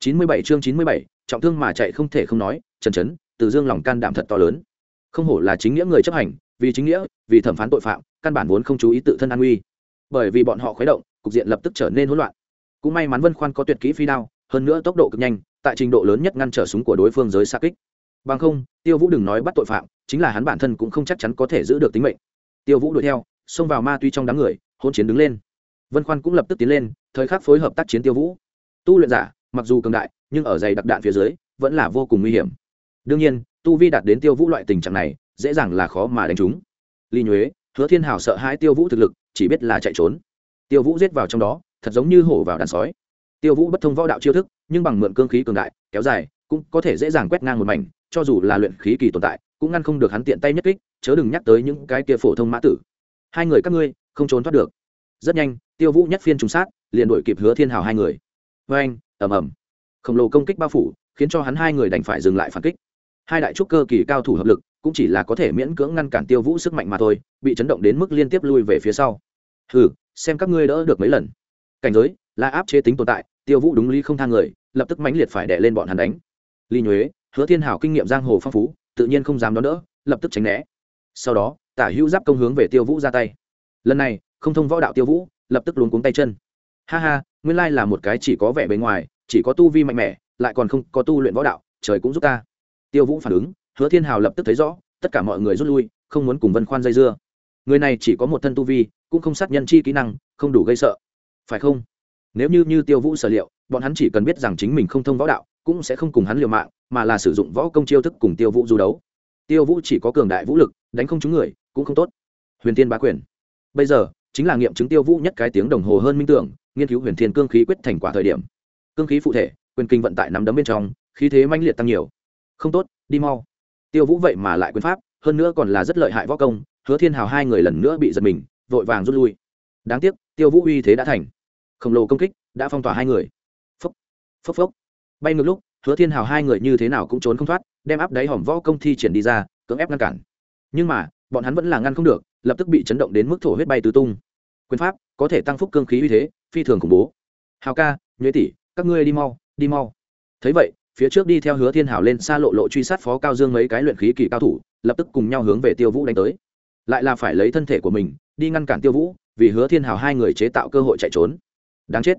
chín mươi bảy chương chín mươi bảy, trọng thương mà chạy không thể không nói, trần trấn, từ dương lòng can đảm thật to lớn. Không hổ là chính nghĩa người chấp hành, vì chính nghĩa, vì thẩm phán tội phạm, căn bản vốn không chú ý tự thân an nguy bởi vì bọn họ khuấy động, cục diện lập tức trở nên hỗn loạn. Cũng may mắn vân khoan có tuyệt kỹ phi đao, hơn nữa tốc độ cực nhanh, tại trình độ lớn nhất ngăn trở súng của đối phương giới xa kích. Bằng không, tiêu vũ đừng nói bắt tội phạm, chính là hắn bản thân cũng không chắc chắn có thể giữ được tính mệnh. Tiêu vũ đuổi theo, xông vào ma tuy trong đám người hôn chiến đứng lên. Vân khoan cũng lập tức tiến lên, thời khắc phối hợp tác chiến tiêu vũ. Tu luyện giả mặc dù cường đại, nhưng ở dày đặc đạn phía dưới, vẫn là vô cùng nguy hiểm. Đương nhiên, tu vi đạt đến tiêu vũ loại tình trạng này, dễ dàng là khó mà đánh trúng. Ly nhuế, hứa thiên hào sợ hãi tiêu vũ thực lực, chỉ biết là chạy trốn. Tiêu vũ giết vào trong đó, thật giống như hổ vào đàn sói. Tiêu vũ bất thông võ đạo chiêu thức, nhưng bằng mượn cương khí cường đại, kéo dài, cũng có thể dễ dàng quét ngang một mảnh, cho dù là luyện khí kỳ tồn tại, cũng ngăn không được hắn tiện tay nhất kích, chớ đừng nhắc tới những cái kia phổ thông mã tử. Hai người các ngươi, không trốn thoát được. Rất nhanh, tiêu vũ nhất phiên trùng sát, liền đuổi kịp hứa thiên hào hai người. Vê anh ầm ầm. Khổng lồ công kích bao phủ, khiến cho hắn hai người đành phải dừng lại phản kích. Hai đại trúc cơ kỳ cao thủ hợp lực, cũng chỉ là có thể miễn cưỡng ngăn cản tiêu vũ sức mạnh mà thôi, bị chấn động đến mức liên tiếp lui về phía sau. Hừ, xem các ngươi đỡ được mấy lần. Cảnh giới, là áp chế tính tồn tại, tiêu vũ đúng lý không thang người, lập tức mãnh liệt phải đè lên bọn hắn đánh. Ly nhuế, hứa thiên hảo kinh nghiệm giang hồ phong phú, tự nhiên không dám đón đỡ, lập tức tránh né. Sau đó, tả hữu giáp công hướng về tiêu vũ ra tay. Lần này, không thông võ đạo tiêu vũ, lập tức luống cuống tay chân. Ha ha nguyên lai là một cái chỉ có vẻ bề ngoài, chỉ có tu vi mạnh mẽ, lại còn không có tu luyện võ đạo, trời cũng giúp ta. Tiêu vũ phản ứng, hứa thiên hào lập tức thấy rõ, tất cả mọi người rút lui, không muốn cùng vân khoan dây dưa. Người này chỉ có một thân tu vi, cũng không sát nhân chi kỹ năng, không đủ gây sợ. Phải không? Nếu như như tiêu vũ sở liệu, bọn hắn chỉ cần biết rằng chính mình không thông võ đạo, cũng sẽ không cùng hắn liều mạng, mà là sử dụng võ công chiêu thức cùng tiêu vũ du đấu. Tiêu vũ chỉ có cường đại vũ lực, đánh không trúng người, cũng không tốt. Huyền tiên bá quyền. Bây giờ, chính là nghiệm chứng tiêu vũ nhất cái tiếng đồng hồ hơn minh tưởng nghiên cứu huyền thiên cương khí quyết thành quả thời điểm. Cương khí phụ thể, quyền kinh vận tải nắm đấm bên trong, khí thế manh liệt tăng nhiều. Không tốt, đi mau. Tiêu vũ vậy mà lại quyền pháp, hơn nữa còn là rất lợi hại võ công, hứa thiên hào hai người lần nữa bị giật mình, vội vàng rút lui. Đáng tiếc, tiêu vũ uy thế đã thành. Khổng lồ công kích đã phong tỏa hai người. Phốc phốc phốc. Bay ngược lúc, hứa thiên hào hai người như thế nào cũng trốn không thoát, đem áp đáy hòm võ công thi triển đi ra, cưỡng ép ngăn cản. Nhưng mà, bọn hắn vẫn là ngăn không được, lập tức bị chấn động đến mức thổ huyết bay tứ tung. Quyền pháp có thể tăng phúc cương khí uy thế phi thường khủng bố. Hào ca, nhuế tỷ, các ngươi đi mau đi mau. Thấy vậy, phía trước đi theo hứa thiên hào lên xa lộ lộ truy sát phó cao dương mấy cái luyện khí kỳ cao thủ, lập tức cùng nhau hướng về tiêu vũ đánh tới. Lại là phải lấy thân thể của mình, đi ngăn cản tiêu vũ, vì hứa thiên hào hai người chế tạo cơ hội chạy trốn. Đáng chết.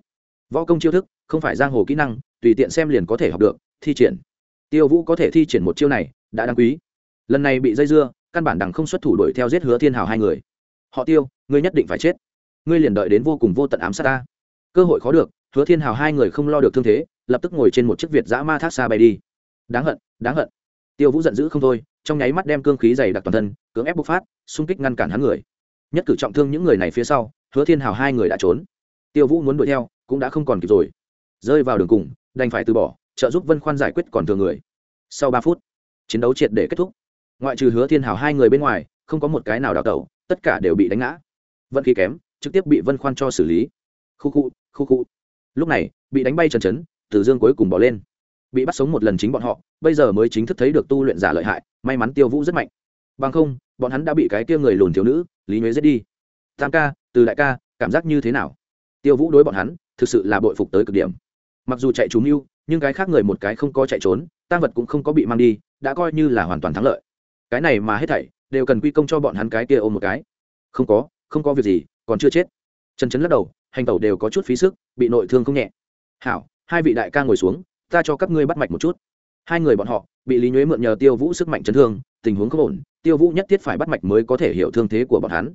Võ công chiêu thức, không phải giang hồ kỹ năng, tùy tiện xem liền có thể học được, thi triển. Tiêu vũ có thể thi triển một chiêu này, đã đáng quý. Lần này bị dây dưa, căn bản đằng không xuất thủ đuổi theo giết hứa thiên hào hai người. Họ tiêu, ngươi nhất định phải chết ngươi liền đợi đến vô cùng vô tận ám sát ta. Cơ hội khó được, hứa thiên hào hai người không lo được thương thế, lập tức ngồi trên một chiếc việt giã ma thác xa bay đi. Đáng hận đáng hận. Tiêu vũ giận dữ không thôi, trong nháy mắt đem cương khí dày đặc toàn thân, cưỡng ép bộc phát, xung kích ngăn cản hắn người. Nhất cử trọng thương những người này phía sau, hứa thiên hào hai người đã trốn. Tiêu vũ muốn đuổi theo, cũng đã không còn kịp rồi. Rơi vào đường cùng, đành phải từ bỏ, trợ giúp vân khoan giải quyết còn thường người. Sau ba phút, chiến đấu triệt để kết thúc. Ngoại trừ hứa thiên hào hai người bên ngoài, không có một cái nào đào tẩu, tất cả đều bị đánh ngã. Vận khí kém trực tiếp bị vân khoan cho xử lý. Khu khu khu khu. Lúc này, bị đánh bay trần trấn, từ dương cuối cùng bỏ lên. Bị bắt sống một lần chính bọn họ, bây giờ mới chính thức thấy được tu luyện giả lợi hại, may mắn tiêu vũ rất mạnh. Bằng không, bọn hắn đã bị cái kia người lùn thiếu nữ, lý nhuế giết đi. Tam ca, từ đại ca, cảm giác như thế nào? Tiêu vũ đối bọn hắn, thực sự là bội phục tới cực điểm. Mặc dù chạy trúng mưu, nhưng cái khác người một cái không có chạy trốn tăng vật cũng không có bị mang đi, đã coi như là hoàn toàn thắng lợi. Cái này mà hết thảy, đều cần quy công cho bọn hắn cái kia ôm một cái. Không có không có việc gì còn chưa chết. Trần trấn lắc đầu, hành tẩu đều có chút phí sức, bị nội thương không nhẹ. Hảo, hai vị đại ca ngồi xuống, ta cho các ngươi bắt mạch một chút. Hai người bọn họ, bị lý nhuế mượn nhờ tiêu vũ sức mạnh chấn thương, tình huống không ổn, tiêu vũ nhất thiết phải bắt mạch mới có thể hiểu thương thế của bọn hắn.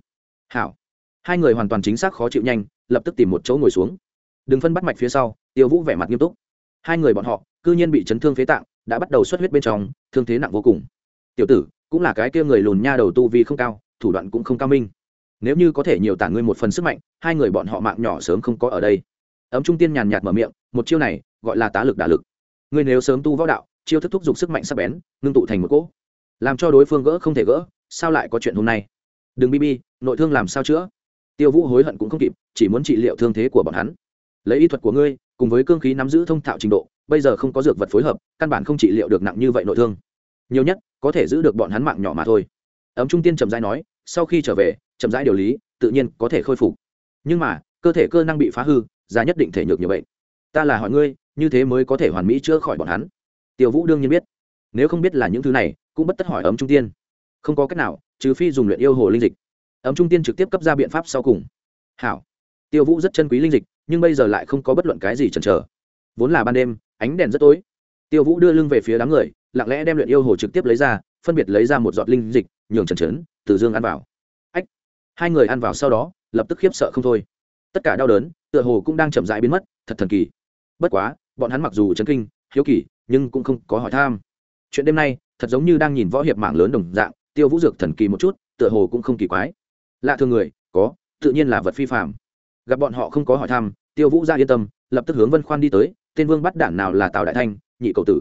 Hảo. Hai người hoàn toàn chính xác khó chịu nhanh, lập tức tìm một chỗ ngồi xuống. Đừng phân bắt mạch phía sau, tiêu vũ vẻ mặt nghiêm túc. Hai người bọn họ, cư nhiên bị chấn thương phế tạng, đã bắt đầu xuất huyết bên trong, thương thế nặng vô cùng. Tiểu tử, cũng là cái kia người lùn nha đầu tu vi không cao, thủ đoạn cũng không cao minh nếu như có thể nhiều tản ngươi một phần sức mạnh, hai người bọn họ mạng nhỏ sớm không có ở đây. Ấm trung tiên nhàn nhạt mở miệng, một chiêu này, gọi là tá lực đả lực. Ngươi nếu sớm tu võ đạo, chiêu thức thúc giục sức mạnh sắc bén, ngưng tụ thành một cỗ, làm cho đối phương gỡ không thể gỡ, sao lại có chuyện hôm nay? Đừng bb nội thương làm sao chữa? Tiêu vũ hối hận cũng không kịp, chỉ muốn trị liệu thương thế của bọn hắn. Lấy y thuật của ngươi, cùng với cương khí nắm giữ thông thạo trình độ, bây giờ không có dược vật phối hợp, căn bản không trị liệu được nặng như vậy nội thương. Nhiều nhất, có thể giữ được bọn hắn mạng nhỏ mà thôi ấm trung tiên trầm rãi nói, sau khi trở về, chậm rãi điều lý, tự nhiên có thể khôi phục. Nhưng mà, cơ thể cơ năng bị phá hư giá nhất định thể nhược nhiều bệnh. Ta là hỏi ngươi, như thế mới có thể hoàn mỹ chữa khỏi bọn hắn? Tiêu vũ đương nhiên biết. Nếu không biết là những thứ này, cũng bất tất hỏi ấm trung tiên. Không có cách nào, trừ phi dùng luyện yêu hồ linh dịch. Ấm trung tiên trực tiếp cấp ra biện pháp sau cùng. Hảo. Tiêu vũ rất chân quý linh dịch, nhưng bây giờ lại không có bất luận cái gì chần chờ. Vốn là ban đêm, ánh đèn rất tối. Tiêu vũ đưa lưng về phía đám người, lặng lẽ đem luyện yêu hồ trực tiếp lấy ra, phân biệt lấy ra một giọt linh dịch nhường trần trấn, từ dương ăn vào. Ách! Hai người ăn vào sau đó, lập tức khiếp sợ không thôi. Tất cả đau đớn, tựa hồ cũng đang chậm rãi biến mất, thật thần kỳ. Bất quá, bọn hắn mặc dù chấn kinh, hiếu kỳ, nhưng cũng không có hỏi tham. Chuyện đêm nay, thật giống như đang nhìn võ hiệp mạng lớn đồng dạng, tiêu vũ dược thần kỳ một chút, tựa hồ cũng không kỳ quái. Lạ thường người, có, tự nhiên là vật phi phạm gặp bọn họ không có hỏi thăm tiêu vũ ra yên tâm, lập tức hướng vân khoan đi tới, tên vương bắt đản nào là tào đại thanh, nhị cầu tử.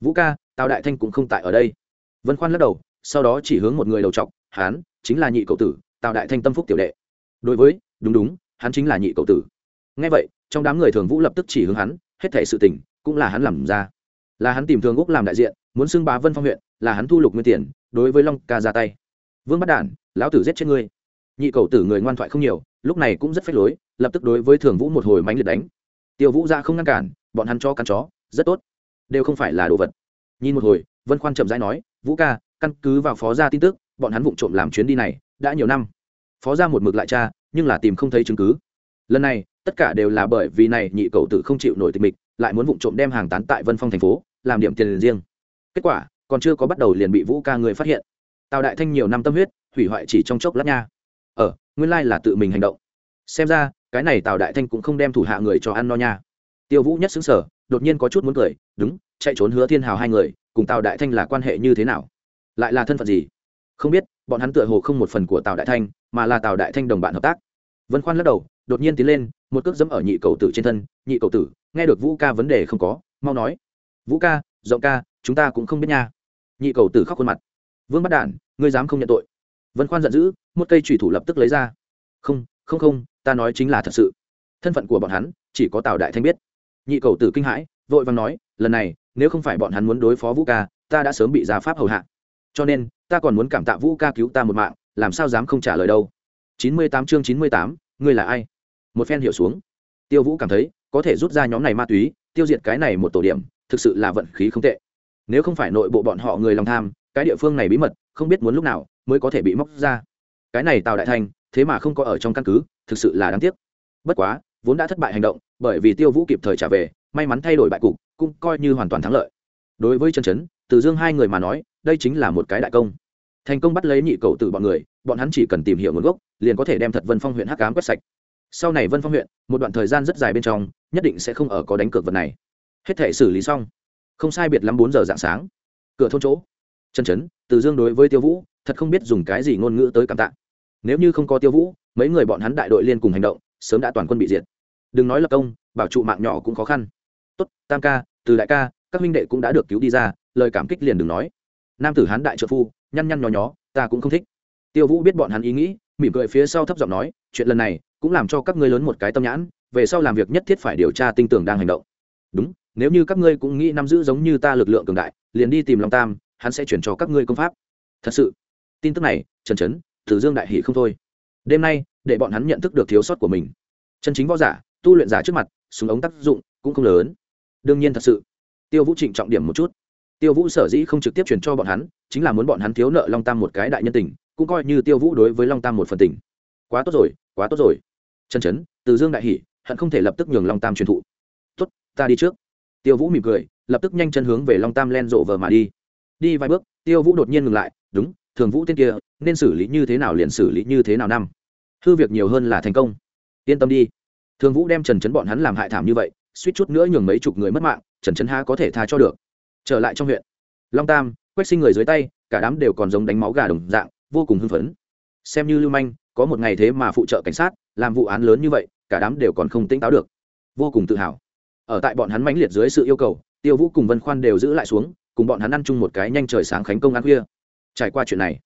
Vũ ca, tào đại thanh cũng không tại ở đây. Vân khoan lắc đầu sau đó chỉ hướng một người đầu t hán, chính là nhị cậu tử, tào đại thanh tâm phúc tiểu đệ. Đối với, đúng đúng, hắn chính là nhị cậu tử. Ngay vậy, trong đám người thường vũ lập tức chỉ hướng hắn, hết thể sự tình cũng là hắn làm ra. Là hắn tìm thường úc làm đại diện, muốn xưng bá vân phong huyện, là hắn thu lục nguyên tiền, đối với long ca ra tay. Vương bắt đản, lão tử giết chết ngươi. Nhị cầu tử người ngoan thoại không nhiều, lúc này cũng rất phách lối, lập tức đối với thường vũ một hồi mánh liệt đánh. Tiêu vũ ra không ngăn cản, bọn hắn cho cắn chó, rất tốt. Đều không phải là đồ vật. Nhìn một hồi, vân khoan chậm rãi nói, vũ ca căn cứ vào phó gia tin tức, bọn hắn vụng trộm làm chuyến đi này đã nhiều năm. Phó gia một mực lại cha nhưng là tìm không thấy chứng cứ. Lần này, tất cả đều là bởi vì này nhị cậu tử không chịu nổi tịch mịch, lại muốn vụng trộm đem hàng tán tại vân phong thành phố, làm điểm tiền riêng. Kết quả, còn chưa có bắt đầu liền bị vũ ca người phát hiện. Tào đại thanh nhiều năm tâm huyết, hủy hoại chỉ trong chốc lát nha. Ở nguyên lai là tự mình hành động. Xem ra, cái này tào đại thanh cũng không đem thủ hạ người cho ăn no nha. Tiêu vũ nhất xứng sở đột nhiên có chút muốn cười, đúng, chạy trốn hứa thiên hào hai người, cùng tào đại thanh là quan hệ như thế nào? Lại là thân phận gì? Không biết, bọn hắn tựa hồ không một phần của tào đại thanh, mà là tào đại thanh đồng bạn hợp tác. Vân khoan lắc đầu, đột nhiên tiến lên, một cước dẫm ở nhị cầu tử trên thân. Nhị cầu tử, nghe được vũ ca vấn đề không có, mau nói. Vũ ca, rộng ca, chúng ta cũng không biết nha. Nhị cầu tử khóc khuôn mặt. Vương bắt đản, ngươi dám không nhận tội. Vân khoan giận dữ, một cây thủy thủ lập tức lấy ra. Không không không, ta nói chính là thật sự. Thân phận của bọn hắn, chỉ có tào đại thanh biết. Nhị cầu tử kinh hãi, vội vàng nói, lần này, nếu không phải bọn hắn muốn đối phó vũ ca, ta đã sớm bị giá pháp hầu hạ cho nên ta còn muốn cảm tạ vũ ca cứu ta một mạng làm sao dám không trả lời đâu. Chín mươi tám chương chín mươi tám ngươi là ai? Một phen hiểu xuống. Tiêu vũ cảm thấy có thể rút ra nhóm này ma túy tiêu diệt cái này một tổ điểm thực sự là vận khí không tệ. Nếu không phải nội bộ bọn họ người lòng tham cái địa phương này bí mật không biết muốn lúc nào mới có thể bị móc ra. Cái này tào đại Thành, thế mà không có ở trong căn cứ thực sự là đáng tiếc. Bất quá vốn đã thất bại hành động bởi vì tiêu vũ kịp thời trả về may mắn thay đổi bại cục cũng coi như hoàn toàn thắng lợi. Đối với chân chấn từ dương hai người mà nói đây chính là một cái đại công. Thành công bắt lấy nhị cầu từ bọn người, bọn hắn chỉ cần tìm hiểu nguồn gốc, liền có thể đem thật vân phong huyện hắc cám quét sạch. Sau này vân phong huyện, một đoạn thời gian rất dài bên trong, nhất định sẽ không ở có đánh cược vật này. Hết thể xử lý xong. Không sai biệt lắm bốn giờ dạng sáng. Cửa thôn chỗ. Chân chấn, từ dương đối với tiêu vũ, thật không biết dùng cái gì ngôn ngữ tới cảm tạ. Nếu như không có tiêu vũ, mấy người bọn hắn đại đội liên cùng hành động, sớm đã toàn quân bị diệt. Đừng nói là công, bảo trụ mạng nhỏ cũng khó khăn. Tốt, tam ca, từ đại ca, các huynh đệ cũng đã được cứu đi ra, lời cảm kích liền đừng nói nam tử hán đại trợ phu, nhăn nhăn nhó nhó, ta cũng không thích. Tiêu vũ biết bọn hắn ý nghĩ, mỉm cười phía sau thấp giọng nói, chuyện lần này cũng làm cho các ngươi lớn một cái tâm nhãn, về sau làm việc nhất thiết phải điều tra tinh tường đang hành động. Đúng, nếu như các ngươi cũng nghĩ nắm giữ giống như ta lực lượng cường đại, liền đi tìm long tam, hắn sẽ chuyển cho các ngươi công pháp. Thật sự, tin tức này, trần trấn từ dương đại hỷ không thôi. Đêm nay, để bọn hắn nhận thức được thiếu sót của mình. Chân chính võ giả, tu luyện giả trước mặt, súng ống tác dụng cũng không lớn. Đương nhiên thật sự, tiêu vũ trịnh trọng điểm một chút tiêu vũ sở dĩ không trực tiếp truyền cho bọn hắn, chính là muốn bọn hắn thiếu nợ long tam một cái đại nhân tình, cũng coi như tiêu vũ đối với long tam một phần tình. Quá tốt rồi, quá tốt rồi. Chân chấn, từ dương đại hỷ hận không thể lập tức nhường long tam truyền thụ. Tốt, ta đi trước. Tiêu vũ mỉm cười, lập tức nhanh chân hướng về long tam len rộ vờ mà đi. Đi vài bước, tiêu vũ đột nhiên ngừng lại, đúng, thường vũ tên kia, nên xử lý như thế nào liền xử lý như thế nào năm. Hư việc nhiều hơn là thành công. Yên tâm đi. Thường vũ đem trần chấn bọn hắn làm hại thảm như vậy, suýt chút nữa nhường mấy chục người mất mạng, trần chấn ha có thể tha cho được trở lại trong huyện, long tam, Quách sinh người dưới tay, cả đám đều còn giống đánh máu gà đồng dạng, vô cùng hưng phấn. Xem như lưu manh, có một ngày thế mà phụ trợ cảnh sát, làm vụ án lớn như vậy, cả đám đều còn không tỉnh táo được. Vô cùng tự hào. Ở tại bọn hắn mãnh liệt dưới sự yêu cầu, tiêu vũ cùng vân khoan đều giữ lại xuống, cùng bọn hắn ăn chung một cái nhanh trời sáng khánh công ăn khuya. Trải qua chuyện này,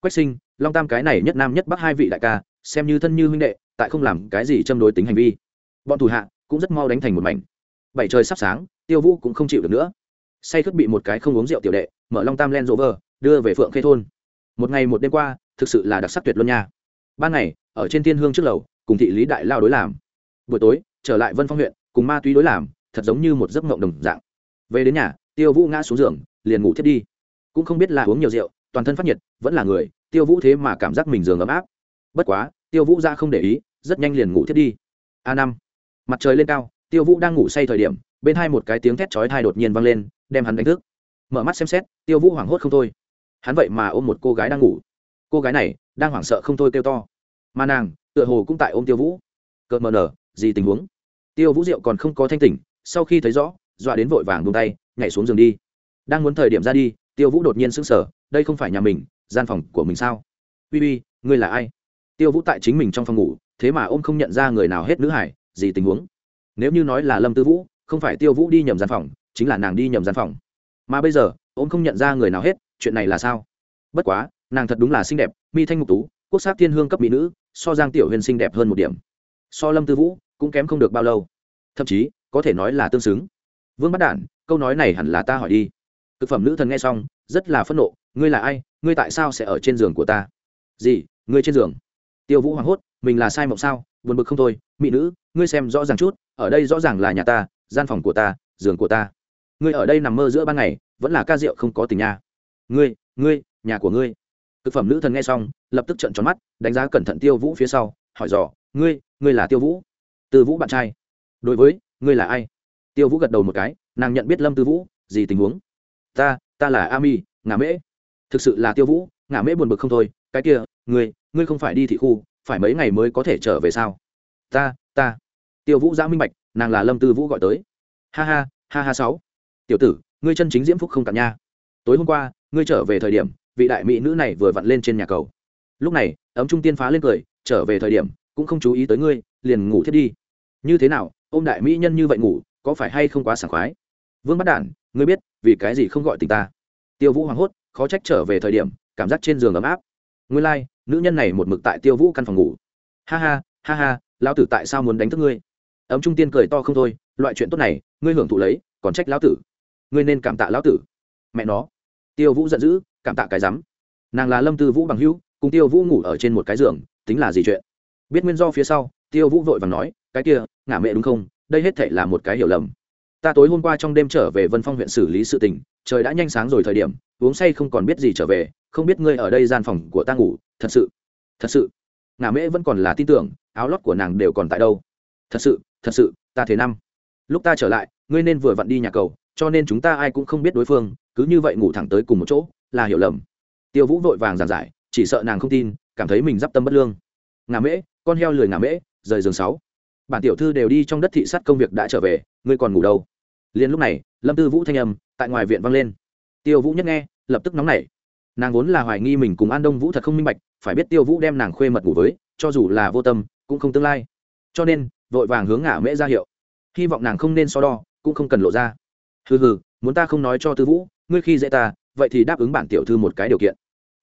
quách sinh, long tam cái này nhất nam nhất bắc hai vị đại ca, xem như thân như huynh đệ, tại không làm cái gì châm đối tính hành vi. Bọn thủ hạ cũng rất mau đánh thành một mảnh. Bảy trời sắp sáng, tiêu vũ cũng không chịu được nữa say khướt bị một cái không uống rượu tiểu đệ, mở long tam len rỗ vờ đưa về phượng khê thôn. Một ngày một đêm qua, thực sự là đặc sắc tuyệt luôn nha. Ban ngày, ở trên thiên hương trước lầu, cùng thị lý đại lao đối làm. Buổi tối, trở lại vân phong huyện, cùng ma túy đối làm, thật giống như một giấc mộng đồng dạng. Về đến nhà, tiêu vũ ngã xuống giường, liền ngủ thiết đi. Cũng không biết là uống nhiều rượu, toàn thân phát nhiệt, vẫn là người, tiêu vũ thế mà cảm giác mình giường ấm áp. Bất quá, tiêu vũ ra không để ý, rất nhanh liền ngủ thiết đi. A năm. Mặt trời lên cao, tiêu vũ đang ngủ say thời điểm, bên hai một cái tiếng thét chói thai đột nhiên vang lên đem hắn đánh thức. Mở mắt xem xét, tiêu vũ hoảng hốt không thôi. Hắn vậy mà ôm một cô gái đang ngủ. Cô gái này, đang hoảng sợ không thôi kêu to. Mà nàng, tựa hồ cũng tại ôm tiêu vũ. Cợt mờ nở, gì tình huống? Tiêu vũ diệu còn không có thanh tỉnh, sau khi thấy rõ, dọa đến vội vàng buông tay, nhảy xuống giường đi. Đang muốn thời điểm ra đi, tiêu vũ đột nhiên sững sờ, đây không phải nhà mình, gian phòng của mình sao? Uy uy, ngươi là ai? Tiêu vũ tại chính mình trong phòng ngủ, thế mà ôm không nhận ra người nào hết nữ hải, gì tình huống? Nếu như nói là lâm tư vũ, không phải tiêu vũ đi nhầm gian phòng chính là nàng đi nhầm gian phòng. Mà bây giờ, ôm không nhận ra người nào hết, chuyện này là sao? Bất quá, nàng thật đúng là xinh đẹp, mi thanh ngục tú, quốc sắc thiên hương cấp mỹ nữ, so giang tiểu huyền xinh đẹp hơn một điểm. So lâm tư vũ, cũng kém không được bao lâu. Thậm chí, có thể nói là tương xứng. Vương bắt đản, câu nói này hẳn là ta hỏi đi. Thực phẩm nữ thần nghe xong, rất là phẫn nộ, ngươi là ai, ngươi tại sao sẽ ở trên giường của ta? Gì, ngươi trên giường? Tiêu vũ hoảng hốt, mình là sai mộng sao, buồn bực không thôi. Mỹ nữ, ngươi xem rõ ràng chút, ở đây rõ ràng là nhà ta, gian phòng của ta, giường của ta ngươi ở đây nằm mơ giữa ban ngày, vẫn là ca rượu không có tình nha. Ngươi ngươi, nhà của ngươi. Thực phẩm nữ thần nghe xong, lập tức trợn tròn mắt, đánh giá cẩn thận tiêu vũ phía sau, hỏi dò, ngươi ngươi là tiêu vũ? Tư vũ bạn trai. Đối với, ngươi là ai? Tiêu vũ gật đầu một cái, nàng nhận biết lâm tư vũ, gì tình huống? Ta ta là a mi ngả mễ. Thực sự là tiêu vũ ngả mễ buồn bực không thôi, cái kia, ngươi ngươi không phải đi thị khu, phải mấy ngày mới có thể trở về sao? Ta ta. Tiêu vũ giã minh bạch, nàng là lâm tư vũ gọi tới. Ha ha ha ha sáu tiểu tử ngươi chân chính diễm phúc không cạn nha. Tối hôm qua ngươi trở về thời điểm vị đại mỹ nữ này vừa vặn lên trên nhà cầu. Lúc này ấm trung tiên phá lên cười trở về thời điểm cũng không chú ý tới ngươi liền ngủ thiết đi. Như thế nào ôm đại mỹ nhân như vậy ngủ có phải hay không quá sảng khoái? Vương bắt đản ngươi biết vì cái gì không gọi tình ta? Tiêu vũ hoảng hốt khó trách trở về thời điểm cảm giác trên giường ấm áp. Nguyên lai、like, nữ nhân này một mực tại tiêu vũ căn phòng ngủ. Ha ha ha ha lão tử tại sao muốn đánh thức ngươi? Ấm trung tiên cười to không thôi loại chuyện tốt này ngươi hưởng thụ lấy còn trách lão tử ngươi nên cảm tạ lão tử. Mẹ nó. Tiêu vũ giận dữ, cảm tạ cái rắm. Nàng là lâm tư vũ bằng hữu, cùng tiêu vũ ngủ ở trên một cái giường, tính là gì chuyện? Biết nguyên do phía sau, tiêu vũ vội và nói, cái kia, ngả mẹ đúng không? Đây hết thể là một cái hiểu lầm. Ta tối hôm qua trong đêm trở về vân phong huyện xử lý sự tình, trời đã nhanh sáng rồi thời điểm, uống say không còn biết gì trở về, không biết ngươi ở đây gian phòng của ta ngủ, thật sự thật sự. Ngả mễ vẫn còn là tin tưởng, áo lót của nàng đều còn tại đâu. Thật sự thật sự, ta thế năm. Lúc ta trở lại, ngươi nên vừa vặn đi nhà cầu cho nên chúng ta ai cũng không biết đối phương, cứ như vậy ngủ thẳng tới cùng một chỗ, là hiểu lầm. Tiêu vũ vội vàng giảng giải, chỉ sợ nàng không tin, cảm thấy mình d i p tâm bất lương. Ngà mễ, con heo lười ngà mễ, rời giường sáu. Bản tiểu thư đều đi trong đất thị sát công việc đã trở về, ngươi còn ngủ đâu? Liền lúc này, lâm tư vũ thanh âm tại ngoài viện vang lên. Tiêu vũ nhất nghe, lập tức nóng nảy. Nàng vốn là hoài nghi mình cùng an đông vũ thật không minh bạch, phải biết tiêu vũ đem nàng khuê mật ngủ với, cho dù là vô tâm, cũng không tương lai. Cho nên, vội vàng hướng ngả mễ ra hiệu. Hy vọng nàng không nên so đo, cũng không cần lộ ra hừ hừ, muốn ta không nói cho tư vũ, ngươi khi dễ ta, vậy thì đáp ứng bản tiểu thư một cái điều kiện.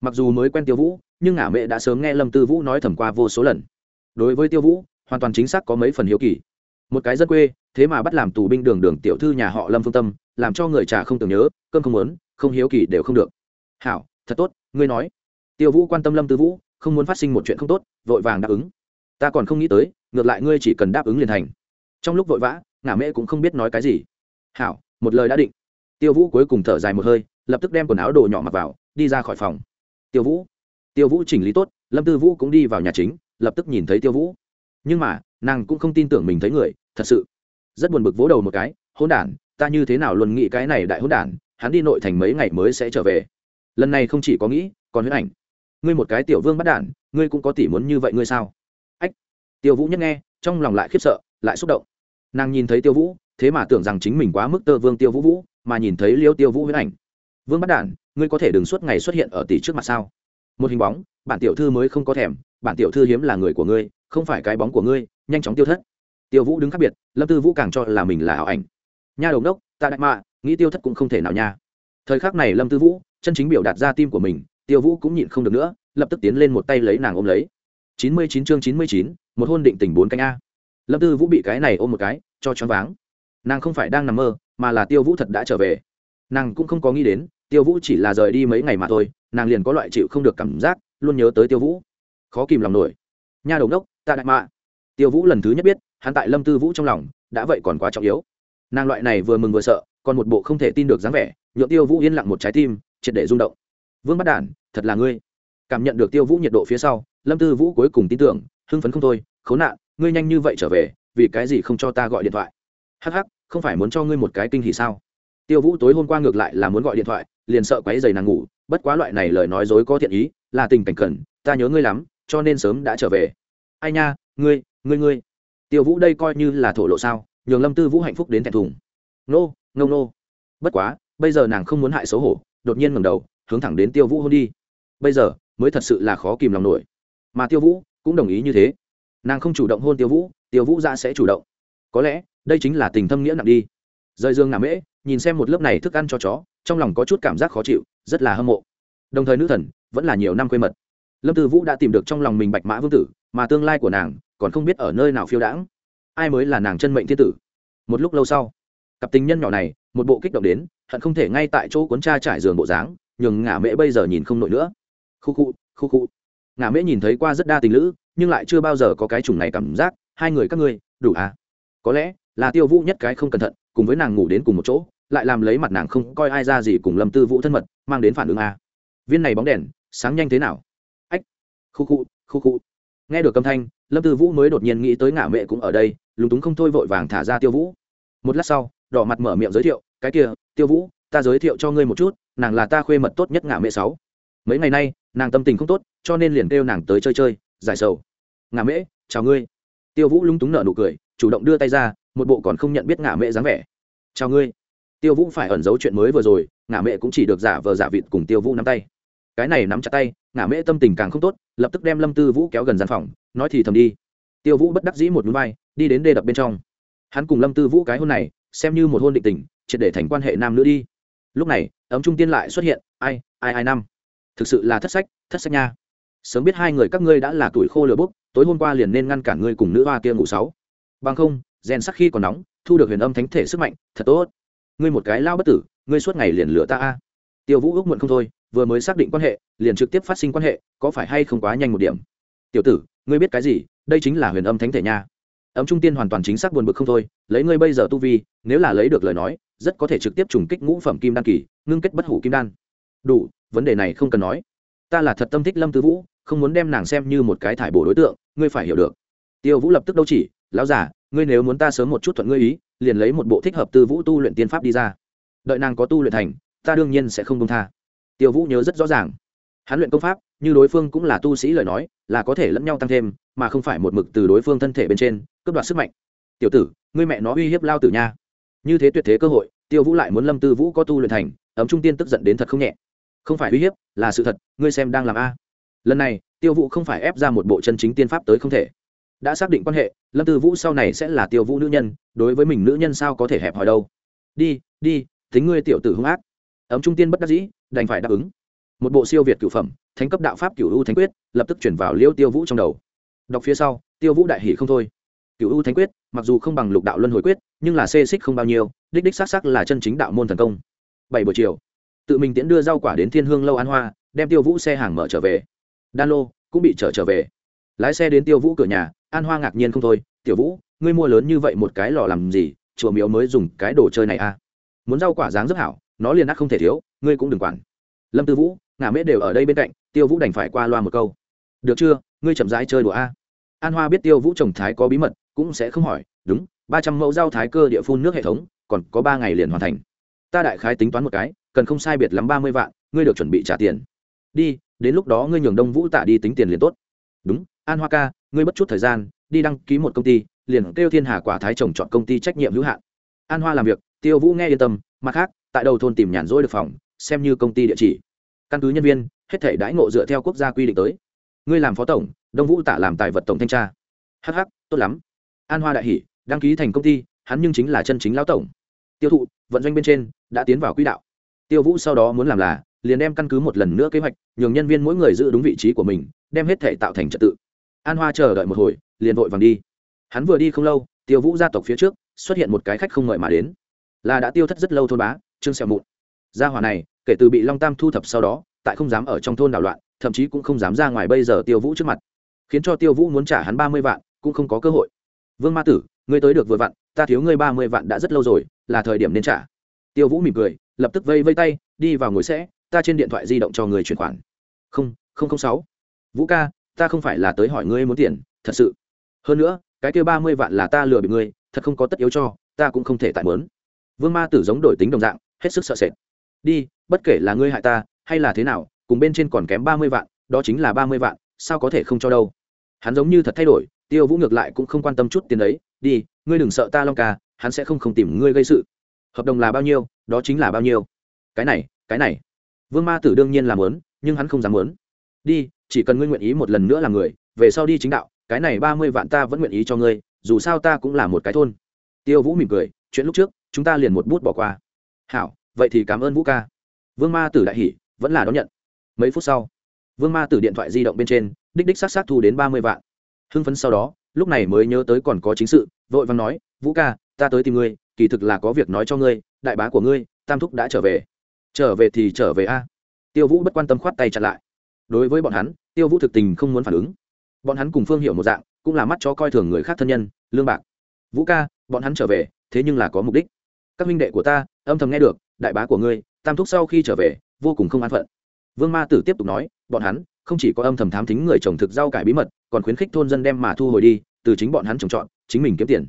Mặc dù mới quen tiêu vũ, nhưng ngả mẹ đã sớm nghe lâm tư vũ nói thầm qua vô số lần. Đối với tiêu vũ, hoàn toàn chính xác có mấy phần hiếu kỳ. Một cái dân quê, thế mà bắt làm tù binh đường đường tiểu thư nhà họ lâm phương tâm, làm cho người trà không tưởng nhớ, cơm không muốn, không hiếu kỳ đều không được. Hảo, thật tốt, ngươi nói. Tiêu vũ quan tâm lâm tư vũ, không muốn phát sinh một chuyện không tốt, vội vàng đáp ứng. Ta còn không nghĩ tới, ngược lại ngươi chỉ cần đáp ứng liền thành. Trong lúc vội vã, ngả mẹ cũng không biết nói cái gì. Hảo một lời đã định. Tiêu vũ cuối cùng thở dài một hơi, lập tức đem quần áo đồ nhỏ mặc vào, đi ra khỏi phòng. Tiêu vũ. Tiêu vũ chỉnh lý tốt, lâm tư vũ cũng đi vào nhà chính, lập tức nhìn thấy tiêu vũ. Nhưng mà, nàng cũng không tin tưởng mình thấy người, thật sự. Rất buồn bực vỗ đầu một cái hôn đản, ta như thế nào luôn nghĩ cái này đại hôn đản, hắn đi nội thành mấy ngày mới sẽ trở về. Lần này không chỉ có nghĩ, còn huyết ảnh. Ngươi một cái tiểu vương bắt đản, ngươi cũng có tỉ muốn như vậy ngươi sao? Ách. Tiêu vũ nhất nghe, trong lòng lại khiếp sợ, lại xúc động. Nàng nhìn thấy tiêu vũ thế mà tưởng rằng chính mình quá mức tơ vương tiêu vũ vũ, mà nhìn thấy liêu tiêu vũ huyễn ảnh. Vương bắt đản, ngươi có thể đừng suốt ngày xuất hiện ở tỷ trước mặt sao? Một hình bóng, bản tiểu thư mới không có thèm, bản tiểu thư hiếm là người của ngươi, không phải cái bóng của ngươi, nhanh chóng tiêu thất. Tiêu vũ đứng khác biệt, lâm tư vũ càng cho là mình là ảo ảnh. Nha đồng đốc ta đại mạ, nghĩ tiêu thất cũng không thể nào nha. Thời khắc này lâm tư vũ, chân chính biểu đạt ra tim của mình, tiêu vũ cũng nhịn không được nữa, lập tức tiến lên một tay lấy nàng ôm lấy. Chín mươi chín chương chín mươi chín, một hôn định tình bốn canh a. Lâm tư vũ bị cái này ôm một cái, cho choáng váng nàng không phải đang nằm mơ, mà là tiêu vũ thật đã trở về. Nàng cũng không có nghĩ đến, tiêu vũ chỉ là rời đi mấy ngày mà thôi, nàng liền có loại chịu không được cảm giác, luôn nhớ tới tiêu vũ. Khó kìm lòng nổi. Nha đầu đốc ta đại mạ. Tiêu vũ lần thứ nhất biết, hắn tại lâm tư vũ trong lòng, đã vậy còn quá trọng yếu. Nàng loại này vừa mừng vừa sợ, còn một bộ không thể tin được dáng vẻ, nhượng tiêu vũ yên lặng một trái tim, triệt để rung động. Vương bắt đản, thật là ngươi. Cảm nhận được tiêu vũ nhiệt độ phía sau, lâm tư vũ cuối cùng tin tưởng, hưng phấn không thôi, khốn nạn, ngươi nhanh như vậy trở về, vì cái gì không cho ta gọi điện thoại? Hắc hắc, không phải muốn cho ngươi một cái kinh hỉ sao? Tiêu vũ tối hôm qua ngược lại là muốn gọi điện thoại, liền sợ quấy giày nàng ngủ, bất quá loại này lời nói dối có thiện ý, là tình cảnh cần, ta nhớ ngươi lắm, cho nên sớm đã trở về. Ai nha, ngươi ngươi ngươi. Tiêu vũ đây coi như là thổ lộ sao, nhường lâm tư vũ hạnh phúc đến thẹn thùng. Nô nô nô. Bất quá, bây giờ nàng không muốn hại xấu hổ, đột nhiên ngầm đầu, hướng thẳng đến tiêu vũ hôn đi. Bây giờ, mới thật sự là khó kìm lòng nổi. Mà tiêu vũ cũng đồng ý như thế. Nàng không chủ động hôn tiêu vũ tiêu vũ ra sẽ chủ động. Có lẽ đây chính là tình thâm nghĩa nặng đi. Rời dương nằm mễ, nhìn xem một lớp này thức ăn cho chó, trong lòng có chút cảm giác khó chịu, rất là hâm mộ. Đồng thời nữ thần, vẫn là nhiều năm quê mật. Lâm tư vũ đã tìm được trong lòng mình bạch mã vương tử, mà tương lai của nàng còn không biết ở nơi nào phiêu đãng. Ai mới là nàng chân mệnh thiên tử? Một lúc lâu sau, cặp tình nhân nhỏ này, một bộ kích động đến, hận không thể ngay tại chỗ cuốn cha trải giường bộ dáng, nhường ngả mễ bây giờ nhìn không nổi nữa. Khu khu khu khu. Ngả mễ nhìn thấy qua rất đa tình lữ, nhưng lại chưa bao giờ có cái chủng này cảm giác, hai người các ngươi, đủ à? Có lẽ là tiêu vũ nhất cái không cẩn thận, cùng với nàng ngủ đến cùng một chỗ, lại làm lấy mặt nàng không coi ai ra gì cùng lâm tư vũ thân mật, mang đến phản ứng a. Viên này bóng đèn, sáng nhanh thế nào? Ách, khu khu khu khu. Nghe được âm thanh, lâm tư vũ mới đột nhiên nghĩ tới ngả mẹ cũng ở đây, lúng túng không thôi vội vàng thả ra tiêu vũ. Một lát sau, đỏ mặt mở miệng giới thiệu, cái kia, tiêu vũ, ta giới thiệu cho ngươi một chút, nàng là ta khuê mật tốt nhất ngả mẹ sáu. Mấy ngày nay, nàng tâm tình không tốt, cho nên liền kêu nàng tới chơi chơi, giải sầu. Ngả mễ chào ngươi. Tiêu vũ lúng túng nở nụ cười, chủ động đưa tay ra một bộ còn không nhận biết ngả mẹ dáng vẻ. Chào ngươi. Tiêu vũ phải ẩn giấu chuyện mới vừa rồi ngả mẹ cũng chỉ được giả vờ giả vịt cùng tiêu vũ nắm tay. Cái này nắm chặt tay ngả mễ tâm tình càng không tốt, lập tức đem lâm tư vũ kéo gần gian phòng, nói thì thầm đi. Tiêu vũ bất đắc dĩ một núi vai, đi đến đê đập bên trong. Hắn cùng lâm tư vũ cái hôn này, xem như một hôn định tình, triệt để thành quan hệ nam nữ đi. Lúc này, ấm trung tiên lại xuất hiện, ai ai ai năm? Thực sự là thất sách thất sách nha. Sớm biết hai người các ngươi đã là tuổi khô lửa bốc, tối hôm qua liền nên ngăn cản ngươi cùng nữ hoa kia ngủ sáu. Bằng không rèn sắc khi còn nóng, thu được huyền âm thánh thể sức mạnh, thật tốt. Ngươi một cái lao bất tử, ngươi suốt ngày liền lửa ta a. Tiêu vũ ước muộn không thôi, vừa mới xác định quan hệ, liền trực tiếp phát sinh quan hệ, có phải hay không quá nhanh một điểm? Tiểu tử, ngươi biết cái gì? Đây chính là huyền âm thánh thể nha. Ấm trung tiên hoàn toàn chính xác buồn bực không thôi, lấy ngươi bây giờ tu vi, nếu là lấy được lời nói, rất có thể trực tiếp trùng kích ngũ phẩm kim đan kỳ, ngưng kết bất hủ kim đan. Đủ, vấn đề này không cần nói. Ta là thật tâm thích lâm tư vũ, không muốn đem nàng xem như một cái thải bổ đối tượng, ngươi phải hiểu được. Tiêu vũ lập tức đâu chỉ, lão giả ngươi nếu muốn ta sớm một chút thuận ngươi ý, liền lấy một bộ thích hợp tư vũ tu luyện tiên pháp đi ra. Đợi nàng có tu luyện thành, ta đương nhiên sẽ không công tha. Tiêu vũ nhớ rất rõ ràng. Hắn luyện công pháp, như đối phương cũng là tu sĩ lời nói, là có thể lẫn nhau tăng thêm, mà không phải một mực từ đối phương thân thể bên trên, cướp đoạt sức mạnh. Tiểu tử, ngươi mẹ nó uy hiếp lao tử nha. Như thế tuyệt thế cơ hội tiêu vũ lại muốn lâm tư vũ có tu luyện thành, ấm trung tiên tức giận đến thật không nhẹ. Không phải uy hiếp, là sự thật, ngươi xem đang làm a. Lần này tiêu vũ không phải ép ra một bộ chân chính tiên pháp tới không thể đã xác định quan hệ, lâm tư vũ sau này sẽ là tiêu vũ nữ nhân, đối với mình nữ nhân sao có thể hẹp hòi đâu? Đi đi, tính ngươi tiểu tử hung ác. Ấm trung tiên bất đắc dĩ, đành phải đáp ứng. Một bộ siêu việt cửu phẩm, thánh cấp đạo pháp cửu u thánh quyết, lập tức chuyển vào liêu tiêu vũ trong đầu. Đọc phía sau, tiêu vũ đại hỷ không thôi. Cửu u thánh quyết, mặc dù không bằng lục đạo luân hồi quyết, nhưng là xê xích không bao nhiêu, đích đích xác sắc là chân chính đạo môn thần công. Bảy buổi chiều, tự mình tiễn đưa rau quả đến thiên hương lâu an hoa, đem tiêu vũ xe hàng mở trở về. Đan lô cũng bị trở trở về. Lái xe đến tiêu vũ cửa nhà an hoa ngạc nhiên không thôi, tiểu vũ, ngươi mua lớn như vậy một cái lò làm gì? Chùa miếu mới dùng cái đồ chơi này à? Muốn rau quả dáng rất hảo, nó liền ác không thể thiếu, ngươi cũng đừng quản. Lâm tư vũ, ngả mễ đều ở đây bên cạnh, tiêu vũ đành phải qua loa một câu. Được chưa? Ngươi chậm rãi chơi đùa a. An hoa biết tiêu vũ trồng thái có bí mật, cũng sẽ không hỏi, đúng, ba trăm mẫu rau thái cơ địa phun nước hệ thống, còn có ba ngày liền hoàn thành. Ta đại khái tính toán một cái, cần không sai biệt lắm ba mươi vạn, ngươi được chuẩn bị trả tiền. Đi, đến lúc đó ngươi nhường đông vũ tạ đi tính tiền liền tốt. Đúng an hoa ca, ngươi mất chút thời gian, đi đăng ký một công ty, liền kêu thiên hà quả thái trồng chọn công ty trách nhiệm hữu hạn. An hoa làm việc, tiêu vũ nghe yên tâm, mặt khác, tại đầu thôn tìm nhàn rỗi được phòng, xem như công ty địa chỉ. Căn cứ nhân viên, hết thể đãi ngộ dựa theo quốc gia quy định tới. Ngươi làm phó tổng, đông vũ tạ làm tài vật tổng thanh tra. Hh tốt lắm. An hoa đại hỷ đăng ký thành công ty, hắn nhưng chính là chân chính lão tổng. Tiêu thụ, vận doanh bên trên, đã tiến vào quỹ đạo. Tiêu vũ sau đó muốn làm là, liền đem căn cứ một lần nữa kế hoạch, nhường nhân viên mỗi người giữ đúng vị trí của mình, đem hết thể tạo thành trật tự an hoa chờ đợi một hồi, liền vội vàng đi. Hắn vừa đi không lâu, tiêu vũ gia tộc phía trước xuất hiện một cái khách không mời mà đến. Là đã tiêu thất rất lâu thôn bá, trương xẹo mụn. Gia hỏa này, kể từ bị long tam thu thập sau đó, tại không dám ở trong thôn đảo loạn, thậm chí cũng không dám ra ngoài bây giờ tiêu vũ trước mặt. Khiến cho tiêu vũ muốn trả hắn ba mươi vạn, cũng không có cơ hội. Vương ma tử, ngươi tới được vừa vặn, ta thiếu ngươi ba mươi vạn đã rất lâu rồi, là thời điểm nên trả. Tiêu vũ mỉm cười, lập tức vây vây tay, đi vào ngồi sẽ, ta trên điện thoại di động cho người chuyển khoản. Không không không sáu. Vũ ca ta không phải là tới hỏi ngươi muốn tiền, thật sự. Hơn nữa, cái kia ba mươi vạn là ta lừa bị ngươi, thật không có tất yếu cho, ta cũng không thể tại mớn vương ma tử giống đổi tính đồng dạng, hết sức sợ sệt. Đi, bất kể là ngươi hại ta, hay là thế nào, cùng bên trên còn kém ba mươi vạn, đó chính là ba mươi vạn, sao có thể không cho đâu? Hắn giống như thật thay đổi, tiêu vũ ngược lại cũng không quan tâm chút tiền đấy, đi, ngươi đừng sợ ta long ca, hắn sẽ không không tìm ngươi gây sự. Hợp đồng là bao nhiêu, đó chính là bao nhiêu. Cái này cái này. Vương ma tử đương nhiên làm lớn nhưng hắn không dám lớn đi chỉ cần ngươi nguyện ý một lần nữa làm người, về sau đi chính đạo, cái này ba mươi vạn ta vẫn nguyện ý cho ngươi, dù sao ta cũng là một cái thôn. Tiêu vũ mỉm cười, chuyện lúc trước, chúng ta liền một bút bỏ qua. Hảo, vậy thì cảm ơn vũ ca. Vương ma tử đại hỷ vẫn là đón nhận. Mấy phút sau, vương ma tử điện thoại di động bên trên, đích đích s á t s á t thu đến ba mươi vạn. Hưng phấn sau đó, lúc này mới nhớ tới còn có chính sự, vội vàng nói, vũ ca, ta tới tìm ngươi, kỳ thực là có việc nói cho ngươi, đại bá của ngươi, tam thúc đã trở về. Trở về thì trở về a. Tiêu vũ bất quan tâm khoát tay chặn lại đối với bọn hắn, tiêu vũ thực tình không muốn phản ứng. Bọn hắn cùng phương hiệu một dạng, cũng là mắt cho coi thường người khác thân nhân, lương bạc. Vũ ca, bọn hắn trở về, thế nhưng là có mục đích. Các minh đệ của ta, âm thầm nghe được, đại bá của ngươi, tam thúc sau khi trở về, vô cùng không an phận. Vương ma tử tiếp tục nói, bọn hắn, không chỉ có âm thầm thám thính người trồng thực rau cải bí mật, còn khuyến khích thôn dân đem mà thu hồi đi, từ chính bọn hắn trồng trọt, chính mình kiếm tiền.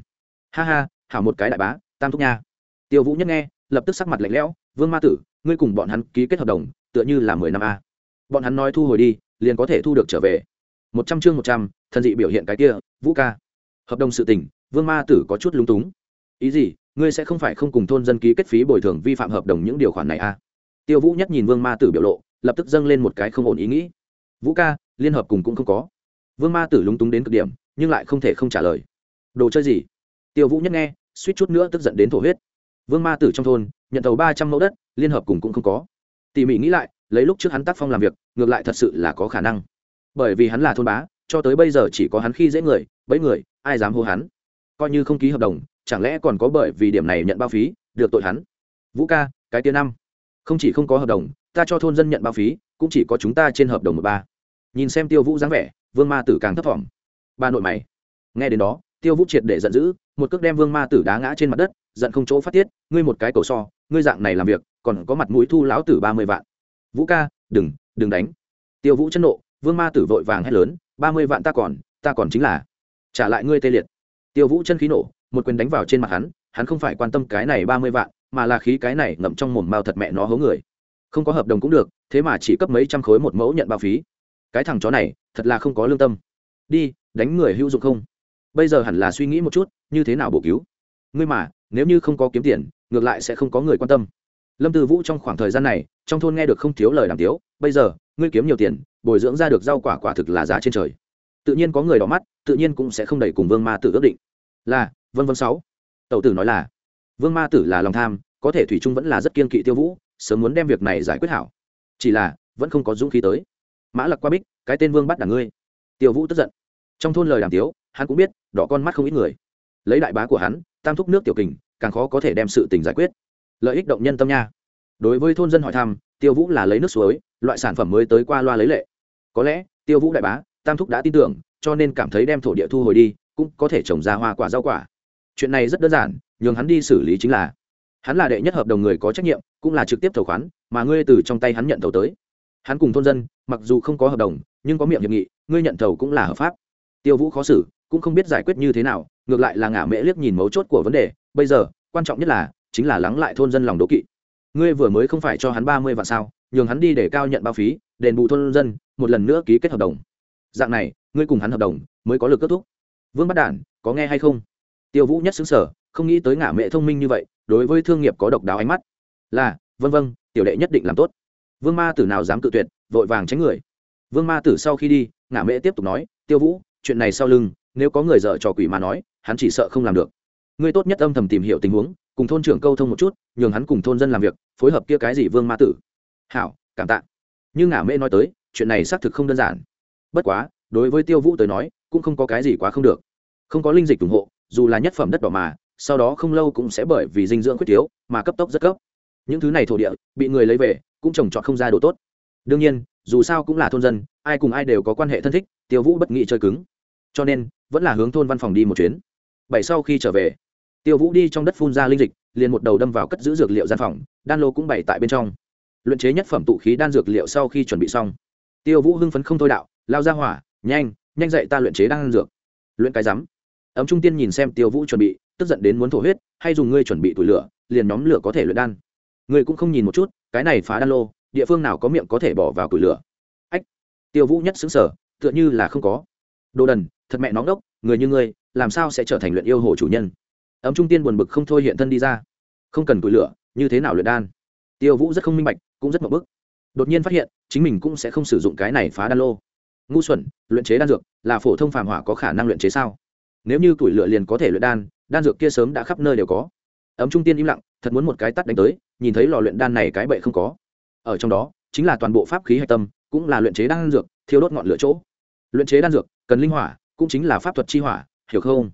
Ha ha, hảo một cái đại bá, tam thúc nha. Tiêu vũ nhất nghe, lập tức sắc mặt lạnh lẽo, vương ma tử, ngươi cùng bọn hắn ký kết hợp đồng, tựa như là mười năm a bọn hắn nói thu hồi đi, liền có thể thu được trở về. Một trăm chương một trăm, thần dị biểu hiện cái kia, vũ ca. Hợp đồng sự tình, vương ma tử có chút lúng túng. Ý gì, ngươi sẽ không phải không cùng thôn dân ký kết phí bồi thường vi phạm hợp đồng những điều khoản này a tiêu vũ nhất nhìn vương ma tử biểu lộ, lập tức dâng lên một cái không ổn ý nghĩ. Vũ ca, liên hợp cùng cũng không có. Vương ma tử lúng túng đến cực điểm, nhưng lại không thể không trả lời. Đồ chơi gì? Tiêu vũ nhất nghe, suýt chút nữa tức giận đến thổ huyết. Vương ma tử trong thôn, nhận thầu ba trăm mẫu đất, liên hợp cùng cũng không có. Tỉ mỉ nghĩ lại lấy lúc trước hắn tác phong làm việc, ngược lại thật sự là có khả năng. Bởi vì hắn là thôn bá, cho tới bây giờ chỉ có hắn khi dễ người bấy người, ai dám hô hắn? Coi như không ký hợp đồng, chẳng lẽ còn có bởi vì điểm này nhận bao phí, được tội hắn? Vũ ca, cái tia năm. Không chỉ không có hợp đồng, ta cho thôn dân nhận bao phí, cũng chỉ có chúng ta trên hợp đồng một ba. Nhìn xem tiêu vũ dáng vẻ, vương ma tử càng thấp thỏm. Ba nội mày. Nghe đến đó, tiêu vũ triệt để giận dữ, một cước đem vương ma tử đá ngã trên mặt đất, giận không chỗ phát tiết, ngươi một cái cầu so, ngươi dạng này làm việc, còn có mặt mũi thu lão tử ba mươi vạn vũ ca, đừng đừng đánh. Tiêu vũ chân nộ, vương ma tử vội vàng hét lớn, ba mươi vạn ta còn ta còn chính là trả lại ngươi tê liệt. Tiêu vũ chân khí nổ, một quyền đánh vào trên mặt hắn hắn không phải quan tâm cái này ba mươi vạn, mà là khí cái này ngậm trong mồm mao thật mẹ nó hố người. Không có hợp đồng cũng được, thế mà chỉ cấp mấy trăm khối một mẫu nhận bao phí. Cái thằng chó này, thật là không có lương tâm. Đi, đánh người hữu dụng không? Bây giờ hẳn là suy nghĩ một chút, như thế nào bổ cứu? Ngươi mà, nếu như không có kiếm tiền, ngược lại sẽ không có người quan tâm lâm tư vũ trong khoảng thời gian này, trong thôn nghe được không thiếu lời đàm tiếu, bây giờ, ngươi kiếm nhiều tiền, bồi dưỡng ra được rau quả quả thực là giá trên trời. Tự nhiên có người đỏ mắt, tự nhiên cũng sẽ không đẩy cùng vương ma tử ước định. Là, vân vân sáu. Tẩu tử nói là, vương ma tử là lòng tham, có thể thủy trung vẫn là rất kiên kỵ tiêu vũ, sớm muốn đem việc này giải quyết hảo. Chỉ là, vẫn không có dũng khí tới. Mã lặc qua bích, cái tên vương bắt đảng ngươi. Tiêu vũ tức giận. Trong thôn lời đàm tiếu, hắn cũng biết, đỏ con mắt không ít người. Lấy đại bá của hắn, tam thúc nước tiểu kình, càng khó có thể đem sự tình giải quyết lợi ích động nhân tâm nha. Đối với thôn dân hỏi thăm, tiêu vũ là lấy nước suối, loại sản phẩm mới tới qua loa lấy lệ. Có lẽ, tiêu vũ đại bá, tam thúc đã tin tưởng, cho nên cảm thấy đem thổ địa thu hồi đi, cũng có thể trồng ra hoa quả rau quả. Chuyện này rất đơn giản, nhường hắn đi xử lý chính là, hắn là đệ nhất hợp đồng người có trách nhiệm, cũng là trực tiếp thầu khoán, mà ngươi từ trong tay hắn nhận thầu tới. Hắn cùng thôn dân, mặc dù không có hợp đồng, nhưng có miệng hiệp nghị, ngươi nhận thầu cũng là hợp pháp. Tiêu vũ khó xử, cũng không biết giải quyết như thế nào, ngược lại là ngả mễ liếc nhìn mấu chốt của vấn đề, bây giờ, quan trọng nhất là chính là lắng lại thôn dân lòng đố kỵ. Ngươi vừa mới không phải cho hắn ba mươi vạn sao, nhường hắn đi để cao nhận bao phí, đền bù thôn dân, một lần nữa ký kết hợp đồng. Dạng này, ngươi cùng hắn hợp đồng, mới có lực kết thúc. Vương bắt đản, có nghe hay không? Tiêu vũ nhất xứng sở không nghĩ tới ngả mẹ thông minh như vậy, đối với thương nghiệp có độc đáo ánh mắt. Là, vân vân, tiểu đệ nhất định làm tốt. Vương ma tử nào dám cự tuyệt, vội vàng tránh người. Vương ma tử sau khi đi ngả mẹ tiếp tục nói, tiêu vũ, chuyện này sau lưng, nếu có người dở trò quỷ mà nói, hắn chỉ sợ không làm được. Ngươi tốt nhất âm thầm tìm hiểu tình huống cùng thôn trưởng câu thông một chút, nhường hắn cùng thôn dân làm việc, phối hợp kia cái gì vương ma tử. Hảo, cảm tạ. Như ngả mễ nói tới, chuyện này xác thực không đơn giản. Bất quá, đối với tiêu vũ tới nói, cũng không có cái gì quá không được. Không có linh dịch ủng hộ, dù là nhất phẩm đất đỏ mà, sau đó không lâu cũng sẽ bởi vì dinh dưỡng quyết thiếu, mà cấp tốc rất cấp. Những thứ này thổ địa, bị người lấy về, cũng trồng trọt không ra đồ tốt. Đương nhiên, dù sao cũng là thôn dân, ai cùng ai đều có quan hệ thân thích, tiêu vũ bất nghị chơi cứng. Cho nên, vẫn là hướng thôn văn phòng đi một chuyến. Bảy sau khi trở về tiêu vũ đi trong đất phun ra linh dịch, liền một đầu đâm vào cất giữ dược liệu gian phòng, đan lô cũng bày tại bên trong. Luyện chế nhất phẩm tụ khí đan dược liệu sau khi chuẩn bị xong, tiêu vũ hưng phấn không thôi đạo, lao ra hỏa, nhanh nhanh dậy ta luyện chế đan dược. Luyện cái rắm. Ấm trung tiên nhìn xem tiêu vũ chuẩn bị, tức giận đến muốn thổ huyết, hay dùng ngươi chuẩn bị tủi lửa, liền nhóm lửa có thể luyện đan. Ngươi cũng không nhìn một chút, cái này phá đan lô, địa phương nào có miệng có thể bỏ vào tủi lửa? Ách, tiêu vũ nhất xứng sở tựa như là không có. Đồ đần, thật mẹ nóng đốc, người như ngươi, làm sao sẽ trở thành luyện yêu hồ chủ nhân? Ấm trung tiên buồn bực không thôi hiện thân đi ra. Không cần tủi lửa, như thế nào luyện đan? Tiêu vũ rất không minh bạch, cũng rất mậu bức. Đột nhiên phát hiện, chính mình cũng sẽ không sử dụng cái này phá đan lô. Ngu xuẩn, luyện chế đan dược là phổ thông phàm hỏa có khả năng luyện chế sao? Nếu như tuổi lửa liền có thể luyện đan đan dược kia sớm đã khắp nơi đều có. Ấm trung tiên im lặng, thật muốn một cái tắt đánh tới, nhìn thấy lò luyện đan này cái bậy không có. Ở trong đó, chính là toàn bộ pháp khí hạch tâm, cũng là luyện chế đan dược, thiêu đốt ngọn lửa chỗ. Luyện chế đan dược, cần linh hỏa, cũng chính là pháp thuật chi hỏa, hiểu không?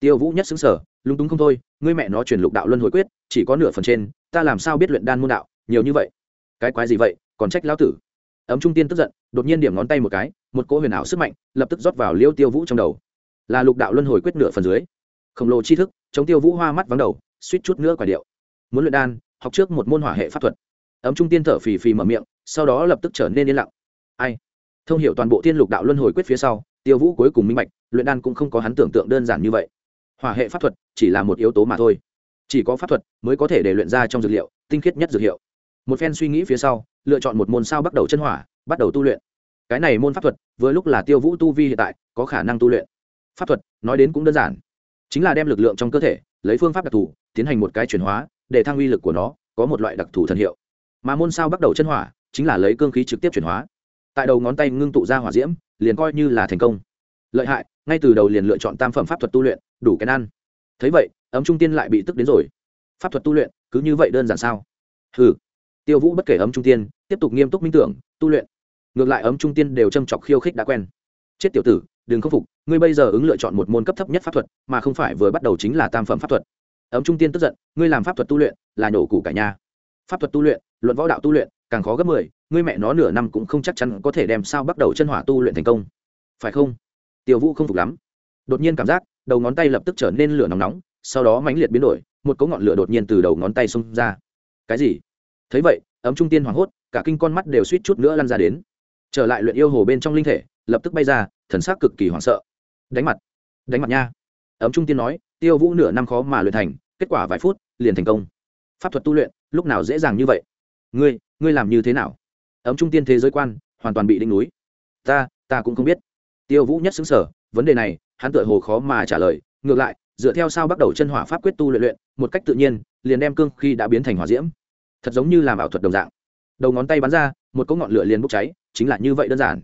Tiêu vũ nhất xứng sở lung túng không thôi, ngươi mẹ nó truyền lục đạo luân hồi quyết, chỉ có nửa phần trên, ta làm sao biết luyện đan môn đạo, nhiều như vậy. Cái quái gì vậy, còn trách lão tử. Ấm trung tiên tức giận, đột nhiên điểm ngón tay một cái, một cỗ huyền ảo sức mạnh, lập tức rót vào liêu tiêu vũ trong đầu. Là lục đạo luân hồi quyết nửa phần dưới. Khổng lồ tri thức, chống tiêu vũ hoa mắt vắng đầu, suýt chút nữa quả điệu. Muốn luyện đan, học trước một môn hỏa hệ pháp thuật. Ấm trung tiên thở phì phì mở miệng, sau đó lập tức trở nên yên lặng. Ai? Thông hiểu toàn bộ tiên lục đạo luân hồi quyết phía sau, tiêu vũ cuối cùng minh bạch, luyện đan cũng không có hắn tưởng tượng đơn giản như vậy hỏa hệ pháp thuật chỉ là một yếu tố mà thôi. Chỉ có pháp thuật mới có thể để luyện ra trong dược liệu, tinh khiết nhất dược hiệu. Một phen suy nghĩ phía sau, lựa chọn một môn sao bắt đầu chân hỏa, bắt đầu tu luyện. Cái này môn pháp thuật, vừa lúc là tiêu vũ tu vi hiện tại, có khả năng tu luyện. Pháp thuật, nói đến cũng đơn giản. Chính là đem lực lượng trong cơ thể, lấy phương pháp đặc thù, tiến hành một cái chuyển hóa, để thăng uy lực của nó, có một loại đặc thù thần hiệu. Mà môn sao bắt đầu chân hỏa, chính là lấy cương khí trực tiếp chuyển hóa. Tại đầu ngón tay ngưng tụ ra hỏa diễm, liền coi như là thành công. Lợi hại, ngay từ đầu liền lựa chọn tam phẩm pháp thuật tu luyện đủ cái ăn. Thấy vậy ấm trung tiên lại bị tức đến rồi. Pháp thuật tu luyện cứ như vậy đơn giản sao? Hừ, tiêu vũ bất kể ấm trung tiên tiếp tục nghiêm túc minh tưởng tu luyện. Ngược lại ấm trung tiên đều châm chọc khiêu khích đã quen. Chết tiểu tử đừng khâm phục ngươi bây giờ ứng lựa chọn một môn cấp thấp nhất pháp thuật mà không phải vừa bắt đầu chính là tam phẩm pháp thuật. Ấm trung tiên tức giận ngươi làm pháp thuật tu luyện là nhổ củ cả nhà pháp thuật tu luyện luận võ đạo tu luyện càng khó gấp mười ngươi mẹ nó nửa năm cũng không chắc chắn có thể đem sao bắt đầu chân hỏa tu luyện thành công. Phải không? Tiêu vũ không phục lắm. Đột nhiên cảm giác đầu ngón tay lập tức trở nên lửa nóng nóng, sau đó mãnh liệt biến đổi, một cỗ ngọn lửa đột nhiên từ đầu ngón tay xông ra. Cái gì? Thấy vậy, ấm trung tiên hoảng hốt, cả kinh con mắt đều suýt chút nữa lăn ra đến. Trở lại luyện yêu hồ bên trong linh thể, lập tức bay ra, thần sắc cực kỳ hoảng sợ. Đánh mặt đánh mặt nha. Ấm trung tiên nói, tiêu vũ nửa năm khó mà luyện thành, kết quả vài phút, liền thành công. Pháp thuật tu luyện, lúc nào dễ dàng như vậy? Ngươi ngươi làm như thế nào? Ấm trung tiên thế giới quan, hoàn toàn bị đinh núi. Ta ta cũng không biết. Tiêu vũ nhất xứng sở vấn đề này hắn tựa hồ khó mà trả lời, ngược lại, dựa theo sao bắt đầu chân hỏa pháp quyết tu luyện luyện, một cách tự nhiên, liền đem cương khi đã biến thành hỏa diễm. Thật giống như làm ảo thuật đồng dạng. Đầu ngón tay bắn ra, một cỗ ngọn lửa liền bốc cháy, chính là như vậy đơn giản.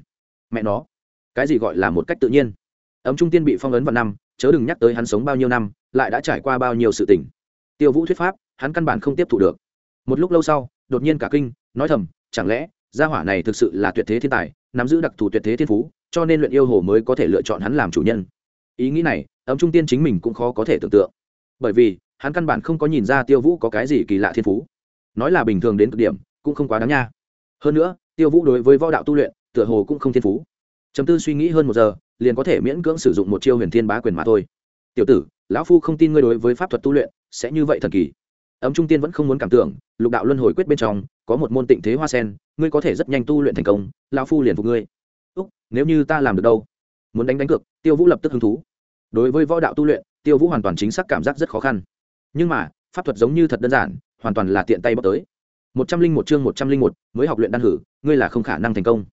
Mẹ nó, cái gì gọi là một cách tự nhiên? Ấm trung tiên bị phong ấn vào năm, chớ đừng nhắc tới hắn sống bao nhiêu năm, lại đã trải qua bao nhiêu sự tình. Tiêu vũ thuyết pháp, hắn căn bản không tiếp thu được. Một lúc lâu sau, đột nhiên cả kinh, nói thầm, chẳng lẽ, gia hỏa này thực sự là tuyệt thế thiên tài, nắm giữ đặc thù tuyệt thế thiên phú, cho nên luyện yêu hồ mới có thể lựa chọn hắn làm chủ nhân ý nghĩ này, ấm trung tiên chính mình cũng khó có thể tưởng tượng. Bởi vì, hắn căn bản không có nhìn ra tiêu vũ có cái gì kỳ lạ thiên phú. Nói là bình thường đến cực điểm, cũng không quá đáng nha. Hơn nữa, tiêu vũ đối với võ đạo tu luyện, tựa hồ cũng không thiên phú. Chấm tư suy nghĩ hơn một giờ, liền có thể miễn cưỡng sử dụng một chiêu huyền thiên bá quyền mà thôi. Tiểu tử, lão phu không tin ngươi đối với pháp thuật tu luyện, sẽ như vậy thần kỳ. Ấm trung tiên vẫn không muốn cảm tưởng, lục đạo luân hồi quyết bên trong, có một môn tịnh thế hoa sen, ngươi có thể rất nhanh tu luyện thành công, lão phu liền phục ngươi. Úc, nếu như ta làm được đâu? Muốn đánh đánh cược, tiêu vũ lập tức hứng thú đối với võ đạo tu luyện, tiêu vũ hoàn toàn chính xác cảm giác rất khó khăn. Nhưng mà, pháp thuật giống như thật đơn giản, hoàn toàn là tiện tay bóc tới. Một trăm linh một chương một trăm linh một, mới học luyện đan hử, ngươi là không khả năng thành công.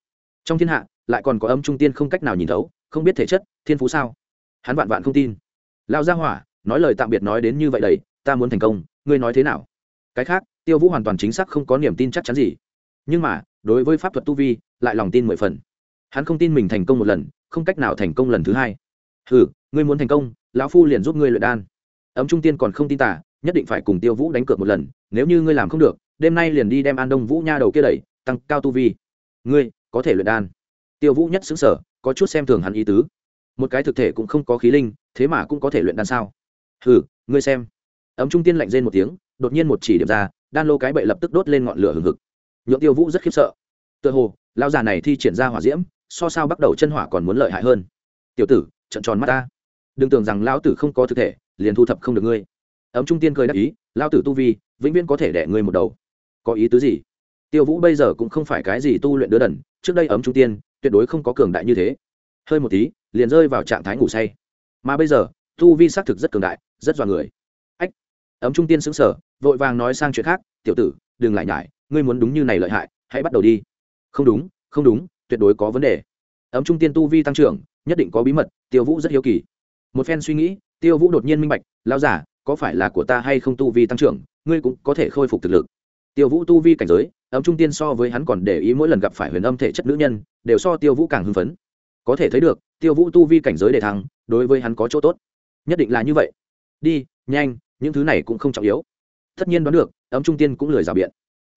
Trong thiên hạ, lại còn có âm trung tiên không cách nào nhìn thấu, không biết thể chất, thiên phú sao? Hắn vạn vạn không tin. Lao gia hỏa, nói lời tạm biệt nói đến như vậy đầy, ta muốn thành công, ngươi nói thế nào? Cái khác, tiêu vũ hoàn toàn chính xác không có niềm tin chắc chắn gì. Nhưng mà, đối với pháp thuật tu vi, lại lòng tin mười phần. Hắn không tin mình thành công một lần, không cách nào thành công lần thứ hai. Ừ ngươi muốn thành công, lão phu liền giúp ngươi luyện đan. Ấm trung tiên còn không tin tả nhất định phải cùng tiêu vũ đánh cược một lần, nếu như ngươi làm không được, đêm nay liền đi đem an đông vũ nha đầu kia đẩy, tăng cao tu vi. Ngươi, có thể luyện đan. Tiêu vũ nhất xứng sở có chút xem thường hắn ý tứ. Một cái thực thể cũng không có khí linh, thế mà cũng có thể luyện đan sao? Hừ, ngươi xem. Ấm trung tiên lạnh rên một tiếng, đột nhiên một chỉ điểm ra, đan lô cái bậy lập tức đốt lên ngọn lửa hừng hực. Nhượng tiêu vũ rất khiếp sợ. Tựa hồ lao già này thi triển ra hỏa diễm, so sao bắt đầu chân hỏa còn muốn lợi hại hơn. Tiểu tử, trận tròn mắt ta đừng tưởng rằng lão tử không có thực thể, liền thu thập không được ngươi. Ấm trung tiên cười đắc ý, Lão tử tu vi, vĩnh viễn có thể đẻ ngươi một đầu. Có ý tứ gì? Tiêu vũ bây giờ cũng không phải cái gì tu luyện đứa đần, trước đây ấm trung tiên, tuyệt đối không có cường đại như thế. Hơi một tí, liền rơi vào trạng thái ngủ say. Mà bây giờ, tu vi xác thực rất cường đại, rất dọa người. Ách! Ấm trung tiên xứng sở vội vàng nói sang chuyện khác, tiểu tử, đừng lại nhải, ngươi muốn đúng như này lợi hại, hãy bắt đầu đi. Không đúng không đúng, tuyệt đối có vấn đề. Ấm trung tiên tu vi tăng trưởng, nhất định có bí mật, tiêu vũ rất hiếu kỳ một phen suy nghĩ, tiêu vũ đột nhiên minh bạch lao giả, có phải là của ta hay không tu vi tăng trưởng, ngươi cũng có thể khôi phục thực lực. Tiêu vũ tu vi cảnh giới, ấm trung tiên so với hắn còn để ý mỗi lần gặp phải huyền âm thể chất nữ nhân, đều so tiêu vũ càng hưng phấn. Có thể thấy được, tiêu vũ tu vi cảnh giới để thăng, đối với hắn có chỗ tốt. Nhất định là như vậy. Đi, nhanh, những thứ này cũng không trọng yếu. Tất nhiên đoán được, ấm trung tiên cũng lười rào biện.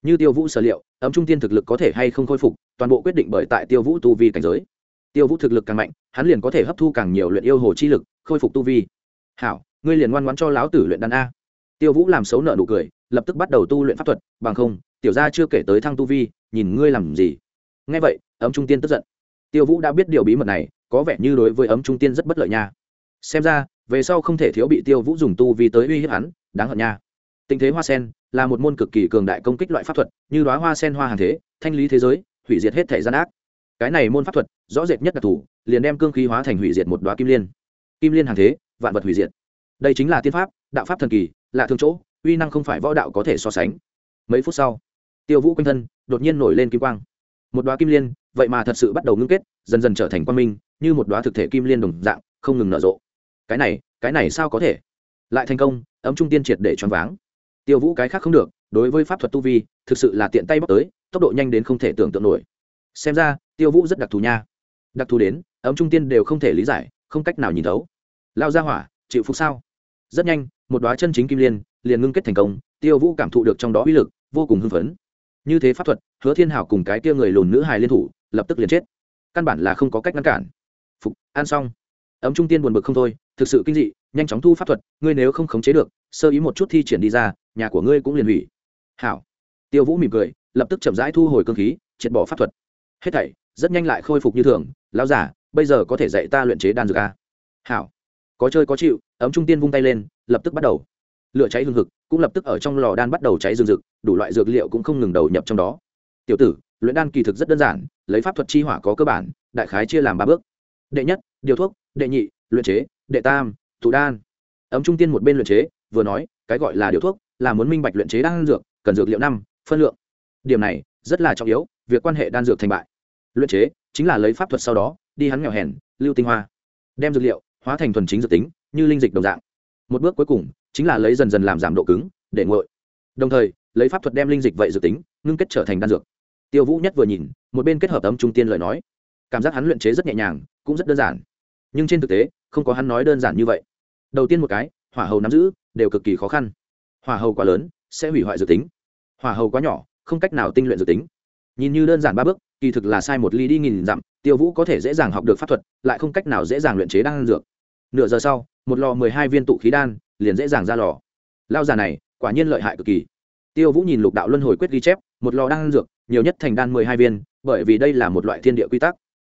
Như tiêu vũ sở liệu, ấm trung tiên thực lực có thể hay không khôi phục, toàn bộ quyết định bởi tại tiêu vũ tu vi cảnh giới tiêu vũ thực lực càng mạnh, hắn liền có thể hấp thu càng nhiều luyện yêu hồ chi lực, khôi phục tu vi. Hảo, ngươi liền ngoan ngoãn cho lão tử luyện đan a. Tiêu vũ làm xấu nợ nụ cười, lập tức bắt đầu tu luyện pháp thuật, bằng không, tiểu gia chưa kể tới thăng tu vi, nhìn ngươi làm gì. Nghe vậy, ấm trung tiên tức giận. Tiêu vũ đã biết điều bí mật này, có vẻ như đối với ấm trung tiên rất bất lợi nha. Xem ra, về sau không thể thiếu bị tiêu vũ dùng tu vi tới uy hiếp hắn, đáng hận nha. Tình thế hoa sen là một môn cực kỳ cường đại công kích loại pháp thuật, như đoá hoa sen hoa hàng thế, thanh lý thế giới, hủy diệt hết thể gian ác cái này môn pháp thuật, rõ rệt nhất đặc thù, liền đem cương khí hóa thành hủy diệt một đoá kim liên. Kim liên hàng thế, vạn vật hủy diệt. Đây chính là tiên pháp, đạo pháp thần kỳ, lạ thương chỗ, uy năng không phải võ đạo có thể so sánh. Mấy phút sau, tiêu vũ quanh thân, đột nhiên nổi lên kim quang. Một đoá kim liên, vậy mà thật sự bắt đầu ngưng kết, dần dần trở thành quang minh, như một đoá thực thể kim liên đồng dạng, không ngừng nở rộ. Cái này cái này sao có thể? Lại thành công, ấm trung tiên triệt để choáng váng. Tiêu vũ cái khác không được, đối với pháp thuật tu vi, thực sự là tiện tay bóc tới, tốc độ nhanh đến không thể tưởng tượng nổi. Xem ra tiêu vũ rất đặc thù nha. Đặc thù đến, ấm trung tiên đều không thể lý giải, không cách nào nhìn thấu. Lao ra hỏa, chịu phục sao? Rất nhanh, một đoá chân chính kim liên, liền ngưng kết thành công, tiêu vũ cảm thụ được trong đó uy lực, vô cùng hưng phấn. Như thế pháp thuật, hứa thiên hảo cùng cái kia người lùn nữ hài liên thủ, lập tức liền chết. Căn bản là không có cách ngăn cản. Phục an xong. Ấm trung tiên buồn bực không thôi, thực sự kinh dị, nhanh chóng thu pháp thuật, ngươi nếu không khống chế được, sơ ý một chút thi triển đi ra, nhà của ngươi cũng liền hủy. Hảo. Tiêu vũ mỉm cười, lập tức chậm rãi thu hồi cơ khí, triệt bỏ pháp thuật. Hết thảy rất nhanh lại khôi phục như thường, lão giả bây giờ có thể dạy ta luyện chế đan dược a hảo. Có chơi có chịu. Ấm trung tiên vung tay lên, lập tức bắt đầu. Lửa cháy hừng hực, cũng lập tức ở trong lò đan bắt đầu cháy rừng rực, đủ loại dược liệu cũng không ngừng đầu nhập trong đó. Tiểu tử, luyện đan kỳ thực rất đơn giản, lấy pháp thuật chi hỏa có cơ bản, đại khái chia làm ba bước. Đệ nhất, điều thuốc, đệ nhị, luyện chế, đệ tam, thủ đan. Ấm trung tiên một bên luyện chế, vừa nói, cái gọi là điều thuốc, là muốn minh bạch luyện chế đan dược, cần dược liệu năm, phân lượng. Điểm này rất là trọng yếu, việc quan hệ đan dược thành bại luyện chế, chính là lấy pháp thuật sau đó, đi hắn nghèo hèn, lưu tinh hoa. Đem dược liệu hóa thành thuần chính dược tính, như linh dịch đồng dạng. Một bước cuối cùng, chính là lấy dần dần làm giảm độ cứng, để nguội. Đồng thời, lấy pháp thuật đem linh dịch vậy dược tính, ngưng kết trở thành đan dược. Tiêu vũ nhất vừa nhìn, một bên kết hợp âm trung tiên lời nói. Cảm giác hắn luyện chế rất nhẹ nhàng, cũng rất đơn giản. Nhưng trên thực tế, không có hắn nói đơn giản như vậy. Đầu tiên một cái, hỏa hầu nắm giữ, đều cực kỳ khó khăn. Hỏa hầu quá lớn, sẽ hủy hoại dược tính. Hỏa hầu quá nhỏ, không cách nào tinh luyện dược tính. Nhìn như đơn giản ba bước kỳ thực là sai một ly đi nghìn dặm, tiêu vũ có thể dễ dàng học được pháp thuật, lại không cách nào dễ dàng luyện chế đan dược. Nửa giờ sau, một lò mười hai viên tụ khí đan liền dễ dàng ra lò. Lao già này, quả nhiên lợi hại cực kỳ. Tiêu vũ nhìn lục đạo luân hồi quyết ghi chép, một lò đan dược, nhiều nhất thành đan mười hai viên, bởi vì đây là một loại thiên địa quy tắc.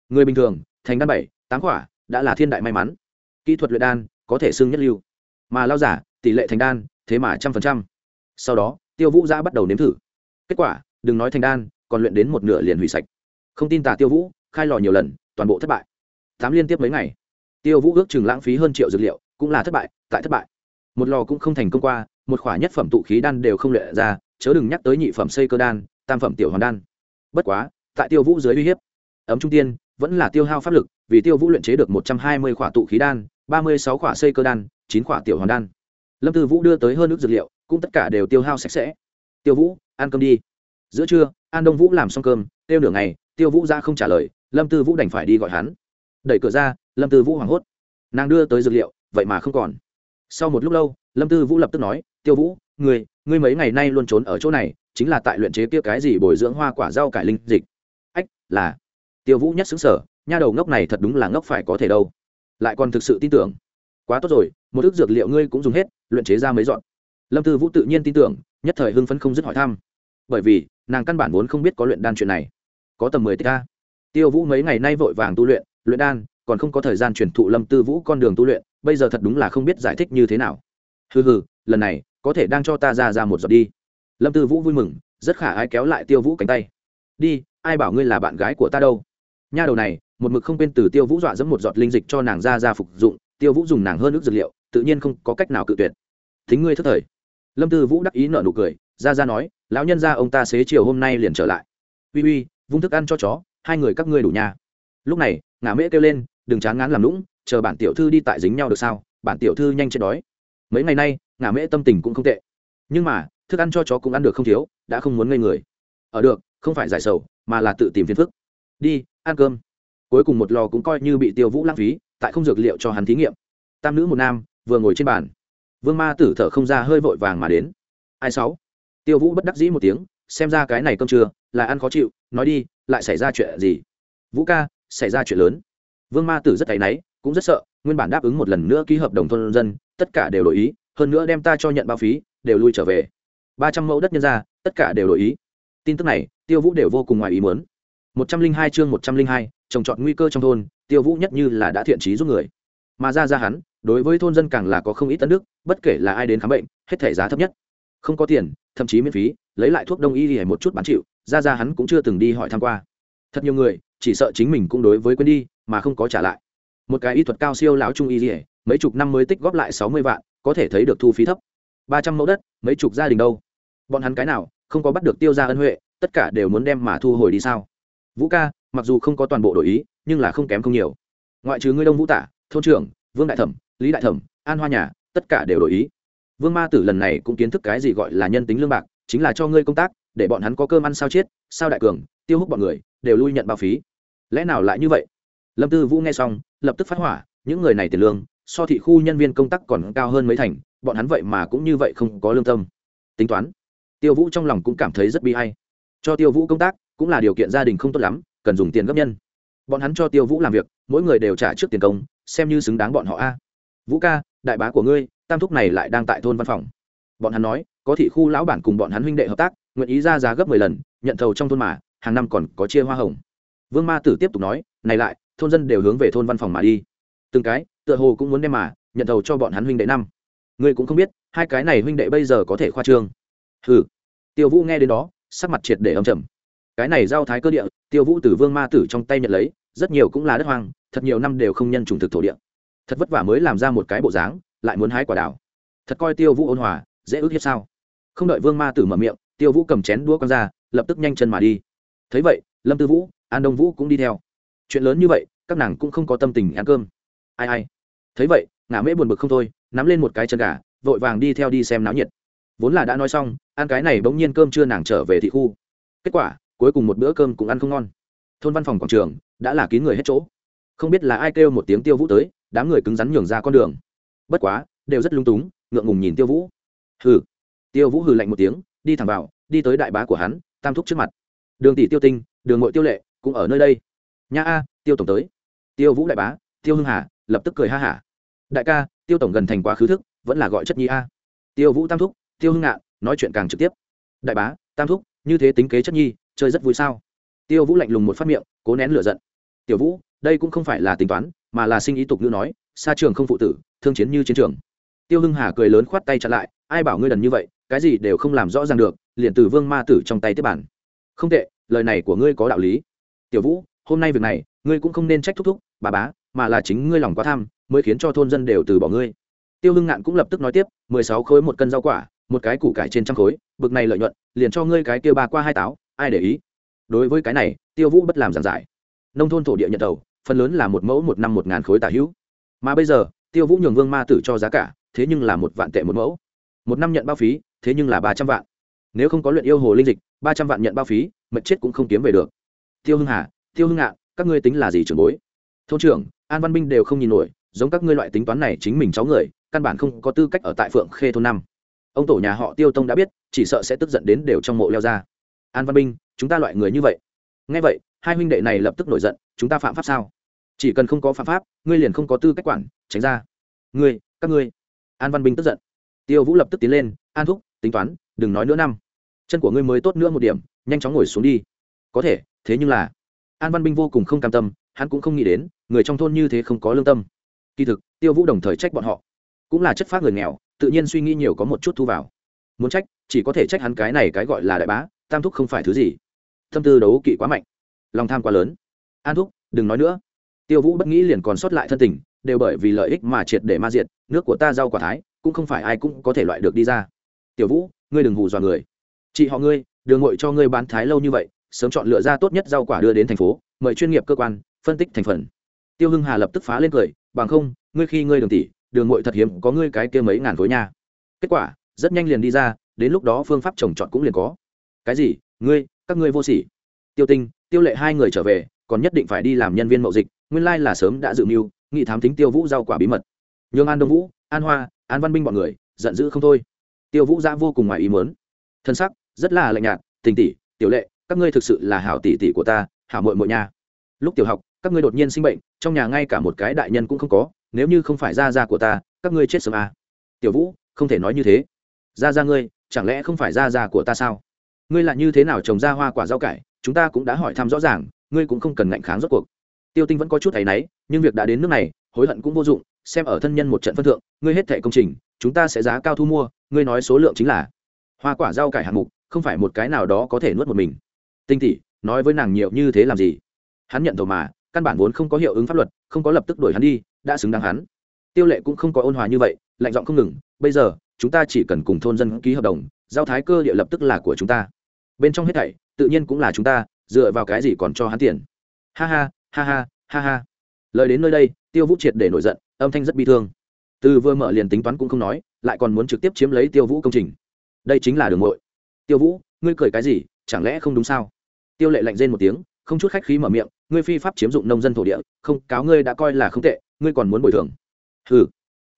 Người bình thường, thành đan bảy, tám quả, đã là thiên đại may mắn. Kỹ thuật luyện đan, có thể xưng nhất lưu. Mà lao giả tỷ lệ thành đan, thế mà trăm phần trăm. Sau đó, tiêu vũ giã bắt đầu nếm thử. Kết quả, đừng nói thành đan, còn luyện đến một nửa liền hủy sạch không tin tà tiêu vũ, khai lò nhiều lần, toàn bộ thất bại. Tám liên tiếp mấy ngày, tiêu vũ ước chừng lãng phí hơn triệu dược liệu, cũng là thất bại, tại thất bại. Một lò cũng không thành công qua, một khỏa nhất phẩm tụ khí đan đều không luyện ra, chớ đừng nhắc tới nhị phẩm xây cơ đan, tam phẩm tiểu hoàn đan. Bất quá, tại tiêu vũ dưới uy hiếp, ấm trung tiên vẫn là tiêu hao pháp lực, vì tiêu vũ luyện chế được một trăm hai mươi khỏa tụ khí đan, ba mươi sáu khỏa xây cơ đan, chín khỏa tiểu hoàn đan. Lâm tư vũ đưa tới hơn nước dược liệu, cũng tất cả đều tiêu hao sạch sẽ. Tiêu vũ, ăn cơm đi. Giữa trưa, an đông vũ làm xong cơm, tiêu nửa ngày tiêu vũ ra không trả lời, lâm tư vũ đành phải đi gọi hắn. Đẩy cửa ra, lâm tư vũ hoảng hốt. Nàng đưa tới dược liệu, vậy mà không còn. Sau một lúc lâu, lâm tư vũ lập tức nói, tiêu vũ người ngươi mấy ngày nay luôn trốn ở chỗ này, chính là tại luyện chế kia cái gì bồi dưỡng hoa quả rau cải linh dịch. Ách, là. Tiêu vũ nhất xứng sở nha đầu ngốc này thật đúng là ngốc phải có thể đâu. Lại còn thực sự tin tưởng. Quá tốt rồi, một ước dược liệu ngươi cũng dùng hết, luyện chế ra mấy dọn. Lâm tư vũ tự nhiên tin tưởng, nhất thời hưng phấn không dứt hỏi thăm. Bởi vì, nàng căn bản vốn không biết có luyện đan chuyện này có tầm mười tích a tiêu vũ mấy ngày nay vội vàng tu luyện luyện đan, còn không có thời gian chuyển thụ lâm tư vũ con đường tu luyện, bây giờ thật đúng là không biết giải thích như thế nào. Hừ hừ, lần này, có thể đang cho ta ra ra một giọt đi. Lâm tư vũ vui mừng, rất khả ái kéo lại tiêu vũ cánh tay. Đi, ai bảo ngươi là bạn gái của ta đâu? Nha đầu này, một mực không quên từ tiêu vũ dọa dẫm một giọt linh dịch cho nàng ra ra phục dụng, tiêu vũ dùng nàng hơn nước dược liệu, tự nhiên không có cách nào cự tuyệt. Thính ngươi thất thời. Lâm tư vũ đắc ý nợ nụ cười, ra ra nói, lão nhân ra ông ta xế chiều hôm nay liền trở lại. Uy uy vung thức ăn cho chó, hai người các ngươi đủ nhà. Lúc này ngả mễ kêu lên, đừng chán ngán làm lũng chờ bản tiểu thư đi tại dính nhau được sao? Bản tiểu thư nhanh chết đói. Mấy ngày nay ngả mễ tâm tình cũng không tệ. Nhưng mà, thức ăn cho chó cũng ăn được không thiếu, đã không muốn ngây người. Ở được, không phải giải sầu, mà là tự tìm phiền phức. Đi, ăn cơm. Cuối cùng một lò cũng coi như bị tiêu vũ lãng phí, tại không dược liệu cho hắn thí nghiệm. Tam nữ một nam, vừa ngồi trên bàn. Vương ma tử thở không ra, hơi vội vàng mà đến. Ai sáu? Tiêu vũ bất đắc dĩ một tiếng xem ra cái này cơm trưa là ăn khó chịu, nói đi, lại xảy ra chuyện gì? Vũ ca, xảy ra chuyện lớn. Vương ma tử rất thấy náy, cũng rất sợ, nguyên bản đáp ứng một lần nữa ký hợp đồng thôn dân, tất cả đều đổi ý, hơn nữa đem ta cho nhận bao phí, đều lui trở về. Ba trăm mẫu đất nhân ra tất cả đều đổi ý. Tin tức này, tiêu vũ đều vô cùng ngoài ý muốn. Một trăm linh hai chương một trăm linh hai, trồng trọt nguy cơ trong thôn, tiêu vũ nhất như là đã thiện trí giúp người. Mà ra ra hắn, đối với thôn dân càng là có không ít tân đức, bất kể là ai đến khám bệnh, hết thể giá thấp nhất. Không có tiền, thậm chí miễn phí lấy lại thuốc đông y thì một chút bán chịu, ra ra hắn cũng chưa từng đi hỏi tham q u a thật nhiều người, chỉ sợ chính mình cũng đối với quên đi, mà không có trả lại. Một cái y thuật cao siêu lão trung y thì mấy chục năm mới tích góp lại sáu mươi vạn, có thể thấy được thu phí thấp. Ba trăm mẫu đất, mấy chục gia đình đâu? Bọn hắn cái nào, không có bắt được tiêu ra ân huệ, tất cả đều muốn đem mà thu hồi đi sao? Vũ ca, mặc dù không có toàn bộ đổi ý, nhưng là không kém không nhiều. Ngoại trừ ngươi đông vũ tả, thôn trưởng, vương đại thẩm, lý đại thẩm, an hoa nhà, tất cả đều đổi ý. Vương ma tử lần này cũng kiến thức cái gì gọi là nhân tính lương bạc chính là cho ngươi công tác, để bọn hắn có cơm ăn sao chết sao đại cường, tiêu hút bọn người, đều lui nhận bao phí. Lẽ nào lại như vậy? Lâm tư vũ nghe xong, lập tức phát hỏa, những người này tiền lương, so thị khu nhân viên công tác còn cao hơn mấy thành, bọn hắn vậy mà cũng như vậy không có lương tâm. Tính toán, tiêu vũ trong lòng cũng cảm thấy rất bi hay. Cho tiêu vũ công tác, cũng là điều kiện gia đình không tốt lắm, cần dùng tiền gấp nhân. Bọn hắn cho tiêu vũ làm việc, mỗi người đều trả trước tiền công, xem như xứng đáng bọn họ a. Vũ ca, đại bá của ngươi, tam thúc này lại đang tại thôn văn phòng bọn hắn nói, có thị khu lão bản cùng bọn hắn huynh đệ hợp tác, nguyện ý ra giá gấp mười lần, nhận thầu trong thôn mà, hàng năm còn có chia hoa hồng. Vương ma tử tiếp tục nói, này lại, thôn dân đều hướng về thôn văn phòng mà đi. Từng cái, tựa hồ cũng muốn đem mà, nhận thầu cho bọn hắn huynh đệ năm. Ngươi cũng không biết, hai cái này huynh đệ bây giờ có thể khoa trương. Hừ. Tiêu vũ nghe đến đó, sắc mặt triệt để âm trầm. Cái này giao thái cơ địa, tiêu vũ từ vương ma tử trong tay nhận lấy, rất nhiều cũng là đất hoang, thật nhiều năm đều không nhân trùng thực thổ địa. Thật vất vả mới làm ra một cái bộ dáng, lại muốn hái quả đảo thật coi tiêu vũ ôn hòa dễ ước hiếp sao? Không đợi vương ma tử mở miệng, tiêu vũ cầm chén đũa con ra, lập tức nhanh chân mà đi. Thấy vậy, lâm tư vũ, an đông vũ cũng đi theo. Chuyện lớn như vậy, các nàng cũng không có tâm tình ăn cơm. Ai ai. Thấy vậy, ngã mễ buồn bực không thôi, nắm lên một cái chân gà, vội vàng đi theo đi xem náo nhiệt. Vốn là đã nói xong, ăn cái này bỗng nhiên cơm chưa nàng trở về thị khu. Kết quả, cuối cùng một bữa cơm cũng ăn không ngon. Thôn văn phòng quảng trường, đã là kín người hết chỗ. Không biết là ai kêu một tiếng tiêu vũ tới, đám người cứng rắn nhường ra con đường. Bất quá, đều rất lung túng, ngượng ngùng nhìn tiêu vũ hừ. Tiêu vũ hừ lạnh một tiếng, đi thẳng vào, đi tới đại bá của hắn, tam thúc trước mặt. Đường tỷ tiêu tinh, đường ngội tiêu lệ, cũng ở nơi đây. Nha a, tiêu tổng tới. Tiêu vũ đại bá, tiêu hưng hà, lập tức cười ha hả. Đại ca, tiêu tổng gần thành quá khứ thức, vẫn là gọi chất nhi a. Tiêu vũ tam thúc, tiêu hưng ngạn nói chuyện càng trực tiếp. Đại bá, tam thúc, như thế tính kế chất nhi, chơi rất vui sao? Tiêu vũ lạnh lùng một phát miệng, cố nén lửa giận. Tiểu vũ, đây cũng không phải là tính toán, mà là sinh ý tục ngữ nói, xa trường không phụ tử, thương chiến như chiến trường. Tiêu hưng hà cười lớn khoát tay chặn lại ai bảo ngươi đần như vậy, cái gì đều không làm rõ ràng được, liền từ vương ma tử trong tay tiếp bản không tệ, lời này của ngươi có đạo lý. Tiểu vũ, hôm nay việc này, ngươi cũng không nên trách thúc thúc, bà bá, mà là chính ngươi lòng quá tham, mới khiến cho thôn dân đều từ bỏ ngươi. Tiêu hưng ngạn cũng lập tức nói tiếp, mười sáu khối một cân rau quả, một cái củ cải trên trăm khối, bực này lợi nhuận, liền cho ngươi cái kia ba qua hai táo, ai để ý? Đối với cái này, tiêu vũ bất làm giảng giải. Nông thôn thổ địa nhận tàu, phần lớn là một mẫu một năm một ngàn khối tả hữu. Mà bây giờ, tiêu vũ nhường vương ma tử cho giá cả, thế nhưng là một vạn tệ một mẫu một năm nhận bao phí, thế nhưng là ba trăm vạn. Nếu không có luyện yêu hồ linh dịch, ba trăm vạn nhận bao phí mật chết cũng không kiếm về được. Tiêu hưng hà, tiêu hưng ạ các ngươi tính là gì trưởng bối? Thôn trưởng, an văn binh đều không nhìn nổi, giống các ngươi loại tính toán này chính mình cháu người, căn bản không có tư cách ở tại phượng khê thôn năm. Ông tổ nhà họ tiêu tông đã biết, chỉ sợ sẽ tức giận đến đều trong mộ leo ra. An văn binh, chúng ta loại người như vậy. Ngay vậy, hai huynh đệ này lập tức nổi giận, chúng ta phạm pháp sao? Chỉ cần không có phạm pháp, ngươi liền không có tư cách quản, tránh ra. Ngươi, các ngươi. An văn binh tức giận tiêu vũ lập tức tiến lên, an thúc, tính toán, đừng nói nữa năm. Chân của ngươi mới tốt nữa một điểm, nhanh chóng ngồi xuống đi. Có thể, thế nhưng là an văn binh vô cùng không cam tâm, hắn cũng không nghĩ đến, người trong thôn như thế không có lương tâm. Kỳ thực, tiêu vũ đồng thời trách bọn họ. Cũng là chất phát người nghèo, tự nhiên suy nghĩ nhiều có một chút thu vào. Muốn trách, chỉ có thể trách hắn cái này cái gọi là đại bá, tam thúc không phải thứ gì. Tâm tư đấu kỵ quá mạnh. Lòng tham quá lớn. An thúc, đừng nói nữa. Tiêu vũ bất nghĩ liền còn sót lại thân tình, đều bởi vì lợi ích mà triệt để ma diệt, nước của ta rau quả thái cũng không phải ai cũng có thể loại được đi ra. Tiểu vũ, ngươi đừng hù dọa người. Chị họ ngươi, đường ngội cho ngươi bán thái lâu như vậy, sớm chọn lựa ra tốt nhất rau quả đưa đến thành phố, mời chuyên nghiệp cơ quan, phân tích thành phần. Tiêu hưng hà lập tức phá lên cười, bằng không, ngươi khi ngươi đường tỷ, đường ngội thật hiếm, có ngươi cái kia mấy ngàn khối nha. Kết quả, rất nhanh liền đi ra, đến lúc đó phương pháp trồng trọt cũng liền có. Cái gì? Ngươi, các ngươi vô sỉ. Tiêu tinh, tiêu lệ hai người trở về, còn nhất định phải đi làm nhân viên mậu dịch, nguyên lai là sớm đã dự mưu, nghị thám tính tiêu vũ rau quả bí mật. Nhường an đông vũ, an hoa an văn binh bọn người, giận dữ không thôi. Tiêu vũ ra vô cùng ngoài ý mớn thân sắc, rất là lạnh nhạt, tình tỷ, tiểu lệ, các ngươi thực sự là hảo tỷ tỷ của ta, hảo mội mội nha. Lúc tiểu học, các ngươi đột nhiên sinh bệnh, trong nhà ngay cả một cái đại nhân cũng không có, nếu như không phải gia gia của ta, các ngươi chết sớm à. tiểu vũ, không thể nói như thế. Gia gia ngươi, chẳng lẽ không phải gia gia của ta sao? Ngươi là như thế nào trồng ra hoa quả rau cải, chúng ta cũng đã hỏi thăm rõ ràng, ngươi cũng không cần ngạnh kháng rốt cuộc. Tiêu tinh vẫn có chút thấy náy, nhưng việc đã đến nước này, hối hận cũng vô dụng xem ở thân nhân một trận phân thượng, ngươi hết thẻ công trình, chúng ta sẽ giá cao thu mua, ngươi nói số lượng chính là hoa quả rau cải hạng mục, không phải một cái nào đó có thể nuốt một mình. Tinh tỷ, nói với nàng nhiều như thế làm gì? Hắn nhận thầu mà, căn bản vốn không có hiệu ứng pháp luật, không có lập tức đuổi hắn đi, đã xứng đáng hắn. Tiêu lệ cũng không có ôn hòa như vậy, lạnh giọng không ngừng, bây giờ, chúng ta chỉ cần cùng thôn dân ký hợp đồng, giao thái cơ địa lập tức là của chúng ta. Bên trong hết thảy, tự nhiên cũng là chúng ta, dựa vào cái gì còn cho hắn tiền. Ha ha ha ha ha ha lời đến nơi đây, tiêu vũ triệt để nổi giận, âm thanh rất bi thương. Từ vừa mở liền tính toán cũng không nói, lại còn muốn trực tiếp chiếm lấy tiêu vũ công trình. Đây chính là đường mội tiêu vũ, ngươi cười cái gì, chẳng lẽ không đúng sao? Tiêu lệ lạnh rên một tiếng, không chút khách khí mở miệng, ngươi phi pháp chiếm dụng nông dân thổ địa, không, cáo ngươi đã coi là không tệ, ngươi còn muốn bồi thường. Ừ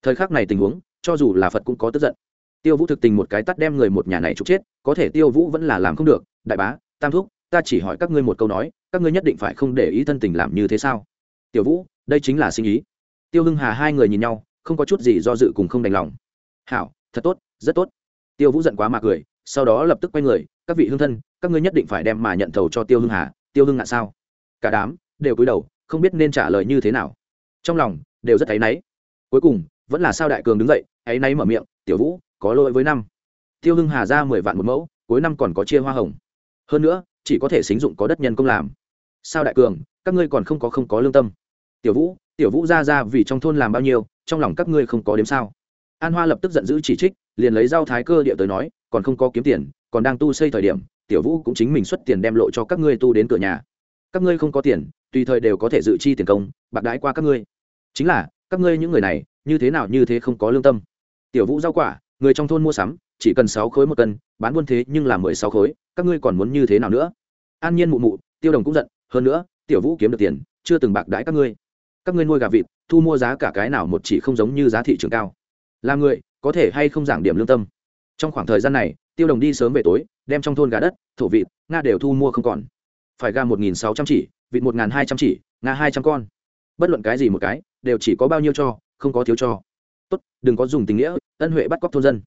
thời khắc này tình huống, cho dù là phật cũng có tức giận. Tiêu vũ thực tình một cái tắt đem người một nhà này trục chết, có thể tiêu vũ vẫn là làm không được. Đại bá, tam thúc, ta chỉ hỏi các ngươi một câu nói, các ngươi nhất định phải không để ý thân tình làm như thế sao? Tiểu vũ, đây chính là sinh ý. Tiêu hưng hà hai người nhìn nhau, không có chút gì do dự cùng không đành lòng. Hảo, thật tốt, rất tốt. Tiêu vũ giận quá mà cười, sau đó lập tức quay người, các vị hương thân, các ngươi nhất định phải đem mà nhận thầu cho tiêu hưng hà, tiêu hưng ngạ sao? Cả đám đều cúi đầu, không biết nên trả lời như thế nào. Trong lòng đều rất áy náy. Cuối cùng, vẫn là sao đại cường đứng dậy, áy náy mở miệng, tiểu vũ, có lỗi với năm. Tiêu hưng hà ra mười vạn một mẫu, cuối năm còn có chia hoa hồng. Hơn nữa, chỉ có thể xính dụng có đất nhân công làm sao đại cường, các ngươi còn không có không có lương tâm? Tiểu vũ tiểu vũ ra ra vì trong thôn làm bao nhiêu, trong lòng các ngươi không có đếm sao? An hoa lập tức giận dữ chỉ trích, liền lấy dao thái cơ địa tới nói, còn không có kiếm tiền, còn đang tu xây thời điểm, tiểu vũ cũng chính mình xuất tiền đem lộ cho các ngươi tu đến cửa nhà. Các ngươi không có tiền, tùy thời đều có thể dự chi tiền công, bạc đãi qua các ngươi. Chính là, các ngươi những người này, như thế nào như thế không có lương tâm. Tiểu vũ rau quả, người trong thôn mua sắm, chỉ cần sáu khối một cân, bán buôn thế nhưng là mười sáu khối, các ngươi còn muốn như thế nào nữa? An nhiên mụ mụ, tiêu đồng cũng giận hơn nữa, tiểu vũ kiếm được tiền, chưa từng bạc đãi các ngươi. Các ngươi nuôi gà vịt, thu mua giá cả cái nào một chỉ không giống như giá thị trường cao. Là người, có thể hay không giảm điểm lương tâm. Trong khoảng thời gian này, tiêu đồng đi sớm về tối, đem trong thôn gà đất, thổ vịt, nga đều thu mua không còn. Phải gà một nghìn sáu trăm chỉ, vịt một nghìn hai trăm chỉ, nga hai trăm con. Bất luận cái gì một cái, đều chỉ có bao nhiêu cho, không có thiếu cho. Tốt, đừng có dùng tình nghĩa, ân huệ bắt cóc thôn dân.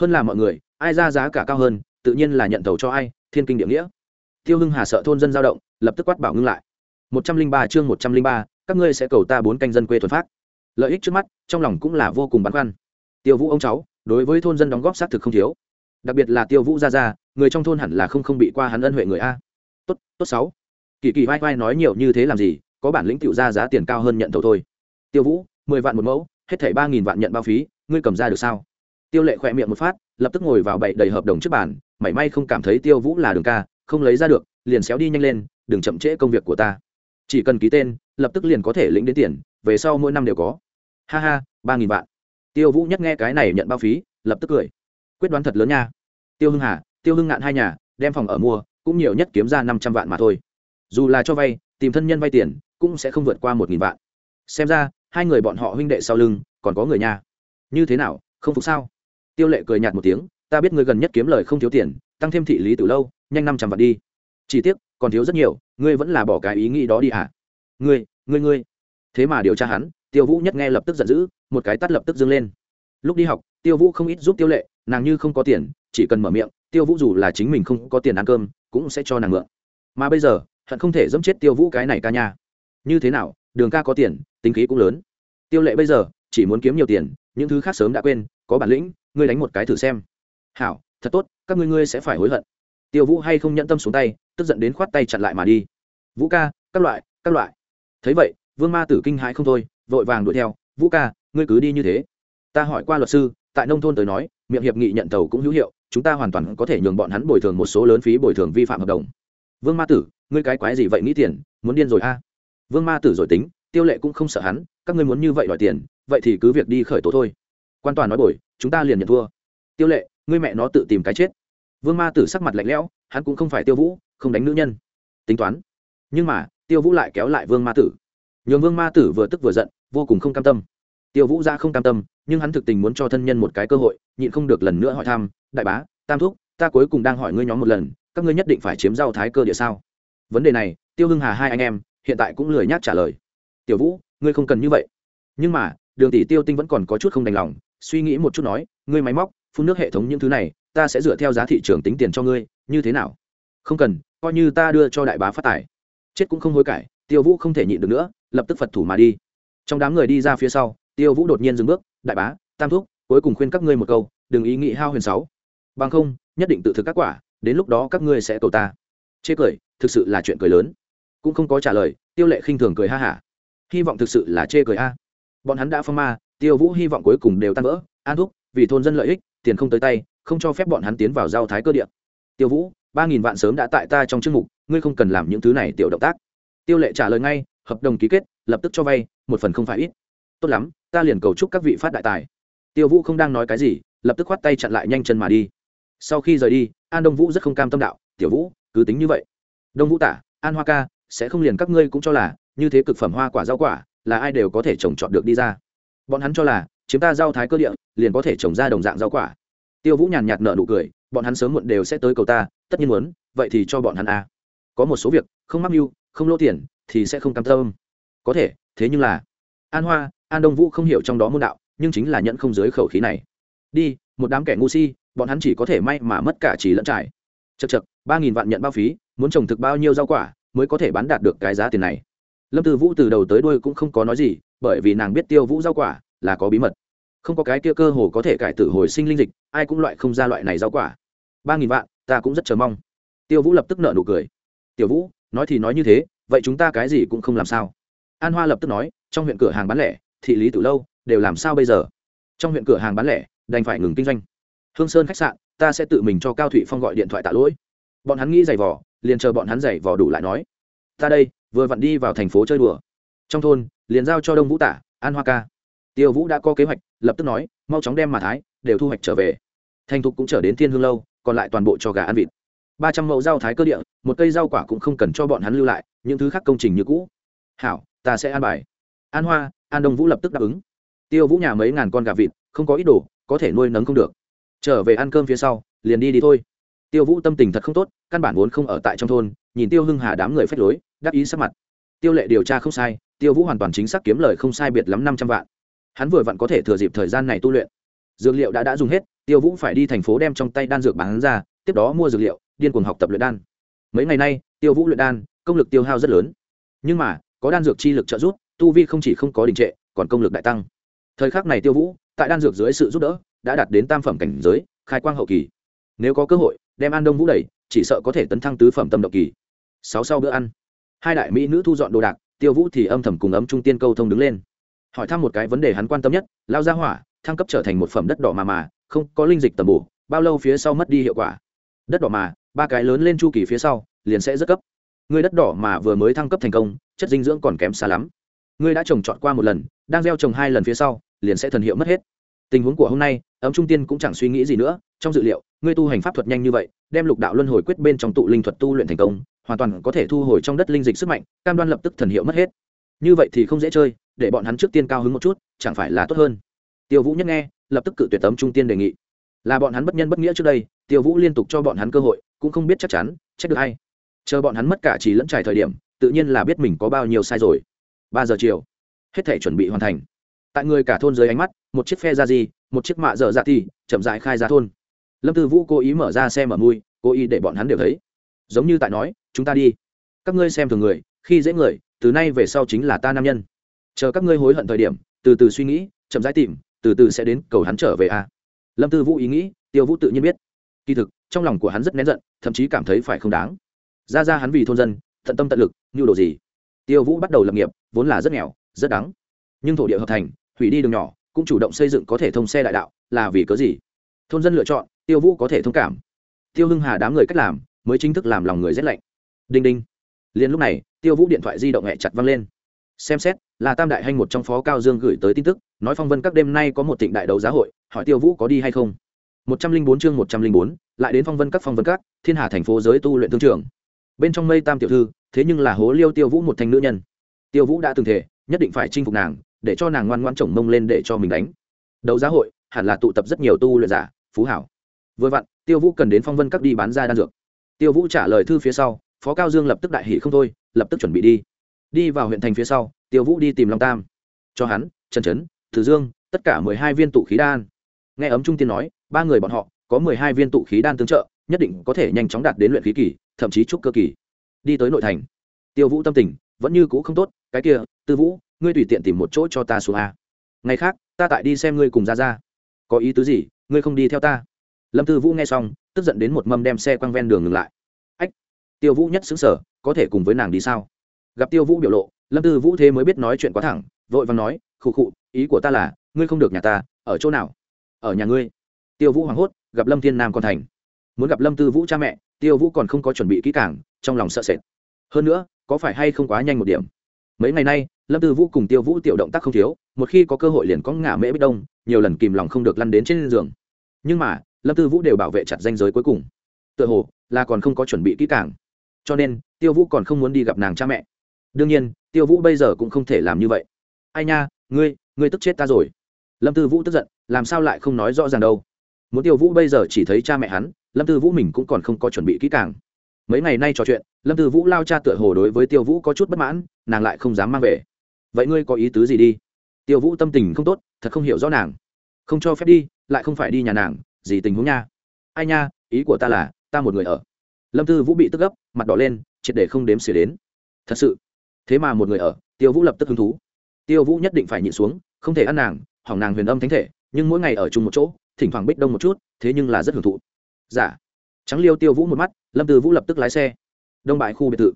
Hơn là mọi người, ai ra giá cả cao hơn, tự nhiên là nhận tàu cho ai, thiên kinh địa nghĩa tiêu hưng hà sợ thôn dân giao động, lập tức quát bảo ngưng lại. Một trăm linh ba chương một trăm linh ba, các ngươi sẽ cầu ta bốn canh dân quê thuần phát. Lợi ích trước mắt, trong lòng cũng là vô cùng băn khoăn. Tiêu vũ ông cháu, đối với thôn dân đóng góp xác thực không thiếu. Đặc biệt là tiêu vũ gia gia, người trong thôn hẳn là không không bị qua hắn ân huệ người a. Tốt tốt sáu. Kỳ kỳ vai vai nói nhiều như thế làm gì, có bản lĩnh tiểu ra giá tiền cao hơn nhận thầu thôi. Tiêu vũ, mười vạn một mẫu, hết thảy ba nghìn vạn nhận bao phí, ngươi cầm ra được sao? Tiêu lệ khỏe miệng một phát, lập tức ngồi vào bậy đầy hợp đồng trước bàn, mảy may không cảm thấy tiêu vũ là đường ca không lấy ra được, liền xéo đi nhanh lên, đừng chậm trễ công việc của ta. Chỉ cần ký tên, lập tức liền có thể lĩnh đến tiền, về sau mỗi năm đều có. Ha ha, ba nghìn vạn. Tiêu vũ nhắc nghe cái này nhận bao phí, lập tức cười. Quyết đoán thật lớn nha. Tiêu hưng hà, tiêu hưng ngạn hai nhà, đem phòng ở mua, cũng nhiều nhất kiếm ra năm trăm vạn mà thôi. Dù là cho vay, tìm thân nhân vay tiền, cũng sẽ không vượt qua một nghìn vạn. Xem ra, hai người bọn họ huynh đệ sau lưng, còn có người nhà. Như thế nào, không phục sao? Tiêu lệ cười nhạt một tiếng, ta biết ngươi gần nhất kiếm lời không thiếu tiền tăng thêm thị lý từ lâu, nhanh năm trăm vạn đi. Chỉ tiếc, còn thiếu rất nhiều, ngươi vẫn là bỏ cái ý nghĩ đó đi à? ngươi ngươi ngươi. Thế mà điều tra hắn, tiêu vũ nhất nghe lập tức giận dữ, một cái tắt lập tức dâng lên. Lúc đi học, tiêu vũ không ít giúp tiêu lệ, nàng như không có tiền, chỉ cần mở miệng, tiêu vũ dù là chính mình không có tiền ăn cơm, cũng sẽ cho nàng mượn. Mà bây giờ, hận không thể dẫm chết tiêu vũ cái này ca nha. Như thế nào, đường ca có tiền, tính khí cũng lớn. Tiêu lệ bây giờ, chỉ muốn kiếm nhiều tiền, những thứ khác sớm đã quên, có bản lĩnh, ngươi đánh một cái thử xem. Hảo, thật tốt các ngươi ngươi sẽ phải hối hận. Tiêu vũ hay không nhẫn tâm xuống tay, tức giận đến khoát tay chặn lại mà đi. Vũ ca, các loại các loại. Thấy vậy, vương ma tử kinh hãi không thôi, vội vàng đuổi theo. Vũ ca, ngươi cứ đi như thế. Ta hỏi qua luật sư, tại nông thôn tới nói, miệng hiệp nghị nhận tàu cũng hữu hiệu, chúng ta hoàn toàn có thể nhường bọn hắn bồi thường một số lớn phí bồi thường vi phạm hợp đồng. Vương ma tử, ngươi cái quái gì vậy nghĩ tiền, muốn điên rồi a? Vương ma tử rồi tính, tiêu lệ cũng không sợ hắn, các ngươi muốn như vậy đòi tiền, vậy thì cứ việc đi khởi tố thôi. Quan toàn nói bồi, chúng ta liền nhận thua. Tiêu lệ, ngươi mẹ nó tự tìm cái chết vương ma tử sắc mặt lạnh lẽo, hắn cũng không phải tiêu vũ, không đánh nữ nhân. Tính toán. Nhưng mà, tiêu vũ lại kéo lại vương ma tử. Nhường vương ma tử vừa tức vừa giận, vô cùng không cam tâm. Tiêu vũ ra không cam tâm, nhưng hắn thực tình muốn cho thân nhân một cái cơ hội, nhịn không được lần nữa hỏi thăm, đại bá, tam thúc, ta cuối cùng đang hỏi ngươi nhóm một lần, các ngươi nhất định phải chiếm Giao thái cơ địa sao? Vấn đề này, tiêu hưng hà hai anh em, hiện tại cũng lười nhác trả lời. Tiểu vũ, ngươi không cần như vậy. Nhưng mà, đường tỷ tiêu tinh vẫn còn có chút không đành lòng, suy nghĩ một chút nói, ngươi máy móc, phun nước hệ thống những thứ này ta sẽ dựa theo giá thị trường tính tiền cho ngươi, như thế nào? Không cần, coi như ta đưa cho đại bá phát tài. Chết cũng không hối cải, tiêu vũ không thể nhịn được nữa, lập tức phật thủ mà đi. Trong đám người đi ra phía sau, tiêu vũ đột nhiên dừng bước, đại bá, tam thúc, cuối cùng khuyên các ngươi một câu, đừng ý nghĩ hao huyền sáu. Bằng không, nhất định tự thực các quả, đến lúc đó các ngươi sẽ cầu ta. Chê cười, thực sự là chuyện cười lớn. Cũng không có trả lời, tiêu lệ khinh thường cười ha hả. Hy vọng thực sự là chê cười a. Bọn hắn đã phong ma, tiêu vũ hy vọng cuối cùng đều tan vỡ, an thúc, vì thôn dân lợi ích, tiền không tới tay không cho phép bọn hắn tiến vào giao thái cơ địa. Tiêu vũ, ba nghìn vạn sớm đã tại ta trong chương mục, ngươi không cần làm những thứ này tiểu động tác. Tiêu lệ trả lời ngay, hợp đồng ký kết, lập tức cho vay, một phần không phải ít. Tốt lắm, ta liền cầu chúc các vị phát đại tài. Tiêu vũ không đang nói cái gì, lập tức khoát tay chặn lại nhanh chân mà đi. Sau khi rời đi, an đông vũ rất không cam tâm đạo, tiểu vũ, cứ tính như vậy. Đông vũ tả, an hoa ca, sẽ không liền các ngươi cũng cho là, như thế cực phẩm hoa quả rau quả, là ai đều có thể trồng trọt được đi ra. Bọn hắn cho là, chiếm ta giao thái cơ địa, liền có thể trồng ra đồng dạng rau quả tiêu vũ nhàn nhạt nợ nụ cười, bọn hắn sớm muộn đều sẽ tới cầu ta, tất nhiên muốn, vậy thì cho bọn hắn a có một số việc, không mắc mưu, không lỗ tiền, thì sẽ không cam tâm. Có thể, thế nhưng là, an hoa, an đông vũ không hiểu trong đó môn đạo, nhưng chính là nhận không dưới khẩu khí này. Đi, một đám kẻ ngu si, bọn hắn chỉ có thể may mà mất cả chỉ lẫn trải. Chật chật ba nghìn vạn nhận bao phí, muốn trồng thực bao nhiêu rau quả, mới có thể bán đạt được cái giá tiền này. Lâm tư vũ từ đầu tới đuôi cũng không có nói gì, bởi vì nàng biết tiêu vũ rau quả là có bí mật không có cái kia cơ hồ có thể cải tử hồi sinh linh dịch, ai cũng loại không ra loại này rau quả. Ba nghìn vạn, ta cũng rất chờ mong. Tiêu vũ lập tức nợ nụ cười. Tiểu vũ, nói thì nói như thế, vậy chúng ta cái gì cũng không làm sao. An hoa lập tức nói, trong huyện cửa hàng bán lẻ, thị lý từ lâu, đều làm sao bây giờ? Trong huyện cửa hàng bán lẻ, đành phải ngừng kinh doanh. Hương sơn khách sạn, ta sẽ tự mình cho cao thụy phong gọi điện thoại tạ lỗi. Bọn hắn nghĩ giày vò, liền chờ bọn hắn giày vò đủ lại nói. Ta đây, vừa vặn đi vào thành phố chơi đùa. Trong thôn, liền giao cho đông vũ tả, an hoa ca. Tiêu vũ đã có kế hoạch lập tức nói, mau chóng đem mà thái, đều thu hoạch trở về. Thành thục cũng trở đến thiên hương lâu, còn lại toàn bộ cho gà ăn vịt. Ba trăm mẫu rau thái cơ địa, một cây rau quả cũng không cần cho bọn hắn lưu lại, những thứ khác công trình như cũ. Hảo, ta sẽ an bài. An hoa, an đông vũ lập tức đáp ứng. Tiêu vũ nhà mấy ngàn con gà vịt, không có ít đồ, có thể nuôi nấng không được. Trở về ăn cơm phía sau, liền đi đi thôi. Tiêu vũ tâm tình thật không tốt, căn bản vốn không ở tại trong thôn, nhìn tiêu hưng hà đám người phách lối, đắc ý sắc mặt. Tiêu lệ điều tra không sai, tiêu vũ hoàn toàn chính xác kiếm lời không sai biệt lắm năm trăm vạn hắn vừa vặn có thể thừa dịp thời gian này tu luyện. Dược liệu đã đã dùng hết, tiêu vũ phải đi thành phố đem trong tay đan dược bán ra, tiếp đó mua dược liệu, điên cuồng học tập luyện đan. Mấy ngày nay, tiêu vũ luyện đan, công lực tiêu hao rất lớn. Nhưng mà, có đan dược chi lực trợ giúp, tu vi không chỉ không có đình trệ, còn công lực đại tăng. Thời khắc này tiêu vũ, tại đan dược dưới sự giúp đỡ, đã đạt đến tam phẩm cảnh giới, khai quang hậu kỳ. Nếu có cơ hội, đem an đông vũ đẩy, chỉ sợ có thể tấn thăng tứ phẩm tâm động kỳ. Sáu sau bữa ăn. Hai đại mỹ nữ thu dọn đồ đạc, tiêu vũ thì âm thầm cùng ấm trung tiên câu thông đứng lên hỏi thăm một cái vấn đề hắn quan tâm nhất, lao ra hỏa, thăng cấp trở thành một phẩm đất đỏ mà mà, không có linh dịch tầm bổ, bao lâu phía sau mất đi hiệu quả? Đất đỏ mà, ba cái lớn lên chu kỳ phía sau, liền sẽ rất cấp. Người đất đỏ mà vừa mới thăng cấp thành công, chất dinh dưỡng còn kém xa lắm. Ngươi đã trồng trọt qua một lần, đang gieo trồng hai lần phía sau, liền sẽ thần hiệu mất hết. Tình huống của hôm nay, ấm trung tiên cũng chẳng suy nghĩ gì nữa, trong dự liệu ngươi tu hành pháp thuật nhanh như vậy, đem lục đạo luân hồi quyết bên trong tụ linh thuật tu luyện thành công, hoàn toàn có thể thu hồi trong đất linh dịch sức mạnh, cam đoan lập tức thần hiệu mất hết như vậy thì không dễ chơi, để bọn hắn trước tiên cao hứng một chút, chẳng phải là tốt hơn. Tiêu vũ nhất nghe, lập tức cự tuyệt tấm trung tiên đề nghị. Là bọn hắn bất nhân bất nghĩa trước đây, tiêu vũ liên tục cho bọn hắn cơ hội, cũng không biết chắc chắn, trách được hay chờ bọn hắn mất cả chỉ lẫn trải thời điểm, tự nhiên là biết mình có bao nhiêu sai rồi. Ba giờ chiều, hết thể chuẩn bị hoàn thành. Tại người cả thôn dưới ánh mắt, một chiếc phe ra gì, một chiếc mạ dở dạ thì, chậm dại khai ra thôn. Lâm tư vũ cố ý mở ra xe mở mui, cố ý để bọn hắn đều thấy. Giống như tại nói, chúng ta đi. Các ngươi xem thường người, khi dễ người từ nay về sau chính là ta nam nhân. Chờ các ngươi hối hận thời điểm, từ từ suy nghĩ, chậm rãi tìm, từ từ sẽ đến, cầu hắn trở về a à. lâm tư vũ ý nghĩ, tiêu vũ tự nhiên biết. Kỳ thực, trong lòng của hắn rất nén giận, thậm chí cảm thấy phải không đáng. Ra ra hắn vì thôn dân, tận tâm tận lực như đồ gì. Tiêu vũ bắt đầu lập nghiệp, vốn là rất nghèo, rất đắng. Nhưng thổ địa hợp thành, hủy đi đường nhỏ, cũng chủ động xây dựng có thể thông xe đại đạo, là vì cớ gì? Thôn dân lựa chọn, tiêu vũ có thể thông cảm. Tiêu hưng hà đám người cách làm, mới chính thức làm lòng người rét lạnh. Đinh đinh liền lúc này, tiêu vũ điện thoại di động hẹ chặt văng lên. Xem xét, là tam đại hanh một trong phó cao dương gửi tới tin tức, nói phong vân các đêm nay có một thịnh đại đấu giá hội, hỏi tiêu vũ có đi hay không. Một trăm linh bốn chương một trăm linh bốn, lại đến phong vân các phong vân các, thiên hà thành phố giới tu luyện thương trường. Bên trong mây tam tiểu thư, thế nhưng là hố liêu tiêu vũ một thanh nữ nhân. Tiêu vũ đã từng thể, nhất định phải chinh phục nàng, để cho nàng ngoan ngoan chồng mông lên để cho mình đánh. Đấu giá hội, hẳn là tụ tập rất nhiều tu luyện giả, phú hảo. Vừa vặn, tiêu vũ cần đến phong vân các đi bán ra đan dược. Tiêu vũ trả lời thư phía sau phó cao dương lập tức đại hỷ không thôi, lập tức chuẩn bị đi. Đi vào huyện thành phía sau, tiêu vũ đi tìm long tam. Cho hắn, trần trấn thử dương, tất cả mười hai viên tụ khí đan. Nghe ấm trung tiên nói, ba người bọn họ, có mười hai viên tụ khí đan tương trợ, nhất định có thể nhanh chóng đạt đến luyện khí kỳ, thậm chí trúc cơ kỳ. Đi tới nội thành, tiêu vũ tâm tình vẫn như cũ không tốt, cái kia, tư vũ, ngươi tùy tiện tìm một chỗ cho ta xuống a. Ngày khác, ta tại đi xem ngươi cùng ra ra có ý tứ gì, ngươi không đi theo ta? Lâm tư vũ nghe xong, tức giận đến một mâm đem xe quăng ven đường ngừng lại tiêu vũ nhất xứng sở có thể cùng với nàng đi sao? Gặp tiêu vũ biểu lộ, lâm tư vũ thế mới biết nói chuyện quá thẳng, vội vàng nói, khụ khụ, ý của ta là, ngươi không được nhà ta, ở chỗ nào? Ở nhà ngươi. Tiêu vũ hoảng hốt, gặp lâm thiên nam còn thành. Muốn gặp lâm tư vũ cha mẹ, tiêu vũ còn không có chuẩn bị kỹ càng, trong lòng sợ sệt. Hơn nữa, có phải hay không quá nhanh một điểm? Mấy ngày nay, lâm tư vũ cùng tiêu vũ tiểu động tác không thiếu, một khi có cơ hội liền có ngả mễ bích đông, nhiều lần kìm lòng không được lăn đến trên giường. Nhưng mà, lâm tư vũ đều bảo vệ chặt danh giới cuối cùng. Tựa hồ là còn không có chuẩn bị kỹ càng cho nên, tiêu vũ còn không muốn đi gặp nàng cha mẹ. Đương nhiên, tiêu vũ bây giờ cũng không thể làm như vậy. Ai nha, ngươi ngươi tức chết ta rồi. Lâm tư vũ tức giận, làm sao lại không nói rõ ràng đâu. Muốn tiêu vũ bây giờ chỉ thấy cha mẹ hắn, lâm tư vũ mình cũng còn không có chuẩn bị kỹ càng. Mấy ngày nay trò chuyện, lâm tư vũ lao cha tựa hồ đối với tiêu vũ có chút bất mãn, nàng lại không dám mang về. Vậy ngươi có ý tứ gì đi? Tiêu vũ tâm tình không tốt, thật không hiểu rõ nàng. Không cho phép đi, lại không phải đi nhà nàng, gì tình huống nha? Ai nha, ý của ta là, ta một người ở lâm tư vũ bị tức gấp, mặt đỏ lên, triệt để không đếm xỉa đến. Thật sự. Thế mà một người ở, tiêu vũ lập tức hứng thú. Tiêu vũ nhất định phải nhịn xuống, không thể ăn nàng, hỏng nàng huyền âm thánh thể, nhưng mỗi ngày ở chung một chỗ, thỉnh thoảng bích đông một chút, thế nhưng là rất hưởng thụ. Giả dạ. trắng liêu tiêu vũ một mắt, lâm tư vũ lập tức lái xe. Đông bãi khu biệt thự.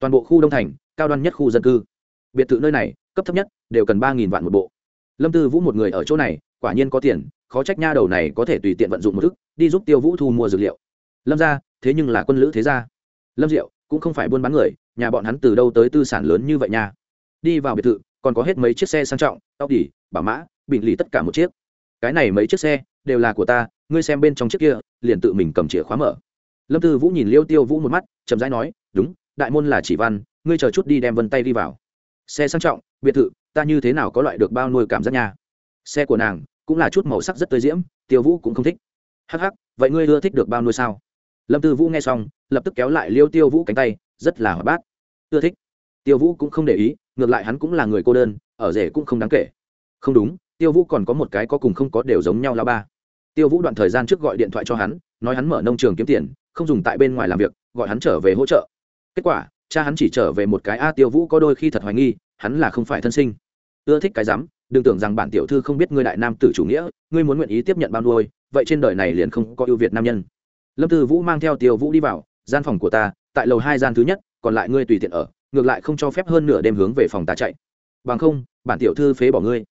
Toàn bộ khu đông thành, cao đoan nhất khu dân cư. Biệt thự nơi này, cấp thấp nhất, đều cần ba vạn một bộ. Lâm tư vũ một người ở chỗ này, quả nhiên có tiền, khó trách nha đầu này có thể tùy tiện vận dụng một thức, đi giúp tiêu vũ thu mua dược liệu. Lâm ra thế nhưng là quân lữ thế gia. Lâm diệu cũng không phải buôn bán người, nhà bọn hắn từ đâu tới tư sản lớn như vậy nha? Đi vào biệt thự, còn có hết mấy chiếc xe sang trọng, tóc đỉ, bảo mã bình lì tất cả một chiếc. Cái này mấy chiếc xe đều là của ta, ngươi xem bên trong chiếc kia, liền tự mình cầm chìa khóa mở. Lâm tư vũ nhìn liêu tiêu vũ một mắt, chậm rãi nói, đúng, đại môn là chỉ văn, ngươi chờ chút đi đem vân tay đi vào. Xe sang trọng, biệt thự, ta như thế nào có loại được bao nuôi cảm giác nha? Xe của nàng cũng là chút màu sắc rất tươi diễm, tiêu vũ cũng không thích. Hắc hắc, vậy ngươi ưa thích được bao nuôi sao? Lâm tư vũ nghe xong, lập tức kéo lại liêu tiêu vũ cánh tay, rất là hoạt bát. Ưa thích. Tiêu vũ cũng không để ý, ngược lại hắn cũng là người cô đơn, ở rể cũng không đáng kể. Không đúng, tiêu vũ còn có một cái có cùng không có đều giống nhau là ba. Tiêu vũ đoạn thời gian trước gọi điện thoại cho hắn, nói hắn mở nông trường kiếm tiền, không dùng tại bên ngoài làm việc, gọi hắn trở về hỗ trợ. Kết quả, cha hắn chỉ trở về một cái, a, tiêu vũ có đôi khi thật hoài nghi, hắn là không phải thân sinh. Ưa thích cái rắm, đừng tưởng rằng bản tiểu thư không biết ngươi đại nam tử chủ nghĩa, ngươi muốn nguyện ý tiếp nhận bao nuôi, vậy trên đời này liền không có ưu việt nam nhân lâm tư vũ mang theo tiêu vũ đi vào, gian phòng của ta, tại lầu hai gian thứ nhất, còn lại ngươi tùy tiện ở, ngược lại không cho phép hơn nửa đêm hướng về phòng ta chạy. Bằng không, bản tiểu thư phế bỏ ngươi.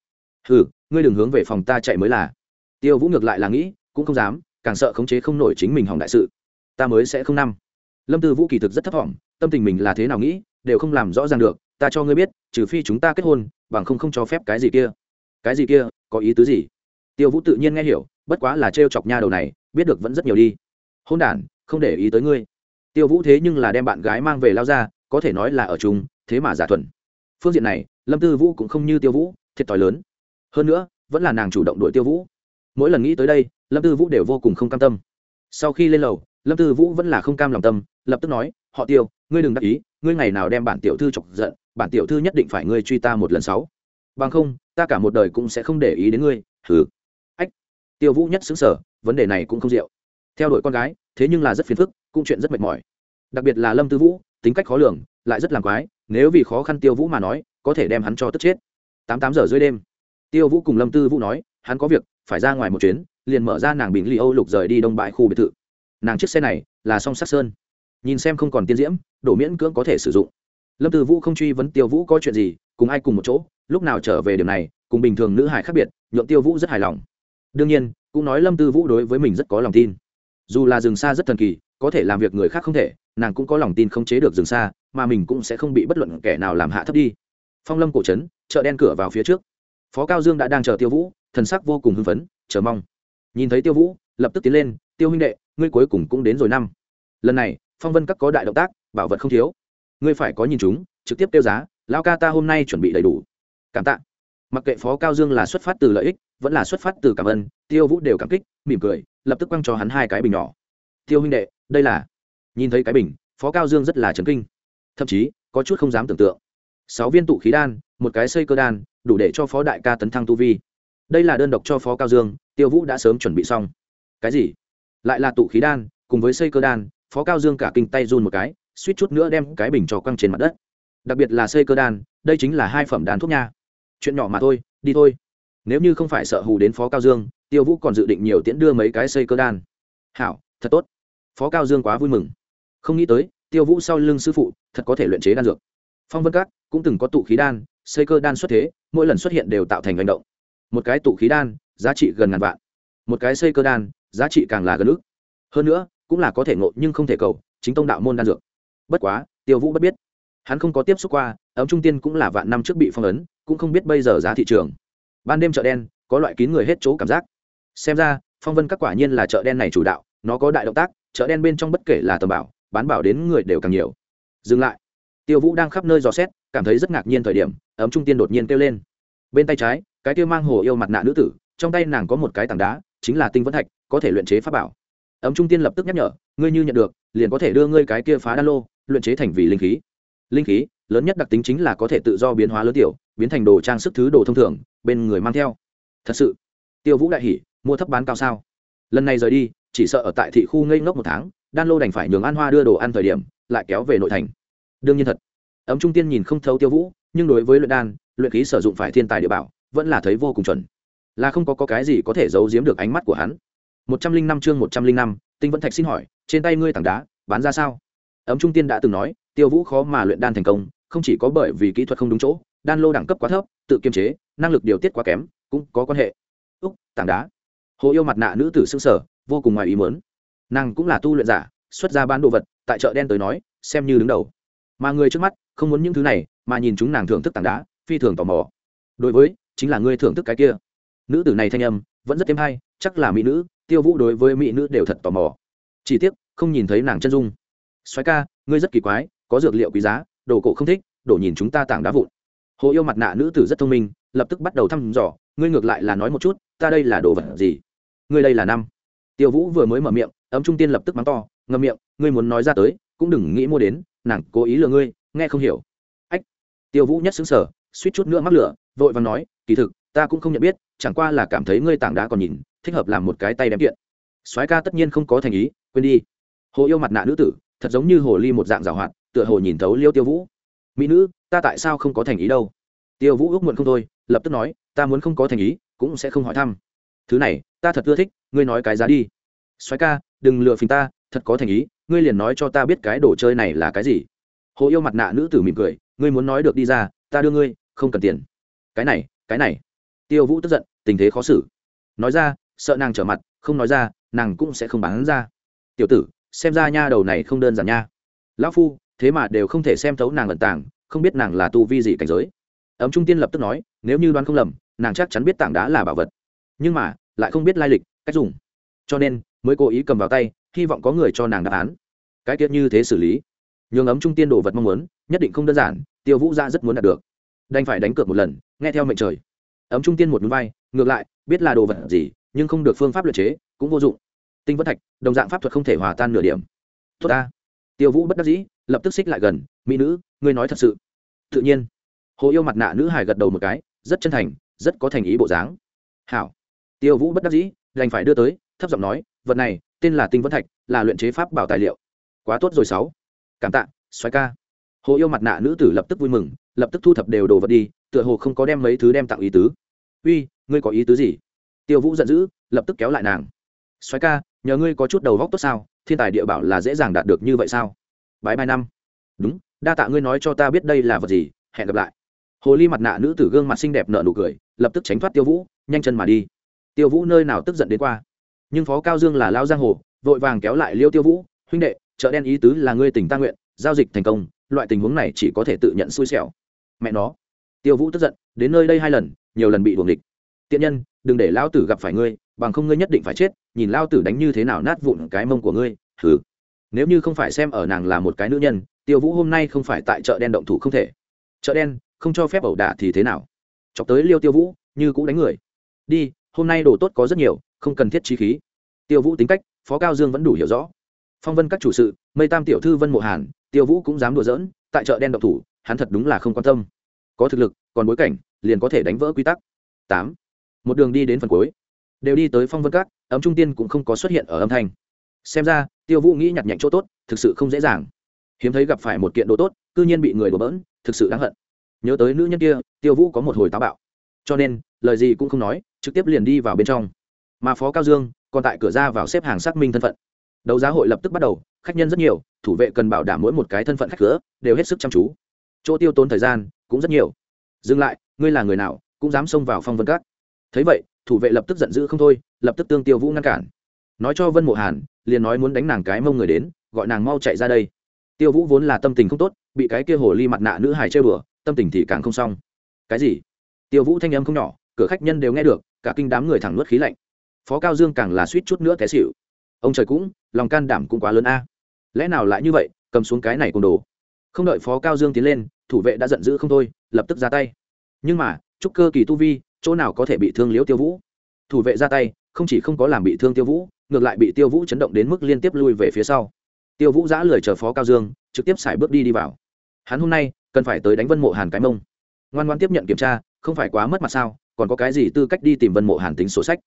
Ừ ngươi đừng hướng về phòng ta chạy mới là. Tiêu vũ ngược lại là nghĩ, cũng không dám, càng sợ khống chế không nổi chính mình hỏng đại sự. Ta mới sẽ không năm lâm tư vũ kỳ thực rất thấp thỏm, tâm tình mình là thế nào nghĩ, đều không làm rõ ràng được, ta cho ngươi biết, trừ phi chúng ta kết hôn, bằng không không cho phép cái gì kia. Cái gì kia, có ý tứ gì? Tiêu vũ tự nhiên nghe hiểu, bất quá là trêu chọc nha đầu này, biết được vẫn rất nhiều đi hôn đản, không để ý tới ngươi. Tiêu vũ thế nhưng là đem bạn gái mang về lao ra, có thể nói là ở chung, thế mà giả thuần. Phương diện này, lâm tư vũ cũng không như tiêu vũ, thiệt thòi lớn. Hơn nữa, vẫn là nàng chủ động đuổi tiêu vũ. Mỗi lần nghĩ tới đây, lâm tư vũ đều vô cùng không cam tâm. Sau khi lên lầu, lâm tư vũ vẫn là không cam lòng tâm, lập tức nói, họ tiêu, ngươi đừng đắc ý, ngươi ngày nào đem bản tiểu thư chọc giận, bản tiểu thư nhất định phải ngươi truy ta một lần sáu. Bằng không, ta cả một đời cũng sẽ không để ý đến ngươi. Thử ách. Tiêu vũ nhất xứng sở vấn đề này cũng không diệu theo đuổi con gái, thế nhưng là rất phiền phức, cũng chuyện rất mệt mỏi. Đặc biệt là lâm tư vũ, tính cách khó lường, lại rất làm quái, nếu vì khó khăn tiêu vũ mà nói, có thể đem hắn cho tức chết. Tám tám giờ dưới đêm, tiêu vũ cùng lâm tư vũ nói, hắn có việc, phải ra ngoài một chuyến, liền mở ra nàng bình ly âu lục rời đi đông bãi khu biệt thự. Nàng chiếc xe này là song sắc sơn. Nhìn xem không còn tiên diễm, đổ miễn cưỡng có thể sử dụng. Lâm tư vũ không truy vấn tiêu vũ có chuyện gì, cùng ai cùng một chỗ, lúc nào trở về điểm này, cùng bình thường nữ hải khác biệt, nhượng tiêu vũ rất hài lòng. Đương nhiên, cũng nói lâm tư vũ đối với mình rất có lòng tin dù là rừng xa rất thần kỳ, có thể làm việc người khác không thể, nàng cũng có lòng tin không chế được rừng xa, mà mình cũng sẽ không bị bất luận kẻ nào làm hạ thấp đi. Phong lâm cổ trấn, chợ đen cửa vào phía trước. Phó cao dương đã đang chờ tiêu vũ, thần sắc vô cùng hưng phấn, chờ mong. Nhìn thấy tiêu vũ, lập tức tiến lên, tiêu huynh đệ, ngươi cuối cùng cũng đến rồi năm. Lần này, phong vân các có đại động tác, bảo vật không thiếu. Ngươi phải có nhìn chúng, trực tiếp tiêu giá lao ca ta hôm nay chuẩn bị đầy đủ. Cảm tạ. Mặc kệ phó cao dương là xuất phát từ lợi ích vẫn là xuất phát từ cảm ơn, tiêu vũ đều cảm kích, mỉm cười, lập tức quăng cho hắn hai cái bình nhỏ. Tiêu huynh đệ, đây là nhìn thấy cái bình, phó cao dương rất là chấn kinh. Thậm chí, có chút không dám tưởng tượng. Sáu viên tụ khí đan, một cái xây cơ đan, đủ để cho phó đại ca tấn thăng tu vi. Đây là đơn độc cho phó cao dương, tiêu vũ đã sớm chuẩn bị xong. Cái gì? Lại là tụ khí đan, cùng với xây cơ đan, phó cao dương cả kinh tay run một cái, suýt chút nữa đem cái bình trò quăng trên mặt đất. Đặc biệt là xây cơ đan, đây chính là hai phẩm đàn thuốc nha. Chuyện nhỏ mà thôi, đi thôi nếu như không phải sợ hù đến phó cao dương, tiêu vũ còn dự định nhiều tiễn đưa mấy cái xây cơ đan. Hảo, thật tốt. Phó cao dương quá vui mừng. Không nghĩ tới, tiêu vũ sau lưng sư phụ, thật có thể luyện chế đan dược. Phong vân các cũng từng có tụ khí đan, xây cơ đan xuất thế, mỗi lần xuất hiện đều tạo thành hành động. Một cái tụ khí đan, giá trị gần ngàn vạn. Một cái xây cơ đan, giá trị càng là gần ước. Hơn nữa, cũng là có thể ngộ nhưng không thể cầu, chính tông đạo môn đan dược. Bất quá, tiêu vũ bất biết. Hắn không có tiếp xúc qua, ấm trung tiên cũng là vạn năm trước bị phong ấn, cũng không biết bây giờ giá thị trường ban đêm chợ đen, có loại kín người hết chỗ cảm giác. Xem ra, phong vân các quả nhiên là chợ đen này chủ đạo, nó có đại động tác, chợ đen bên trong bất kể là tầm bảo, bán bảo đến người đều càng nhiều. Dừng lại. Tiêu vũ đang khắp nơi dò xét, cảm thấy rất ngạc nhiên thời điểm, ấm trung tiên đột nhiên kêu lên. Bên tay trái, cái tiêu mang hồ yêu mặt nạ nữ tử, trong tay nàng có một cái tảng đá, chính là tinh vẫn thạch, có thể luyện chế pháp bảo. Ấm trung tiên lập tức nhắc nhở, ngươi như nhận được, liền có thể đưa ngươi cái kia phá đan lô, luyện chế thành vì linh khí. Linh khí? Lớn nhất đặc tính chính là có thể tự do biến hóa lớn tiểu biến thành đồ trang sức thứ đồ thông thường bên người mang theo. Thật sự tiêu vũ đại hỉ mua thấp bán cao sao? Lần này rời đi chỉ sợ ở tại thị khu ngây ngốc một tháng đan lô đành phải nhường an hoa đưa đồ ăn thời điểm lại kéo về nội thành. Đương nhiên thật ấm trung tiên nhìn không thấu tiêu vũ nhưng đối với luyện đan luyện khí sử dụng phải thiên tài địa bảo vẫn là thấy vô cùng chuẩn. Là không có, có cái gì có thể giấu giếm được ánh mắt của hắn. Một trăm linh năm chương một trăm linh năm tinh vẫn thạch xin hỏi trên tay ngươi tảng đá bán ra sao? Ấm trung tiên đã từng nói tiêu vũ khó mà luyện đan thành công không chỉ có bởi vì kỹ thuật không đúng chỗ, đan lô đẳng cấp quá thấp, tự kiềm chế, năng lực điều tiết quá kém, cũng có quan hệ. Úc, tảng đá. Hồ yêu mặt nạ nữ tử xương sở vô cùng ngoài ý mớn nàng cũng là tu luyện giả, xuất ra bán đồ vật, tại chợ đen tới nói, xem như đứng đầu. Mà người trước mắt, không muốn những thứ này, mà nhìn chúng nàng thưởng thức tảng đá, phi thường tò mò. Đối với, chính là ngươi thưởng thức cái kia. Nữ tử này thanh âm, vẫn rất tiêm hay, chắc là mỹ nữ, tiêu vũ đối với mỹ nữ đều thật tò mò. Chỉ tiếc, không nhìn thấy nàng chân dung. Xoáy ca, ngươi rất kỳ quái, có dược liệu quý giá đồ cổ không thích, đổ nhìn chúng ta tảng đá vụn. Hồ yêu mặt nạ nữ tử rất thông minh, lập tức bắt đầu thăm dò, ngươi ngược lại là nói một chút, ta đây là đồ vật gì? Ngươi đây là năm. Tiêu vũ vừa mới mở miệng ấm trung tiên lập tức mắng to, ngậm miệng, ngươi muốn nói ra tới, cũng đừng nghĩ mua đến, nàng cố ý lừa ngươi, nghe không hiểu. Ách. Tiêu vũ nhất xứng sở suýt chút nữa mắc lửa, vội và nói, kỳ thực, ta cũng không nhận biết, chẳng qua là cảm thấy ngươi tảng đá còn nhìn, thích hợp làm một cái tay đem kiện. Soái ca tất nhiên không có thành ý, quên đi. Hồ yêu mặt nạ nữ tử, thật giống như hồ ly một dạng giảo hoạt tựa hồ nhìn thấu liêu tiêu vũ. Mỹ nữ, ta tại sao không có thành ý đâu? Tiêu vũ ước muộn không thôi, lập tức nói, ta muốn không có thành ý, cũng sẽ không hỏi thăm. Thứ này, ta thật ưa thích, ngươi nói cái giá đi. Xoáy ca, đừng lừa phình ta, thật có thành ý, ngươi liền nói cho ta biết cái đồ chơi này là cái gì. Hồ yêu mặt nạ nữ tử mỉm cười, ngươi muốn nói được đi ra, ta đưa ngươi, không cần tiền. Cái này cái này. Tiêu vũ tức giận, tình thế khó xử. Nói ra, sợ nàng trở mặt, không nói ra, nàng cũng sẽ không bán ra. Tiểu tử, xem ra nha đầu này không đơn giản nha. Lão phu thế mà đều không thể xem thấu nàng ẩn tàng, không biết nàng là tu vi gì cảnh giới. Ấm trung tiên lập tức nói, nếu như đoán không lầm, nàng chắc chắn biết tảng đá là bảo vật. Nhưng mà, lại không biết lai lịch, cách dùng. Cho nên, mới cố ý cầm vào tay, hy vọng có người cho nàng đáp án. Cái tiết như thế xử lý. Nhường ấm trung tiên đồ vật mong muốn, nhất định không đơn giản, tiêu vũ ra rất muốn đạt được. Đành phải đánh cược một lần, nghe theo mệnh trời. Ấm trung tiên một núi vai, ngược lại, biết là đồ vật gì, nhưng không được phương pháp luật chế, cũng vô dụng. Tinh vẫn thạch, đồng dạng pháp thuật không thể hòa tan nửa điểm. Tốt ta tiêu vũ bất đắc dĩ, lập tức xích lại gần, mỹ nữ, ngươi nói thật sự. Tự nhiên, hồ yêu mặt nạ nữ hải gật đầu một cái, rất chân thành, rất có thành ý bộ dáng. Hảo. Tiêu vũ bất đắc dĩ, đành phải đưa tới, thấp giọng nói, vật này, tên là tinh vân thạch, là luyện chế pháp bảo tài liệu. Quá tốt rồi sáu. Cảm tạ xoáy ca. Hồ yêu mặt nạ nữ tử lập tức vui mừng, lập tức thu thập đều đồ vật đi, tựa hồ không có đem mấy thứ đem tặng ý tứ. Uy, ngươi có ý tứ gì? Tiêu vũ giận dữ, lập tức kéo lại nàng. Xoáy ca, nhờ ngươi có chút đầu góc tốt sao thiên tài địa bảo là dễ dàng đạt được như vậy sao? Bãi bai năm. Đúng, đa tạ ngươi nói cho ta biết đây là vật gì, hẹn gặp lại. Hồ ly mặt nạ nữ tử gương mặt xinh đẹp nợ nụ cười, lập tức tránh thoát tiêu vũ, nhanh chân mà đi. Tiêu vũ nơi nào tức giận đến qua? Nhưng phó cao dương là lao giang hồ, vội vàng kéo lại liêu tiêu vũ, huynh đệ, chợ đen ý tứ là ngươi tỉnh ta nguyện, giao dịch thành công, loại tình huống này chỉ có thể tự nhận xui xẻo. Mẹ nó. Tiêu vũ tức giận, đến nơi đây hai lần, nhiều lần bị đuồng địch tiện nhân đừng để lao tử gặp phải ngươi, bằng không ngươi nhất định phải chết, nhìn lao tử đánh như thế nào nát vụn cái mông của ngươi thử nếu như không phải xem ở nàng là một cái nữ nhân, tiêu vũ hôm nay không phải tại chợ đen động thủ không thể. Chợ đen, không cho phép ẩu đả thì thế nào? Chọc tới liêu tiêu vũ, như cũ đánh người. Đi, hôm nay đồ tốt có rất nhiều, không cần thiết chi khí. Tiêu vũ tính cách, phó cao dương vẫn đủ hiểu rõ. Phong vân các chủ sự, mây tam tiểu thư vân mộ hàn, tiêu vũ cũng dám đùa giỡn, tại chợ đen độc thủ, hắn thật đúng là không quan tâm. Có thực lực, còn bối cảnh, liền có thể đánh vỡ quy tắc. Tám một đường đi đến phần cuối. Đều đi tới phong vân các, ấm trung tiên cũng không có xuất hiện ở âm thanh. Xem ra, tiêu vũ nghĩ nhặt nhạnh chỗ tốt, thực sự không dễ dàng. Hiếm thấy gặp phải một kiện đồ tốt, cư nhiên bị người đổ bỡn, thực sự đáng hận. Nhớ tới nữ nhân kia, tiêu vũ có một hồi táo bạo. Cho nên, lời gì cũng không nói, trực tiếp liền đi vào bên trong. Mà phó cao dương còn tại cửa ra vào xếp hàng xác minh thân phận. Đấu giá hội lập tức bắt đầu, khách nhân rất nhiều, thủ vệ cần bảo đảm mỗi một cái thân phận khách cửa, đều hết sức chăm chú. Chỗ tiêu tốn thời gian cũng rất nhiều. Dừng lại, ngươi là người nào, cũng dám xông vào phong vân các thấy vậy, thủ vệ lập tức giận dữ không thôi, lập tức tương tiêu vũ ngăn cản. Nói cho vân mộ hàn, liền nói muốn đánh nàng cái mông người đến, gọi nàng mau chạy ra đây. Tiêu vũ vốn là tâm tình không tốt, bị cái kia hồ ly mặt nạ nữ hài chơi bừa, tâm tình thì càng không xong. Cái gì? Tiêu vũ thanh âm không nhỏ, cửa khách nhân đều nghe được, cả kinh đám người thẳng nuốt khí lạnh. Phó cao dương càng là suýt chút nữa té xịu ông trời cũng, lòng can đảm cũng quá lớn a. Lẽ nào lại như vậy, cầm xuống cái này cùng đồ. Không đợi phó cao dương tiến lên, thủ vệ đã giận dữ không thôi, lập tức ra tay. Nhưng mà, trúc cơ kỳ tu vi chỗ nào có thể bị thương liễu tiêu vũ? Thủ vệ ra tay, không chỉ không có làm bị thương tiêu vũ, ngược lại bị tiêu vũ chấn động đến mức liên tiếp lui về phía sau. Tiêu vũ giã lười chờ phó cao dương, trực tiếp xài bước đi đi vào. Hắn hôm nay, cần phải tới đánh vân mộ hàn cái mông. Ngoan ngoan tiếp nhận kiểm tra, không phải quá mất mặt sao, còn có cái gì tư cách đi tìm vân mộ hàn tính sổ sách?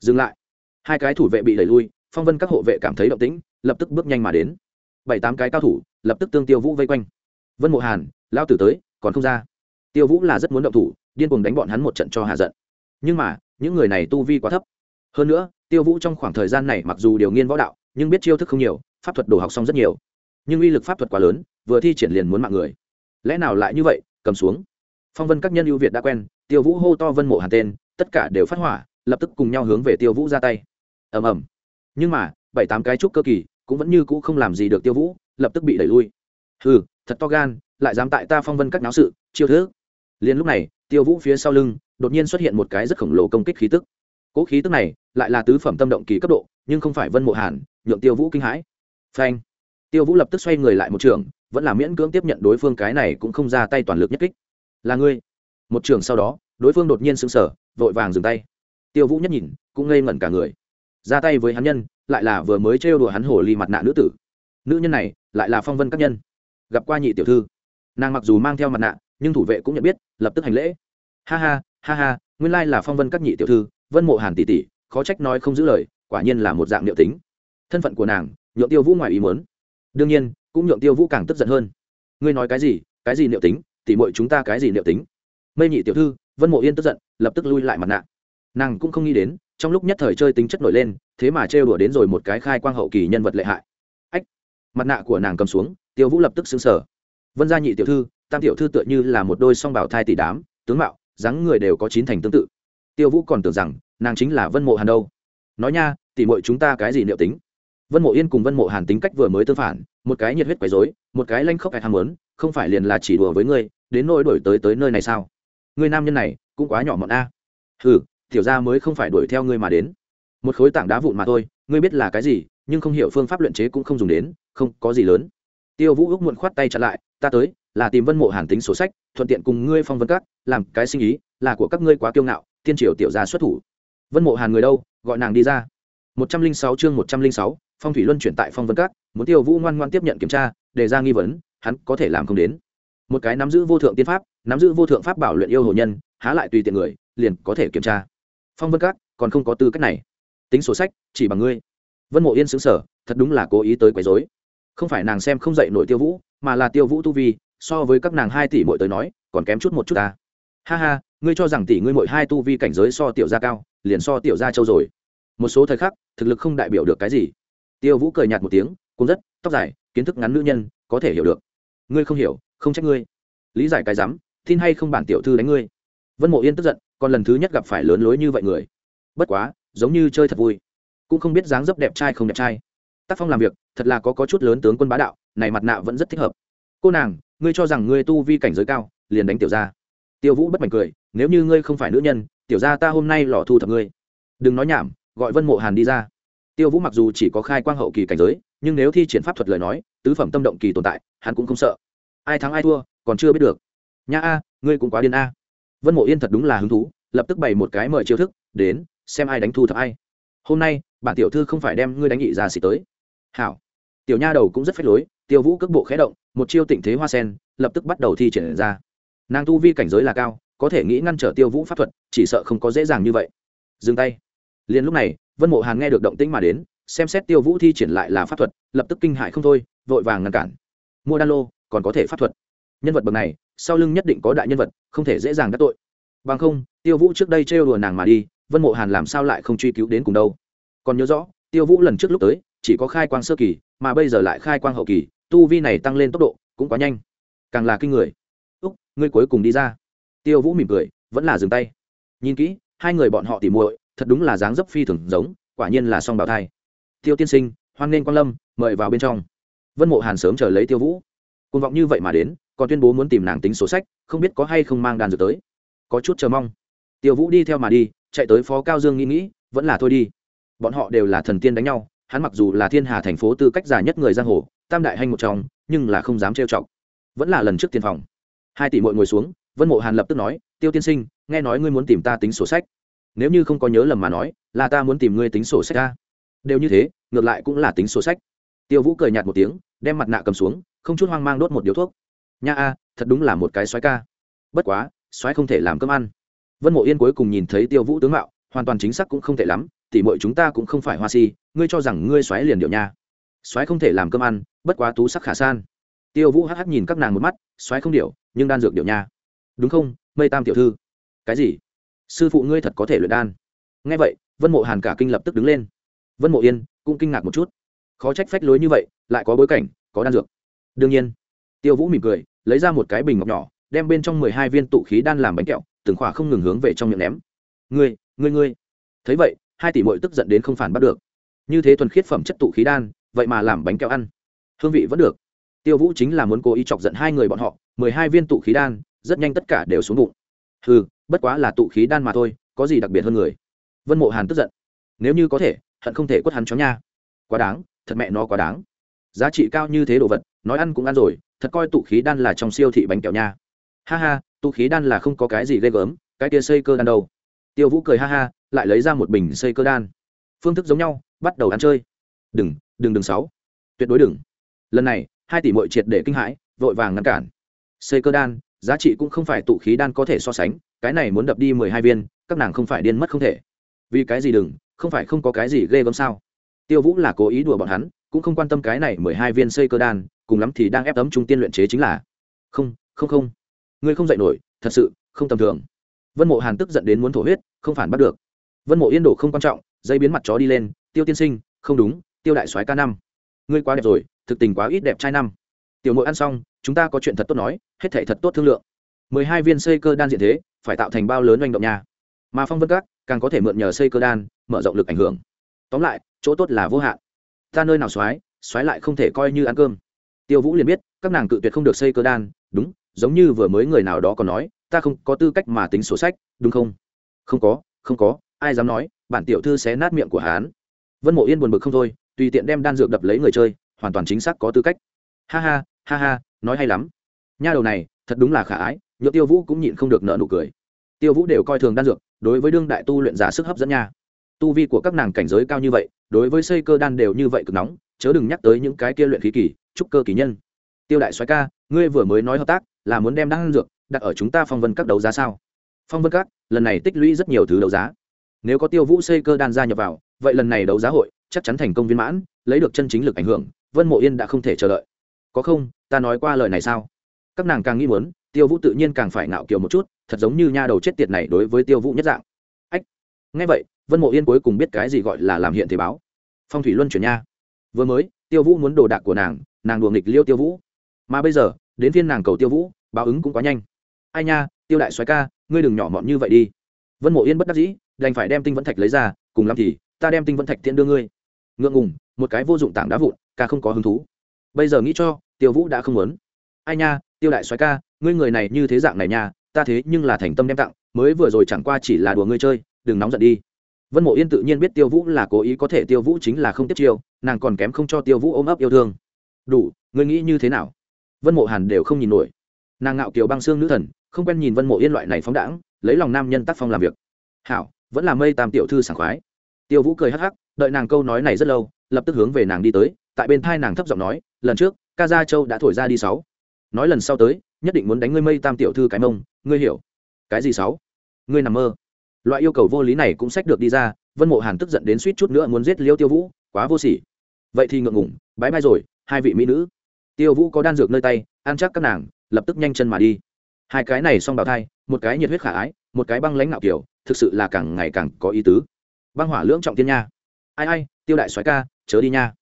Dừng lại. Hai cái thủ vệ bị đẩy lui, phong vân các hộ vệ cảm thấy động tĩnh, lập tức bước nhanh mà đến. Bảy tám cái cao thủ, lập tức tương tiêu vũ vây quanh. Vân mộ hàn, lao tử tới, còn không ra. Tiêu vũ là rất muốn động thủ điên cuồng đánh bọn hắn một trận cho hạ giận. Nhưng mà, những người này tu vi quá thấp. Hơn nữa, tiêu vũ trong khoảng thời gian này mặc dù điều nghiên võ đạo, nhưng biết chiêu thức không nhiều, pháp thuật đồ học xong rất nhiều. Nhưng uy lực pháp thuật quá lớn, vừa thi triển liền muốn mạng người. Lẽ nào lại như vậy, cầm xuống. Phong vân các nhân ưu việt đã quen, tiêu vũ hô to vân mộ hàn tên, tất cả đều phát hỏa, lập tức cùng nhau hướng về tiêu vũ ra tay. Ầm ầm. Nhưng mà, bảy tám cái trúc cơ kỳ, cũng vẫn như cũ không làm gì được tiêu vũ, lập tức bị đẩy lui. Hừ, thật to gan, lại dám tại ta phong vân các náo sự, chiêu thức liền lúc này, tiêu vũ phía sau lưng, đột nhiên xuất hiện một cái rất khổng lồ công kích khí tức. Cỗ khí tức này lại là tứ phẩm tâm động kỳ cấp độ, nhưng không phải vân mộ hàn, nhượng tiêu vũ kinh hãi. Phanh! Tiêu vũ lập tức xoay người lại một trường, vẫn là miễn cưỡng tiếp nhận đối phương cái này cũng không ra tay toàn lực nhất kích. Là ngươi! Một trường sau đó, đối phương đột nhiên sững sờ, vội vàng dừng tay. Tiêu vũ nhất nhìn, cũng ngây ngẩn cả người. Ra tay với hắn nhân, lại là vừa mới trêu đùa hắn hổ ly mặt nạ nữ tử. Nữ nhân này lại là phong vân các nhân. Gặp qua nhị tiểu thư. Nàng mặc dù mang theo mặt nạ nhưng thủ vệ cũng nhận biết, lập tức hành lễ. Ha ha ha ha, nguyên lai là phong vân các nhị tiểu thư, vân mộ hàn tỷ tỷ, khó trách nói không giữ lời, quả nhiên là một dạng liệu tính. Thân phận của nàng, nhượng tiêu vũ ngoài ý muốn. Đương nhiên, cũng nhượng tiêu vũ càng tức giận hơn. Ngươi nói cái gì cái gì liệu tính tỉ muội chúng ta cái gì liệu tính? Mây nhị tiểu thư, vân mộ yên tức giận, lập tức lui lại mặt nạ. Nàng cũng không nghĩ đến, trong lúc nhất thời chơi tính chất nổi lên, thế mà trêu đùa đến rồi một cái khai quang hậu kỳ nhân vật lệ hại. Ách, mặt nạ của nàng cầm xuống, tiêu vũ lập tức xứng sở vân gia nhị tiểu thư tam tiểu thư tựa như là một đôi song bảo thai tỷ đám, tướng mạo, dáng người đều có chín thành tương tự. Tiêu vũ còn tưởng rằng nàng chính là vân mộ hàn đâu. Nói nha tỉ mội chúng ta cái gì liệu tính? Vân mộ yên cùng vân mộ hàn tính cách vừa mới tương phản, một cái nhiệt huyết quấy dối một cái lanh khóc hay ham muốn, không phải liền là chỉ đùa với ngươi, đến nỗi đổi tới tới nơi này sao? Người nam nhân này, cũng quá nhỏ mọn a. Ừ tiểu ra mới không phải đuổi theo ngươi mà đến. Một khối tảng đá vụn mà thôi, ngươi biết là cái gì, nhưng không hiểu phương pháp luyện chế cũng không dùng đến, không có gì lớn tiêu vũ ước muộn khoát tay chặn lại, ta tới, là tìm vân mộ hàn tính sổ sách, thuận tiện cùng ngươi phong vân các, làm cái sinh ý, là của các ngươi quá kiêu ngạo, tiên triều tiểu gia xuất thủ. Vân mộ hàn người đâu? Gọi nàng đi ra. một trăm linh sáu chương một trăm linh sáu, phong thủy luân chuyển tại phong vân các, muốn tiêu vũ ngoan ngoan tiếp nhận kiểm tra đề ra nghi vấn, hắn có thể làm không đến. Một cái nắm giữ vô thượng tiên pháp, nắm giữ vô thượng pháp bảo luyện yêu hồ nhân, há lại tùy tiện người, liền có thể kiểm tra. Phong vân các, còn không có tư cách này. Tính sổ sách, chỉ bằng ngươi. Vân mộ yên xứng sở thật đúng là cố ý tới quấy dối không phải nàng xem không dậy nổi tiêu vũ, mà là tiêu vũ tu vi, so với các nàng hai tỷ mỗi tới nói, còn kém chút một chút ta. Ha ha, ngươi cho rằng tỷ ngươi mỗi hai tu vi cảnh giới so tiểu gia cao, liền so tiểu gia châu rồi. Một số thời khắc, thực lực không đại biểu được cái gì. Tiêu vũ cười nhạt một tiếng, cũng rất, tóc dài, kiến thức ngắn nữ nhân, có thể hiểu được. Ngươi không hiểu, không trách ngươi. Lý giải cái rắm, tin hay không bản tiểu thư đánh ngươi. Vân mộ yên tức giận, còn lần thứ nhất gặp phải lớn lối như vậy người. Bất quá, giống như chơi thật vui. Cũng không biết dáng dấp đẹp trai không đẹp trai tác phong làm việc thật là có, có chút lớn tướng quân bá đạo này mặt nạ vẫn rất thích hợp. Cô nàng ngươi cho rằng ngươi tu vi cảnh giới cao liền đánh tiểu gia. Tiêu vũ bất mảnh cười nếu như ngươi không phải nữ nhân tiểu gia ta hôm nay lò thu thập ngươi. Đừng nói nhảm gọi vân mộ hàn đi ra. Tiêu vũ mặc dù chỉ có khai quang hậu kỳ cảnh giới nhưng nếu thi triển pháp thuật lời nói tứ phẩm tâm động kỳ tồn tại hắn cũng không sợ. Ai thắng ai thua còn chưa biết được. Nha a ngươi cũng quá điên a. Vân mộ yên thật đúng là hứng thú lập tức bày một cái mời chiêu thức đến xem ai đánh thu thập ai. Hôm nay bản tiểu thư không phải đem ngươi đánh nghị ra xỉ tới hảo. Tiểu nha đầu cũng rất phách lối, tiêu vũ cước bộ khé động, một chiêu tịnh thế hoa sen, lập tức bắt đầu thi triển ra. Nàng tu vi cảnh giới là cao, có thể nghĩ ngăn trở tiêu vũ pháp thuật, chỉ sợ không có dễ dàng như vậy. Dừng tay. Liền lúc này, vân mộ hàn nghe được động tĩnh mà đến, xem xét tiêu vũ thi triển lại là pháp thuật, lập tức kinh hại không thôi, vội vàng ngăn cản. Mua đan lô, còn có thể pháp thuật. Nhân vật bậc này, sau lưng nhất định có đại nhân vật, không thể dễ dàng đắc tội. Bằng không, tiêu vũ trước đây trêu đùa nàng mà đi, vân mộ hàn làm sao lại không truy cứu đến cùng đâu. Còn nhớ rõ, tiêu vũ lần trước lúc tới chỉ có khai quang sơ kỳ, mà bây giờ lại khai quang hậu kỳ, tu vi này tăng lên tốc độ cũng quá nhanh. Càng là kinh người. Úc, ngươi cuối cùng đi ra. Tiêu vũ mỉm cười, vẫn là dừng tay. Nhìn kỹ, hai người bọn họ tỉ muội, thật đúng là dáng dấp phi thường giống, quả nhiên là song bào thai. Tiêu tiên sinh, hoan nghênh quan lâm, mời vào bên trong. Vân mộ hàn sớm chờ lấy tiêu vũ. Côn vọng như vậy mà đến, còn tuyên bố muốn tìm nàng tính số sách, không biết có hay không mang đàn dược tới. Có chút chờ mong. Tiêu vũ đi theo mà đi, chạy tới phó cao dương nghĩ nghĩ, vẫn là thôi đi. Bọn họ đều là thần tiên đánh nhau hắn mặc dù là thiên hà thành phố tư cách già nhất người giang hồ, tam đại hanh một trong, nhưng là không dám trêu chọc. Vẫn là lần trước tiên phòng. Hai tỷ mội ngồi xuống, vân mộ hàn lập tức nói, tiêu tiên sinh, nghe nói ngươi muốn tìm ta tính sổ sách. Nếu như không có nhớ lầm mà nói, là ta muốn tìm ngươi tính sổ sách ta đều như thế, ngược lại cũng là tính sổ sách. Tiêu vũ cười nhạt một tiếng, đem mặt nạ cầm xuống, không chút hoang mang đốt một điếu thuốc. Nha a, thật đúng là một cái xoáy ca. Bất quá xoáy không thể làm cơm ăn. Vân mộ yên cuối cùng nhìn thấy tiêu vũ tướng mạo, hoàn toàn chính xác cũng không tệ lắm tỉ mọi chúng ta cũng không phải hoa si, ngươi cho rằng ngươi xoáy liền điệu nha. Xoáy không thể làm cơm ăn, bất quá tú sắc khả san. Tiêu vũ hắc hắc nhìn các nàng một mắt, xoáy không điệu, nhưng đan dược điệu nha. Đúng không, mây tam tiểu thư? Cái gì? Sư phụ ngươi thật có thể luyện đan. Ngay vậy, vân mộ hàn cả kinh lập tức đứng lên. Vân mộ yên cũng kinh ngạc một chút. Khó trách phách lối như vậy, lại có bối cảnh, có đan dược. Đương nhiên, tiêu vũ mỉm cười, lấy ra một cái bình ngọc nhỏ, đem bên trong mười hai viên tụ khí đan làm bánh kẹo, từng khỏa không ngừng hướng về trong miệng ném. Ngươi ngươi ngươi. Thấy vậy hai tỷ mội tức giận đến không phản bắt được. Như thế thuần khiết phẩm chất tụ khí đan, vậy mà làm bánh kẹo ăn. Hương vị vẫn được. Tiêu vũ chính là muốn cố ý chọc giận hai người bọn họ, mười hai viên tụ khí đan, rất nhanh tất cả đều xuống bụng. Ừ bất quá là tụ khí đan mà thôi, có gì đặc biệt hơn người? Vân mộ hàn tức giận. Nếu như có thể, hận không thể quất hắn chó nha. Quá đáng, thật mẹ nó quá đáng. Giá trị cao như thế đồ vật, nói ăn cũng ăn rồi, thật coi tụ khí đan là trong siêu thị bánh kẹo nha. Ha ha, tụ khí đan là không có cái gì ghê gớm, cái kia xây cơ đan đâu. Tiêu vũ cười ha ha lại lấy ra một bình xây cơ đan. Phương thức giống nhau, bắt đầu ăn chơi. Đừng đừng đừng sáu tuyệt đối đừng. Lần này, hai tỷ mội triệt để kinh hãi, vội vàng ngăn cản. Xây cơ đan, giá trị cũng không phải tụ khí đan có thể so sánh, cái này muốn đập đi mười hai viên, các nàng không phải điên mất không thể. Vì cái gì đừng, không phải không có cái gì ghê gớm sao? Tiêu vũ là cố ý đùa bọn hắn, cũng không quan tâm cái này mười hai viên xây cơ đan, cùng lắm thì đang ép tấm trung tiên luyện chế chính là. Không không không. Ngươi không dạy nổi, thật sự không tầm thường. Vân mộ hàn tức giận đến muốn thổ huyết, không phản bắt được vân mộ yên đổ không quan trọng dây biến mặt chó đi lên tiêu tiên sinh không đúng tiêu đại soái ca năm. Ngươi quá đẹp rồi thực tình quá ít đẹp trai năm. Tiểu mội ăn xong chúng ta có chuyện thật tốt nói hết thể thật tốt thương lượng. Mười hai viên xây cơ đan diện thế phải tạo thành bao lớn doanh động nhà. Mà phong vân các càng có thể mượn nhờ xây cơ đan mở rộng lực ảnh hưởng. Tóm lại chỗ tốt là vô hạn. Ta nơi nào soái, soái lại không thể coi như ăn cơm. Tiêu vũ liền biết các nàng cự tuyệt không được xây cơ đan đúng giống như vừa mới người nào đó còn nói ta không có tư cách mà tính sổ sách đúng không? Không có không có ai dám nói, bản tiểu thư sẽ nát miệng của hán vân mộ yên buồn bực không thôi, tùy tiện đem đan dược đập lấy người chơi, hoàn toàn chính xác có tư cách. Ha ha ha ha, nói hay lắm. Nha đầu này, thật đúng là khả ái nhựa tiêu vũ cũng nhịn không được nợ nụ cười. Tiêu vũ đều coi thường đan dược, đối với đương đại tu luyện giả sức hấp dẫn nha. Tu vi của các nàng cảnh giới cao như vậy, đối với xây cơ đan đều như vậy cực nóng, chớ đừng nhắc tới những cái kia luyện khí kỳ, trúc cơ kỳ nhân. Tiêu đại soái ca, ngươi vừa mới nói hợp tác, là muốn đem đan dược đặt ở chúng ta phong vân các đấu giá sao? Phong vân các, lần này tích lũy rất nhiều thứ đấu giá nếu có tiêu vũ xây cơ đan gia nhập vào, vậy lần này đấu giá hội chắc chắn thành công viên mãn, lấy được chân chính lực ảnh hưởng, vân mộ yên đã không thể chờ đợi. Có không, ta nói qua lời này sao? Các nàng càng nghĩ muốn, tiêu vũ tự nhiên càng phải ngạo kiều một chút, thật giống như nha đầu chết tiệt này đối với tiêu vũ nhất dạng. Ách ngay vậy, vân mộ yên cuối cùng biết cái gì gọi là làm hiện thể báo. Phong thủy luân chuyển nha. Vừa mới, tiêu vũ muốn đồ đạc của nàng nàng đùa nghịch liêu tiêu vũ. Mà bây giờ, đến phiên nàng cầu tiêu vũ, báo ứng cũng quá nhanh. Ai nha, tiêu đại soái ca, ngươi đừng nhỏ mọn như vậy đi. Vân mộ yên bất đắc dĩ đành phải đem tinh vẫn thạch lấy ra, cùng lắm thì, ta đem tinh vẫn thạch tiện đưa ngươi. Ngượng ngùng, một cái vô dụng tảng đá vụn, ca không có hứng thú. Bây giờ nghĩ cho, tiêu vũ đã không muốn. Ai nha, tiêu đại soái ca, ngươi người này như thế dạng này nha, ta thế nhưng là thành tâm đem tặng, mới vừa rồi chẳng qua chỉ là đùa ngươi chơi, đừng nóng giận đi. Vân mộ yên tự nhiên biết tiêu vũ là cố ý có thể tiêu vũ chính là không tiếp chiêu, nàng còn kém không cho tiêu vũ ôm ấp yêu thương. Đủ, ngươi nghĩ như thế nào? Vân mộ hàn đều không nhìn nổi. Nàng ngạo kiều băng xương nữ thần, không quen nhìn vân mộ yên loại này phóng đãng, lấy lòng nam nhân tác phong làm việc. Hảo vẫn là mây tam tiểu thư sảng khoái. Tiêu vũ cười hắc hắc, đợi nàng câu nói này rất lâu, lập tức hướng về nàng đi tới, tại bên thai nàng thấp giọng nói, lần trước, ca gia châu đã thổi ra đi sáu. Nói lần sau tới, nhất định muốn đánh ngươi mây tam tiểu thư cái mông, ngươi hiểu. Cái gì sáu? Ngươi nằm mơ. Loại yêu cầu vô lý này cũng sách được đi ra, vân mộ hàn tức giận đến suýt chút nữa muốn giết liêu tiêu vũ, quá vô sỉ. Vậy thì ngượng ngủng bãi mai rồi, hai vị mỹ nữ. Tiêu vũ có đan dược nơi tay, ăn chắc các nàng, lập tức nhanh chân mà đi hai cái này xong bào thai, một cái nhiệt huyết khả ái, một cái băng lãnh ngạo kiểu, thực sự là càng ngày càng có ý tứ. Băng hỏa lưỡng trọng tiên nha. Ai ai, tiêu đại soái ca, chớ đi nha.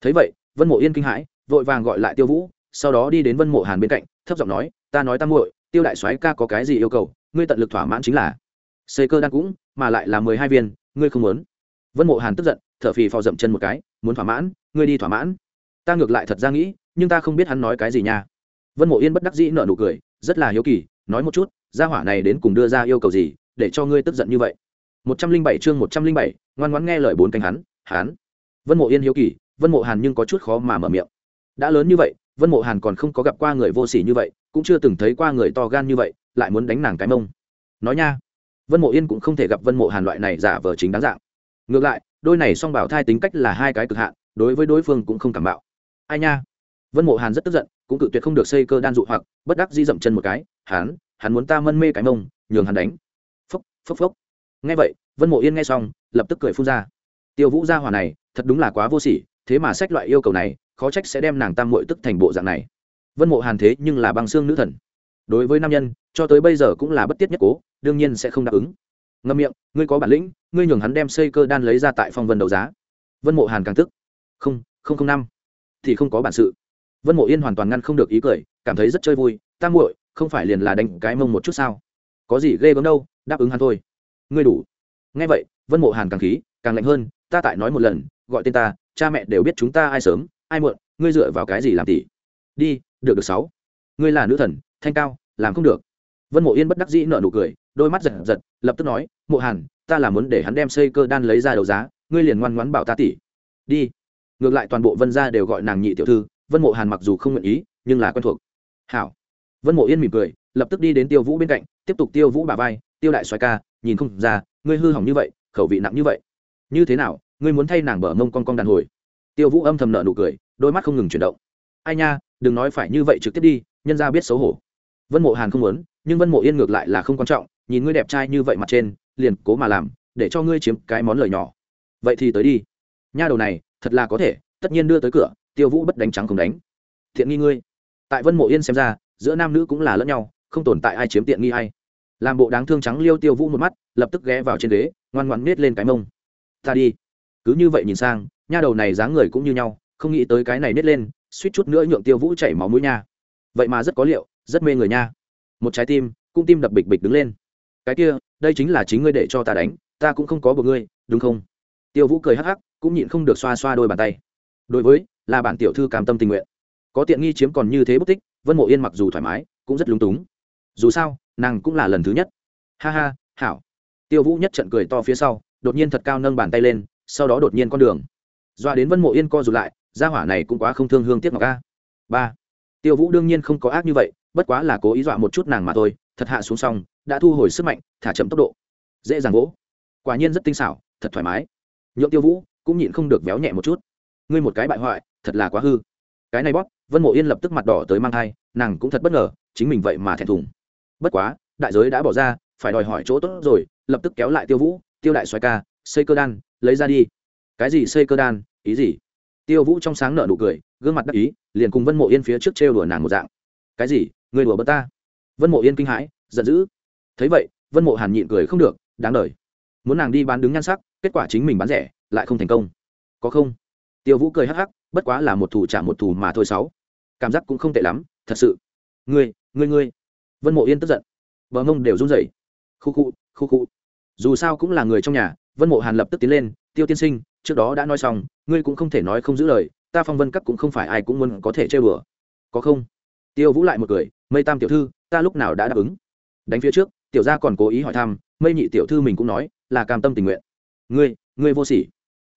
Thấy vậy, vân mộ yên kinh hãi, vội vàng gọi lại tiêu vũ, sau đó đi đến vân mộ hàn bên cạnh, thấp giọng nói, ta nói tam muội, tiêu đại soái ca có cái gì yêu cầu, ngươi tận lực thỏa mãn chính là. Xây cơ đan cũng, mà lại là mười hai viên, ngươi không muốn. Vân mộ hàn tức giận, thở phì phò dậm chân một cái, muốn thỏa mãn, ngươi đi thỏa mãn. Ta ngược lại thật ra nghĩ, nhưng ta không biết hắn nói cái gì nha. Vân mộ yên bất đắc dĩ nợ nụ cười rất là hiếu kỳ, nói một chút, gia hỏa này đến cùng đưa ra yêu cầu gì, để cho ngươi tức giận như vậy. Một trăm linh bảy chương một trăm linh bảy, ngoan ngoãn nghe lời bốn cánh hắn hắn. Vân mộ yên hiếu kỳ, vân mộ hàn nhưng có chút khó mà mở miệng. Đã lớn như vậy, vân mộ hàn còn không có gặp qua người vô s ỉ như vậy, cũng chưa từng thấy qua người to gan như vậy, lại muốn đánh nàng cái mông. Nói nha, vân mộ yên cũng không thể gặp vân mộ hàn loại này giả vờ chính đáng dạng. Ngược lại, đôi này song bảo thai tính cách là hai cái cực hạn, đối với đối phương cũng không cảm bạo ai nha? Vân mộ hàn rất tức giận cũng cự tuyệt không được xây cơ đan dụ hoặc, bất đắc di dậm chân một cái hắn hắn muốn ta mân mê cái mông, nhường hắn đánh. Phốc phốc phốc. Nghe vậy, vân mộ yên nghe xong, lập tức cười phun ra. Tiêu vũ gia hỏa này, thật đúng là quá vô sỉ, thế mà sách loại yêu cầu này, khó trách sẽ đem nàng tam mội tức thành bộ dạng này. Vân mộ hàn thế nhưng là băng xương nữ thần. Đối với nam nhân, cho tới bây giờ cũng là bất tiết nhất cố, đương nhiên sẽ không đáp ứng. Ngâm miệng, ngươi có bản lĩnh, ngươi nhường hắn đem xây cơ đan lấy ra tại phong vân đấu giá. Vân mộ hàn càng tức. Không không không năm, thì không có bản sự vân mộ yên hoàn toàn ngăn không được ý cười, cảm thấy rất chơi vui tam muội, không phải liền là đánh cái mông một chút sao? Có gì ghê gớm đâu, đáp ứng hắn thôi. Ngươi đủ. Nghe vậy, vân mộ hàn càng khí, càng lạnh hơn, ta tại nói một lần, gọi tên ta, cha mẹ đều biết chúng ta ai sớm, ai muộn, ngươi dựa vào cái gì làm tỷ đi, được được sáu. Ngươi là nữ thần, thanh cao, làm không được. Vân mộ yên bất đắc dĩ nợ nụ cười, đôi mắt giật giật, lập tức nói, mộ hàn, ta là muốn để hắn đem xây cơ đan lấy ra đấu giá, ngươi liền ngoan ngoãn bảo ta tỷ đi. Ngược lại toàn bộ vân gia đều gọi nàng nhị tiểu thư vân mộ hàn mặc dù không nguyện ý, nhưng là quen thuộc. Hảo. Vân mộ yên mỉm cười, lập tức đi đến tiêu vũ bên cạnh, tiếp tục tiêu vũ bà vai, tiêu đại xoài ca, nhìn không ra, ngươi hư hỏng như vậy, khẩu vị nặng như vậy. Như thế nào, ngươi muốn thay nàng bở mông con con đàn hồi? Tiêu vũ âm thầm nợ nụ cười, đôi mắt không ngừng chuyển động. Ai nha, đừng nói phải như vậy trực tiếp đi, nhân ra biết xấu hổ. Vân mộ hàn không muốn, nhưng vân mộ yên ngược lại là không quan trọng, nhìn ngươi đẹp trai như vậy mặt trên, liền cố mà làm, để cho ngươi chiếm cái món lời nhỏ. Vậy thì tới đi. Nha đầu này, thật là có thể, tất nhiên đưa tới cửa tiêu vũ bất đánh trắng không đánh. Thiện nghi ngươi. Tại vân mộ yên xem ra, giữa nam nữ cũng là lẫn nhau, không tồn tại ai chiếm tiện nghi hay làm bộ đáng thương trắng liêu tiêu vũ một mắt, lập tức ghé vào trên ghế, ngoan ngoan nết lên cái mông. Ta đi. Cứ như vậy nhìn sang, nha đầu này dáng người cũng như nhau, không nghĩ tới cái này nết lên, suýt chút nữa nhượng tiêu vũ chảy máu mũi nha. Vậy mà rất có liệu, rất mê người nha. Một trái tim, cũng tim đập bịch bịch đứng lên. Cái kia, đây chính là chính ngươi để cho ta đánh, ta cũng không có bờ ngươi, đúng không? Tiêu vũ cười hắc hắc, cũng nhịn không được xoa xoa đôi bàn tay. Đối với là bản tiểu thư cam tâm tình nguyện. Có tiện nghi chiếm còn như thế bất tích, vân mộ yên mặc dù thoải mái, cũng rất lúng túng. Dù sao, nàng cũng là lần thứ nhất. Ha ha, hảo. Tiêu vũ nhất trận cười to phía sau, đột nhiên thật cao nâng bàn tay lên, sau đó đột nhiên con đường. Doa đến vân mộ yên co rụt lại, gia hỏa này cũng quá không thương hương tiếc ngọc a. Ba. Tiêu vũ đương nhiên không có ác như vậy, bất quá là cố ý dọa một chút nàng mà thôi, thật hạ xuống xong, đã thu hồi sức mạnh, thả chậm tốc độ. Dễ dàng gỗ. quả nhiên rất tinh xảo, thật thoải mái. Nhượng tiêu vũ cũng nhịn không được véo nhẹ một chút. Ngươi một cái bại hoại thật là quá hư. Cái này bóp, vân mộ yên lập tức mặt đỏ tới mang thai, nàng cũng thật bất ngờ, chính mình vậy mà thẹn thùng. Bất quá, đại giới đã bỏ ra, phải đòi hỏi chỗ tốt rồi, lập tức kéo lại tiêu vũ, tiêu đại xoài ca, xây cơ đan, lấy ra đi. Cái gì xây cơ đan? Ý gì? Tiêu vũ trong sáng nợ nụ cười, gương mặt đắc ý, liền cùng vân mộ yên phía trước trêu đùa nàng một dạng. Cái gì? Người đùa bớt ta? Vân mộ yên kinh hãi, giận dữ. Thấy vậy, vân mộ hàn nhịn cười không được, đáng đ muốn nàng đi bán đứng nhan sắc, kết quả chính mình bán rẻ, lại không thành công. Có không? Tiêu vũ cười hắc hắc bất quá là một thủ trả một thủ mà thôi sáu. Cảm giác cũng không tệ lắm, thật sự. Ngươi ngươi ngươi. Vân mộ yên tức giận. Bờ mông đều run rẩy. Khu khu khu khu. Dù sao cũng là người trong nhà, vân mộ hàn lập tức tiến lên, tiêu tiên sinh, trước đó đã nói xong, ngươi cũng không thể nói không giữ lời, ta phong vân các cũng không phải ai cũng muốn có thể chơi bừa có không? Tiêu vũ lại một cười, mây tam tiểu thư, ta lúc nào đã đáp ứng? Đánh phía trước, tiểu gia còn cố ý hỏi thăm, mây nhị tiểu thư mình cũng nói, là cam tâm tình nguyện. Ngươi ngươi vô sỉ.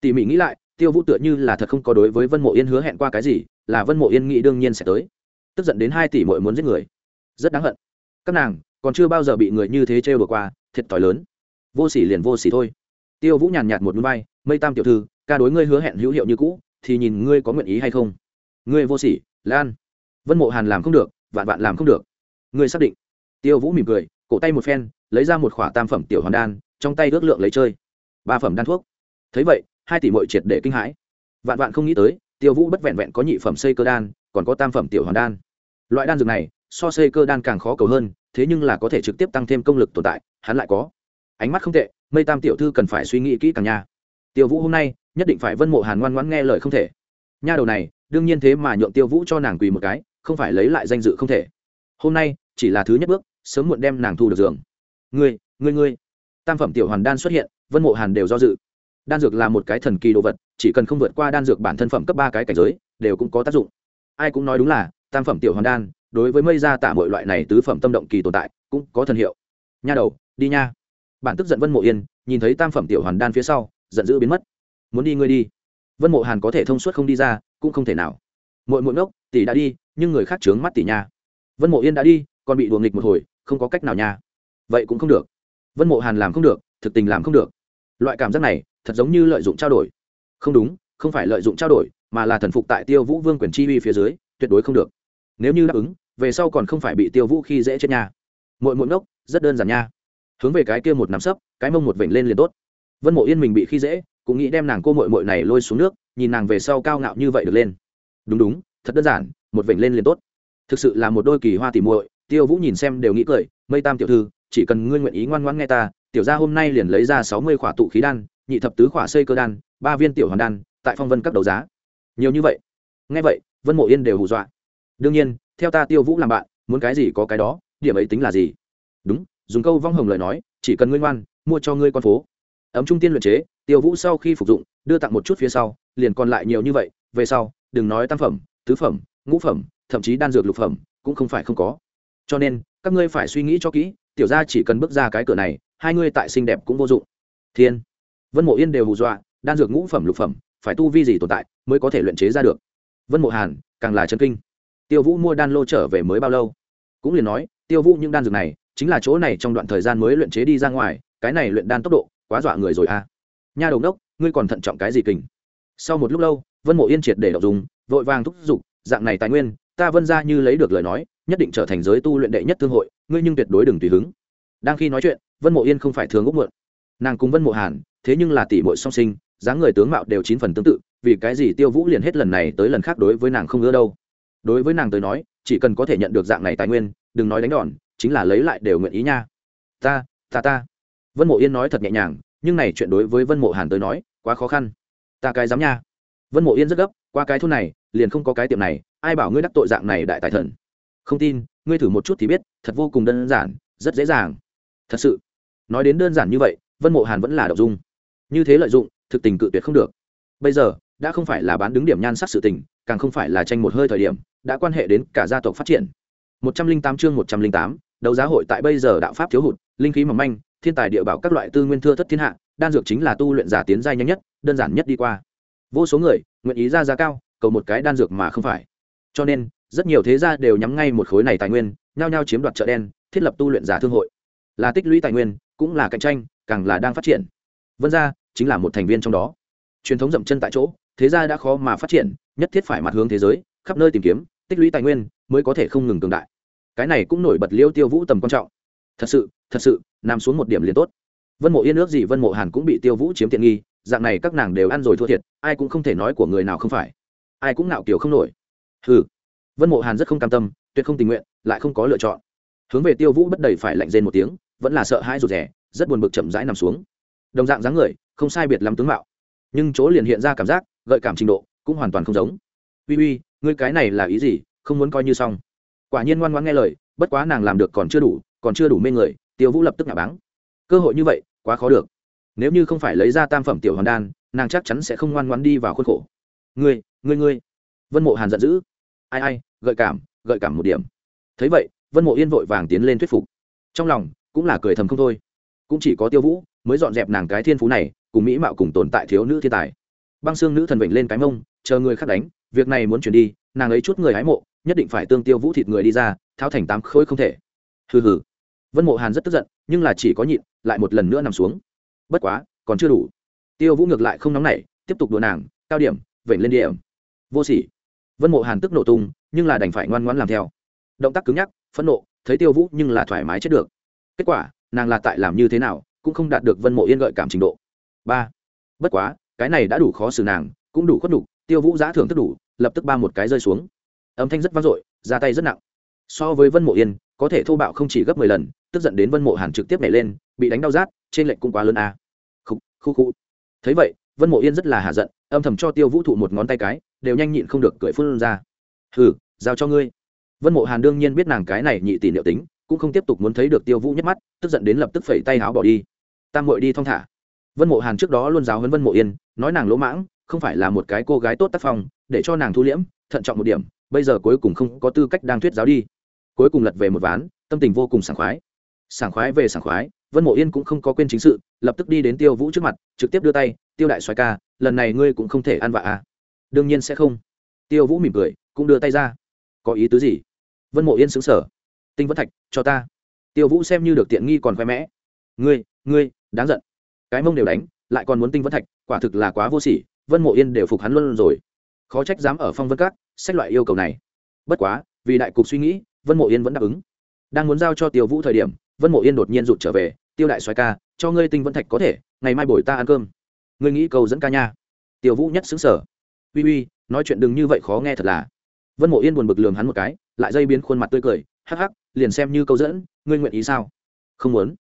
Tỉ mỉ nghĩ lại tiêu vũ tựa như là thật không có đối với vân mộ yên hứa hẹn qua cái gì, là vân mộ yên nghĩ đương nhiên sẽ tới. Tức giận đến hai tỷ mội muốn giết người. Rất đáng hận. Các nàng, còn chưa bao giờ bị người như thế trêu đùa qua, thiệt t h i lớn. Vô s ỉ liền vô s ỉ thôi. Tiêu vũ nhàn nhạt một núi bay, mây tam tiểu thư, ca đối ngươi hứa hẹn hữu hiệu như cũ, thì nhìn ngươi có nguyện ý hay không? Ngươi vô s ỉ lan. Vân mộ hàn làm không được, vạn vạn làm không được. Ngươi xác định. Tiêu vũ mỉm cười, cổ tay một phen, lấy ra một khỏa tam phẩm tiểu hoàn đan, trong tay ước lượng lấy chơi. Ba phẩm đan thuốc. Thấy vậy hai tỷ mội triệt để kinh hãi. Vạn vạn không nghĩ tới, tiêu vũ bất vẹn vẹn có nhị phẩm xây cơ đan, còn có tam phẩm tiểu hoàn đan. Loại đan dược này, so xây cơ đan càng khó cầu hơn, thế nhưng là có thể trực tiếp tăng thêm công lực tồn tại, hắn lại có. Ánh mắt không tệ, mây tam tiểu thư cần phải suy nghĩ kỹ càng nha. Tiêu vũ hôm nay, nhất định phải vân mộ hàn ngoan ngoãn nghe lời không thể. Nha đầu này, đương nhiên thế mà nhượng tiêu vũ cho nàng quỳ một cái, không phải lấy lại danh dự không thể. Hôm nay, chỉ là thứ nhất bước, sớm muộn đem nàng thu được giường. Ngươi ngươi ngươi. Tam phẩm tiểu hoàn đan xuất hiện, vân mộ hàn đều do dự đan dược là một cái thần kỳ đồ vật, chỉ cần không vượt qua đan dược bản thân phẩm cấp ba cái cảnh giới, đều cũng có tác dụng. Ai cũng nói đúng là, tam phẩm tiểu hoàn đan, đối với mây gia tạ mọi loại này tứ phẩm tâm động kỳ tồn tại, cũng có thần hiệu. Nha đầu, đi nha. Bản tức giận vân mộ yên, nhìn thấy tam phẩm tiểu hoàn đan phía sau, giận dữ biến mất. Muốn đi ngươi đi. Vân mộ hàn có thể thông suốt không đi ra, cũng không thể nào. Mội mội ngốc, tỷ đã đi, nhưng người khác trướng mắt tỷ nha. Vân mộ yên đã đi, còn bị đùa nghịch một hồi, không có cách nào nha. Vậy cũng không được. Vân mộ hàn làm không được, thực tình làm không được. Loại cảm giác này thật giống như lợi dụng trao đổi. Không đúng, không phải lợi dụng trao đổi, mà là thần phục tại tiêu vũ vương quyền chi uy phía dưới, tuyệt đối không được. Nếu như đáp ứng, về sau còn không phải bị tiêu vũ khi dễ chết nhà mỗi mỗi ngốc, rất đơn giản nha. Hướng về cái kia một nắm sấp, cái mông một vểnh lên liền tốt. Vân mộ yên mình bị khi dễ, cũng nghĩ đem nàng cô mội mội này lôi xuống nước, nhìn nàng về sau cao ngạo như vậy được lên. Đúng đúng, thật đơn giản, một vểnh lên liền tốt. Thực sự là một đôi kỳ hoa tỉ muội, tiêu vũ nhìn xem đều nghĩ cười, mây tam tiểu thư, chỉ cần ngươi nguyện ý ngoan ngoãn nghe ta, tiểu gia hôm nay liền lấy ra sáu mươi khỏa tụ khí đan nhị thập tứ khỏa xây cơ đan, ba viên tiểu hoàn đan, tại phong vân các đấu giá. Nhiều như vậy. Nghe vậy, vân mộ yên đều hù dọa. Đương nhiên, theo ta tiêu vũ làm bạn, muốn cái gì có cái đó, điểm ấy tính là gì? Đúng, dùng câu vong hồng lời nói, chỉ cần ngươi ngoan, mua cho ngươi con phố. Ấm trung tiên luyện chế, tiêu vũ sau khi phục dụng, đưa tặng một chút phía sau, liền còn lại nhiều như vậy, về sau, đừng nói tam phẩm, tứ phẩm, ngũ phẩm, thậm chí đan dược lục phẩm, cũng không phải không có. Cho nên, các ngươi phải suy nghĩ cho kỹ, tiểu ra chỉ cần bước ra cái cửa này, hai ngươi tại xinh đẹp cũng vô dụng. Thiên! Vân mộ yên đều hù dọa, đan dược ngũ phẩm lục phẩm, phải tu vi gì tồn tại mới có thể luyện chế ra được? Vân mộ hàn, càng là chân kinh. Tiêu vũ mua đan lô trở về mới bao lâu? Cũng liền nói, tiêu vũ những đan dược này, chính là chỗ này trong đoạn thời gian mới luyện chế đi ra ngoài, cái này luyện đan tốc độ, quá dọa người rồi à. Nha đầu đốc, ngươi còn thận trọng cái gì kình? Sau một lúc lâu, vân mộ yên triệt để đọc dùng vội vàng thúc giục, dạng này tài nguyên, ta vân ra như lấy được lời nói, nhất định trở thành giới tu luyện đệ nhất thương hội, ngươi nhưng tuyệt đối đừng tùy hứng. Đang khi nói chuyện, vân mộ yên không phải thường úc mượn. Nàng cùng vân mộ hàn thế nhưng là tỷ muội song sinh, dáng người tướng mạo đều chín phần tương tự, vì cái gì tiêu vũ liền hết lần này tới lần khác đối với nàng không ưa đâu? Đối với nàng tới nói, chỉ cần có thể nhận được dạng này tài nguyên, đừng nói đánh đòn, chính là lấy lại đều nguyện ý nha. Ta ta ta. Vân mộ yên nói thật nhẹ nhàng, nhưng này chuyện đối với vân mộ hàn tới nói, quá khó khăn. Ta cái dám nha. Vân mộ yên rất gấp, qua cái thôn này, liền không có cái tiệm này, ai bảo ngươi đắc tội dạng này đại tài thần? Không tin, ngươi thử một chút thì biết, thật vô cùng đơn giản, rất dễ dàng. Thật sự, nói đến đơn giản như vậy, vân mộ hàn vẫn là đậu dung như thế lợi dụng, thực tình cự tuyệt không được. Bây giờ, đã không phải là bán đứng điểm nhan sắc sự tình, càng không phải là tranh một hơi thời điểm, đã quan hệ đến cả gia tộc phát triển. Một trăm linh tám chương một trăm linh tám, đấu giá hội tại bây giờ đạo pháp thiếu hụt, linh khí mỏng manh, thiên tài địa bảo các loại tư nguyên thưa thất thiên hạ, đan dược chính là tu luyện giả tiến giai nhanh nhất, đơn giản nhất đi qua. Vô số người, nguyện ý ra giá cao, cầu một cái đan dược mà không phải. Cho nên, rất nhiều thế gia đều nhắm ngay một khối này tài nguyên, nhao nhao chiếm đoạt chợ đen, thiết lập tu luyện giả thương hội. Là tích lũy tài nguyên, cũng là cạnh tranh, càng là đang phát triển vân gia chính là một thành viên trong đó. Truyền thống dậm chân tại chỗ, thế gia đã khó mà phát triển, nhất thiết phải mặt hướng thế giới, khắp nơi tìm kiếm, tích lũy tài nguyên mới có thể không ngừng cường đại. Cái này cũng nổi bật liêu tiêu vũ tầm quan trọng. Thật sự thật sự, nằm xuống một điểm liền tốt. Vân mộ yên ước gì vân mộ hàn cũng bị tiêu vũ chiếm tiện nghi, dạng này các nàng đều ăn rồi thua thiệt, ai cũng không thể nói của người nào không phải. Ai cũng nạo kiểu không nổi. Ừ vân mộ hàn rất không cam tâm, tuyệt không tình nguyện, lại không có lựa chọn. Hướng về tiêu vũ bất đầy phải lạnh rên một tiếng, vẫn là sợ hãi rụt rẻ rất buồn bực chậm rãi nằm xuống đồng dạng dáng người, không sai biệt lắm tướng mạo. Nhưng chỗ liền hiện ra cảm giác, gợi cảm trình độ cũng hoàn toàn không giống. Uy uy, ngươi cái này là ý gì, không muốn coi như xong. Quả nhiên ngoan ngoãn nghe lời, bất quá nàng làm được còn chưa đủ, còn chưa đủ mê người, tiêu vũ lập tức ngả báng. Cơ hội như vậy, quá khó được. Nếu như không phải lấy ra tam phẩm tiểu hoàn đan, nàng chắc chắn sẽ không ngoan ngoan đi vào khuôn khổ. Ngươi ngươi ngươi. Vân mộ hàn giận dữ. Ai ai, gợi cảm gợi cảm một điểm. Thấy vậy, vân mộ yên vội vàng tiến lên thuyết phục. Trong lòng cũng là cười thầm không thôi. Cũng chỉ có tiêu vũ mới dọn dẹp nàng cái thiên phú này, cùng mỹ mạo cùng tồn tại thiếu nữ thiên tài. Băng xương nữ thần vịnh lên cái mông, chờ người khác đánh, việc này muốn chuyển đi, nàng ấy chút người hái mộ, nhất định phải tương tiêu vũ thịt người đi ra, tháo thành tám khối không thể. Hừ hừ. Vân mộ hàn rất tức giận, nhưng là chỉ có nhịn, lại một lần nữa nằm xuống. Bất quá, còn chưa đủ. Tiêu vũ ngược lại không nóng nảy, tiếp tục đùa nàng, cao điểm, vểnh lên điểm. Vô sỉ. Vân mộ hàn tức nổ tung, nhưng là đành phải ngoan ngoãn làm theo. Động tác cứng nhắc, phẫn nộ, thấy tiêu vũ nhưng là thoải mái chết được. Kết quả, nàng là tại làm như thế nào? Cũng không đạt được vân mộ yên gợi cảm trình độ. Ba, bất quá, cái này đã đủ khó xử nàng, cũng đủ khuất đủ tiêu vũ giá thưởng thức đủ, lập tức ba một cái rơi xuống. Âm thanh rất vang dội, ra tay rất nặng. So với vân mộ yên, có thể thô bạo không chỉ gấp mười lần, tức giận đến vân mộ hàn trực tiếp nhảy lên, bị đánh đau rát, trên lệnh cũng quá lớn a. À. khu khu khu thấy vậy, vân mộ yên rất là hạ giận, âm thầm cho tiêu vũ thụ một ngón tay cái, đều nhanh nhịn không được cười phun ra. Hừ, giao cho ngươi. Vân mộ hàn đương nhiên biết nàng cái này nhị tỷ liệu tính, cũng không tiếp tục muốn thấy được tiêu vũ nhất mắt, tức giận đến lập tức phẩy tay háo bỏ đi tam muội đi thong thả. Vân mộ hàn trước đó luôn giáo hấn vân mộ yên, nói nàng lỗ mãng, không phải là một cái cô gái tốt tác phong, để cho nàng thu liễm, thận trọng một điểm, bây giờ cuối cùng không có tư cách đang thuyết giáo đi. Cuối cùng lật về một ván, tâm tình vô cùng sảng khoái. Sảng khoái về sảng khoái, vân mộ yên cũng không có quên chính sự, lập tức đi đến tiêu vũ trước mặt, trực tiếp đưa tay, tiêu đại xoài ca, lần này ngươi cũng không thể ăn vạ à. Đương nhiên sẽ không. Tiêu vũ mỉm cười, cũng đưa tay ra. Có ý tứ gì? Vân mộ yên xứng sở tinh vẫn thạch, cho ta. Tiêu vũ xem như được tiện nghi còn khoe mẽ. Ngươi ngươi đáng giận. Cái mông đều đánh, lại còn muốn tinh vẫn thạch, quả thực là quá vô sỉ, vân mộ yên đều phục hắn luôn rồi. Khó trách dám ở phong vân các xét loại yêu cầu này. Bất quá, vì đại cục suy nghĩ, vân mộ yên vẫn đáp ứng. Đang muốn giao cho tiêu vũ thời điểm, vân mộ yên đột nhiên rụt trở về, tiêu đại xoài ca, cho ngươi tinh vẫn thạch có thể, ngày mai buổi ta ăn cơm. Ngươi nghĩ cầu dẫn ca nha. Tiêu vũ nhất xứng sở uy uy, nói chuyện đừng như vậy khó nghe thật là. Vân mộ yên buồn bực lường hắn một cái, lại dây biến khuôn mặt tươi cười, hắc hắc, liền xem như câu dẫn, ngươi nguyện ý sao? Không muốn.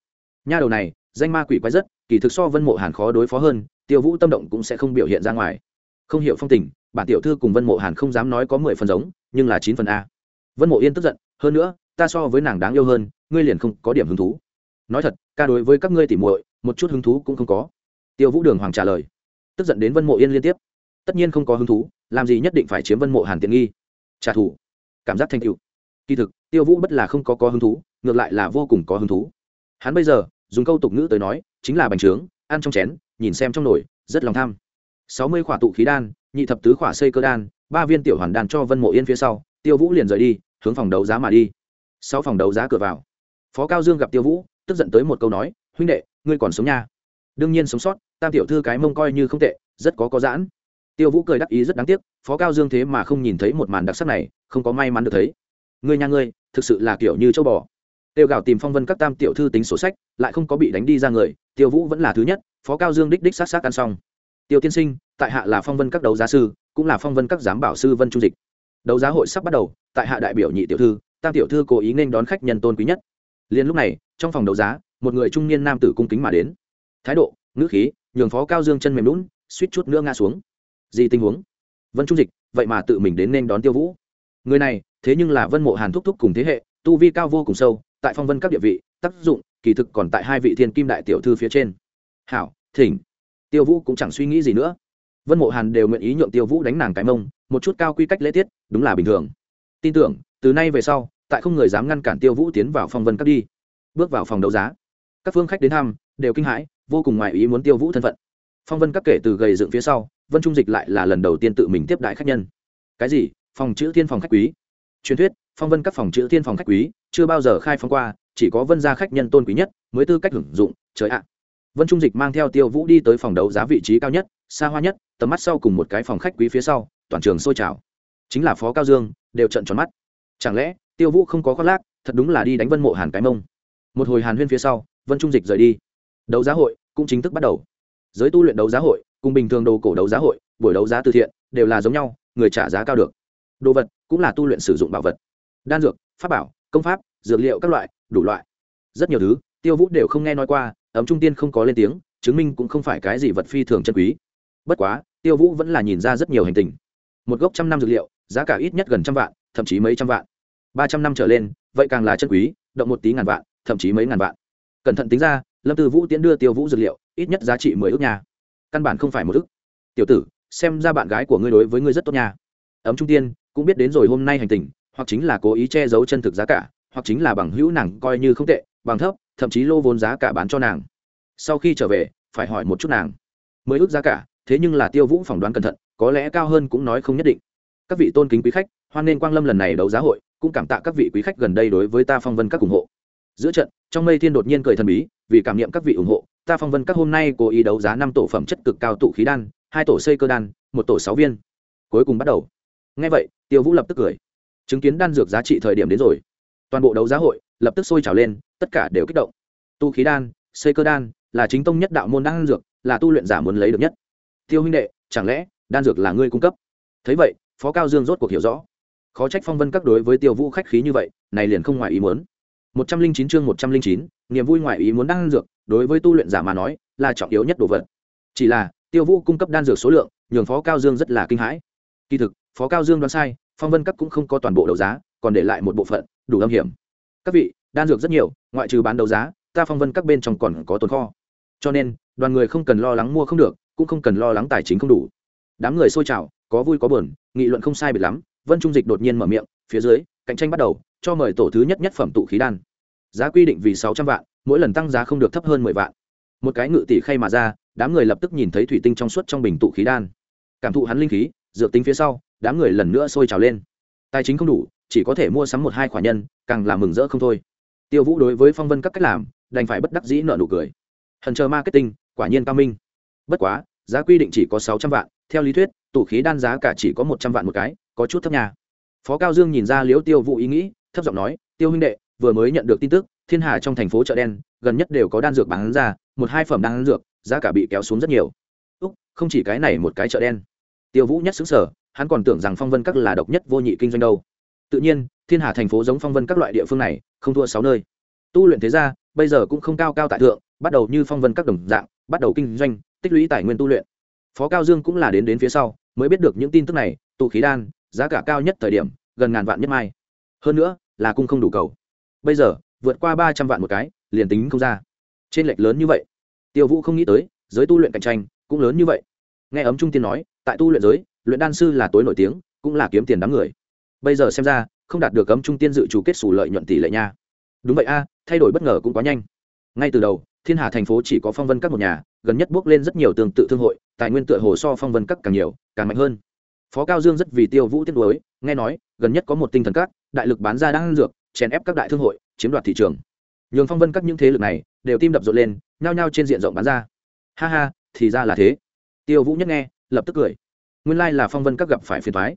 Nha đầu này danh ma quỷ quái rất, kỳ thực so vân mộ hàn khó đối phó hơn, tiêu vũ tâm động cũng sẽ không biểu hiện ra ngoài. Không hiểu phong tình, bản tiểu thư cùng vân mộ hàn không dám nói có mười phần giống, nhưng là chín phần a. Vân mộ yên tức giận, hơn nữa, ta so với nàng đáng yêu hơn, ngươi liền không có điểm hứng thú. Nói thật, ca đối với các ngươi tỉ muội, một chút hứng thú cũng không có. Tiêu vũ đường hoàng trả lời. Tức giận đến vân mộ yên liên tiếp. Tất nhiên không có hứng thú, làm gì nhất định phải chiếm vân mộ hàn tiện nghi. Trả thù. Cảm giác thành cựu kỳ thực, tiêu vũ bất là không có có hứng thú, ngược lại là vô cùng có hứng thú. Hắn bây giờ dùng câu tục ngữ tới nói, chính là bành trướng, ăn trong chén, nhìn xem trong nồi, rất lòng tham. Sáu mươi khỏa tụ khí đan, nhị thập tứ khỏa xây cơ đan, ba viên tiểu hoàn đan cho vân mộ yên phía sau, tiêu vũ liền rời đi, hướng phòng đấu giá mà đi. Sau phòng đấu giá cửa vào. Phó cao dương gặp tiêu vũ, tức giận tới một câu nói, huynh đệ, ngươi còn sống nha. Đương nhiên sống sót, tam tiểu thư cái mông coi như không tệ, rất có có giãn. Tiêu vũ cười đắc ý rất đáng tiếc, phó cao dương thế mà không nhìn thấy một màn đặc sắc này, không có may mắn được thấy. Ngươi nha ngươi, thực sự là kiểu như châu bò tiêu gạo tìm phong vân các tam tiểu thư tính sổ sách, lại không có bị đánh đi ra người, tiêu vũ vẫn là thứ nhất, phó cao dương đích đích sát sát ăn xong. Tiêu tiên sinh, tại hạ là phong vân các đấu giá sư, cũng là phong vân các giám bảo sư vân trung dịch. Đấu giá hội sắp bắt đầu, tại hạ đại biểu nhị tiểu thư, tam tiểu thư cố ý nên đón khách nhân tôn quý nhất. Liền lúc này, trong phòng đấu giá, một người trung niên nam tử cung kính mà đến. Thái độ, ngữ khí, nhường phó cao dương chân mềm lún suýt chút nữa ngã xuống. Gì tình huống? Vân trung dịch, vậy mà tự mình đến nên đón tiêu vũ. Người này, thế nhưng là vân mộ hàn thúc thúc cùng thế hệ, tu vi cao vô cùng sâu tại phong vân các địa vị, tác dụng, kỳ thực còn tại hai vị thiên kim đại tiểu thư phía trên. Hảo, thỉnh. Tiêu vũ cũng chẳng suy nghĩ gì nữa. Vân mộ hàn đều nguyện ý nhượng tiêu vũ đánh nàng cái mông, một chút cao quy cách lễ tiết, đúng là bình thường. Tin tưởng, từ nay về sau, tại không người dám ngăn cản tiêu vũ tiến vào phong vân các đi. Bước vào phòng đấu giá. Các phương khách đến thăm, đều kinh hãi, vô cùng ngoài ý muốn tiêu vũ thân phận. Phong vân các kể từ gầy dựng phía sau, vân trung dịch lại là lần đầu tiên tự mình tiếp đại khách nhân. Cái gì? Phòng chữ thiên phòng khách quý. Truyền thuyết phong vân các phòng chữ thiên phòng khách quý, chưa bao giờ khai phong qua, chỉ có vân gia khách nhân tôn quý nhất mới tư cách hưởng dụng, trời ạ. Vân trung dịch mang theo tiêu vũ đi tới phòng đấu giá vị trí cao nhất, xa hoa nhất, tầm mắt sau cùng một cái phòng khách quý phía sau, toàn trường sôi trào. Chính là phó cao dương, đều trận tròn mắt. Chẳng lẽ, tiêu vũ không có khoác lác, thật đúng là đi đánh vân mộ hàn cái mông. Một hồi hàn huyên phía sau, vân trung dịch rời đi. Đấu giá hội cũng chính thức bắt đầu. Giới tu luyện đấu giá hội cùng bình thường đồ cổ đấu giá hội, buổi đấu giá từ thiện, đều là giống nhau, người trả giá cao được. Đồ vật cũng là tu luyện sử dụng bảo vật đan dược, pháp bảo, công pháp, dược liệu các loại, đủ loại. Rất nhiều thứ, tiêu vũ đều không nghe nói qua, ấm trung tiên không có lên tiếng, chứng minh cũng không phải cái gì vật phi thường chân quý. Bất quá, tiêu vũ vẫn là nhìn ra rất nhiều hành tình. Một gốc trăm năm dược liệu, giá cả ít nhất gần trăm vạn, thậm chí mấy trăm vạn. Ba trăm năm trở lên, vậy càng là chân quý, động một tí ngàn vạn, thậm chí mấy ngàn vạn. Cẩn thận tính ra, lâm tư vũ tiến đưa tiêu vũ dược liệu, ít nhất giá trị mười ước nhà căn bản không phải một ước tiểu tử, xem ra bạn gái của ngươi đối với ngươi rất tốt nha. Ấm trung tiên, cũng biết đến rồi hôm nay hành tình hoặc chính là cố ý che giấu chân thực giá cả, hoặc chính là bằng hữu nàng coi như không tệ, bằng thấp, thậm chí lô vốn giá cả bán cho nàng. Sau khi trở về, phải hỏi một chút nàng. Mới ước giá cả, thế nhưng là tiêu vũ phỏng đoán cẩn thận, có lẽ cao hơn cũng nói không nhất định. Các vị tôn kính quý khách, hoan nên quang lâm lần này đấu giá hội, cũng cảm tạ các vị quý khách gần đây đối với ta phong vân các ủng hộ. Giữa trận, trong mây thiên đột nhiên cười thần bí, vì cảm nghiệm các vị ủng hộ, ta phong vân các hôm nay cố ý đấu giá năm tổ phẩm chất cực cao tụ khí đan, hai tổ xây cơ đan, một tổ sáu viên. Cuối cùng bắt đầu. Ngay vậy, tiêu vũ lập tức cười chứng kiến đan dược giá trị thời điểm đến rồi. Toàn bộ đấu giá hội lập tức sôi trào lên, tất cả đều kích động. Tu khí đan, xây cơ đan là chính tông nhất đạo môn đan dược, là tu luyện giả muốn lấy được nhất. Tiêu huynh đệ, chẳng lẽ đan dược là ngươi cung cấp? Thấy vậy, phó cao dương rốt cuộc hiểu rõ. Khó trách phong vân các đối với tiêu vũ khách khí như vậy, này liền không ngoài ý muốn. Một trăm linh chín chương một trăm linh chín, niềm vui ngoài ý muốn đan dược, đối với tu luyện giả mà nói, là trọng yếu nhất đồ vật. Chỉ là, tiêu vũ cung cấp đan dược số lượng, nhường phó cao dương rất là kinh hãi. Kỳ thực, phó cao dương đoán sai phong vân các cũng không có toàn bộ đấu giá, còn để lại một bộ phận, đủ âm hiểm. Các vị, đan dược rất nhiều, ngoại trừ bán đấu giá, ta phong vân các bên trong còn có tồn kho. Cho nên, đoàn người không cần lo lắng mua không được, cũng không cần lo lắng tài chính không đủ. Đám người xôi trào, có vui có buồn, nghị luận không sai biệt lắm, vân trung dịch đột nhiên mở miệng, phía dưới, cạnh tranh bắt đầu, cho mời tổ thứ nhất nhất phẩm tụ khí đan. Giá quy định vì sáu trăm vạn, mỗi lần tăng giá không được thấp hơn mười vạn. Một cái ngự tỷ khay mà ra, đám người lập tức nhìn thấy thủy tinh trong suốt trong bình tụ khí đan. Cảm thụ hắn linh khí, dược tính phía sau đám người lần nữa sôi trào lên. Tài chính không đủ, chỉ có thể mua sắm một hai khoản nhân, càng làm mừng rỡ không thôi. Tiêu vũ đối với phong vân các cách làm, đành phải bất đắc dĩ nợ nụ cười. Hần chờ marketing, quả nhiên cao minh. Bất quá, giá quy định chỉ có sáu trăm vạn, theo lý thuyết, tủ khí đan giá cả chỉ có một trăm vạn một cái, có chút thấp nhà phó cao dương nhìn ra liễu tiêu vũ ý nghĩ, thấp giọng nói, tiêu huynh đệ, vừa mới nhận được tin tức, thiên hà trong thành phố chợ đen, gần nhất đều có đan dược bán ra, một hai phẩm đan dược, giá cả bị kéo xuống rất nhiều. Úc, không chỉ cái này một cái chợ đen. Tiêu vũ nhất xứng sở hắn còn tưởng rằng phong vân các là độc nhất vô nhị kinh doanh đâu. Tự nhiên, thiên hà thành phố giống phong vân các loại địa phương này, không thua sáu nơi. Tu luyện thế ra bây giờ cũng không cao cao tại thượng, bắt đầu như phong vân các đồng dạng, bắt đầu kinh doanh, tích lũy tài nguyên tu luyện. Phó cao dương cũng là đến đến phía sau, mới biết được những tin tức này, tụ khí đan, giá cả cao nhất thời điểm, gần ngàn vạn nhất mai. Hơn nữa, là cung không đủ cầu. Bây giờ, vượt qua ba trăm vạn một cái, liền tính không ra. Trên lệch lớn như vậy. Tiêu vũ không nghĩ tới, giới tu luyện cạnh tranh, cũng lớn như vậy. Nghe ấm trung tiên nói, tại tu luyện giới luyện đan sư là tối nổi tiếng, cũng là kiếm tiền đám người. Bây giờ xem ra, không đạt được cấm trung tiên dự chủ kết xù lợi nhuận tỷ lệ nha. Đúng vậy a, thay đổi bất ngờ cũng quá nhanh. Ngay từ đầu, thiên hà thành phố chỉ có phong vân các một nhà, gần nhất bước lên rất nhiều tương tự thương hội, tài nguyên tựa hồ so phong vân các càng nhiều, càng mạnh hơn. Phó cao dương rất vì tiêu vũ tiết đối nghe nói, gần nhất có một tinh thần các, đại lực bán ra đang dược, chèn ép các đại thương hội, chiếm đoạt thị trường. Nhường phong vân các những thế lực này, đều tim đập rộn lên, nhao nhao trên diện rộng bán ra. Ha ha, thì ra là thế. Tiêu vũ nhất nghe, lập tức cười nguyên lai là phong vân các gặp phải phiền thoái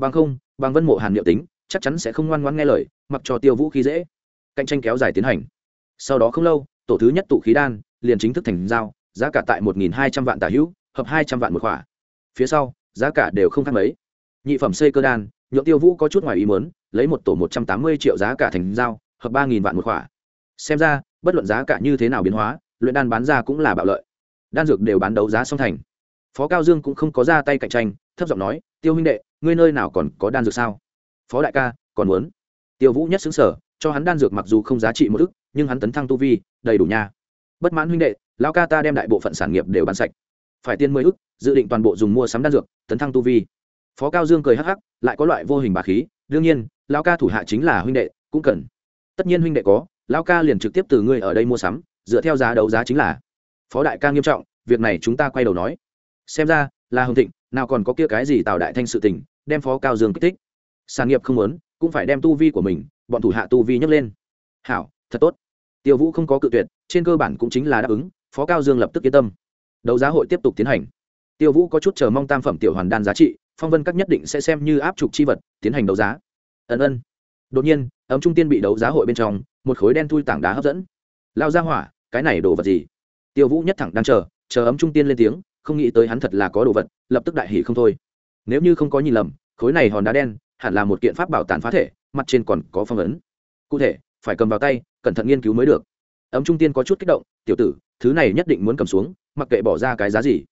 bằng không, bằng vân mộ hàn niệm tính, chắc chắn sẽ không ngoan ngoan nghe lời, mặc cho tiêu vũ khí dễ. Cạnh tranh kéo dài tiến hành. Sau đó không lâu, tổ thứ nhất tụ khí đan, liền chính thức thành giao, giá cả tại một nghìn hai trăm vạn tả hữu, hợp hai trăm vạn một khỏa. Phía sau, giá cả đều không khác mấy. Nhị phẩm xây cơ đan, nhượng tiêu vũ có chút ngoài ý mớn lấy một tổ một trăm tám mươi triệu giá cả thành giao, hợp ba nghìn vạn một khỏa. Xem ra, bất luận giá cả như thế nào biến hóa, luyện đan bán ra cũng là bạo lợi. Đan dược đều bán đấu giá song thành phó cao dương cũng không có ra tay cạnh tranh, thấp giọng nói, tiêu huynh đệ, ngươi nơi nào còn có đan dược sao? Phó đại ca, còn muốn? Tiêu vũ nhất xứng sở cho hắn đan dược mặc dù không giá trị một ức, nhưng hắn tấn thăng tu vi, đầy đủ nha. Bất mãn huynh đệ, lão ca ta đem đại bộ phận sản nghiệp đều bán sạch. Phải tiền mười ức, dự định toàn bộ dùng mua sắm đan dược, tấn thăng tu vi. Phó cao dương cười hắc hắc, lại có loại vô hình bà khí, đương nhiên, lão ca thủ hạ chính là huynh đệ, cũng cần. Tất nhiên huynh đệ có, lão ca liền trực tiếp từ ngươi ở đây mua sắm, dựa theo giá đấu giá chính là. Phó đại ca nghiêm trọng, việc này chúng ta quay đầu nói xem ra, là hồng thịnh, nào còn có kia cái gì tạo đại thanh sự tình, đem phó cao dương kích thích. Sản nghiệp không muốn, cũng phải đem tu vi của mình, bọn thủ hạ tu vi nhấc lên. Hảo, thật tốt. Tiêu vũ không có cự tuyệt, trên cơ bản cũng chính là đáp ứng, phó cao dương lập tức yên tâm. Đấu giá hội tiếp tục tiến hành. Tiêu vũ có chút chờ mong tam phẩm tiểu hoàn đan giá trị, phong vân các nhất định sẽ xem như áp trục chi vật, tiến hành đấu giá. Ẩn ân. Đột nhiên, ấm trung tiên bị đấu giá hội bên trong, một khối đen thui tảng đá hấp dẫn. Lao ra hỏa, cái này đồ vật gì? Tiêu vũ nhất thẳng đang chờ chờ ấm trung tiên lên tiếng không nghĩ tới hắn thật là có đồ vật, lập tức đại hỉ không thôi. Nếu như không có nhìn lầm, khối này hòn đá đen hẳn là một kiện pháp bảo tàn phá thể, mặt trên còn có phong ấn. Cụ thể, phải cầm vào tay, cẩn thận nghiên cứu mới được. Ấm trung tiên có chút kích động, tiểu tử, thứ này nhất định muốn cầm xuống, mặc kệ bỏ ra cái giá gì.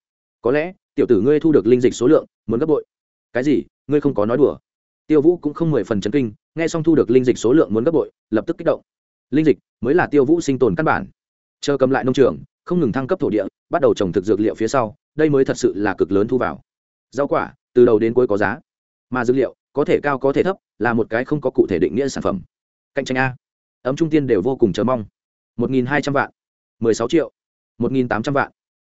Có lẽ, tiểu tử ngươi thu được linh dịch số lượng, muốn gấp bội. Cái gì? Ngươi không có nói đùa. Tiêu vũ cũng không mười phần chấn kinh, nghe xong thu được linh dịch số lượng muốn gấp bội, lập tức kích động. Linh dịch mới là tiêu vũ sinh tồn căn bản. Chờ cầm lại nông trường, không ngừng thăng cấp thổ địa bắt đầu trồng thực dược liệu phía sau, đây mới thật sự là cực lớn thu vào. Rau quả, từ đầu đến cuối có giá, mà dược liệu, có thể cao có thể thấp, là một cái không có cụ thể định nghĩa sản phẩm. Cạnh tranh a. Ấm trung tiên đều vô cùng chờ mong. Một nghìn hai trăm vạn, mười sáu triệu, một nghìn tám trăm vạn.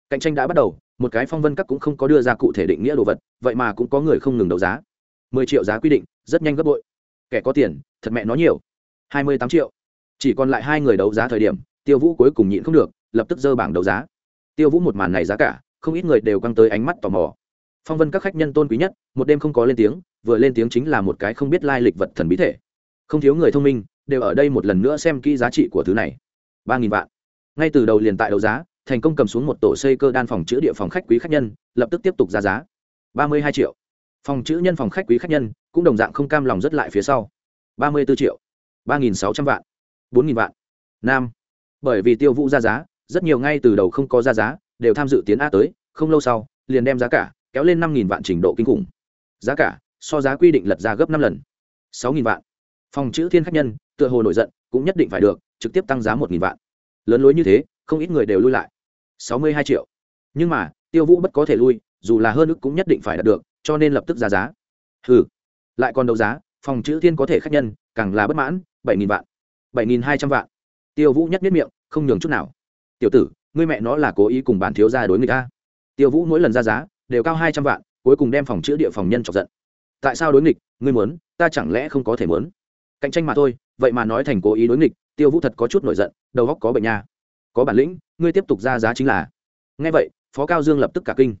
Cạnh tranh đã bắt đầu, một cái phong vân các cũng không có đưa ra cụ thể định nghĩa đồ vật, vậy mà cũng có người không ngừng đấu giá. mười triệu giá quy định, rất nhanh gấp bội. Kẻ có tiền, thật mẹ nó nhiều. hai mươi tám triệu. Chỉ còn lại hai người đấu giá thời điểm, tiêu vũ cuối cùng nhịn không được, lập tức dơ bảng đấu giá tiêu vũ một màn này giá cả, không ít người đều căng tới ánh mắt tò mò. Phong vân các khách nhân tôn quý nhất, một đêm không có lên tiếng, vừa lên tiếng chính là một cái không biết lai lịch vật thần bí thể. Không thiếu người thông minh, đều ở đây một lần nữa xem kỹ giá trị của thứ này. Ba nghìn vạn. Ngay từ đầu liền tại đấu giá, thành công cầm xuống một tổ xây cơ đan phòng chữ địa phòng khách quý khách nhân, lập tức tiếp tục ra giá. Ba mươi hai triệu. Phòng chữ nhân phòng khách quý khách nhân, cũng đồng dạng không cam lòng rất lại phía sau. Ba mươi b ố triệu. Ba nghìn sáu trăm vạn. Bốn nghìn vạn. Nam. Bởi vì tiêu vũ ra giá rất nhiều ngay từ đầu không có ra giá, đều tham dự tiến a tới, không lâu sau, liền đem giá cả kéo lên năm nghìn vạn trình độ kinh khủng. Giá cả, so giá quy định lật ra gấp năm lần. sáu nghìn vạn. Phòng chữ thiên khách nhân, tựa hồ nổi giận, cũng nhất định phải được, trực tiếp tăng giá một nghìn vạn. Lớn lối như thế, không ít người đều lui lại. sáu mươi hai triệu. Nhưng mà, tiêu vũ bất có thể lui, dù là hơn ức cũng nhất định phải đạt được, cho nên lập tức ra giá. Ừ lại còn đấu giá, phòng chữ thiên có thể khách nhân, càng là bất mãn, bảy nghìn vạn. bảy nghìn hai trăm vạn. Tiêu vũ nhất miết miệng, không nhường chút nào tiểu tử, ngươi mẹ nó là cố ý cùng bản thiếu gia đối người ta. Tiêu vũ mỗi lần ra giá, đều cao hai trăm vạn, cuối cùng đem phòng chữ địa phòng nhân chọc giận. Tại sao đối nghịch? Ngươi muốn, ta chẳng lẽ không có thể muốn? Cạnh tranh mà thôi, vậy mà nói thành cố ý đối nghịch, tiêu vũ thật có chút nổi giận, đầu góc có bệnh nha. Có bản lĩnh, ngươi tiếp tục ra giá chính là. Ngay vậy, phó cao dương lập tức cả kinh.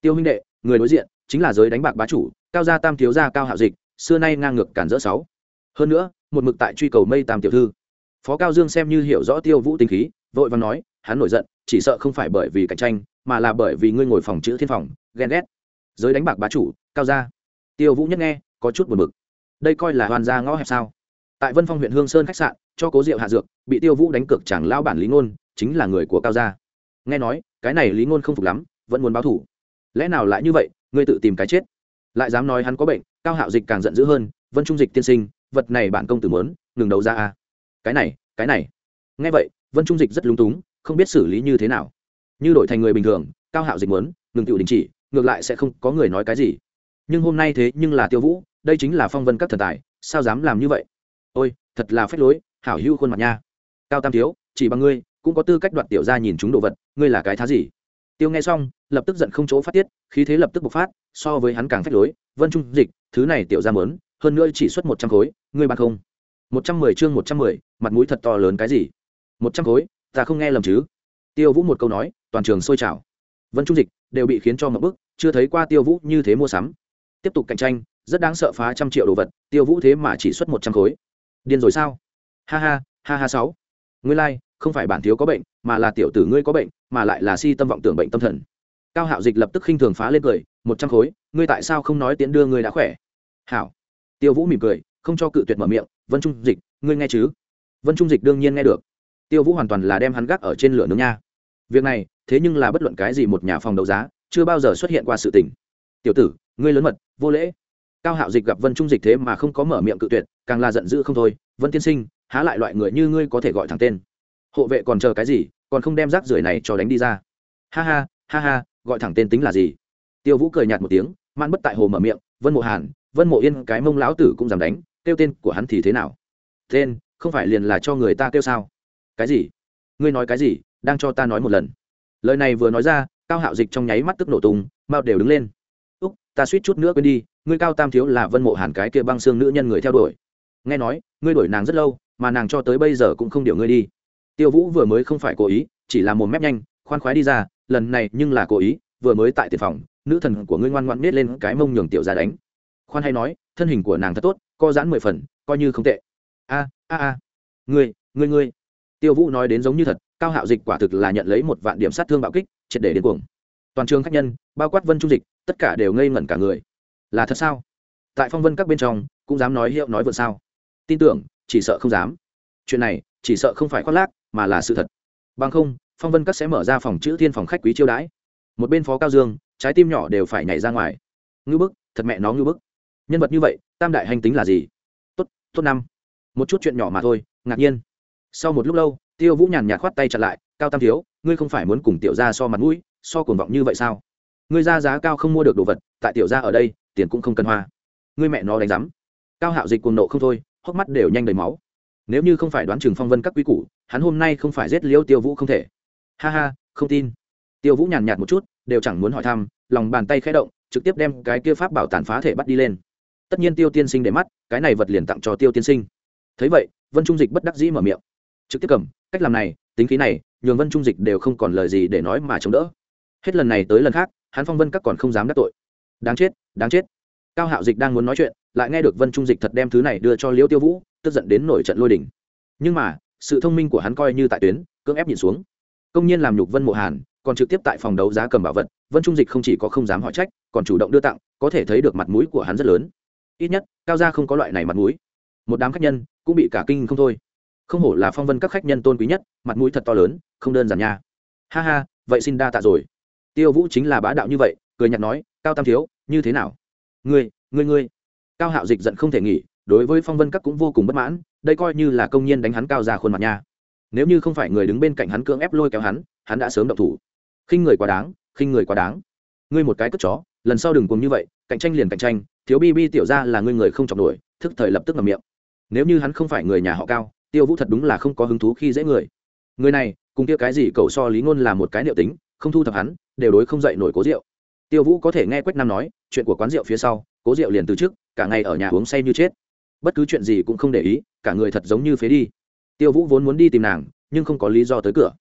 Tiêu huynh đệ, người đối diện, chính là giới đánh bạc bá chủ, cao gia tam thiếu gia cao hạo dịch, xưa nay ngang ngược cản rỡ sáu. Hơn nữa, một mực tại truy cầu mây tam tiểu thư. Phó cao dương xem như hiểu rõ tiêu vũ tình khí, vội và nói hắn nổi giận, chỉ sợ không phải bởi vì cạnh tranh, mà là bởi vì ngươi ngồi phòng chữ thiên phòng, ghen ghét. Giới đánh bạc bá chủ, cao gia. Tiêu vũ nhất nghe, có chút buồn bực. Đây coi là hoàn gia ngõ hẹp sao? Tại vân phong huyện hương sơn khách sạn, cho cố diệu hạ dược, bị tiêu vũ đánh cược chẳng lao bản lý ngôn, chính là người của cao gia. Nghe nói, cái này lý ngôn không phục lắm, vẫn muốn báo thủ. Lẽ nào lại như vậy, ngươi tự tìm cái chết? Lại dám nói hắn có bệnh, cao hạo dịch càng giận dữ hơn, vân trung dịch tiên sinh, vật này bản công tử mớn ngừng đấu ra a à? cái này cái này. Nghe vậy, vân trung dịch rất lúng túng không biết xử lý như thế nào. Như đổi thành người bình thường cao hạo dịch muốn, ngừng tự đình chỉ ngược lại sẽ không có người nói cái gì. Nhưng hôm nay thế nhưng là tiêu vũ đây chính là phong vân các thần tài sao dám làm như vậy? Ôi thật là phép lối hảo hưu khuôn mặt nha. Cao tam thiếu chỉ bằng ngươi cũng có tư cách đoạt tiểu ra nhìn chúng đồ vật ngươi là cái thá gì? Tiêu nghe xong lập tức giận không chỗ phát tiết khí thế lập tức bộc phát so với hắn càng phách lối. Vân trung dịch thứ này tiểu ra mớn hơn nữa chỉ xuất một trăm khối ngươi bằng không. Một trăm mười chương một trăm mười mặt mũi thật to lớn cái gì? Một trăm khối ta không nghe lầm chứ? Tiêu vũ một câu nói toàn trường sôi trào. Vân trung dịch đều bị khiến cho một bức chưa thấy qua tiêu vũ như thế mua sắm. Tiếp tục cạnh tranh rất đáng sợ phá trăm triệu đồ vật tiêu vũ thế mà chỉ xuất một trăm khối. Điên rồi sao? Ha ha ha ha sáu. Ngươi lai、like, không phải bản thiếu có bệnh mà là tiểu tử ngươi có bệnh mà lại là si tâm vọng tưởng bệnh tâm thần. Cao hạo dịch lập tức khinh thường phá lên cười một trăm khối ngươi tại sao không nói tiễn đưa ngươi đã khỏe? Hảo. Tiêu vũ mỉm cười không cho cự tuyệt mở miệng vân trung dịch ngươi nghe chứ? Vân trung dịch đương nhiên nghe được tiêu vũ hoàn toàn là đem hắn gác ở trên lửa nướng nha. Việc này, thế nhưng là bất luận cái gì một nhà phòng đấu giá, chưa bao giờ xuất hiện qua sự tình. Tiểu tử, ngươi lớn mật, vô lễ. Cao hạo dịch gặp vân trung dịch thế mà không có mở miệng cự tuyệt, càng là giận dữ không thôi. Vân tiên sinh, há lại loại người như ngươi có thể gọi thẳng tên? Hộ vệ còn chờ cái gì, còn không đem rác rưởi này cho đánh đi ra? Ha ha ha ha, gọi thẳng tên tính là gì? Tiêu vũ cười nhạt một tiếng man bất tại hồ mở miệng, vân mộ hàn, vân mộ yên, cái mông lão tử cũng dám đánh, kêu tên của hắn thì thế nào? Tên, không phải liền là cho người ta kêu sao? Cái gì? Ngươi nói cái gì? Đang cho ta nói một lần. Lời này vừa nói ra, cao hạo dịch trong nháy mắt tức nổ tung mao đều đứng lên. Úc, ta suýt chút nữa quên đi, ngươi cao tam thiếu là vân mộ hàn cái kia băng xương nữ nhân người theo đuổi. Nghe nói, ngươi đuổi nàng rất lâu, mà nàng cho tới bây giờ cũng không điều ngươi đi. Tiêu vũ vừa mới không phải cố ý, chỉ là một mép nhanh, khoan khoái đi ra, lần này nhưng là cố ý, vừa mới tại tiền phòng, nữ thần của ngươi ngoan ngoan nết lên cái mông nhường tiểu ra đánh. Khoan hay nói, thân hình của nàng thật tốt, co giãn mười phần, coi như không tệ. A a a, ngươi ngươi ngươi tiêu vũ nói đến giống như thật, cao hạo dịch quả thực là nhận lấy một vạn điểm sát thương bạo kích, triệt để đến cuồng. Toàn trường khách nhân, bao quát vân trung dịch, tất cả đều ngây ngẩn cả người. Là thật sao? Tại phong vân các bên trong, cũng dám nói hiệu nói vượt sao? Tin tưởng, chỉ sợ không dám. Chuyện này, chỉ sợ không phải khoác lác, mà là sự thật. Bằng không, phong vân các sẽ mở ra phòng chữ thiên phòng khách quý chiêu đãi. Một bên phó cao dương, trái tim nhỏ đều phải nhảy ra ngoài. Ngư bức, thật mẹ nó ngư bức. Nhân vật như vậy, tam đại hành tính là gì? Tốt tốt năm. Một chút chuyện nhỏ mà thôi, ngạc nhiên sau một lúc lâu, tiêu vũ nhàn nhạt khoát tay chặt lại, cao tam thiếu, ngươi không phải muốn cùng tiểu ra so mặt mũi, so cuồng vọng như vậy sao? Ngươi ra giá cao không mua được đồ vật, tại tiểu ra ở đây, tiền cũng không cần hoa. Ngươi mẹ nó đánh rắm cao hạo dịch cuồng nộ không thôi, hốc mắt đều nhanh đầy máu. Nếu như không phải đoán chừng phong vân các quý củ, hắn hôm nay không phải giết liêu tiêu vũ không thể. Ha ha, không tin. Tiêu vũ nhàn nhạt một chút, đều chẳng muốn hỏi thăm, lòng bàn tay khẽ động, trực tiếp đem cái kia pháp bảo tàn phá thể bắt đi lên. Tất nhiên tiêu tiên sinh để mắt, cái này vật liền tặng cho tiêu tiên sinh. Thấy vậy, vân trung dịch bất đắc dĩ mở miệng trực tiếp cầm, cách làm này, tính khí này, nhường vân trung dịch đều không còn lời gì để nói mà chống đỡ. Hết lần này tới lần khác, hắn phong vân các còn không dám đắc tội. Đáng chết đáng chết. Cao hạo dịch đang muốn nói chuyện, lại nghe được vân trung dịch thật đem thứ này đưa cho liễu tiêu vũ, tức giận đến nổi trận lôi đỉnh nhưng mà, sự thông minh của hắn coi như tại tuyến, cưỡng ép nhìn xuống. Công nhiên làm nhục vân mộ hàn, còn trực tiếp tại phòng đấu giá cầm bảo vật, vân trung dịch không chỉ có không dám hỏi trách, còn chủ động đưa tặng, có thể thấy được mặt mũi của hắn rất lớn. Ít nhất, cao gia không có loại này mặt mũi. Một đám khách nhân cũng bị cả kinh không thôi không hổ là phong vân các khách nhân tôn quý nhất, mặt mũi thật to lớn, không đơn giản nha. Ha ha, vậy xin đa tạ rồi. Tiêu vũ chính là bá đạo như vậy, cười nhạt nói, cao tam thiếu, như thế nào? Ngươi ngươi ngươi. Cao hạo dịch giận không thể nghỉ, đối với phong vân các cũng vô cùng bất mãn, đây coi như là công nhân đánh hắn cao ra khuôn mặt nha. Nếu như không phải người đứng bên cạnh hắn cưỡng ép lôi kéo hắn hắn đã sớm động thủ. Khinh người quá đáng, khinh người quá đáng. Ngươi một cái cất chó, lần sau đừng cùng như vậy, cạnh tranh liền cạnh tranh, thiếu bi bi tiểu ra là ngươi người không chọc nổi, thức thời lập tức ngầm miệng. Nếu như hắn không phải người nhà họ cao tiêu vũ thật đúng là không có hứng thú khi dễ người. Người này, cùng kia cái gì cầu so lý ngôn là một cái liệu tính, không thu thập hắn, đều đối không dậy nổi cố rượu. Tiêu vũ có thể nghe quách nam nói, chuyện của quán rượu phía sau, cố rượu liền từ trước, cả ngày ở nhà uống say như chết. Bất cứ chuyện gì cũng không để ý, cả người thật giống như phế đi. Tiêu vũ vốn muốn đi tìm nàng, nhưng không có lý do tới cửa.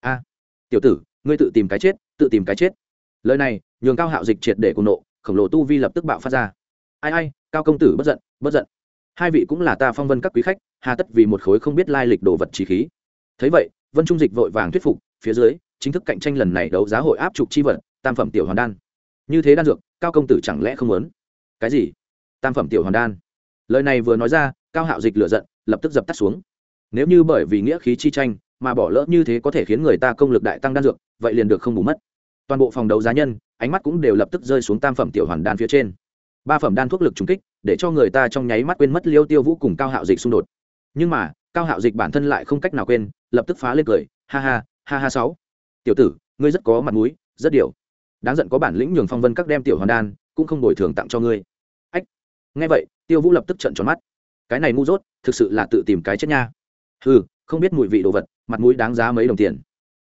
A, tiểu tử, ngươi tự tìm cái chết, tự tìm cái chết. Lời này, nhường cao hạo dịch triệt để cùng nộ, khổng lồ tu vi lập tức bạo phát ra. Ai ai, cao công tử, bất giận bất giận. Hai vị cũng là ta phong vân các quý khách hà tất vì một khối không biết lai lịch đồ vật trí khí. Thấy vậy, vân trung dịch vội vàng thuyết phục, phía dưới, chính thức cạnh tranh lần này đấu giá hội áp trục chi vật, tam phẩm tiểu hoàn đan. Như thế đan dược, cao công tử chẳng lẽ không muốn? Cái gì? Tam phẩm tiểu hoàn đan. Lời này vừa nói ra, cao hạo dịch lựa giận, lập tức dập tắt xuống. Nếu như bởi vì nghĩa khí chi tranh, mà bỏ lỡ như thế có thể khiến người ta công lực đại tăng đan dược, vậy liền được không bù mất. Toàn bộ phòng đấu giá nhân, ánh mắt cũng đều lập tức rơi xuống tam phẩm tiểu hoàn đan phía trên. Ba phẩm đan thuốc lực trùng kích, để cho người ta trong nháy mắt quên mất liêu tiêu vũ cùng cao hạo dịch xung đột nhưng mà, cao hạo dịch bản thân lại không cách nào quên, lập tức phá lên cười, ha ha ha ha sáu. Tiểu tử, ngươi rất có mặt mũi, rất điều đáng giận có bản lĩnh nhường phong vân các đem tiểu hoàn đan, cũng không bồi thường tặng cho ngươi. Ách. Nghe vậy, tiêu vũ lập tức trận tròn mắt. Cái này ngu dốt, thực sự là tự tìm cái chết nha. Ừ không biết mùi vị đồ vật, mặt mũi đáng giá mấy đồng tiền.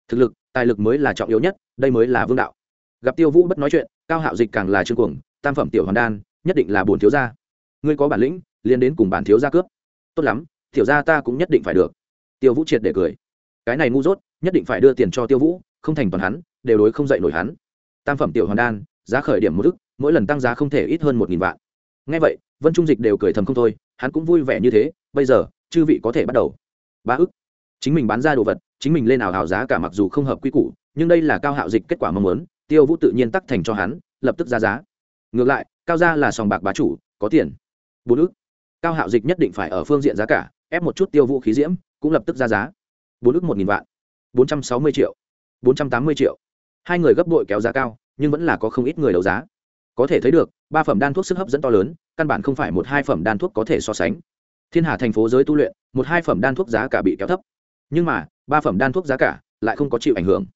Thực lực, tài lực mới là trọng yếu nhất, đây mới là vương đạo. Gặp tiêu vũ bất nói chuyện, cao hạo dịch càng là trương cuồng, tam phẩm tiểu hoàn đan, nhất định là bổn thiếu gia. Ngươi có bản lĩnh liên đến cùng bản thiếu gia cướp. Tốt lắm tiểu gia ta cũng nhất định phải được. Tiêu vũ triệt để cười. Cái này ngu dốt, nhất định phải đưa tiền cho tiêu vũ, không thành toàn hắn, đều đối không dậy nổi hắn. Tam phẩm tiểu hoàn đan, giá khởi điểm một ức, mỗi lần tăng giá không thể ít hơn một nghìn vạn. Ngay vậy, vân trung dịch đều cười thầm không thôi, hắn cũng vui vẻ như thế, bây giờ, chư vị có thể bắt đầu. Ba ức. Chính mình bán ra đồ vật, chính mình lên ảo hào giá cả mặc dù không hợp quy củ, nhưng đây là cao hạo dịch kết quả mong muốn, tiêu vũ tự nhiên tắc thành cho hắn, lập tức ra giá. Ngược lại, cao gia là sòng bạc bá chủ, có tiền. Bốn ức. Cao hạo dịch nhất định phải ở phương diện giá cả ép một chút tiêu vũ khí diễm, cũng lập tức ra giá. Bốn ước một nghìn vạn, bốn trăm sáu mươi triệu, bốn trăm tám mươi triệu. Hai người gấp đội kéo giá cao, nhưng vẫn là có không ít người đấu giá. Có thể thấy được, ba phẩm đan thuốc sức hấp dẫn to lớn, căn bản không phải một hai phẩm đan thuốc có thể so sánh. Thiên hà thành phố giới tu luyện, một hai phẩm đan thuốc giá cả bị kéo thấp. Nhưng mà, ba phẩm đan thuốc giá cả lại không có chịu ảnh hưởng.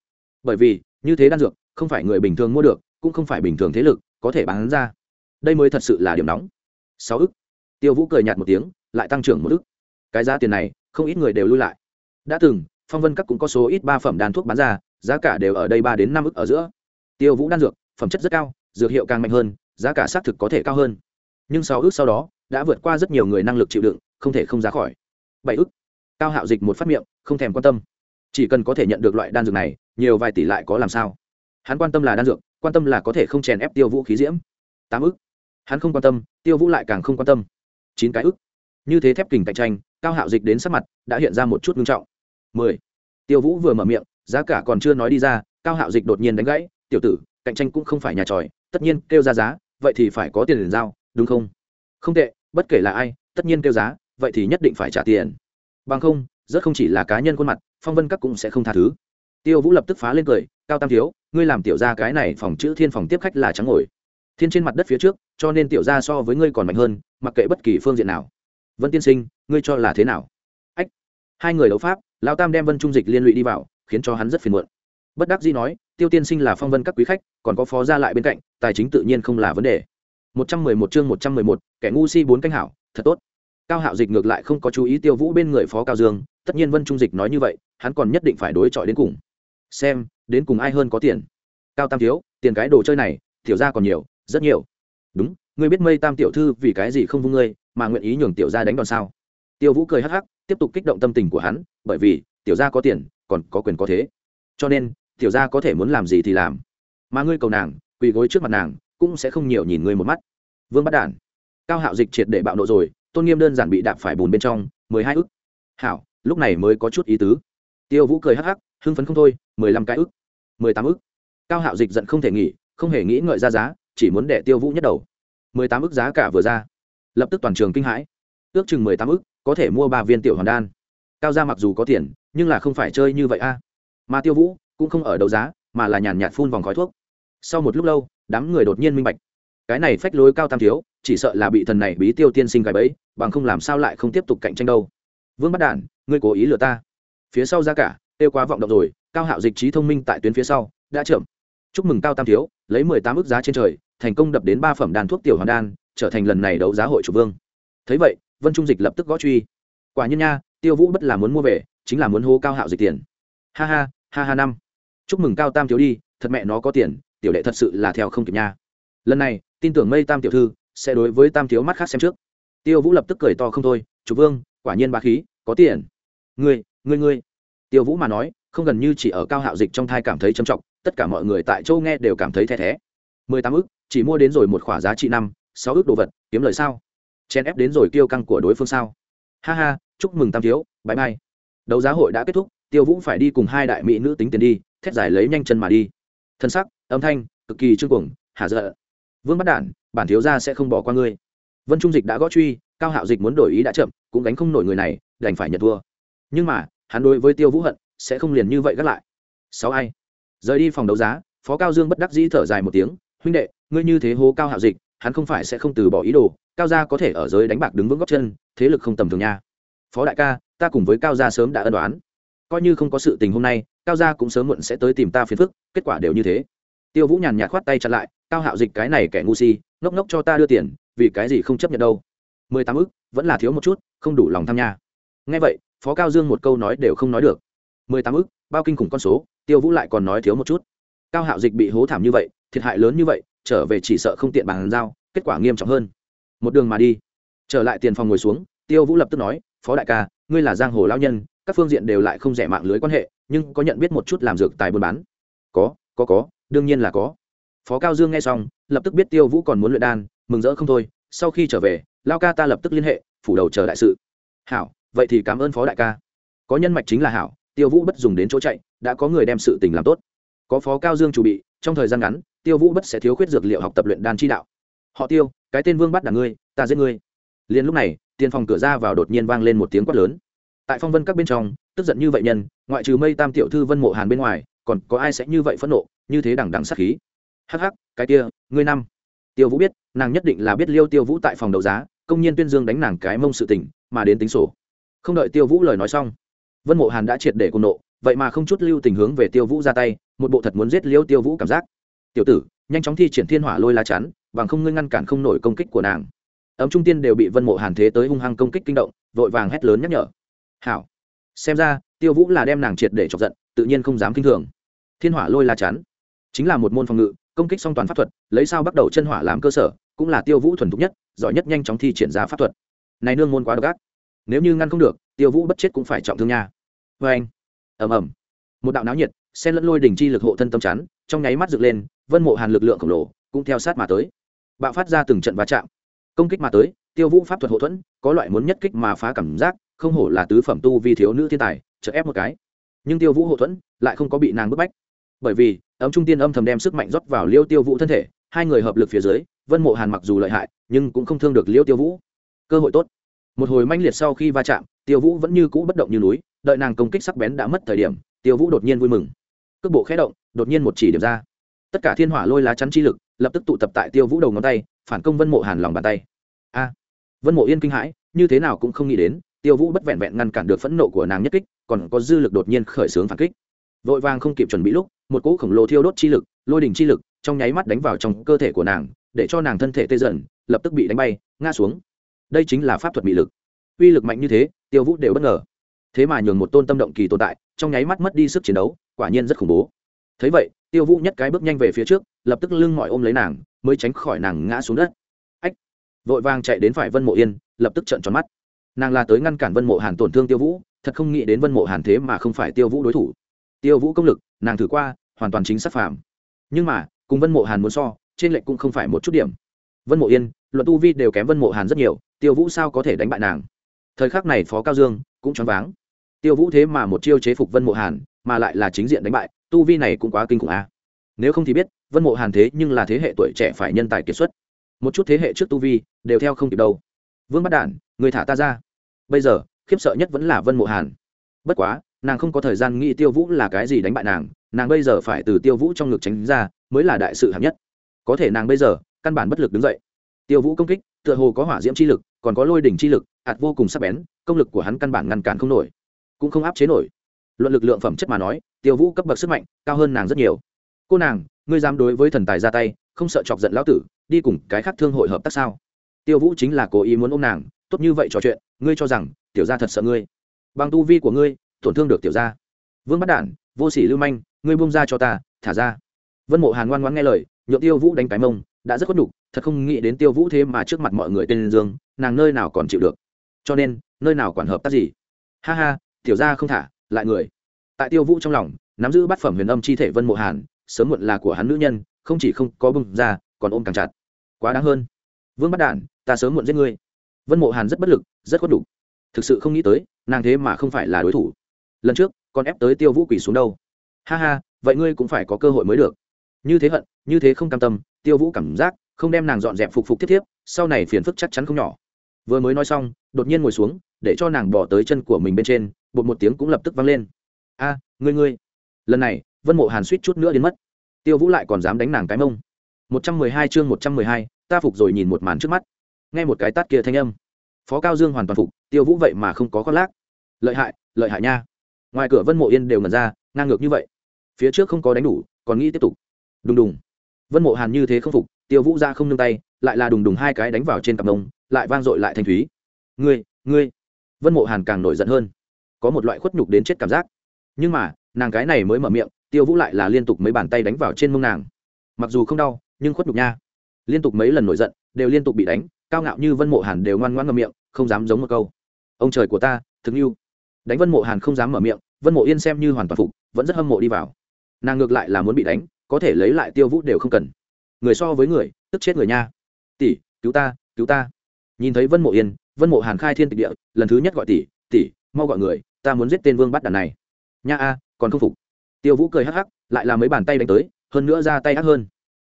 Bởi vì, như thế đan dược, không phải người bình thường mua được, cũng không phải bình thường thế lực có thể bán ra. Đây mới thật sự là điểm nóng. Sáu ức. Tiêu vũ cười nhạt một tiếng, lại tăng trưởng một ức cái giá tiền này không ít người đều lui lại. Đã từng phong vân các cũng có số ít ba phẩm đan thuốc bán ra giá cả đều ở đây ba đến năm ức ở giữa. Tiêu vũ đan dược phẩm chất rất cao dược hiệu càng mạnh hơn giá cả xác thực có thể cao hơn. Nhưng sáu ước sau đó đã vượt qua rất nhiều người năng lực chịu đựng không thể không ra khỏi. Bảy ước cao hạo dịch một phát miệng không thèm quan tâm. Chỉ cần có thể nhận được loại đan dược này nhiều vài tỷ lại có làm sao? Hắn quan tâm là đan dược quan tâm là có thể không chèn ép tiêu vũ khí diễm. Tám ức, hắn không quan tâm tiêu vũ lại càng không quan tâm. Chín cái ức, như thế thép kình cạnh tranh cao hạo dịch đến sắc mặt đã hiện ra một chút ngưng trọng. Mười. Tiêu vũ vừa mở miệng, giá cả còn chưa nói đi ra, cao hạo dịch đột nhiên đánh gãy, tiểu tử, cạnh tranh cũng không phải nhà tròi, tất nhiên kêu ra giá, vậy thì phải có tiền liền giao, đúng không? Không tệ, bất kể là ai, tất nhiên kêu giá, vậy thì nhất định phải trả tiền. Bằng không, rất không chỉ là cá nhân khuôn mặt, phong vân các cũng sẽ không tha thứ. Tiêu vũ lập tức phá lên cười, cao tam thiếu, ngươi làm tiểu ra cái này phòng chữ thiên phòng tiếp khách là trắng ngồi. Thiên trên mặt đất phía trước, cho nên tiểu ra so với ngươi còn mạnh hơn, mặc kệ bất kỳ phương diện nào. Vân tiên sinh ngươi cho là thế nào? Ách, hai người đấu pháp lao tam đem vân trung dịch liên lụy đi vào, khiến cho hắn rất phiền muộn. Bất đắc dĩ nói, tiêu tiên sinh là phong vân các quý khách, còn có phó gia lại bên cạnh, tài chính tự nhiên không là vấn đề. Một trăm mười một chương một trăm mười một, kẻ ngu si bốn canh hảo, thật tốt. Cao hạo dịch ngược lại không có chú ý tiêu vũ bên người phó cao dương, tất nhiên vân trung dịch nói như vậy, hắn còn nhất định phải đối chọi đến cùng. Xem, đến cùng ai hơn có tiền? Cao tam thiếu, tiền cái đồ chơi này, tiểu ra còn nhiều, rất nhiều. Đúng, ngươi biết mây tam tiểu thư vì cái gì không vung ngươi, mà nguyện ý nhường tiểu ra đánh đòn sao? Tiêu vũ cười hắc hắc, tiếp tục kích động tâm tình của hắn, bởi vì, tiểu gia có tiền, còn có quyền có thế. Cho nên, tiểu gia có thể muốn làm gì thì làm. Mà ngươi cầu nàng, quỳ gối trước mặt nàng, cũng sẽ không nhiều nhìn ngươi một mắt. Vương bắt đản, cao hạo dịch triệt để bạo nộ rồi, tôn nghiêm đơn giản bị đạp phải bùn bên trong, mười hai ức. Hảo, lúc này mới có chút ý tứ. Tiêu vũ cười hắc hắc, hưng phấn không thôi, mười lăm cái ức, mười tám ức. Cao hạo dịch giận không thể nghỉ, không hề nghĩ ngợi ra giá, chỉ muốn để tiêu vũ nhất đầu. Mười tám ức giá cả vừa ra, lập tức toàn trường kinh hãi. Ước chừng mười tám ức có thể mua ba viên tiểu hoàn đan. Cao gia mặc dù có tiền, nhưng là không phải chơi như vậy a. Mà tiêu vũ cũng không ở đấu giá, mà là nhàn nhạt phun vòng khói thuốc. Sau một lúc lâu, đám người đột nhiên minh bạch. Cái này phách lối cao tam thiếu, chỉ sợ là bị thần này bí tiêu tiên sinh gài bẫy, bằng không làm sao lại không tiếp tục cạnh tranh đâu. Vương bắt đản, ngươi cố ý lừa ta. Phía sau ra cả, tiêu quá vọng động rồi, cao hạo dịch trí thông minh tại tuyến phía sau, đã chậm chúc mừng cao tam thiếu, lấy mười tám ước giá trên trời, thành công đập đến ba phẩm đàn thuốc tiểu hoàn đan, trở thành lần này đấu giá hội chủ vương. Thấy vậy vân trung dịch lập tức gõ truy. Quả nhiên nha, tiêu vũ bất là muốn mua về, chính là muốn hô cao hạo dịch tiền. Ha ha ha ha năm. Chúc mừng cao tam thiếu đi, thật mẹ nó có tiền, tiểu đệ thật sự là theo không kịp nha. Lần này, tin tưởng mây tam tiểu thư sẽ đối với tam thiếu mắt khác xem trước. Tiêu vũ lập tức cười to không thôi, chủ vương, quả nhiên bá khí, có tiền. Ngươi ngươi ngươi. Tiêu vũ mà nói, không gần như chỉ ở cao hạo dịch trong thai cảm thấy trầm trọng, tất cả mọi người tại châu nghe đều cảm thấy the thé. Mười tám ức, chỉ mua đến rồi một khoản giá trị năm, sáu ức đồ vật, kiếm lời sao? Chen ép đến rồi kiêu căng của đối phương sao? Ha ha, chúc mừng tam thiếu bãi mai đấu giá hội đã kết thúc, tiêu vũ phải đi cùng hai đại mỹ nữ tính tiền đi, thét giải lấy nhanh chân mà đi. Thân sắc, âm thanh, cực kỳ trương cuồng hạ dợ vương bắt đản, bản thiếu gia sẽ không bỏ qua ngươi. Vân trung dịch đã gõ truy, cao hạo dịch muốn đổi ý đã chậm, cũng gánh không nổi người này, đành phải nhận thua. Nhưng mà, hắn đối với tiêu vũ hận, sẽ không liền như vậy gắt lại. Sáu ai? Rời đi phòng đấu giá, phó cao dương bất đắc dĩ thở dài một tiếng, huynh đệ, ngươi như thế hố cao hạo dịch, hắn không phải sẽ không từ bỏ ý đồ cao gia có thể ở giới đánh bạc đứng vững góc chân, thế lực không tầm thường nha. Phó đại ca, ta cùng với cao gia sớm đã ân đoán coi như không có sự tình hôm nay, cao gia cũng sớm muộn sẽ tới tìm ta phiền phức, kết quả đều như thế. Tiêu vũ nhàn nhạt khoát tay chặn lại, cao hạo dịch cái này kẻ ngu si, ngốc ngốc cho ta đưa tiền, vì cái gì không chấp nhận đâu. Mười tám ức, vẫn là thiếu một chút, không đủ lòng tham nha. Nghe vậy, phó cao dương một câu nói đều không nói được. Mười tám ức, bao kinh khủng con số, tiêu vũ lại còn nói thiếu một chút. Cao hạo dịch bị hố thảm như vậy, thiệt hại lớn như vậy, trở về chỉ sợ không tiện bàn giao, kết quả nghiêm trọng hơn một đường mà đi. Trở lại tiền phòng ngồi xuống, tiêu vũ lập tức nói, phó đại ca, ngươi là giang hồ lao nhân, các phương diện đều lại không rẻ mạng lưới quan hệ, nhưng có nhận biết một chút làm dược tài buôn bán? Có có có, đương nhiên là có. Phó cao dương nghe xong, lập tức biết tiêu vũ còn muốn luyện đan, mừng rỡ không thôi, sau khi trở về lao ca ta lập tức liên hệ, phủ đầu chờ đại sự. Hảo, vậy thì cảm ơn phó đại ca. Có nhân mạch chính là hảo, tiêu vũ bất dùng đến chỗ chạy, đã có người đem sự tình làm tốt. Có phó cao dương chủ bị, trong thời gian ngắn, tiêu vũ bất sẽ thiếu khuyết dược liệu học tập luyện đan chi đạo họ tiêu, cái tên vương bắt đảng ngươi, ta giết ngươi. Liền lúc này, tiền phòng cửa ra vào đột nhiên vang lên một tiếng quát lớn. Tại phong vân các bên trong, tức giận như vậy nhân, ngoại trừ mây tam tiểu thư vân mộ hàn bên ngoài, còn có ai sẽ như vậy phẫn nộ, như thế đằng đằng sát khí? Hắc hắc, cái kia, ngươi năm. Tiêu vũ biết, nàng nhất định là biết liêu tiêu vũ tại phòng đấu giá, công nhiên tuyên dương đánh nàng cái mông sự tình, mà đến tính sổ. Không đợi tiêu vũ lời nói xong, vân mộ hàn đã triệt để cùng nộ, vậy mà không chút lưu tình hướng về tiêu vũ ra tay, một bộ thật muốn giết liêu tiêu vũ cảm giác. Tiểu tử, nhanh chóng thi triển thiên hỏa lôi lá chắn bằng không ngươi ngăn cản không nổi công kích của nàng. Ấm trung tiên đều bị vân mộ hàn thế tới hung hăng công kích kinh động, vội vàng hét lớn nhắc nhở. Hảo. Xem ra, tiêu vũ là đem nàng triệt để chọc giận, tự nhiên không dám kinh thường. Thiên hỏa lôi la chắn, chính là một môn phòng ngự, công kích song toàn pháp thuật, lấy sao bắt đầu chân hỏa làm cơ sở, cũng là tiêu vũ thuần thục nhất, giỏi nhất nhanh chóng thi triển ra pháp thuật. Này nương môn quá độc ác. Nếu như ngăn không được, tiêu vũ bất chết cũng phải trọng thương nha. Vê anh, ầm ầm. Một đạo náo nhiệt sen lẫn lôi đỉnh chi lực hộ thân tâm chắn, trong nháy mắt dựng lên, vân mộ hàn lực lượng khổng lồ cũng theo sát mà tới bạo phát ra từng trận va chạm. Công kích mà tới, tiêu vũ pháp thuật hậu thuẫn, có loại muốn nhất kích mà phá cảm giác, không hổ là tứ phẩm tu vì thiếu nữ thiên tài chợ ép một cái. Nhưng tiêu vũ hậu thuẫn lại không có bị nàng bức bách. Bởi vì, ấm trung tiên âm thầm đem sức mạnh rót vào liêu tiêu vũ thân thể, hai người hợp lực phía dưới, vân mộ hàn mặc dù lợi hại, nhưng cũng không thương được liêu tiêu vũ. Cơ hội tốt. Một hồi manh liệt sau khi va chạm, tiêu vũ vẫn như cũ bất động như núi, đợi nàng công kích sắc bén đã mất thời điểm, tiêu vũ đột nhiên vui mừng. Cước bộ khé động, đột nhiên một chỉ điểm ra. Tất cả thiên hỏa lôi lá chắn chi lực lập tức tụ tập tại tiêu vũ đầu ngón tay, phản công vân mộ hàn lòng bàn tay. A, vân mộ yên kinh hãi, như thế nào cũng không nghĩ đến, tiêu vũ bất vẹn vẹn ngăn cản được phẫn nộ của nàng nhất kích, còn có dư lực đột nhiên khởi xướng phản kích. Vội vàng không kịp chuẩn bị lúc, một cỗ khổng lồ thiêu đốt chi lực, lôi đình chi lực, trong nháy mắt đánh vào trong cơ thể của nàng, để cho nàng thân thể tê dần, lập tức bị đánh bay, ngã xuống. Đây chính là pháp thuật bị lực. Uy lực mạnh như thế, tiêu vũ đều bất ngờ. Thế mà nhường một tôn tâm động kỳ tồn tại, trong nháy mắt mất đi sức chiến đấu, quả nhiên rất khủng bố. Thấy vậy, tiêu vũ nhất cái bước nhanh về phía trước lập tức lưng mọi ôm lấy nàng mới tránh khỏi nàng ngã xuống đất. Ách! Vội vàng chạy đến phải vân mộ yên lập tức trợn tròn mắt. Nàng là tới ngăn cản vân mộ hàn tổn thương tiêu vũ thật không nghĩ đến vân mộ hàn thế mà không phải tiêu vũ đối thủ. Tiêu vũ công lực nàng thử qua hoàn toàn chính xác phạm, nhưng mà cùng vân mộ hàn muốn so trên lệnh cũng không phải một chút điểm. Vân mộ yên luận tu vi đều kém vân mộ hàn rất nhiều tiêu vũ sao có thể đánh bại nàng? Thời khắc này phó cao dương cũng choáng váng. Tiêu vũ thế mà một chiêu chế phục vân mộ hàn mà lại là chính diện đánh bại tu vi này cũng quá kinh khủng a nếu không thì biết, vân mộ hàn thế nhưng là thế hệ tuổi trẻ phải nhân tài kiệt xuất. Một chút thế hệ trước tu vi, đều theo không kịp đâu. Vương bắt đản, người thả ta ra. Bây giờ, khiếp sợ nhất vẫn là vân mộ hàn. Bất quá, nàng không có thời gian nghĩ tiêu vũ là cái gì đánh bại nàng nàng bây giờ phải từ tiêu vũ trong ngực tránh ra, mới là đại sự hạng nhất. Có thể nàng bây giờ, căn bản bất lực đứng dậy. Tiêu vũ công kích, tựa hồ có hỏa diễm chi lực, còn có lôi đỉnh chi lực, hạt vô cùng sắc bén, công lực của hắn căn bản ngăn cản không nổi. Cũng không áp chế nổi. Luận lực lượng phẩm chất mà nói, tiêu vũ cấp bậc sức mạnh, cao hơn nàng rất nhiều cô nàng, ngươi dám đối với thần tài ra tay, không sợ chọc giận lão tử, đi cùng cái khác thương hội hợp tác sao? Tiêu vũ chính là cố ý muốn ôm nàng, tốt như vậy trò chuyện, ngươi cho rằng, tiểu gia thật sợ ngươi. Bằng tu vi của ngươi, tổn thương được tiểu gia. Vương bắt đản, vô sỉ lưu manh, ngươi buông ra cho ta, thả ra. Vân mộ hàn ngoan ngoãn nghe lời, nhượng tiêu vũ đánh cái mông, đã rất khuất nhục, thật không nghĩ đến tiêu vũ thế mà trước mặt mọi người tên dương, nàng nơi nào còn chịu được. Cho nên, nơi nào quản hợp tác gì? Ha ha, tiểu gia không thả, lại người. Tại tiêu vũ trong lòng, nắm giữ bát phẩm huyền âm chi thể vân mộ hàn sớm muộn là của hắn nữ nhân, không chỉ không có bưng ra, còn ôm càng chặt. Quá đáng hơn. Vương bắt đản, ta sớm muộn giết ngươi. Vân mộ hàn rất bất lực, rất khuất đủ. Thực sự không nghĩ tới, nàng thế mà không phải là đối thủ. Lần trước, còn ép tới tiêu vũ quỷ xuống đâu. Ha ha, vậy ngươi cũng phải có cơ hội mới được. Như thế hận, như thế không cam tâm, tiêu vũ cảm giác không đem nàng dọn dẹp phục phục tiếp tiếp sau này phiền phức chắc chắn không nhỏ. Vừa mới nói xong, đột nhiên ngồi xuống, để cho nàng bỏ tới chân của mình bên trên, bột một tiếng cũng lập tức vang lên. A, ngươi ngươi. Lần này vân mộ hàn suýt chút nữa đến mất tiêu vũ lại còn dám đánh nàng cái mông một trăm mười hai chương một trăm mười hai, ta phục rồi nhìn một màn trước mắt. Nghe một cái tát kia thanh âm. Phó cao dương hoàn toàn phục, tiêu vũ vậy mà không có con lác. Lợi hại lợi hại nha. Ngoài cửa vân mộ yên đều ngần ra, ngang ngược như vậy. Phía trước không có đánh đủ, còn nghĩ tiếp tục. Đùng đùng. Vân mộ hàn như thế không phục, tiêu vũ ra không nương tay, lại là đùng đùng hai cái đánh vào trên cặp mông, lại vang dội lại thanh thúy. Ngươi ngươi. Vân mộ hàn càng nổi giận hơn. Có một loại khuất nhục đến chết cảm giác. Nhưng mà, nàng cái này mới mở miệng tiêu vũ lại là liên tục mấy bàn tay đánh vào trên mông nàng. Mặc dù không đau, nhưng khuất nhục nha. Liên tục mấy lần nổi giận, đều liên tục bị đánh, cao ngạo như vân mộ hàn đều ngoan ngoan ngậm miệng, không dám giống một câu. Ông trời của ta, thực yêu đánh vân mộ hàn không dám mở miệng, vân mộ yên xem như hoàn toàn phục, vẫn rất hâm mộ đi vào. Nàng ngược lại là muốn bị đánh, có thể lấy lại tiêu vũ đều không cần. Người so với người, tức chết người nha. Tỷ, cứu ta cứu ta. Nhìn thấy vân mộ yên, vân mộ hàn khai thiên tịch địa, lần thứ nhất gọi tỷ tỷ, mau gọi người, ta muốn giết tên vương bắt đàn này. Nha a, còn không phục tiêu vũ cười hắc hắc, lại là mấy bàn tay đánh tới, hơn nữa ra tay hắc hơn.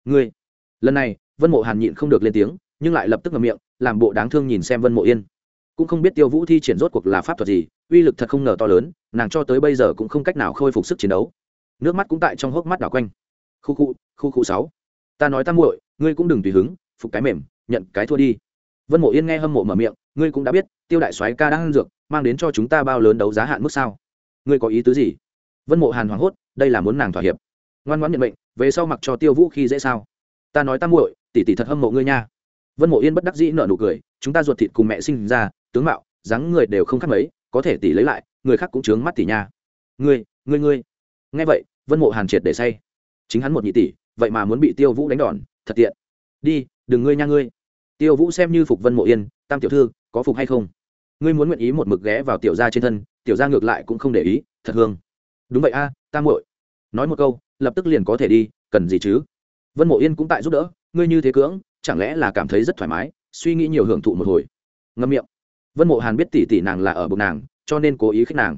Ngươi, lần này, vân mộ hàn nhịn không được lên tiếng, nhưng lại lập tức ngậm miệng, làm bộ đáng thương nhìn xem vân mộ yên. Cũng không biết tiêu vũ thi triển rốt cuộc là pháp thuật gì, uy lực thật không ngờ to lớn, nàng cho tới bây giờ cũng không cách nào khôi phục sức chiến đấu. Nước mắt cũng tại trong hốc mắt đảo quanh. Khu khu khu khu sáu. Ta nói ta muội, ngươi cũng đừng tùy hứng, phục cái mềm, nhận cái thua đi. Vân mộ yên nghe hâm mộ mở miệng, ngươi cũng đã biết, tiêu đại soái ca đang ăn dược, mang đến cho chúng ta bao lớn đấu giá hạn mức sao? Ngươi có ý tứ gì? Vân mộ hàn hoảng hốt, đây là muốn nàng thỏa hiệp. Ngoan ngoãn nhận mệnh, về sau mặc cho tiêu vũ khi dễ sao? Ta nói ta muội, tỷ tỷ thật hâm mộ ngươi nha. Vân mộ yên bất đắc dĩ nợ nụ cười, chúng ta ruột thịt cùng mẹ sinh ra, tướng mạo, dáng người đều không khác mấy, có thể tỷ lấy lại, người khác cũng chướng mắt tỷ nha. Ngươi ngươi ngươi. Nghe vậy, vân mộ hàn triệt để say. Chính hắn một nhị tỷ, vậy mà muốn bị tiêu vũ đánh đòn, thật tiện. Đi, đừng ngươi nha ngươi. Tiêu vũ xem như phục vân mộ yên, tam tiểu thư, có phục hay không? Ngươi muốn nguyện ý một mực ghé vào tiểu gia trên thân, tiểu gia ngược lại cũng không để ý, thật hương đúng vậy a, ta muội. Nói một câu, lập tức liền có thể đi, cần gì chứ? Vân mộ yên cũng tại giúp đỡ, ngươi như thế cưỡng, chẳng lẽ là cảm thấy rất thoải mái, suy nghĩ nhiều hưởng thụ một hồi. Ngâm miệng. Vân mộ hàn biết tỷ tỷ nàng là ở bụng nàng, cho nên cố ý khích nàng.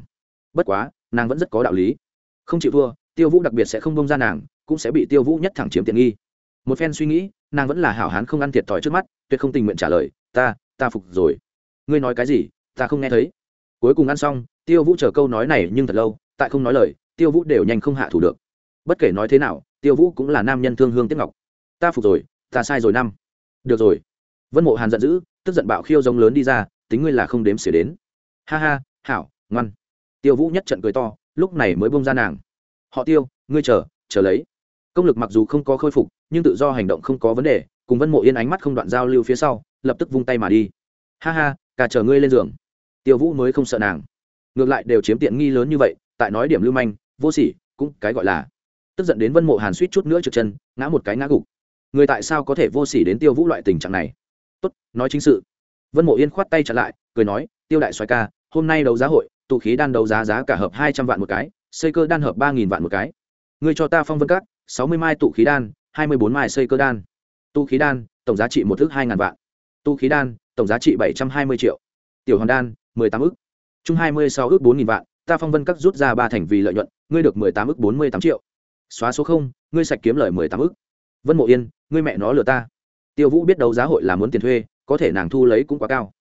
Bất quá, nàng vẫn rất có đạo lý. Không chịu thua, tiêu vũ đặc biệt sẽ không bông ra nàng, cũng sẽ bị tiêu vũ nhất thẳng chiếm tiện nghi. Một phen suy nghĩ, nàng vẫn là hảo hán không ăn thiệt thòi trước mắt, tuyệt không tình nguyện trả lời, ta ta phục rồi. Ngươi nói cái gì? Ta không nghe thấy. Cuối cùng ăn xong, tiêu vũ chờ câu nói này nhưng thật lâu tại không nói lời, tiêu vũ đều nhanh không hạ thủ được. Bất kể nói thế nào, tiêu vũ cũng là nam nhân thương hương tiếc ngọc. Ta phục rồi, ta sai rồi năm. Được rồi. Vân mộ hàn giận dữ, tức giận bạo khiêu giống lớn đi ra, tính ngươi là không đếm xỉa đến. Ha ha, hảo, ngoan. Tiêu vũ nhất trận cười to, lúc này mới bông ra nàng. Họ tiêu, ngươi chờ chờ lấy. Công lực mặc dù không có khôi phục, nhưng tự do hành động không có vấn đề, cùng vân mộ yên ánh mắt không đoạn giao lưu phía sau, lập tức vung tay mà đi. Ha ha cả chờ ngươi lên giường. Tiêu vũ mới không sợ nàng. Ngược lại đều chiếm tiện nghi lớn như vậy tại nói điểm lưu manh, vô sỉ, cũng cái gọi là. Tức giận đến vân mộ hàn suýt chút nữa trượt chân, ngã một cái ngã gục. Người tại sao có thể vô sỉ đến tiêu vũ loại tình trạng này? Tốt, nói chính sự. Vân mộ yên khoát tay trả lại, cười nói, tiêu đại xoài ca, hôm nay đấu giá hội, tụ khí đan đấu giá giá cả hợp hai trăm vạn một cái, xây cơ đan hợp ba nghìn vạn một cái. Ngươi cho ta phong vân các, sáu mươi mai tụ khí đan, hai mươi bốn mai xây cơ đan. Tụ khí đan, tổng giá trị một thước hai ngàn vạn. Tụ khí đan, tổng giá trị bảy trăm hai mươi triệu. Tiểu hoàn đan, mười tám ước chung hai mươi sáu ước bốn nghìn vạn ta phong vân các rút ra ba thành vì lợi nhuận, ngươi được mười tám ước bốn mươi tám triệu. Xóa số không, ngươi sạch kiếm lời mười tám ước vân mộ yên, ngươi mẹ nó lừa ta. Tiêu vũ biết đấu giá hội là muốn tiền thuê, có thể nàng thu lấy cũng quá cao.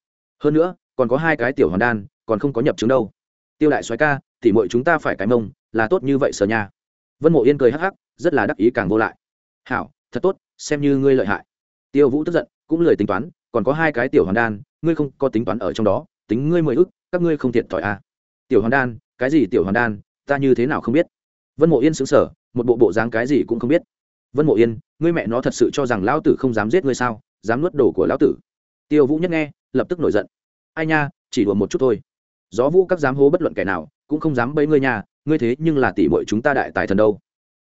Hơn nữa, còn có hai cái tiểu hoàn đan, còn không có nhập chứng đâu. Tiêu đại soái ca thì mọi chúng ta phải cái mông, là tốt như vậy sờ nhà. vân mộ yên cười hắc hắc, rất là đắc ý càng vô lại. Hảo, thật tốt, xem như ngươi lợi hại. Tiêu vũ tức giận, cũng lười tính toán, còn có hai cái tiểu hoàn đan, ngươi không có tính toán ở trong đó, tính ngươi mười ức, các ngươi không thiệt thòi à tiểu hoàn đan, cái gì tiểu hoàn đan, ta như thế nào không biết. Vân mộ yên xứng sở một bộ bộ dáng cái gì cũng không biết. Vân mộ yên, ngươi mẹ nó thật sự cho rằng lão tử không dám giết ngươi sao, dám nuốt đồ của lão tử. Tiêu vũ nhất nghe, lập tức nổi giận. Ai nha, chỉ đùa một chút thôi. Gió vũ các dám hố bất luận kẻ nào, cũng không dám bấy ngươi nhà ngươi thế nhưng là tỷ muội chúng ta đại tài thần đâu.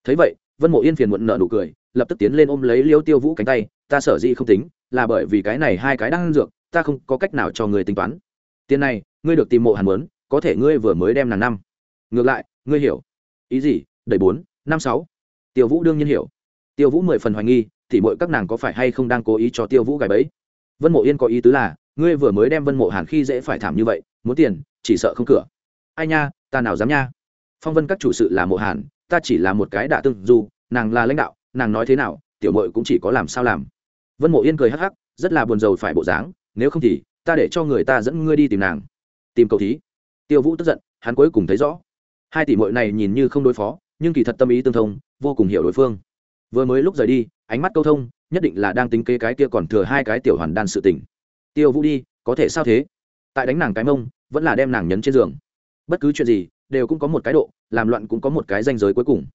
Thấy vậy, vân mộ yên phiền muộn nợ nụ cười, lập tức tiến lên ôm lấy liêu tiêu vũ cánh tay, ta sở dĩ không tính, là bởi vì cái này hai cái đang dược, ta không có cách nào cho người tính toán. Tiền này, ngươi được tìm mộ hàn muốn có thể ngươi vừa mới đem nàng năm. Ngược lại, ngươi hiểu. Ý gì? Đẩy bốn, năm sáu. Tiêu vũ đương nhiên hiểu. Tiêu vũ mười phần hoài nghi, thì mỗi các nàng có phải hay không đang cố ý cho tiêu vũ gài bẫy? Vân mộ yên có ý tứ là, ngươi vừa mới đem vân mộ hàn khi dễ phải thảm như vậy, muốn tiền, chỉ sợ không cửa. Ai nha, ta nào dám nha. Phong vân các chủ sự là mộ hàn, ta chỉ là một cái đạ tương dù nàng là lãnh đạo, nàng nói thế nào, tiểu mội cũng chỉ có làm sao làm. Vân mộ yên cười hắc hắc, rất là buồn rầu phải bộ dáng, nếu không thì, ta để cho người ta dẫn ngươi đi tìm nàng. Tìm cầu thí tiêu vũ tức giận, hắn cuối cùng thấy rõ. Hai tỷ mội này nhìn như không đối phó, nhưng kỳ thật tâm ý tương thông, vô cùng hiểu đối phương. Vừa mới lúc rời đi, ánh mắt câu thông, nhất định là đang tính kế cái kia còn thừa hai cái tiểu hoàn đan sự tình. Tiêu vũ đi, có thể sao thế? Tại đánh nàng cái mông, vẫn là đem nàng nhấn trên giường. Bất cứ chuyện gì, đều cũng có một cái độ, làm loạn cũng có một cái danh giới cuối cùng.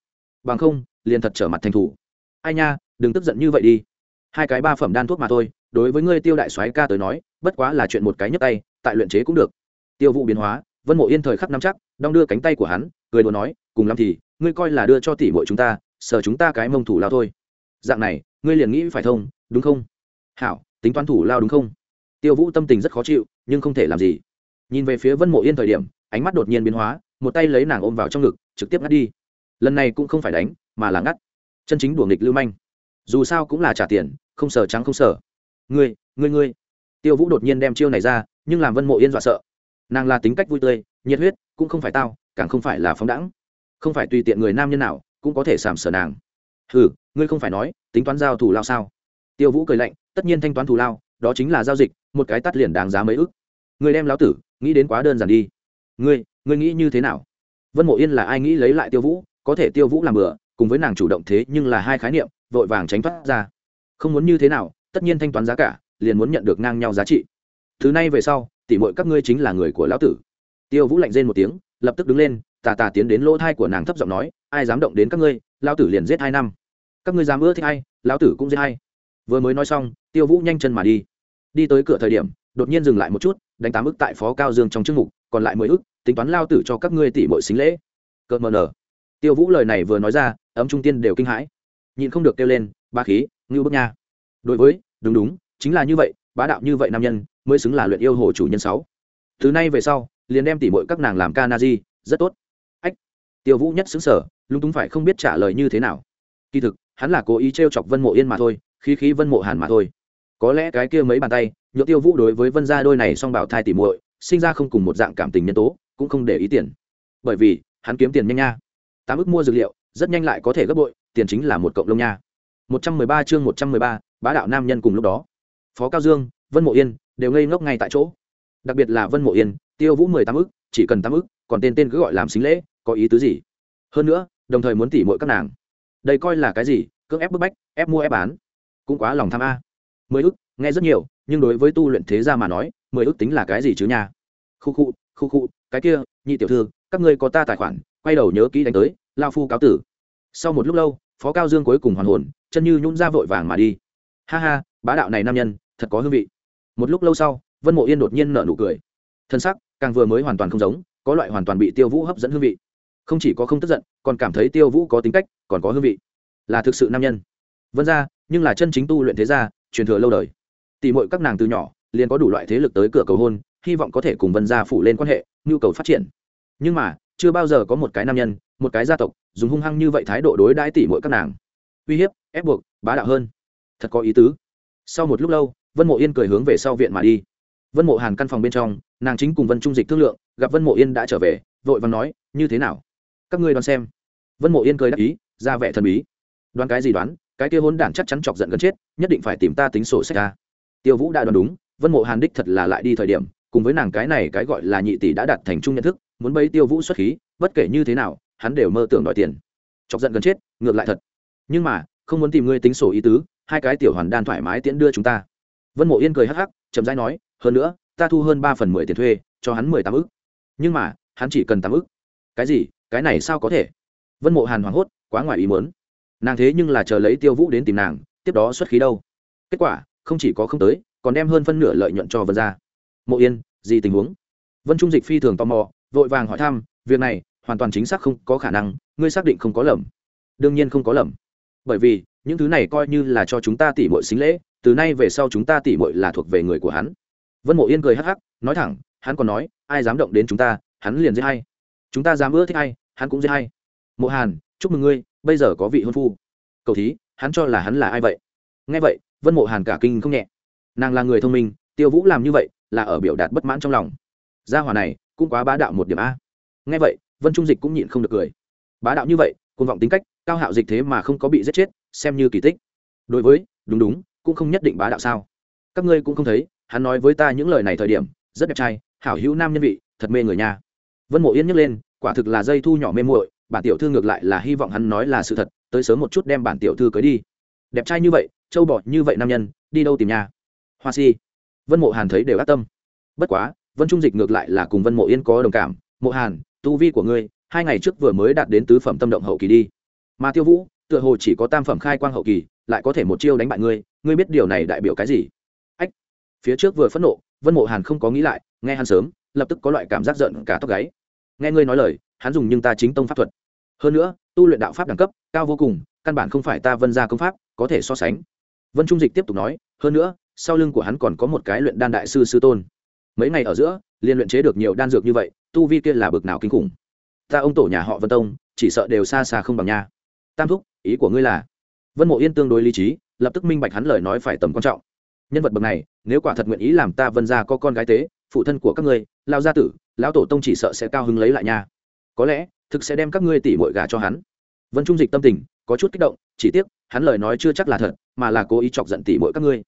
Bằng không, liền thật trở mặt thành thủ. Ai nha, đừng tức giận như vậy đi. Hai cái ba phẩm đan thuốc mà thôi, đối với ngươi tiêu đại soái ca tới nói, bất quá là chuyện một cái nhấp tay, tại luyện chế cũng được. Tiêu vụ biến hóa vân mộ yên thời khắc nắm chắc, đong đưa cánh tay của hắn, cười đùa nói, cùng lắm thì, ngươi coi là đưa cho tỷ bội chúng ta, sờ chúng ta cái mông thủ lao thôi. Dạng này, ngươi liền nghĩ phải thông, đúng không? Hảo, tính toán thủ lao đúng không? Tiêu vũ tâm tình rất khó chịu, nhưng không thể làm gì. Nhìn về phía vân mộ yên thời điểm, ánh mắt đột nhiên biến hóa, một tay lấy nàng ôm vào trong ngực, trực tiếp ngắt đi. Lần này cũng không phải đánh, mà là ngắt. Chân chính đùa nghịch lưu manh. Dù sao cũng là trả tiền, không sờ trắng không sờ. Ngươi ngươi ngươi. Tiêu vũ đột nhiên đem chiêu này ra, nhưng làm vân mộ yên dọa sợ nàng là tính cách vui tươi, nhiệt huyết, cũng không phải tao, càng không phải là phóng đẳng không phải tùy tiện người nam nhân nào cũng có thể sàm sở nàng. Hừ, ngươi không phải nói, tính toán giao thủ lao sao? Tiêu vũ cười lạnh, tất nhiên thanh toán thù lao, đó chính là giao dịch, một cái tắt liền đáng giá mấy ức. Người đem lão tử, nghĩ đến quá đơn giản đi. Ngươi ngươi nghĩ như thế nào? Vân mộ yên là ai nghĩ lấy lại tiêu vũ, có thể tiêu vũ làm bừa, cùng với nàng chủ động thế nhưng là hai khái niệm, vội vàng tránh thoát ra. Không muốn như thế nào, tất nhiên thanh toán giá cả, liền muốn nhận được ngang nhau giá trị. Thứ này về sau tỉ mọi các ngươi chính là người của lão tử. Tiêu vũ lạnh rên một tiếng, lập tức đứng lên, tà tà tiến đến lỗ thai của nàng thấp giọng nói, ai dám động đến các ngươi, lão tử liền giết hai năm. Các ngươi dám ưa thích hay lão tử cũng giết hay vừa mới nói xong, tiêu vũ nhanh chân mà đi. Đi tới cửa thời điểm, đột nhiên dừng lại một chút, đánh tám ức tại phó cao dương trong chức mục, còn lại mười ức, tính toán lao tử cho các ngươi tỷ mọi xính lễ. Cợt mờ nở. Tiêu vũ lời này vừa nói ra, ấm trung tiên đều kinh hãi. Nhìn không được kêu lên, ba khí, ngưu bức nha. Đối với, đúng đúng, chính là như vậy bá đạo như vậy nam nhân, mới xứng là luyện yêu hồ chủ nhân sáu. Từ nay về sau, liền đem tỉ mội các nàng làm ca na di rất tốt. Ách tiêu vũ nhất xứng sở, lúng túng phải không biết trả lời như thế nào. Kỳ thực, hắn là cố ý t r e o chọc vân mộ yên mà thôi, khí khí vân mộ hàn mà thôi. Có lẽ cái kia mấy bàn tay nhựa tiêu vũ đối với vân gia đôi này song bảo thai tỉ muội, sinh ra không cùng một dạng cảm tình nhân tố, cũng không để ý tiền. Bởi vì, hắn kiếm tiền nhanh nha. Tám ước mua dược liệu, rất nhanh lại có thể gấp bội, tiền chính là một cộng lông nha. Một trăm mười ba chương một trăm mười ba, bá đạo nam nhân cùng lúc đó phó cao dương, vân mộ yên, đều ngây ngốc ngay tại chỗ. Đặc biệt là vân mộ yên, tiêu vũ mười tám ức, chỉ cần tám ức, còn tên tên cứ gọi làm xính lễ, có ý tứ gì? Hơn nữa, đồng thời muốn tỉ mỗi các nàng. Đây coi là cái gì? Cưỡng ép bức bách, ép mua ép bán. Cũng quá lòng tham a. Mười ức, nghe rất nhiều, nhưng đối với tu luyện thế gia mà nói, mười ức tính là cái gì chứ nha? Khu khu khu khu, cái kia, nhị tiểu thư, các ngươi có ta tài khoản, quay đầu nhớ kỹ đánh tới, lao phu cáo tử. Sau một lúc lâu, phó cao dương cuối cùng hoàn hồn, chân như nhún ra vội vàng mà đi. Ha ha, bá đạo này nam nhân thật có hương vị. Một lúc lâu sau, vân mộ yên đột nhiên nở nụ cười. Thân sắc, càng vừa mới hoàn toàn không giống, có loại hoàn toàn bị tiêu vũ hấp dẫn hương vị. Không chỉ có không tức giận, còn cảm thấy tiêu vũ có tính cách, còn có hương vị. Là thực sự nam nhân. Vân ra nhưng là chân chính tu luyện thế gia, truyền thừa lâu đời. Tỷ mọi các nàng từ nhỏ, liền có đủ loại thế lực tới cửa cầu hôn, hy vọng có thể cùng vân gia phủ lên quan hệ, nhu cầu phát triển. Nhưng mà, chưa bao giờ có một cái nam nhân, một cái gia tộc, dùng hung hăng như vậy thái độ đối đãi tỷ mọi các nàng. Uy hiếp, ép buộc, bá đạo hơn. Thật có ý tứ. Sau một lúc lâu vân mộ yên cười hướng về sau viện mà đi. Vân mộ hàn căn phòng bên trong, nàng chính cùng vân trung dịch thương lượng, gặp vân mộ yên đã trở về, vội và nói, như thế nào? Các ngươi đoán xem. Vân mộ yên cười đáp ý, ra vẻ thần bí. Đoán cái gì đoán? Cái kia hôn đản chắc chắn chọc giận gần chết, nhất định phải tìm ta tính sổ sách ta. Tiêu vũ đã đoán đúng, vân mộ hàn đích thật là lại đi thời điểm, cùng với nàng cái này cái gọi là nhị tỷ đã đạt thành chung nhận thức, muốn bấy tiêu vũ xuất khí, bất kể như thế nào, hắn đều mơ tưởng đòi tiền. Chọc giận gần chết, ngược lại thật. Nhưng mà, không muốn tìm ngươi tính sổ ý tứ, hai cái tiểu hoàn đan thoải mái tiễn đưa chúng ta vân mộ yên cười hắc hắc, chậm rãi nói, hơn nữa, ta thu hơn ba phần mười tiền thuê, cho hắn mười tám ức. Nhưng mà, hắn chỉ cần tám ức. Cái gì? Cái này sao có thể? Vân mộ hàn hoảng hốt, quá ngoài ý muốn. Nàng thế nhưng là chờ lấy tiêu vũ đến tìm nàng, tiếp đó xuất khí đâu? Kết quả, không chỉ có không tới, còn đem hơn phân nửa lợi nhuận cho vân ra mộ yên, gì tình huống? Vân trung dịch phi thường tò mò, vội vàng hỏi thăm, việc này hoàn toàn chính xác không có khả năng, ngươi xác định không có lầm. Đương nhiên không có lầm. Bởi vì những thứ này coi như là cho chúng ta tỉ mội xính lễ, từ nay về sau chúng ta tỉ mội là thuộc về người của hắn. Vân mộ yên cười hắc hắc, nói thẳng, hắn còn nói, ai dám động đến chúng ta, hắn liền giết hay chúng ta dám ưa thích hay hắn cũng giết hay mộ hàn, chúc mừng ngươi, bây giờ có vị hôn phu. Cầu thí, hắn cho là hắn là ai vậy? Nghe vậy, vân mộ hàn cả kinh không nhẹ. Nàng là người thông minh, tiêu vũ làm như vậy là ở biểu đạt bất mãn trong lòng. Gia hòa này cũng quá bá đạo một điểm a. Nghe vậy, vân trung dịch cũng nhịn không được cười. Bá đạo như vậy côn vọng tính cách, cao hạo dịch thế mà không có bị giết chết xem như kỳ tích. Đối với, đúng đúng, cũng không nhất định bá đạo sao. Các ngươi cũng không thấy, hắn nói với ta những lời này thời điểm, rất đẹp trai, hảo hữu nam nhân vị, thật mê người nha. Vân mộ yên nhấc lên, quả thực là dây thu nhỏ mê muội, bản tiểu thư ngược lại là hy vọng hắn nói là sự thật, tới sớm một chút đem bản tiểu thư cưới đi. Đẹp trai như vậy trâu bọt như vậy nam nhân, đi đâu tìm nhà? Hoa si. Vân mộ hàn thấy đều ác tâm. Bất quá, vân trung dịch ngược lại là cùng vân mộ yên có đồng cảm. Mộ hàn, tu vi của ngươi, hai ngày trước vừa mới đạt đến tứ phẩm tâm động hậu kỳ đi. Mà tiêu vũ tựa hồ chỉ có tam phẩm khai quang hậu kỳ, lại có thể một chiêu đánh bại ngươi ngươi biết điều này đại biểu cái gì? Ách, phía trước vừa phẫn nộ, vân mộ hàn không có nghĩ lại, nghe hắn sớm, lập tức có loại cảm giác giận cả tóc gáy. Nghe ngươi nói lời, hắn dùng nhưng ta chính tông pháp thuật. Hơn nữa, tu luyện đạo pháp đẳng cấp, cao vô cùng, căn bản không phải ta vân ra công pháp, có thể so sánh. Vân trung dịch tiếp tục nói, hơn nữa, sau lưng của hắn còn có một cái luyện đan đại sư sư tôn. Mấy ngày ở giữa liên luyện chế được nhiều đan dược như vậy, tu vi kia là bực nào kinh khủng. Ta ông tổ nhà họ vân tông, chỉ sợ đều xa xa không bằng nha tam thúc, ý của ngươi là? Vân mộ yên tương đối lý trí, lập tức minh bạch hắn lời nói phải tầm quan trọng. Nhân vật bậc này, nếu quả thật nguyện ý làm ta vân ra có con gái tế, phụ thân của các ngươi lao gia tử, lão tổ tông chỉ sợ sẽ cao hứng lấy lại nha. Có lẽ, thực sẽ đem các ngươi tỉ mội gà cho hắn. Vân trung dịch tâm tình, có chút kích động, chỉ tiếc, hắn lời nói chưa chắc là thật, mà là cố ý chọc giận tỉ mội các ngươi.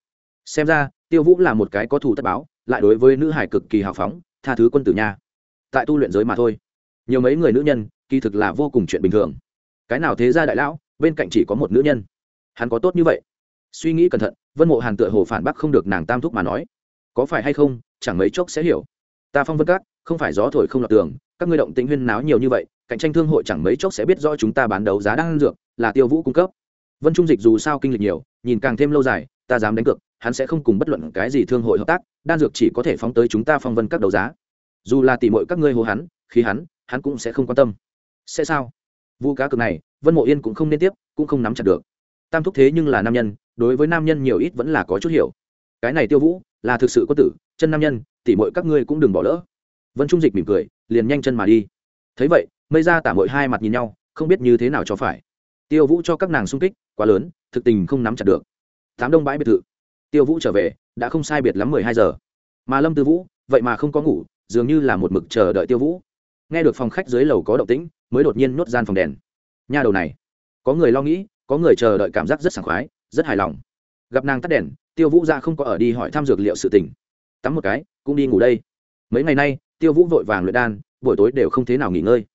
Xem ra, tiêu vũ là một cái có thù tất báo, lại đối với nữ hải cực kỳ hào phóng, tha thứ quân tử nha. Tại tu luyện giới mà thôi. Nhiều mấy người nữ nhân, kỳ thực là vô cùng chuyện bình thường cái nào thế ra đại lão, bên cạnh chỉ có một nữ nhân. Hắn có tốt như vậy? Suy nghĩ cẩn thận, vân mộ hàn tựa hồ phản bác không được nàng tam thúc mà nói. Có phải hay không, chẳng mấy chốc sẽ hiểu. Ta phong vân các, không phải gió thổi không lọt tường, các ngươi động tĩnh huyên náo nhiều như vậy, cạnh tranh thương hội chẳng mấy chốc sẽ biết rõ chúng ta bán đấu giá đang dược, là tiêu vũ cung cấp. Vân trung dịch dù sao kinh lịch nhiều, nhìn càng thêm lâu dài, ta dám đánh cược, hắn sẽ không cùng bất luận cái gì thương hội hợp tác, đan dược chỉ có thể phóng tới chúng ta phong vân các đấu giá. Dù là tỉ mọi các ngươi hô hắn khi hắn hắn cũng sẽ không quan tâm. Sẽ sao? Vu cá cực này, vân mộ yên cũng không nên tiếp, cũng không nắm chặt được. Tam thúc thế nhưng là nam nhân, đối với nam nhân nhiều ít vẫn là có chút hiểu. Cái này tiêu vũ, là thực sự có tử, chân nam nhân, tỉ mọi các ngươi cũng đừng bỏ lỡ. Vân trung dịch mỉm cười, liền nhanh chân mà đi. Thấy vậy, mây ra tả mội hai mặt nhìn nhau, không biết như thế nào cho phải. Tiêu vũ cho các nàng sung kích, quá lớn, thực tình không nắm chặt được. Tám đông bãi biệt thự. Tiêu vũ trở về, đã không sai biệt lắm mười hai giờ. Mà lâm tư vũ, vậy mà không có ngủ, dường như là một mực chờ đợi tiêu vũ. Nghe được phòng khách dưới lầu có động tĩnh mới đột nhiên nuốt gian phòng đèn. Nha đầu này, có người lo nghĩ, có người chờ đợi cảm giác rất sảng khoái, rất hài lòng. Gặp nàng tắt đèn, tiêu vũ ra không có ở đi hỏi thăm dược liệu sự tình. Tắm một cái, cũng đi ngủ đây. Mấy ngày nay, tiêu vũ vội vàng luyện đan, buổi tối đều không thế nào nghỉ ngơi.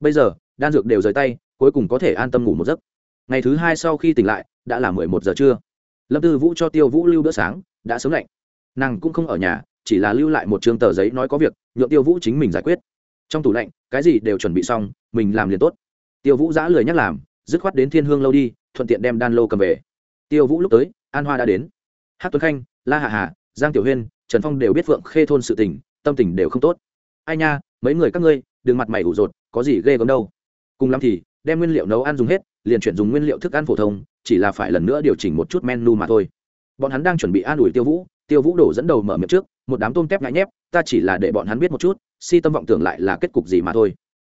Bây giờ, đan dược đều rời tay, cuối cùng có thể an tâm ngủ một giấc. Ngày thứ hai sau khi tỉnh lại, đã là mười một giờ trưa. Lâm tư vũ cho tiêu vũ lưu bữa sáng, đã sớm lạnh. Nàng cũng không ở nhà, chỉ là lưu lại một chương tờ giấy nói có việc, nhượng tiêu vũ chính mình giải quyết trong tủ lạnh, cái gì đều chuẩn bị xong, mình làm liền tốt. Tiêu vũ giã lười nhắc làm, dứt khoát đến thiên hương lâu đi, thuận tiện đem đan lô cầm về. Tiêu vũ lúc tới, an hoa đã đến. Hát tuấn khanh, la hạ hà giang tiểu huyên, trần phong đều biết vượng khê thôn sự tình, tâm tình đều không tốt. Ai nha, mấy người các ngươi, đừng mặt mày ủ rột, có gì ghê gớm đâu. Cùng lắm thì, đem nguyên liệu nấu ăn dùng hết, liền chuyển dùng nguyên liệu thức ăn phổ thông, chỉ là phải lần nữa điều chỉnh một chút menu mà thôi. Bọn hắn đang chuẩn bị an ủi tiêu vũ tiêu vũ đổ dẫn đầu mở miệng trước một đám tôm tép ngại nhép, ta chỉ là để bọn hắn biết một chút, si tâm vọng tưởng lại là kết cục gì mà thôi.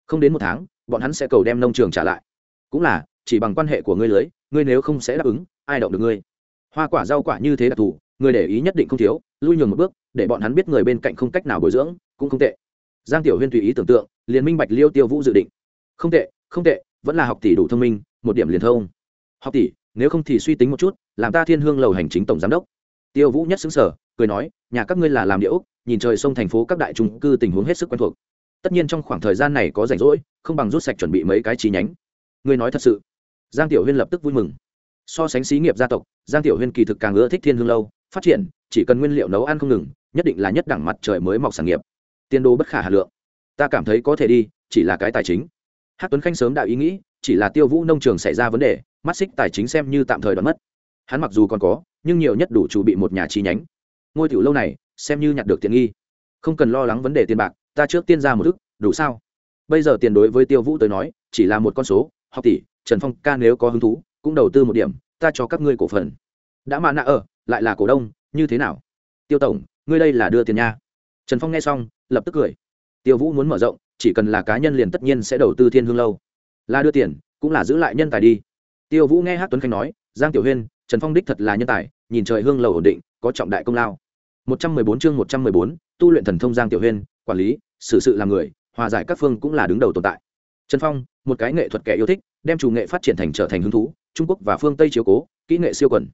Không đến một tháng, bọn hắn sẽ cầu đem nông trường trả lại. Cũng là, chỉ bằng quan hệ của ngươi lưới, ngươi nếu không sẽ đáp ứng, ai động được ngươi? Hoa quả rau quả như thế đặc thù, người để ý nhất định không thiếu, lui nhường một bước, để bọn hắn biết người bên cạnh không cách nào bồi dưỡng, cũng không tệ. Giang tiểu huyên tùy ý tưởng tượng, liền minh bạch liêu tiêu vũ dự định. Không tệ không tệ, vẫn là học tỷ đủ thông minh, một điểm liền thông. Học tỷ, nếu không thì suy tính một chút, làm ta thiên hương lầu hành chính tổng giám đốc. Tiêu vũ nhất xứng sở cười nói, nhà các ngươi là làm địa ốc, nhìn trời sông thành phố các đại trung cư tình huống hết sức quen thuộc. Tất nhiên trong khoảng thời gian này có rảnh rỗi, không bằng rút sạch chuẩn bị mấy cái chi nhánh. Ngươi nói thật sự. Giang tiểu huyên lập tức vui mừng. So sánh xí nghiệp gia tộc, giang tiểu huyên kỳ thực càng ưa thích thiên hương lâu, phát triển, chỉ cần nguyên liệu nấu ăn không ngừng, nhất định là nhất đẳng mặt trời mới mọc sản nghiệp. Tiên đô bất khả hà lượng. Ta cảm thấy có thể đi, chỉ là cái tài chính. Hát tuấn khanh sớm đạo ý nghĩ, chỉ là tiêu vũ nông trường xảy ra vấn đề, mắt xích tài chính xem như tạm thời đoán mất. Hắn mặc dù còn có, nhưng nhiều nhất đủ chủ bị một nhà chi nhánh ngôi tiểu lâu này, xem như nhặt được tiện nghi. Không cần lo lắng vấn đề tiền bạc, ta trước tiên ra một thức đủ sao? Bây giờ tiền đối với tiêu vũ tới nói, chỉ là một con số, học tỷ, trần phong ca nếu có hứng thú, cũng đầu tư một điểm, ta cho các ngươi cổ phần. Đã mạ nạ ở, lại là cổ đông, như thế nào? Tiêu tổng, ngươi đây là đưa tiền nha. Trần phong nghe xong, lập tức cười. Tiêu vũ muốn mở rộng, chỉ cần là cá nhân liền tất nhiên sẽ đầu tư thiên hương lâu. Là đưa tiền, cũng là giữ lại nhân tài đi. Tiêu vũ nghe hát tuấn khanh nói giang tiểu huyên, trần phong đích thật là nhân tài, nhìn trời hương lầu ổn định, có trọng đại công lao. Một trăm mười bốn chương một trăm mười bốn, tu luyện thần thông giang tiểu huyên, quản lý, xử sự làm người, hòa giải các phương cũng là đứng đầu tồn tại. Trần phong, một cái nghệ thuật kẻ yêu thích, đem chủ nghệ phát triển thành trở thành hứng thú, trung quốc và phương tây chiếu cố, kỹ nghệ siêu quần.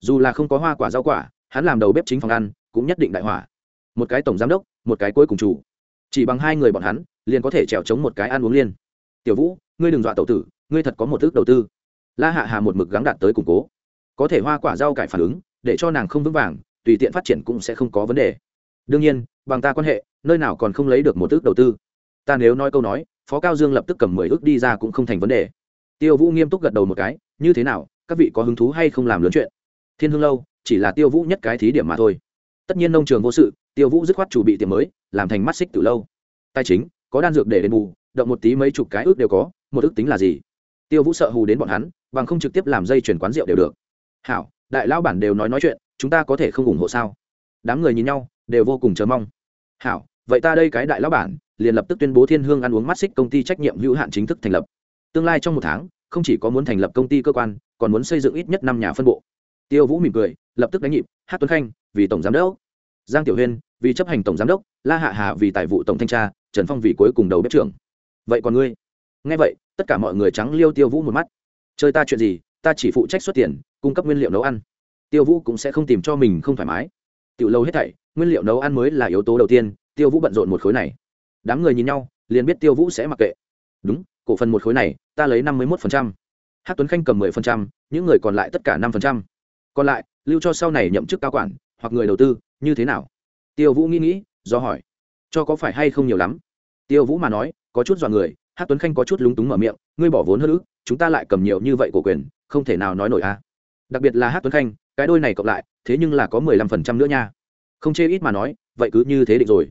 Dù là không có hoa quả rau quả, hắn làm đầu bếp chính phòng ăn, cũng nhất định đại hỏa. Một cái tổng giám đốc, một cái cuối cùng chủ. Chỉ bằng hai người bọn hắn, liền có thể trèo chống một cái ăn uống liên. Tiểu vũ, ngươi đừng dọa tẩu tử, ngươi thật có một thứ đầu tư la hạ hà một mực gắng đạt tới củng cố. Có thể hoa quả rau cải phản ứng, để cho nàng không vững vàng, tùy tiện phát triển cũng sẽ không có vấn đề. Đương nhiên, bằng ta quan hệ, nơi nào còn không lấy được một ước đầu tư. Ta nếu nói câu nói, phó cao dương lập tức cầm mười ước đi ra cũng không thành vấn đề. Tiêu vũ nghiêm túc gật đầu một cái, như thế nào, các vị có hứng thú hay không làm lớn chuyện? Thiên hương lâu, chỉ là tiêu vũ nhất cái thí điểm mà thôi. Tất nhiên nông trường vô sự, tiêu vũ dứt khoát chủ bị tiệm mới, làm thành mắt xích từ lâu. Tài chính, có đan dược để đền bù, động một tí mấy chục cái ước đều có, một ước tính là gì? Tiêu vũ sợ hù đến bọn hắn bằng không trực tiếp làm dây chuyển quán rượu đều được. Hảo, đại lão bản đều nói nói chuyện, chúng ta có thể không ủng hộ sao? Đám người nhìn nhau, đều vô cùng chờ mong. Hảo, vậy ta đây cái đại lão bản, liền lập tức tuyên bố thiên hương ăn uống mắt xích công ty trách nhiệm hữu hạn chính thức thành lập. Tương lai trong một tháng, không chỉ có muốn thành lập công ty cơ quan, còn muốn xây dựng ít nhất năm nhà phân bộ. Tiêu vũ mỉm cười, lập tức đánh nhịp, hát tuấn khanh, vì tổng giám đốc. Giang tiểu huyên, vì chấp hành tổng giám đốc, la hạ hà, vì tài vụ tổng thanh tra, trần phong vì cuối cùng đầu bếp trưởng. Vậy còn ngươi? Nghe vậy, tất cả mọi người trắng liêu tiêu vũ một mắt chơi ta chuyện gì, ta chỉ phụ trách xuất tiền, cung cấp nguyên liệu nấu ăn. Tiêu vũ cũng sẽ không tìm cho mình không thoải mái. Tiểu lâu hết thảy, nguyên liệu nấu ăn mới là yếu tố đầu tiên, tiêu vũ bận rộn một khối này. Đám người nhìn nhau, liền biết tiêu vũ sẽ mặc kệ. Đúng, cổ phần một khối này, ta lấy năm mươi một hát tuấn khanh cầm mười phần trăm, những người còn lại tất cả năm phần trăm. Còn lại, lưu cho sau này nhậm chức cao quản, hoặc người đầu tư, như thế nào? Tiêu vũ nghĩ nghĩ, do hỏi. Cho có phải hay không nhiều lắm? Tiêu vũ mà nói, có chút dọa người hát tuấn khanh có chút lúng túng mở miệng, ngươi bỏ vốn hơn ước chúng ta lại cầm nhiều như vậy của quyền, không thể nào nói nổi a à. đặc biệt là hát tuấn khanh, cái đôi này cộng lại, thế nhưng là có mười lăm phần trăm nữa nha. Không chê ít mà nói, vậy cứ như thế định rồi.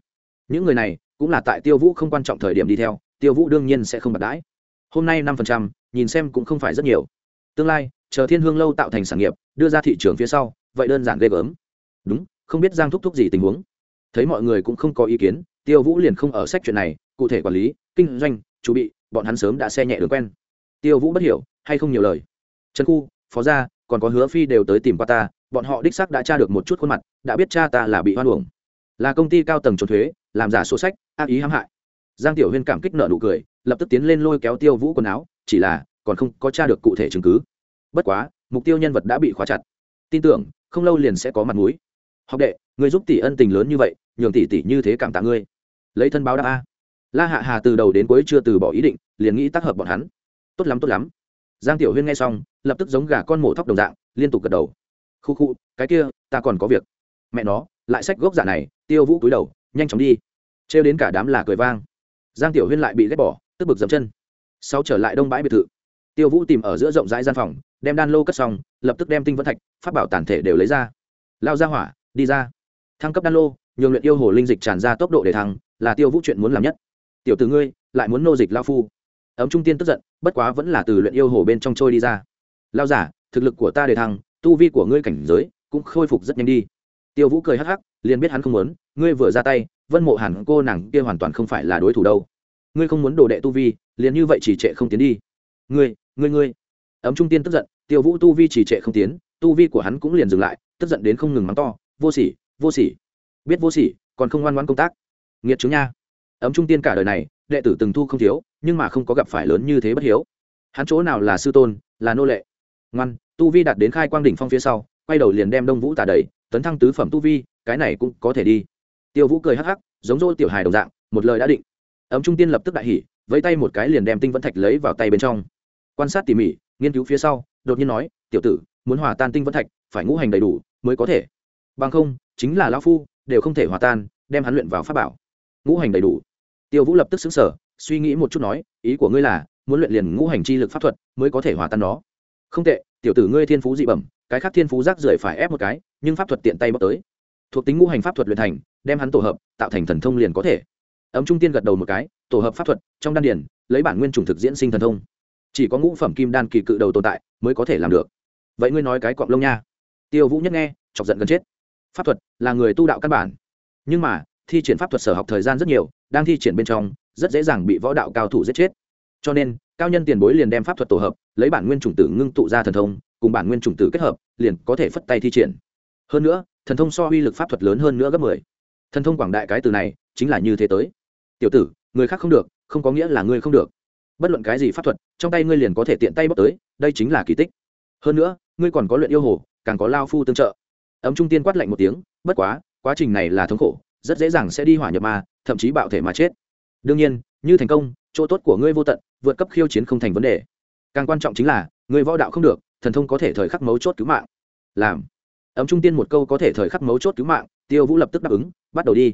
Những người này, cũng là tại tiêu vũ không quan trọng thời điểm đi theo, tiêu vũ đương nhiên sẽ không bật đãi. Hôm nay năm phần trăm, nhìn xem cũng không phải rất nhiều. Tương lai, chờ thiên hương lâu tạo thành sản nghiệp, đưa ra thị trường phía sau, vậy đơn giản ghê gớm. Đúng, không biết giang thúc thúc gì tình huống. Thấy mọi người cũng không có ý kiến, tiêu vũ liền không ở sách chuyện này, cụ thể quản lý, kinh doanh chu bị, bọn hắn sớm đã xe nhẹ đường quen. Tiêu vũ bất hiểu, hay không nhiều lời. Trần khu, phó gia, còn có hứa phi đều tới tìm qua ta, bọn họ đích xác đã tra được một chút khuôn mặt, đã biết cha ta là bị hoan uổng. Là công ty cao tầng trốn thuế, làm giả sổ sách, ác ý hãm hại. Giang tiểu huyên cảm kích nợ nụ cười, lập tức tiến lên lôi kéo tiêu vũ quần áo, chỉ là, còn không có tra được cụ thể chứng cứ. Bất quá, mục tiêu nhân vật đã bị khóa chặt. Tin tưởng, không lâu liền sẽ có mặt mũi. Học đệ, người giúp tỷ ân tình lớn như vậy, nhường tỷ tỷ như thế cảm tạ ngươi. Lấy thân báo đáp a la hạ hà từ đầu đến cuối chưa từ bỏ ý định, liền nghĩ tác hợp bọn hắn. Tốt lắm tốt lắm. Giang tiểu huyên nghe xong, lập tức giống gà con mổ thóc đồng dạng, liên tục gật đầu. Khu khu, cái kia, ta còn có việc. Mẹ nó, lại sách gốc giả này, tiêu vũ cúi đầu, nhanh chóng đi. Trêu đến cả đám là cười vang. Giang tiểu huyên lại bị ghét bỏ, tức bực dậm chân. Sau trở lại đông bãi biệt thự, tiêu vũ tìm ở giữa rộng rãi gian phòng, đem đan lô cất xong, lập tức đem tinh vẫn thạch phát bảo tàn thể đều lấy ra. Lao ra hỏa, đi ra. Thăng cấp đan lô, nhường luyện yêu hồ linh dịch tràn ra tốc độ để thăng, là tiêu vũ chuyện muốn làm nhất tiểu từ ngươi, lại muốn nô dịch lao phu. Ấm trung tiên tức giận, bất quá vẫn là từ luyện yêu hồ bên trong trôi đi ra. Lao giả, thực lực của ta để thăng, tu vi của ngươi cảnh giới cũng khôi phục rất nhanh đi. Tiêu vũ cười hắc hắc, liền biết hắn không muốn, ngươi vừa ra tay, vân mộ hẳn cô nàng kia hoàn toàn không phải là đối thủ đâu. Ngươi không muốn đồ đệ tu vi, liền như vậy chỉ trệ không tiến đi. Ngươi ngươi ngươi. Ấm trung tiên tức giận, tiêu vũ tu vi chỉ trệ không tiến, tu vi của hắn cũng liền dừng lại, tức giận đến không ngừng mắng to, vô sỉ vô sỉ. Biết vô sỉ, còn không ngoan ngoan công tác. Nghiệt chứng nha ấm trung tiên cả đời này, đệ tử từng thu không thiếu, nhưng mà không có gặp phải lớn như thế bất hiếu. Hắn chỗ nào là sư tôn, là nô lệ? Ngoan, tu vi đạt đến khai quang đỉnh phong phía sau, quay đầu liền đem đông vũ tà đầy, tấn thăng tứ phẩm tu vi, cái này cũng có thể đi. Tiêu vũ cười hắc hắc, giống dỗ tiểu hài đồng dạng, một lời đã định. Ấm trung tiên lập tức đại hỉ, vẫy tay một cái liền đem tinh vẫn thạch lấy vào tay bên trong. Quan sát tỉ mỉ, nghiên cứu phía sau, đột nhiên nói, tiểu tử, muốn hòa tan tinh vẫn thạch, phải ngũ hành đầy đủ mới có thể. Bằng không, chính là lão phu, đều không thể hòa tan, đem hắn luyện vào pháp bảo ngũ hành đầy đủ. Tiêu vũ lập tức xứng sở suy nghĩ một chút nói, ý của ngươi là, muốn luyện liền ngũ hành chi lực pháp thuật mới có thể hòa tan nó. Không tệ, tiểu tử ngươi thiên phú dị bẩm, cái khác thiên phú rác rưởi phải ép một cái, nhưng pháp thuật tiện tay bóc tới. Thuộc tính ngũ hành pháp thuật luyện thành, đem hắn tổ hợp, tạo thành thần thông liền có thể. Ấm trung tiên gật đầu một cái, tổ hợp pháp thuật, trong đan điển lấy bản nguyên chủng thực diễn sinh thần thông. Chỉ có ngũ phẩm kim đan kỳ cự đầu tồn tại, mới có thể làm được. Vậy ngươi nói cái cọng lông nha. Tiêu vũ nhất nghe, chọc giận gần chết. Pháp thuật là người tu đạo căn bản. Nhưng mà thi triển pháp thuật sở học thời gian rất nhiều, đang thi triển bên trong, rất dễ dàng bị võ đạo cao thủ giết chết. Cho nên, cao nhân tiền bối liền đem pháp thuật tổ hợp, lấy bản nguyên chủng tử ngưng tụ ra thần thông, cùng bản nguyên chủng tử kết hợp, liền có thể phất tay thi triển. Hơn nữa, thần thông so uy lực pháp thuật lớn hơn nữa gấp mười. Thần thông quảng đại cái từ này, chính là như thế tới. Tiểu tử, người khác không được, không có nghĩa là ngươi không được. Bất luận cái gì pháp thuật, trong tay ngươi liền có thể tiện tay bóc tới, đây chính là kỳ tích. Hơn nữa, ngươi còn có luyện yêu hồ, càng có lao phu tương trợ. Ấm trung tiên quát lạnh một tiếng, bất quá quá trình này là thống khổ rất dễ dàng sẽ đi hỏa nhập ma, thậm chí bạo thể mà chết. Đương nhiên, như thành công, chỗ tốt của ngươi vô tận, vượt cấp khiêu chiến không thành vấn đề. Càng quan trọng chính là người võ đạo không được, thần thông có thể thời khắc mấu chốt cứu mạng. Làm. Ấm trung tiên một câu có thể thời khắc mấu chốt cứu mạng, tiêu vũ lập tức đáp ứng, bắt đầu đi.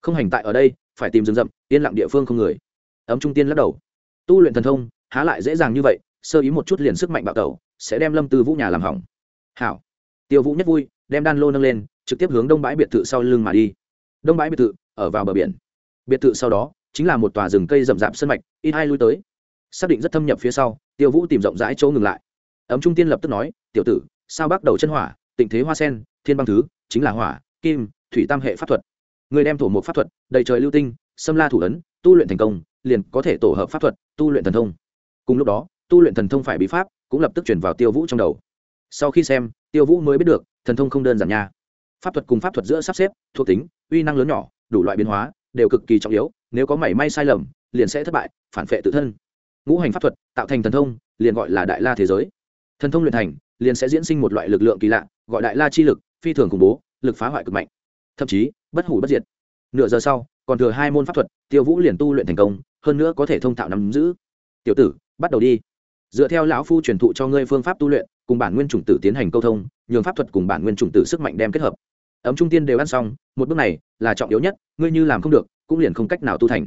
Không hành tại ở đây, phải tìm rừng rậm, yên lặng địa phương không người. Ấm trung tiên lắc đầu. Tu luyện thần thông, há lại dễ dàng như vậy, sơ ý một chút liền sức mạnh bạo tẩu, sẽ đem lâm tư vũ nhà làm hỏng. Hảo. Tiêu vũ nhất vui, đem đan lô nâng lên, trực tiếp hướng đông bãi biệt thự sau lưng mà đi đông bãi biệt thự, ở vào bờ biển. Biệt thự sau đó, chính là một tòa rừng cây rậm rạp sân mạch, ít hai lui tới. Xác định rất thâm nhập phía sau, tiêu vũ tìm rộng rãi chỗ ngừng lại. Ấm trung tiên lập tức nói, tiểu tử, sao bắt đầu chân hỏa? Tịnh thế hoa sen, thiên băng thứ, chính là hỏa, kim, thủy tam hệ pháp thuật. Người đem thổ một pháp thuật, đầy trời lưu tinh, xâm la thủ ấn, tu luyện thành công, liền có thể tổ hợp pháp thuật, tu luyện thần thông. Cùng lúc đó, tu luyện thần thông phải bí pháp cũng lập tức chuyển vào tiêu vũ trong đầu. Sau khi xem, tiêu vũ mới biết được, thần thông không đơn giản nha pháp thuật cùng pháp thuật giữa sắp xếp, thuộc tính, uy năng lớn nhỏ, đủ loại biến hóa, đều cực kỳ trọng yếu, nếu có mảy may sai lầm, liền sẽ thất bại, phản vệ tự thân. Ngũ hành pháp thuật, tạo thành thần thông, liền gọi là đại la thế giới. Thần thông luyện thành, liền sẽ diễn sinh một loại lực lượng kỳ lạ, gọi đại la chi lực, phi thường khủng bố, lực phá hoại cực mạnh. Thậm chí, bất hủ bất diệt. Nửa giờ sau, còn thừa hai môn pháp thuật, tiêu vũ liền tu luyện thành công, hơn nữa có thể thông thạo nắm giữ. Tiểu tử, bắt đầu đi. Dựa theo lão phu truyền thụ cho ngươi phương pháp tu luyện, cùng bản nguyên chủng tử tiến hành câu thông, nhường pháp thuật cùng bản nguyên chủng tử sức mạnh đem kết hợp ấm trung tiên đều ăn xong, một bước này là trọng yếu nhất, ngươi như làm không được, cũng liền không cách nào tu thành.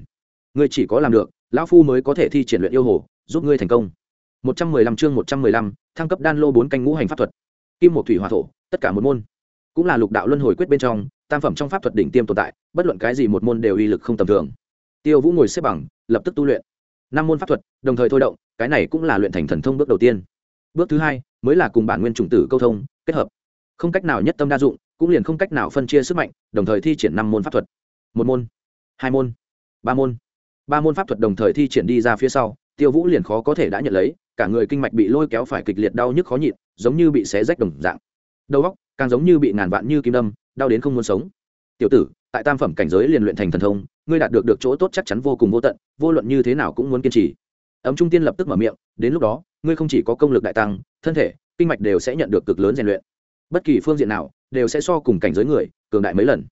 Ngươi chỉ có làm được, lão phu mới có thể thi triển luyện yêu hồ, giúp ngươi thành công. Một trăm mười lăm chương một trăm mười lăm, thăng cấp đan lô bốn canh ngũ hành pháp thuật. Kim một thủy hòa thổ, tất cả một môn. Cũng là lục đạo luân hồi quyết bên trong, tam phẩm trong pháp thuật đỉnh tiêm tồn tại, bất luận cái gì một môn đều uy lực không tầm thường. Tiêu vũ ngồi xếp bằng, lập tức tu luyện. Năm môn pháp thuật, đồng thời thôi động, cái này cũng là luyện thành thần thông bước đầu tiên. Bước thứ hai, mới là cùng bản nguyên chủng tử câu thông, kết hợp. Không cách nào nhất tâm đa dụng cũng liền không cách nào phân chia sức mạnh, đồng thời thi triển năm môn pháp thuật. Một môn, hai môn, ba môn. Ba môn pháp thuật đồng thời thi triển đi ra phía sau, tiêu vũ liền khó có thể đã nhận lấy, cả người kinh mạch bị lôi kéo phải kịch liệt đau nhức khó nhịn, giống như bị xé rách đồng dạng. Đầu óc càng giống như bị ngàn vạn như kim đâm, đau đến không muốn sống. Tiểu tử, tại tam phẩm cảnh giới liền luyện thành thần thông, ngươi đạt được được chỗ tốt chắc chắn vô cùng vô tận, vô luận như thế nào cũng muốn kiên trì. Ấm trung tiên lập tức mở miệng, đến lúc đó, ngươi không chỉ có công lực đại tăng, thân thể, kinh mạch đều sẽ nhận được cực lớn rèn luyện. Bất kỳ phương diện nào đều sẽ so cùng cảnh giới người, cường đại mấy lần.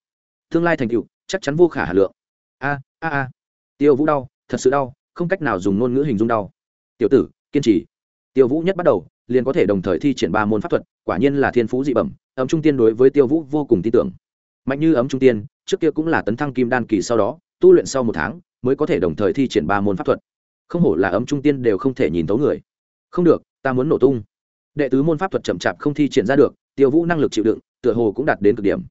Tương lai thành tựu, chắc chắn vô khả hà lượng. A a a. Tiêu vũ đau, thật sự đau, không cách nào dùng ngôn ngữ hình dung đau. Tiểu tử, kiên trì. Tiêu vũ nhất bắt đầu, liền có thể đồng thời thi triển ba môn pháp thuật, quả nhiên là thiên phú dị bẩm, ấm trung tiên đối với tiêu vũ vô cùng tin tưởng. Mạnh như ấm trung tiên, trước kia cũng là tấn thăng kim đan kỳ sau đó, tu luyện sau một tháng, mới có thể đồng thời thi triển ba môn pháp thuật. Không hổ là ấm trung tiên đều không thể nhìn tấu người. Không được, ta muốn nổ tung. Đệ tứ môn pháp thuật chậm chạp không thi triển ra được, tiêu vũ năng lực chịu đựng tựa hồ cũng đạt đến cực điểm.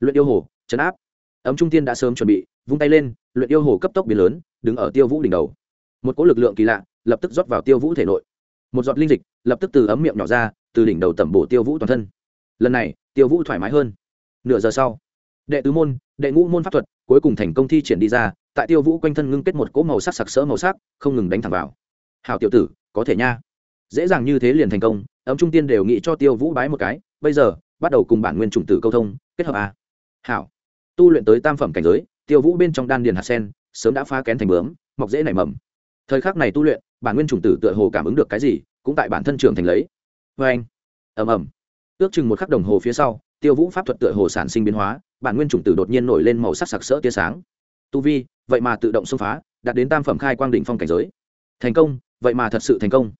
Luyện yêu hồ, chấn áp. Ấm trung tiên đã sớm chuẩn bị, vung tay lên, luyện yêu hồ cấp tốc biến lớn, đứng ở tiêu vũ đỉnh đầu. Một cỗ lực lượng kỳ lạ, lập tức rót vào tiêu vũ thể nội. Một giọt linh dịch, lập tức từ ấm miệng nhỏ ra, từ đỉnh đầu tẩm bổ tiêu vũ toàn thân. Lần này, tiêu vũ thoải mái hơn. Nửa giờ sau, đệ tứ môn, đệ ngũ môn pháp thuật cuối cùng thành công thi triển đi ra, tại tiêu vũ quanh thân ngưng kết một cỗ màu sắc sặc sỡ màu sắc, không ngừng đánh thẳng vào. Hào tiểu tử, có thể nha. Dễ dàng như thế liền thành công, ấm trung tiên đều nghĩ cho tiêu vũ bái một cái, bây giờ bắt đầu cùng bản nguyên chủng tử câu thông, kết hợp a. Hảo. Tu luyện tới tam phẩm cảnh giới, tiêu vũ bên trong đan điền hạt sen, sớm đã phá kén thành bướm, mọc dễ nảy mầm. Thời khắc này tu luyện, bản nguyên chủng tử tựa hồ cảm ứng được cái gì, cũng tại bản thân trường thành lấy. Vê anh. Ầm ầm. Ước chừng một khắc đồng hồ phía sau, tiêu vũ pháp thuật tựa hồ sản sinh biến hóa, bản nguyên chủng tử đột nhiên nổi lên màu sắc sặc sỡ tia sáng. Tu vi, vậy mà tự động xông phá, đạt đến tam phẩm khai quang đỉnh phong cảnh giới. Thành công, vậy mà thật sự thành công.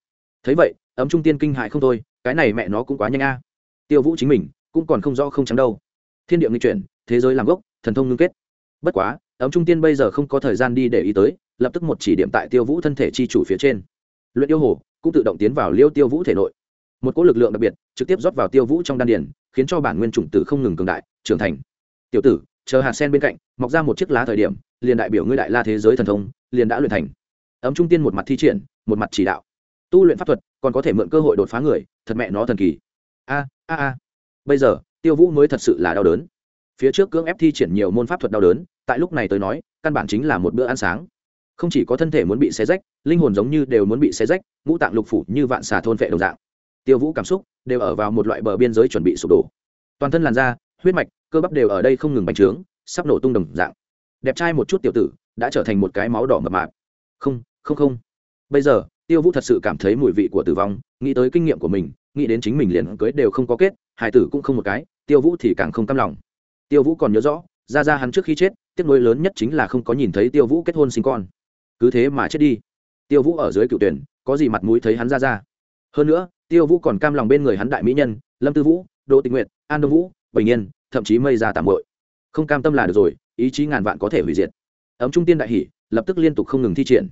Thấy vậy, ấm trung tiên kinh hại không thôi, cái này mẹ nó cũng quá nhanh a tiêu vũ chính mình, cũng còn không rõ không trắng đâu. Thiên địa nghi chuyển, thế giới làm gốc, thần thông ngưng kết. Bất quá, ấm trung tiên bây giờ không có thời gian đi để ý tới, lập tức một chỉ điểm tại tiêu vũ thân thể chi chủ phía trên. Luyện yêu hồ, cũng tự động tiến vào liêu tiêu vũ thể nội. Một cỗ lực lượng đặc biệt, trực tiếp rót vào tiêu vũ trong đan điền, khiến cho bản nguyên chủng tử không ngừng cường đại, trưởng thành. Tiểu tử, chờ hạt sen bên cạnh, mọc ra một chiếc lá thời điểm, liền đại biểu ngươi đại la thế giới thần thông, liền đã luyện thành. Ấm trung tiên một mặt thi triển, một mặt chỉ đạo. Tu luyện pháp thuật, còn có thể mượn cơ hội đột phá người, thật mẹ nó thần kỳ a a a. Bây giờ, tiêu vũ mới thật sự là đau đớn. Phía trước cưỡng ép thi triển nhiều môn pháp thuật đau đớn, tại lúc này tới nói, căn bản chính là một bữa ăn sáng. Không chỉ có thân thể muốn bị xé rách, linh hồn giống như đều muốn bị xé rách, ngũ tạng lục phủ như vạn xà thôn vệ đồng dạng. Tiêu vũ cảm xúc đều ở vào một loại bờ biên giới chuẩn bị sụp đổ. Toàn thân làn da, huyết mạch, cơ bắp đều ở đây không ngừng bành trướng, sắp nổ tung đồng dạng. Đẹp trai một chút tiểu tử, đã trở thành một cái máu đỏ mập mạp. Không không không. Bây giờ, tiêu vũ thật sự cảm thấy mùi vị của tử vong, nghĩ tới kinh nghiệm của mình nghĩ đến chính mình liền cưới đều không có kết, hải tử cũng không một cái, tiêu vũ thì càng không cam lòng. Tiêu vũ còn nhớ rõ, ra ra hắn trước khi chết, tiếc nuối lớn nhất chính là không có nhìn thấy tiêu vũ kết hôn sinh con. Cứ thế mà chết đi. Tiêu vũ ở dưới cựu tuyển, có gì mặt mũi thấy hắn ra ra. Hơn nữa, tiêu vũ còn cam lòng bên người hắn đại mỹ nhân, lâm tư vũ, đỗ tình nguyện an đông vũ, bình yên, thậm chí mây ra tạm bội không cam tâm là được rồi, ý chí ngàn vạn có thể hủy diệt. Ấm trung tiên đại hỷ, lập tức liên tục không ngừng thi triển.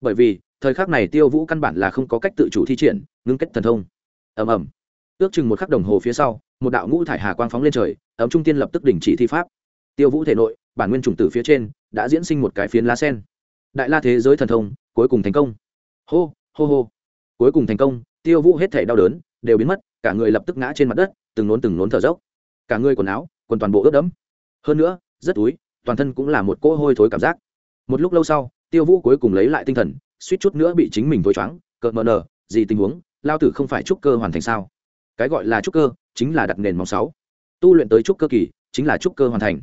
Bởi vì, thời khắc này tiêu vũ căn bản là không có cách tự chủ thi triển, ngưng kết thần thông ầm ầm. Ước chừng một khắc đồng hồ phía sau, một đạo ngũ thải hà quang phóng lên trời, ấm trung tiên lập tức đình chỉ thi pháp. Tiêu vũ thể nội, bản nguyên trùng tử phía trên, đã diễn sinh một cái phiến lá sen. Đại la thế giới thần thông, cuối cùng thành công. Hô hô hô. Cuối cùng thành công, tiêu vũ hết thể đau đớn, đều biến mất, cả người lập tức ngã trên mặt đất, từng nốn từng nốn thở dốc. Cả người quần áo, quần toàn bộ ướt đẫm. Hơn nữa, rất túi, toàn thân cũng là một cỗ hôi thối cảm giác. Một lúc lâu sau, tiêu vũ cuối cùng lấy lại tinh thần, suýt chút nữa bị chính mình thối choáng, cợt mờ nờ gì tình huống lao tử không phải trúc cơ hoàn thành sao? Cái gọi là trúc cơ chính là đặt nền móng sáu. Tu luyện tới trúc cơ kỳ chính là trúc cơ hoàn thành.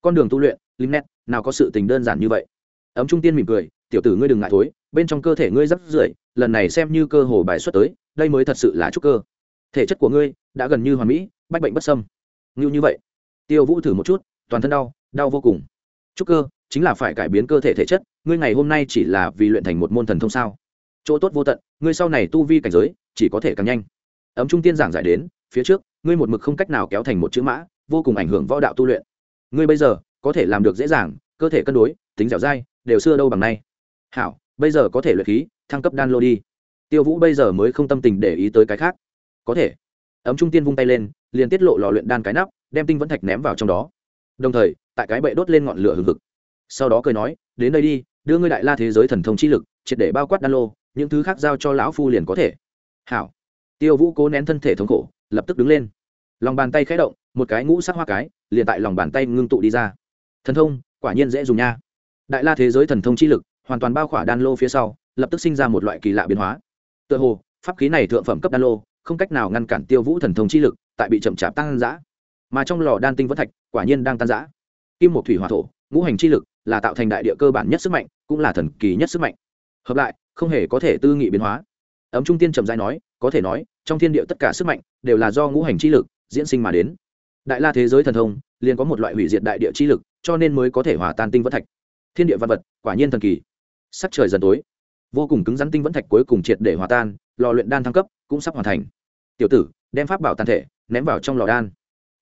Con đường tu luyện lim nét nào có sự tình đơn giản như vậy? Ấm trung tiên mỉm cười, tiểu tử ngươi đừng ngại thối, bên trong cơ thể ngươi rất rưởi, lần này xem như cơ hồ bài xuất tới, đây mới thật sự là trúc cơ. Thể chất của ngươi đã gần như hoàn mỹ, bách bệnh bất sâm ngưu như vậy. Tiêu vũ thử một chút, toàn thân đau đau vô cùng. Trúc cơ chính là phải cải biến cơ thể thể chất, ngươi ngày hôm nay chỉ là vì luyện thành một môn thần thông sao? Chỗ tốt vô tận, ngươi sau này tu vi cảnh giới, chỉ có thể càng nhanh. Ấm trung tiên giảng giải đến, phía trước, ngươi một mực không cách nào kéo thành một chữ mã, vô cùng ảnh hưởng võ đạo tu luyện. Ngươi bây giờ, có thể làm được dễ dàng, cơ thể cân đối, tính dẻo dai, đều xưa đâu bằng nay. Hảo, bây giờ có thể luyện khí, thăng cấp đan lô đi. Tiêu vũ bây giờ mới không tâm tình để ý tới cái khác. Có thể. Ấm trung tiên vung tay lên, liền tiết lộ lò luyện đan cái nắp, đem tinh vẫn thạch ném vào trong đó. Đồng thời, tại cái bệ đốt lên ngọn lửa hừng hực. Sau đó cười nói, đến đây đi, đưa ngươi đại la thế giới thần thông chi lực, triệt để bao quát đan lô những thứ khác giao cho lão phu liền có thể. Hảo. Tiêu vũ cố nén thân thể thống khổ, lập tức đứng lên. Lòng bàn tay khẽ động, một cái ngũ sắc hoa cái, liền tại lòng bàn tay ngưng tụ đi ra. Thần thông, quả nhiên dễ dùng nha. Đại la thế giới thần thông chi lực, hoàn toàn bao khỏa đan lô phía sau, lập tức sinh ra một loại kỳ lạ biến hóa. Tựa hồ, pháp khí này thượng phẩm cấp đan lô, không cách nào ngăn cản tiêu vũ thần thông chi lực, tại bị chậm chạp tăng giã mà trong lò đan tinh vẫn thạch, quả nhiên đang tan giã kim một thủy hòa thổ, ngũ hành chi lực, là tạo thành đại địa cơ bản nhất sức mạnh, cũng là thần kỳ nhất sức mạnh. Hợp lại không hề có thể tư nghị biến hóa. Ấm trung tiên trầm dai nói, có thể nói, trong thiên địa tất cả sức mạnh đều là do ngũ hành chi lực diễn sinh mà đến. Đại la thế giới thần thông liền có một loại hủy diệt đại địa chi lực, cho nên mới có thể hòa tan tinh vẫn thạch. Thiên địa văn vật, quả nhiên thần kỳ. Sắc trời dần tối, vô cùng cứng rắn tinh vẫn thạch cuối cùng triệt để hòa tan, lò luyện đan thăng cấp cũng sắp hoàn thành. Tiểu tử, đem pháp bảo tàn thể ném vào trong lò đan.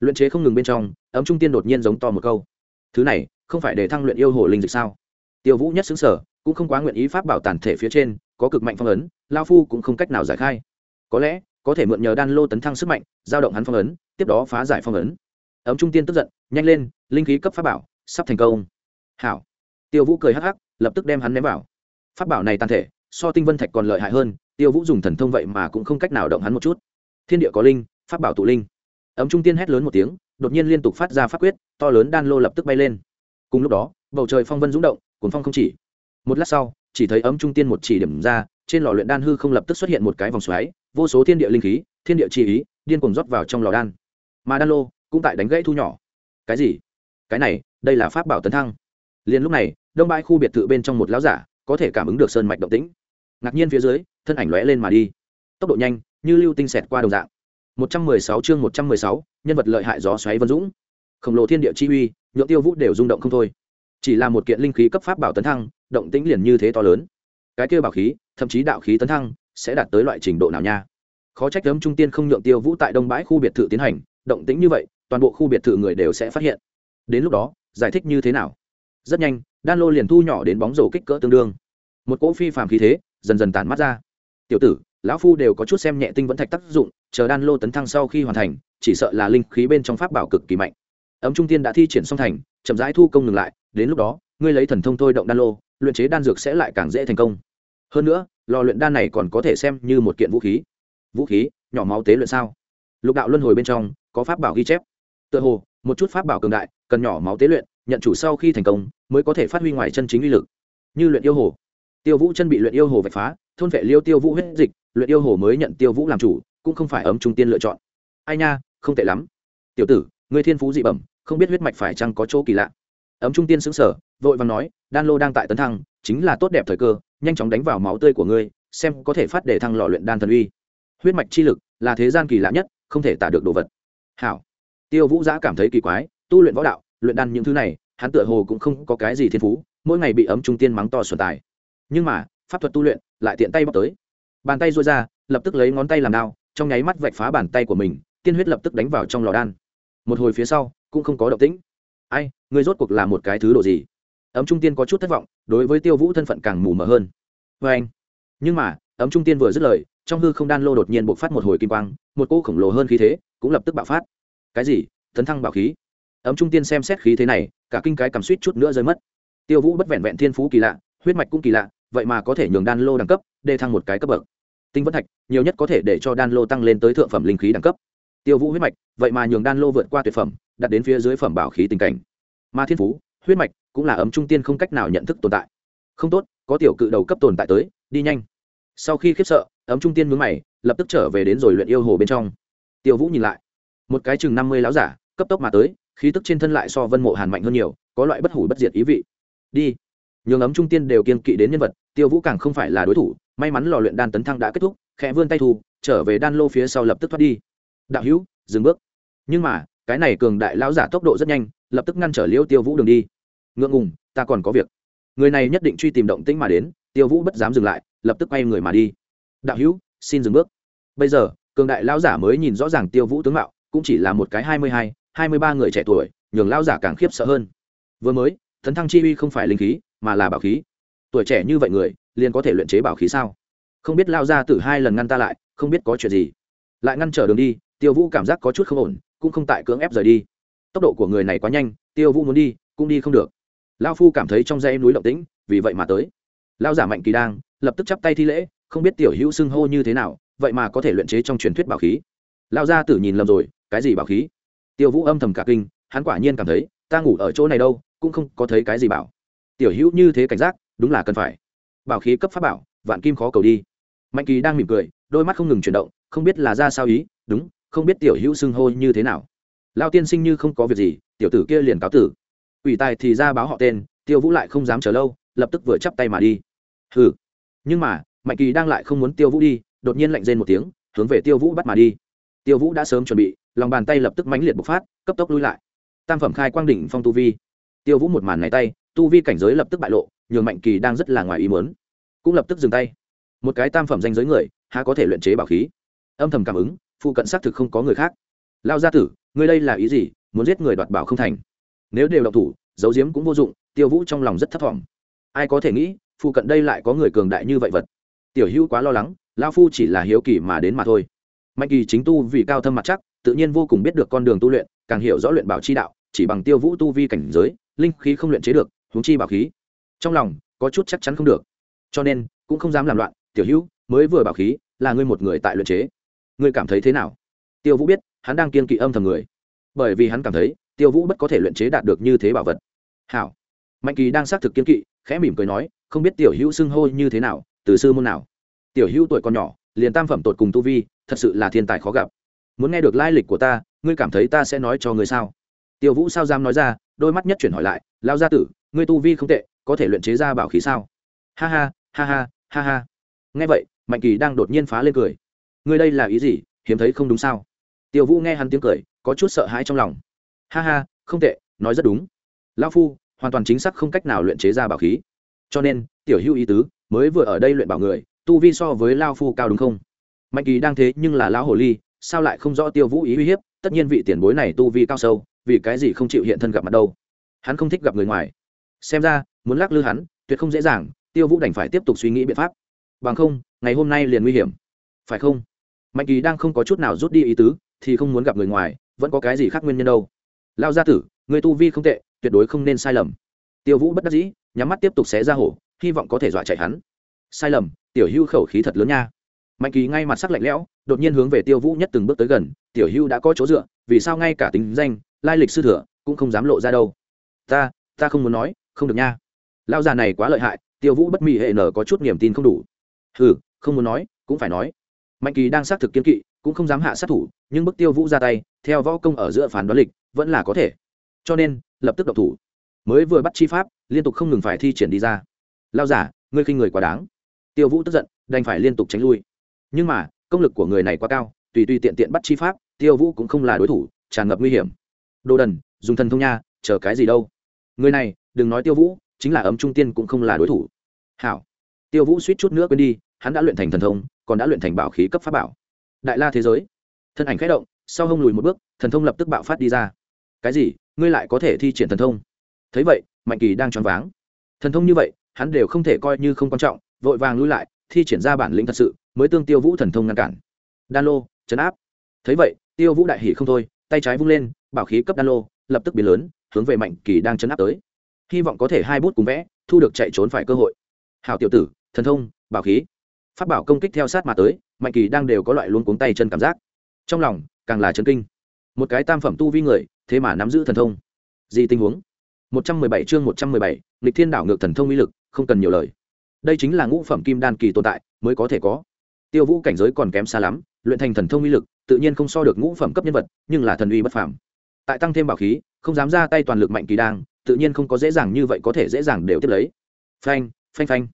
Luyện chế không ngừng bên trong, ấm trung tiên đột nhiên giống to một câu. Thứ này không phải để thăng luyện yêu hồ linh dịch sao? Tiêu vũ nhất xứng sở cũng không quá nguyện ý pháp bảo tàn thể phía trên, có cực mạnh phong ấn, lao phu cũng không cách nào giải khai. Có lẽ, có thể mượn nhờ đan lô tấn thăng sức mạnh, giao động hắn phong ấn, tiếp đó phá giải phong ấn. Ấm trung tiên tức giận, nhanh lên, linh khí cấp pháp bảo, sắp thành công. Hảo. Tiêu vũ cười hắc hắc, lập tức đem hắn ném vào. Pháp bảo này tàn thể, so tinh vân thạch còn lợi hại hơn, tiêu vũ dùng thần thông vậy mà cũng không cách nào động hắn một chút. Thiên địa có linh, pháp bảo tụ linh. Ấm trung tiên hét lớn một tiếng, đột nhiên liên tục phát ra pháp quyết, to lớn đan lô lập tức bay lên. Cùng lúc đó, bầu trời phong vân rúng động cuốn phong không chỉ một lát sau chỉ thấy ấm trung tiên một chỉ điểm ra trên lò luyện đan hư không lập tức xuất hiện một cái vòng xoáy vô số thiên địa linh khí thiên địa chi ý điên cuồng rót vào trong lò đan. Mà đan lô cũng tại đánh gãy thu nhỏ. Cái gì? Cái này đây là pháp bảo tấn thăng. Liền lúc này đông bãi khu biệt thự bên trong một lão giả có thể cảm ứng được sơn mạch động tĩnh. Ngạc nhiên phía dưới thân ảnh lóe lên mà đi. Tốc độ nhanh như lưu tinh xẹt qua đồng dạng. 116 chương 116, nhân vật lợi hại gió xoáy vân dũng. Khổng lồ thiên địa chi uy nhượng tiêu vũ đều rung động không thôi. Chỉ là một kiện linh khí cấp pháp bảo tấn thăng động tĩnh liền như thế to lớn. Cái kia bảo khí, thậm chí đạo khí tấn thăng, sẽ đạt tới loại trình độ nào nha? Khó trách cấm trung tiên không nhượng tiêu vũ tại đông bãi khu biệt thự tiến hành, động tĩnh như vậy, toàn bộ khu biệt thự người đều sẽ phát hiện. Đến lúc đó, giải thích như thế nào? Rất nhanh, đan lô liền thu nhỏ đến bóng rổ kích cỡ tương đương. Một cỗ phi phàm khí thế, dần dần tản mắt ra. Tiểu tử, lão phu đều có chút xem nhẹ tinh vẫn thạch tác dụng, chờ đan lô tấn thăng sau khi hoàn thành, chỉ sợ là linh khí bên trong pháp bảo cực kỳ mạnh. Ấm trung tiên đã thi triển xong thành, chậm rãi thu công ngừng lại, đến lúc đó, ngươi lấy thần thông thôi động đan lô luyện chế đan dược sẽ lại càng dễ thành công. Hơn nữa, lò luyện đan này còn có thể xem như một kiện vũ khí. Vũ khí, nhỏ máu tế luyện sao? Lục đạo luân hồi bên trong, có pháp bảo ghi chép. Tựa hồ, một chút pháp bảo cường đại, cần nhỏ máu tế luyện, nhận chủ sau khi thành công, mới có thể phát huy ngoài chân chính uy lực. Như luyện yêu hồ. Tiêu vũ chân bị luyện yêu hồ vạch phá, thôn vệ liêu tiêu vũ huyết dịch, luyện yêu hồ mới nhận tiêu vũ làm chủ, cũng không phải ấm trung tiên lựa chọn. Ai nha, không tệ lắm. Tiểu tử người thiên phú dị bẩm, không biết huyết mạch phải chăng có chỗ kỳ lạ? Ấm trung tiên xứng sở vội vàng nói, đan lô đang tại tấn thăng, chính là tốt đẹp thời cơ, nhanh chóng đánh vào máu tươi của ngươi, xem có thể phát để thăng lò luyện đan thần uy. Huyết mạch chi lực là thế gian kỳ lạ nhất, không thể tả được đồ vật. Hảo. Tiêu vũ giã cảm thấy kỳ quái, tu luyện võ đạo, luyện đan những thứ này, hắn tựa hồ cũng không có cái gì thiên phú, mỗi ngày bị ấm trung tiên mắng to xuẩn tài. Nhưng mà, pháp thuật tu luyện lại tiện tay bóc tới. Bàn tay rôi ra, lập tức lấy ngón tay làm đao, trong nháy mắt vạch phá bàn tay của mình, tiên huyết lập tức đánh vào trong lò đan. Một hồi phía sau, cũng không có động tĩnh ai người rốt cuộc là một cái thứ độ gì? Ấm trung tiên có chút thất vọng, đối với tiêu vũ thân phận càng mù mờ hơn. Vê anh. Nhưng mà, ấm trung tiên vừa dứt lời, trong hư không đan lô đột nhiên bộc phát một hồi kim quang, một cỗ khổng lồ hơn khí thế cũng lập tức bạo phát. Cái gì? Tấn thăng bảo khí? Ấm trung tiên xem xét khí thế này, cả kinh cái cầm suýt chút nữa rơi mất. Tiêu vũ bất vẹn vẹn thiên phú kỳ lạ, huyết mạch cũng kỳ lạ, vậy mà có thể nhường đan lô đẳng cấp đề thăng một cái cấp bậc. Tinh vẫn thạch, nhiều nhất có thể để cho đan lô tăng lên tới thượng phẩm linh khí đẳng cấp tiêu vũ huyết mạch, vậy mà nhường đan lô vượt qua tuyệt phẩm, đặt đến phía dưới phẩm bảo khí tình cảnh. Ma thiên phú, huyết mạch cũng là ấm trung tiên không cách nào nhận thức tồn tại. Không tốt, có tiểu cự đầu cấp tồn tại tới, đi nhanh. Sau khi khiếp sợ, ấm trung tiên mướn mày, lập tức trở về đến rồi luyện yêu hồ bên trong. Tiêu vũ nhìn lại, một cái chừng năm mươi láo giả, cấp tốc mà tới, khí tức trên thân lại so vân mộ hàn mạnh hơn nhiều, có loại bất hủ bất diệt ý vị. Đi. Nhường ấm trung tiên đều kiên kỵ đến nhân vật, tiêu vũ càng không phải là đối thủ, may mắn lò luyện đan tấn thăng đã kết thúc, khẽ vươn tay thu, trở về đan lô phía sau lập tức thoát đi đạo hữu, dừng bước. Nhưng mà, cái này cường đại lão giả tốc độ rất nhanh, lập tức ngăn trở liêu tiêu vũ đường đi. Ngượng ngùng, ta còn có việc. Người này nhất định truy tìm động tĩnh mà đến, tiêu vũ bất dám dừng lại, lập tức quay người mà đi. Đạo hữu, xin dừng bước. Bây giờ, cường đại lão giả mới nhìn rõ ràng tiêu vũ tướng mạo, cũng chỉ là một cái hai mươi hai hai mươi ba người trẻ tuổi, nhường lão giả càng khiếp sợ hơn. Vừa mới, thần thăng chi uy không phải linh khí, mà là bảo khí. Tuổi trẻ như vậy người, liền có thể luyện chế bảo khí sao? Không biết lao ra từ hai lần ngăn ta lại, không biết có chuyện gì. Lại ngăn trở đường đi tiêu vũ cảm giác có chút không ổn, cũng không tại cưỡng ép rời đi. Tốc độ của người này quá nhanh, tiêu vũ muốn đi, cũng đi không được. Lao phu cảm thấy trong dây núi động tĩnh, vì vậy mà tới. Lao giả mạnh kỳ đang lập tức chắp tay thi lễ, không biết tiểu hữu xưng hô như thế nào, vậy mà có thể luyện chế trong truyền thuyết bảo khí. Lao gia tử nhìn lầm rồi, cái gì bảo khí? Tiêu vũ âm thầm cả kinh, hắn quả nhiên cảm thấy, ta ngủ ở chỗ này đâu, cũng không có thấy cái gì bảo. Tiểu hữu như thế cảnh giác, đúng là cần phải. Bảo khí cấp pháp bảo, vạn kim khó cầu đi. Mạnh kỳ đang mỉm cười, đôi mắt không ngừng chuyển động, không biết là ra sao ý, đúng không biết tiểu hữu xưng hô như thế nào. Lao tiên sinh như không có việc gì, tiểu tử kia liền cáo tử. Ủy tài thì ra báo họ tên, tiêu vũ lại không dám chờ lâu, lập tức vừa chắp tay mà đi. Hừ. Nhưng mà, mạnh kỳ đang lại không muốn tiêu vũ đi, đột nhiên lạnh rên một tiếng, hướng về tiêu vũ bắt mà đi. Tiêu vũ đã sớm chuẩn bị, lòng bàn tay lập tức mãnh liệt bộc phát, cấp tốc lui lại. Tam phẩm khai quang đỉnh phong tu vi. Tiêu vũ một màn này tay, tu vi cảnh giới lập tức bại lộ, nhường mạnh kỳ đang rất là ngoài ý muốn. Cũng lập tức dừng tay. Một cái tam phẩm danh giới người, há có thể luyện chế bảo khí. Âm thầm cảm ứng phụ cận xác thực không có người khác. Lao gia tử, ngươi đây là ý gì? Muốn giết người đoạt bảo không thành. Nếu đều đọc thủ, giấu diếm cũng vô dụng, tiêu vũ trong lòng rất thấp thỏm. Ai có thể nghĩ phụ cận đây lại có người cường đại như vậy vật. Tiểu hữu quá lo lắng, lao phu chỉ là hiếu kỳ mà đến mà thôi. Mạnh kỳ chính tu vì cao thâm mặt chắc, tự nhiên vô cùng biết được con đường tu luyện, càng hiểu rõ luyện bảo chi đạo, chỉ bằng tiêu vũ tu vi cảnh giới, linh khí không luyện chế được, huống chi bảo khí. Trong lòng, có chút chắc chắn không được. Cho nên, cũng không dám làm loạn, tiểu hữu, mới vừa bảo khí, là ngươi một người tại luyện chế ngươi cảm thấy thế nào? Tiêu vũ biết, hắn đang kiên kỵ âm thầm người. Bởi vì hắn cảm thấy, tiêu vũ bất có thể luyện chế đạt được như thế bảo vật. Hảo. Mạnh kỳ đang xác thực kiên kỵ, khẽ mỉm cười nói, không biết tiểu hữu xưng hô như thế nào, từ sư môn nào? Tiểu hữu tuổi còn nhỏ, liền tam phẩm tột cùng tu vi, thật sự là thiên tài khó gặp. Muốn nghe được lai lịch của ta, ngươi cảm thấy ta sẽ nói cho ngươi sao? Tiêu vũ sao dám nói ra, đôi mắt nhất chuyển hỏi lại lao gia tử, ngươi tu vi không tệ, có thể luyện chế ra bảo khí sao? Ha ha ha ha ha ha. Nghe vậy, mạnh kỳ đang đột nhiên phá lên cười ngươi đây là ý gì? Hiếm thấy không đúng sao? Tiêu vũ nghe hắn tiếng cười, có chút sợ hãi trong lòng. Ha ha, không tệ, nói rất đúng. Lao phu, hoàn toàn chính xác không cách nào luyện chế ra bảo khí. Cho nên, tiểu hữu ý tứ, mới vừa ở đây luyện bảo người, tu vi so với lao phu cao đúng không? Mạnh kỳ đang thế nhưng là lão hồ ly, sao lại không rõ tiêu vũ ý uy hiếp? Tất nhiên vị tiền bối này tu vi cao sâu, vì cái gì không chịu hiện thân gặp mặt đâu? Hắn không thích gặp người ngoài. Xem ra, muốn lắc lư hắn, tuyệt không dễ dàng, tiêu vũ đành phải tiếp tục suy nghĩ biện pháp. Bằng không, ngày hôm nay liền nguy hiểm. Phải không? Mạnh kỳ đang không có chút nào rút đi ý tứ, thì không muốn gặp người ngoài, vẫn có cái gì khác nguyên nhân đâu. Lao gia tử, người tu vi không tệ, tuyệt đối không nên sai lầm. Tiêu vũ bất đắc dĩ, nhắm mắt tiếp tục xé ra hổ, hy vọng có thể dọa chạy hắn. Sai lầm, tiểu hưu khẩu khí thật lớn nha. Mạnh kỳ ngay mặt sắc lạnh lẽo, đột nhiên hướng về tiêu vũ nhất từng bước tới gần, tiểu hưu đã có chỗ dựa, vì sao ngay cả tính danh, lai lịch sư thừa, cũng không dám lộ ra đâu. Ta ta không muốn nói, không được nha. Lao già này quá lợi hại, tiêu vũ bất mỹ hệ nở có chút niềm tin không đủ. Ừ không muốn nói, cũng phải nói mạnh kỳ đang xác thực kiên kỵ, cũng không dám hạ sát thủ, nhưng bức tiêu vũ ra tay, theo võ công ở giữa phán đoán lịch, vẫn là có thể. Cho nên, lập tức độc thủ. Mới vừa bắt chi pháp, liên tục không ngừng phải thi triển đi ra. Lao giả, ngươi khinh người quá đáng. Tiêu vũ tức giận, đành phải liên tục tránh lui. Nhưng mà, công lực của người này quá cao, tùy tùy tiện tiện bắt chi pháp, tiêu vũ cũng không là đối thủ, tràn ngập nguy hiểm. Đồ đần, dùng thần thông nha, chờ cái gì đâu. Người này, đừng nói tiêu vũ, chính là ấm trung tiên cũng không là đối thủ. Hảo. Tiêu vũ suýt chút nữa quên đi, hắn đã luyện thành thần thông còn đã luyện thành bảo khí cấp pháp bảo. Đại la thế giới. Thân ảnh k h ẽ động, sau hông lùi một bước, thần thông lập tức bạo phát đi ra. Cái gì? Ngươi lại có thể thi triển thần thông? Thấy vậy, mạnh kỳ đang choáng váng. Thần thông như vậy, hắn đều không thể coi như không quan trọng, vội vàng lui lại, thi triển ra bản lĩnh thật sự, mới tương tiêu vũ thần thông ngăn cản. Đan lô, chấn áp. Thấy vậy, tiêu vũ đại hỷ không thôi, tay trái vung lên, bảo khí cấp đan lô, lập tức biến lớn, hướng về mạnh kỳ đang chấn áp tới. Hy vọng có thể hai bút cùng vẽ, thu được chạy trốn phải cơ hội. Hào tiểu tử, thần thông, bảo khí phát bảo công kích theo sát mà tới, mạnh kỳ đang đều có loại luôn cuống tay chân cảm giác. Trong lòng, càng là chấn kinh. Một cái tam phẩm tu vi người, thế mà nắm giữ thần thông. Gì tình huống? Một trăm mười bảy chương một trăm mười bảy, lịch thiên đảo ngược thần thông uy lực, không cần nhiều lời. Đây chính là ngũ phẩm kim đan kỳ tồn tại, mới có thể có. Tiêu vũ cảnh giới còn kém xa lắm, luyện thành thần thông uy lực, tự nhiên không so được ngũ phẩm cấp nhân vật, nhưng là thần uy bất phàm. Tại tăng thêm bảo khí, không dám ra tay toàn lực mạnh kỳ đang, tự nhiên không có dễ dàng như vậy có thể dễ dàng đều tiếp lấy. Phanh phanh phanh.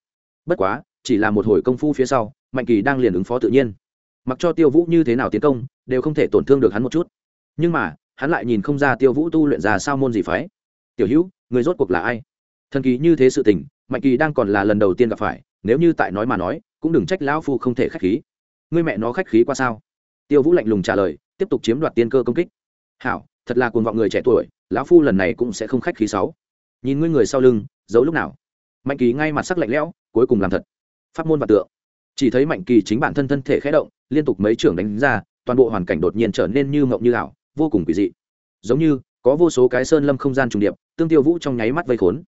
Bất quá chỉ là một hồi công phu phía sau, mạnh kỳ đang liền ứng phó tự nhiên. Mặc cho tiêu vũ như thế nào tiến công, đều không thể tổn thương được hắn một chút. Nhưng mà, hắn lại nhìn không ra tiêu vũ tu luyện ra sao môn gì phái. Tiểu hữu, người rốt cuộc là ai? Thần kỳ như thế sự tình, mạnh kỳ đang còn là lần đầu tiên gặp phải, nếu như tại nói mà nói, cũng đừng trách lão phu không thể khách khí. Ngươi mẹ nó khách khí qua sao? Tiêu vũ lạnh lùng trả lời, tiếp tục chiếm đoạt tiên cơ công kích. Hảo, thật là cuồng vọng người trẻ tuổi, lão phu lần này cũng sẽ không khách khí sáu. Nhìn ngươi người sau lưng, giấu lúc nào? Mạnh kỳ ngay mặt sắc lạnh lẽo, cuối cùng làm thật pháp môn và tượng. Chỉ thấy mạnh kỳ chính bản thân thân thể khẽ động, liên tục mấy trưởng đánh ra, toàn bộ hoàn cảnh đột nhiên trở nên như mộng như ảo, vô cùng kỳ dị. Giống như, có vô số cái sơn lâm không gian trùng điệp, tương tiêu vũ trong nháy mắt vây khốn.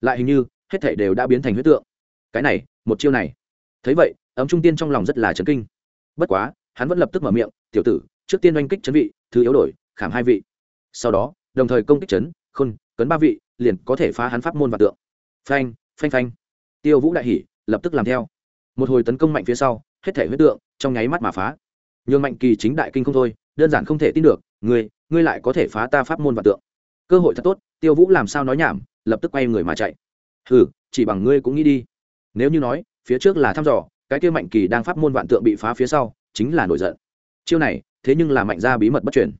Lại hình như, hết thể đều đã biến thành huyết tượng. Cái này, một chiêu này. Thấy vậy, ấm trung tiên trong lòng rất là chấn kinh. Bất quá, hắn vẫn lập tức mở miệng, tiểu tử, trước tiên oanh kích chấn vị, thứ yếu đổi, khảm hai vị. Sau đó, đồng thời công kích chấn, khôn, cấn ba vị, liền có thể phá hắn pháp môn và tượng. Phanh phanh phanh. Tiêu vũ đại hỉ lập tức làm theo. Một hồi tấn công mạnh phía sau, hết thể huyết tượng trong nháy mắt mà phá. Nhường mạnh kỳ chính đại kinh không thôi, đơn giản không thể tin được, ngươi ngươi lại có thể phá ta pháp môn và tượng. Cơ hội thật tốt, tiêu vũ làm sao nói nhảm, lập tức quay người mà chạy. Hừ, chỉ bằng ngươi cũng nghĩ đi. Nếu như nói, phía trước là thăm dò, cái kia mạnh kỳ đang pháp môn vạn tượng bị phá phía sau, chính là nổi giận. Chiêu này, thế nhưng là mạnh gia bí mật bất truyền.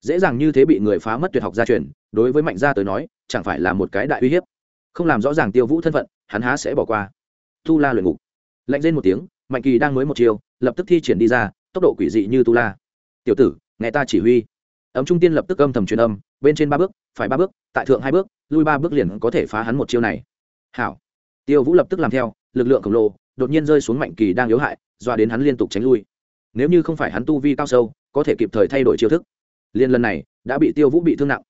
Dễ dàng như thế bị người phá mất tuyệt học gia truyền, đối với mạnh gia tới nói, chẳng phải là một cái đại uy hiếp. Không làm rõ ràng tiêu vũ thân phận, hắn há sẽ bỏ qua tu la luyện ngục. Lạnh lên một tiếng, mạnh kỳ đang mới một chiều, lập tức thi triển đi ra, tốc độ quỷ dị như tu la. Tiểu tử, nghe ta chỉ huy. Ấm trung tiên lập tức âm thầm truyền âm, bên trên ba bước, phải ba bước, tại thượng hai bước, lui ba bước liền có thể phá hắn một chiêu này. Hảo. Tiêu vũ lập tức làm theo, lực lượng khổng lồ đột nhiên rơi xuống mạnh kỳ đang yếu hại doa đến hắn liên tục tránh lui. Nếu như không phải hắn tu vi cao sâu, có thể kịp thời thay đổi chiêu thức. Liên lần này, đã bị tiêu vũ bị thương nặng.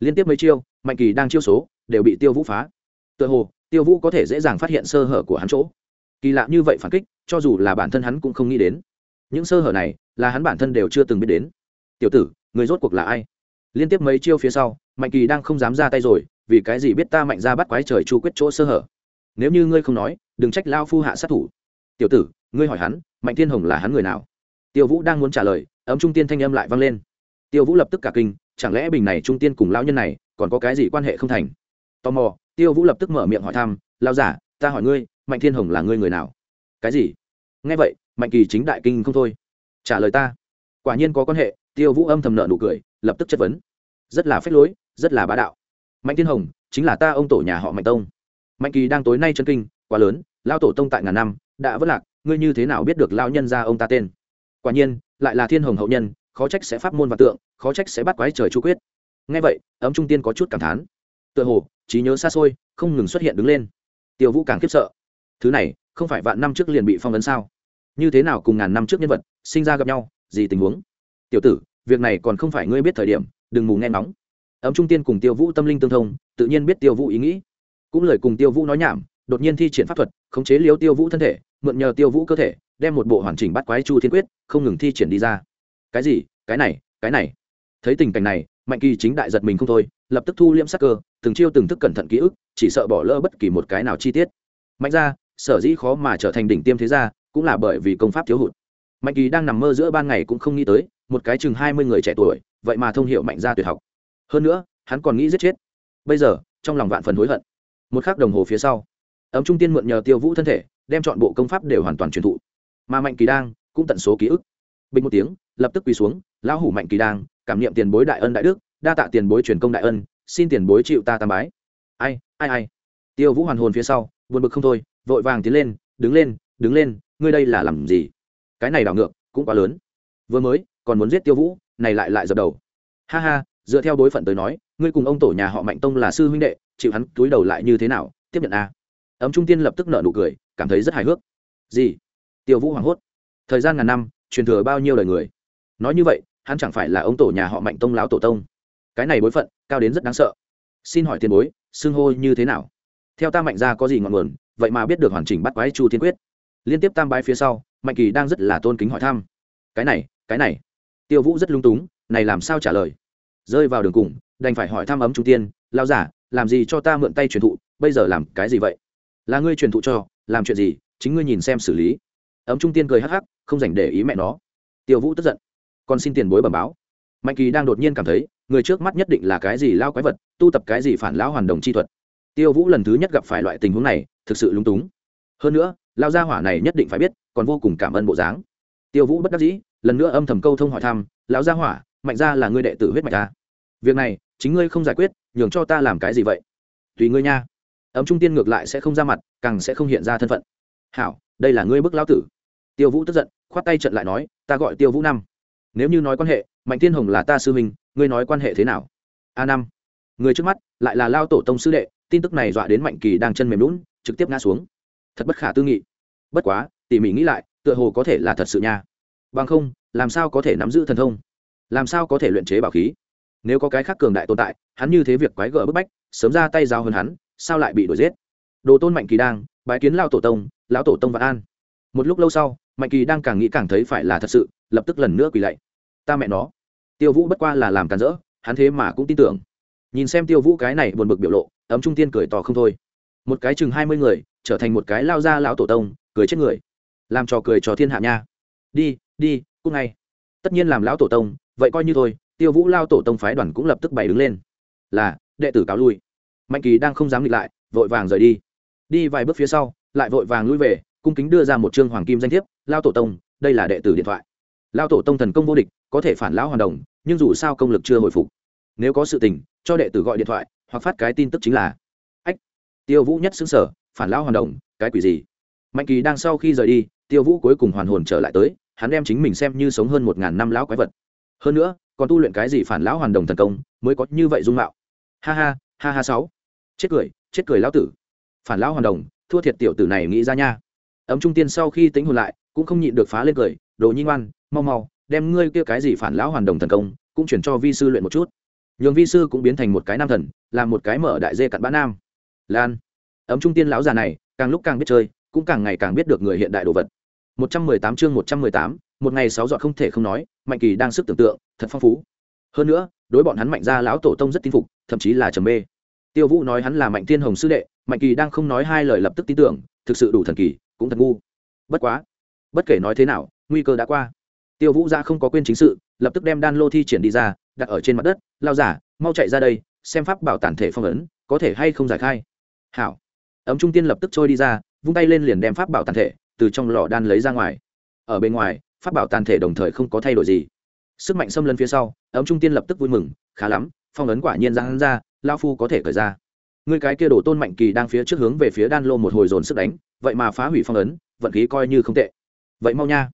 Liên tiếp mấy chiêu, mạnh kỳ đang chiêu số đều bị tiêu vũ phá. Tựa hồ tiêu vũ có thể dễ dàng phát hiện sơ hở của hắn chỗ. Kỳ lạ như vậy phản kích, cho dù là bản thân hắn cũng không nghĩ đến. Những sơ hở này là hắn bản thân đều chưa từng biết đến. Tiểu tử, người rốt cuộc là ai? Liên tiếp mấy chiêu phía sau, mạnh kỳ đang không dám ra tay rồi, vì cái gì biết ta mạnh ra bắt quái trời chu quyết chỗ sơ hở? Nếu như ngươi không nói, đừng trách lao phu hạ sát thủ. Tiểu tử, ngươi hỏi hắn, mạnh thiên hồng là hắn người nào? Tiêu vũ đang muốn trả lời ấm trung tiên thanh âm lại vang lên. Tiêu vũ lập tức cả kinh, chẳng lẽ bình này trung tiên cùng lão nhân này còn có cái gì quan hệ không thành? Tò mò tiêu vũ lập tức mở miệng hỏi thăm lao giả, ta hỏi ngươi, mạnh thiên hồng là ngươi người nào? Cái gì? Nghe vậy, mạnh kỳ chính đại kinh không thôi. Trả lời ta. Quả nhiên có quan hệ, tiêu vũ âm thầm nợ nụ cười, lập tức chất vấn. Rất là phế lối, rất là bá đạo. Mạnh thiên hồng, chính là ta ông tổ nhà họ mạnh tông. Mạnh kỳ đang tối nay chân kinh, quá lớn lao tổ tông tại ngàn năm, đã vất lạc, ngươi như thế nào biết được lao nhân ra ông ta tên? Quả nhiên, lại là thiên hồng hậu nhân, khó trách sẽ pháp môn và tượng, khó trách sẽ bắt quái trời chu quyết. Nghe vậy, ấm trung tiên có chút cảm thán. Tựa hồ trí nhớ xa xôi, không ngừng xuất hiện đứng lên. Tiêu vũ càng khiếp sợ. Thứ này, không phải vạn năm trước liền bị phong ấn sao? Như thế nào cùng ngàn năm trước nhân vật, sinh ra gặp nhau, gì tình huống? Tiểu tử, việc này còn không phải ngươi biết thời điểm, đừng mù nghe nóng ấm trung tiên cùng tiêu vũ tâm linh tương thông, tự nhiên biết tiêu vũ ý nghĩ. Cũng lời cùng tiêu vũ nói nhảm, đột nhiên thi triển pháp thuật, khống chế liếu tiêu vũ thân thể, mượn nhờ tiêu vũ cơ thể, đem một bộ hoàn chỉnh bắt quái chu thiên quyết, không ngừng thi triển đi ra. Cái gì? Cái này? Cái này? Thấy tình cảnh này, mạnh kỳ chính đại giật mình không thôi, lập tức thu liễm sắc cơ từng chiêu từng thức cẩn thận ký ức, chỉ sợ bỏ lỡ bất kỳ một cái nào chi tiết. Mạnh ra sở dĩ khó mà trở thành đỉnh tiêm thế gia, cũng là bởi vì công pháp thiếu hụt. Mạnh kỳ đang nằm mơ giữa ban ngày cũng không nghĩ tới, một cái chừng hai mươi người trẻ tuổi, vậy mà thông hiệu mạnh gia tuyệt học. Hơn nữa, hắn còn nghĩ giết chết. Bây giờ, trong lòng vạn phần hối hận. Một khắc đồng hồ phía sau, ấm trung tiên mượn nhờ tiêu vũ thân thể, đem chọn bộ công pháp đều hoàn toàn truyền thụ. Mà mạnh kỳ đang cũng tận số ký ức. Bình một tiếng, lập tức quỳ xuống, lão hủ mạnh kỳ đang, cảm niệm tiền bối đại ân đại đức, đa tạ tiền bối truyền công đại ân xin tiền bối chịu ta tam bái. Ai ai ai? Tiêu vũ hoàn hồn phía sau, buồn bực không thôi, vội vàng tiến lên, đứng lên đứng lên, ngươi đây là làm gì? Cái này đảo ngược, cũng quá lớn. Vừa mới, còn muốn giết tiêu vũ, này lại lại dập đầu. Ha ha, dựa theo đối phận tới nói, ngươi cùng ông tổ nhà họ mạnh tông là sư huynh đệ, chịu hắn túi đầu lại như thế nào? Tiếp nhận a. À. ấm trung tiên lập tức nợ nụ cười, cảm thấy rất hài hước. Gì? Tiêu vũ hoảng hốt. Thời gian ngàn năm, truyền thừa bao nhiêu đời người? Nói như vậy, hắn chẳng phải là ông tổ nhà họ mạnh tông láo tổ tông? Cái này bối phận, cao đến rất đáng sợ. Xin hỏi tiền bối, xưng hô như thế nào? Theo ta mạnh ra có gì ngọn nguồn, vậy mà biết được hoàn chỉnh bắt quái chu thiên quyết. Liên tiếp tam bái phía sau, mạnh kỳ đang rất là tôn kính hỏi thăm. Cái này cái này. Tiêu vũ rất lung túng, này làm sao trả lời? Rơi vào đường cùng, đành phải hỏi thăm ấm trung tiên lao giả, làm gì cho ta mượn tay truyền thụ, bây giờ làm cái gì vậy? Là ngươi truyền thụ cho, làm chuyện gì, chính ngươi nhìn xem xử lý. Ấm trung tiên cười hắc hắc, không dành để ý mẹ nó. Tiêu vũ tức giận. Còn xin tiền bối bẩm báo. Mạnh kỳ đang đột nhiên cảm thấy người trước mắt nhất định là cái gì lao quái vật, tu tập cái gì phản lão hoàn đồng chi thuật. Tiêu vũ lần thứ nhất gặp phải loại tình huống này, thực sự lung túng. Hơn nữa, lao gia hỏa này nhất định phải biết, còn vô cùng cảm ơn bộ dáng. Tiêu vũ bất đắc dĩ, lần nữa âm thầm câu thông hỏi thăm, lão gia hỏa, mạnh ra là ngươi đệ tử huyết mạch ta việc này, chính ngươi không giải quyết, nhường cho ta làm cái gì vậy? Tùy ngươi nha. Ấm trung tiên ngược lại sẽ không ra mặt, càng sẽ không hiện ra thân phận. Hảo, đây là ngươi bức lão tử. Tiêu vũ tức giận, khoát tay trận lại nói, ta gọi tiêu vũ năm. Nếu như nói quan hệ mạnh thiên hồng là ta sư huynh, ngươi nói quan hệ thế nào? A năm. Người trước mắt, lại là lao tổ tông sư đệ, tin tức này dọa đến mạnh kỳ đang chân mềm lún trực tiếp ngã xuống. Thật bất khả tư nghị. Bất quá, tỉ mỉ nghĩ lại, tựa hồ có thể là thật sự nha. Bằng không, làm sao có thể nắm giữ thần thông? Làm sao có thể luyện chế bảo khí? Nếu có cái khác cường đại tồn tại, hắn như thế việc quái gở bức bách, sớm ra tay giao hơn hắn, sao lại bị đuổi giết? Đồ tôn mạnh kỳ đang, bái kiến lao tổ tông, lão tổ tông vạn an. Một lúc lâu sau, mạnh kỳ đang càng nghĩ càng thấy phải là thật sự, lập tức lần nữa quỳ lạy ta mẹ nó. Tiêu vũ bất qua là làm càn rỡ, hắn thế mà cũng tin tưởng. Nhìn xem tiêu vũ cái này buồn bực biểu lộ, ấm trung tiên cười tỏ không thôi. Một cái chừng hai mươi người, trở thành một cái lao ra lão tổ tông, cười chết người. Làm trò cười cho thiên hạ nha. Đi đi cúc ngay. Tất nhiên làm lão tổ tông, vậy coi như thôi, tiêu vũ lao tổ tông phái đoàn cũng lập tức bày đứng lên. Là, đệ tử cáo lui. Mạnh kỳ đang không dám nghịch lại, vội vàng rời đi. Đi vài bước phía sau, lại vội vàng lui về, cung kính đưa ra một chương hoàng kim danh thiếp, lao tổ tông, đây là đệ tử điện thoại. Lao tổ tông thần công vô địch có thể phản lão hoàn đồng, nhưng dù sao công lực chưa hồi phục. Nếu có sự tình, cho đệ tử gọi điện thoại, hoặc phát cái tin tức chính là, ách, tiêu vũ nhất xứng sở, phản lão hoàn đồng, cái quỷ gì? Mạnh kỳ đang sau khi rời đi, tiêu vũ cuối cùng hoàn hồn trở lại tới, hắn đem chính mình xem như sống hơn một ngàn năm lão quái vật. Hơn nữa, còn tu luyện cái gì phản lão hoàn đồng thần công, mới có như vậy dung mạo. Ha ha ha ha sáu. Chết cười chết cười lão tử. Phản lão hoàn đồng, thua thiệt tiểu tử này nghĩ ra nha. Ấm trung tiên sau khi tính hồn lại, cũng không nhịn được phá lên cười, đồ nhi ngoan, mau mau đem ngươi kia cái gì phản lão hoàn đồng thần công cũng chuyển cho vi sư luyện một chút. Nhường vi sư cũng biến thành một cái nam thần làm một cái mở đại dê cặn bã nam. Lan. Ấm trung tiên lão già này càng lúc càng biết chơi cũng càng ngày càng biết được người hiện đại đồ vật. 118 chương 118, một ngày sáu dọn không thể không nói mạnh kỳ đang sức tưởng tượng thật phong phú. Hơn nữa đối bọn hắn mạnh gia lão tổ tông rất tin phục thậm chí là trầm mê. Tiêu vũ nói hắn là mạnh thiên hồng sư đệ mạnh kỳ đang không nói hai lời lập tức tin tưởng thực sự đủ thần kỳ cũng thật ngu. Bất quá bất kể nói thế nào nguy cơ đã qua tiêu vũ gia không có quên chính sự, lập tức đem đan lô thi triển đi ra, đặt ở trên mặt đất, lao giả, mau chạy ra đây, xem pháp bảo tản thể phong ấn, có thể hay không giải khai? Hảo. Ấm trung tiên lập tức trôi đi ra, vung tay lên liền đem pháp bảo tàn thể từ trong lò đan lấy ra ngoài. Ở bên ngoài, pháp bảo tàn thể đồng thời không có thay đổi gì. Sức mạnh xâm lấn phía sau, ấm trung tiên lập tức vui mừng, khá lắm, phong ấn quả nhiên ra hắn ra lao phu có thể cởi ra. Người cái kia đổ tôn mạnh kỳ đang phía trước hướng về phía đan lô một hồi dồn sức đánh, vậy mà phá hủy phong ấn, vận khí coi như không tệ. Vậy mau nha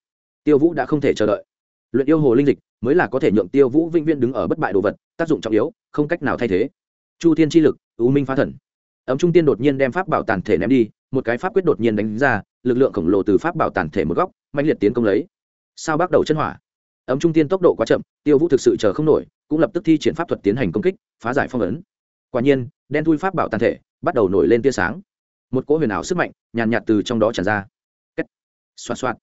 tiêu vũ đã không thể chờ đợi. Luyện yêu hồ linh dịch mới là có thể nhượng tiêu vũ vĩnh viễn đứng ở bất bại đồ vật, tác dụng trọng yếu, không cách nào thay thế. Chu thiên chi lực ưu minh phá thần. Ấm trung tiên đột nhiên đem pháp bảo tàn thể ném đi, một cái pháp quyết đột nhiên đánh ra, lực lượng khổng lồ từ pháp bảo tàn thể một góc mạnh liệt tiến công lấy. Sao bắt đầu chân hỏa? Ấm trung tiên tốc độ quá chậm, tiêu vũ thực sự chờ không nổi, cũng lập tức thi triển pháp thuật tiến hành công kích, phá giải phong ấn. Quả nhiên, đen thui pháp bảo tàn thể bắt đầu nổi lên tia sáng. Một cỗ huyền ảo sức mạnh nhàn nhạt từ trong đó tràn ra. Kết. xoạt xoạt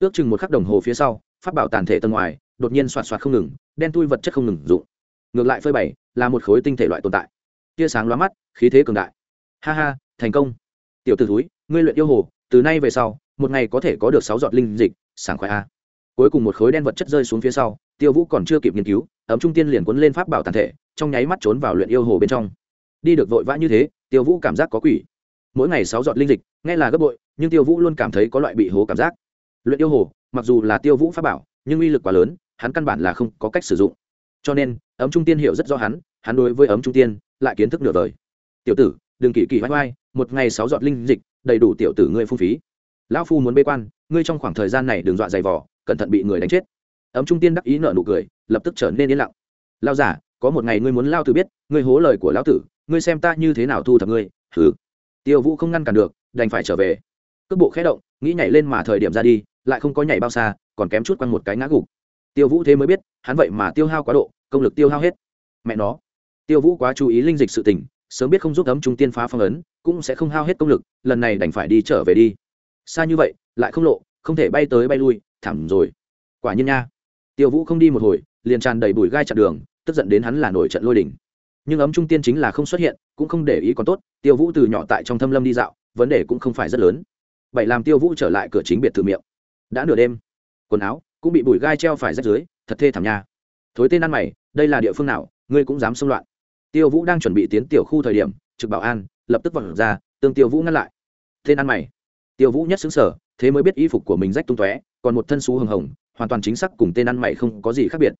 ước chừng một khắc đồng hồ phía sau, pháp bảo tàn thể tầng ngoài, đột nhiên soạt soạt không ngừng, đen tui vật chất không ngừng dụng ngược lại phơi bày, là một khối tinh thể loại tồn tại. Tia sáng lóa mắt, khí thế cường đại. Ha ha, thành công. Tiểu t ử túi ngươi luyện yêu hồ, từ nay về sau, một ngày có thể có được sáu giọt linh dịch, sảng khoái a. Cuối cùng một khối đen vật chất rơi xuống phía sau, tiêu vũ còn chưa kịp nghiên cứu, ấm trung tiên liền cuốn lên pháp bảo tàn thể, trong nháy mắt trốn vào luyện yêu hồ bên trong. Đi được vội vã như thế, tiêu vũ cảm giác có quỷ. Mỗi ngày sáu giọt linh dịch, nghe là gấp bội, nhưng tiêu vũ luôn cảm thấy có loại bị hố cảm giác luyện yêu hồ, mặc dù là tiêu vũ pháp bảo, nhưng uy lực quá lớn, hắn căn bản là không có cách sử dụng. Cho nên, ấm trung tiên hiểu rất rõ hắn hắn đối với ấm trung tiên lại kiến thức nửa đời tiểu tử, đừng kỳ kỳ vai vai một ngày sáu giọt linh dịch, đầy đủ tiểu tử ngươi phung phí. Lão phu muốn bê quan, ngươi trong khoảng thời gian này đừng dọa dày vỏ cẩn thận bị người đánh chết. Ấm trung tiên đắc ý nợ nụ cười, lập tức trở nên yên lặng. Lao giả có một ngày ngươi muốn lao tử biết, ngươi hố lời của lão tử, ngươi xem ta như thế nào thu thập ngươi thử tiêu vũ không ngăn cản được, đành phải trở về. Cước bộ khẽ động, nghĩ nhảy lên mà thời điểm ra đi lại không có nhảy bao xa, còn kém chút quăng một cái ngã gục. Tiêu vũ thế mới biết, hắn vậy mà tiêu hao quá độ, công lực tiêu hao hết. Mẹ nó. Tiêu vũ quá chú ý linh dịch sự tình, sớm biết không giúp ấm trung tiên phá phong ấn, cũng sẽ không hao hết công lực, lần này đành phải đi trở về đi. Xa như vậy, lại không lộ, không thể bay tới bay lui, thảm rồi. Quả nhiên nha. Tiêu vũ không đi một hồi, liền tràn đầy bụi gai chặt đường, tức giận đến hắn là nổi trận lôi đỉnh nhưng ấm trung tiên chính là không xuất hiện, cũng không để ý còn tốt, tiêu vũ từ nhỏ tại trong thâm lâm đi dạo, vấn đề cũng không phải rất lớn. Vậy làm tiêu vũ trở lại cửa chính biệt thự miệng đã nửa đêm, quần áo cũng bị bụi gai treo phải rách dưới, thật thê thảm nha. Thối tên ăn mày, đây là địa phương nào, ngươi cũng dám xông loạn. Tiêu vũ đang chuẩn bị tiến tiểu khu thời điểm, trực bảo an, lập tức vọt ra, tương tiêu vũ ngăn lại. Tên ăn mày. Tiêu vũ nhất xứng sở thế mới biết y phục của mình rách tung tóe, còn một thân xú hồng hồng, hoàn toàn chính xác cùng tên ăn mày không có gì khác biệt.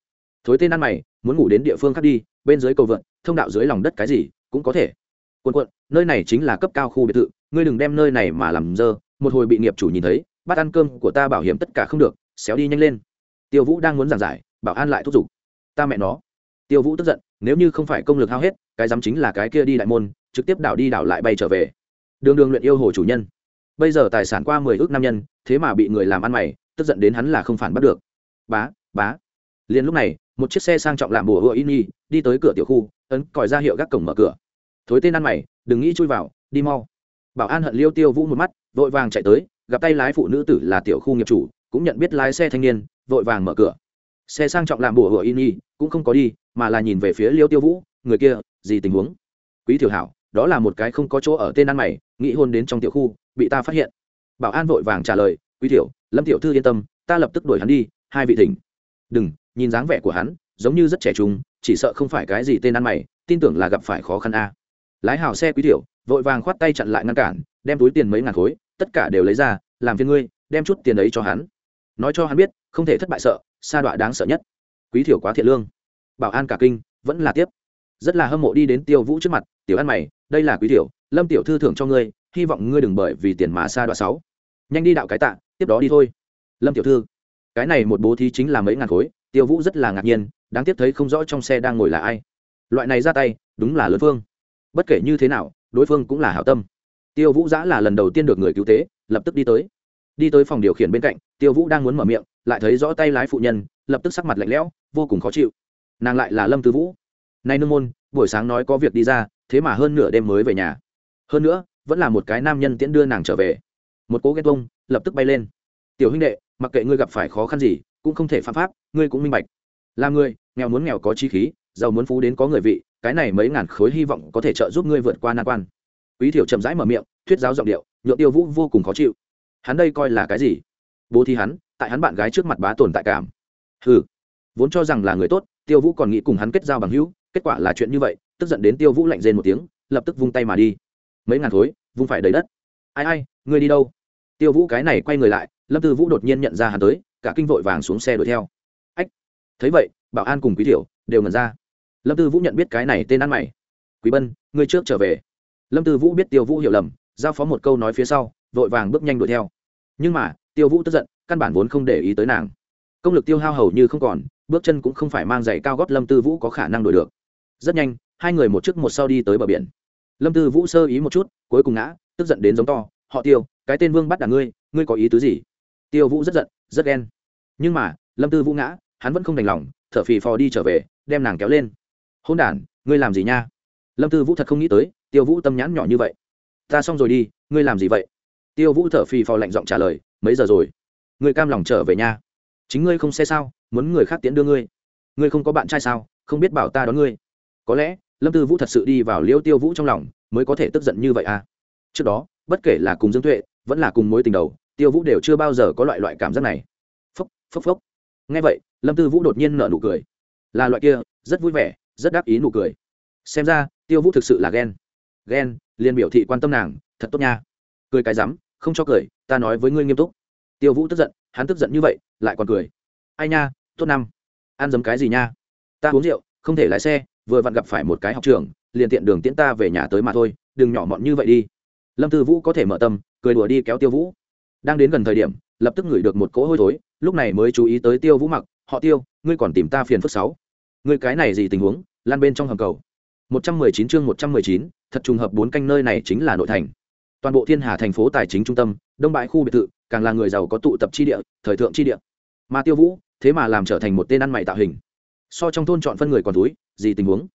Thối tên ăn mày, muốn ngủ đến địa phương khác đi, bên dưới cầu vượn, thông đạo dưới lòng đất cái gì cũng có thể. Quân quận, nơi này chính là cấp cao khu biệt thự, ngươi đừng đem nơi này mà làm dơ, một hồi bị nghiệp chủ nhìn thấy bát ăn cơm của ta bảo hiểm tất cả không được, xéo đi nhanh lên. Tiêu vũ đang muốn giảng giải, bảo an lại thúc giục. Ta mẹ nó. Tiêu vũ tức giận, nếu như không phải công lực hao hết, cái dám chính là cái kia đi đại môn, trực tiếp đảo đi đảo lại bay trở về. Đường đường luyện yêu hồ chủ nhân. Bây giờ tài sản qua mười ước nam nhân, thế mà bị người làm ăn mày, tức giận đến hắn là không phản bắt được. Bá bá. Liền lúc này, một chiếc xe sang trọng làm bùa hựa in y đi tới cửa tiểu khu, ấn còi ra hiệu gác cổng mở cửa. Thối tên ăn mày, đừng nghĩ chui vào, đi mau. Bảo an hận liêu tiêu vũ một mắt, vội vàng chạy tới gặp tay lái phụ nữ tử là tiểu khu nghiệp chủ, cũng nhận biết lái xe thanh niên, vội vàng mở cửa. Xe sang trọng làm bùa hựa in y, cũng không có đi, mà là nhìn về phía liêu tiêu vũ, người kia, gì tình huống? Quý tiểu hảo, đó là một cái không có chỗ ở tên ăn mày, nghĩ hôn đến trong tiểu khu, bị ta phát hiện. Bảo an vội vàng trả lời, quý tiểu lâm tiểu thư yên tâm, ta lập tức đuổi hắn đi, hai vị thỉnh. Đừng, nhìn dáng vẻ của hắn, giống như rất trẻ trung, chỉ sợ không phải cái gì tên ăn mày, tin tưởng là gặp phải khó khăn a. Lái hào xe quý tiểu vội vàng khoát tay chặn lại ngăn cản đem túi tiền mấy ngàn khối, tất cả đều lấy ra, làm phiên ngươi, đem chút tiền ấy cho hắn. Nói cho hắn biết, không thể thất bại sợ, sa đọa đáng sợ nhất. Quý thiểu quá thiện lương. Bảo an cả kinh, vẫn là tiếp. Rất là hâm mộ đi đến tiêu vũ trước mặt, tiểu ăn mày, đây là quý tiểu lâm tiểu thư thưởng cho ngươi, hy vọng ngươi đừng bởi vì tiền mà xa đoạn sáu nhanh đi đạo cái tạ, tiếp đó đi thôi. Lâm tiểu thư, cái này một bố thí chính là mấy ngàn khối. Tiêu vũ rất là ngạc nhiên, đáng tiếc thấy không rõ trong xe đang ngồi là ai. Loại này ra tay, đúng là lớn phương. Bất kể như thế nào, đối phương cũng là hảo tâm tiêu vũ giã là lần đầu tiên được người cứu tế, lập tức đi tới. Đi tới phòng điều khiển bên cạnh, tiêu vũ đang muốn mở miệng, lại thấy rõ tay lái phụ nhân, lập tức sắc mặt lạnh lẽo, vô cùng khó chịu. Nàng lại là lâm tư vũ. Nay nương môn, buổi sáng nói có việc đi ra, thế mà hơn nửa đêm mới về nhà. Hơn nữa, vẫn là một cái nam nhân tiễn đưa nàng trở về. Một cố ghen bông lập tức bay lên. Tiểu huynh đệ, mặc kệ ngươi gặp phải khó khăn gì, cũng không thể phạm pháp, ngươi cũng minh bạch. Là người, nghèo muốn nghèo có chi khí, giàu muốn phú đến có người vị, cái này mấy ngàn khối hy vọng có thể trợ giúp ngươi vượt qua nan quan quý thiểu chậm rãi mở miệng, thuyết giáo giọng điệu nhựa tiêu vũ vô cùng khó chịu. Hắn đây coi là cái gì? Bố thi hắn, tại hắn bạn gái trước mặt bá tồn tại cảm. Hừ, vốn cho rằng là người tốt, tiêu vũ còn nghĩ cùng hắn kết giao bằng hữu, kết quả là chuyện như vậy, tức giận đến tiêu vũ lạnh rên một tiếng, lập tức vung tay mà đi. Mấy ngàn khối, vung phải đầy đất. Ai ai ngươi đi đâu? Tiêu vũ cái này quay người lại, lâm tư vũ đột nhiên nhận ra hắn tới, cả kinh vội vàng xuống xe đuổi theo. Ách, thấy vậy, bảo an cùng quý tiểu đều ngần ra. Lâm tư vũ nhận biết cái này tên ăn mày. Quý bân ngươi trước trở về lâm tư vũ biết tiêu vũ hiểu lầm, giao phó một câu nói phía sau, vội vàng bước nhanh đuổi theo. Nhưng mà, tiêu vũ tức giận, căn bản vốn không để ý tới nàng. Công lực tiêu hao hầu như không còn, bước chân cũng không phải mang giày cao gót lâm tư vũ có khả năng đuổi được. Rất nhanh, hai người một trước một sau đi tới bờ biển. Lâm tư vũ sơ ý một chút, cuối cùng ngã, tức giận đến giống to, họ tiêu, cái tên vương bắt đ ngươi ngươi có ý tứ gì? Tiêu vũ rất giận, rất ghen. Nhưng mà, lâm tư vũ ngã, hắn vẫn không đành lòng, thở phì phò đi trở về, đem nàng kéo lên. Hôn đ ngươi làm gì nha? Lâm tư vũ thật không nghĩ tới tiêu vũ tâm nhãn nhỏ như vậy. Ta xong rồi đi, ngươi làm gì vậy? Tiêu vũ thở phì phò lạnh giọng trả lời, mấy giờ rồi? Ngươi cam lòng trở về nhà. Chính ngươi không xe sao, muốn người khác tiễn đưa ngươi. Ngươi không có bạn trai sao, không biết bảo ta đón ngươi. Có lẽ, lâm tư vũ thật sự đi vào liêu tiêu vũ trong lòng, mới có thể tức giận như vậy à? Trước đó, bất kể là cùng dương tuệ, vẫn là cùng mối tình đầu, tiêu vũ đều chưa bao giờ có loại loại cảm giác này. Phốc phốc phốc. Ngay vậy, lâm tư vũ đột nhiên nở nụ cười. Là loại kia, rất vui vẻ, rất đáp ý nụ cười. Xem ra, tiêu vũ thực sự là ghen ghen, liền biểu thị quan tâm nàng, thật tốt nha. Cười cái rắm, không cho cười, ta nói với ngươi nghiêm túc. Tiêu vũ tức giận, hắn tức giận như vậy, lại còn cười. Ai nha, tốt năm. Ăn dấm cái gì nha? Ta uống rượu, không thể lái xe, vừa vặn gặp phải một cái học trường, liền tiện đường tiễn ta về nhà tới mà thôi, đừng nhỏ mọn như vậy đi. Lâm tư vũ có thể mở tâm, cười đùa đi kéo tiêu vũ. Đang đến gần thời điểm, lập tức ngửi được một cỗ hôi thối, lúc này mới chú ý tới tiêu vũ mặc, họ tiêu, ngươi còn tìm ta phiền phức sáu ngươi cái này gì tình huống, lan bên trong hầm cầu một trăm mười chín chương một trăm mười chín, thật trùng hợp bốn canh nơi này chính là nội thành. Toàn bộ thiên hà thành phố tài chính trung tâm, đông bãi khu biệt thự, càng là người giàu có tụ tập chi địa, thời thượng chi địa. Mà tiêu vũ, thế mà làm trở thành một tên ăn mày tạo hình. So trong thôn chọn phân người còn túi gì tình huống?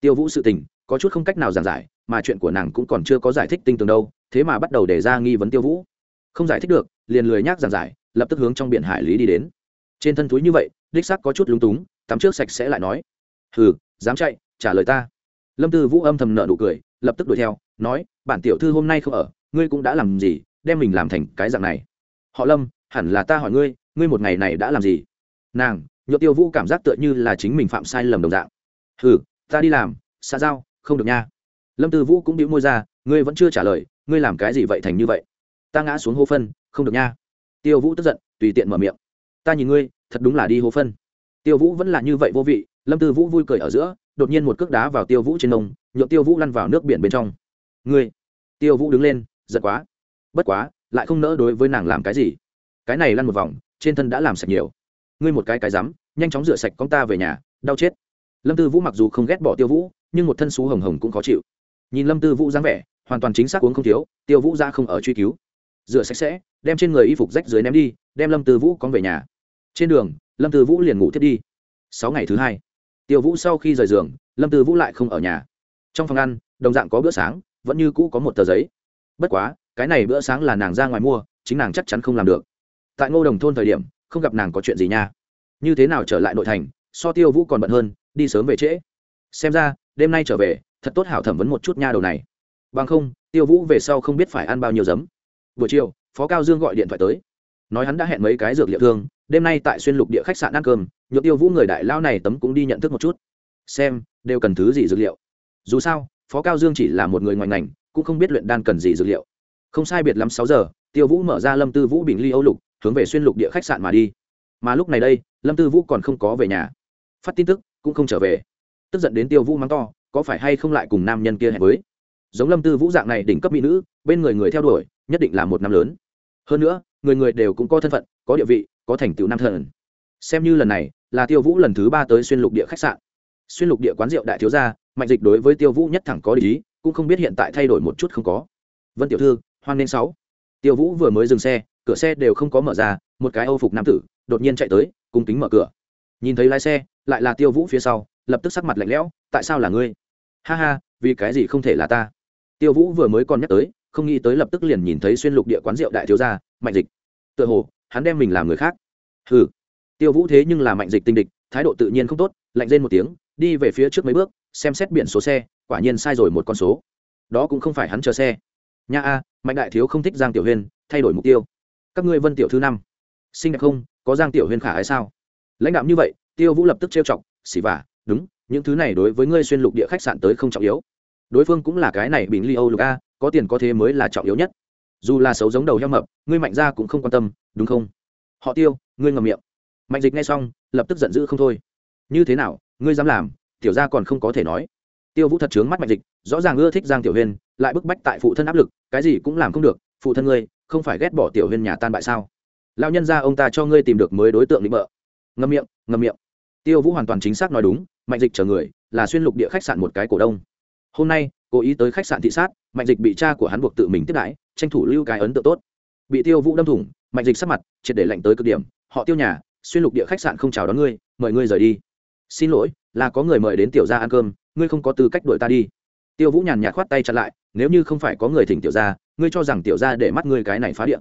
Tiêu vũ sự tình, có chút không cách nào giảng giải, mà chuyện của nàng cũng còn chưa có giải thích tinh tường đâu, thế mà bắt đầu để ra nghi vấn tiêu vũ. Không giải thích được, liền lười nhác giảng giải, lập tức hướng trong biển hải lý đi đến. Trên thân túi như vậy, đích xác có chút lúng túng, tắm trước sạch sẽ lại nói, hừ, dám chạy, trả lời ta lâm tư vũ âm thầm nợ nụ cười, lập tức đuổi theo, nói, bản tiểu thư hôm nay không ở, ngươi cũng đã làm gì, đem mình làm thành cái dạng này? Họ lâm, hẳn là ta hỏi ngươi ngươi một ngày này đã làm gì? Nàng nhựa tiêu vũ cảm giác tựa như là chính mình phạm sai lầm đồng dạng. Ừ ta đi làm xa giao, không được nha. Lâm tư vũ cũng bị môi ra, ngươi vẫn chưa trả lời, ngươi làm cái gì vậy thành như vậy? Ta ngã xuống hô phân, không được nha. Tiêu vũ tức giận, tùy tiện mở miệng. Ta nhìn ngươi, thật đúng là đi hô phân. Tiêu vũ vẫn là như vậy vô vị, lâm tư vũ vui cười ở giữa đột nhiên một cước đá vào tiêu vũ trên nông nhựa tiêu vũ lăn vào nước biển bên trong. Ngươi! Tiêu vũ đứng lên giật quá! Bất quá, lại không nỡ đối với nàng làm cái gì. Cái này lăn một vòng, trên thân đã làm sạch nhiều. Ngươi một cái cái rắm, nhanh chóng rửa sạch con ta về nhà, đau chết. Lâm tư vũ mặc dù không ghét bỏ tiêu vũ, nhưng một thân xú hồng hồng cũng khó chịu. Nhìn lâm tư vũ dáng vẻ, hoàn toàn chính xác uống không thiếu, tiêu vũ ra không ở truy cứu. Rửa sạch sẽ, đem trên người y phục rách dưới ném đi, đem lâm tư vũ con về nhà. Trên đường, lâm tư vũ liền ngủ thiết đi. Sáu ngày thứ hai tiêu vũ sau khi rời giường, lâm tư vũ lại không ở nhà. Trong phòng ăn, đồng dạng có bữa sáng, vẫn như cũ có một tờ giấy. Bất quá, cái này bữa sáng là nàng ra ngoài mua, chính nàng chắc chắn không làm được. Tại ngô đồng thôn thời điểm, không gặp nàng có chuyện gì nha. Như thế nào trở lại nội thành, so tiêu vũ còn bận hơn, đi sớm về trễ. Xem ra, đêm nay trở về, thật tốt hảo thẩm vấn một chút nha đầu này. Bằng không, tiêu vũ về sau không biết phải ăn bao nhiêu giấm. Buổi chiều, phó cao dương gọi điện thoại tới. Nói hắn đã hẹn mấy cái dược liệu thương, đêm nay tại xuyên lục địa khách sạn ăn cơm nhựa tiêu vũ người đại lao này tấm cũng đi nhận thức một chút. Xem, đều cần thứ gì dược liệu. Dù sao, phó cao dương chỉ là một người ngoài ngành, cũng không biết luyện đan cần gì dược liệu. Không sai biệt lắm sáu giờ, tiêu vũ mở ra lâm tư vũ bình ly âu lục, hướng về xuyên lục địa khách sạn mà đi. Mà lúc này đây, lâm tư vũ còn không có về nhà. Phát tin tức, cũng không trở về. Tức giận đến tiêu vũ mắng to, có phải hay không lại cùng nam nhân kia hẹn với? Giống lâm tư vũ dạng này đỉnh cấp mỹ nữ, bên người người theo đuổi, nhất định là một năm lớn. Hơn nữa, người người đều cũng có thân phận, có địa vị, có thành tựu nam thần xem như lần này là tiêu vũ lần thứ ba tới xuyên lục địa khách sạn. Xuyên lục địa quán rượu đại thiếu gia, mạnh dịch đối với tiêu vũ nhất thẳng có lý, cũng không biết hiện tại thay đổi một chút không có. Vân tiểu thư, hoan nên sáu. Tiêu vũ vừa mới dừng xe, cửa xe đều không có mở ra, một cái âu phục nam tử đột nhiên chạy tới, cung kính mở cửa. Nhìn thấy lái xe, lại là tiêu vũ phía sau, lập tức sắc mặt lạnh lẽo, tại sao là ngươi? Ha ha, vì cái gì không thể là ta? Tiêu vũ vừa mới còn nhắc tới, không nghĩ tới lập tức liền nhìn thấy xuyên lục địa quán rượu đại thiếu gia, mạnh dịch. Tựa hồ, hắn đem mình làm người khác. Hừ tiêu vũ thế nhưng là mạnh dịch tinh địch, thái độ tự nhiên không tốt, lạnh lên một tiếng, đi về phía trước mấy bước, xem xét biển số xe, quả nhiên sai rồi một con số. Đó cũng không phải hắn chờ xe. Nha a, mạnh đại thiếu không thích giang tiểu huyên, thay đổi mục tiêu. Các ngươi vân tiểu thứ năm, xinh đẹp không? Có giang tiểu huyên khả ái sao? Lãnh đạo như vậy, tiêu vũ lập tức trêu chọc, xỉ vả, đúng, những thứ này đối với ngươi xuyên lục địa khách sạn tới không trọng yếu. Đối phương cũng là cái này bình ly âu lục a, có tiền có thế mới là trọng yếu nhất. Dù là xấu giống đầu heo mập, ngươi mạnh ra cũng không quan tâm, đúng không? Họ tiêu, ngươi ngầm miệng mạnh dịch nghe xong, lập tức giận dữ không thôi. Như thế nào, ngươi dám làm? Tiểu gia còn không có thể nói. Tiêu vũ thật trướng mắt mạnh dịch, rõ ràng ưa thích giang tiểu huyên lại bức bách tại phụ thân áp lực, cái gì cũng làm không được, phụ thân ngươi, không phải ghét bỏ tiểu huyên nhà tan bại sao? Lao nhân ra ông ta cho ngươi tìm được mới đối tượng định bợ. Ngâm miệng ngâm miệng. Tiêu vũ hoàn toàn chính xác nói đúng, mạnh dịch chờ người, là xuyên lục địa khách sạn một cái cổ đông. Hôm nay, cố ý tới khách sạn thị sát, mạnh dịch bị cha của hắn buộc tự mình tiếp đãi, tranh thủ lưu cái ấn tượng tốt. Bị tiêu vũ đâm thủng, mạnh dịch sắc mặt triệt để lạnh tới cực điểm, họ tiêu nhà xuyên lục địa khách sạn không chào đón ngươi, mời ngươi rời đi. Xin lỗi, là có người mời đến tiểu gia ăn cơm, ngươi không có tư cách đuổi ta đi. Tiêu vũ nhàn nhạt khoát tay chặn lại, nếu như không phải có người thỉnh tiểu gia, ngươi cho rằng tiểu gia để mắt ngươi cái này phá điện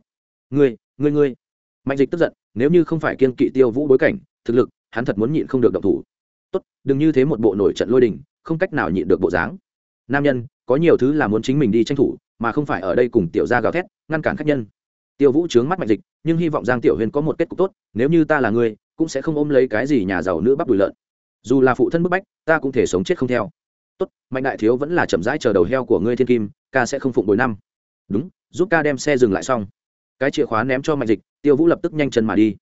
ngươi ngươi ngươi. Mạnh dịch tức giận, nếu như không phải kiên kỵ tiêu vũ bối cảnh, thực lực, hắn thật muốn nhịn không được động thủ. Tốt, đừng như thế một bộ nổi trận lôi đình, không cách nào nhịn được bộ dáng. Nam nhân, có nhiều thứ là muốn chính mình đi tranh thủ, mà không phải ở đây cùng tiểu gia gào thét, ngăn cản khách nhân tiêu vũ trướng mắt mạnh dịch, nhưng hy vọng giang tiểu huyền có một kết cục tốt, nếu như ta là người, cũng sẽ không ôm lấy cái gì nhà giàu nữ bắp đùi lợn. Dù là phụ thân bức bách, ta cũng thể sống chết không theo. Tốt, mạnh đại thiếu vẫn là chậm rãi chờ đầu heo của ngươi thiên kim, ca sẽ không phụng bồi năm. Đúng, giúp ca đem xe dừng lại xong. Cái chìa khóa ném cho mạnh dịch, tiêu vũ lập tức nhanh chân mà đi.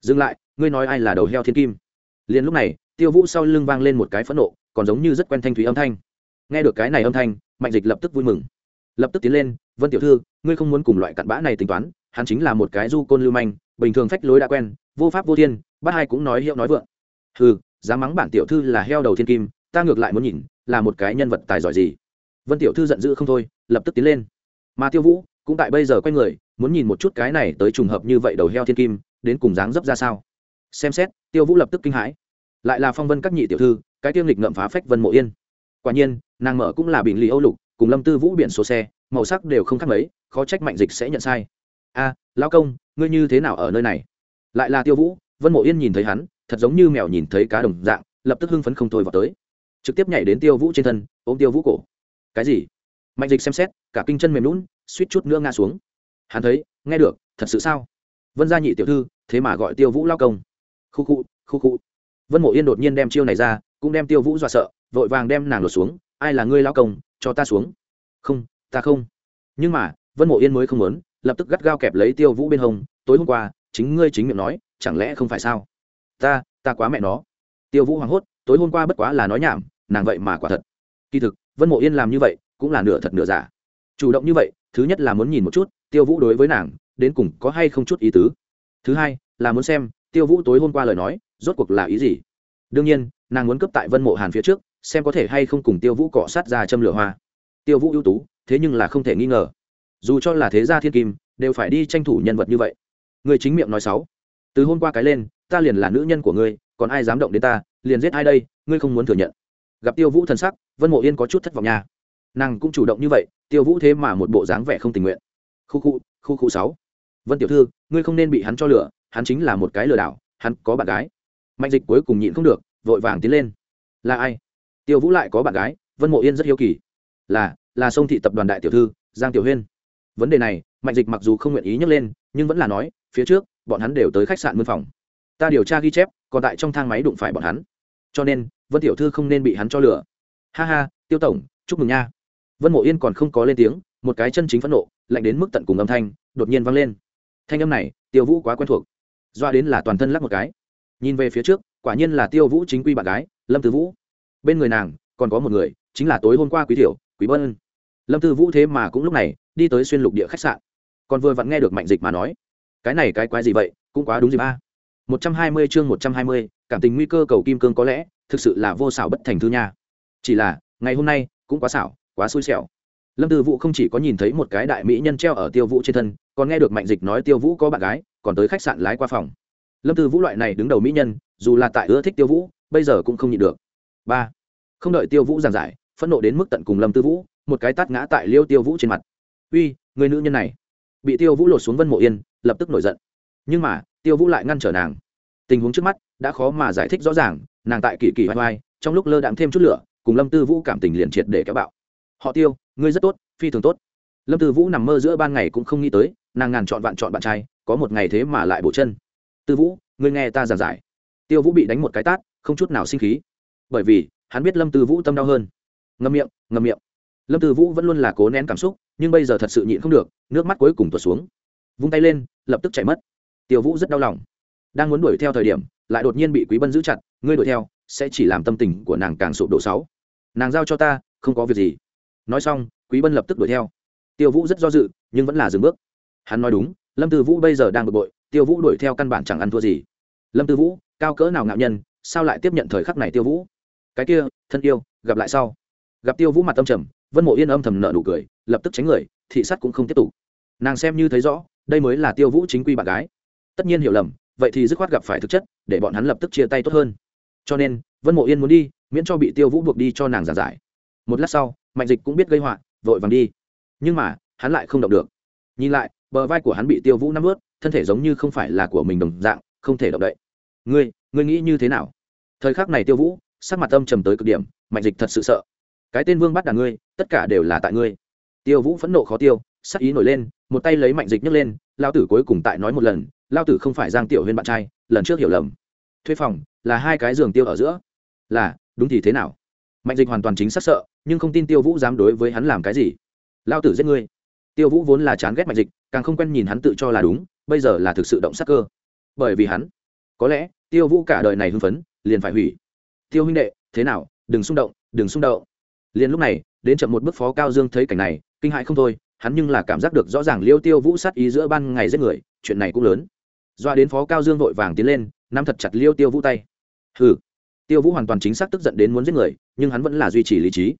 Dừng lại, ngươi nói ai là đầu heo thiên kim? Liền lúc này, tiêu vũ sau lưng vang lên một cái phẫn nộ, còn giống như rất quen thanh thúy âm thanh. Nghe được cái này âm thanh mạnh dịch lập tức vui mừng. Lập tức tiến lên, vân tiểu thư, ngươi không muốn cùng loại cặn bã này tính toán hắn chính là một cái du côn lưu manh, bình thường phách lối đã quen, vô pháp vô thiên bắt hai cũng nói hiệu nói vượng. Ừ dám mắng bản tiểu thư là heo đầu thiên kim, ta ngược lại muốn nhìn, là một cái nhân vật tài giỏi gì. Vân tiểu thư giận dữ không thôi, lập tức tiến lên. Mà tiêu vũ, cũng tại bây giờ quay người, muốn nhìn một chút cái này tới trùng hợp như vậy đầu heo thiên kim, đến cùng dáng dấp ra sao. Xem xét, tiêu vũ lập tức kinh hãi. Lại là phong vân các nhị tiểu thư, cái tiêu lịch ngậm phá phách vân mộ yên. Quả nhiên, nàng mở cũng là bình lý âu lục, cùng lâm tư vũ biển số xe, màu sắc đều không khác mấy, khó trách mạnh dịch sẽ nhận sai a à, lao công ngươi như thế nào ở nơi này? Lại là tiêu vũ vân mộ yên nhìn thấy hắn thật giống như mèo nhìn thấy cá đồng dạng lập tức hưng phấn không thôi vào tới. Trực tiếp nhảy đến tiêu vũ trên thân ôm tiêu vũ cổ. Cái gì? Mạnh dịch xem xét cả kinh chân mềm lún suýt chút nữa ngã xuống. Hắn thấy nghe được thật sự sao? Vân gia nhị tiểu thư thế mà gọi tiêu vũ lao công. Khu khu khu khu. Vân mộ yên đột nhiên đem chiêu này ra cũng đem tiêu vũ dọa sợ vội vàng đem nàng lột xuống ai là ngươi lao công cho ta xuống. Không ta không. Nhưng mà vân mộ yên mới không muốn lập tức gắt gao kẹp lấy tiêu vũ bên hông, tối hôm qua, chính ngươi chính miệng nói, chẳng lẽ không phải sao? Ta ta quá mẹ nó. Tiêu vũ hoảng hốt, tối hôm qua bất quá là nói nhảm, nàng vậy mà quả thật. Kỳ thực, vân mộ yên làm như vậy, cũng là nửa thật nửa giả. Chủ động như vậy, thứ nhất là muốn nhìn một chút tiêu vũ đối với nàng, đến cùng có hay không chút ý tứ. Thứ hai, là muốn xem tiêu vũ tối hôm qua lời nói, rốt cuộc là ý gì. Đương nhiên, nàng muốn cấp tại vân mộ hàn phía trước, xem có thể hay không cùng tiêu vũ cọ sát ra châm lửa hoa. Tiêu vũ ưu tú, thế nhưng là không thể nghi ngờ dù cho là thế gia thiên kim, đều phải đi tranh thủ nhân vật như vậy. Người chính miệng nói sáu. Từ hôm qua cái lên, ta liền là nữ nhân của ngươi, còn ai dám động đến ta, liền giết ai đây, ngươi không muốn thừa nhận. Gặp tiêu vũ thần sắc, vân mộ yên có chút thất vọng nha. Nàng cũng chủ động như vậy, tiêu vũ thế mà một bộ dáng vẻ không tình nguyện. Khu khu khu khu sáu. Vân tiểu thư, ngươi không nên bị hắn cho lửa, hắn chính là một cái lừa đảo, hắn có bạn gái. Mạnh dịch cuối cùng nhịn không được, vội vàng tiến lên. Là ai? Tiêu vũ lại có bạn gái, vân mộ yên rất hiếu kỳ. Là là sông thị tập đoàn đại tiểu thư, giang tiểu huyên vấn đề này, mạnh dịch mặc dù không nguyện ý nhắc lên, nhưng vẫn là nói, phía trước, bọn hắn đều tới khách sạn mương phòng. Ta điều tra ghi chép, còn tại trong thang máy đụng phải bọn hắn. Cho nên, vân tiểu thư không nên bị hắn cho lửa ha ha, tiêu tổng, chúc mừng nha. Vân mộ yên còn không có lên tiếng, một cái chân chính phẫn nộ, lạnh đến mức tận cùng âm thanh, đột nhiên vang lên. Thanh âm này, tiêu vũ quá quen thuộc. Doa đến là toàn thân lắc một cái. Nhìn về phía trước, quả nhiên là tiêu vũ chính quy bạn gái, lâm tư vũ. Bên người nàng, còn có một người, chính là tối hôm qua quý tiểu, quý bân. Lâm tư vũ thế mà cũng lúc này đi tới xuyên lục địa khách sạn. Còn vừa vặn nghe được mạnh dịch mà nói, cái này cái quái gì vậy? Cũng quá đúng gì ba một trăm hai mươi chương một trăm hai mươi, cảm tình nguy cơ cầu kim cương có lẽ thực sự là vô xảo bất thành thư nha. Chỉ là, ngày hôm nay cũng quá xảo, quá xui xẻo. Lâm tư vũ không chỉ có nhìn thấy một cái đại mỹ nhân treo ở tiêu vũ trên thân, còn nghe được mạnh dịch nói tiêu vũ có bạn gái, còn tới khách sạn lái qua phòng. Lâm tư vũ loại này đứng đầu mỹ nhân, dù là tại ưa thích tiêu vũ, bây giờ cũng không nhịn được. Ba, không đợi tiêu vũ giảng giải, phẫn nộ đến mức tận cùng lâm tư vũ, một cái tát ngã tại liêu tiêu vũ trên mặt uy, người nữ nhân này. Bị tiêu vũ lột xuống vân mộ yên, lập tức nổi giận. Nhưng mà, tiêu vũ lại ngăn trở nàng. Tình huống trước mắt đã khó mà giải thích rõ ràng, nàng tại kỳ kỳ hoài hoài trong lúc lơ đạm thêm chút lửa, cùng lâm tư vũ cảm tình liền triệt để kéo bạo. Họ tiêu, ngươi rất tốt, phi thường tốt. Lâm tư vũ nằm mơ giữa ban ngày cũng không nghĩ tới, nàng ngàn chọn vạn chọn bạn trai, có một ngày thế mà lại bổ chân. Tư vũ, ngươi nghe ta giảng giải. Tiêu vũ bị đánh một cái tát, không chút nào sinh khí. Bởi vì, hắn biết lâm tư vũ tâm đau hơn. Ngâm miệng ngâm miệng. Lâm tư vũ vẫn luôn là cố nén cảm xúc nhưng bây giờ thật sự nhịn không được, nước mắt cuối cùng tuột xuống. Vung tay lên, lập tức chạy mất. Tiêu vũ rất đau lòng. Đang muốn đuổi theo thời điểm, lại đột nhiên bị quý bân giữ chặt, ngươi đuổi theo, sẽ chỉ làm tâm tình của nàng càng sụp đổ sáu. Nàng giao cho ta, không có việc gì. Nói xong, quý bân lập tức đuổi theo. Tiêu vũ rất do dự, nhưng vẫn là dừng bước. Hắn nói đúng, lâm tư vũ bây giờ đang bực bội tiêu vũ đuổi theo căn bản chẳng ăn thua gì. Lâm tư vũ, cao cỡ nào ngạo nhân, sao lại tiếp nhận thời khắc này tiêu vũ? Cái kia, thân yêu, gặp lại sau. Gặp tiêu vũ mặt tâm trầm vân mộ yên âm thầm nợ nụ cười, lập tức tránh người, thị sắt cũng không tiếp tục. Nàng xem như thấy rõ, đây mới là tiêu vũ chính quy bạn gái. Tất nhiên hiểu lầm, vậy thì dứt khoát gặp phải thực chất, để bọn hắn lập tức chia tay tốt hơn. Cho nên, vân mộ yên muốn đi, miễn cho bị tiêu vũ buộc đi cho nàng giả giải. Một lát sau, mạnh dịch cũng biết gây họa, vội vàng đi. Nhưng mà, hắn lại không động được. Nhìn lại, bờ vai của hắn bị tiêu vũ nắm ướt thân thể giống như không phải là của mình đồng dạng, không thể động đậy. Ngươi ngươi nghĩ như thế nào? Thời khắc này tiêu vũ, sắc mặt âm trầm tới cực điểm, mạnh dịch thật sự sợ cái tên vương bắt đàn ngươi, tất cả đều là tại ngươi. Tiêu vũ phẫn nộ khó tiêu, sắc ý nổi lên, một tay lấy mạnh dịch nhấc lên lao tử cuối cùng tại nói một lần lao tử không phải giang tiểu huyên bạn trai, lần trước hiểu lầm. Thuê phòng, là hai cái giường tiêu ở giữa. Là, đúng thì thế nào? Mạnh dịch hoàn toàn chính xác sợ, nhưng không tin tiêu vũ dám đối với hắn làm cái gì. Lao tử giết ngươi. Tiêu vũ vốn là chán ghét mạnh dịch, càng không quen nhìn hắn tự cho là đúng, bây giờ là thực sự động sắc cơ. Bởi vì hắn, có lẽ, tiêu vũ cả đời này hưng phấn, liền phải hủy. Tiêu huynh đệ, thế nào? Đừng xung động, đừng xung động liền lúc này, đến chậm một bước phó cao dương thấy cảnh này, kinh hại không thôi, hắn nhưng là cảm giác được rõ ràng liêu tiêu vũ sát ý giữa ban ngày giết người, chuyện này cũng lớn. Doa đến phó cao dương vội vàng tiến lên, nắm thật chặt liêu tiêu vũ tay. Hừ. Tiêu vũ hoàn toàn chính xác tức giận đến muốn giết người, nhưng hắn vẫn là duy trì lý trí.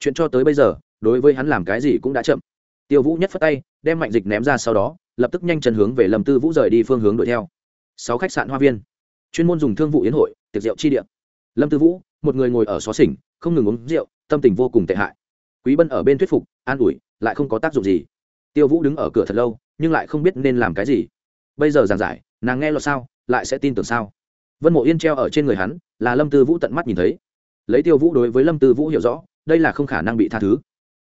Chuyện cho tới bây giờ, đối với hắn làm cái gì cũng đã chậm. Tiêu vũ nhất phất tay, đem mạnh dịch ném ra sau đó, lập tức nhanh chân hướng về lâm tư vũ rời đi phương hướng đuổi theo. Sáu khách sạn hoa viên. Chuyên môn dùng thương vụ yến hội, tiệc rượu chi điện lâm tư vũ, một người ngồi ở xó xỉnh, không ngừng uống rượu tâm tình vô cùng tệ hại. Quý bân ở bên thuyết phục, an ủi, lại không có tác dụng gì. Tiêu vũ đứng ở cửa thật lâu, nhưng lại không biết nên làm cái gì. Bây giờ giảng giải, nàng nghe lọt sao, lại sẽ tin tưởng sao? Vân mộ yên treo ở trên người hắn, là lâm tư vũ tận mắt nhìn thấy. Lấy tiêu vũ đối với lâm tư vũ hiểu rõ, đây là không khả năng bị tha thứ.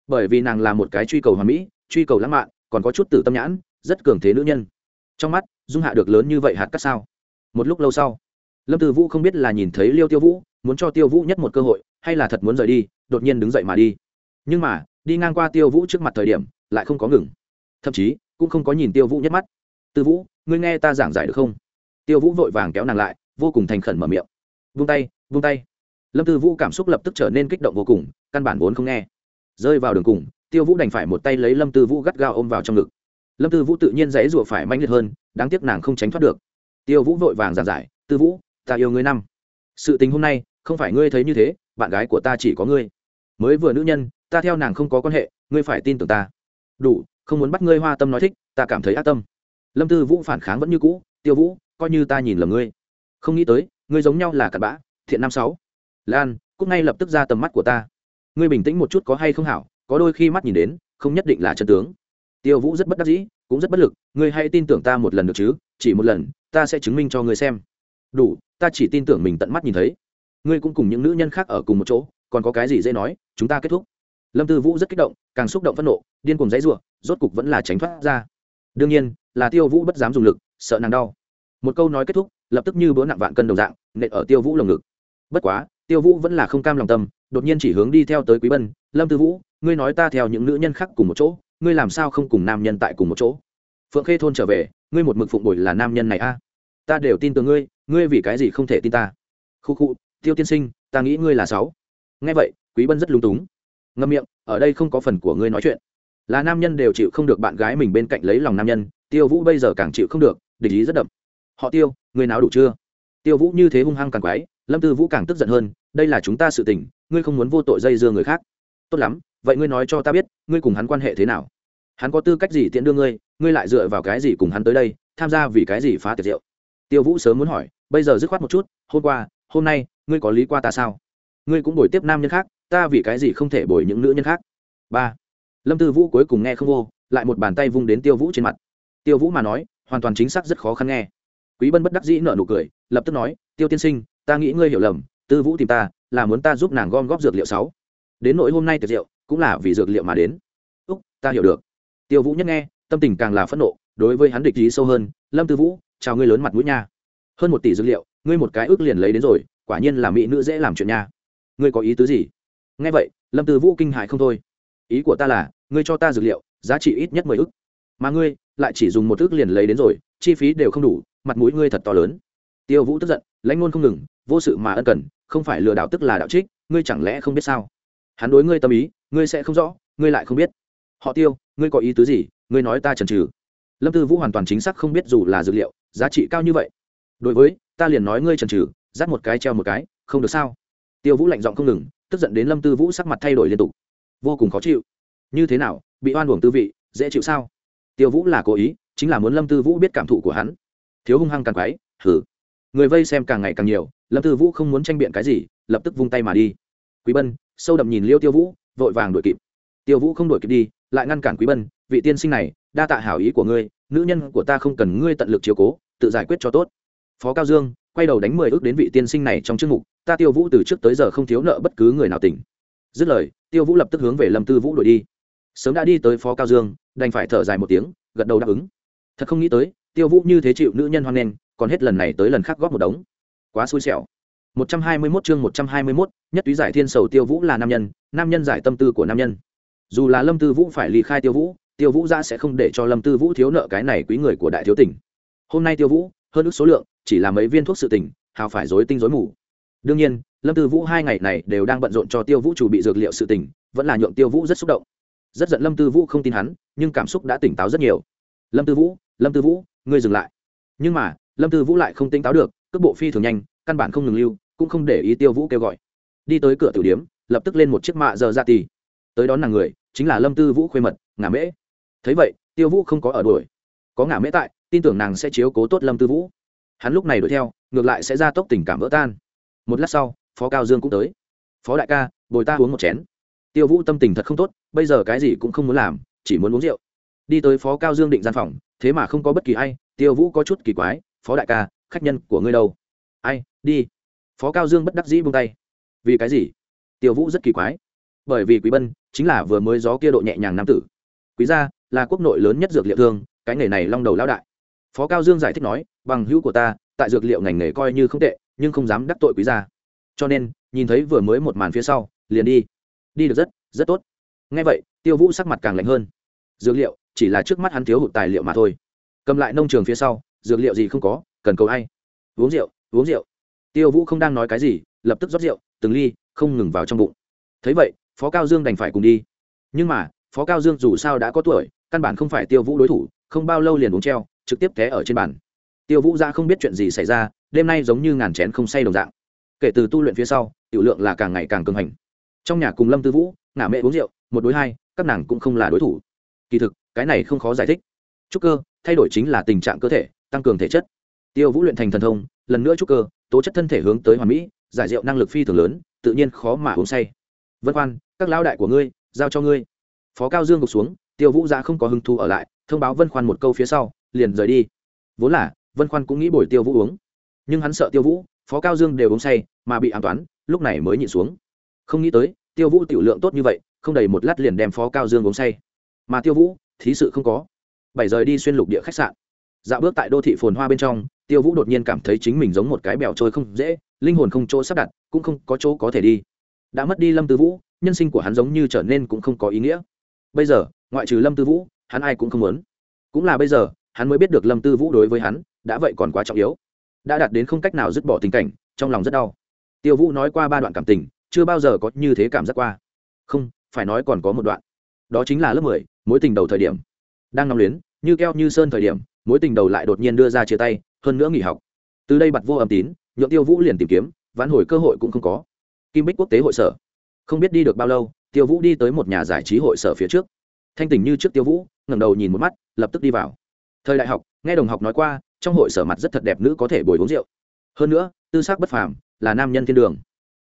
Bởi vì nàng là một cái truy cầu hoàn mỹ, truy cầu lãng mạn, còn có chút tử tâm nhãn, rất cường thế nữ nhân. Trong mắt, dung hạ được lớn như vậy hạt cắt sao? Một lúc lâu sau, lâm tư vũ không biết là nhìn thấy liêu tiêu vũ, muốn cho tiêu vũ nhất một cơ hội, hay là thật muốn rời đi đột nhiên đứng dậy mà đi. Nhưng mà, đi ngang qua tiêu vũ trước mặt thời điểm, lại không có ngừng. Thậm chí, cũng không có nhìn tiêu vũ nhắc mắt. Tư vũ, ngươi nghe ta giảng giải được không? Tiêu vũ vội vàng kéo nàng lại, vô cùng thành khẩn mở miệng. Vung tay vung tay. Lâm tư vũ cảm xúc lập tức trở nên kích động vô cùng, căn bản vốn không nghe. Rơi vào đường cùng, tiêu vũ đành phải một tay lấy lâm tư vũ gắt gao ôm vào trong ngực. Lâm tư vũ tự nhiên dãy rụa phải manh liệt hơn, đáng tiếc nàng không tránh thoát được. Tiêu vũ vội vàng giảng giải, tư vũ, ta yêu ngươi năm. Sự tình hôm nay không phải ngươi thấy như thế, bạn gái của ta chỉ có ngươi mới vừa nữ nhân, ta theo nàng không có quan hệ, ngươi phải tin tưởng ta. Đủ, không muốn bắt ngươi hoa tâm nói thích, ta cảm thấy ác tâm. Lâm tư vũ phản kháng vẫn như cũ, tiêu vũ, coi như ta nhìn lầm ngươi. Không nghĩ tới, ngươi giống nhau là cặn bã, thiện năm sáu. Lan cúc ngay lập tức ra tầm mắt của ta. Ngươi bình tĩnh một chút có hay không hảo, có đôi khi mắt nhìn đến, không nhất định là chân tướng. Tiêu vũ rất bất đắc dĩ, cũng rất bất lực, ngươi hãy tin tưởng ta một lần được chứ, chỉ một lần, ta sẽ chứng minh cho ngươi xem. Đủ, ta chỉ tin tưởng mình tận mắt nhìn thấy. Ngươi cũng cùng những nữ nhân khác ở cùng một chỗ còn có cái gì dễ nói, chúng ta kết thúc. Lâm tư vũ rất kích động, càng xúc động phẫn nộ, điên cùng dãy r u ộ rốt cục vẫn là tránh thoát ra. Đương nhiên, là tiêu vũ bất dám dùng lực, sợ nàng đau. Một câu nói kết thúc, lập tức như bữa nặng vạn cân đầu dạng, nện ở tiêu vũ lồng ngực. Bất quá, tiêu vũ vẫn là không cam lòng tâm, đột nhiên chỉ hướng đi theo tới quý bân, lâm tư vũ, ngươi nói ta theo những nữ nhân khác cùng một chỗ, ngươi làm sao không cùng nam nhân tại cùng một chỗ? Phượng khê thôn trở về, ngươi một mực phụng bồi là nam nhân này a. Ta đều tin tưởng ngươi ngươi vì cái gì không thể tin ta? Khu khu, tiêu tiên sinh, ta nghĩ ngươi là sáu nghe vậy, quý bân rất lung túng. Ngâm miệng, ở đây không có phần của ngươi nói chuyện. Là nam nhân đều chịu không được bạn gái mình bên cạnh lấy lòng nam nhân, tiêu vũ bây giờ càng chịu không được, địch ý rất đậm. Họ tiêu người nào đủ chưa? Tiêu vũ như thế hung hăng càng quái, lâm tư vũ càng tức giận hơn, đây là chúng ta sự tình, ngươi không muốn vô tội dây dưa người khác. Tốt lắm, vậy ngươi nói cho ta biết, ngươi cùng hắn quan hệ thế nào? Hắn có tư cách gì tiện đưa ngươi ngươi lại dựa vào cái gì cùng hắn tới đây, tham gia vì cái gì phá tiệc rượu? Tiêu vũ sớm muốn hỏi, bây giờ dứt khoát một chút, hôm qua, hôm nay, ngươi có lý qua ta sao? Ngươi cũng bồi tiếp nam nhân khác, ta vì cái gì không thể bồi những nữ nhân khác? Ba. Lâm tư vũ cuối cùng nghe không vô, lại một bàn tay vung đến tiêu vũ trên mặt. Tiêu vũ mà nói, hoàn toàn chính xác rất khó khăn nghe. Quý bân bất đắc dĩ nợ nụ cười, lập tức nói, tiêu tiên sinh, ta nghĩ ngươi hiểu lầm, tư vũ tìm ta là muốn ta giúp nàng gom góp dược liệu sáu. Đến nỗi hôm nay tiệc rượu, cũng là vì dược liệu mà đến. Úc, ta hiểu được. Tiêu vũ nhất nghe, tâm tình càng là phẫn nộ, đối với hắn địch ý sâu hơn, lâm tư vũ, chào ngươi lớn mặt mũi nha. Hơn một tỷ dược liệu, ngươi một cái ước liền lấy đến rồi, quả nhiên là mỹ nữ dễ làm chuyện nha ngươi có ý tứ gì? Nghe vậy, lâm tư vũ kinh hại không thôi. Ý của ta là, ngươi cho ta dược liệu, giá trị ít nhất mười ức. mà ngươi, lại chỉ dùng một ước liền lấy đến rồi, chi phí đều không đủ, mặt mũi ngươi thật to lớn. Tiêu vũ tức giận, lãnh ngôn không ngừng, vô sự mà ân cần, không phải lừa đảo tức là đạo trích, ngươi chẳng lẽ không biết sao? Hắn đối ngươi tâm ý, ngươi sẽ không rõ, ngươi lại không biết. Họ tiêu, ngươi có ý tứ gì? Ngươi nói ta chần trừ lâm tư vũ hoàn toàn chính xác không biết dù là dược liệu, giá trị cao như vậy. Đối với, ta liền nói ngươi chần trừ dắt một cái treo một cái, không được sao? Tiêu vũ lạnh giọng không ngừng, tức giận đến lâm tư vũ sắc mặt thay đổi liên tục. Vô cùng khó chịu. Như thế nào, bị oan uổng tư vị, dễ chịu sao? Tiêu vũ là cố ý, chính là muốn lâm tư vũ biết cảm thụ của hắn. Thiếu hung hăng càng quái hử người vây xem càng ngày càng nhiều, lâm tư vũ không muốn tranh biện cái gì, lập tức vung tay mà đi. Quý bân, sâu đậm nhìn liêu tiêu vũ, vội vàng đuổi kịp. Tiêu vũ không đuổi kịp đi, lại ngăn cản quý bân, vị tiên sinh này, đa tạ hảo ý của ngươi, nữ nhân của ta không cần ngươi tận lực chiều cố, tự giải quyết cho tốt. Phó cao dương quay đầu đánh mười ước đến vị tiên sinh này trong chương mục ta tiêu vũ từ trước tới giờ không thiếu nợ bất cứ người nào tỉnh. Dứt lời tiêu vũ lập tức hướng về lâm tư vũ đuổi đi. Sớm đã đi tới phó cao dương đành phải thở dài một tiếng gật đầu đáp ứng. Thật không nghĩ tới tiêu vũ như thế chịu nữ nhân hoan nghênh còn hết lần này tới lần khác góp một đống. Quá xui xẻo. 121 chương 121, nhất túy giải thiên sầu tiêu vũ là nam nhân nam nhân giải tâm tư của nam nhân. Dù là lâm tư vũ phải ly khai tiêu vũ tiêu vũ ra sẽ không để cho lâm tư vũ thiếu nợ cái này quý người của đại thiếu tỉnh. Hôm nay tiêu vũ hơn ước số lượng chỉ là mấy viên thuốc sự tỉnh hào phải dối tinh dối mù đương nhiên, lâm tư vũ hai ngày này đều đang bận rộn cho tiêu vũ chủ bị dược liệu sự tỉnh vẫn là nhượng tiêu vũ rất xúc động. Rất giận lâm tư vũ không tin hắn, nhưng cảm xúc đã tỉnh táo rất nhiều. Lâm tư vũ, lâm tư vũ, ngươi dừng lại. Nhưng mà, lâm tư vũ lại không tỉnh táo được, cước bộ phi thường nhanh, căn bản không ngừng lưu, cũng không để ý tiêu vũ kêu gọi. Đi tới cửa tử điếm lập tức lên một chiếc mạ giờ ra tì. Tới đón nàng người, chính là lâm tư vũ khuê mật, ngả mễ. Thấy vậy, tiêu vũ không có ở đuổi. Có ngả mễ tại, tin tưởng nàng sẽ chiếu cố tốt lâm tư vũ. Hắn lúc này đuổi theo, ngược lại sẽ ra tốc tình cảm vỡ tan một lát sau, phó cao dương cũng tới. Phó đại ca, bồi ta uống một chén. Tiêu vũ tâm tình thật không tốt, bây giờ cái gì cũng không muốn làm, chỉ muốn uống rượu. Đi tới phó cao dương định gian phòng, thế mà không có bất kỳ ai, tiêu vũ có chút kỳ quái, phó đại ca, khách nhân của ngươi đâu? Ai, đi. Phó cao dương bất đắc dĩ buông tay. Vì cái gì? Tiêu vũ rất kỳ quái. Bởi vì quý bân chính là vừa mới gió kia độ nhẹ nhàng nam tử. Quý gia là quốc nội lớn nhất dược liệu thương, cái nghề này long đầu lao đại. Phó cao dương giải thích nói, bằng hữu của ta, tại dược liệu ngành nghề coi như không tệ nhưng không dám đắc tội quý gia. Cho nên, nhìn thấy vừa mới một màn phía sau, liền đi. Đi được rất rất tốt. Ngay vậy, tiêu vũ sắc mặt càng lạnh hơn. Dược liệu, chỉ là trước mắt hắn thiếu hụt tài liệu mà thôi. Cầm lại nông trường phía sau, dược liệu gì không có, cần cầu ai. Uống rượu uống rượu. Tiêu vũ không đang nói cái gì, lập tức rót rượu, từng ly, không ngừng vào trong bụng. Thấy vậy, phó cao dương đành phải cùng đi. Nhưng mà, phó cao dương dù sao đã có tuổi, căn bản không phải tiêu vũ đối thủ, không bao lâu liền uống treo, trực tiếp té ở trên bàn tiêu vũ ra không biết chuyện gì xảy ra, đêm nay giống như ngàn chén không say đồng dạng. Kể từ tu luyện phía sau, tiểu lượng là càng ngày càng cường hành. Trong nhà cùng lâm tư vũ, ngả mẹ uống rượu, một đối hai, các nàng cũng không là đối thủ. Kỳ thực, cái này không khó giải thích. Trúc cơ, thay đổi chính là tình trạng cơ thể, tăng cường thể chất. Tiêu vũ luyện thành thần thông, lần nữa trúc cơ, tố chất thân thể hướng tới hoàn mỹ, giải rượu năng lực phi thường lớn, tự nhiên khó mà uống say. Vân khoan các lão đại của ngươi, giao cho ngươi. Phó cao dương gục xuống, tiêu vũ ra không có hứng thu ở lại, thông báo vân khoan một câu phía sau, liền rời đi. Vốn là vân khoan cũng nghĩ bồi tiêu vũ uống. Nhưng hắn sợ tiêu vũ, phó cao dương đều uống say, mà bị an toán, lúc này mới nhịn xuống. Không nghĩ tới, tiêu vũ tiểu lượng tốt như vậy, không đầy một lát liền đem phó cao dương uống say. Mà tiêu vũ, thí sự không có. Bảy rời đi xuyên lục địa khách sạn. Dạo bước tại đô thị phồn hoa bên trong, tiêu vũ đột nhiên cảm thấy chính mình giống một cái bèo trôi không dễ, linh hồn không chỗ sắp đặt, cũng không có chỗ có thể đi. Đã mất đi lâm tư vũ, nhân sinh của hắn giống như trở nên cũng không có ý nghĩa. Bây giờ, ngoại trừ lâm tư vũ, hắn ai cũng không muốn. Cũng là bây giờ, hắn mới biết được lâm tư vũ đối với hắn đã vậy còn quá trọng yếu. Đã đạt đến không cách nào dứt bỏ tình cảnh, trong lòng rất đau. Tiêu vũ nói qua ba đoạn cảm tình, chưa bao giờ có như thế cảm giác qua. Không, phải nói còn có một đoạn. Đó chính là lớp mười, mối tình đầu thời điểm. Đang nóng luyến, như keo như sơn thời điểm, mối tình đầu lại đột nhiên đưa ra chia tay, hơn nữa nghỉ học. Từ đây bặt vô âm tín nhuộm tiêu vũ liền tìm kiếm, vãn hồi cơ hội cũng không có. Kim bích quốc tế hội sở. Không biết đi được bao lâu, tiêu vũ đi tới một nhà giải trí hội sở phía trước. Thanh tình như trước tiêu vũ, ngẩng đầu nhìn một mắt, lập tức đi vào. Thời đại học, nghe đồng học nói qua trong hội sở mặt rất thật đẹp nữ có thể bồi uống rượu. Hơn nữa, tư xác bất phàm, là nam nhân thiên đường.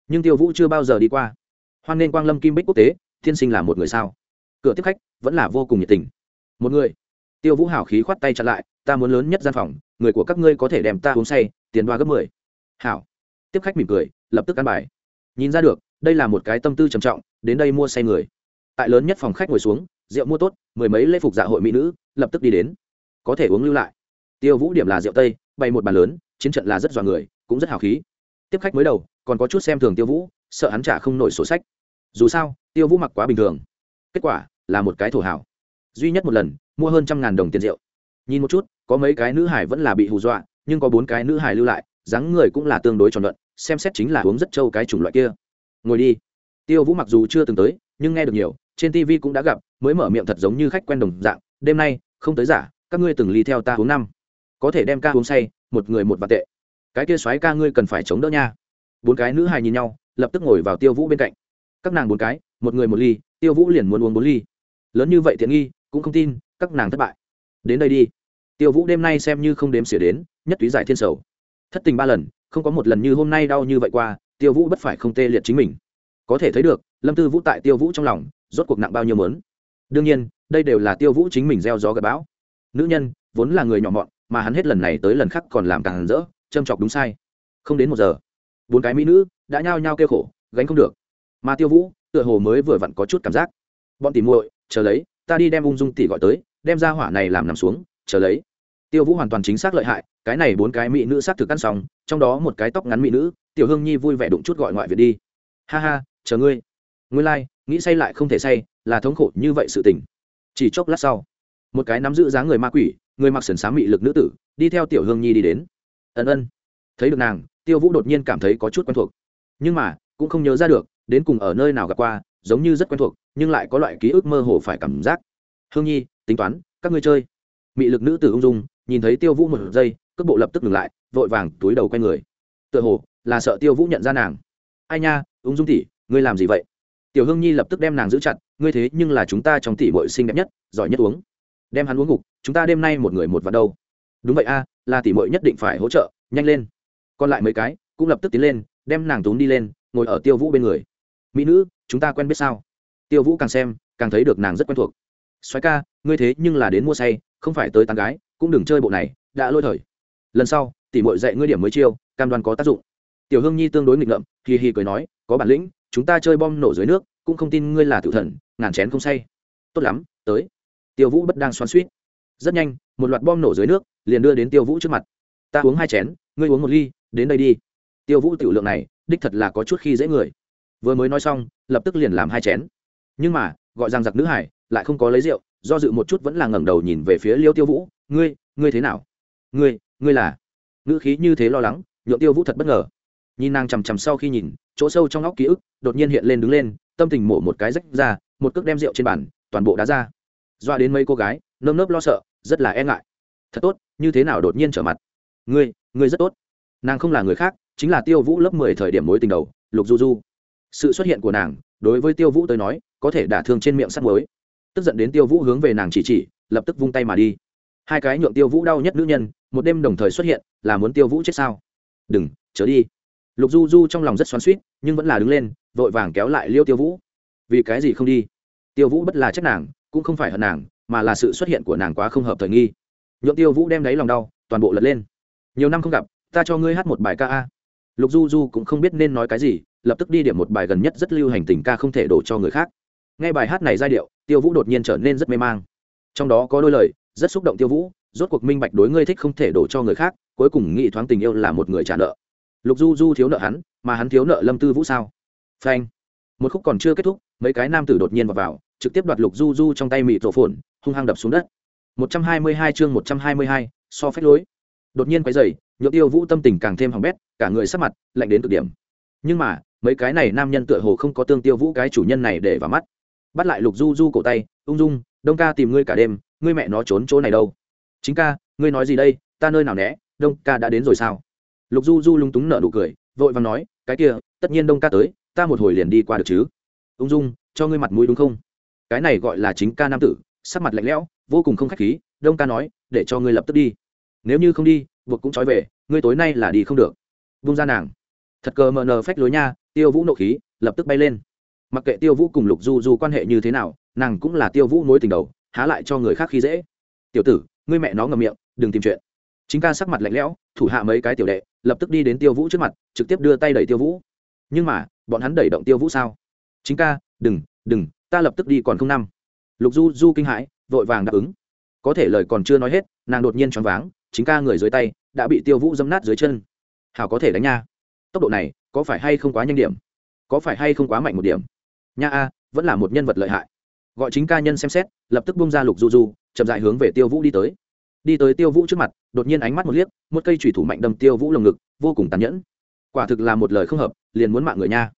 Nhưng tiêu vũ chưa bao giờ đi qua. Hoan nên quang lâm kim bích quốc tế, thiên sinh là một người sao? Cửa tiếp khách, vẫn là vô cùng nhiệt tình. Một người. Tiêu vũ hảo khí khoát tay chặn lại, ta muốn lớn nhất gian phòng, người của các ngươi có thể đem ta uống say, tiền đoa gấp mười. Hảo. Tiếp khách mỉm cười, lập tức ăn bài. Nhìn ra được, đây là một cái tâm tư trầm trọng, đến đây mua say người. Tại lớn nhất phòng khách ngồi xuống, rượu mua tốt, mười mấy lễ phục dạ hội mỹ nữ, lập tức đi đến. Có thể uống lưu lại tiêu vũ điểm là rượu tây bày một bàn lớn, chiến trận là rất dọa người, cũng rất hào khí. Tiếp khách mới đầu, còn có chút xem thường tiêu vũ, sợ hắn trả không nổi sổ sách. Dù sao, tiêu vũ mặc quá bình thường. Kết quả, là một cái thổ hảo duy nhất một lần, mua hơn trăm ngàn đồng tiền rượu. Nhìn một chút, có mấy cái nữ hải vẫn là bị hù dọa, nhưng có bốn cái nữ hải lưu lại, dáng người cũng là tương đối tròn luận, xem xét chính là uống rất trâu cái chủng loại kia. Ngồi đi. Tiêu vũ mặc dù chưa từng tới, nhưng nghe được nhiều, trên tv cũng đã gặp, mới mở miệng thật giống như khách quen đồng dạng, đêm nay, không tới giả, các ngươi từng ly theo ta uống năm có thể đem ca uống say, một người một vạn tệ. Cái kia xoáy ca ngươi cần phải chống đỡ nha. Bốn cái nữ hài nhìn nhau, lập tức ngồi vào tiêu vũ bên cạnh. Các nàng bốn cái, một người một ly, tiêu vũ liền muốn uống bốn ly. Lớn như vậy tiện nghi, cũng không tin, các nàng thất bại. Đến đây đi. Tiêu vũ đêm nay xem như không đếm xỉa đến, nhất túy giải thiên sầu. Thất tình ba lần, không có một lần như hôm nay đau như vậy qua, tiêu vũ bất phải không tê liệt chính mình. Có thể thấy được, lâm tư vũ tại tiêu vũ trong lòng, rốt cuộc nặng bao nhiêu mớn. Đương nhiên, đây đều là tiêu vũ chính mình gieo gió gặp bão. Nữ nhân, vốn là người nhỏ mọn mà hắn hết lần này tới lần khác còn làm càng rỡ châm chọc đúng sai. Không đến một giờ bốn cái mỹ nữ đã nhao nhao kêu khổ gánh không được. Mà tiêu vũ tựa hồ mới vừa vặn có chút cảm giác. Bọn tỉ muội chờ lấy ta đi đem ung dung tỉ gọi tới đem ra hỏa này làm nằm xuống chờ lấy. Tiêu vũ hoàn toàn chính xác lợi hại cái này bốn cái mỹ nữ xác thực ăn xong trong đó một cái tóc ngắn mỹ nữ tiểu hương nhi vui vẻ đụng chút gọi ngoại viện đi. Ha ha chờ ngươi. Ngươi lai、like, nghĩ say lại không thể say là thống khổ như vậy sự tình. Chỉ chốc lát sau một cái nắm giữ dáng người ma quỷ người mặc sườn xám mị lực nữ tử, đi theo tiểu hương nhi đi đến. Ân ân. Thấy được nàng, tiêu vũ đột nhiên cảm thấy có chút quen thuộc. Nhưng mà, cũng không nhớ ra được, đến cùng ở nơi nào gặp qua, giống như rất quen thuộc, nhưng lại có loại ký ức mơ hồ phải cảm giác. Hương nhi, tính toán, các ngươi chơi. Mị lực nữ tử ung dung, nhìn thấy tiêu vũ một giây, cước bộ lập tức ngừng lại, vội vàng túi đầu quay người. Tựa hồ, là sợ tiêu vũ nhận ra nàng. Ai nha, ung dung tỉ ngươi làm gì vậy? Tiểu hương nhi lập tức đem nàng giữ chặt, ngươi thế nhưng là chúng ta trong tỷ bội xinh đẹp nhất, giỏi nhất uống. Đem hắn uống ngục chúng ta đêm nay một người một vạn đâu. Đúng vậy a là tỷ mội nhất định phải hỗ trợ, nhanh lên. Còn lại mấy cái cũng lập tức tiến lên, đem nàng tốn đi lên, ngồi ở tiêu vũ bên người. Mỹ nữ, chúng ta quen biết sao? Tiêu vũ càng xem, càng thấy được nàng rất quen thuộc. Xoáy ca, ngươi thế nhưng là đến mua say, không phải tới tán gái, cũng đừng chơi bộ này, đã lôi thời. Lần sau tỷ mội dạy ngươi điểm mới chiêu, cam đoan có tác dụng. Tiểu hương nhi tương đối nghịch ngợm, hì hì cười nói, có bản lĩnh, chúng ta chơi bom nổ dưới nước, cũng không tin ngươi là tự thần, ngàn chén không say. Tốt lắm, tới. Tiêu vũ bất đang xoắn suýt rất nhanh, một loạt bom nổ dưới nước liền đưa đến tiêu vũ trước mặt. Ta uống hai chén, ngươi uống một ly, đến đây đi. Tiêu vũ tiểu lượng này, đích thật là có chút khi dễ người. Vừa mới nói xong, lập tức liền làm hai chén. Nhưng mà, gọi rằng giặc nữ hải, lại không có lấy rượu, do dự một chút vẫn là ngẩng đầu nhìn về phía liêu tiêu vũ. Ngươi ngươi thế nào? Ngươi ngươi là? Ngữ khí như thế lo lắng, nhượng tiêu vũ thật bất ngờ. Nhìn nàng chằm chằm sau khi nhìn, chỗ sâu trong óc ký ức đột nhiên hiện lên đứng lên, tâm tình mổ một cái rách ra, một cước đem rượu trên bàn, toàn bộ đá ra. Doa đến mấy cô gái nơm nớp lo sợ, rất là e ngại. Thật tốt, như thế nào đột nhiên trở mặt? Ngươi ngươi rất tốt. Nàng không là người khác, chính là tiêu vũ lớp mười thời điểm mối tình đầu, lục du du. Sự xuất hiện của nàng, đối với tiêu vũ tới nói, có thể đả thương trên miệng sắt mới tức giận đến tiêu vũ hướng về nàng chỉ chỉ, lập tức vung tay mà đi. Hai cái nhượng tiêu vũ đau nhất nữ nhân, một đêm đồng thời xuất hiện, là muốn tiêu vũ chết sao? Đừng, chớ đi. Lục du du trong lòng rất xoắn suýt nhưng vẫn là đứng lên, vội vàng kéo lại liêu tiêu vũ. Vì cái gì không đi? Tiêu vũ bất là trách nàng, cũng không phải hận nàng mà là sự xuất hiện của nàng quá không hợp thời nghi. Nhượng tiêu vũ đem đáy lòng đau toàn bộ lật lên. Nhiều năm không gặp ta cho ngươi hát một bài ca a. Lục du du cũng không biết nên nói cái gì lập tức đi điểm một bài gần nhất rất lưu hành tình ca không thể đổ cho người khác. Nghe bài hát này giai điệu tiêu vũ đột nhiên trở nên rất mê mang. Trong đó có đôi lời rất xúc động tiêu vũ rốt cuộc minh bạch đối ngươi thích không thể đổ cho người khác cuối cùng nghĩ thoáng tình yêu là một người trả nợ. Lục du du thiếu nợ hắn mà hắn thiếu nợ lâm tư vũ sao? Phanh. Một khúc còn chưa kết thúc mấy cái nam tử đột nhiên vào, vào trực tiếp đoạt lục du du trong tay mịt rổ phồn hung hăng đập xuống đất. 122 chương 122, so phép lối. Đột nhiên quấy dày nhược tiêu vũ tâm tình càng thêm hỏng bét cả người sắc mặt lạnh đến cực điểm. Nhưng mà mấy cái này nam nhân tựa hồ không có tương tiêu vũ cái chủ nhân này để vào mắt. Bắt lại lục du du cổ tay ung dung đông ca tìm ngươi cả đêm ngươi mẹ nó trốn chỗ này đâu? Chính ca ngươi nói gì đây ta nơi nào né đông ca đã đến rồi sao? Lục du du lung túng nở nụ cười vội vàng nói cái kia tất nhiên đông ca tới ta một hồi liền đi qua được chứ. Ung dung cho ngươi mặt mũi đúng không? Cái này gọi là chính ca nam tử sắc mặt lạnh lẽo, vô cùng không khách khí, đông ca nói, để cho ngươi lập tức đi. Nếu như không đi, buộc cũng trói về, ngươi tối nay là đi không được. Vung ra nàng. Thật cờ mờ nờ phách lối nha, tiêu vũ nộ khí, lập tức bay lên. Mặc kệ tiêu vũ cùng lục du du quan hệ như thế nào, nàng cũng là tiêu vũ mối tình đầu, há lại cho người khác khi dễ. Tiểu tử, ngươi mẹ nó ngầm miệng, đừng tìm chuyện. Chính ca sắc mặt lạnh lẽo, thủ hạ mấy cái tiểu đệ, lập tức đi đến tiêu vũ trước mặt, trực tiếp đưa tay đẩy tiêu vũ. Nhưng mà, bọn hắn đẩy động tiêu vũ sao? Chính ca, đừng đừng, ta lập tức đi còn không năm lục du du kinh hãi, vội vàng đáp ứng. Có thể lời còn chưa nói hết, nàng đột nhiên choáng váng, chính ca người dưới tay đã bị tiêu vũ dâm nát dưới chân. Hào có thể đánh nha. Tốc độ này, có phải hay không quá nhanh điểm? Có phải hay không quá mạnh một điểm? Nha a, vẫn là một nhân vật lợi hại. Gọi chính ca nhân xem xét, lập tức bung ra lục du du, chậm dại hướng về tiêu vũ đi tới. Đi tới tiêu vũ trước mặt, đột nhiên ánh mắt một liếc, một cây thủy thủ mạnh đâm tiêu vũ lồng ngực, vô cùng tàn nhẫn. Quả thực là một lời không hợp, liền muốn mạng người nha.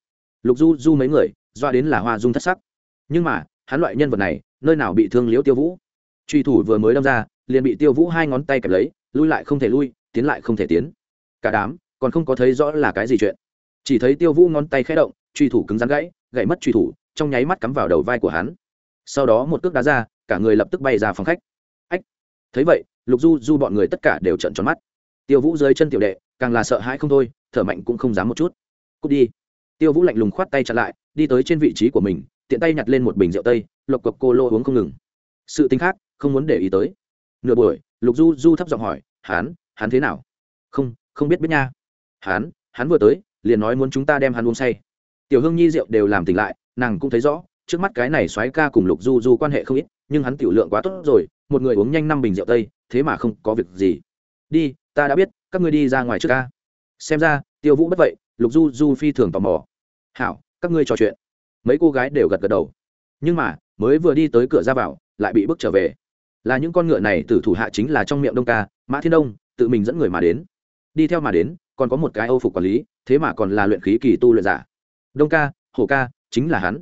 Lục du du mấy người, doa đến là hoa dung thất sắc. Nhưng mà hắn loại nhân vật này, nơi nào bị thương liễu tiêu vũ. Truy thủ vừa mới đâm ra, liền bị tiêu vũ hai ngón tay kẹp lấy, lui lại không thể lui, tiến lại không thể tiến. Cả đám còn không có thấy rõ là cái gì chuyện. Chỉ thấy tiêu vũ ngón tay khẽ động, truy thủ cứng rắn gãy gãy mất truy thủ, trong nháy mắt cắm vào đầu vai của hắn. Sau đó một cước đá ra, cả người lập tức bay ra phòng khách. Ách! Thấy vậy, lục du du bọn người tất cả đều trận tròn mắt. Tiêu vũ dưới chân tiểu đệ, càng là sợ hãi không thôi, thở mạnh cũng không dám một chút. Cút đi. Tiêu vũ lạnh lùng khoát tay chặn lại, đi tới trên vị trí của mình tiện tay nhặt lên một bình rượu tây, lộc cộc cô lô uống không ngừng. Sự tính khác, không muốn để ý tới. Nửa buổi, lục du du thấp giọng hỏi hắn hắn thế nào? Không không biết biết nha. Hắn hắn vừa tới, liền nói muốn chúng ta đem hắn uống say. Tiểu hương nhi rượu đều làm tỉnh lại, nàng cũng thấy rõ, trước mắt cái này soái ca cùng lục du du quan hệ không ít, nhưng hắn tiểu lượng quá tốt rồi, một người uống nhanh năm bình rượu tây, thế mà không có việc gì. Đi, ta đã biết, các ngươi đi ra ngoài trước ca. Xem ra, tiêu vũ bất vậy, lục du du phi thường tò mò. Hảo, các ngươi trò chuyện mấy cô gái đều gật gật đầu. Nhưng mà, mới vừa đi tới cửa ra vào, lại bị bước trở về. Là những con ngựa này từ thủ hạ chính là trong miệng đông ca, mã thiên đông, tự mình dẫn người mà đến. Đi theo mà đến, còn có một cái âu phục quản lý, thế mà còn là luyện khí kỳ tu luyện giả. Đông ca hổ ca, chính là hắn.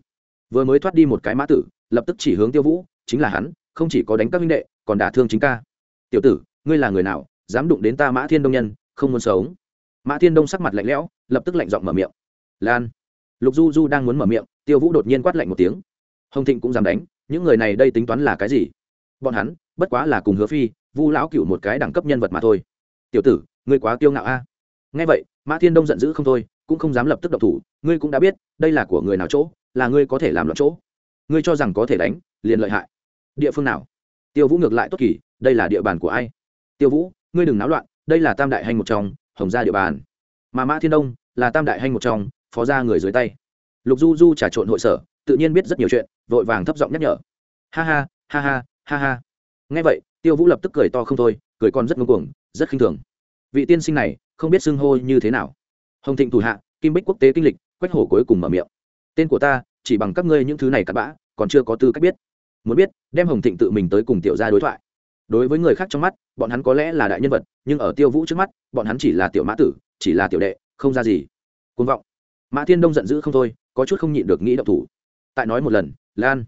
Vừa mới thoát đi một cái mã tử, lập tức chỉ hướng tiêu vũ, chính là hắn, không chỉ có đánh các minh đệ, còn đả thương chính ca. Tiểu tử, ngươi là người nào, dám đụng đến ta mã thiên đông nhân, không muốn sống? Mã thiên đông sắc mặt lạnh lẽo, lập tức lạnh giọng mở miệng. Lan. Lục du du đang muốn mở miệng tiêu vũ đột nhiên quát lạnh một tiếng. Hồng thịnh cũng dám đánh, những người này đây tính toán là cái gì? Bọn hắn, bất quá là cùng hứa phi, vu lão cựu một cái đẳng cấp nhân vật mà thôi. Tiểu tử, ngươi quá kiêu ngạo a. Nghe vậy, mã thiên đông giận dữ không thôi, cũng không dám lập tức độc thủ, ngươi cũng đã biết, đây là của người nào chỗ, là ngươi có thể làm loạn chỗ. Ngươi cho rằng có thể đánh, liền lợi hại. Địa phương nào? Tiêu vũ ngược lại tốt kỳ, đây là địa bàn của ai? Tiêu vũ, ngươi đừng náo loạn, đây là tam đại hành một trong, hồng gia địa bàn. Mà mã thiên đông, là tam đại hành một trong, phó gia người dưới tay lục du du trà trộn hội sở, tự nhiên biết rất nhiều chuyện, vội vàng thấp giọng nhắc nhở. Ha ha ha ha ha ha. Nghe vậy, tiêu vũ lập tức cười to không thôi, cười còn rất ngưng cuồng, rất khinh thường. Vị tiên sinh này, không biết xưng hô như thế nào. Hồng thịnh thủ hạ, kim bích quốc tế kinh lịch, quách hổ cuối cùng mở miệng. Tên của ta, chỉ bằng các ngươi những thứ này cặn bã, còn chưa có tư cách biết. Muốn biết, đem hồng thịnh tự mình tới cùng tiểu gia đối thoại. Đối với người khác trong mắt, bọn hắn có lẽ là đại nhân vật, nhưng ở tiêu vũ trước mắt, bọn hắn chỉ là tiểu mã tử, chỉ là tiểu đệ, không ra gì. Côn vọng. Mã thiên đông giận dữ không thôi có chút không nhịn được nghĩ động thủ. Tại nói một lần, lan,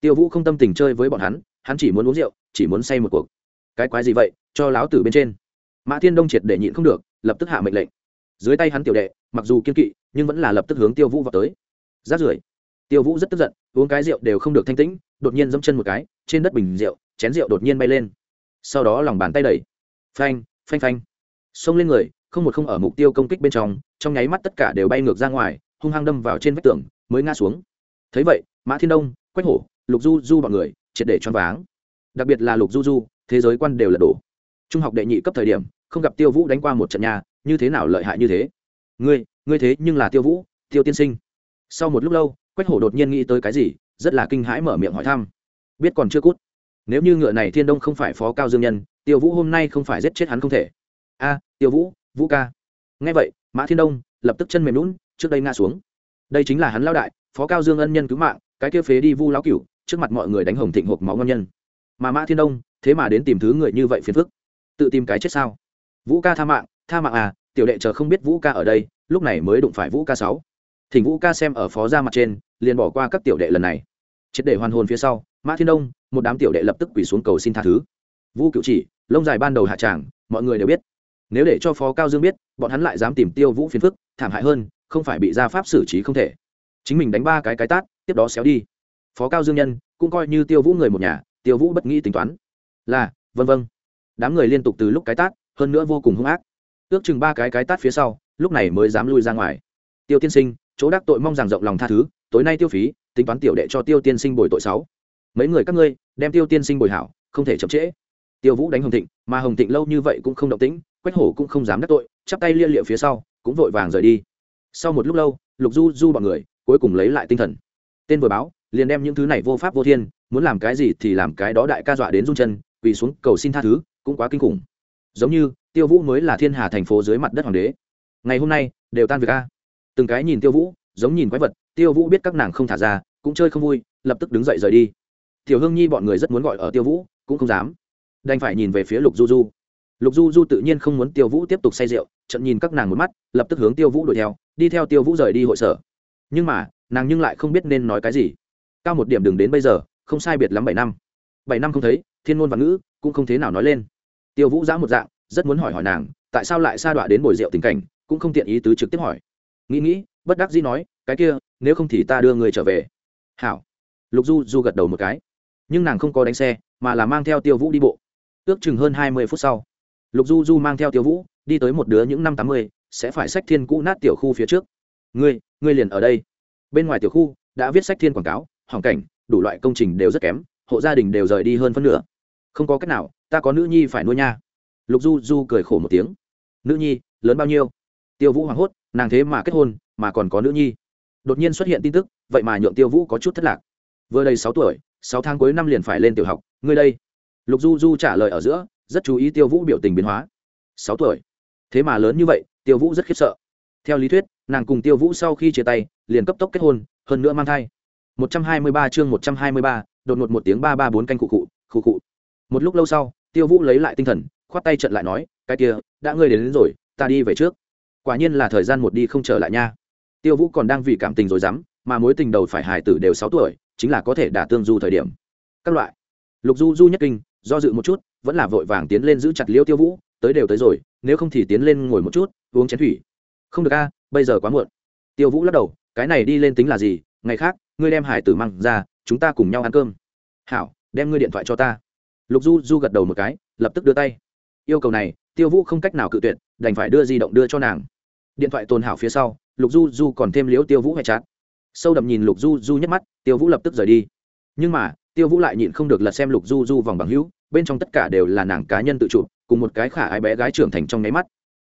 tiêu vũ không tâm tình chơi với bọn hắn hắn chỉ muốn uống rượu, chỉ muốn say một cuộc. Cái quái gì vậy, cho láo tử bên trên. Mã thiên đông triệt để nhịn không được, lập tức hạ mệnh lệnh. Dưới tay hắn tiểu đệ, mặc dù kiên kỵ, nhưng vẫn là lập tức hướng tiêu vũ vào tới. Rát rưởi, tiêu vũ rất tức giận, uống cái rượu đều không được thanh tĩnh, đột nhiên dẫm chân một cái, trên đất bình rượu, chén rượu đột nhiên bay lên. Sau đó lòng bàn tay đẩy phanh phanh phanh. Xông lên người, không một không ở mục tiêu công kích bên trong trong nháy mắt tất cả đều bay ngược ra ngoài hung hăng đâm vào trên vách tường, mới ngã xuống. Thấy vậy, mã thiên đông, quách hổ, lục du du bọn người, triệt để choáng váng. Đặc biệt là lục du du, thế giới quan đều lật đổ. Trung học đệ nhị cấp thời điểm, không gặp tiêu vũ đánh qua một trận nhà như thế nào lợi hại như thế? Ngươi ngươi thế nhưng là tiêu vũ, tiêu tiên sinh. Sau một lúc lâu, quách hổ đột nhiên nghĩ tới cái gì, rất là kinh hãi mở miệng hỏi thăm. Biết còn chưa cút. Nếu như ngựa này thiên đông không phải phó cao dương nhân, tiêu vũ hôm nay không phải giết chết hắn không thể. A, tiêu vũ vũ ca. Nghe vậy, mã thiên đông lập tức chân mềm lún trước đây nga xuống. Đây chính là hắn lao đại, phó cao dương ân nhân cứu mạng, cái kia phế đi vu lão cửu, trước mặt mọi người đánh hồng thịnh hộp máu ngon nhân. Mà mã thiên đông, thế mà đến tìm thứ người như vậy phiền phức. Tự tìm cái chết sao? Vũ ca tha mạng tha mạng à tiểu đệ chờ không biết vũ ca ở đây, lúc này mới đụng phải vũ ca sáu. Thỉnh vũ ca xem ở phó ra mặt trên, liền bỏ qua các tiểu đệ lần này. Triệt để hoàn hồn phía sau, mã thiên đông, một đám tiểu đệ lập tức quỳ xuống cầu xin tha thứ. Vu cựu chỉ, lông dài ban đầu hạ tràng, mọi người đều biết. Nếu để cho phó cao dương biết, bọn hắn lại dám tìm tiêu vũ phiền phức, thảm hại hơn không phải bị gia pháp xử trí không thể. Chính mình đánh ba cái cái tát, tiếp đó xéo đi. Phó cao dương nhân cũng coi như tiêu vũ người một nhà, tiêu vũ bất nghĩ tính toán. Là vân vân đám người liên tục từ lúc cái tát, hơn nữa vô cùng hung ác. Ước chừng ba cái cái tát phía sau, lúc này mới dám lui ra ngoài. Tiêu tiên sinh, chỗ đắc tội mong rằng rộng lòng tha thứ, tối nay tiêu phí, tính toán tiểu đệ cho tiêu tiên sinh bồi tội sáu. Mấy người các ngươi, đem tiêu tiên sinh bồi hảo, không thể chậm trễ. Tiêu vũ đánh hồng thịnh, mà hồng thịnh lâu như vậy cũng không động tĩnh, quách hổ cũng không dám đắc tội, chắp tay lia liệu phía sau, cũng vội vàng rời đi sau một lúc lâu, lục du du bọn người cuối cùng lấy lại tinh thần. Tên vừa báo, liền đem những thứ này vô pháp vô thiên, muốn làm cái gì thì làm cái đó đại ca dọa đến run chân, quỳ xuống cầu xin tha thứ, cũng quá kinh khủng. Giống như, tiêu vũ mới là thiên hà thành phố dưới mặt đất hoàng đế. Ngày hôm nay, đều tan việc a. Từng cái nhìn tiêu vũ, giống nhìn quái vật, tiêu vũ biết các nàng không thả ra, cũng chơi không vui, lập tức đứng dậy rời đi. Tiểu hương nhi bọn người rất muốn gọi ở tiêu vũ, cũng không dám. Đành phải nhìn về phía lục du du. Lục du du tự nhiên không muốn tiêu vũ tiếp tục say rượu trận nhìn các nàng một mắt, lập tức hướng tiêu vũ đuổi theo đi theo tiêu vũ rời đi hội sở. Nhưng mà, nàng nhưng lại không biết nên nói cái gì. Cao một điểm đừng đến bây giờ, không sai biệt lắm bảy năm. Bảy năm không thấy, thiên ngôn và ngữ cũng không thế nào nói lên. Tiêu vũ giã một dạng, rất muốn hỏi hỏi nàng, tại sao lại sa đọa đến bồi rượu tình cảnh, cũng không tiện ý tứ trực tiếp hỏi. Nghĩ nghĩ, bất đắc dĩ nói, cái kia, nếu không thì ta đưa người trở về. Hảo. Lục du du gật đầu một cái. Nhưng nàng không có đánh xe, mà là mang theo tiêu vũ đi bộ. Ước chừng hơn hai mươi phút sau, lục du du mang theo tiêu vũ đi tới một đứa những năm tám mươi sẽ phải sách thiên cũ nát tiểu khu phía trước. Ngươi ngươi liền ở đây. Bên ngoài tiểu khu, đã viết sách thiên quảng cáo, hoàn cảnh, đủ loại công trình đều rất kém, hộ gia đình đều rời đi hơn phân nửa. Không có cách nào, ta có nữ nhi phải nuôi nha. Lục du du cười khổ một tiếng. Nữ nhi, lớn bao nhiêu? Tiêu vũ hoảng hốt, nàng thế mà kết hôn, mà còn có nữ nhi. Đột nhiên xuất hiện tin tức, vậy mà nhượng tiêu vũ có chút thất lạc. Vừa đầy sáu tuổi, sáu tháng cuối năm liền phải lên tiểu học. Ngươi đây. Lục du du trả lời ở giữa, rất chú ý tiêu vũ biểu tình biến hóa. Sáu tuổi thế mà lớn như vậy tiêu vũ rất khiếp sợ. Theo lý thuyết nàng cùng tiêu vũ sau khi chia tay liền cấp tốc kết hôn hơn nữa mang thai. Một trăm hai mươi ba chương một trăm hai mươi ba đột ngột một tiếng ba ba bốn canh cụ cụ cụ cụ một lúc lâu sau tiêu vũ lấy lại tinh thần khoát tay trận lại nói cái kia đã ngươi đến, đến rồi ta đi về trước. Quả nhiên là thời gian một đi không trở lại nha. Tiêu vũ còn đang vì cảm tình rồi dám mà mối tình đầu phải hài tử đều sáu tuổi chính là có thể đả tương du thời điểm. Các loại. Lục du du nhất kinh do dự một chút vẫn là vội vàng tiến lên giữ chặt liêu tiêu vũ tới đều tới rồi nếu không thì tiến lên ngồi một chút, uống chén thủy. Không được a, bây giờ quá muộn. Tiêu vũ lắc đầu, cái này đi lên tính là gì? Ngày khác, ngươi đem hải tử măng ra, chúng ta cùng nhau ăn cơm. Hảo, đem ngươi điện thoại cho ta. Lục du du gật đầu một cái, lập tức đưa tay. Yêu cầu này, tiêu vũ không cách nào cự tuyệt, đành phải đưa di động đưa cho nàng. Điện thoại tồn hảo phía sau, lục du du còn thêm liếu tiêu vũ hay chát sâu đậm nhìn lục du du nhắc mắt, tiêu vũ lập tức rời đi. Nhưng mà tiêu vũ lại nhịn không được lật xem lục du du vòng bằng hữu, bên trong tất cả đều là nàng cá nhân tự chụp cùng một cái khả ái bé gái trưởng thành trong nháy mắt.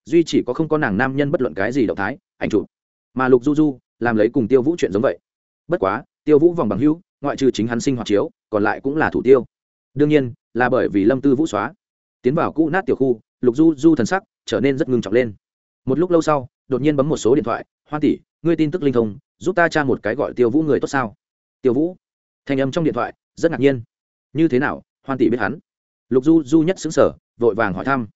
Duy chỉ có không có nàng nam nhân bất luận cái gì động thái, ảnh chụp. Mà lục du du làm lấy cùng tiêu vũ chuyện giống vậy. Bất quá, tiêu vũ vòng bằng hữu, ngoại trừ chính hắn sinh hoạt chiếu, còn lại cũng là thủ tiêu. Đương nhiên, là bởi vì lâm tư vũ xóa. Tiến vào cũ nát tiểu khu, lục du du thần sắc trở nên rất ngưng trọng lên. Một lúc lâu sau, đột nhiên bấm một số điện thoại. Hoa tỷ, ngươi tin tức linh thông, giúp ta tra một cái gọi tiêu vũ người tốt sao? Tiêu vũ thanh âm trong điện thoại, rất ngạc nhiên. Như thế nào? Hoan tỷ biết hắn. Lục du du nhất xứng sở vội vàng hỏi thăm.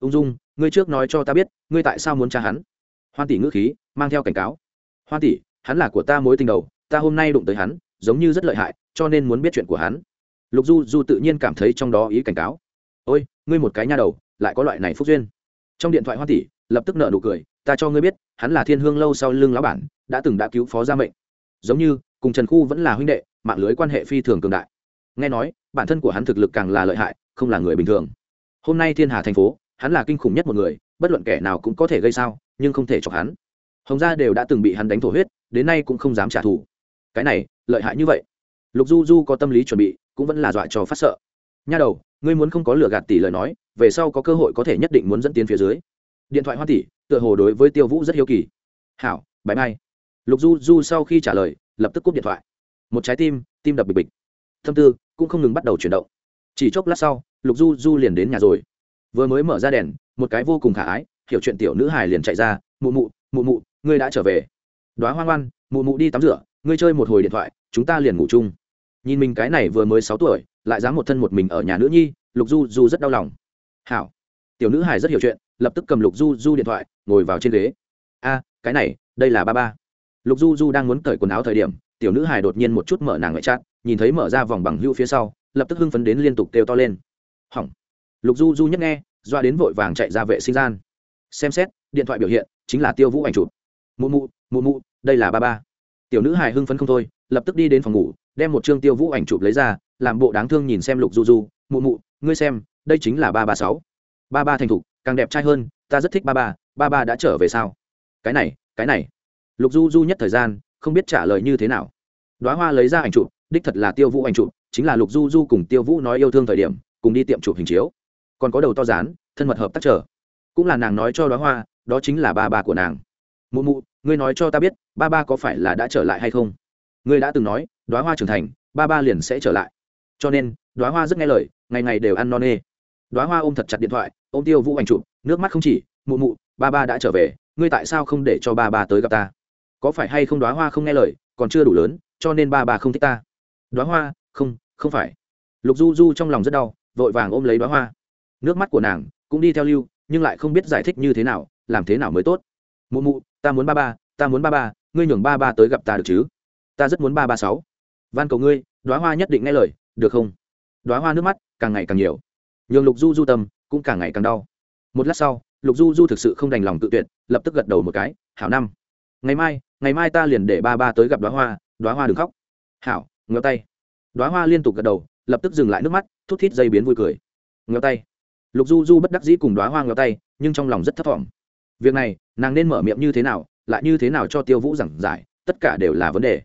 Ung dung, ngươi trước nói cho ta biết, ngươi tại sao muốn tra hắn? Hoan tỷ ngữ khí, mang theo cảnh cáo. Hoan tỷ, hắn là của ta mối tình đầu, ta hôm nay đụng tới hắn, giống như rất lợi hại, cho nên muốn biết chuyện của hắn. Lục du du tự nhiên cảm thấy trong đó ý cảnh cáo. Ôi, ngươi một cái nha đầu, lại có loại này phúc duyên. Trong điện thoại hoan tỷ, lập tức nợ nụ cười, ta cho ngươi biết, hắn là thiên hương lâu sau lưng lão bản, đã từng đã cứu phó gia mệnh. Giống như cùng trần khu vẫn là huynh đệ, mạng lưới quan hệ phi thường cường đại. Nghe nói, bản thân của hắn thực lực càng là lợi hại, không là người bình thường. Hôm nay thiên hà thành phố, hắn là kinh khủng nhất một người, bất luận kẻ nào cũng có thể gây sao, nhưng không thể chọc hắn. Hồng gia đều đã từng bị hắn đánh thổ huyết, đến nay cũng không dám trả thù. Cái này, lợi hại như vậy. Lục du du có tâm lý chuẩn bị, cũng vẫn là dọa cho phát sợ. Nha đầu, ngươi muốn không có lừa gạt tỷ lời nói, về sau có cơ hội có thể nhất định muốn dẫn tiến phía dưới. Điện thoại hoa tỷ, tựa hồ đối với tiêu vũ rất hiếu kỳ. Hảo bãi mai lục du du sau khi trả lời lập tức cúp điện thoại. Một trái tim tim đập bịch bịch. Tâm tư cũng không ngừng bắt đầu chuyển động. Chỉ chốc lát sau, lục du du liền đến nhà rồi. Vừa mới mở ra đèn, một cái vô cùng khả ái, hiểu chuyện tiểu nữ hài liền chạy ra, mụ mụ mụ mụ, ngươi đã trở về. Đoá hoang ngoan mụ mụ đi tắm rửa, ngươi chơi một hồi điện thoại, chúng ta liền ngủ chung. Nhìn mình cái này vừa mới sáu tuổi, lại dám một thân một mình ở nhà nữ nhi, lục du du rất đau lòng. Hảo. Tiểu nữ hài rất hiểu chuyện, lập tức cầm lục du du điện thoại, ngồi vào trên ghế. A, cái này, đây là ba ba lục du du đang muốn cởi quần áo thời điểm, tiểu nữ hài đột nhiên một chút mở nàng ngoại chát nhìn thấy mở ra vòng bằng hưu phía sau, lập tức hưng phấn đến liên tục kêu to lên. Hỏng. Lục du du nhất nghe, doa đến vội vàng chạy ra vệ sinh gian. Xem xét, điện thoại biểu hiện, chính là tiêu vũ ảnh chụp. Mụ mụ mụ mụ, đây là ba ba. Tiểu nữ hài hưng phấn không thôi, lập tức đi đến phòng ngủ, đem một chương tiêu vũ ảnh chụp lấy ra, làm bộ đáng thương nhìn xem lục du du, mụ mụ, ngươi xem, đây chính là ba ba sáu. Ba ba thành thục, càng đẹp trai hơn, ta rất thích ba ba ba ba đã trở về sao? Cái này cái này lục du du nhất thời gian, không biết trả lời như thế nào. Đoá hoa lấy ra ảnh chụp, đích thật là tiêu vũ ảnh chụp, chính là lục du du cùng tiêu vũ nói yêu thương thời điểm, cùng đi tiệm chụp hình chiếu. Còn có đầu to rán thân mật hợp tác trở cũng là nàng nói cho đoá hoa, đó chính là ba ba của nàng. Mụ mụ, ngươi nói cho ta biết, ba ba có phải là đã trở lại hay không? Ngươi đã từng nói đoá hoa trưởng thành, ba ba liền sẽ trở lại. Cho nên đoá hoa rất nghe lời, ngày ngày đều ăn no nê. Đoá hoa ôm thật chặt điện thoại, ôm tiêu vũ ảnh chụp, nước mắt không chỉ, mụ mụ, ba ba đã trở về, ngươi tại sao không để cho ba ba tới gặp ta? Có phải hay không đoá hoa không nghe lời, còn chưa đủ lớn, cho nên ba bà không thích ta. Đoá hoa? Không không phải. Lục du du trong lòng rất đau, vội vàng ôm lấy đoá hoa. Nước mắt của nàng cũng đi theo lưu, nhưng lại không biết giải thích như thế nào, làm thế nào mới tốt. Mụ mụ, ta muốn ba ba, ta muốn ba ba, ngươi nhường ba ba tới gặp ta được chứ? Ta rất muốn ba ba sáu. Van cầu ngươi, đoá hoa nhất định nghe lời, được không? Đoá hoa nước mắt càng ngày càng nhiều. Nhường lục du du tâm cũng càng ngày càng đau. Một lát sau, lục du du thực sự không đành lòng tự tuyệt, lập tức gật đầu một cái, hảo năm. Ngày mai ngày mai ta liền để ba ba tới gặp đoá hoa đoá hoa đừng khóc. Hảo, ngéo tay. Đoá hoa liên tục gật đầu, lập tức dừng lại nước mắt, thút thít dây biến vui cười. Ngéo tay. Lục du du bất đắc dĩ cùng đoá hoa ngéo tay, nhưng trong lòng rất thấp t việc này, nàng nên mở miệng như thế nào, lại như thế nào cho tiêu vũ giảng giải, tất cả đều là vấn đề.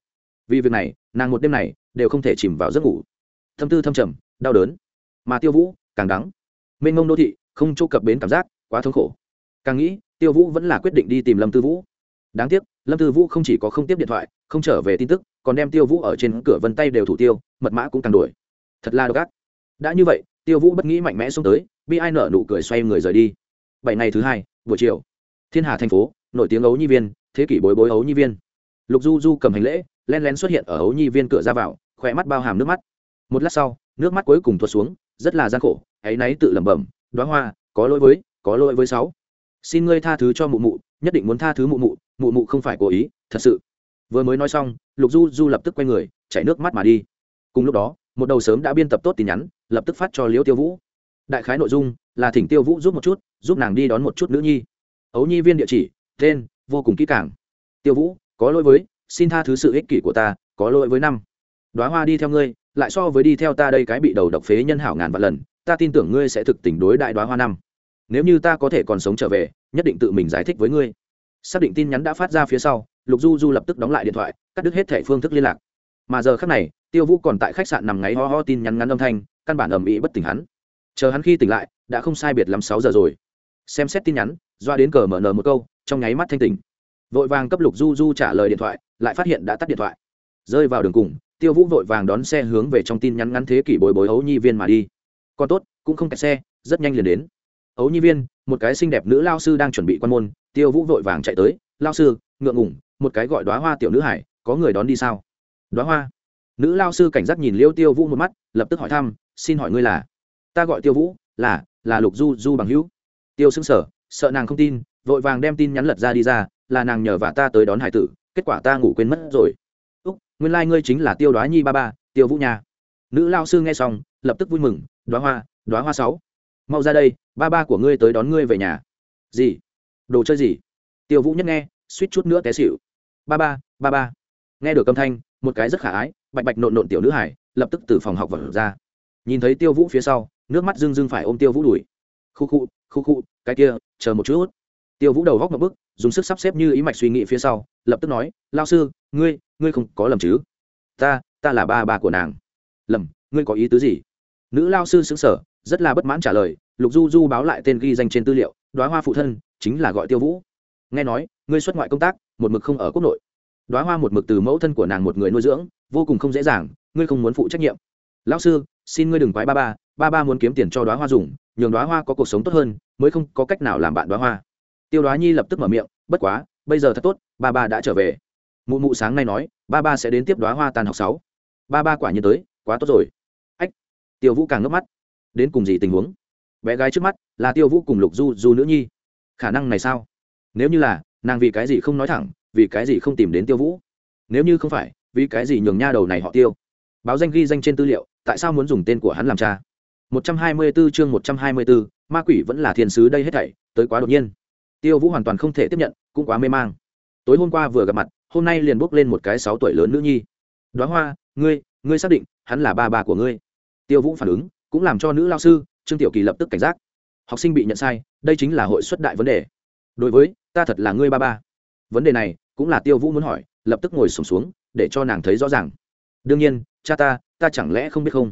Vì việc này, nàng một đêm này đều không thể chìm vào giấc ngủ. Thâm tư thâm trầm, đau đớn. Mà tiêu vũ, càng đắng. Mênh mông đô thị, không chỗ cập bến cảm giác, quá thống khổ. Càng nghĩ, tiêu vũ vẫn là quyết định đi tìm lâm tư vũ đáng tiếc, lâm tư vũ không chỉ có không tiếp điện thoại, không trở về tin tức, còn đem tiêu vũ ở trên cửa vân tay đều thủ tiêu, mật mã cũng càng đuổi. Thật là độc ác. Đã như vậy, tiêu vũ bất nghĩ mạnh mẽ xông tới, bi ai nở nụ cười xoay người rời đi. Bảy ngày thứ hai, buổi chiều, thiên hà thành phố, nổi tiếng ấu nhi viên, thế kỷ bối bối ấu nhi viên. Lục du du cầm hành lễ, len lén xuất hiện ở ấu nhi viên cửa ra vào khỏe mắt bao hàm nước mắt. Một lát sau, nước mắt cuối cùng tuột xuống, rất là gian khổ hãy náy tự lẩm bẩm, đoá hoa, có lỗi với, có lỗi với sáu. Xin ngươi tha thứ cho mụ mụ, nhất định muốn tha thứ mụ mụ mụ mụ không phải cố ý, thật sự. Vừa mới nói xong, lục du du lập tức quay người, chảy nước mắt mà đi. Cùng lúc đó, một đầu sớm đã biên tập tốt tin nhắn, lập tức phát cho liễu tiêu vũ. Đại khái nội dung là thỉnh tiêu vũ giúp một chút, giúp nàng đi đón một chút nữ nhi. Ấu nhi viên địa chỉ, tên, vô cùng kỹ càng. Tiêu vũ, có lỗi với, xin tha thứ sự ích kỷ của ta, có lỗi với năm. Đoá hoa đi theo ngươi, lại so với đi theo ta đây cái bị đầu độc phế nhân hảo ngàn vạn lần, ta tin tưởng ngươi sẽ thực tình đối đại đoá hoa năm. Nếu như ta có thể còn sống trở về, nhất định tự mình giải thích với ngươi xác định tin nhắn đã phát ra phía sau, lục du du lập tức đóng lại điện thoại, cắt đứt hết thẻ phương thức liên lạc. Mà giờ khác này, tiêu vũ còn tại khách sạn nằm ngáy ho ho tin nhắn ngắn âm thanh, căn bản ầm ĩ bất tỉnh hắn. Chờ hắn khi tỉnh lại, đã không sai biệt lắm sáu giờ rồi. Xem xét tin nhắn, doa đến cờ mở nở một câu, trong nháy mắt thanh tỉnh. Vội vàng cấp lục du du trả lời điện thoại, lại phát hiện đã tắt điện thoại. Rơi vào đường cùng, tiêu vũ vội vàng đón xe hướng về trong tin nhắn ngắn thế kỷ bồi bối ấu nhi viên mà đi. Còn tốt, cũng không kẹt xe, rất nhanh liền đến. Ấu nhi viên một cái xinh đẹp nữ lao sư đang chuẩn bị quan môn tiêu vũ vội vàng chạy tới lao sư ngượng ngủng một cái gọi đoá hoa tiểu nữ hải có người đón đi sao? Đoá hoa. Nữ lao sư cảnh giác nhìn liêu tiêu vũ một mắt lập tức hỏi thăm xin hỏi ngươi là? Ta gọi tiêu vũ là là lục du du bằng hữu. Tiêu xứng sở sợ nàng không tin vội vàng đem tin nhắn lật ra đi ra là nàng nhờ và ta tới đón hải tử kết quả ta ngủ quên mất rồi. Úc nguyên lai、like、ngươi chính là tiêu đoá nhi ba ba tiêu vũ nhà, nữ lao sư nghe xong lập tức vui mừng đoá hoa đoá hoa sáu mau ra đây ba ba của ngươi tới đón ngươi về nhà. Gì? Đồ chơi gì? Tiêu vũ nhất nghe, suýt chút nữa té xịu ba ba ba ba. Nghe được âm thanh, một cái rất khả ái, bạch bạch nộn nộn tiểu nữ hải lập tức từ phòng học vật ra. Nhìn thấy tiêu vũ phía sau, nước mắt rưng rưng phải ôm tiêu vũ đuổi khu khu khu khu, cái kia, chờ một chút. Tiêu vũ đầu góc một bức, dùng sức sắp xếp như ý mạch suy nghĩ phía sau, lập tức nói, lao sư, ngươi ngươi không có lầm chứ? Ta ta là ba ba của nàng. Lầm, ngươi có ý tứ gì? Nữ lao sư xứng sở rất là bất mãn trả lời lục du du báo lại tên ghi danh trên tư liệu đoá hoa phụ thân chính là gọi tiêu vũ. Nghe nói, ngươi xuất ngoại công tác, một mực không ở quốc nội. Đoá hoa một mực từ mẫu thân của nàng một người nuôi dưỡng, vô cùng không dễ dàng, ngươi không muốn phụ trách nhiệm. Lão sư, xin ngươi đừng quái ba ba ba ba muốn kiếm tiền cho đoá hoa dùng, nhường đoá hoa có cuộc sống tốt hơn, mới không có cách nào làm bạn đoá hoa. Tiêu đoá nhi lập tức mở miệng, bất quá, bây giờ thật tốt, ba ba đã trở về. Mụ mụ sáng nay nói, ba ba sẽ đến tiếp đoá hoa tàn học sáu. Ba ba quả nhiên tới, quá tốt rồi. Ách, tiêu vũ càng ngấp mắt. Đến cùng gì tình huống? Bé gái trước mắt là tiêu vũ cùng lục du du nữ nhi. Khả năng này sao? Nếu như là nàng vì cái gì không nói thẳng vì cái gì không tìm đến tiêu vũ? Nếu như không phải vì cái gì nhường nha đầu này họ tiêu? Báo danh ghi danh trên tư liệu tại sao muốn dùng tên của hắn làm cha? 124 chương 124, ma quỷ vẫn là thiên sứ đây hết thảy tới quá đột nhiên. Tiêu vũ hoàn toàn không thể tiếp nhận cũng quá mê mang. Tối hôm qua vừa gặp mặt hôm nay liền bốc lên một cái sáu tuổi lớn nữ nhi. Đoá hoa ngươi ngươi xác định hắn là ba bà của ngươi. Tiêu vũ phản ứng cũng làm cho nữ lao sư trương tiểu kỳ lập tức cảnh giác. Học sinh bị nhận sai đây chính là hội xuất đại vấn đề. Đối với ta thật là ngươi ba ba. Vấn đề này cũng là tiêu vũ muốn hỏi lập tức ngồi sùng xuống, xuống để cho nàng thấy rõ ràng. Đương nhiên cha ta ta chẳng lẽ không biết không?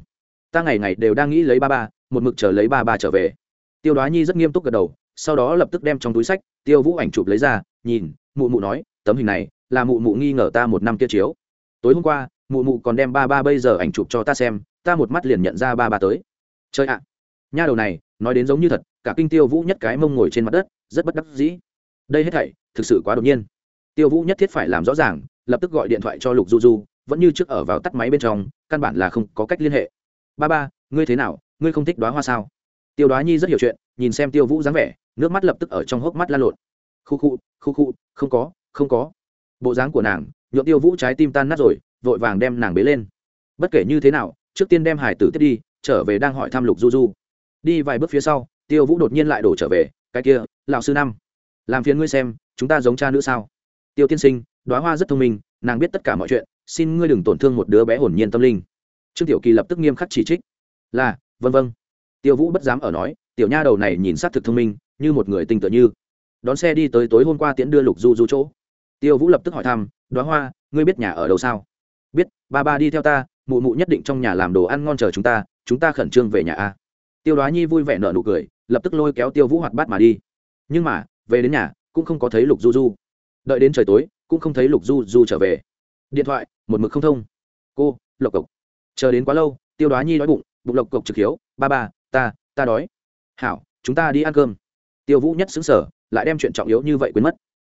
Ta ngày ngày đều đang nghĩ lấy ba ba một mực chờ lấy ba ba trở về. Tiêu đoá nhi rất nghiêm túc gật đầu sau đó lập tức đem trong túi sách tiêu vũ ảnh chụp lấy ra nhìn mụ mụ nói tấm hình này là mụ mụ nghi ngờ ta một năm kia chiếu. Tối hôm qua mụ mụ còn đem ba ba bây giờ ảnh chụp cho ta xem ta một mắt liền nhận ra ba ba tới. Chơi ạ! Nha đầu này, nói đến giống như thật, cả kinh tiêu vũ nhất cái mông ngồi trên mặt đất, rất bất đắc dĩ. Đây hết thảy, thực sự quá đột nhiên. Tiêu vũ nhất thiết phải làm rõ ràng, lập tức gọi điện thoại cho lục du du, vẫn như trước ở vào tắt máy bên trong, căn bản là không có cách liên hệ. Ba ba, ngươi thế nào, ngươi không thích đoá hoa sao? Tiêu đoá nhi rất hiểu chuyện, nhìn xem tiêu vũ dáng vẻ, nước mắt lập tức ở trong hốc mắt lan lộn. Khu khu khu khu, không có không có. Bộ dáng của nàng, nhuộm tiêu vũ trái tim tan nát rồi, vội vàng đem nàng bế lên. Bất kể như thế nào, trước tiên đem hải tử tiếp đi, trở về đang hỏi thăm lục du du đi vài bước phía sau, tiêu vũ đột nhiên lại đổ trở về, cái kia, lão sư năm làm phiền ngươi xem, chúng ta giống cha nữ sao? Tiêu tiên sinh, đoá hoa rất thông minh, nàng biết tất cả mọi chuyện, xin ngươi đừng tổn thương một đứa bé hồn nhiên tâm linh. Trương tiểu kỳ lập tức nghiêm khắc chỉ trích. Là vân vân tiêu vũ bất dám ở nói, tiểu nha đầu này nhìn s á c thực thông minh, như một người tinh tựa như. Đón xe đi tới tối hôm qua tiễn đưa lục du du chỗ. Tiêu vũ lập tức hỏi thăm, đoá hoa, ngươi biết nhà ở đâu sao? Biết, ba ba đi theo ta, mụ mụ nhất định trong nhà làm đồ ăn ngon chờ chúng ta chúng ta khẩn trương về nhà a tiêu đoá nhi vui vẻ nở nụ cười, lập tức lôi kéo tiêu vũ hoạt bát mà đi. Nhưng mà, về đến nhà, cũng không có thấy lục du du. Đợi đến trời tối, cũng không thấy lục du du trở về. Điện thoại, một mực không thông. Cô, lộc cộc. Chờ đến quá lâu, tiêu đoá nhi đói bụng bụng lộc cộc trực hiếu, ba ba, ta ta đói. Hảo, chúng ta đi ăn cơm. Tiêu vũ nhất xứng sở lại đem chuyện trọng yếu như vậy quên mất.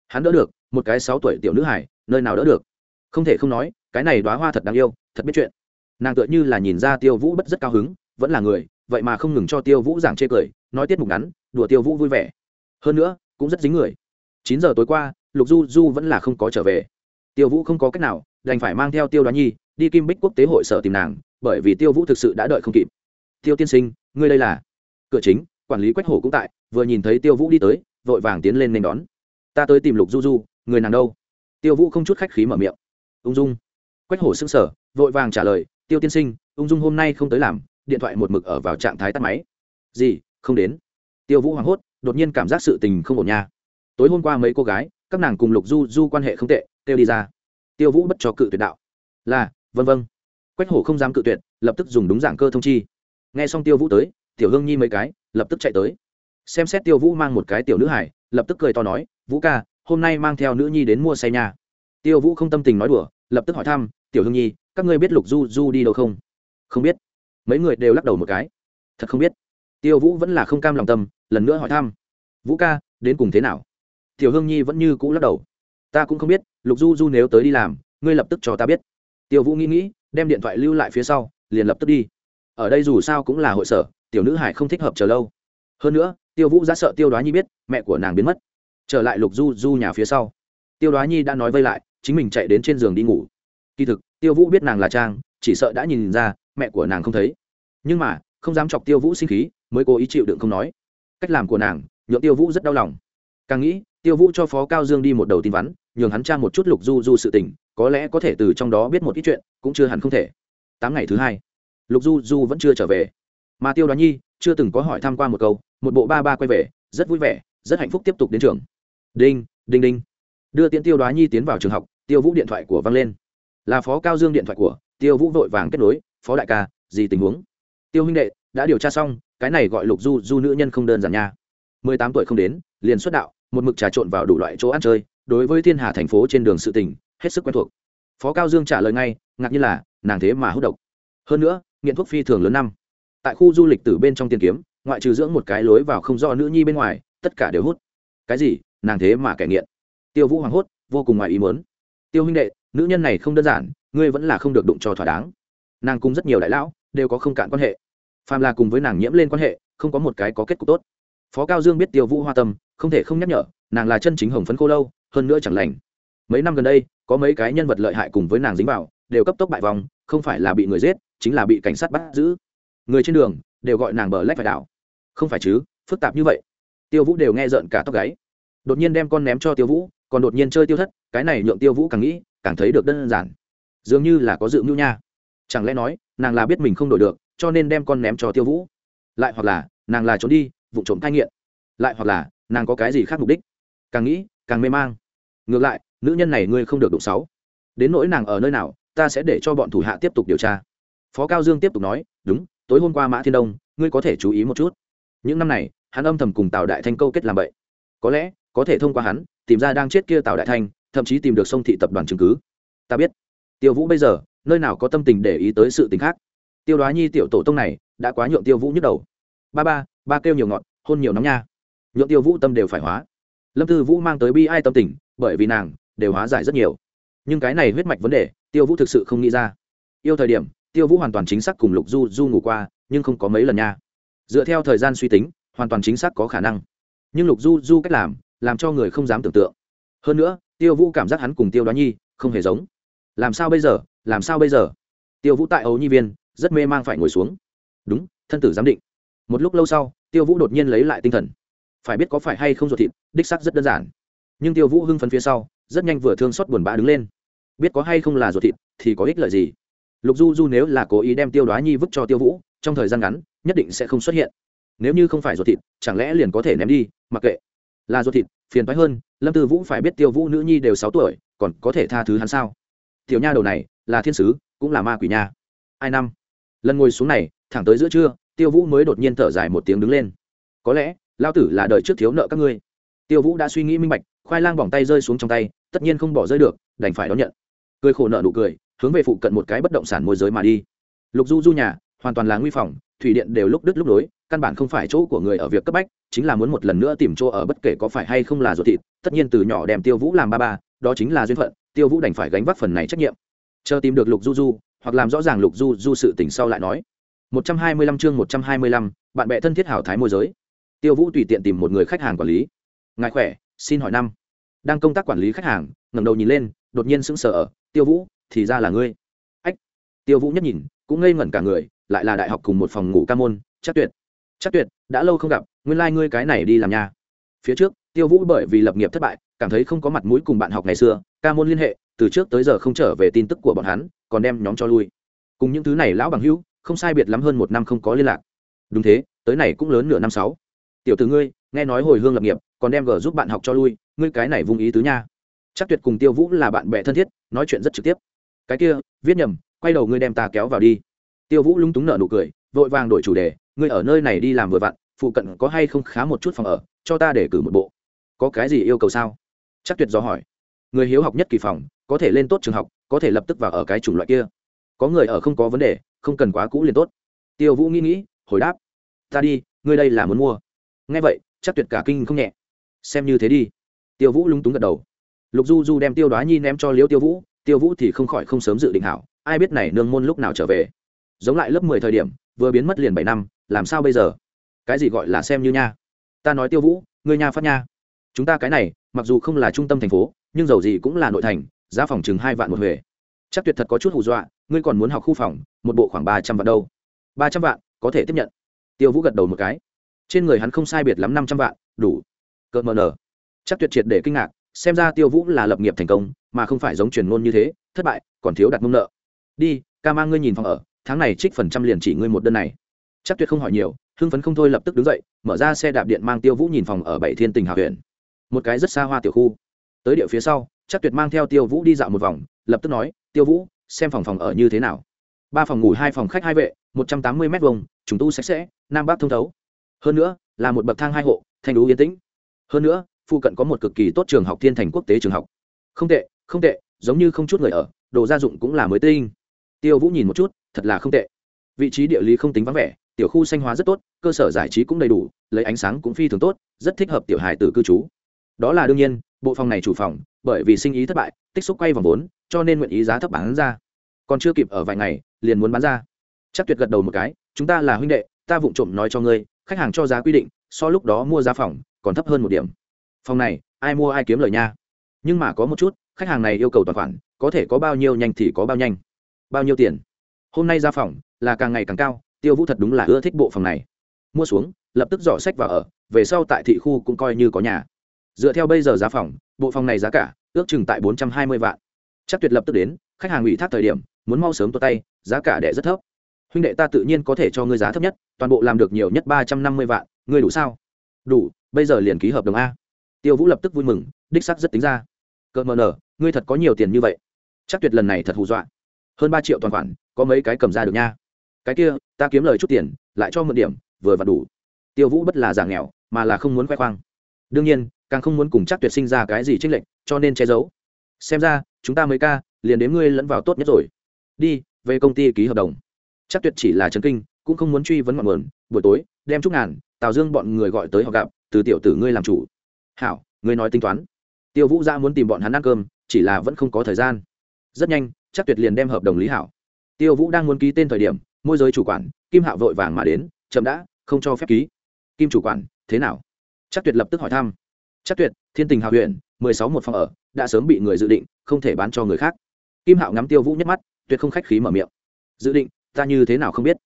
Hắn đỡ được, một cái sáu tuổi tiểu nữ hải nơi nào đỡ được? Không thể không nói, cái này đoá hoa thật đáng yêu, thật biết chuyện. Nàng tựa như là nhìn ra tiêu vũ bất rất cao hứng, vẫn là người vậy mà không ngừng cho tiêu vũ giảng chê cười, nói tiết mục ngắn, đùa tiêu vũ vui vẻ. Hơn nữa, cũng rất dính người. Chín giờ tối qua, lục du du vẫn là không có trở về. Tiêu vũ không có cách nào, đành phải mang theo tiêu đoán nhi đi kim bích quốc tế hội sở tìm nàng, bởi vì tiêu vũ thực sự đã đợi không kịp. Tiêu tiên sinh, ngươi đây là? Cửa chính, quản lý quách hổ cũng tại, vừa nhìn thấy tiêu vũ đi tới, vội vàng tiến lên nên đón. Ta tới tìm lục du du, người nàng đâu? Tiêu vũ không chút khách khí mở miệng. Ung dung. Quách hổ xưng sở vội vàng trả lời, tiêu tiên sinh, ung dung hôm nay không tới làm điện thoại một mực ở vào trạng thái tắt máy. Gì, không đến. Tiêu vũ hoảng hốt, đột nhiên cảm giác sự tình không ổn nha. Tối hôm qua mấy cô gái, các nàng cùng lục du du quan hệ không tệ, kêu đi ra. Tiêu vũ bất cho cự tuyệt đạo. Là, vân vân. Quách hổ không dám cự tuyệt, lập tức dùng đúng dạng cơ thông chi. Nghe xong tiêu vũ tới, tiểu hương nhi mấy cái, lập tức chạy tới. Xem xét tiêu vũ mang một cái tiểu nữ hải lập tức cười to nói, vũ ca, hôm nay mang theo nữ nhi đến mua xe nhà tiêu vũ không tâm tình nói đùa, lập tức hỏi thăm, tiểu hương nhi, các ngươi biết lục du du đi đâu không? Không biết mấy người đều lắc đầu một cái. Thật không biết. Tiêu vũ vẫn là không cam lòng tâm, lần nữa hỏi thăm. Vũ ca, đến cùng thế nào? Tiểu hương nhi vẫn như cũ lắc đầu. Ta cũng không biết, lục du du nếu tới đi làm, ngươi lập tức cho ta biết. Tiêu vũ nghĩ nghĩ, đem điện thoại lưu lại phía sau, liền lập tức đi. Ở đây dù sao cũng là hội sở, tiểu nữ hải không thích hợp chờ lâu. Hơn nữa, tiêu vũ ra sợ tiêu đoá nhi biết, mẹ của nàng biến mất. Trở lại lục du du nhà phía sau. Tiêu đoá nhi đã nói vây lại, chính mình chạy đến trên giường đi ngủ. Kỳ thực, tiêu vũ biết nàng là trang, chỉ sợ đã nhìn ra mẹ của nàng không thấy. Nhưng mà, không dám chọc tiêu vũ sinh khí, mới cố ý chịu đựng không nói. Cách làm của nàng, nhượng tiêu vũ rất đau lòng. Càng nghĩ, tiêu vũ cho phó cao dương đi một đầu tin vắn, nhường hắn tra một chút lục du du sự tình, có lẽ có thể từ trong đó biết một ít chuyện, cũng chưa hẳn không thể. Tám ngày thứ hai, lục du du vẫn chưa trở về. Mà tiêu đoán nhi, chưa từng có hỏi thăm qua một câu, một bộ ba ba quay về, rất vui vẻ, rất hạnh phúc tiếp tục đến trường. Đinh đinh đinh. Đưa tiễn tiêu đoá nhi tiến vào trường học, tiêu vũ điện thoại của văng lên. Là phó cao dương điện thoại của, tiêu vũ vội vàng kết nối phó đại ca, gì tình huống? Tiêu huynh đệ, đã điều tra xong, cái này gọi lục du du nữ nhân không đơn giản nha. Mười tám tuổi không đến, liền xuất đạo, một mực trà trộn vào đủ loại chỗ ăn chơi, đối với thiên hà thành phố trên đường sự tỉnh hết sức quen thuộc. Phó cao dương trả lời ngay, ngạc nhiên là, nàng thế mà hút độc. Hơn nữa, nghiện thuốc phi thường lớn năm. Tại khu du lịch từ bên trong tiền kiếm, ngoại trừ dưỡng một cái lối vào không do nữ nhi bên ngoài, tất cả đều hút. Cái gì? Nàng thế mà kẻ nghiện. Tiêu vũ Hoàng hốt, vô cùng ngoài ý muốn. Tiêu huynh đệ, nữ nhân này không đơn giản, ngươi vẫn là không được đụng cho thỏa đáng nàng cùng rất nhiều đại lão đều có không cạn quan hệ. Phàm là cùng với nàng nhiễm lên quan hệ, không có một cái có kết cục tốt. Phó cao dương biết tiêu vũ hoa tâm, không thể không nhắc nhở, nàng là chân chính hồng phấn Cô lâu, hơn nữa chẳng lành. Mấy năm gần đây, có mấy cái nhân vật lợi hại cùng với nàng dính vào, đều cấp tốc bại vòng không phải là bị người giết, chính là bị cảnh sát bắt giữ. Người trên đường đều gọi nàng bờ lách phải đảo. Không phải chứ, phức tạp như vậy. Tiêu vũ đều nghe rợn cả tóc gáy. Đột nhiên đem con ném cho tiêu vũ, còn đột nhiên chơi tiêu thất, cái này nhượng tiêu vũ càng nghĩ, càng thấy được đơn giản. Dường như là có dự mưu nha chẳng lẽ nói, nàng là biết mình không đổi được, cho nên đem con ném cho tiêu vũ? Lại hoặc là, nàng là trốn đi, vụ trộm cai nghiện. Lại hoặc là, nàng có cái gì khác mục đích? Càng nghĩ, càng mê mang. Ngược lại, nữ nhân này ngươi không được đụng sáu. Đến nỗi nàng ở nơi nào, ta sẽ để cho bọn thủ hạ tiếp tục điều tra. Phó cao dương tiếp tục nói, đúng, tối hôm qua mã thiên đông, ngươi có thể chú ý một chút. Những năm này, hắn âm thầm cùng tào đại thanh câu kết làm vậy có lẽ, có thể thông qua hắn, tìm ra đang chết kia tào đại thanh, thậm chí tìm được sông thị tập đoàn chứng cứ. Ta biết. Tiêu vũ bây giờ nơi nào có tâm tình để ý tới sự tình khác. Tiêu đoá nhi tiểu tổ tông này đã quá nhượng tiêu vũ nhức đầu. Ba ba ba kêu nhiều ngọt, hôn nhiều nóng nha. Nhượng tiêu vũ tâm đều phải hóa. Lâm tư vũ mang tới bi ai tâm tình, bởi vì nàng đều hóa giải rất nhiều. Nhưng cái này huyết mạch vấn đề, tiêu vũ thực sự không nghĩ ra. Yêu thời điểm, tiêu vũ hoàn toàn chính xác cùng lục du du ngủ qua, nhưng không có mấy lần nha. Dựa theo thời gian suy tính, hoàn toàn chính xác có khả năng. Nhưng lục du du cách làm làm cho người không dám tưởng tượng. Hơn nữa, tiêu vũ cảm giác hắn cùng tiêu đoá nhi không hề giống. Làm sao bây giờ? Làm sao bây giờ? Tiêu vũ tại ấu nhi viên, rất mê mang phải ngồi xuống. Đúng, thân tử giám định. Một lúc lâu sau, tiêu vũ đột nhiên lấy lại tinh thần. Phải biết có phải hay không ruột thịt, đích sắc rất đơn giản. Nhưng tiêu vũ hưng phấn phía sau, rất nhanh vừa thương xót buồn bã đứng lên. Biết có hay không là ruột thịt, thì có ích lợi gì? Lục du du nếu là cố ý đem tiêu đoá nhi vứt cho tiêu vũ, trong thời gian ngắn, nhất định sẽ không xuất hiện. Nếu như không phải ruột thịt, chẳng lẽ liền có thể ném đi, mặc kệ. Là ruột thịt, phiền thoái hơn, lâm tư vũ phải biết tiêu vũ nữ nhi đều sáu tuổi, còn có thể tha thứ hắn sao? Tiểu nha đầu này là thiên sứ, cũng là ma quỷ nha. Ai năm? Lần ngồi xuống này, thẳng tới giữa trưa, tiêu vũ mới đột nhiên thở dài một tiếng đứng lên. Có lẽ lao tử là đợi trước thiếu nợ các ngươi. Tiêu vũ đã suy nghĩ minh bạch, khoai lang bỏng tay rơi xuống trong tay, tất nhiên không bỏ rơi được, đành phải đón nhận. Cười khổ nợ nụ cười, hướng về phụ cận một cái bất động sản môi giới mà đi. Lục du du nhà, hoàn toàn là nguy phòng, thủy điện đều lúc đứt lúc nối, căn bản không phải chỗ của người ở việc cấp bách, chính là muốn một lần nữa tìm chỗ ở bất kể có phải hay không là ruột thịt, tất nhiên từ nhỏ đem tiêu vũ làm ba ba, đó chính là duyên phận tiêu vũ đành phải gánh vác phần này trách nhiệm. Chờ tìm được lục du du hoặc làm rõ ràng lục du du sự tình sau lại nói. 125 chương 125, bạn bè thân thiết hảo thái môi giới. Tiêu vũ tùy tiện tìm một người khách hàng quản lý. Ngài khỏe xin hỏi năm. Đang công tác quản lý khách hàng ngẩng đầu nhìn lên đột nhiên sững sờ ở tiêu vũ thì ra là ngươi. Ách. Tiêu vũ nhất nhìn cũng ngây ngẩn cả người lại là đại học cùng một phòng ngủ ca môn chắc tuyệt. Chắc tuyệt đã lâu không gặp nguyên lai、like、ngươi cái này đi làm nhà. Phía trước tiêu vũ bởi vì lập nghiệp thất bại cảm thấy không có mặt mũi cùng bạn học ngày xưa ca môn liên hệ, từ trước tới giờ không trở về tin tức của bọn hắn, còn đem nhóm cho lui. Cùng những thứ này lão bằng hữu, không sai biệt lắm hơn một năm không có liên lạc. Đúng thế, tới này cũng lớn nửa năm sáu. Tiểu từ ngươi, nghe nói hồi hương lập nghiệp, còn đem gờ giúp bạn học cho lui, ngươi cái này vung ý tứ nha. Chắc tuyệt cùng tiêu vũ là bạn bè thân thiết, nói chuyện rất trực tiếp. Cái kia, viết nhầm, quay đầu ngươi đem ta kéo vào đi. Tiêu vũ lung túng nợ nụ cười, vội vàng đổi chủ đề, ngươi ở nơi này đi làm vừa vặn, phụ cận có hay không khá một chút phòng ở, cho ta để cử một bộ. Có cái gì yêu cầu sao? Chắc tuyệt do hỏi người hiếu học nhất kỳ phòng, có thể lên tốt trường học, có thể lập tức vào ở cái chủng loại kia. Có người ở không có vấn đề, không cần quá cũ liền tốt. Tiêu vũ nghĩ nghĩ, hồi đáp, ta đi, ngươi đây là muốn mua. Nghe vậy, chắc tuyệt cả kinh không nhẹ. Xem như thế đi. Tiêu vũ lúng túng gật đầu. Lục du du đem tiêu đoá nhi ném cho liễu tiêu vũ tiêu vũ thì không khỏi không sớm dự định hảo, ai biết này nương môn lúc nào trở về. Giống lại lớp mười thời điểm, vừa biến mất liền bảy năm, làm sao bây giờ? Cái gì gọi là xem như nha? Ta nói tiêu vũ, ngươi nha phát nha. Chúng ta cái này, mặc dù không là trung tâm thành phố nhưng dầu gì cũng là nội thành, giá phòng chừng hai vạn một huề chắc tuyệt thật có chút hù dọa, ngươi còn muốn học khu phòng, một bộ khoảng ba trăm vạn đâu. Ba trăm vạn, có thể tiếp nhận. Tiêu vũ gật đầu một cái. Trên người hắn không sai biệt lắm năm trăm vạn, đủ. Cợt mờ nở. Chắc tuyệt triệt để kinh ngạc, xem ra tiêu vũ là lập nghiệp thành công, mà không phải giống truyền ngôn như thế, thất bại, còn thiếu đặt mông nợ. Đi, ca mang ngươi nhìn phòng ở, tháng này trích phần trăm liền chỉ ngươi một đơn này. Chắc tuyệt không hỏi nhiều, hưng phấn không thôi lập tức đứng dậy, mở ra xe đạp điện mang tiêu vũ nhìn phòng ở bảy thiên tình hạ huyện. Một cái rất xa hoa tiểu khu tới địa phía sau chắc tuyệt mang theo tiêu vũ đi dạo một vòng, lập tức nói, tiêu vũ, xem phòng phòng ở như thế nào? Ba phòng ngủ, hai phòng khách, hai vệ, một trăm tám mươi m hai chúng tu sạch sẽ, nam bắc thông thấu. Hơn nữa, là một bậc thang hai hộ, thanh đú yên tĩnh. Hơn nữa, phụ cận có một cực kỳ tốt trường học thiên thành quốc tế trường học. Không tệ không tệ, giống như không chút người ở, đồ gia dụng cũng là mới tinh. Tiêu vũ nhìn một chút, thật là không tệ. Vị trí địa lý không tính vắng vẻ, tiểu khu xanh hóa rất tốt, cơ sở giải trí cũng đầy đủ, lấy ánh sáng cũng phi thường tốt, rất thích hợp tiểu hài tử cư trú. Đó là đương nhiên bộ phòng này chủ phòng, bởi vì sinh ý thất bại, tích xúc quay vòng vốn, cho nên nguyện ý giá thấp bán ra. Còn chưa kịp ở vài ngày, liền muốn bán ra. Chắc tuyệt gật đầu một cái, chúng ta là huynh đệ, ta vụng trộm nói cho ngươi, khách hàng cho giá quy định, so lúc đó mua giá phòng còn thấp hơn một điểm. Phòng này, ai mua ai kiếm lời nha. Nhưng mà có một chút, khách hàng này yêu cầu toàn khoản, có thể có bao nhiêu nhanh thì có bao nhanh. Bao nhiêu tiền? Hôm nay ra phòng là càng ngày càng cao, tiêu vũ thật đúng là ưa thích bộ phòng này. Mua xuống, lập tức dò sách vào ở, về sau tại thị khu cũng coi như có nhà dựa theo bây giờ giá phòng, bộ phòng này giá cả ước chừng tại bốn trăm hai mươi vạn. Chắc tuyệt lập tức đến, khách hàng ủy thác thời điểm, muốn mau sớm tuột tay, giá cả đẻ rất thấp. Huynh đệ ta tự nhiên có thể cho ngươi giá thấp nhất, toàn bộ làm được nhiều nhất ba trăm năm mươi vạn, ngươi đủ sao? Đủ, bây giờ liền ký hợp đồng a. Tiêu vũ lập tức vui mừng, đích sắc rất tính ra. Cợt mờ nở, ngươi thật có nhiều tiền như vậy. Chắc tuyệt lần này thật hù dọa. Hơn ba triệu toàn khoản, có mấy cái cầm ra được nha. Cái kia, ta kiếm lời chút tiền, lại cho mượn điểm, vừa và đủ. Tiêu vũ bất là giả nghèo, mà là không muốn khoe khoang. Đương nhiên càng không muốn cùng chắc tuyệt sinh ra cái gì trích lệnh cho nên che giấu. Xem ra, chúng ta mới ca, liền đến ngươi lẫn vào tốt nhất rồi. Đi, về công ty ký hợp đồng. Chắc tuyệt chỉ là trấn kinh, cũng không muốn truy vấn ngọn nguồn. Buổi tối, đem chúc ngàn, tào dương bọn người gọi tới họ gặp, từ tiểu tử ngươi làm chủ. Hảo, ngươi nói tính toán. Tiêu vũ ra muốn tìm bọn hắn ăn cơm, chỉ là vẫn không có thời gian. Rất nhanh, chắc tuyệt liền đem hợp đồng lý hảo. Tiêu vũ đang muốn ký tên thời điểm, môi giới chủ quản, kim hạo vội vàng mà đến, chậm đã, không cho phép ký. Kim chủ quản, thế nào? Chắc tuyệt lập tức hỏi thăm chắc tuyệt, thiên tình hào huyện mười sáu một phòng ở, đã sớm bị người dự định, không thể bán cho người khác. Kim hạo ngắm tiêu vũ nhất mắt, tuyệt không khách khí mở miệng. Dự định, ta như thế nào không biết?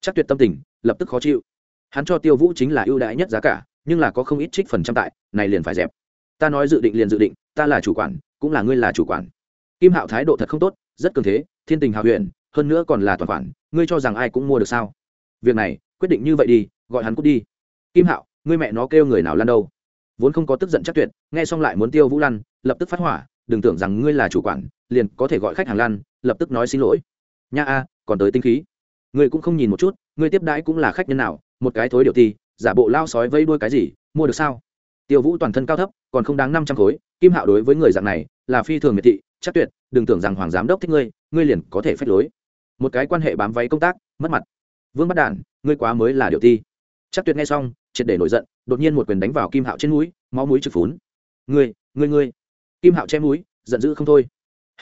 Chắc tuyệt tâm tình, lập tức khó chịu. Hắn cho tiêu vũ chính là ưu đãi nhất giá cả, nhưng là có không ít trích phần trăm tại, này liền phải dẹp. Ta nói dự định liền dự định, ta là chủ quản, cũng là ngươi là chủ quản. Kim hạo thái độ thật không tốt, rất cường thế, thiên tình hào huyện hơn nữa còn là toàn khoản ngươi cho rằng ai cũng mua được sao? Việc này, quyết định như vậy đi, gọi hắn cút đi. Kim hạo, ngươi mẹ nó kêu người nào lan đâu? Vốn không có tức giận chắc tuyệt, nghe xong lại muốn tiêu vũ lăn, lập tức phát hỏa, đừng tưởng rằng ngươi là chủ quản, liền có thể gọi khách hàng lăn, lập tức nói xin lỗi. Nha a, còn tới tinh khí. Ngươi cũng không nhìn một chút, ngươi tiếp đãi cũng là khách nhân nào, một cái thối điều ti giả bộ lao sói vây đuôi cái gì, mua được sao? Tiêu vũ toàn thân cao thấp, còn không đáng năm trăm khối, kim hạo đối với người dạng này, là phi thường miệt thị, chắc tuyệt, đừng tưởng rằng hoàng giám đốc thích ngươi ngươi liền có thể phép lối. Một cái quan hệ bám váy công tác, mất mặt. Vương bắt đản, ngươi quá mới là điều ti. Chắc tuyệt nghe xong triệt để nổi giận, đột nhiên một quyền đánh vào kim hạo trên núi máu mũi trực phún. Ngươi ngươi ngươi. Kim hạo che mũi, giận dữ không thôi.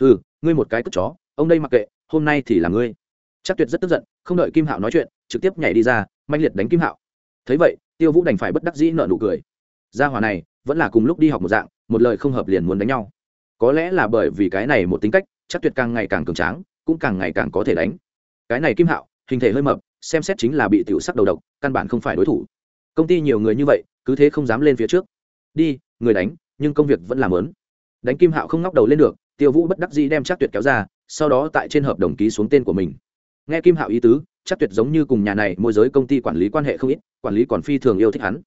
Ừ ngươi một cái cất chó, ông đây mặc kệ, hôm nay thì là ngươi. Chắc tuyệt rất tức giận, không đợi kim hạo nói chuyện, trực tiếp nhảy đi ra manh liệt đánh kim hạo. Thấy vậy, tiêu vũ đành phải bất đắc dĩ nợ nụ cười. Gia hòa này, vẫn là cùng lúc đi học một dạng, một lời không hợp liền muốn đánh nhau. Có lẽ là bởi vì cái này một tính cách, chắc tuyệt càng ngày càng cường tráng, cũng càng ngày càng có thể đánh. Cái này kim hạo, hình thể hơi mập, xem xét chính là bị tiểu sắc đầu độc, căn bản không phải đối thủ công ty nhiều người như vậy, cứ thế không dám lên phía trước. Đi, người đánh, nhưng công việc vẫn làm lớn. Đánh kim hạo không ngóc đầu lên được, tiêu vũ bất đắc dĩ đem chắc tuyệt kéo ra, sau đó tại trên hợp đồng ký xuống tên của mình. Nghe kim hạo ý tứ chắc tuyệt giống như cùng nhà này môi giới công ty quản lý quan hệ không ít, quản lý còn phi thường yêu thích hắn.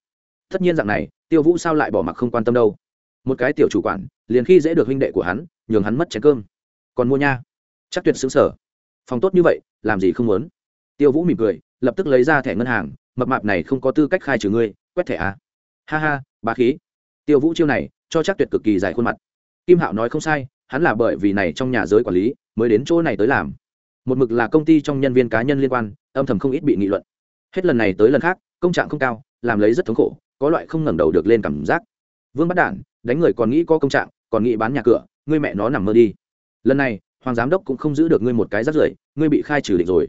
Tất nhiên dạng này, tiêu vũ sao lại bỏ mặc không quan tâm đâu. Một cái tiểu chủ quản, liền khi dễ được huynh đệ của hắn, nhường hắn mất chén cơm. Còn mua nha. Chắc tuyệt xứng sở phòng tốt như vậy, làm gì không muốn? Tiêu vũ mỉm cười, lập tức lấy ra thẻ ngân hàng mập mạp này không có tư cách khai trừ ngươi, quét thẻ à. ha ha bà khí. Tiêu vũ chiêu này, cho chắc tuyệt cực kỳ dài khuôn mặt. Kim hạo nói không sai, hắn là bởi vì này trong nhà giới quản lý, mới đến chỗ này tới làm. Một mực là công ty trong nhân viên cá nhân liên quan, âm thầm không ít bị nghị luận. Hết lần này tới lần khác, công trạng không cao, làm lấy rất thống khổ, có loại không ngẩng đầu được lên cảm giác. Vương bắt đản, đánh người còn nghĩ có công trạng, còn nghĩ bán nhà cửa, ngươi mẹ nó nằm mơ đi. Lần này, hoàng giám đốc cũng không giữ được ngươi một cái rắt rưởi, ngươi bị khai trừ định rồi.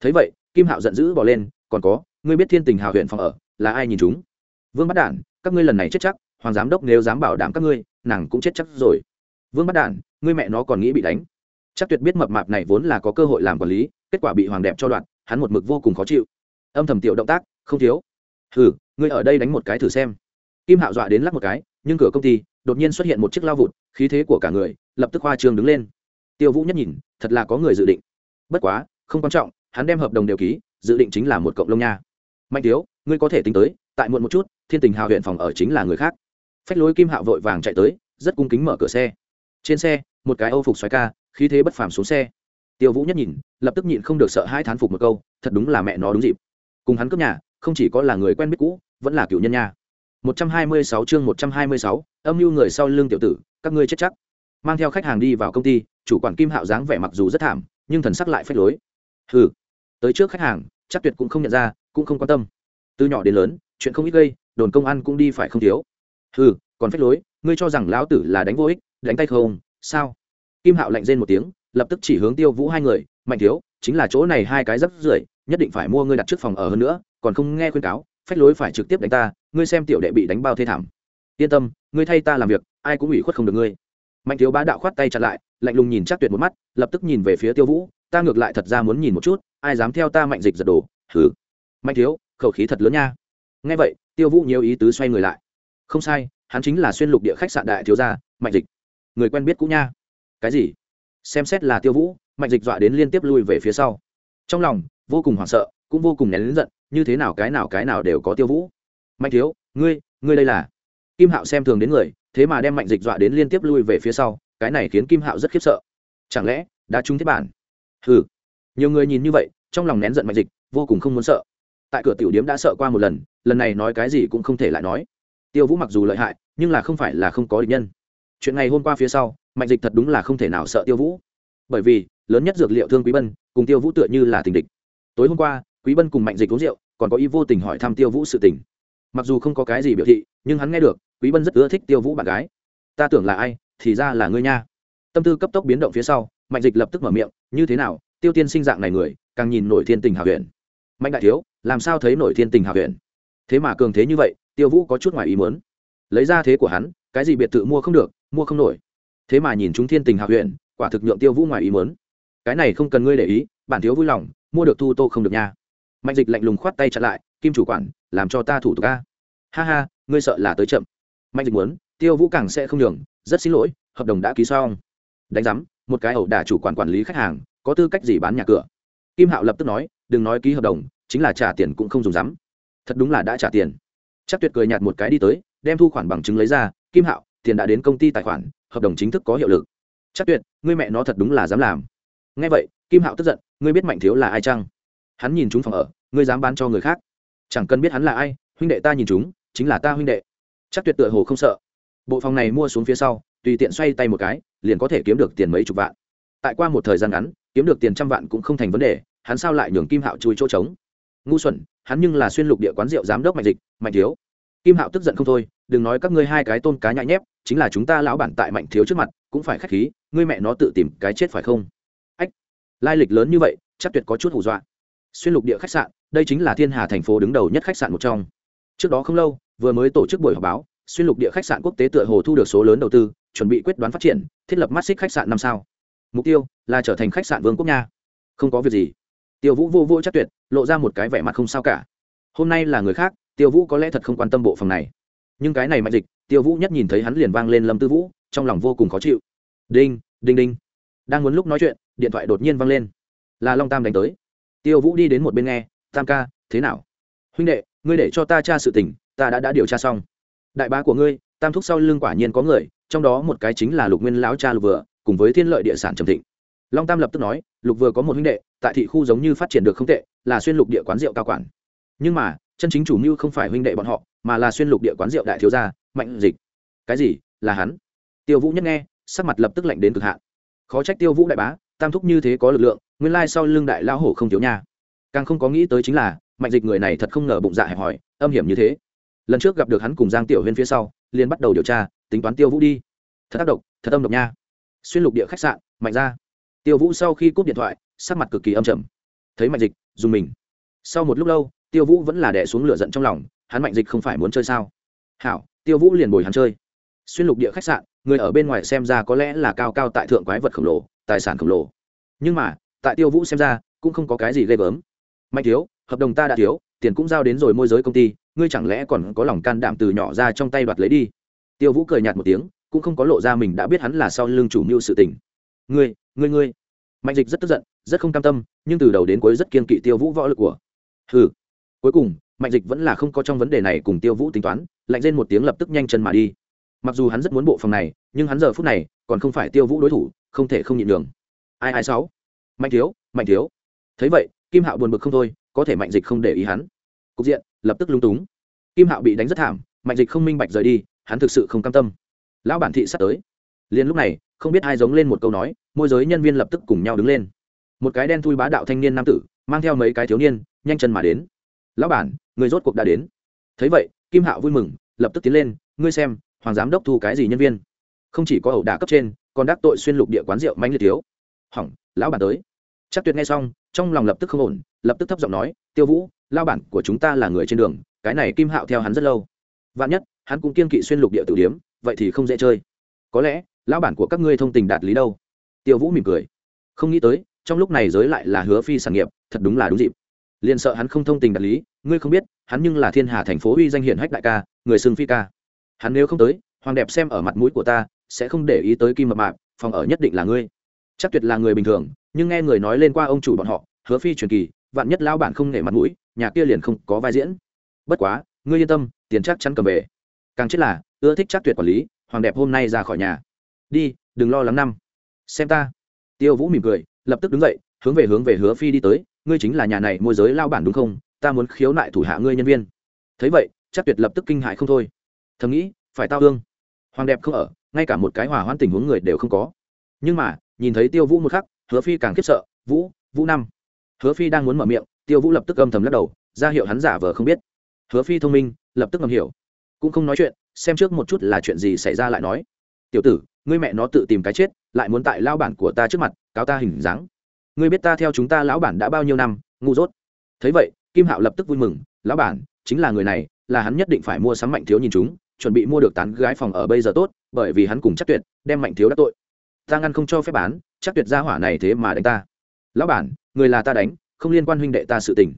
Thấy vậy, kim hạo giận dữ bỏ lên, còn có ngươi biết thiên tình hào huyện phòng ở là ai nhìn chúng? Vương bắt đản, các ngươi lần này chết chắc, hoàng giám đốc nếu dám bảo đảm các ngươi, nàng cũng chết chắc rồi. Vương bắt đản, ngươi mẹ nó còn nghĩ bị đánh. Chắc tuyệt biết mập mạp này vốn là có cơ hội làm quản lý, kết quả bị hoàng đẹp cho đoạn, hắn một mực vô cùng khó chịu. Âm thầm tiểu động tác, không thiếu. Hừ, ngươi ở đây đánh một cái thử xem. Kim hạo dọa đến lắc một cái, nhưng cửa công ty, đột nhiên xuất hiện một chiếc lao vụt, khí thế của cả người, lập tức hoa trường đứng lên. Tiêu vũ nhất nhìn, thật là có người dự định. Bất quá, không quan trọng, hắn đem hợp đồng đều ký, dự định chính là một cộng lông nha mạnh thiếu ngươi có thể tính tới tại muộn một chút thiên tình hào huyện phòng ở chính là người khác. Phách lối kim hạo vội vàng chạy tới rất cung kính mở cửa xe. Trên xe một cái âu phục xoáy ca khí thế bất phàm xuống xe. Tiêu vũ nhất nhìn lập tức nhịn không được sợ hai thán phục một câu thật đúng là mẹ nó đúng dịp. Cùng hắn cướp nhà không chỉ có là người quen biết cũ vẫn là cựu nhân nha. 126 chương 126, âm mưu người sau lưng tiểu tử các ngươi chết chắc. Mang theo khách hàng đi vào công ty chủ quản kim hạo dáng vẻ mặc dù rất thảm nhưng thần sắc lại phách lối. Hừ tới trước khách hàng chắc tuyệt cũng không nhận ra cũng không quan tâm. Từ nhỏ đến lớn, chuyện không ít gây, đồn công an cũng đi phải không thiếu. Hừ, còn phách lối, ngươi cho rằng lão tử là đánh vô ích, đánh tay không, sao? Kim hạo lạnh rên một tiếng, lập tức chỉ hướng tiêu vũ hai người, mạnh thiếu, chính là chỗ này hai cái rất rưởi, nhất định phải mua ngươi đặt trước phòng ở hơn nữa, còn không nghe khuyên cáo, phách lối phải trực tiếp đánh ta, ngươi xem tiểu đệ bị đánh bao thê thảm. Yên tâm, ngươi thay ta làm việc, ai cũng ủy khuất không được ngươi. Mạnh thiếu bá đạo khoát tay chặt lại, lạnh lùng nhìn chắc tuyệt một mắt, lập tức nhìn về phía tiêu vũ, ta ngược lại thật ra muốn nhìn một chút, ai dám theo ta mạnh dịch giật đồ thử mạnh thiếu, khẩu khí thật lớn nha. Ngay vậy, tiêu vũ nhiều ý tứ xoay người lại. Không sai, hắn chính là xuyên lục địa khách sạn đại thiếu gia, mạnh dịch. Người quen biết cũ nha. Cái gì? Xem xét là tiêu vũ, mạnh dịch dọa đến liên tiếp lui về phía sau. Trong lòng, vô cùng hoảng sợ, cũng vô cùng nén lính giận, như thế nào cái nào cái nào đều có tiêu vũ. Mạnh thiếu, ngươi ngươi đây là? Kim hạo xem thường đến người, thế mà đem mạnh dịch dọa đến liên tiếp lui về phía sau, cái này khiến kim hạo rất khiếp sợ. Chẳng lẽ, đã trúng thiết bản? Ừ nhiều người nhìn như vậy, trong lòng nén giận mạnh dịch, vô cùng không muốn sợ tại cửa tiểu điếm đã sợ qua một lần lần này nói cái gì cũng không thể lại nói. Tiêu vũ mặc dù lợi hại, nhưng là không phải là không có địch nhân. Chuyện ngày hôm qua phía sau, mạnh dịch thật đúng là không thể nào sợ tiêu vũ. Bởi vì, lớn nhất dược liệu thương quý bân, cùng tiêu vũ tựa như là tình địch. Tối hôm qua, quý bân cùng mạnh dịch uống rượu, còn có ý vô tình hỏi thăm tiêu vũ sự tình. Mặc dù không có cái gì biểu thị, nhưng hắn nghe được, quý bân rất ưa thích tiêu vũ bạn gái. Ta tưởng là ai, thì ra là ngươi nha. Tâm tư cấp tốc biến động phía sau, mạnh dịch lập tức mở miệng, như thế nào, tiêu tiên sinh dạng này người, càng nhìn nổi thiên tình hào huyền. Mạnh đại thiếu làm sao thấy nổi thiên tình hạ huyện thế mà cường thế như vậy, tiêu vũ có chút ngoài ý muốn. Lấy ra thế của hắn, cái gì biệt thự mua không được, mua không nổi. Thế mà nhìn chúng thiên tình hạ huyện quả thực nhượng tiêu vũ ngoài ý muốn. Cái này không cần ngươi để ý, bản thiếu vui lòng, mua được thu tô không được nha. Mạnh dịch lạnh lùng khoát tay chặn lại, kim chủ quản, làm cho ta thủ tục ca ha ha, ngươi sợ là tới chậm. Mạnh dịch muốn, tiêu vũ càng sẽ không nhường, rất xin lỗi, hợp đồng đã ký xong. Đánh giám, một cái ẩu đả chủ quản quản lý khách hàng, có tư cách gì bán nhà cửa? Kim hạo lập tức nói, đừng nói ký hợp đồng chính là trả tiền cũng không dùng dám. Thật đúng là đã trả tiền. Chắc tuyệt cười nhạt một cái đi tới, đem thu khoản bằng chứng lấy ra, kim hạo, tiền đã đến công ty tài khoản, hợp đồng chính thức có hiệu lực. Chắc tuyệt, ngươi mẹ nó thật đúng là dám làm. Ngay vậy, kim hạo tức giận, ngươi biết mạnh thiếu là ai chăng? Hắn nhìn chúng phòng ở, ngươi dám bán cho người khác? Chẳng cần biết hắn là ai, huynh đệ ta nhìn chúng, chính là ta huynh đệ. Chắc tuyệt tựa hồ không sợ. Bộ phòng này mua xuống phía sau, tùy tiện xoay tay một cái, liền có thể kiếm được tiền mấy chục vạn. Tại qua một thời gian ngắn, kiếm được tiền trăm vạn cũng không thành vấn đề, hắn sao lại nhường kim hạo chui chỗ trống? Ngu xuẩn, hắn nhưng là xuyên lục địa quán rượu giám đốc mạnh dịch, mạnh thiếu. Kim hạo tức giận không thôi, đừng nói các ngươi hai cái tôn cá nhại nhép, chính là chúng ta lão bản tại mạnh thiếu trước mặt, cũng phải khách khí, ngươi mẹ nó tự tìm cái chết phải không? Ách, lai lịch lớn như vậy, chắc tuyệt có chút hù dọa. Xuyên lục địa khách sạn, đây chính là thiên hà thành phố đứng đầu nhất khách sạn một trong. Trước đó không lâu, vừa mới tổ chức buổi họp báo, xuyên lục địa khách sạn quốc tế tựa hồ thu được số lớn đầu tư, chuẩn bị quyết đoán phát triển, thiết lập mắt xích khách sạn năm sao. Mục tiêu là trở thành khách sạn vương quốc nha không có việc gì tiêu vũ vô vô chắc tuyệt, lộ ra một cái vẻ mặt không sao cả. Hôm nay là người khác, tiêu vũ có lẽ thật không quan tâm bộ phòng này. Nhưng cái này mạnh dịch, tiêu vũ nhất nhìn thấy hắn liền vang lên lâm tư vũ, trong lòng vô cùng khó chịu. Đinh đinh đinh. Đang muốn lúc nói chuyện, điện thoại đột nhiên vang lên. Là long tam đánh tới. Tiêu vũ đi đến một bên nghe, tam ca, thế nào? Huynh đệ, ngươi để cho ta tra sự tình, ta đã đã điều tra xong. Đại bá của ngươi, tam thúc sau lưng quả nhiên có người, trong đó một cái chính là lục nguyên lão cha lục vừa, cùng với thiên lợi địa sản trầm thịnh long tam lập tức nói, lục vừa có một huynh đệ, tại thị khu giống như phát triển được không tệ, là xuyên lục địa quán rượu cao quản. Nhưng mà, chân chính chủ mưu không phải huynh đệ bọn họ, mà là xuyên lục địa quán rượu đại thiếu gia, mạnh dịch. Cái gì? Là hắn? Tiêu vũ nhất nghe, sắc mặt lập tức lạnh đến cực hạn. Khó trách tiêu vũ đại bá, tam thúc như thế có lực lượng, nguyên lai sau lưng đại lao hổ không thiếu nha. Càng không có nghĩ tới chính là, mạnh dịch người này thật không ngờ bụng dạ hẹp hòi, âm hiểm như thế. Lần trước gặp được hắn cùng giang tiểu huyên phía sau, liền bắt đầu điều tra, tính toán tiêu vũ đi. Thật tác động thật âm độc nha. Xuyên lục địa khách sạn, mạnh ra tiêu vũ sau khi cúp điện thoại, sắc mặt cực kỳ âm trầm. Thấy mạnh dịch, dùng mình. Sau một lúc lâu, tiêu vũ vẫn là đẻ xuống lửa giận trong lòng, hắn mạnh dịch không phải muốn chơi sao? Hảo, tiêu vũ liền bồi hắn chơi. Xuyên lục địa khách sạn, người ở bên ngoài xem ra có lẽ là cao cao tại thượng quái vật khổng lồ, tài sản khổng lồ. Nhưng mà, tại tiêu vũ xem ra, cũng không có cái gì ghê gớm. Mạnh thiếu, hợp đồng ta đã thiếu, tiền cũng giao đến rồi môi giới công ty, ngươi chẳng lẽ còn có lòng can đảm từ nhỏ ra trong tay đoạt lấy đi? Tiêu vũ cười nhạt một tiếng, cũng không có lộ ra mình đã biết hắn là sau lưng chủ mưu sự tình. Ngươi ngươi ngươi. Mạnh dịch rất tức giận, rất không cam tâm, nhưng từ đầu đến cuối rất kiên kỵ tiêu vũ võ lực của. Ừ cuối cùng, mạnh dịch vẫn là không có trong vấn đề này cùng tiêu vũ tính toán, lạnh lên một tiếng lập tức nhanh chân mà đi. Mặc dù hắn rất muốn bộ phòng này, nhưng hắn giờ phút này còn không phải tiêu vũ đối thủ, không thể không nhịn đường ai ai sáu? Mạnh thiếu mạnh thiếu. Thấy vậy, kim hạo buồn bực không thôi, có thể mạnh dịch không để ý hắn. Cục diện, lập tức lung túng. Kim hạo bị đánh rất thảm, mạnh dịch không minh bạch rời đi, hắn thực sự không cam tâm. Lão bản thị sắp tới liền lúc này, không biết ai giống lên một câu nói, môi giới nhân viên lập tức cùng nhau đứng lên. Một cái đen thui bá đạo thanh niên nam tử, mang theo mấy cái thiếu niên, nhanh chân mà đến. Lão bản, người rốt cuộc đã đến. Thấy vậy, kim hạo vui mừng, lập tức tiến lên, ngươi xem, hoàng giám đốc thu cái gì nhân viên? Không chỉ có ẩu đả cấp trên, còn đắc tội xuyên lục địa quán rượu manh liệt thiếu. Hỏng, lão bản tới. Chắc tuyệt nghe xong, trong lòng lập tức không ổn, lập tức thấp giọng nói, tiêu vũ lao bản của chúng ta là người trên đường, cái này kim hạo theo hắn rất lâu. Vạn nhất, hắn cũng kiên kỵ xuyên lục địa tử điếm, vậy thì không dễ chơi. Có lẽ lão bản của các ngươi thông tình đạt lý đâu? Tiêu vũ mỉm cười. Không nghĩ tới, trong lúc này giới lại là hứa phi sản nghiệp, thật đúng là đúng dịp. Liền sợ hắn không thông tình đạt lý, ngươi không biết, hắn nhưng là thiên hà thành phố uy danh hiển hách đại ca, người xưng phi ca. Hắn nếu không tới, hoàng đẹp xem ở mặt mũi của ta, sẽ không để ý tới kim mập mạp, phòng ở nhất định là ngươi. Chắc tuyệt là người bình thường, nhưng nghe người nói lên qua ông chủ bọn họ, hứa phi truyền kỳ, vạn nhất lão bản không nể mặt mũi, nhà kia liền không có vai diễn. Bất quá, ngươi yên tâm, tiền chắc chắn cầm về. Càng chết là, ưa thích chắc tuyệt quản lý, hoàng đẹp hôm nay ra khỏi nhà đi, đừng lo lắng năm. Xem ta. Tiêu vũ mỉm cười, lập tức đứng dậy, hướng về hướng về hứa phi đi tới. Ngươi chính là nhà này môi giới lao bản đúng không? Ta muốn khiếu nại thủ hạ ngươi nhân viên. Thấy vậy, chắc tuyệt lập tức kinh hại không thôi. Thầm nghĩ, phải tao hương hoàng đẹp không ở, ngay cả một cái hỏa hoãn tình huống người đều không có. Nhưng mà, nhìn thấy tiêu vũ một khắc, hứa phi càng khiếp sợ. Vũ vũ năm. Hứa phi đang muốn mở miệng, tiêu vũ lập tức âm thầm lắc đầu, ra hiệu hắn giả vờ không biết. Hứa phi thông minh, lập tức ngầm hiểu. Cũng không nói chuyện, xem trước một chút là chuyện gì xảy ra lại nói tiểu tử, ngươi mẹ nó tự tìm cái chết, lại muốn tại lao bản của ta trước mặt, cáo ta hình dáng. Ngươi biết ta theo chúng ta lão bản đã bao nhiêu năm, ngu dốt. Thấy vậy, kim hạo lập tức vui mừng, lão bản, chính là người này, là hắn nhất định phải mua sắm mạnh thiếu nhìn chúng, chuẩn bị mua được tán gái phòng ở bây giờ tốt, bởi vì hắn cùng chắc tuyệt đem mạnh thiếu đã tội. Ta ngăn không cho phép bán, chắc tuyệt ra hỏa này thế mà đánh ta. Lão bản, người là ta đánh, không liên quan huynh đệ ta sự tình.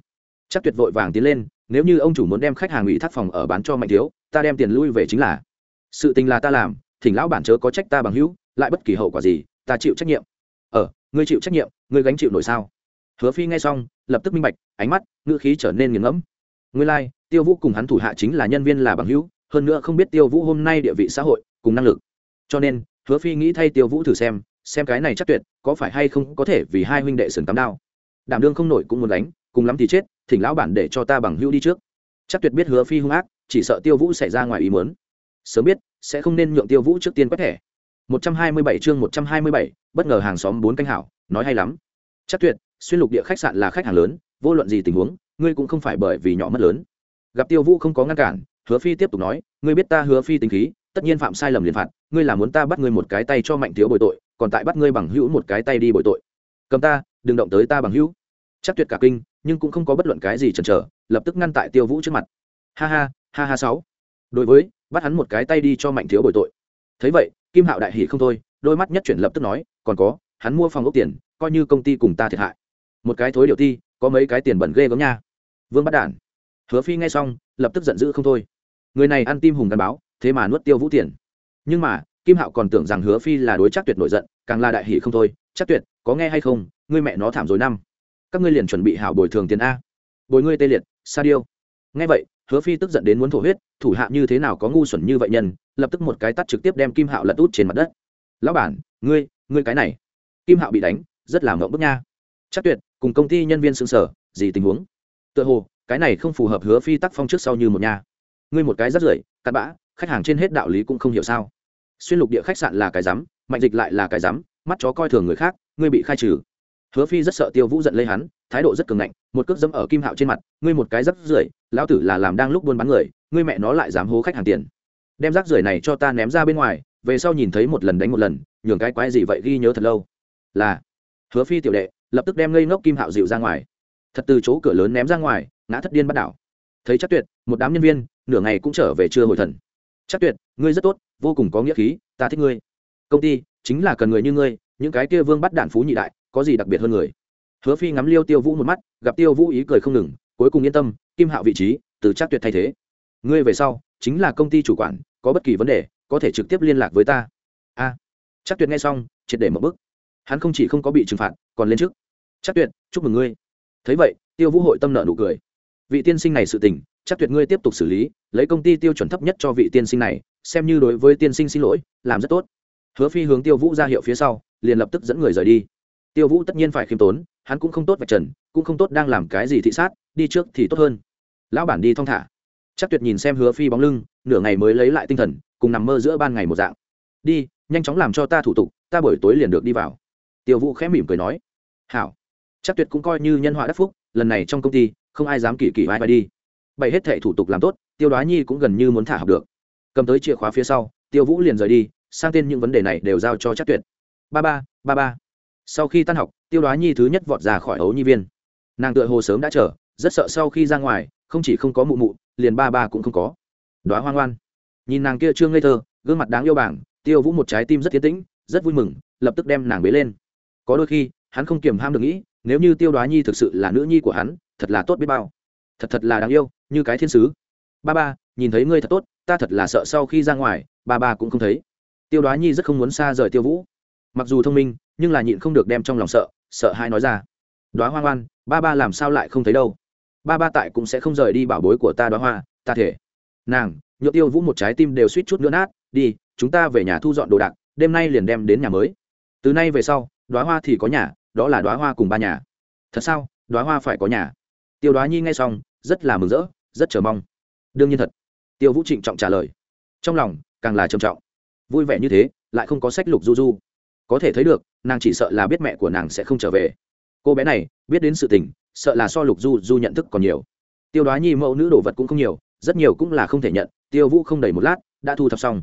Chắc tuyệt vội vàng tiến lên, nếu như ông chủ muốn đem khách hàng ủy thác phòng ở bán cho mạnh thiếu, ta đem tiền lui về chính là. Sự tình là ta làm thỉnh lão bản chớ có trách ta bằng hữu lại bất kỳ hậu quả gì ta chịu trách nhiệm. Ờ ngươi chịu trách nhiệm ngươi gánh chịu nổi sao? Hứa phi nghe xong lập tức minh bạch ánh mắt ngữ khí trở nên nghiền ngẫm. Ngươi lai、like, tiêu vũ cùng hắn thủ hạ chính là nhân viên là bằng hữu hơn nữa không biết tiêu vũ hôm nay địa vị xã hội cùng năng lực. Cho nên hứa phi nghĩ thay tiêu vũ thử xem xem cái này chắc tuyệt có phải hay không có thể vì hai huynh đệ sừng tắm đao. Đảm đương không nổi cũng muốn đánh cùng lắm thì chết thỉnh lão bản để cho ta bằng hữu đi trước. Chắc tuyệt biết hứa phi hung ác chỉ sợ tiêu vũ xảy ra ngoài ý muốn sớm biết sẽ không nên nhượng tiêu vũ trước tiên quét thẻ. 127 chương 127, bất ngờ hàng xóm bốn canh hảo nói hay lắm. Chắc tuyệt xuyên lục địa khách sạn là khách hàng lớn vô luận gì tình huống ngươi cũng không phải bởi vì nhỏ mất lớn. Gặp tiêu vũ không có ngăn cản hứa phi tiếp tục nói ngươi biết ta hứa phi tính khí tất nhiên phạm sai lầm liền phạt ngươi là muốn ta bắt ngươi một cái tay cho mạnh thiếu bồi tội còn tại bắt ngươi bằng hữu một cái tay đi bồi tội. Cầm ta đừng động tới ta bằng hữu. Chắc tuyệt cả kinh nhưng cũng không có bất luận cái gì chần chờ lập tức ngăn tại tiêu vũ trước mặt. Ha ha ha ha sáu. Đối với bắt hắn một cái tay đi cho mạnh thiếu bồi tội. Thấy vậy, kim hạo đại hỉ không thôi, đôi mắt nhất chuyển lập tức nói, còn có, hắn mua phòng ốc tiền, coi như công ty cùng ta thiệt hại. Một cái thối điều ti, có mấy cái tiền bẩn ghê gớm nha. Vương bắt đản. Hứa phi nghe xong, lập tức giận dữ không thôi. Người này ăn tim hùng đàn báo, thế mà nuốt tiêu vũ tiền. Nhưng mà, kim hạo còn tưởng rằng hứa phi là đối chắc tuyệt nổi giận, càng là đại hỷ không thôi. Chắc tuyệt, có nghe hay không, ngươi mẹ nó thảm rồi năm. Các ngươi liền chuẩn bị hảo bồi thường tiền a. Bồi ngươi tê liệt, sa điêu. Nghe vậy hứa phi tức giận đến muốn thổ huyết, thủ hạ như thế nào có ngu xuẩn như vậy nhân, lập tức một cái tắt trực tiếp đem kim hạo lật út trên mặt đất. Lão bản, ngươi ngươi cái này. Kim hạo bị đánh, rất là mộng bức nha. Chắc tuyệt, cùng công ty nhân viên xương sở, gì tình huống? Tựa hồ, cái này không phù hợp hứa phi tắc phong trước sau như một nhà. Ngươi một cái rất rưởi, cặn bã, khách hàng trên hết đạo lý cũng không hiểu sao. Xuyên lục địa khách sạn là cái rắm, mạnh dịch lại là cái rắm, mắt chó coi thường người khác, ngươi bị khai trừ. Hứa phi rất sợ tiêu vũ giận lấy hắn thái độ rất cường ngạnh, một cước dẫm ở kim hạo trên mặt, ngươi một cái rắc rưởi, lão tử là làm đang lúc buôn bán người, ngươi mẹ nó lại dám hố khách hàng tiền. Đem rác rưởi này cho ta ném ra bên ngoài, về sau nhìn thấy một lần đánh một lần, nhường cái quái gì vậy ghi nhớ thật lâu. Là. Hứa phi tiểu đệ, lập tức đem ngây ngốc kim hạo dịu ra ngoài. Thật từ chỗ cửa lớn ném ra ngoài, ngã thất điên bắt đảo. Thấy chắc tuyệt, một đám nhân viên, nửa ngày cũng trở về chưa hồi thần. Chắc tuyệt, ngươi rất tốt, vô cùng có nghĩa khí, ta thích ngươi. Công ty chính là cần người như ngươi, những cái kia vương bắt đạn phú nhị đại, có gì đặc biệt hơn người? Hứa phi ngắm liêu tiêu vũ một mắt, gặp tiêu vũ ý cười không ngừng, cuối cùng yên tâm, kim hạo vị trí, từ chắc tuyệt thay thế. Ngươi về sau, chính là công ty chủ quản, có bất kỳ vấn đề, có thể trực tiếp liên lạc với ta. A. Chắc tuyệt nghe xong, triệt để một bức hắn không chỉ không có bị trừng phạt, còn lên trước. Chắc tuyệt, chúc mừng ngươi. Thấy vậy, tiêu vũ hội tâm nợ nụ cười. Vị tiên sinh này sự tình, chắc tuyệt ngươi tiếp tục xử lý, lấy công ty tiêu chuẩn thấp nhất cho vị tiên sinh này, xem như đối với tiên sinh xin lỗi, làm rất tốt. Hứa phi hướng tiêu vũ ra hiệu phía sau, liền lập tức dẫn người rời đi. Tiêu vũ tất nhiên phải khiêm tốn hắn cũng không tốt vạch trần, cũng không tốt đang làm cái gì thị sát, đi trước thì tốt hơn. Lão bản đi thong thả. Chắc tuyệt nhìn xem hứa phi bóng lưng, nửa ngày mới lấy lại tinh thần, cùng nằm mơ giữa ban ngày một dạng. Đi, nhanh chóng làm cho ta thủ tục, ta buổi tối liền được đi vào. Tiêu vũ khẽ mỉm cười nói. Hảo. Chắc tuyệt cũng coi như nhân họa đắc phúc, lần này trong công ty, không ai dám kỳ kỳ vai vai đi. Bày hết thệ thủ tục làm tốt, tiêu đoá nhi cũng gần như muốn thả học được. Cầm tới chìa khóa phía sau, tiêu vũ liền rời đi, sang tên những vấn đề này đều giao cho chắc tuyệt. Ba ba ba ba sau khi tan học, tiêu đoá nhi thứ nhất vọt ra khỏi ấu nhi viên. Nàng tựa hồ sớm đã chờ, rất sợ sau khi ra ngoài, không chỉ không có mụ mụ, liền ba ba cũng không có. Đoá hoang ngoan nhìn nàng kia trương ngây thơ, gương mặt đáng yêu bảng, tiêu vũ một trái tim rất tiến tĩnh, rất vui mừng, lập tức đem nàng bế lên. Có đôi khi, hắn không kiềm ham được nghĩ, nếu như tiêu đoá nhi thực sự là nữ nhi của hắn, thật là tốt biết bao. Thật thật là đáng yêu, như cái thiên sứ. Ba ba, nhìn thấy ngươi thật tốt, ta thật là sợ sau khi ra ngoài, ba ba cũng không thấy. Tiêu đoá nhi rất không muốn xa rời tiêu vũ. Mặc dù thông minh nhưng là nhịn không được đem trong lòng sợ sợ hai nói ra. Đoá hoa ngoan, ba ba làm sao lại không thấy đâu? Ba ba tại cũng sẽ không rời đi bảo bối của ta đoá hoa, ta thể. Nàng nhựa tiêu vũ một trái tim đều suýt chút nữa nát, đi, chúng ta về nhà thu dọn đồ đạc, đêm nay liền đem đến nhà mới. Từ nay về sau đoá hoa thì có nhà, đó là đoá hoa cùng ba nhà. Thật sao đoá hoa phải có nhà? Tiêu đoá nhi nghe xong, rất là mừng rỡ, rất chờ mong. Đương nhiên thật. Tiêu vũ trịnh trọng trả lời. Trong lòng, càng là trầm trọng. Vui vẻ như thế, lại không có sách lục du du. Có thể thấy được nàng chỉ sợ là biết mẹ của nàng sẽ không trở về. Cô bé này, biết đến sự tình, sợ là so lục du du nhận thức còn nhiều. Tiêu đoá nhi mẫu nữ đồ vật cũng không nhiều, rất nhiều cũng là không thể nhận, tiêu vũ không đầy một lát, đã thu thập xong.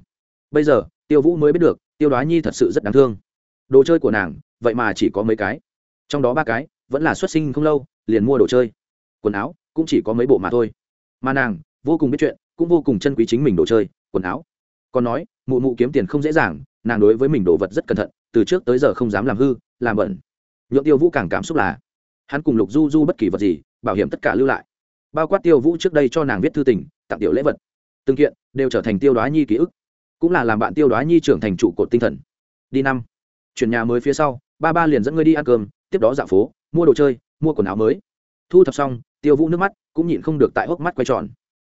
Bây giờ, tiêu vũ mới biết được, tiêu đoá nhi thật sự rất đáng thương. Đồ chơi của nàng, vậy mà chỉ có mấy cái. Trong đó ba cái, vẫn là xuất sinh không lâu, liền mua đồ chơi. Quần áo, cũng chỉ có mấy bộ mà thôi. Mà nàng, vô cùng biết chuyện, cũng vô cùng chân quý chính mình đồ chơi, quần áo. Còn nói, mụ mụ kiếm tiền không dễ dàng, nàng đối với mình đồ vật rất cẩn thận từ trước tới giờ không dám làm hư, làm bẩn. Nhượng tiêu vũ càng cảm xúc là, hắn cùng lục du du bất kỳ vật gì, bảo hiểm tất cả lưu lại. Bao quát tiêu vũ trước đây cho nàng viết thư tình, tặng tiểu lễ vật. Từng kiện đều trở thành tiêu đoá nhi ký ức. Cũng là làm bạn tiêu đoá nhi trưởng thành trụ cột tinh thần. Đi năm, chuyển nhà mới phía sau, ba ba liền dẫn ngươi đi ăn cơm, tiếp đó dạo phố, mua đồ chơi, mua quần áo mới. Thu thập xong, tiêu vũ nước mắt cũng nhịn không được tại hốc mắt quay tròn.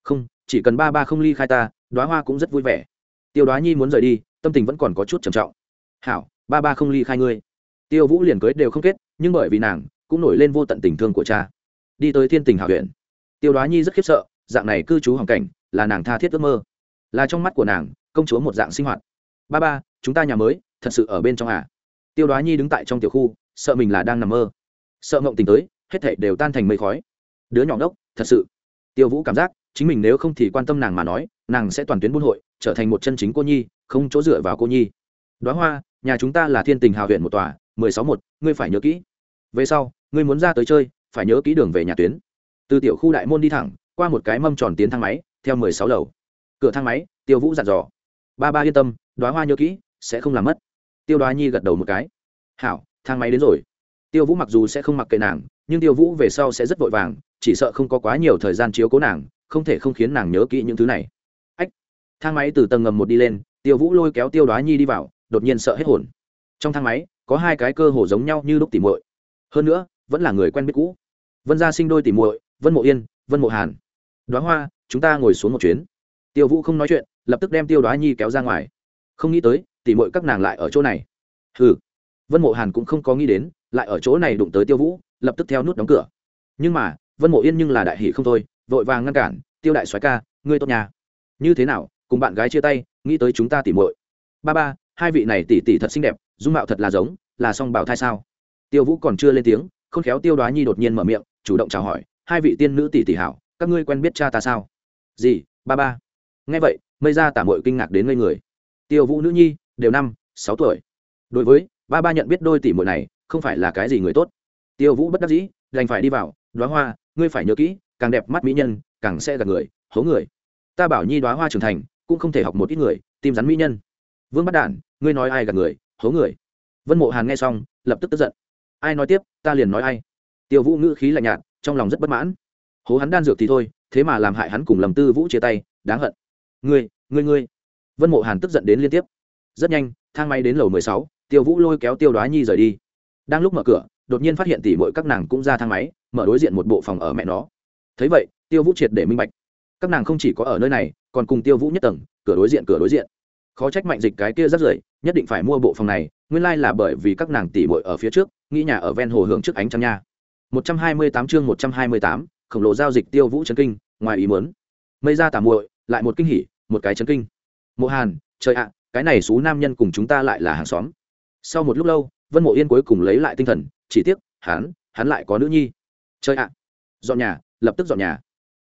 Không, chỉ cần ba ba không ly khai ta, đoá hoa cũng rất vui vẻ. Tiêu đoá nhi muốn rời đi, tâm tình vẫn còn có chút trầm trọng. Hảo ba ba không ly khai ngươi. Tiêu vũ liền cưới đều không kết, nhưng bởi vì nàng, cũng nổi lên vô tận tình thương của cha. Đi tới thiên tình hảo huyện tiêu đoá nhi rất khiếp sợ, dạng này cư trú hoàn cảnh, là nàng tha thiết ước mơ. Là trong mắt của nàng, công chúa một dạng sinh hoạt. Ba ba, chúng ta nhà mới, thật sự ở bên trong à? Tiêu đoá nhi đứng tại trong tiểu khu, sợ mình là đang nằm mơ. Sợ ngộng tình tới, hết thảy đều tan thành mây khói. Đứa nhỏ ngốc, thật sự. Tiêu vũ cảm giác, chính mình nếu không thì quan tâm nàng mà nói, nàng sẽ toàn tuyến buôn hội, trở thành một chân chính cô nhi, không chỗ dựa vào cô nhi. Đoá hoa nhà chúng ta là thiên tình hào huyện một tòa, mười sáu một, ngươi phải nhớ kỹ. Về sau, ngươi muốn ra tới chơi, phải nhớ kỹ đường về nhà tuyến. Từ tiểu khu đại môn đi thẳng, qua một cái mâm tròn tiến thang máy, theo mười sáu lầu. Cửa thang máy, tiêu vũ dặn dò. Ba ba yên tâm, đoá hoa nhớ kỹ, sẽ không làm mất. Tiêu đoá nhi gật đầu một cái. Hảo, thang máy đến rồi. Tiêu vũ mặc dù sẽ không mặc kệ nàng, nhưng tiêu vũ về sau sẽ rất vội vàng, chỉ sợ không có quá nhiều thời gian chiếu cố nàng, không thể không khiến nàng nhớ kỹ những thứ này. Ách! Thang máy từ tầng ngầm một đi lên, tiêu vũ lôi kéo tiêu đoá nhi đi vào đột nhiên sợ hết hồn. Trong thang máy, có hai cái cơ hồ giống nhau như lúc tỉ muội. Hơn nữa, vẫn là người quen biết cũ. Vân gia sinh đôi tỉ muội, vân mộ yên, vân mộ hàn. Đoá hoa, chúng ta ngồi xuống một chuyến. Tiêu vũ không nói chuyện, lập tức đem tiêu đoá nhi kéo ra ngoài. Không nghĩ tới, tỉ muội các nàng lại ở chỗ này. Hừ. Vân mộ hàn cũng không có nghĩ đến, lại ở chỗ này đụng tới tiêu vũ, lập tức theo nút đóng cửa. Nhưng mà, vân mộ yên nhưng là đại hỷ không thôi, vội vàng ngăn cản, tiêu đại soái ca, ngươi tốt nhà như thế nào, cùng bạn gái chia tay, nghĩ tới chúng ta tỉ muội. Ba ba hai vị này tỷ tỷ thật xinh đẹp, dung mạo thật là giống, là song bảo thai sao? Tiêu vũ còn chưa lên tiếng không khéo tiêu đoá nhi đột nhiên mở miệng, chủ động chào hỏi, hai vị tiên nữ tỷ tỷ hảo, các ngươi quen biết cha ta sao? Gì, ba ba? Nghe vậy, mây ra tả mội kinh ngạc đến ngây người. Tiêu vũ nữ nhi, đều năm, sáu tuổi. Đối với, ba ba nhận biết đôi tỷ muội này, không phải là cái gì người tốt. Tiêu vũ bất đắc dĩ, đành phải đi vào, đoá hoa, ngươi phải nhớ kỹ, càng đẹp mắt mỹ nhân, càng sẽ gạt người, hố người. Ta bảo nhi đoá hoa trưởng thành, cũng không thể học một ít người, tìm rắn mỹ nhân vương bắt đản, ngươi nói ai gạt người, hố người. Vân mộ hàn nghe xong, lập tức tức giận. Ai nói tiếp, ta liền nói ai. Tiêu vũ ngữ khí lạnh nhạt, trong lòng rất bất mãn. Hố hắn đan dược thì thôi, thế mà làm hại hắn cùng lầm tư vũ chia tay, đáng hận. Ngươi ngươi ngươi. Vân mộ hàn tức giận đến liên tiếp. Rất nhanh, thang máy đến lầu mười sáu, tiêu vũ lôi kéo tiêu đoá nhi rời đi. Đang lúc mở cửa, đột nhiên phát hiện tỉ mọi các nàng cũng ra thang máy, mở đối diện một bộ phòng ở mẹ nó. Thấy vậy, tiêu vũ triệt để minh bạch. Các nàng không chỉ có ở nơi này, còn cùng tiêu vũ nhất tầng, cửa đối diện, cửa đối diện khó trách mạnh dịch cái kia rất rưởi nhất định phải mua bộ phòng này nguyên lai là bởi vì các nàng tỉ bội ở phía trước nghĩ nhà ở ven hồ hưởng trước ánh trăng nha. 128 chương 128, khổng lồ giao dịch tiêu vũ chấn kinh ngoài ý muốn. Mây ra tả muội lại một kinh hỉ một cái chấn kinh. Mộ hàn trời ạ cái này số nam nhân cùng chúng ta lại là hàng xóm. Sau một lúc lâu vân mộ yên cuối cùng lấy lại tinh thần chỉ tiếc hắn hắn lại có nữ nhi. Trời ạ. Dọn nhà lập tức dọn nhà.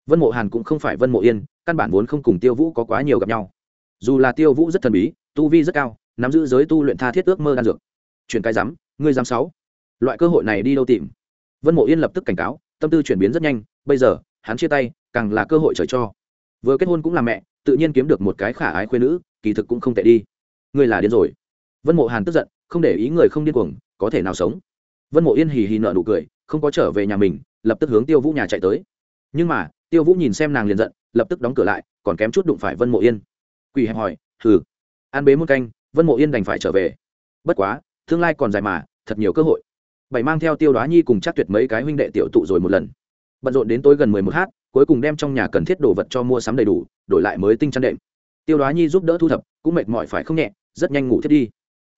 Vân mộ hàn cũng không phải vân mộ yên căn bản vốn không cùng tiêu vũ có quá nhiều gặp nhau dù là tiêu vũ rất thần bí, tu vi rất cao, nắm giữ giới tu luyện tha thiết ước mơ đan dược. Chuyển cái rắm ngươi dám sáu. Loại cơ hội này đi đâu tìm? Vân mộ yên lập tức cảnh cáo, tâm tư chuyển biến rất nhanh, bây giờ, hắn chia tay, càng là cơ hội trời cho. Vừa kết hôn cũng là mẹ, tự nhiên kiếm được một cái khả ái khuyên nữ, kỳ thực cũng không tệ đi. Ngươi là điên rồi. Vân mộ hàn tức giận, không để ý người không điên cuồng, có thể nào sống? Vân mộ yên hì hì nợ nụ cười, không có trở về nhà mình, lập tức hướng tiêu vũ nhà chạy tới. Nhưng mà, tiêu vũ nhìn xem nàng liền giận, lập tức đóng cửa lại, còn kém chút đụng phải vân mộ yên quỷ hẹp hỏi thử an bế muôn canh, vân mộ yên đành phải trở về. Bất quá, tương lai còn dài mà, thật nhiều cơ hội. Bảy mang theo tiêu đoá nhi cùng chắc tuyệt mấy cái huynh đệ tiểu tụ rồi một lần. Bận rộn đến tối gần mười một h cuối cùng đem trong nhà cần thiết đồ vật cho mua sắm đầy đủ, đổi lại mới tinh chăn đệm. Tiêu đoá nhi giúp đỡ thu thập, cũng mệt mỏi phải không nhẹ, rất nhanh ngủ thiết đi.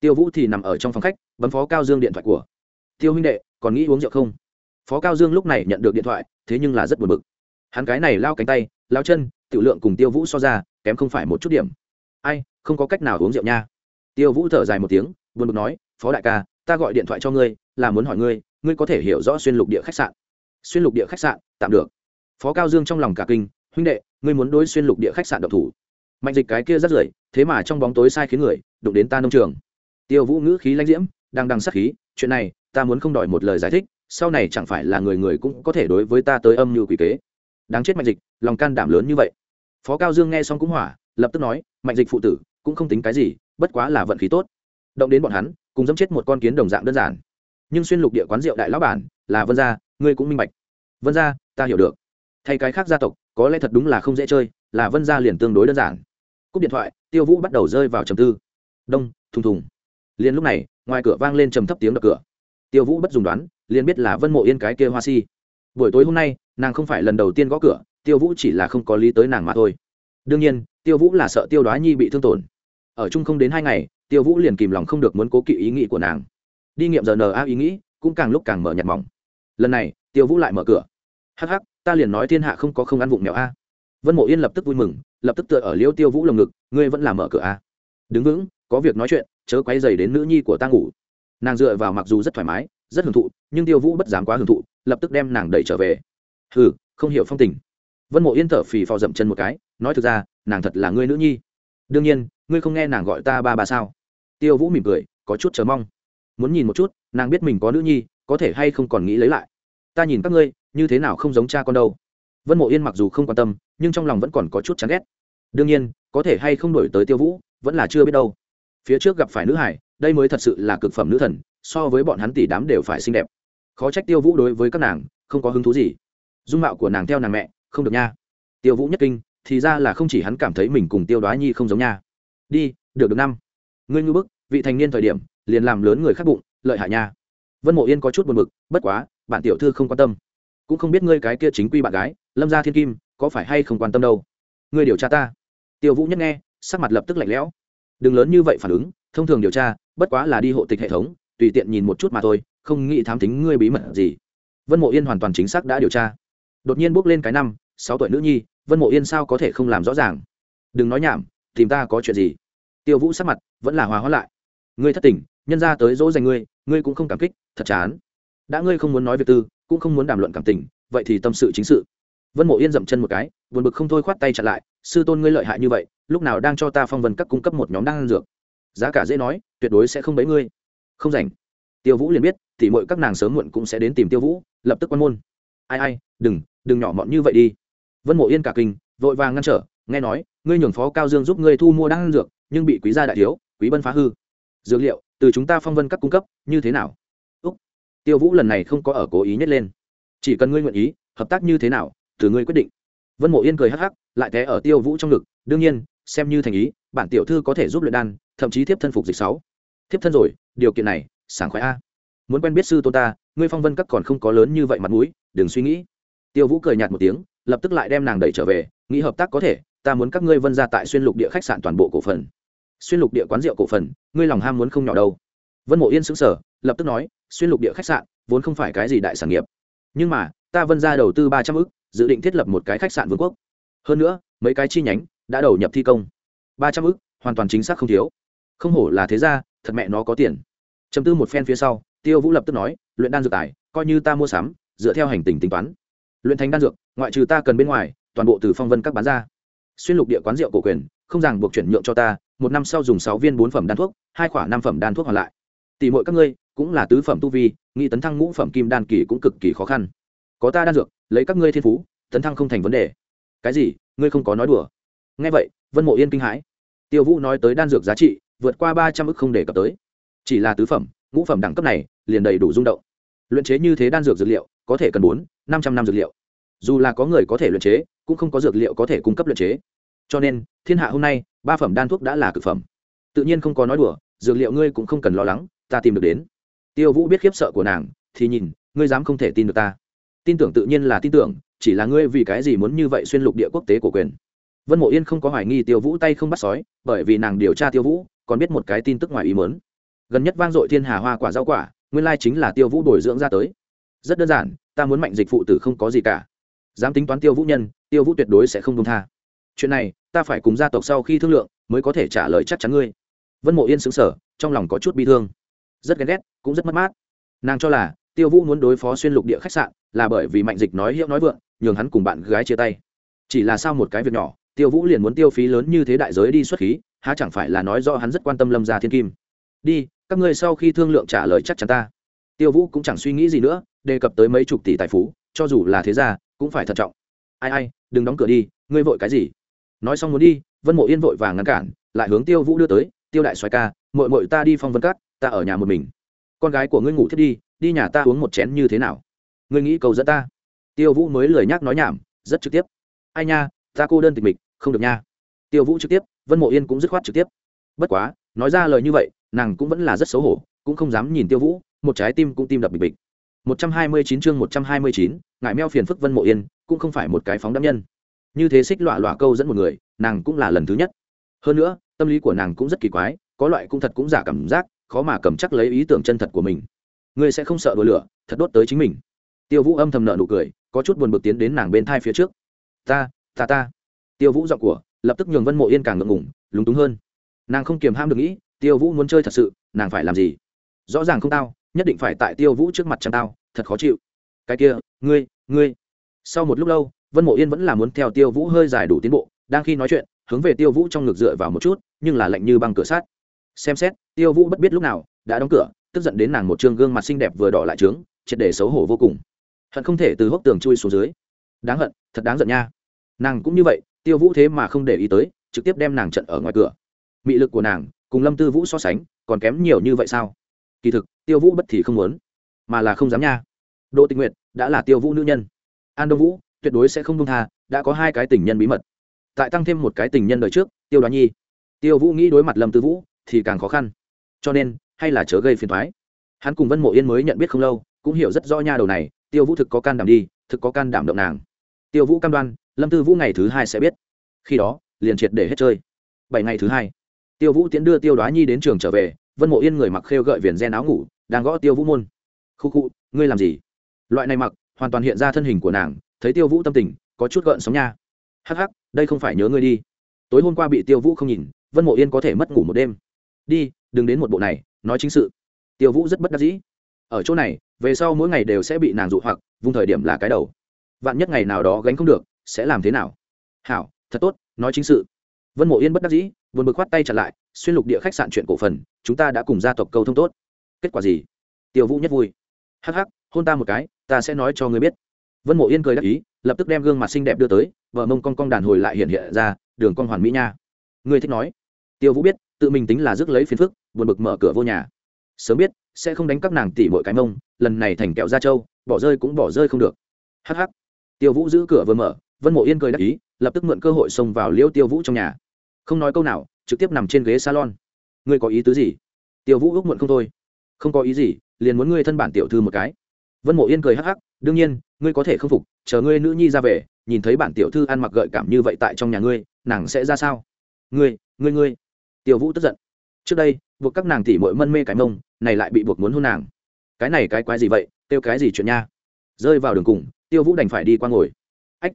Tiêu vũ thì nằm ở trong phòng khách, bấm phó cao dương điện thoại của. Tiêu huynh đệ, còn nghĩ uống rượu không? Phó cao dương lúc này nhận được điện thoại, thế nhưng là rất buồn bực. Hắn cái này lao cánh tay, lao chân, tiểu lượng cùng tiêu vũ so ra kém không phải một chút điểm. Ai, không có cách nào uống rượu nha. Tiêu vũ thở dài một tiếng, buồn bực nói, phó đại ca, ta gọi điện thoại cho ngươi, là muốn hỏi ngươi ngươi có thể hiểu rõ xuyên lục địa khách sạn? Xuyên lục địa khách sạn, tạm được. Phó cao dương trong lòng cả kinh, huynh đệ, ngươi muốn đối xuyên lục địa khách sạn độc thủ? Mạnh dịch cái kia rất rưởi, thế mà trong bóng tối sai khiến người, đụng đến ta nông trường. Tiêu vũ ngữ khí lãnh diễm, đang đằng sắc khí, chuyện này, ta muốn không đòi một lời giải thích, sau này chẳng phải là người người cũng có thể đối với ta tới âm như quỷ kế. Đáng chết mạnh dịch, lòng can đảm lớn như vậy phó cao dương nghe xong cũng hỏa, lập tức nói, mạnh dịch phụ tử, cũng không tính cái gì, bất quá là vận khí tốt. Động đến bọn hắn, cùng dẫm chết một con kiến đồng dạng đơn giản. Nhưng xuyên lục địa quán rượu đại lão bản, là vân gia, ngươi cũng minh bạch. Vân gia, ta hiểu được. Thay cái khác gia tộc, có lẽ thật đúng là không dễ chơi, là vân gia liền tương đối đơn giản. Cúp điện thoại, tiêu vũ bắt đầu rơi vào trầm tư. Đông, thùng thùng. Liền lúc này, ngoài cửa vang lên trầm thấp tiếng đập cửa. Tiêu vũ bất dùng đoán, liền biết là vân mộ yên cái kia hoa si. Buổi tối hôm nay, nàng không phải lần đầu tiên gõ cửa tiêu vũ chỉ là không có lý tới nàng mà thôi. Đương nhiên, tiêu vũ là sợ tiêu đoá nhi bị thương tổn. Ở chung không đến hai ngày, tiêu vũ liền kìm lòng không được muốn cố kỵ ý nghĩ của nàng. Đi nghiệm giờ na ý nghĩ, cũng càng lúc càng mở nhạt mỏng. Lần này, tiêu vũ lại mở cửa. Hắc hắc, ta liền nói thiên hạ không có không ăn vụng mèo a. Vân mộ yên lập tức vui mừng, lập tức tựa ở liêu tiêu vũ lồng ngực, ngươi vẫn là mở cửa a. Đứng vững, có việc nói chuyện, chớ quay dày đến nữ nhi của ta ngủ. Nàng dựa vào mặc dù rất thoải mái, rất hưởng thụ, nhưng tiêu vũ bất dám quá hưởng thụ, lập tức đem nàng đẩy trở về. Hừ, không hiểu phong tình vân mộ yên thở phì phò dậm chân một cái, nói thực ra, nàng thật là ngươi nữ nhi. Đương nhiên, ngươi không nghe nàng gọi ta ba ba sao? Tiêu vũ mỉm cười, có chút chờ mong. Muốn nhìn một chút, nàng biết mình có nữ nhi, có thể hay không còn nghĩ lấy lại. Ta nhìn các ngươi, như thế nào không giống cha con đâu. Vân mộ yên mặc dù không quan tâm, nhưng trong lòng vẫn còn có chút chán ghét. Đương nhiên, có thể hay không đổi tới tiêu vũ, vẫn là chưa biết đâu. Phía trước gặp phải nữ hải, đây mới thật sự là cực phẩm nữ thần, so với bọn hắn tỷ đám đều phải xinh đẹp. Khó trách tiêu vũ đối với các nàng, không có hứng thú gì. Dung mạo của nàng theo nàng mẹ không được nha. Tiêu vũ nhất kinh, thì ra là không chỉ hắn cảm thấy mình cùng tiêu đoá nhi không giống nha. Đi, được được năm. Ngươi ngư bức, vị thành niên thời điểm, liền làm lớn người khác bụng, lợi hại nha. Vân mộ yên có chút buồn bực, bất quá, bạn tiểu thư không quan tâm. Cũng không biết ngươi cái kia chính quy bạn gái, lâm gia thiên kim, có phải hay không quan tâm đâu. Ngươi điều tra ta. Tiêu vũ nhất nghe, sắc mặt lập tức lạnh lẽo. Đừng lớn như vậy phản ứng, thông thường điều tra, bất quá là đi hộ tịch hệ thống, tùy tiện nhìn một chút mà thôi, không nghĩ thám tính ngươi bí mật gì. Vân mộ yên hoàn toàn chính xác đã điều tra. Đột nhiên bước lên cái năm sáu tuổi nữ nhi, vân mộ yên sao có thể không làm rõ ràng? Đừng nói nhảm, tìm ta có chuyện gì? Tiêu vũ sắc mặt vẫn là hòa hóa lại. Ngươi thất tình, nhân ra tới dỗ dành ngươi ngươi cũng không cảm kích, thật chán. Đã ngươi không muốn nói việc tư, cũng không muốn đàm luận cảm tình, vậy thì tâm sự chính sự. Vân mộ yên dậm chân một cái, buồn bực không thôi khoát tay chặn lại, sư tôn ngươi lợi hại như vậy, lúc nào đang cho ta phong vân các cung cấp một nhóm đan dược? Giá cả dễ nói, tuyệt đối sẽ không bấy ngươi. Không rảnh. Tiêu vũ liền biết thì mọi các nàng sớm muộn cũng sẽ đến tìm tiêu vũ, lập tức quan môn. Ai ai, đừng đừng nhỏ mọn như vậy đi vân mộ yên cả kinh, vội vàng ngăn trở, nghe nói, ngươi nhường phó cao dương giúp ngươi thu mua đan dược, nhưng bị quý gia đại thiếu, quý bân phá hư. Dược liệu, từ chúng ta phong vân các cung cấp, như thế nào? Úc. Tiêu vũ lần này không có ở cố ý nhét lên. Chỉ cần ngươi nguyện ý, hợp tác như thế nào, từ ngươi quyết định. Vân mộ yên cười hắc hắc, lại té ở tiêu vũ trong ngực, đương nhiên, xem như thành ý, bản tiểu thư có thể giúp luyện đan, thậm chí tiếp thân phục dịch sáu. Tiếp thân rồi, điều kiện này, sảng khoái a. Muốn quen biết sư tôn ta, ngươi phong vân các còn không có lớn như vậy mặt mũi, đừng suy nghĩ tiêu vũ cười nhạt một tiếng, lập tức lại đem nàng đẩy trở về, nghĩ hợp tác có thể, ta muốn các ngươi vân ra tại xuyên lục địa khách sạn toàn bộ cổ phần. Xuyên lục địa quán rượu cổ phần, ngươi lòng ham muốn không nhỏ đâu. Vân mộ yên xứng sở lập tức nói, xuyên lục địa khách sạn, vốn không phải cái gì đại sản nghiệp. Nhưng mà, ta vân ra đầu tư ba trăm ư c dự định thiết lập một cái khách sạn vương quốc. Hơn nữa, mấy cái chi nhánh đã đầu nhập thi công. ba trăm ư c hoàn toàn chính xác không thiếu. Không hổ là thế ra thật mẹ nó có tiền. Chấm tư một phen phía sau, tiêu vũ lập tức nói, luyện đan dược tài, coi như ta mua sắm, dựa theo hành tình tính toán luyện thành đan dược, ngoại trừ ta cần bên ngoài, toàn bộ từ phong vân các bán ra. Xuyên lục địa quán rượu cổ quyền, không ràng buộc chuyển nhượng cho ta, một năm sau dùng sáu viên bốn phẩm đan thuốc, hai khoảng năm phẩm đan thuốc hoàn lại. Tỷ mọi các ngươi, cũng là tứ phẩm tu vi, nghĩ tấn thăng ngũ phẩm kim đan kỳ cũng cực kỳ khó khăn. Có ta đan dược, lấy các ngươi thiên phú, tấn thăng không thành vấn đề. Cái gì? Ngươi không có nói đùa. Nghe vậy, vân mộ yên kinh hãi. Tiêu vũ nói tới đan dược giá trị, vượt qua ba trăm ức không để cập tới. Chỉ là tứ phẩm, ngũ phẩm đẳng cấp này, liền đầy đủ rung động. Luyện chế như thế đan dược dược liệu có thể cần bốn, năm trăm năm dược liệu. Dù là có người có thể luyện chế, cũng không có dược liệu có thể cung cấp luyện chế. Cho nên, thiên hạ hôm nay, ba phẩm đan thuốc đã là cực phẩm. Tự nhiên không có nói đùa, dược liệu ngươi cũng không cần lo lắng, ta tìm được đến. Tiêu vũ biết khiếp sợ của nàng, thì nhìn, ngươi dám không thể tin được ta. Tin tưởng tự nhiên là tin tưởng, chỉ là ngươi vì cái gì muốn như vậy xuyên lục địa quốc tế của quyền. Vân mộ yên không có hoài nghi tiêu vũ tay không bắt sói, bởi vì nàng điều tra tiêu vũ, còn biết một cái tin tức ngoài ý mớn gần nhất vang dội thiên hà hoa quả rau quả, nguyên lai chính là tiêu vũ bồi dưỡng ra tới rất đơn giản, ta muốn mạnh dịch phụ tử không có gì cả. Dám tính toán tiêu vũ nhân, tiêu vũ tuyệt đối sẽ không công tha. Chuyện này, ta phải cùng gia tộc sau khi thương lượng, mới có thể trả lời chắc chắn ngươi. Vân mộ yên xứng sở trong lòng có chút bi thương. Rất ghen ghét, cũng rất mất mát. Nàng cho là, tiêu vũ muốn đối phó xuyên lục địa khách sạn, là bởi vì mạnh dịch nói hiệu nói vượng, nhường hắn cùng bạn gái chia tay. Chỉ là sao một cái việc nhỏ, tiêu vũ liền muốn tiêu phí lớn như thế đại giới đi xuất khí, há chẳng phải là nói do hắn rất quan tâm lâm gia thiên kim. Đi, các ngươi sau khi thương lượng trả lời chắc chắn ta tiêu vũ cũng chẳng suy nghĩ gì nữa, đề cập tới mấy chục tỷ tài phú, cho dù là thế gia, cũng phải thận trọng. Ai ai, đừng đóng cửa đi, ngươi vội cái gì? Nói xong muốn đi, vân mộ yên vội vàng ngăn cản, lại hướng tiêu vũ đưa tới, tiêu đại xoài ca mội mội ta đi phong vân cát ta ở nhà một mình. Con gái của ngươi ngủ thiết đi đi nhà ta uống một chén như thế nào? Ngươi nghĩ cầu dẫn ta? Tiêu vũ mới lười nhác nói nhảm, rất trực tiếp. Ai nha, ta cô đơn tịch mịch, không được nha. Tiêu vũ trực tiếp, vân mộ yên cũng dứt khoát trực tiếp. Bất quá, nói ra lời như vậy, nàng cũng vẫn là rất xấu hổ, cũng không dám nhìn tiêu vũ một trái tim cũng tim đập bịch bịch. Một trăm hai mươi chín chương một trăm hai mươi chín ngại meo phiền phức vân mộ yên, cũng không phải một cái phóng đắm nhân. Như thế xích lọa lọa câu dẫn một người, nàng cũng là lần thứ nhất. Hơn nữa, tâm lý của nàng cũng rất kỳ quái, có loại cũng thật cũng giả cảm giác, khó mà cầm chắc lấy ý tưởng chân thật của mình. Ngươi sẽ không sợ đùa lửa, thật đốt tới chính mình. Tiêu vũ âm thầm nợ nụ cười, có chút buồn bực tiến đến nàng bên thai phía trước. Ta ta ta. Tiêu vũ giọng của, lập tức nhường vân mộ yên càng ngượng ngủng lúng túng hơn. Nàng không kiềm ham được nghĩ, tiêu vũ muốn chơi thật sự, nàng phải làm gì? Rõ ràng không tao nhất định phải tại tiêu vũ trước mặt chẳng tao, thật khó chịu. Cái kia, ngươi ngươi. Sau một lúc lâu, vân mộ yên vẫn là muốn theo tiêu vũ hơi dài đủ tiến bộ, đang khi nói chuyện, hướng về tiêu vũ trong ngực dựa vào một chút, nhưng là lạnh như băng cửa sát xem xét, tiêu vũ bất biết lúc nào đã đóng cửa, tức giận đến nàng một chương gương mặt xinh đẹp vừa đỏ lại trướng, triệt để xấu hổ vô cùng. Hận không thể từ hốc tường chui xuống dưới. Đáng hận, thật đáng giận nha. Nàng cũng như vậy, tiêu vũ thế mà không để ý tới, trực tiếp đem nàng trận ở ngoài cửa. Mị lực của nàng cùng lâm tư vũ so sánh, còn kém nhiều như vậy sao? Kỳ thực, tiêu vũ bất thì không muốn, mà là không dám nha. Đỗ tình nguyện đã là tiêu vũ nữ nhân. An đông vũ tuyệt đối sẽ không công tha, đã có hai cái tình nhân bí mật. Tại tăng thêm một cái tình nhân đời trước, tiêu đoá nhi. Tiêu vũ nghĩ đối mặt lâm tư vũ thì càng khó khăn. Cho nên, hay là chớ gây phiền thoái hắn cùng vân mộ yên mới nhận biết không lâu, cũng hiểu rất rõ nha đầu này, tiêu vũ thực có can đảm đi, thực có can đảm động nàng. Tiêu vũ cam đoan, lâm tư vũ ngày thứ hai sẽ biết. Khi đó, liền triệt để hết chơi. Bảy ngày thứ hai, tiêu vũ tiến đưa tiêu đoá nhi đến trường trở về vân mộ yên người mặc khêu gợi viền gen áo ngủ, đang gõ tiêu vũ môn. Khu khu, ngươi làm gì? Loại này mặc, hoàn toàn hiện ra thân hình của nàng, thấy tiêu vũ tâm tình, có chút gợn sóng nha. Hắc hắc, đây không phải nhớ ngươi đi. Tối hôm qua bị tiêu vũ không nhìn, vân mộ yên có thể mất ngủ một đêm. Đi, đừng đến một bộ này, nói chính sự. Tiêu vũ rất bất đắc dĩ. Ở chỗ này, về sau mỗi ngày đều sẽ bị nàng dụ hoặc vung thời điểm là cái đầu. Vạn nhất ngày nào đó gánh không được, sẽ làm thế nào? Hảo, thật tốt, nói chính sự vân mộ yên bất đắc dĩ vượt bực khoát tay trả lại xuyên lục địa khách sạn chuyện cổ phần chúng ta đã cùng gia tộc câu thông tốt. Kết quả gì? Tiêu vũ nhất vui. Hắc hắc hôn ta một cái ta sẽ nói cho ngươi biết. Vân mộ yên cười đắc ý lập tức đem gương mặt xinh đẹp đưa tới vợ mông con con đàn hồi lại hiện hiện ra đường con hoàn mỹ nha. Ngươi thích nói. Tiêu vũ biết tự mình tính là rước lấy phiền phức buồn bực mở cửa vô nhà. Sớm biết sẽ không đánh các nàng tỉ mỗi cái mông lần này thành kẹo ra châu bỏ rơi cũng bỏ rơi không được. Hắc hắc, tiêu vũ giữ cửa vừa mở vân mộ yên cười đắc ý lập tức mượn cơ hội xông vào liễu tiêu vũ trong nhà. Không nói câu nào, trực tiếp nằm trên ghế salon. Ngươi có ý tứ gì? Tiêu vũ ước muộn không thôi. Không có ý gì, liền muốn ngươi thân bản tiểu thư một cái. Vân mộ yên cười hắc hắc, đương nhiên, ngươi có thể không phục, chờ ngươi nữ nhi ra về, nhìn thấy bản tiểu thư ăn mặc gợi cảm như vậy tại trong nhà ngươi, nàng sẽ ra sao? Ngươi ngươi ngươi. Tiêu vũ tức giận. Trước đây, buộc các nàng tỉ mội mân mê cái mông, này lại bị buộc muốn hôn nàng. Cái này cái quái gì vậy? Tiêu cái gì chuyện nha? Rơi vào đường cùng, tiêu vũ đành phải đi qua ngồi. Ách,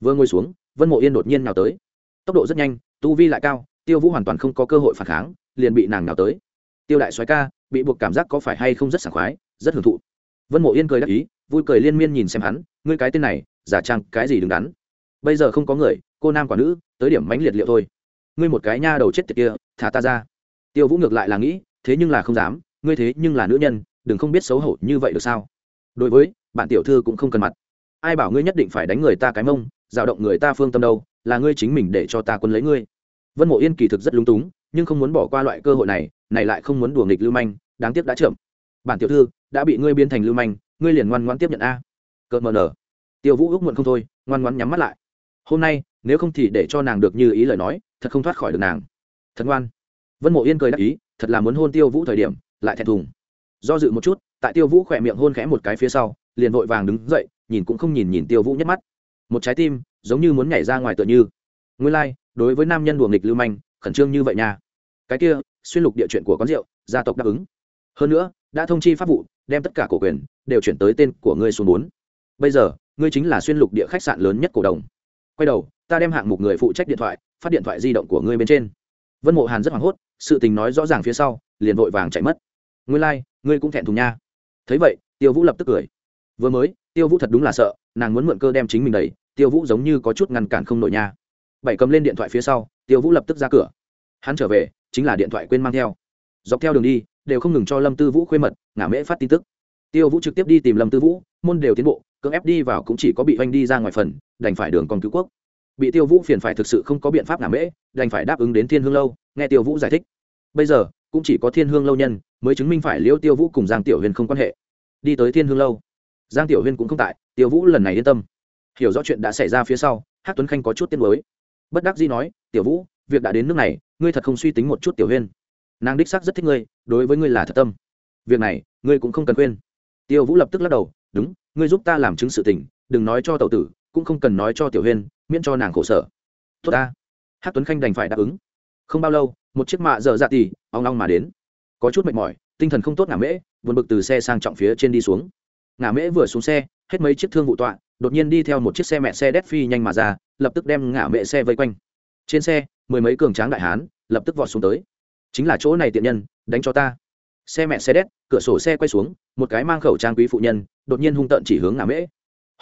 vừa ngồi xuống vân mộ yên đột nhiên nào tới. Tốc độ rất nhanh, tu vi lại cao, tiêu vũ hoàn toàn không có cơ hội phản kháng, liền bị nàng nào tới. Tiêu đại soái ca, bị buộc cảm giác có phải hay không rất sảng khoái, rất hưởng thụ. Vân mộ yên cười đắc ý, vui cười liên miên nhìn xem hắn, ngươi cái tên này, giả trang cái gì đứng đắn. Bây giờ không có người, cô nam quả nữ, tới điểm mãnh liệt liệu thôi. Ngươi một cái nha đầu chết tiệt kia, thả ta ra. Tiêu vũ ngược lại là nghĩ, thế nhưng là không dám, ngươi thế nhưng là nữ nhân, đừng không biết xấu hổ như vậy được sao? Đối với, bạn tiểu thư cũng không cần mặt. Ai bảo ngươi nhất định phải đánh người ta cái mông dao động người ta phương tâm đâu, là ngươi chính mình để cho ta quân lấy ngươi. Vân mộ yên kỳ thực rất lung túng, nhưng không muốn bỏ qua loại cơ hội này này lại không muốn đùa nghịch lưu manh, đáng tiếc đã chậm. Bản tiểu thư, đã bị ngươi biến thành lưu manh, ngươi liền ngoan ngoãn tiếp nhận a. Cợt mờ nở. Tiêu vũ ước muộn không thôi, ngoan ngoãn nhắm mắt lại. Hôm nay, nếu không thì để cho nàng được như ý lời nói, thật không thoát khỏi được nàng. Thật ngoan. Vân mộ yên cười đáp ý, thật là muốn hôn tiêu vũ thời điểm, lại thẹn thùng. Do dự một chút, tại tiêu vũ khỏe miệng hôn khẽ một cái phía sau, liền vội vàng đứng dậy, nhìn cũng không nhìn nhìn tiêu vũ nhất mắt một trái tim giống như muốn nhảy ra ngoài tựa như. Nguyên lai、like, đối với nam nhân đùa nghịch lưu manh khẩn trương như vậy nha. Cái kia xuyên lục địa chuyện của con rượu gia tộc đáp ứng. Hơn nữa đã thông chi pháp vụ đem tất cả cổ quyền đều chuyển tới tên của ngươi xuống bốn. Bây giờ ngươi chính là xuyên lục địa khách sạn lớn nhất cổ đồng. Quay đầu ta đem hạng mục người phụ trách điện thoại phát điện thoại di động của ngươi bên trên. Vân mộ hàn rất hoảng hốt sự tình nói rõ ràng phía sau liền vội vàng chạy mất. Ngươi lai、like, ngươi cũng thẹn thùng nha. Thấy vậy tiêu vũ lập tức cười. Vừa mới tiêu vũ thật đúng là sợ nàng muốn mượn cơ đem chính mình đẩy, tiêu vũ giống như có chút ngăn cản không nổi nha. Bảy cầm lên điện thoại phía sau, tiêu vũ lập tức ra cửa. Hắn trở về, chính là điện thoại quên mang theo. Dọc theo đường đi, đều không ngừng cho lâm tư vũ khuê mật, ngả mễ phát tin tức. Tiêu vũ trực tiếp đi tìm lâm tư vũ, môn đều tiến bộ, cưỡng ép đi vào cũng chỉ có bị oanh đi ra ngoài phần, đành phải đường còn cứu quốc. Bị tiêu vũ phiền phải thực sự không có biện pháp ngả mễ, đành phải đáp ứng đến thiên hương lâu, nghe tiêu vũ giải thích. Bây giờ, cũng chỉ có thiên hương lâu nhân, mới chứng minh phải liễu tiêu vũ cùng giang tiểu huyền không quan hệ. Đi tới thiên hương lâu giang tiểu huyên cũng không tại, tiêu vũ lần này yên tâm. Hiểu rõ chuyện đã xảy ra phía sau hát tuấn khanh có chút tiết mới bất đắc dĩ nói, tiểu vũ, việc đã đến nước này, ngươi thật không suy tính một chút tiểu huyên. Nàng đích xác rất thích ngươi, đối với ngươi là thật tâm. Việc này, ngươi cũng không cần khuyên tiêu vũ lập tức lắc đầu, đúng, ngươi giúp ta làm chứng sự tình, đừng nói cho tàu tử, cũng không cần nói cho tiểu huyên, miễn cho nàng khổ sở. Tốt ta. Hát tuấn khanh đành phải đáp ứng. Không bao lâu, một chiếc mạ dở dạ tì, ong long mà đến. Có chút mệt mỏi, tinh thần không tốt ngả mễ, buồn bực từ xe sang trọng phía trên đi xuống ngả mễ vừa xuống xe, hết mấy chiếc thương vụ tọa, đột nhiên đi theo một chiếc xe mẹ xe đét phi nhanh mà ra, lập tức đem ngả mễ xe vây quanh. Trên xe, mười mấy cường tráng đại hán, lập tức vọt xuống tới. Chính là chỗ này tiện nhân, đánh cho ta. Xe mẹ xe đét cửa sổ xe quay xuống, một cái mang khẩu trang quý phụ nhân, đột nhiên hung tợn chỉ hướng ngả mễ.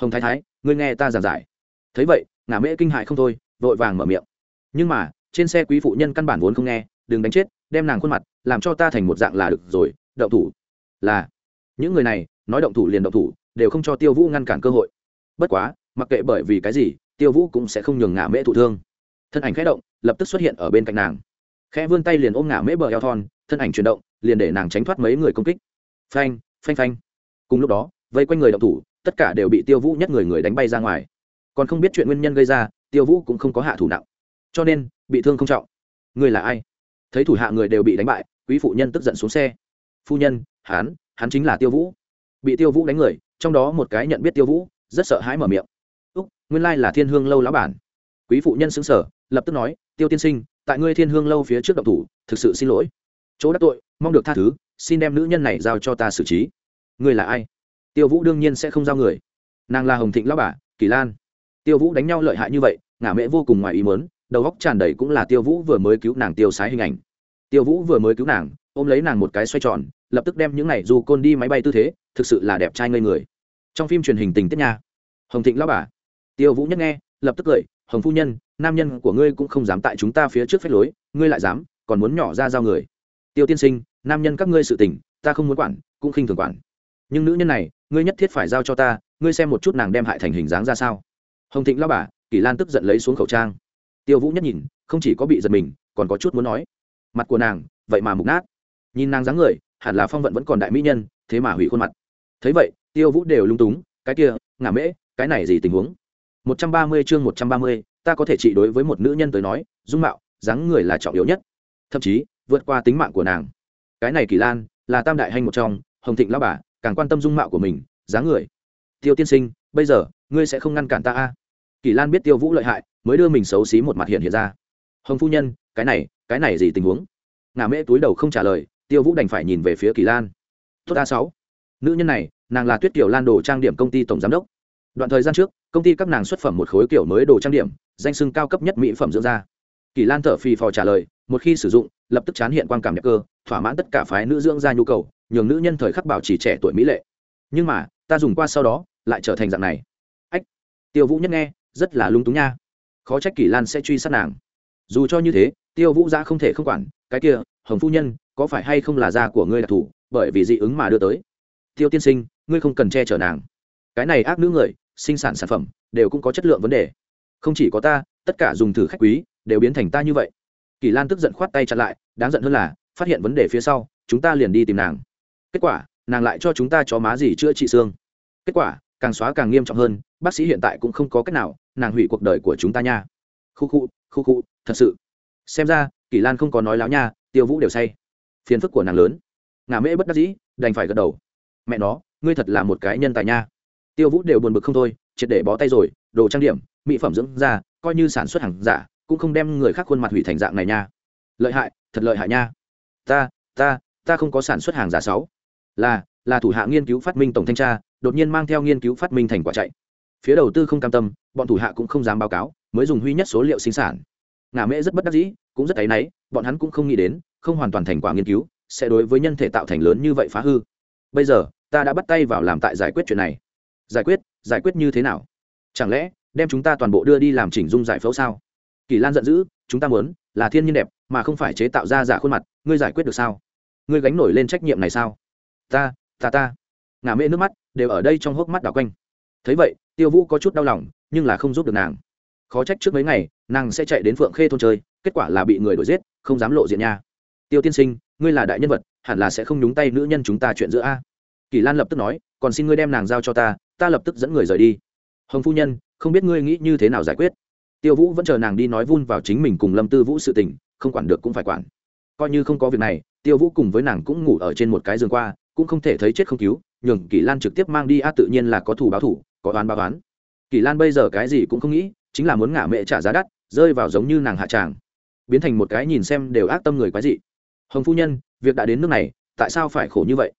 Hồng thái thái, ngươi nghe ta giảng giải. Thấy vậy, ngả mễ kinh hại không thôi, vội vàng mở miệng. Nhưng mà, trên xe quý phụ nhân căn bản vốn không nghe, đừng đánh chết, đem nàng khuôn mặt, làm cho ta thành một dạng là được rồi đậu thủ. Là, những người này nói động thủ liền động thủ, đều không cho tiêu vũ ngăn cản cơ hội. Bất quá, mặc kệ bởi vì cái gì, tiêu vũ cũng sẽ không nhường ngả mễ thụ thương. Thân ảnh khẽ động, lập tức xuất hiện ở bên cạnh nàng. Khẽ vươn tay liền ôm ngả mễ bờ eo thon, thân ảnh chuyển động, liền để nàng tránh thoát mấy người công kích. Phanh phanh phanh. Cùng lúc đó, vây quanh người động thủ, tất cả đều bị tiêu vũ nhất người người đánh bay ra ngoài. Còn không biết chuyện nguyên nhân gây ra, tiêu vũ cũng không có hạ thủ nặng. Cho nên, bị thương không trọng. Người là ai? Thấy thủ hạ người đều bị đánh bại, quý phụ nhân tức giận xuống xe. Phu nhân hán hắn chính là tiêu vũ bị tiêu vũ đánh người, trong đó một cái nhận biết tiêu vũ, rất sợ hãi mở miệng. Úc, nguyên lai là thiên hương lâu lão bản. Quý phụ nhân xứng sở lập tức nói, tiêu tiên sinh, tại ngươi thiên hương lâu phía trước động thủ, thực sự xin lỗi. Chỗ đắc tội, mong được tha thứ, xin đem nữ nhân này giao cho ta xử trí. Ngươi là ai? Tiêu vũ đương nhiên sẽ không giao người. Nàng là hồng thịnh lão bà, kỳ lan. Tiêu vũ đánh nhau lợi hại như vậy, ngả mẹ vô cùng ngoài ý mớn đầu góc tràn đầy cũng là tiêu vũ vừa mới cứu nàng tiêu sái hình ảnh. Tiêu vũ vừa mới cứu nàng, ôm lấy nàng một cái xoay tròn lập tức đem những này dù côn đi máy bay tư thế, thực sự là đẹp trai ngây người. Trong phim truyền hình tình tiết nha. Hồng thịnh lao bà. Tiêu vũ nhất nghe, lập tức cười, hồng phu nhân, nam nhân của ngươi cũng không dám tại chúng ta phía trước phép lối, ngươi lại dám, còn muốn nhỏ ra giao người. Tiêu tiên sinh, nam nhân các ngươi sự tình, ta không muốn quản, cũng khinh thường quản. Nhưng nữ nhân này, ngươi nhất thiết phải giao cho ta, ngươi xem một chút nàng đem hại thành hình dáng ra sao. Hồng thịnh lao bà, kỳ lan tức giận lấy xuống khẩu trang. Tiêu vũ nhất nhìn, không chỉ có bị giật mình, còn có chút muốn nói. Mặt của nàng, vậy mà mục nát. Nhìn nàng dáng người hẳn là phong vận vẫn còn đại mỹ nhân, thế mà hủy khuôn mặt. Thấy vậy, tiêu vũ đều lung túng, cái kia, ngả mễ, cái này gì tình huống? Một trăm ba mươi chương một trăm ba mươi, ta có thể trị đối với một nữ nhân tới nói, dung mạo, dáng người là trọng yếu nhất. Thậm chí, vượt qua tính mạng của nàng. Cái này kỳ lan, là tam đại hanh một trong, hồng thịnh lao bà, càng quan tâm dung mạo của mình, dáng người. Tiêu tiên sinh, bây giờ, ngươi sẽ không ngăn cản ta a? Kỳ lan biết tiêu vũ lợi hại, mới đưa mình xấu xí một mặt hiện hiện ra. Hồng phu nhân, cái này cái này gì tình huống? Ngà mễ túi đầu không trả lời tiêu vũ đành phải nhìn về phía kỳ lan. Tốt a sáu. Nữ nhân này, nàng là tuyết kiểu lan đồ trang điểm công ty tổng giám đốc. Đoạn thời gian trước, công ty các nàng xuất phẩm một khối kiểu mới đồ trang điểm, danh sưng cao cấp nhất mỹ phẩm dưỡng da. Kỳ lan thở phì phò trả lời, một khi sử dụng, lập tức chán hiện quan cảm đẹp cơ, thỏa mãn tất cả phái nữ dưỡng da nhu cầu, nhường nữ nhân thời khắc bảo trì trẻ tuổi mỹ lệ. Nhưng mà, ta dùng qua sau đó, lại trở thành dạng này. Ách. Tiêu vũ nhất nghe, rất là lung túng nha. Khó trách kỳ lan sẽ truy sát nàng. Dù cho như thế tiêu vũ giã không thể không quản, cái kia, hồng phu nhân, có phải hay không là da của ngươi đặc thù bởi vì dị ứng mà đưa tới? Tiêu tiên sinh, ngươi không cần che chở nàng. Cái này ác nữ người, sinh sản sản phẩm, đều cũng có chất lượng vấn đề. Không chỉ có ta, tất cả dùng thử khách quý, đều biến thành ta như vậy. Kỳ lan tức giận khoát tay chặn lại, đáng giận hơn là, phát hiện vấn đề phía sau, chúng ta liền đi tìm nàng. Kết quả, nàng lại cho chúng ta chó má gì chữa trị xương. Kết quả, càng xóa càng nghiêm trọng hơn, bác sĩ hiện tại cũng không có cách nào, nàng hủy cuộc đời của chúng ta nha. Khu khu khu khu, thật sự xem ra kỳ lan không có nói láo nha, tiêu vũ đều say. Phiền phức của nàng lớn. Ngà mễ bất đắc dĩ, đành phải gật đầu. Mẹ nó, ngươi thật là một cái nhân tài nha. Tiêu vũ đều buồn bực không thôi, triệt để bó tay rồi, đồ trang điểm, mỹ phẩm dưỡng da, coi như sản xuất hàng giả, cũng không đem người khác khuôn mặt hủy thành dạng này nha. Lợi hại, thật lợi hại nha. Ta ta ta không có sản xuất hàng giả sáu. Là là thủ hạ nghiên cứu phát minh tổng thanh tra, đột nhiên mang theo nghiên cứu phát minh thành quả chạy. Phía đầu tư không cam tâm, bọn thủ hạ cũng không dám báo cáo, mới dùng huy nhất số liệu sinh sản ngà mễ rất bất đắc dĩ, cũng rất áy náy, bọn hắn cũng không nghĩ đến, không hoàn toàn thành quả nghiên cứu, sẽ đối với nhân thể tạo thành lớn như vậy phá hư. Bây giờ, ta đã bắt tay vào làm tại giải quyết chuyện này. Giải quyết giải quyết như thế nào? Chẳng lẽ, đem chúng ta toàn bộ đưa đi làm chỉnh dung giải phẫu sao? Kỳ lan giận dữ, chúng ta muốn, là thiên nhiên đẹp, mà không phải chế tạo ra giả khuôn mặt, ngươi giải quyết được sao? Ngươi gánh nổi lên trách nhiệm này sao? Ta ta ta. Ngà mễ nước mắt đều ở đây trong hốc mắt đảo quanh. Thấy vậy, tiêu vũ có chút đau lòng, nhưng là không giúp được nàng khó trách trước mấy ngày, nàng sẽ chạy đến phượng khê thôn chơi, kết quả là bị người đuổi giết, không dám lộ diện nha. Tiêu tiên sinh, ngươi là đại nhân vật, hẳn là sẽ không nhúng tay nữ nhân chúng ta chuyện giữa a. Kỳ lan lập tức nói, còn xin ngươi đem nàng giao cho ta ta lập tức dẫn người rời đi. Hồng phu nhân, không biết ngươi nghĩ như thế nào giải quyết. Tiêu vũ vẫn chờ nàng đi nói vun vào chính mình cùng lâm tư vũ sự tình, không quản được cũng phải quản. Coi như không có việc này, tiêu vũ cùng với nàng cũng ngủ ở trên một cái giường qua, cũng không thể thấy chết không cứu, nhường kỳ lan trực tiếp mang đi, a, tự nhiên là có thủ báo thủ, có oán báo oán. Kỳ lan bây giờ cái gì cũng không nghĩ chính là muốn ngả mẹ trả giá đắt, rơi vào giống như nàng hạ tràng. Biến thành một cái nhìn xem đều ác tâm người quái dị. Hồng phu nhân, việc đã đến nước này, tại sao phải khổ như vậy?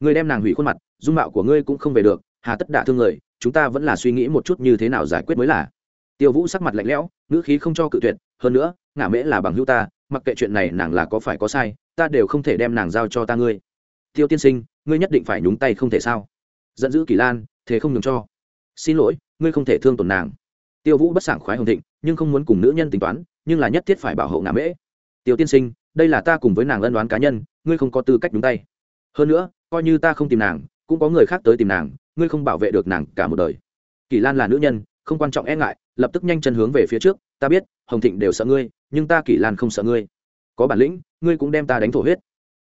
Ngươi đem nàng hủy khuôn mặt, dung mạo của ngươi cũng không về được, hà tất đả thương người, chúng ta vẫn là suy nghĩ một chút như thế nào giải quyết mới là. Tiêu vũ sắc mặt lạnh lẽo, ngữ khí không cho cự tuyệt, hơn nữa, ngả mễ là bằng hữu ta, mặc kệ chuyện này nàng là có phải có sai, ta đều không thể đem nàng giao cho ta ngươi. Tiêu tiên sinh, ngươi nhất định phải nhúng tay không thể sao? Giận dữ kỳ lan, thế không nhường cho. Xin lỗi, ngươi không thể thương tổn nàng tiêu vũ bất sảng khoái hồng thịnh, nhưng không muốn cùng nữ nhân tính toán, nhưng là nhất thiết phải bảo hộ ngã mễ. Tiêu tiên sinh, đây là ta cùng với nàng ân đoán cá nhân, ngươi không có tư cách đúng tay. Hơn nữa, coi như ta không tìm nàng, cũng có người khác tới tìm nàng, ngươi không bảo vệ được nàng cả một đời. Kỳ lan là nữ nhân, không quan trọng e ngại, lập tức nhanh chân hướng về phía trước, ta biết, hồng thịnh đều sợ ngươi, nhưng ta kỳ lan không sợ ngươi. Có bản lĩnh, ngươi cũng đem ta đánh thổ huyết.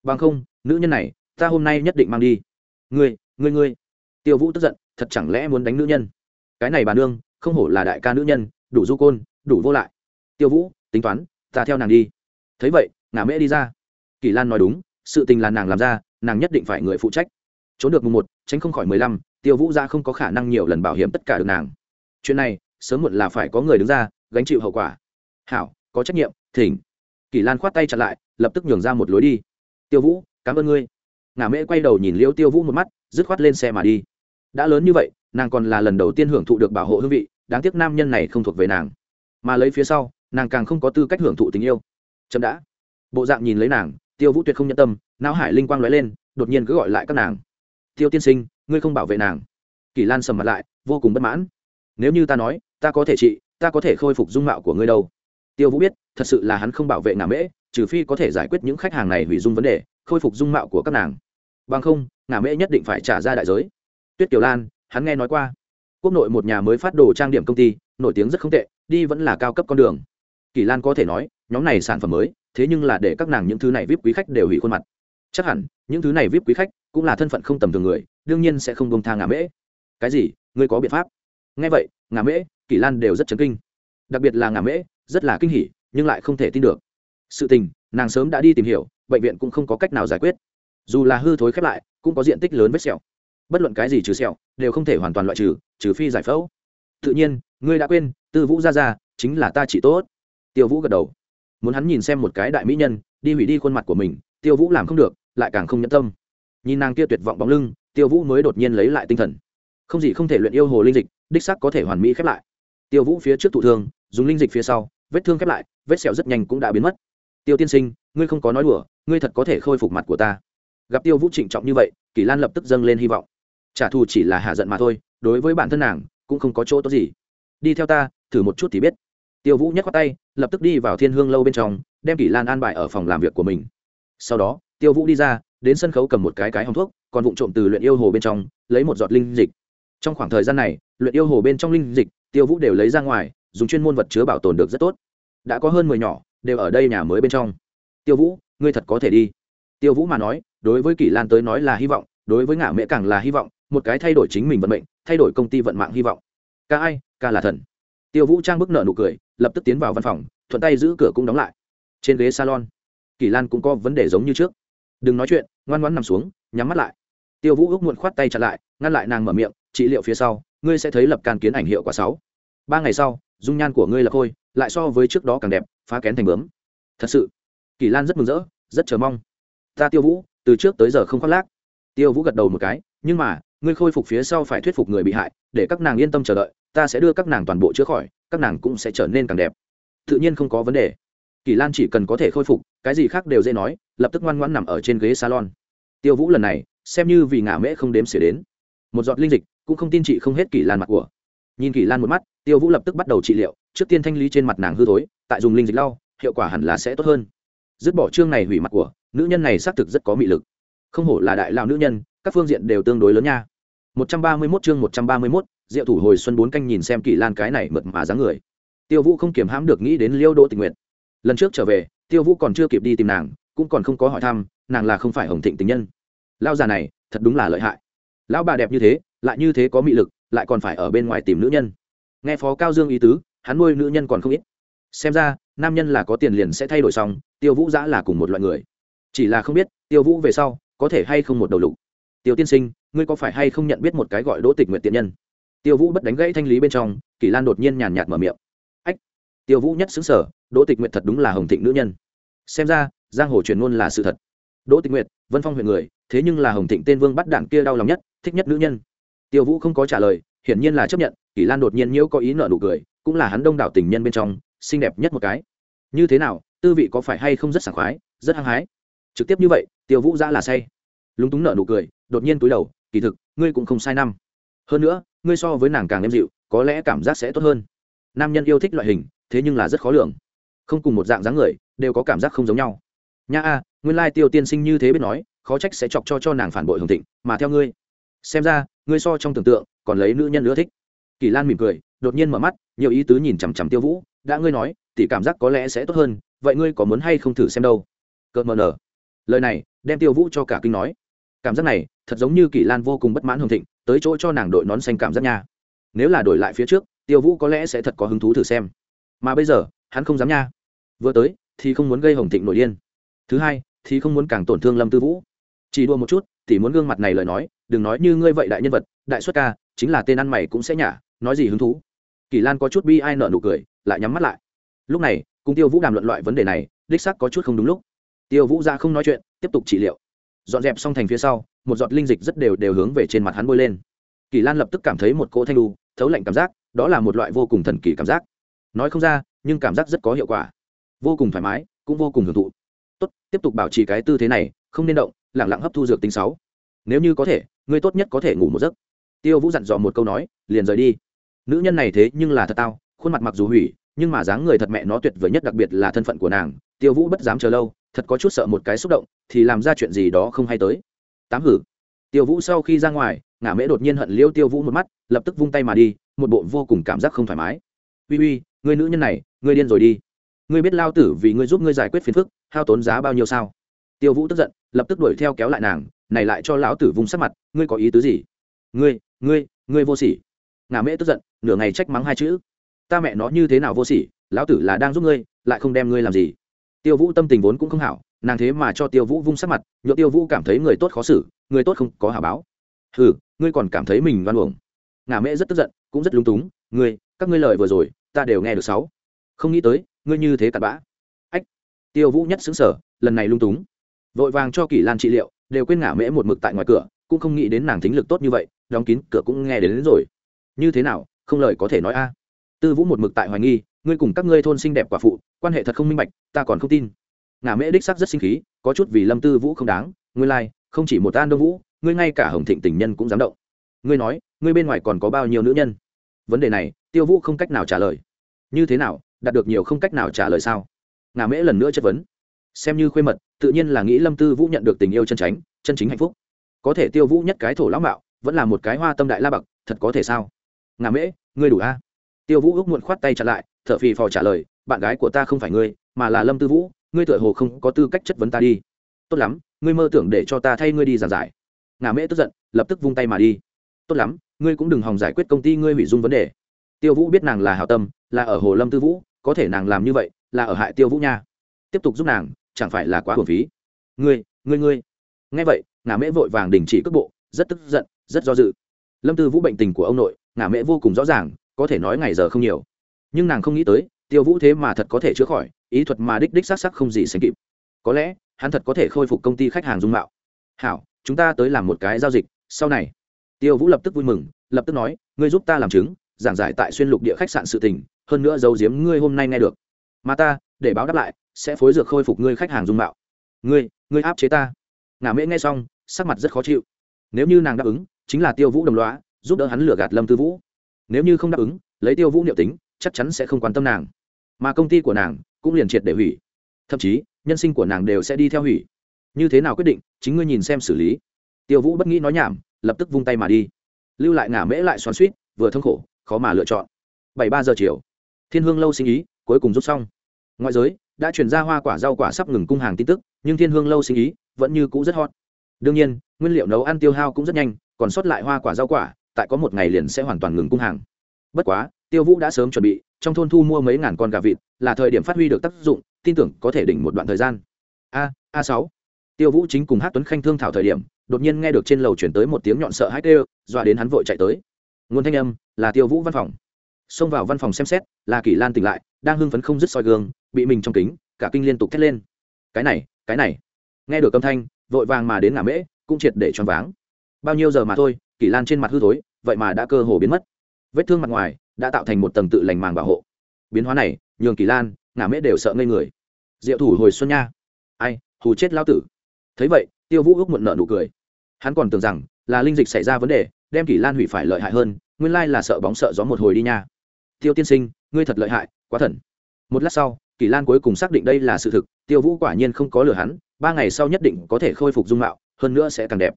Bằng không, nữ nhân này, ta hôm nay nhất định mang đi. Ngươi ngươi ngươi. Tiêu vũ tức giận, thật chẳng lẽ muốn đánh nữ nhân? Cái này bà nương không hổ là đại ca nữ nhân, đủ du côn, đủ vô lại. Tiêu vũ, tính toán, ta theo nàng đi. Thấy vậy, ngả mễ đi ra. Kỳ lan nói đúng, sự tình là nàng làm ra, nàng nhất định phải người phụ trách. Trốn được mùng một, tránh không khỏi mười lăm, tiêu vũ ra không có khả năng nhiều lần bảo hiểm tất cả được nàng. Chuyện này, sớm muộn là phải có người đứng ra, gánh chịu hậu quả. Hảo, có trách nhiệm, thỉnh. Kỳ lan khoát tay chặt lại, lập tức nhường ra một lối đi. Tiêu vũ, cảm ơn ngươi. Ngả mễ quay đầu nhìn liêu tiêu vũ một mắt, dứt khoát lên xe mà đi. Đã lớn như vậy nàng còn là lần đầu tiên hưởng thụ được bảo hộ hương vị, đáng tiếc nam nhân này không thuộc về nàng. Mà lấy phía sau, nàng càng không có tư cách hưởng thụ tình yêu. Chậm đã. Bộ dạng nhìn lấy nàng, tiêu vũ tuyệt không nhân tâm, não hải linh quang lóe lên, đột nhiên cứ gọi lại các nàng. Tiêu tiên sinh, ngươi không bảo vệ nàng. Kỳ lan sầm mặt lại, vô cùng bất mãn. Nếu như ta nói, ta có thể trị, ta có thể khôi phục dung mạo của ngươi đâu. Tiêu vũ biết, thật sự là hắn không bảo vệ ngà mễ, trừ phi có thể giải quyết những khách hàng này hủy dung vấn đề, khôi phục dung mạo của các nàng. Bằng không ngà mễ nhất định phải trả ra đại giới. Tuyết kiều lan hắn nghe nói qua. Quốc nội một nhà mới phát đồ trang điểm công ty, nổi tiếng rất không tệ, đi vẫn là cao cấp con đường. Kỳ lan có thể nói, nhóm này sản phẩm mới, thế nhưng là để các nàng những thứ này vip quý khách đều hủy khuôn mặt. Chắc hẳn, những thứ này vip quý khách cũng là thân phận không tầm thường người, đương nhiên sẽ không bông tha ngà mễ. Cái gì? Ngươi có biện pháp? Nghe vậy, ngà mễ, kỳ lan đều rất chấn kinh. Đặc biệt là ngà mễ, rất là kinh hỉ, nhưng lại không thể tin được. Sự tình, nàng sớm đã đi tìm hiểu, bệnh viện cũng không có cách nào giải quyết. Dù là hư thối khép lại, cũng có diện tích lớn vết sẹo bất luận cái gì trừ sẹo, đều không thể hoàn toàn loại trừ trừ phi giải phẫu. Tự nhiên, ngươi đã quên, tư vũ ra ra, chính là ta chỉ tốt. Tiêu vũ gật đầu. Muốn hắn nhìn xem một cái đại mỹ nhân, đi hủy đi khuôn mặt của mình, tiêu vũ làm không được, lại càng không nhẫn tâm. Nhìn nàng kia tuyệt vọng bóng lưng, tiêu vũ mới đột nhiên lấy lại tinh thần. Không gì không thể luyện yêu hồ linh dịch, đích sắc có thể hoàn mỹ khép lại. Tiêu vũ phía trước thụ thương, dùng linh dịch phía sau, vết thương khép lại, vết sẹo rất nhanh cũng đã biến mất. Tiêu tiên sinh, ngươi không có nói đùa, ngươi thật có thể khôi phục mặt của ta. Gặp tiêu vũ trịnh trọng như vậy, kỳ lan lập tức dâng lên hy vọng trả thù chỉ là hạ giận mà thôi, đối với bản thân nàng, cũng không có chỗ tốt gì. Đi theo ta, thử một chút thì biết. Tiêu vũ nhắc qua tay, lập tức đi vào thiên hương lâu bên trong, đem kỷ lan an bài ở phòng làm việc của mình. Sau đó, tiêu vũ đi ra, đến sân khấu cầm một cái cái hòng thuốc, còn vụng trộm từ luyện yêu hồ bên trong, lấy một giọt linh dịch. Trong khoảng thời gian này, luyện yêu hồ bên trong linh dịch, tiêu vũ đều lấy ra ngoài, dùng chuyên môn vật chứa bảo tồn được rất tốt. Đã có hơn mười nhỏ, đều ở đây nhà mới bên trong. Tiêu vũ, ngươi thật có thể đi. Tiêu vũ mà nói, đối với kỷ lan tới nói là hy vọng, đối với ngã mẹ càng là hy vọng một cái thay đổi chính mình vận mệnh, thay đổi công ty vận mạng hy vọng. Ca ai, ca là thần. Tiêu vũ trang bức nợ nụ cười, lập tức tiến vào văn phòng, thuận tay giữ cửa cũng đóng lại. Trên ghế salon, kỳ lan cũng có vấn đề giống như trước. Đừng nói chuyện, ngoan ngoãn nằm xuống, nhắm mắt lại. Tiêu vũ ước muộn khoát tay chặt lại, ngăn lại nàng mở miệng, trị liệu phía sau, ngươi sẽ thấy lập can kiến ảnh hiệu quả sáu. Ba ngày sau, dung nhan của ngươi là khôi, lại so với trước đó càng đẹp, phá kén thành bướm. Thật sự, kỳ lan rất mừng rỡ, rất chờ mong. Ta tiêu vũ, từ trước tới giờ không khoác lác. Tiêu vũ gật đầu một cái, nhưng mà ngươi khôi phục phía sau phải thuyết phục người bị hại, để các nàng yên tâm chờ đợi, ta sẽ đưa các nàng toàn bộ chữa khỏi, các nàng cũng sẽ trở nên càng đẹp. Tự nhiên không có vấn đề. Kỳ lan chỉ cần có thể khôi phục, cái gì khác đều dễ nói, lập tức ngoan ngoãn nằm ở trên ghế salon. Tiêu vũ lần này, xem như vì ngả mễ không đếm xỉa đến. Một giọt linh dịch, cũng không tin chị không hết kỳ lan mặt của. Nhìn kỳ lan một mắt, tiêu vũ lập tức bắt đầu trị liệu, trước tiên thanh lý trên mặt nàng hư thối, tại dùng linh dịch lau, hiệu quả hẳn là sẽ tốt hơn. Dứt bỏ chương này hủy mặt của, nữ nhân này xác thực rất có mị lực không hổ là đại lao nữ nhân các phương diện đều tương đối lớn nha 131 chương 131, Diệu thủ hồi xuân bốn canh nhìn xem Kỳ Lan cái này mượt mà dáng người. Tiêu Vũ không kiềm hãm được nghĩ đến Liêu Đỗ Tình Nguyệt. Lần trước trở về, Tiêu Vũ còn chưa kịp đi tìm nàng, cũng còn không có hỏi thăm, nàng là không phải Hồng Thịnh tình nhân. Lão già này, thật đúng là lợi hại. Lão bà đẹp như thế, lại như thế có mị lực, lại còn phải ở bên ngoài tìm nữ nhân. Nghe Phó Cao Dương ý tứ, hắn nuôi nữ nhân còn không ít. Xem ra, nam nhân là có tiền liền sẽ thay đổi xong, Tiêu Vũ dã là cùng một loại người. Chỉ là không biết, Tiêu Vũ về sau, có thể hay không một đầu lục. Tiêu tiên sinh, ngươi có phải hay không nhận biết một cái gọi Đỗ Tịch nguyện tiện nhân? Tiêu Vũ bất đánh gãy thanh lý bên trong, Kỳ Lan đột nhiên nhàn nhạt mở miệng. Ách. Tiêu Vũ nhất xứng sở, Đỗ Tịch nguyện thật đúng là hồng thịnh nữ nhân. Xem ra, giang hồ truyền ngôn là sự thật. Đỗ Tịch nguyện Vân Phong huyện người, thế nhưng là hồng thịnh tên vương bắt đạn kia đau lòng nhất, thích nhất nữ nhân. Tiêu Vũ không có trả lời, hiển nhiên là chấp nhận, Kỳ Lan đột nhiên nhiễu có ý nợ nụ cười, cũng là hắn đông đảo tình nhân bên trong, xinh đẹp nhất một cái. Như thế nào, tư vị có phải hay không rất sảng khoái, rất hăng hái. Trực tiếp như vậy, Tiêu Vũ ra là say. Lúng túng nợ nụ cười, đột nhiên túi đầu, kỳ thực, ngươi cũng không sai năm. Hơn nữa, ngươi so với nàng càng êm dịu có lẽ cảm giác sẽ tốt hơn. Nam nhân yêu thích loại hình thế nhưng là rất khó lường. Không cùng một dạng dáng người đều có cảm giác không giống nhau. Nha a nguyên lai tiêu tiên sinh như thế biết nói khó trách sẽ chọc cho cho nàng phản bội hồng thịnh mà theo ngươi. Xem ra ngươi so trong tưởng tượng còn lấy nữ nhân nữa thích. Kỳ lan mỉm cười đột nhiên mở mắt nhiều ý tứ nhìn chằm chằm tiêu vũ đã ngươi nói thì cảm giác có lẽ sẽ tốt hơn vậy ngươi có muốn hay không thử xem đâu? Cợt mờ nở. Lời này đem tiêu vũ cho cả kinh nói. Cảm giác này, thật giống như kỳ lan vô cùng bất mãn hồng thịnh, tới chỗ cho nàng đội nón xanh cảm giác nha. Nếu là đổi lại phía trước, tiêu vũ có lẽ sẽ thật có hứng thú thử xem. Mà bây giờ, hắn không dám nha. Vừa tới, thì không muốn gây hồng thịnh nổi điên. Thứ hai, thì không muốn càng tổn thương lâm tư vũ. Chỉ đua một chút thì muốn gương mặt này lời nói, đừng nói như ngươi vậy đại nhân vật, đại xuất ca, chính là tên ăn mày cũng sẽ nhả, nói gì hứng thú. Kỳ lan có chút bi ai nợ nụ cười, lại nhắm mắt lại. Lúc này, cùng tiêu vũ đàm luận loại vấn đề này, đích sắc có chút không đúng lúc tiêu vũ ra không nói chuyện tiếp tục trị liệu. Dọn dẹp xong thành phía sau một giọt linh dịch rất đều đều hướng về trên mặt hắn bôi lên. Kỳ lan lập tức cảm thấy một cỗ thanh lưu, thấu lạnh cảm giác đó là một loại vô cùng thần kỳ cảm giác. Nói không ra nhưng cảm giác rất có hiệu quả. Vô cùng thoải mái cũng vô cùng hưởng thụ. Tốt tiếp tục bảo trì cái tư thế này không nên động lẳng lặng hấp thu dược tính sáu. Nếu như có thể ngươi tốt nhất có thể ngủ một giấc. Tiêu vũ dặn dò một câu nói liền rời đi. Nữ nhân này thế nhưng là thật tao khuôn mặt mặc dù hủy nhưng mà dáng người thật mẹ nó tuyệt vời nhất đặc biệt là thân phận của nàng. Tiêu vũ bất dám chờ lâu thật có chút sợ một cái xúc động, thì làm ra chuyện gì đó không hay tới. Tám hử. Tiêu vũ sau khi ra ngoài, ngả mễ đột nhiên hận liêu tiêu vũ một mắt, lập tức vung tay mà đi, một bộ vô cùng cảm giác không thoải mái. Uy uy, người nữ nhân này, người điên rồi đi. Ngươi biết lao tử vì ngươi giúp ngươi giải quyết phiền phức, hao tốn giá bao nhiêu sao? Tiêu vũ tức giận, lập tức đuổi theo kéo lại nàng, này lại cho lão tử vung sắc mặt, ngươi có ý tứ gì? Ngươi ngươi ngươi vô sỉ. Ngả mễ tức giận, nửa ngày trách mắng hai chữ. Ta mẹ nó như thế nào vô sỉ, lão tử là đang giúp ngươi, lại không đem ngươi làm gì tiêu vũ tâm tình vốn cũng không hảo nàng thế mà cho tiêu vũ vung sát mặt nhựa tiêu vũ cảm thấy người tốt khó xử người tốt không có hả báo. Ừ ngươi còn cảm thấy mình ngoan uổng. Ngả mễ rất tức giận cũng rất lung túng ngươi các ngươi lời vừa rồi ta đều nghe được sáu. Không nghĩ tới ngươi như thế cặn bã. Ách tiêu vũ nhất xứng sở lần này lung túng. Vội vàng cho kỷ lan trị liệu đều quên ngả mễ một mực tại ngoài cửa cũng không nghĩ đến nàng thính lực tốt như vậy đóng kín cửa cũng nghe đến, đến rồi. Như thế nào không lời có thể nói a? Tư vũ một mực tại hoài nghi ngươi cùng các ngươi thôn xinh đẹp quả phụ quan hệ thật không minh bạch ta còn không tin. Ngả mễ đích sắc rất sinh khí có chút vì lâm tư vũ không đáng ngươi lai、like, không chỉ một an đông vũ ngươi ngay cả hồng thịnh tình nhân cũng dám động. Ngươi nói ngươi bên ngoài còn có bao nhiêu nữ nhân? Vấn đề này tiêu vũ không cách nào trả lời. Như thế nào đạt được nhiều không cách nào trả lời sao? Ngà mễ lần nữa chất vấn. Xem như khuê mật tự nhiên là nghĩ lâm tư vũ nhận được tình yêu chân tránh chân chính hạnh phúc. Có thể tiêu vũ nhất cái thổ lão mạo vẫn là một cái hoa tâm đại la bậc thật có thể sao? Ngà mễ ngươi đủ a? Tiêu vũ ước muộn khoát tay trả lại thợ phì phò trả lời, bạn gái của ta không phải ngươi, mà là lâm tư vũ, ngươi tựa hồ không có tư cách chất vấn ta đi. Tốt lắm, ngươi mơ tưởng để cho ta thay ngươi đi giàn giải. Ngà mễ tức giận, lập tức vung tay mà đi. Tốt lắm, ngươi cũng đừng hòng giải quyết công ty ngươi hủy dung vấn đề. Tiêu vũ biết nàng là hảo tâm, là ở hồ lâm tư vũ, có thể nàng làm như vậy, là ở hại tiêu vũ nha. Tiếp tục giúp nàng, chẳng phải là quá hồn phí. Ngươi ngươi ngươi. Nghe vậy ngả mễ vội vàng đình chỉ cước bộ, rất tức giận, rất do dự. Lâm tư vũ bệnh tình của ông nội ngả mễ vô cùng rõ ràng có thể nói ngày giờ không nhiều. Nhưng nàng không nghĩ tới, tiêu vũ thế mà thật có thể chữa khỏi, ý thuật mà đích đích xác sắc không gì sánh kịp. Có lẽ, hắn thật có thể khôi phục công ty khách hàng dung mạo. Hảo, chúng ta tới làm một cái giao dịch, sau này. Tiêu vũ lập tức vui mừng, lập tức nói, ngươi giúp ta làm chứng, giảng giải tại xuyên lục địa khách sạn sự tình, hơn nữa giấu giếm ngươi hôm nay nghe được. Mà ta, để báo đáp lại, sẽ phối dược khôi phục ngươi khách hàng dung mạo. Ngươi ngươi áp chế ta. Ngả mễ nghe xong, sắc mặt rất khó chịu. Nếu như nàng đáp ứng, chính là tiêu vũ đồng loá giúp đỡ hắn lừa gạt lâm tư vũ nếu như không đáp ứng, lấy tiêu vũ niệu tính, chắc chắn sẽ không quan tâm nàng. Mà công ty của nàng cũng liền triệt để hủy. Thậm chí, nhân sinh của nàng đều sẽ đi theo hủy. Như thế nào quyết định, chính ngươi nhìn xem xử lý. Tiêu vũ bất nghĩ nói nhảm, lập tức vung tay mà đi. Lưu lại ngả mễ lại xoắn suýt vừa thương khổ, khó mà lựa chọn. Bảy, ba giờ chiều. Thiên hương lâu sinh ý, cuối cùng rút xong. Ngoại giới, đã chuyển ra hoa quả rau quả sắp ngừng cung hàng tin tức, nhưng thiên hương lâu sinh ý vẫn như cũ rất hot. Đương nhiên, nguyên liệu nấu ăn tiêu hao cũng rất nhanh, còn sót lại hoa quả rau quả tại có một ngày liền sẽ hoàn toàn ngừng cung hàng. Bất quá, tiêu vũ đã sớm chuẩn bị, trong thôn thu mua mấy ngàn con gà vịt, là thời điểm phát huy được tác dụng, tin tưởng có thể đỉnh một đoạn thời gian. A a sáu. Tiêu vũ chính cùng hát tuấn khanh thương thảo thời điểm, đột nhiên nghe được trên lầu chuyển tới một tiếng nhọn sợ hãi kêu, dọa đến hắn vội chạy tới. Nguồn thanh âm là tiêu vũ văn phòng. Xông vào văn phòng xem xét, là kỷ lan tỉnh lại, đang hưng phấn không dứt soi gương, bị mình trong kính, cả kinh liên tục thét lên. Cái này cái này. Nghe được âm thanh, vội vàng mà đến ngả mễ, cũng triệt để choáng váng bao nhiêu giờ mà thôi, kỳ lan trên mặt hư thối, vậy mà đã cơ hồ biến mất. Vết thương mặt ngoài đã tạo thành một tầng tự lành màng bảo hộ. Biến hóa này, nhường kỳ lan, ngả mễ đều sợ ngây người. Diệu thủ hồi xuân nha. Ai, hù chết lao tử. Thấy vậy, tiêu vũ ước muộn nợ nụ cười. Hắn còn tưởng rằng là linh dịch xảy ra vấn đề, đem kỳ lan hủy phải lợi hại hơn, nguyên lai là sợ bóng sợ gió một hồi đi nha. Tiêu tiên sinh, ngươi thật lợi hại, quá thần. Một lát sau, kỳ lan cuối cùng xác định đây là sự thực, tiêu vũ quả nhiên không có lừa hắn, ba ngày sau nhất định có thể khôi phục dung mạo, hơn nữa sẽ càng đẹp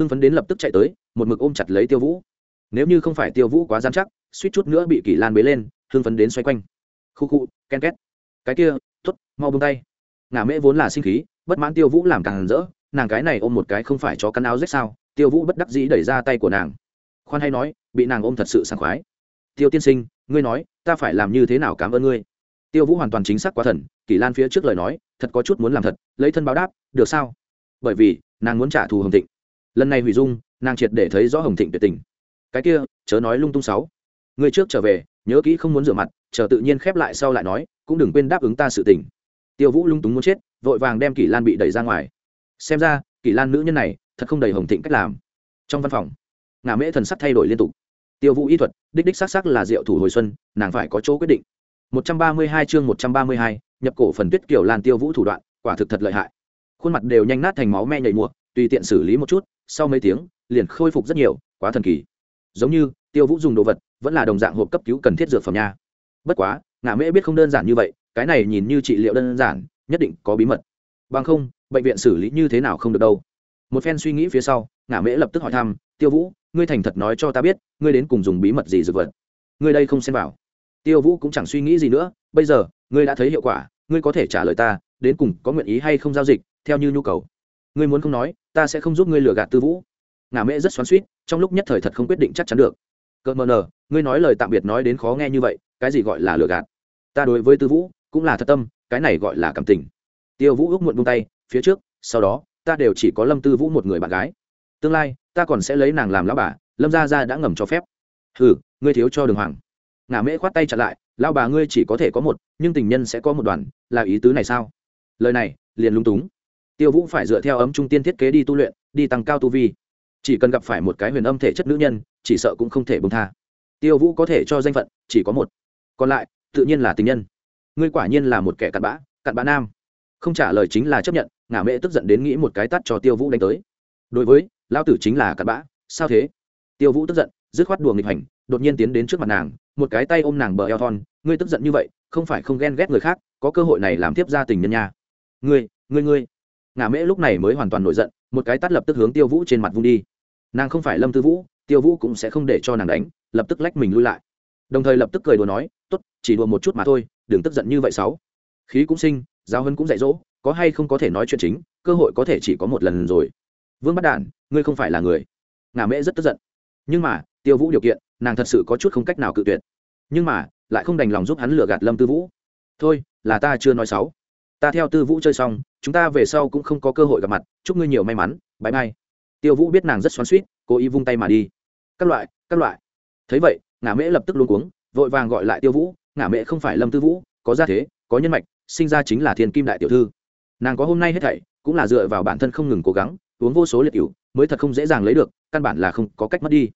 hưng phấn đến lập tức chạy tới, một mực ôm chặt lấy tiêu vũ. Nếu như không phải tiêu vũ quá gian chắc, suýt chút nữa bị kỷ lan bế lên, hưng phấn đến xoay quanh. Khu khu, ken két. Cái kia t ố t mau bông tay. Ngả mễ vốn là sinh khí, bất mãn tiêu vũ làm càng rỡ, nàng cái này ôm một cái không phải cho căn áo rách sao? Tiêu vũ bất đắc dĩ đẩy ra tay của nàng. Khoan hay nói, bị nàng ôm thật sự sảng khoái. Tiêu tiên sinh, ngươi nói, ta phải làm như thế nào cảm ơn ngươi? Tiêu vũ hoàn toàn chính xác quá thần kỷ lan phía trước lời nói, thật có chút muốn làm thật, lấy thân báo đáp, được sao? Bởi vì, nàng muốn trả thù hồng thịnh lần này hủy dung nàng triệt để thấy rõ hồng thịnh tuyệt tình. Cái kia chớ nói lung tung sáu. Người trước trở về nhớ kỹ không muốn rửa mặt chờ tự nhiên khép lại sau lại nói cũng đừng quên đáp ứng ta sự tình. Tiêu vũ lung túng muốn chết vội vàng đem kỷ lan bị đẩy ra ngoài. Xem ra kỷ lan nữ nhân này thật không đầy hồng thịnh cách làm. Trong văn phòng ngà mễ thần sắc thay đổi liên tục. Tiêu vũ y thuật đích đích xác sắc là diệu thủ hồi xuân nàng phải có chỗ quyết định. 132 chương 132, nhập cổ phần tuyết kiểu lan tiêu vũ thủ đoạn quả thực thật lợi hại. Khuôn mặt đều nhanh nát thành máu me nhảy mùa tùy tiện xử lý một chút sau mấy tiếng, liền khôi phục rất nhiều, quá thần kỳ. Giống như, tiêu vũ dùng đồ vật, vẫn là đồng dạng hộp cấp cứu cần thiết dược phẩm nha. Bất quá ngã mễ biết không đơn giản như vậy, cái này nhìn như trị liệu đơn giản, nhất định có bí mật. Bằng không, bệnh viện xử lý như thế nào không được đâu. Một phen suy nghĩ phía sau ngã mễ lập tức hỏi thăm, tiêu vũ, ngươi thành thật nói cho ta biết, ngươi đến cùng dùng bí mật gì dược vật? Ngươi đây không xem vào. Tiêu vũ cũng chẳng suy nghĩ gì nữa, bây giờ, ngươi đã thấy hiệu quả, ngươi có thể trả lời ta, đến cùng có nguyện ý hay không giao dịch, theo như nhu cầu. Ngươi muốn không nói ta sẽ không giúp ngươi lừa gạt tư vũ. Ngà mễ rất xoắn suýt trong lúc nhất thời thật không quyết định chắc chắn được. Cợt mờ nờ, ngươi nói lời tạm biệt nói đến khó nghe như vậy, cái gì gọi là lừa gạt? Ta đối với tư vũ cũng là thật tâm, cái này gọi là cảm tình. Tiêu vũ ước muộn buông tay, phía trước, sau đó, ta đều chỉ có lâm tư vũ một người bạn gái. Tương lai, ta còn sẽ lấy nàng làm lão bà, lâm gia gia đã ngầm cho phép. Ừ ngươi thiếu cho đường hoàng. Ngà mễ khoát tay chặt lại, lão bà ngươi chỉ có thể có một, nhưng tình nhân sẽ có một đoàn, là ý tứ này sao? Lời này, liền lung túng tiêu vũ phải dựa theo ấm trung tiên thiết kế đi tu luyện, đi tăng cao tu vi. Chỉ cần gặp phải một cái huyền âm thể chất nữ nhân, chỉ sợ cũng không thể bông tha. Tiêu vũ có thể cho danh phận, chỉ có một. Còn lại, tự nhiên là tình nhân. Ngươi quả nhiên là một kẻ cặn bã cặn bã nam. Không trả lời chính là chấp nhận, ngả mễ tức giận đến nghĩ một cái tắt cho tiêu vũ đánh tới. Đối với, Lão tử chính là cặn bã, sao thế? Tiêu vũ tức giận, dứt khoát đùa nghịch hành, đột nhiên tiến đến trước mặt nàng, một cái tay ôm nàng bờ eo thon. Ngươi tức giận như vậy, không phải không ghen ghét người khác, có cơ hội này làm tiếp gia tình nhân nha. Ngươi ngươi ngươi ngã mễ lúc này mới hoàn toàn nổi giận, một cái tắt lập tức hướng tiêu vũ trên mặt vung đi. Nàng không phải lâm tư vũ, tiêu vũ cũng sẽ không để cho nàng đánh, lập tức lách mình lui lại. Đồng thời lập tức cười đùa nói t ố t chỉ đùa một chút mà thôi, đừng tức giận như vậy sáu khí cũng sinh, giáo hân cũng dạy dỗ, có hay không có thể nói chuyện chính, cơ hội có thể chỉ có một lần rồi. Vương bắt đản, ngươi không phải là người. Ngà mễ rất tức giận. Nhưng mà, tiêu vũ điều kiện, nàng thật sự có chút không cách nào cự tuyệt. Nhưng mà, lại không đành lòng giúp hắn lừa gạt lâm tư vũ. Thôi, là ta chưa nói sáu ta theo tư vũ chơi xong, chúng ta về sau cũng không có cơ hội gặp mặt, chúc ngươi nhiều may mắn bãi mai tiêu vũ biết nàng rất xoắn suýt cố ý vung tay mà đi. Các loại các loại. Thấy vậy, ngả mễ lập tức luôn cuống, vội vàng gọi lại tiêu vũ, ngả mễ không phải lâm tư vũ, có gia thế, có nhân mạch, sinh ra chính là thiên kim đại tiểu thư. Nàng có hôm nay hết thảy, cũng là dựa vào bản thân không ngừng cố gắng, uống vô số liệt cựu mới thật không dễ dàng lấy được, căn bản là không có cách mất đi.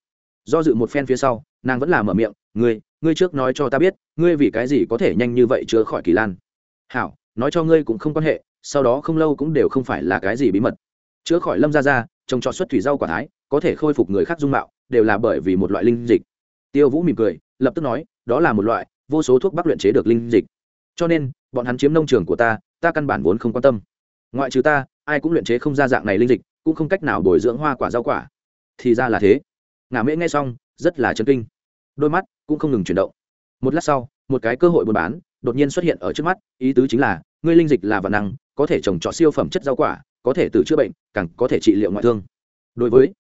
Do dự một phen phía sau, nàng vẫn là mở miệng, ngươi ngươi trước nói cho ta biết, ngươi vì cái gì có thể nhanh như vậy chữa khỏi kỳ lan? Hảo nói cho ngươi cũng không quan hệ, sau đó không lâu cũng đều không phải là cái gì bí mật. Chữa khỏi lâm ra ra trồng trọt xuất thủy rau quả thái, có thể khôi phục người khác dung mạo, đều là bởi vì một loại linh dịch. Tiêu vũ mỉm cười, lập tức nói, đó là một loại, vô số thuốc bắc luyện chế được linh dịch. Cho nên, bọn hắn chiếm nông trường của ta ta căn bản vốn không quan tâm. Ngoại trừ ta, ai cũng luyện chế không ra dạng này linh dịch, cũng không cách nào bồi dưỡng hoa quả rau quả. Thì ra là thế. Ngả mễ nghe xong, rất là chân kinh. Đôi mắt cũng không ngừng chuyển động. Một lát sau, một cái cơ hội buôn bán đột nhiên xuất hiện ở trước mắt, ý tứ chính là, ngươi linh dịch là vật năng, có thể trồng trọt siêu phẩm chất rau quả, có thể từ chữa bệnh, càng có thể trị liệu ngoại thương. Đối với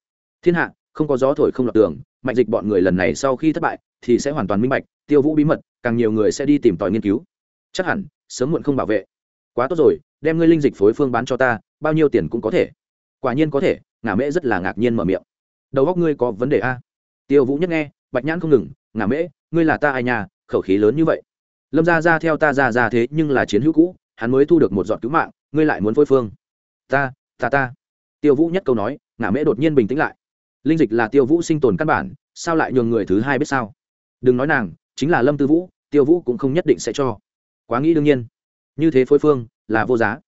thiên hạ, không có gió thổi không lọt tường, mạnh dịch bọn người lần này sau khi thất bại, thì sẽ hoàn toàn minh bạch, tiêu vũ bí mật, càng nhiều người sẽ đi tìm tòi nghiên cứu. Chắc hẳn, sớm muộn không bảo vệ. Quá tốt rồi, đem ngươi linh dịch phối phương bán cho ta, bao nhiêu tiền cũng có thể. Quả nhiên có thể ngả mễ rất là ngạc nhiên mở miệng. Đầu góc ngươi có vấn đề a? Tiêu vũ nhất nghe, bạch nhãn không ngừng ngả mễ, ngươi là ta ai nhà khẩu khí lớn như vậy lâm ra ra theo ta ra ra thế nhưng là chiến hữu cũ, hắn mới thu được một giọt cứu mạng, ngươi lại muốn phối phương. Ta ta ta. Tiêu vũ nhất câu nói, ngả mễ đột nhiên bình tĩnh lại. Linh dịch là tiêu vũ sinh tồn căn bản, sao lại nhường người thứ hai biết sao? Đừng nói nàng, chính là lâm tư vũ, tiêu vũ cũng không nhất định sẽ cho. Quá nghĩ đương nhiên. Như thế phối phương, là vô giá.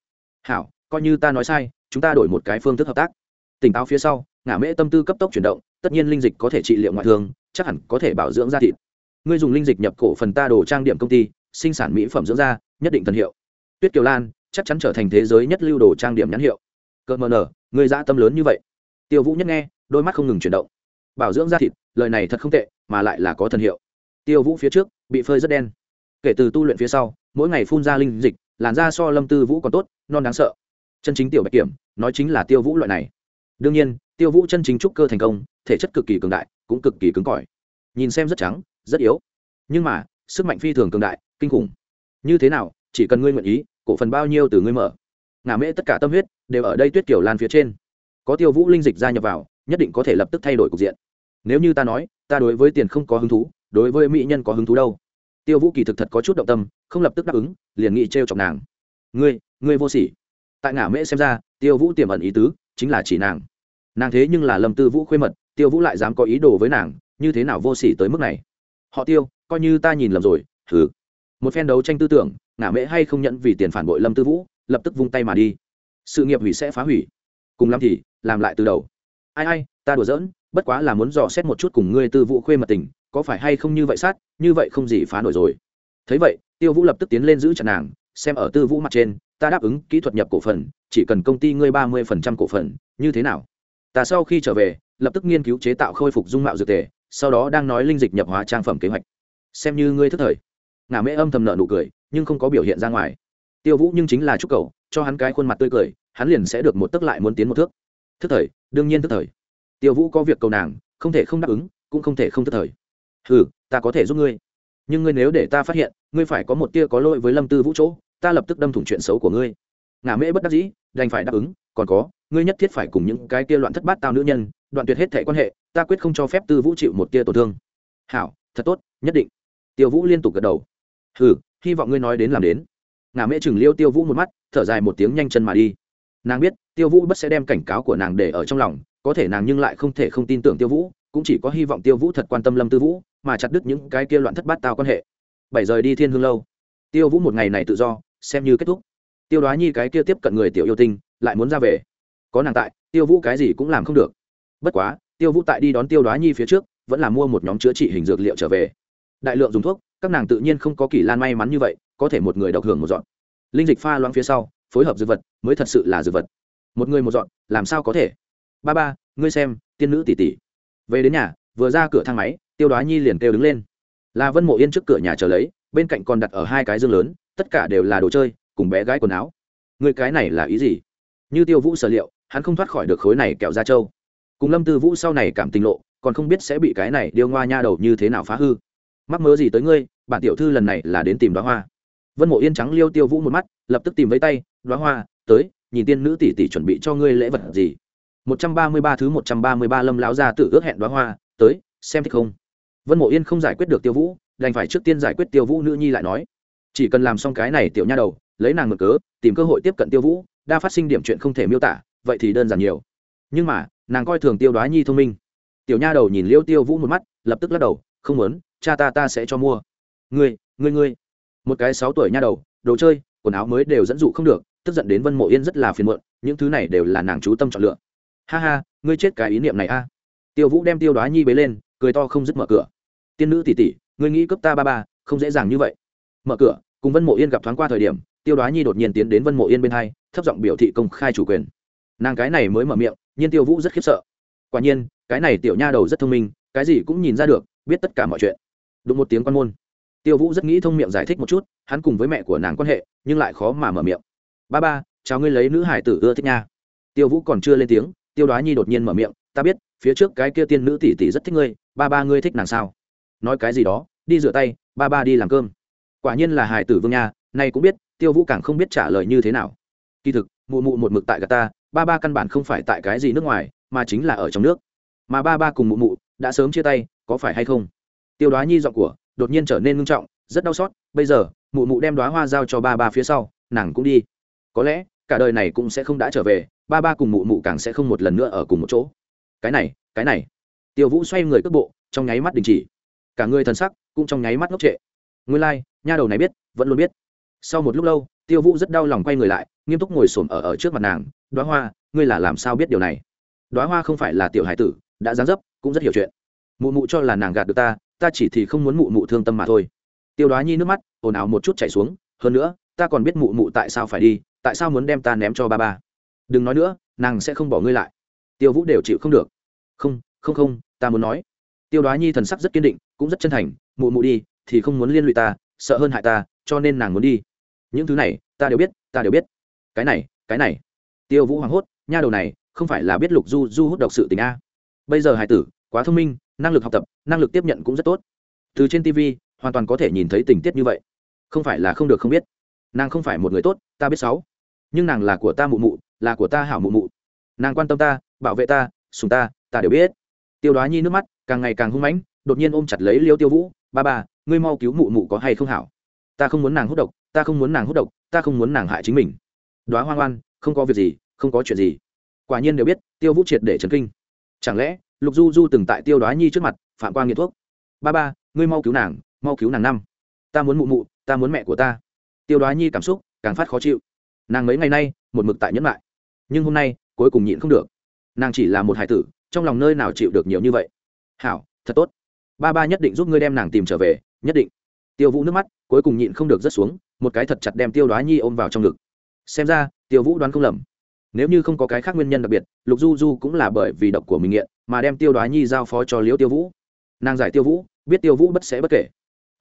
Hảo, coi như ta nói sai, chúng ta đổi một cái phương thức hợp tác. Tỉnh táo phía sau, ngả mễ tâm tư cấp tốc chuyển động, tất nhiên linh dịch có thể trị liệu ngoại thương, chắc hẳn có thể bảo dưỡng da thịt ngươi dùng linh dịch nhập cổ phần ta đồ trang điểm công ty, sinh sản mỹ phẩm dưỡng da, nhất định thần hiệu. Tuyết kiều lan, chắc chắn trở thành thế giới nhất lưu đồ trang điểm nhãn hiệu. Cơ mờ nở người dã tâm lớn như vậy. Tiêu vũ nhất nghe, đôi mắt không ngừng chuyển động. Bảo dưỡng da thịt, lời này thật không tệ, mà lại là có thần hiệu. Tiêu vũ phía trước, bị phơi rất đen. Kể từ tu luyện phía sau, mỗi ngày phun ra linh dịch, làn da so lâm tư vũ còn tốt, non đáng sợ. Chân chính tiểu bạch kiểm, nói chính là tiêu vũ loại này. Đương nhiên, tiêu vũ chân chính trúc cơ thành công, thể chất cực kỳ cường đại, cũng cực kỳ cứng cỏi. Nhìn xem rất trắng rất yếu. Nhưng mà, sức mạnh phi thường cường đại, kinh khủng. Như thế nào, chỉ cần ngươi nguyện ý, cổ phần bao nhiêu từ ngươi mở. Ngả mễ tất cả tâm huyết, đều ở đây tuyết kiểu lan phía trên. Có tiêu vũ linh dịch gia nhập vào, nhất định có thể lập tức thay đổi cục diện. Nếu như ta nói, ta đối với tiền không có hứng thú, đối với mỹ nhân có hứng thú đâu? Tiêu vũ kỳ thực thật có chút động tâm, không lập tức đáp ứng, liền nghĩ t r e o chọc nàng. Ngươi ngươi vô sỉ. Tại ngả mễ xem ra, tiêu vũ tiềm ẩn ý tứ, chính là chỉ nàng. Nàng thế nhưng là lâm tư vũ khuê mật, tiêu vũ lại dám có ý đồ với nàng, như thế nào vô sỉ tới mức này? Họ tiêu, coi như ta nhìn lầm rồi, thử. Một phen đấu tranh tư tưởng, ngả mễ hay không nhận vì tiền phản bội lâm tư vũ, lập tức vung tay mà đi. Sự nghiệp hủy sẽ phá hủy. Cùng lắm thì, làm lại từ đầu. Ai ai, ta đùa giỡn, bất quá là muốn dò xét một chút cùng ngươi tư vũ khuê mật tình, có phải hay không như vậy sát, như vậy không gì phá nổi rồi. Thấy vậy, tiêu vũ lập tức tiến lên giữ chặt nàng, xem ở tư vũ mặt trên, ta đáp ứng kỹ thuật nhập cổ phần, chỉ cần công ty ngươi ba mươi phần trăm cổ phần, như thế nào? Ta sau khi trở về, lập tức nghiên cứu chế tạo khôi phục dung mạo dược tề sau đó đang nói linh dịch nhập hóa trang phẩm kế hoạch. Xem như ngươi thức thời. Ngả mễ âm thầm nợ nụ cười, nhưng không có biểu hiện ra ngoài. Tiêu vũ nhưng chính là chúc cầu cho hắn cái khuôn mặt tươi cười, hắn liền sẽ được một tức lại muốn tiến một thước. Thức thời, đương nhiên thức thời. Tiêu vũ có việc cầu nàng, không thể không đáp ứng, cũng không thể không thức thời. Ừ ta có thể giúp ngươi. Nhưng ngươi nếu để ta phát hiện, ngươi phải có một tia có lỗi với lâm tư vũ chỗ, ta lập tức đâm thủng chuyện xấu của ngươi ngả mễ bất đắc dĩ, đành phải đáp ứng, còn có, ngươi nhất thiết phải cùng những cái kia loạn thất bát tao nữ nhân, đoạn tuyệt hết thể quan hệ, ta quyết không cho phép tư vũ chịu một tia tổn thương. Hảo, thật tốt, nhất định. Tiêu vũ liên tục gật đầu. Hừ, hy vọng ngươi nói đến làm đến. Ngà mễ chừng liêu tiêu vũ một mắt, thở dài một tiếng nhanh chân mà đi. Nàng biết, tiêu vũ bất sẽ đem cảnh cáo của nàng để ở trong lòng, có thể nàng nhưng lại không thể không tin tưởng tiêu vũ, cũng chỉ có hy vọng tiêu vũ thật quan tâm lâm tư vũ, mà chặt đứt những cái kia loạn thất bát tao quan hệ. Bảy rời đi thiên hương lâu. Tiêu vũ một ngày này tự do, xem như kết thúc tiêu đoá nhi cái kia tiếp cận người tiểu yêu tinh, lại muốn ra về. Có nàng tại, tiêu vũ cái gì cũng làm không được. Bất quá, tiêu vũ tại đi đón tiêu đoá nhi phía trước, vẫn là mua một nhóm chữa trị hình dược liệu trở về. Đại lượng dùng thuốc, các nàng tự nhiên không có kỳ lan may mắn như vậy, có thể một người độc hưởng một dọn. Linh dịch pha loãng phía sau, phối hợp dược vật, mới thật sự là dược vật. Một người một dọn, làm sao có thể? Ba ba, ngươi xem, tiên nữ tỷ tỷ. Về đến nhà, vừa ra cửa thang máy, tiêu đoá nhi liền kêu đứng lên. Là vân mộ yên trước cửa nhà chờ lấy, bên cạnh còn đặt ở hai cái dương lớn, tất cả đều là đồ chơi cùng bé gái quần áo. Người cái này là ý gì? Như tiêu vũ sở liệu, hắn không thoát khỏi được khối này kẹo ra trâu. Cùng lâm tư vũ sau này cảm tình lộ, còn không biết sẽ bị cái này điêu ngoa nha đầu như thế nào phá hư. Mắc mớ gì tới ngươi, bản tiểu thư lần này là đến tìm đoá hoa. Vân mộ yên trắng liêu tiêu vũ một mắt, lập tức tìm với tay, đoá hoa, tới, nhìn tiên nữ tỷ tỷ chuẩn bị cho ngươi lễ vật gì? Một trăm ba mươi ba thứ một trăm ba mươi ba lâm lão gia tự ước hẹn đoá hoa, tới, xem thích không? Vân mộ yên không giải quyết được tiêu vũ, đành phải trước tiên giải quyết tiêu vũ nữ nhi lại nói. Chỉ cần làm xong cái này tiểu nha đầu lấy nàng mực cớ, tìm cơ hội tiếp cận tiêu vũ, đa phát sinh điểm chuyện không thể miêu tả, vậy thì đơn giản nhiều. Nhưng mà, nàng coi thường tiêu đoá nhi thông minh. Tiểu nha đầu nhìn liêu tiêu vũ một mắt, lập tức lắc đầu, không muốn, cha ta ta sẽ cho mua. Ngươi ngươi ngươi. Một cái sáu tuổi nha đầu, đồ chơi, quần áo mới đều dẫn dụ không được, tức giận đến vân mộ yên rất là phiền muộn, những thứ này đều là nàng chú tâm chọn lựa. Ha ha, ngươi chết cái ý niệm này a. Tiêu vũ đem tiêu đoá nhi bế lên, cười to không dứt mở cửa. Tiên nữ tỷ tỷ, ngươi nghĩ cấp ta ba ba, không dễ dàng như vậy. Mở cửa, cùng vân mộ yên gặp thoáng qua thời điểm tiêu đoá nhi đột nhiên tiến đến vân mộ yên bên hai, thấp giọng biểu thị công khai chủ quyền. Nàng cái này mới mở miệng, nhiên tiêu vũ rất khiếp sợ. Quả nhiên, cái này tiểu nha đầu rất thông minh, cái gì cũng nhìn ra được, biết tất cả mọi chuyện. Đúng một tiếng quan môn. Tiêu vũ rất nghĩ thông miệng giải thích một chút, hắn cùng với mẹ của nàng quan hệ, nhưng lại khó mà mở miệng. Ba ba, chào ngươi lấy nữ hải tử ưa thích nha. Tiêu vũ còn chưa lên tiếng, tiêu đoá nhi đột nhiên mở miệng, ta biết, phía trước cái kia tiên nữ tỷ tỷ rất thích ngươi, ba ba ngươi thích nàng sao? Nói cái gì đó, đi rửa tay, ba ba đi làm cơm. Quả nhiên là hải tử vương nha, nay cũng biết tiêu vũ càng không biết trả lời như thế nào. Kỳ thực mụ mụ một mực tại gà ta ba ba căn bản không phải tại cái gì nước ngoài mà chính là ở trong nước. Mà ba ba cùng mụ mụ đã sớm chia tay có phải hay không? Tiêu đoá nhi giọng của đột nhiên trở nên ngưng trọng rất đau xót bây giờ mụ mụ đem đoá hoa giao cho ba ba phía sau nàng cũng đi. Có lẽ cả đời này cũng sẽ không đã trở về ba ba cùng mụ mụ càng sẽ không một lần nữa ở cùng một chỗ. Cái này cái này. Tiêu vũ xoay người cước bộ trong nháy mắt đình chỉ. Cả người thần sắc cũng trong nháy mắt ngốc trệ. Nguyên lai、like, nha đầu này biết vẫn luôn biết sau một lúc lâu tiêu vũ rất đau lòng quay người lại nghiêm túc ngồi s ổ m ở, ở trước mặt nàng đoá hoa ngươi là làm sao biết điều này? Đoá hoa không phải là tiểu hải tử đã gián dấp cũng rất hiểu chuyện. Mụ mụ cho là nàng gạt được ta ta chỉ thì không muốn mụ mụ thương tâm mà thôi. Tiêu đoá nhi nước mắt ồn ào một chút chảy xuống hơn nữa ta còn biết mụ mụ tại sao phải đi tại sao muốn đem ta ném cho ba ba? Đừng nói nữa nàng sẽ không bỏ ngươi lại. Tiêu vũ đều chịu không được. Không không không ta muốn nói. Tiêu đoá nhi thần sắc rất kiên định cũng rất chân thành mụ mụ đi thì không muốn liên lụy ta sợ hơn hại ta cho nên nàng muốn đi. Những thứ này, ta đều biết, ta đều biết. Cái này cái này. Tiêu vũ hoảng hốt, nha đầu này, không phải là biết lục du du hút độc sự tình a. Bây giờ hải tử, quá thông minh, năng lực học tập, năng lực tiếp nhận cũng rất tốt. Từ trên tv hoàn toàn có thể nhìn thấy tình tiết như vậy. Không phải là không được không biết. Nàng không phải một người tốt, ta biết sáu. Nhưng nàng là của ta mụ mụ, là của ta hảo mụ mụ. Nàng quan tâm ta, bảo vệ ta sùng ta ta đều biết. Tiêu đoá nhi nước mắt càng ngày càng hung mãnh, đột nhiên ôm chặt lấy liêu tiêu vũ. Ba ba, ngươi mau cứu mụ mụ có hay không hảo? Ta không muốn nàng hút độc, ta không muốn nàng hút độc, ta không muốn nàng hại chính mình. Đoá hoang oan không có việc gì, không có chuyện gì. Quả nhiên đều biết, tiêu vũ triệt để trấn kinh. Chẳng lẽ, lục du du từng tại tiêu đoá nhi trước mặt phạm qua nghiện thuốc? Ba ba, ngươi mau cứu nàng, mau cứu nàng năm. Ta muốn mụ mụ, ta muốn mẹ của ta. Tiêu đoá nhi cảm xúc càng phát khó chịu. Nàng mấy ngày nay, một mực tại nhẫn lại. Nhưng hôm nay, cuối cùng nhịn không được. Nàng chỉ là một hải tử, trong lòng nơi nào chịu được nhiều như vậy? Hảo, thật tốt. Ba ba nhất định giúp ngươi đem nàng tìm trở về, nhất định tiêu vũ nước mắt, cuối cùng nhịn không được rớt xuống, một cái thật chặt đem tiêu đoá nhi ôm vào trong ngực. Xem ra, tiêu vũ đoán không lầm. Nếu như không có cái khác nguyên nhân đặc biệt, lục du du cũng là bởi vì độc của mình nghiện, mà đem tiêu đoá nhi giao phó cho liễu tiêu vũ. Nàng giải tiêu vũ, biết tiêu vũ bất sẽ bất kể.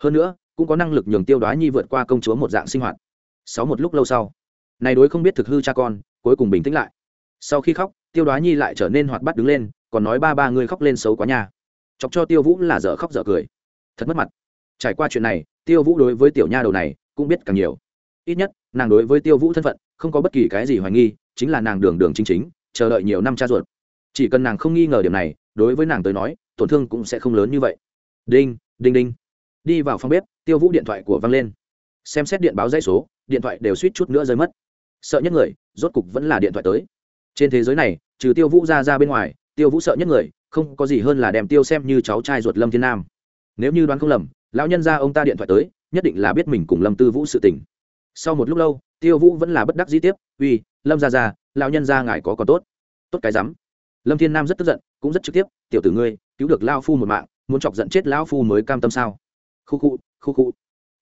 Hơn nữa, cũng có năng lực nhường tiêu đoá nhi vượt qua công chúa một dạng sinh hoạt. Sáu một lúc lâu sau, này đối không biết thực hư cha con, cuối cùng bình tĩnh lại. Sau khi khóc, tiêu đoá nhi lại trở nên hoạt bát đứng lên, còn nói ba ba người khóc lên xấu quá nhà chọc cho tiêu vũ là dở khóc dở cười. Thật mất mặt trải qua chuyện này, tiêu vũ đối với tiểu nha đầu này cũng biết càng nhiều. Ít nhất, nàng đối với tiêu vũ thân phận không có bất kỳ cái gì hoài nghi, chính là nàng đường đường chính chính, chờ đợi nhiều năm cha ruột. Chỉ cần nàng không nghi ngờ điểm này, đối với nàng tới nói, tổn thương cũng sẽ không lớn như vậy. Đinh đinh đinh. Đi vào phòng bếp, tiêu vũ điện thoại của văng lên. Xem xét điện báo dãy số, điện thoại đều suýt chút nữa rơi mất. Sợ nhất người, rốt cục vẫn là điện thoại tới. Trên thế giới này, trừ tiêu vũ ra ra bên ngoài, tiêu vũ sợ nhất người, không có gì hơn là đem tiêu xem như cháu trai ruột lâm thiên nam. Nếu như đoán không lầm lão nhân ra ông ta điện thoại tới, nhất định là biết mình cùng lâm tư vũ sự tình. Sau một lúc lâu, tiêu vũ vẫn là bất đắc dĩ tiếp, uy, lâm ra ra lão nhân ra ngài có còn tốt? Tốt cái rắm. Lâm thiên nam rất tức giận, cũng rất trực tiếp, tiểu tử ngươi, cứu được lao phu một mạng, muốn chọc giận chết lão phu mới cam tâm sao? Khu khu khu khu.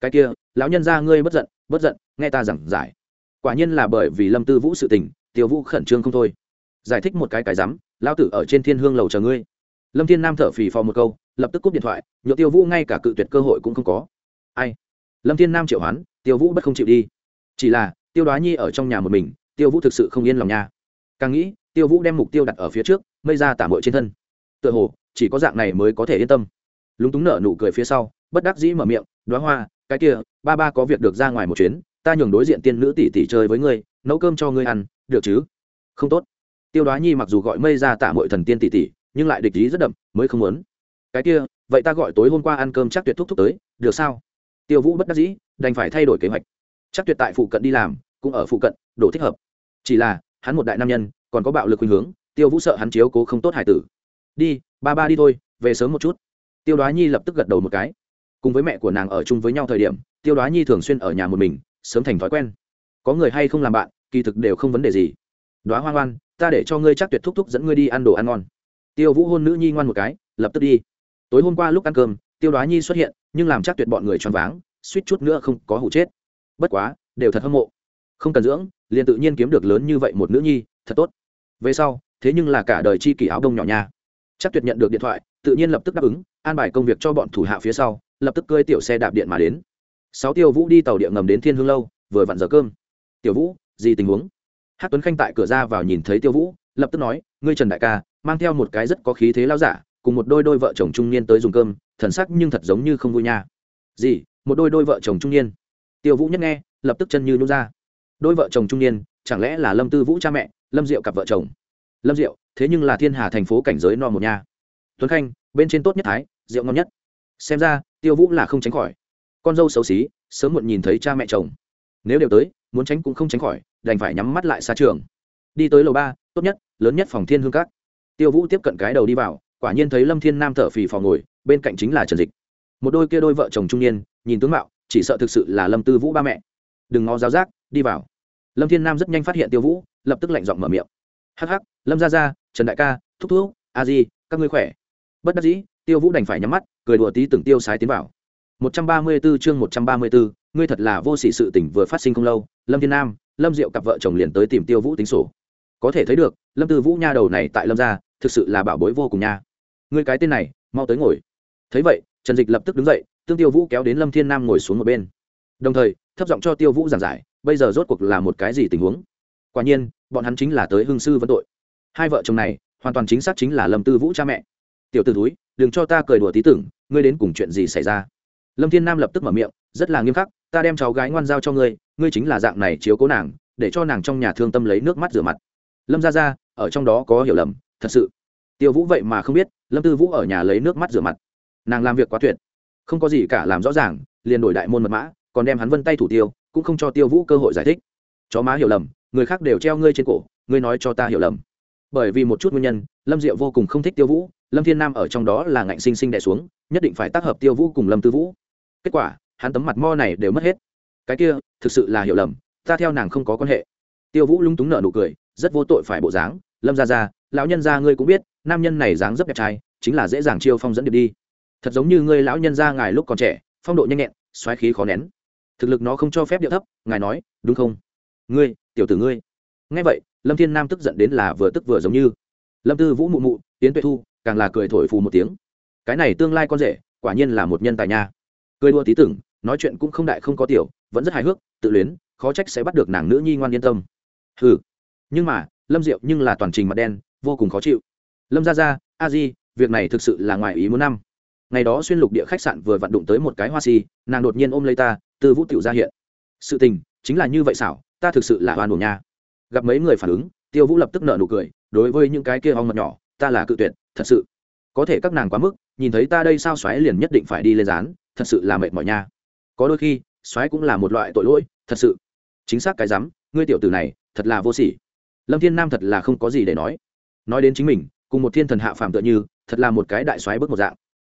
Cái kia, lão nhân ra ngươi bất giận bất giận, nghe ta giảng giải. Quả nhiên là bởi vì lâm tư vũ sự tình, tiêu vũ khẩn trương không thôi. Giải thích một cái cái rắm, lão tử ở trên thiên hương lầu chờ ngươi. Lâm thiên nam thở phì phò một câu lập tức cúp điện thoại, nhựa tiêu vũ ngay cả cự tuyệt cơ hội cũng không có. Ai? Lâm thiên nam triệu hoán, tiêu vũ bất không chịu đi. Chỉ là, tiêu đoá nhi ở trong nhà một mình, tiêu vũ thực sự không yên lòng nha. Càng nghĩ, tiêu vũ đem mục tiêu đặt ở phía trước, mây ra tả mội trên thân. Tựa hồ, chỉ có dạng này mới có thể yên tâm. Lúng túng nở nụ cười phía sau, bất đắc dĩ mở miệng, đoá hoa, cái kia, ba ba có việc được ra ngoài một chuyến, ta nhường đối diện tiên nữ tỷ tỷ chơi với ngươi, nấu cơm cho ngươi ăn, được chứ? Không tốt. Tiêu đoá nhi mặc dù gọi mây ra tạ mội thần tiên tỷ tỷ, nhưng lại địch ý rất đậm, mới không muốn cái kia, vậy ta gọi tối hôm qua ăn cơm chắc tuyệt thúc thúc tới, được sao? Tiêu vũ bất đắc dĩ, đành phải thay đổi kế hoạch. Chắc tuyệt tại phụ cận đi làm, cũng ở phụ cận, đồ thích hợp. Chỉ là, hắn một đại nam nhân, còn có bạo lực khuynh hướng, tiêu vũ sợ hắn chiếu cố không tốt hải tử. Đi, ba ba đi thôi, về sớm một chút. Tiêu đoá nhi lập tức gật đầu một cái. Cùng với mẹ của nàng ở chung với nhau thời điểm, tiêu đoá nhi thường xuyên ở nhà một mình, sớm thành thói quen. Có người hay không làm bạn, kỳ thực đều không vấn đề gì. Đoá hoang ngoan ta để cho ngươi chắc tuyệt thúc thúc dẫn ngươi đi ăn đồ ăn ngon. Tiêu vũ hôn nữ nhi ngoan một cái, lập tức đi tối hôm qua lúc ăn cơm, tiêu đoá nhi xuất hiện, nhưng làm chắc tuyệt bọn người choáng váng, suýt chút nữa không có hủ chết. Bất quá, đều thật hâm mộ. Không cần dưỡng, liền tự nhiên kiếm được lớn như vậy một nữ nhi, thật tốt. Về sau, thế nhưng là cả đời chi kỷ áo đông nhỏ nha. Chắc tuyệt nhận được điện thoại, tự nhiên lập tức đáp ứng, an bài công việc cho bọn thủ hạ phía sau, lập tức cơi tiểu xe đạp điện mà đến. Sáu tiêu vũ đi tàu điện ngầm đến thiên hương lâu, vừa vặn giờ cơm. Tiểu vũ, gì tình huống? Hát tuấn khanh tại cửa ra vào nhìn thấy tiêu vũ, lập tức nói, ngươi trần đại ca, mang theo một cái rất có khí thế lao giả cùng một đôi đôi vợ chồng trung niên tới dùng cơm, thần sắc nhưng thật giống như không vui nha. Gì? Một đôi đôi vợ chồng trung niên? Tiêu vũ nhất nghe, lập tức chân như nhún ra. Đôi vợ chồng trung niên, chẳng lẽ là lâm tư vũ cha mẹ, lâm diệu cặp vợ chồng? Lâm diệu, thế nhưng là thiên hà thành phố cảnh giới no một nha. Tuấn khanh, bên trên tốt nhất thái, rượu ngon nhất. Xem ra, tiêu vũ là không tránh khỏi. Con dâu xấu xí, sớm muộn nhìn thấy cha mẹ chồng. Nếu đều tới, muốn tránh cũng không tránh khỏi, đành phải nhắm mắt lại xa trường. Đi tới lầu ba, tốt nhất, lớn nhất phòng thiên hương các. Tiêu vũ tiếp cận cái đầu đi vào quả nhiên thấy lâm thiên nam thở phì phò ngồi bên cạnh chính là trần dịch. Một đôi kia đôi vợ chồng trung niên nhìn tướng mạo chỉ sợ thực sự là lâm tư vũ ba mẹ. Đừng ngó giáo giác đi vào. Lâm thiên nam rất nhanh phát hiện tiêu vũ lập tức lạnh giọng mở miệng. Hắc hắc lâm gia gia trần đại ca thúc thúc a di các ngươi khỏe. Bất đắc dĩ tiêu vũ đành phải nhắm mắt cười đùa tí từng tiêu sái tiến vào. 134 chương 134, ngươi thật là vô sỉ sự tình vừa phát sinh không lâu lâm thiên nam lâm diệu cặp vợ chồng liền tới tìm tiêu vũ tính sổ. Có thể thấy được lâm tư vũ nha đầu này tại lâm gia thực sự là bảo bối vô cùng nha ngươi cái tên này, mau tới ngồi. Thấy vậy, trần dịch lập tức đứng dậy, tương tiêu vũ kéo đến lâm thiên nam ngồi xuống một bên. Đồng thời, thấp giọng cho tiêu vũ giảng giải, bây giờ rốt cuộc là một cái gì tình huống? Quả nhiên, bọn hắn chính là tới hương sư vấn tội. Hai vợ chồng này, hoàn toàn chính xác chính là lâm tư vũ cha mẹ. Tiểu t ử túi đừng cho ta cười đùa tí tưởng, ngươi đến cùng chuyện gì xảy ra? Lâm thiên nam lập tức mở miệng, rất là nghiêm khắc, ta đem cháu gái ngoan giao cho ngươi ngươi chính là dạng này chiếu cố nàng, để cho nàng trong nhà thương tâm lấy nước mắt rửa mặt. Lâm ra ra ở trong đó có hiểu lầm, thật sự. Tiêu vũ vậy mà không biết lâm tư vũ ở nhà lấy nước mắt rửa mặt. Nàng làm việc quá tuyệt. Không có gì cả làm rõ ràng, liền đổi đại môn mật mã, còn đem hắn vân tay thủ tiêu, cũng không cho tiêu vũ cơ hội giải thích. Chó má hiểu lầm, người khác đều treo ngươi trên cổ, ngươi nói cho ta hiểu lầm. Bởi vì một chút nguyên nhân, lâm diệu vô cùng không thích tiêu vũ, lâm thiên nam ở trong đó là ngạnh sinh sinh đẻ xuống, nhất định phải tác hợp tiêu vũ cùng lâm tư vũ. Kết quả, hắn tấm mặt mo này đều mất hết. Cái kia, thực sự là hiểu lầm, ta theo nàng không có quan hệ. Tiêu vũ lúng túng nợ nụ cười, rất vô tội phải bộ dáng. Lâm ra ra lão nhân ra ngươi cũng biết nam nhân này dáng rất đẹp trai chính là dễ dàng chiêu phong dẫn điệp đi. Thật giống như ngươi lão nhân ra ngài lúc còn trẻ phong độ nhanh nhẹn xoáy khí khó nén. Thực lực nó không cho phép điệu thấp ngài nói đúng không? Ngươi tiểu tử ngươi. Nghe vậy lâm thiên nam tức giận đến là vừa tức vừa giống như. Lâm tư vũ mụ mụ tiến tuệ thu càng là cười thổi phù một tiếng. Cái này tương lai con rể quả nhiên là một nhân tài nha. Cười đua tí tưởng nói chuyện cũng không đại không có tiểu vẫn rất hài hước tự luyến khó trách sẽ bắt được nàng nữ nhi ngoan yên tâm. Hừ, nhưng mà lâm diệu nhưng là toàn trình mặt đen vô cùng khó chịu lâm ra ra a di, việc này thực sự là ngoài ý muốn năm. Ngày đó xuyên lục địa khách sạn vừa vặn đụng tới một cái hoa si, nàng đột nhiên ôm lấy ta, từ vũ tiểu ra hiện. Sự tình, chính là như vậy xảo, ta thực sự là oan buồn nha. Gặp mấy người phản ứng, tiêu vũ lập tức nợ nụ cười, đối với những cái kia ong mật nhỏ, ta là cự tuyệt, thật sự. Có thể các nàng quá mức, nhìn thấy ta đây sao xoáy liền nhất định phải đi lên dán, thật sự là mệt mỏi nha. Có đôi khi, xoáy cũng là một loại tội lỗi, thật sự. Chính xác cái rắm, ngươi tiểu tử này, thật là vô sỉ. Lâm thiên nam thật là không có gì để nói. Nói đến chính mình cùng một thiên thần hạ phàm tựa như, thật là một cái đại xoáy bước một dạng.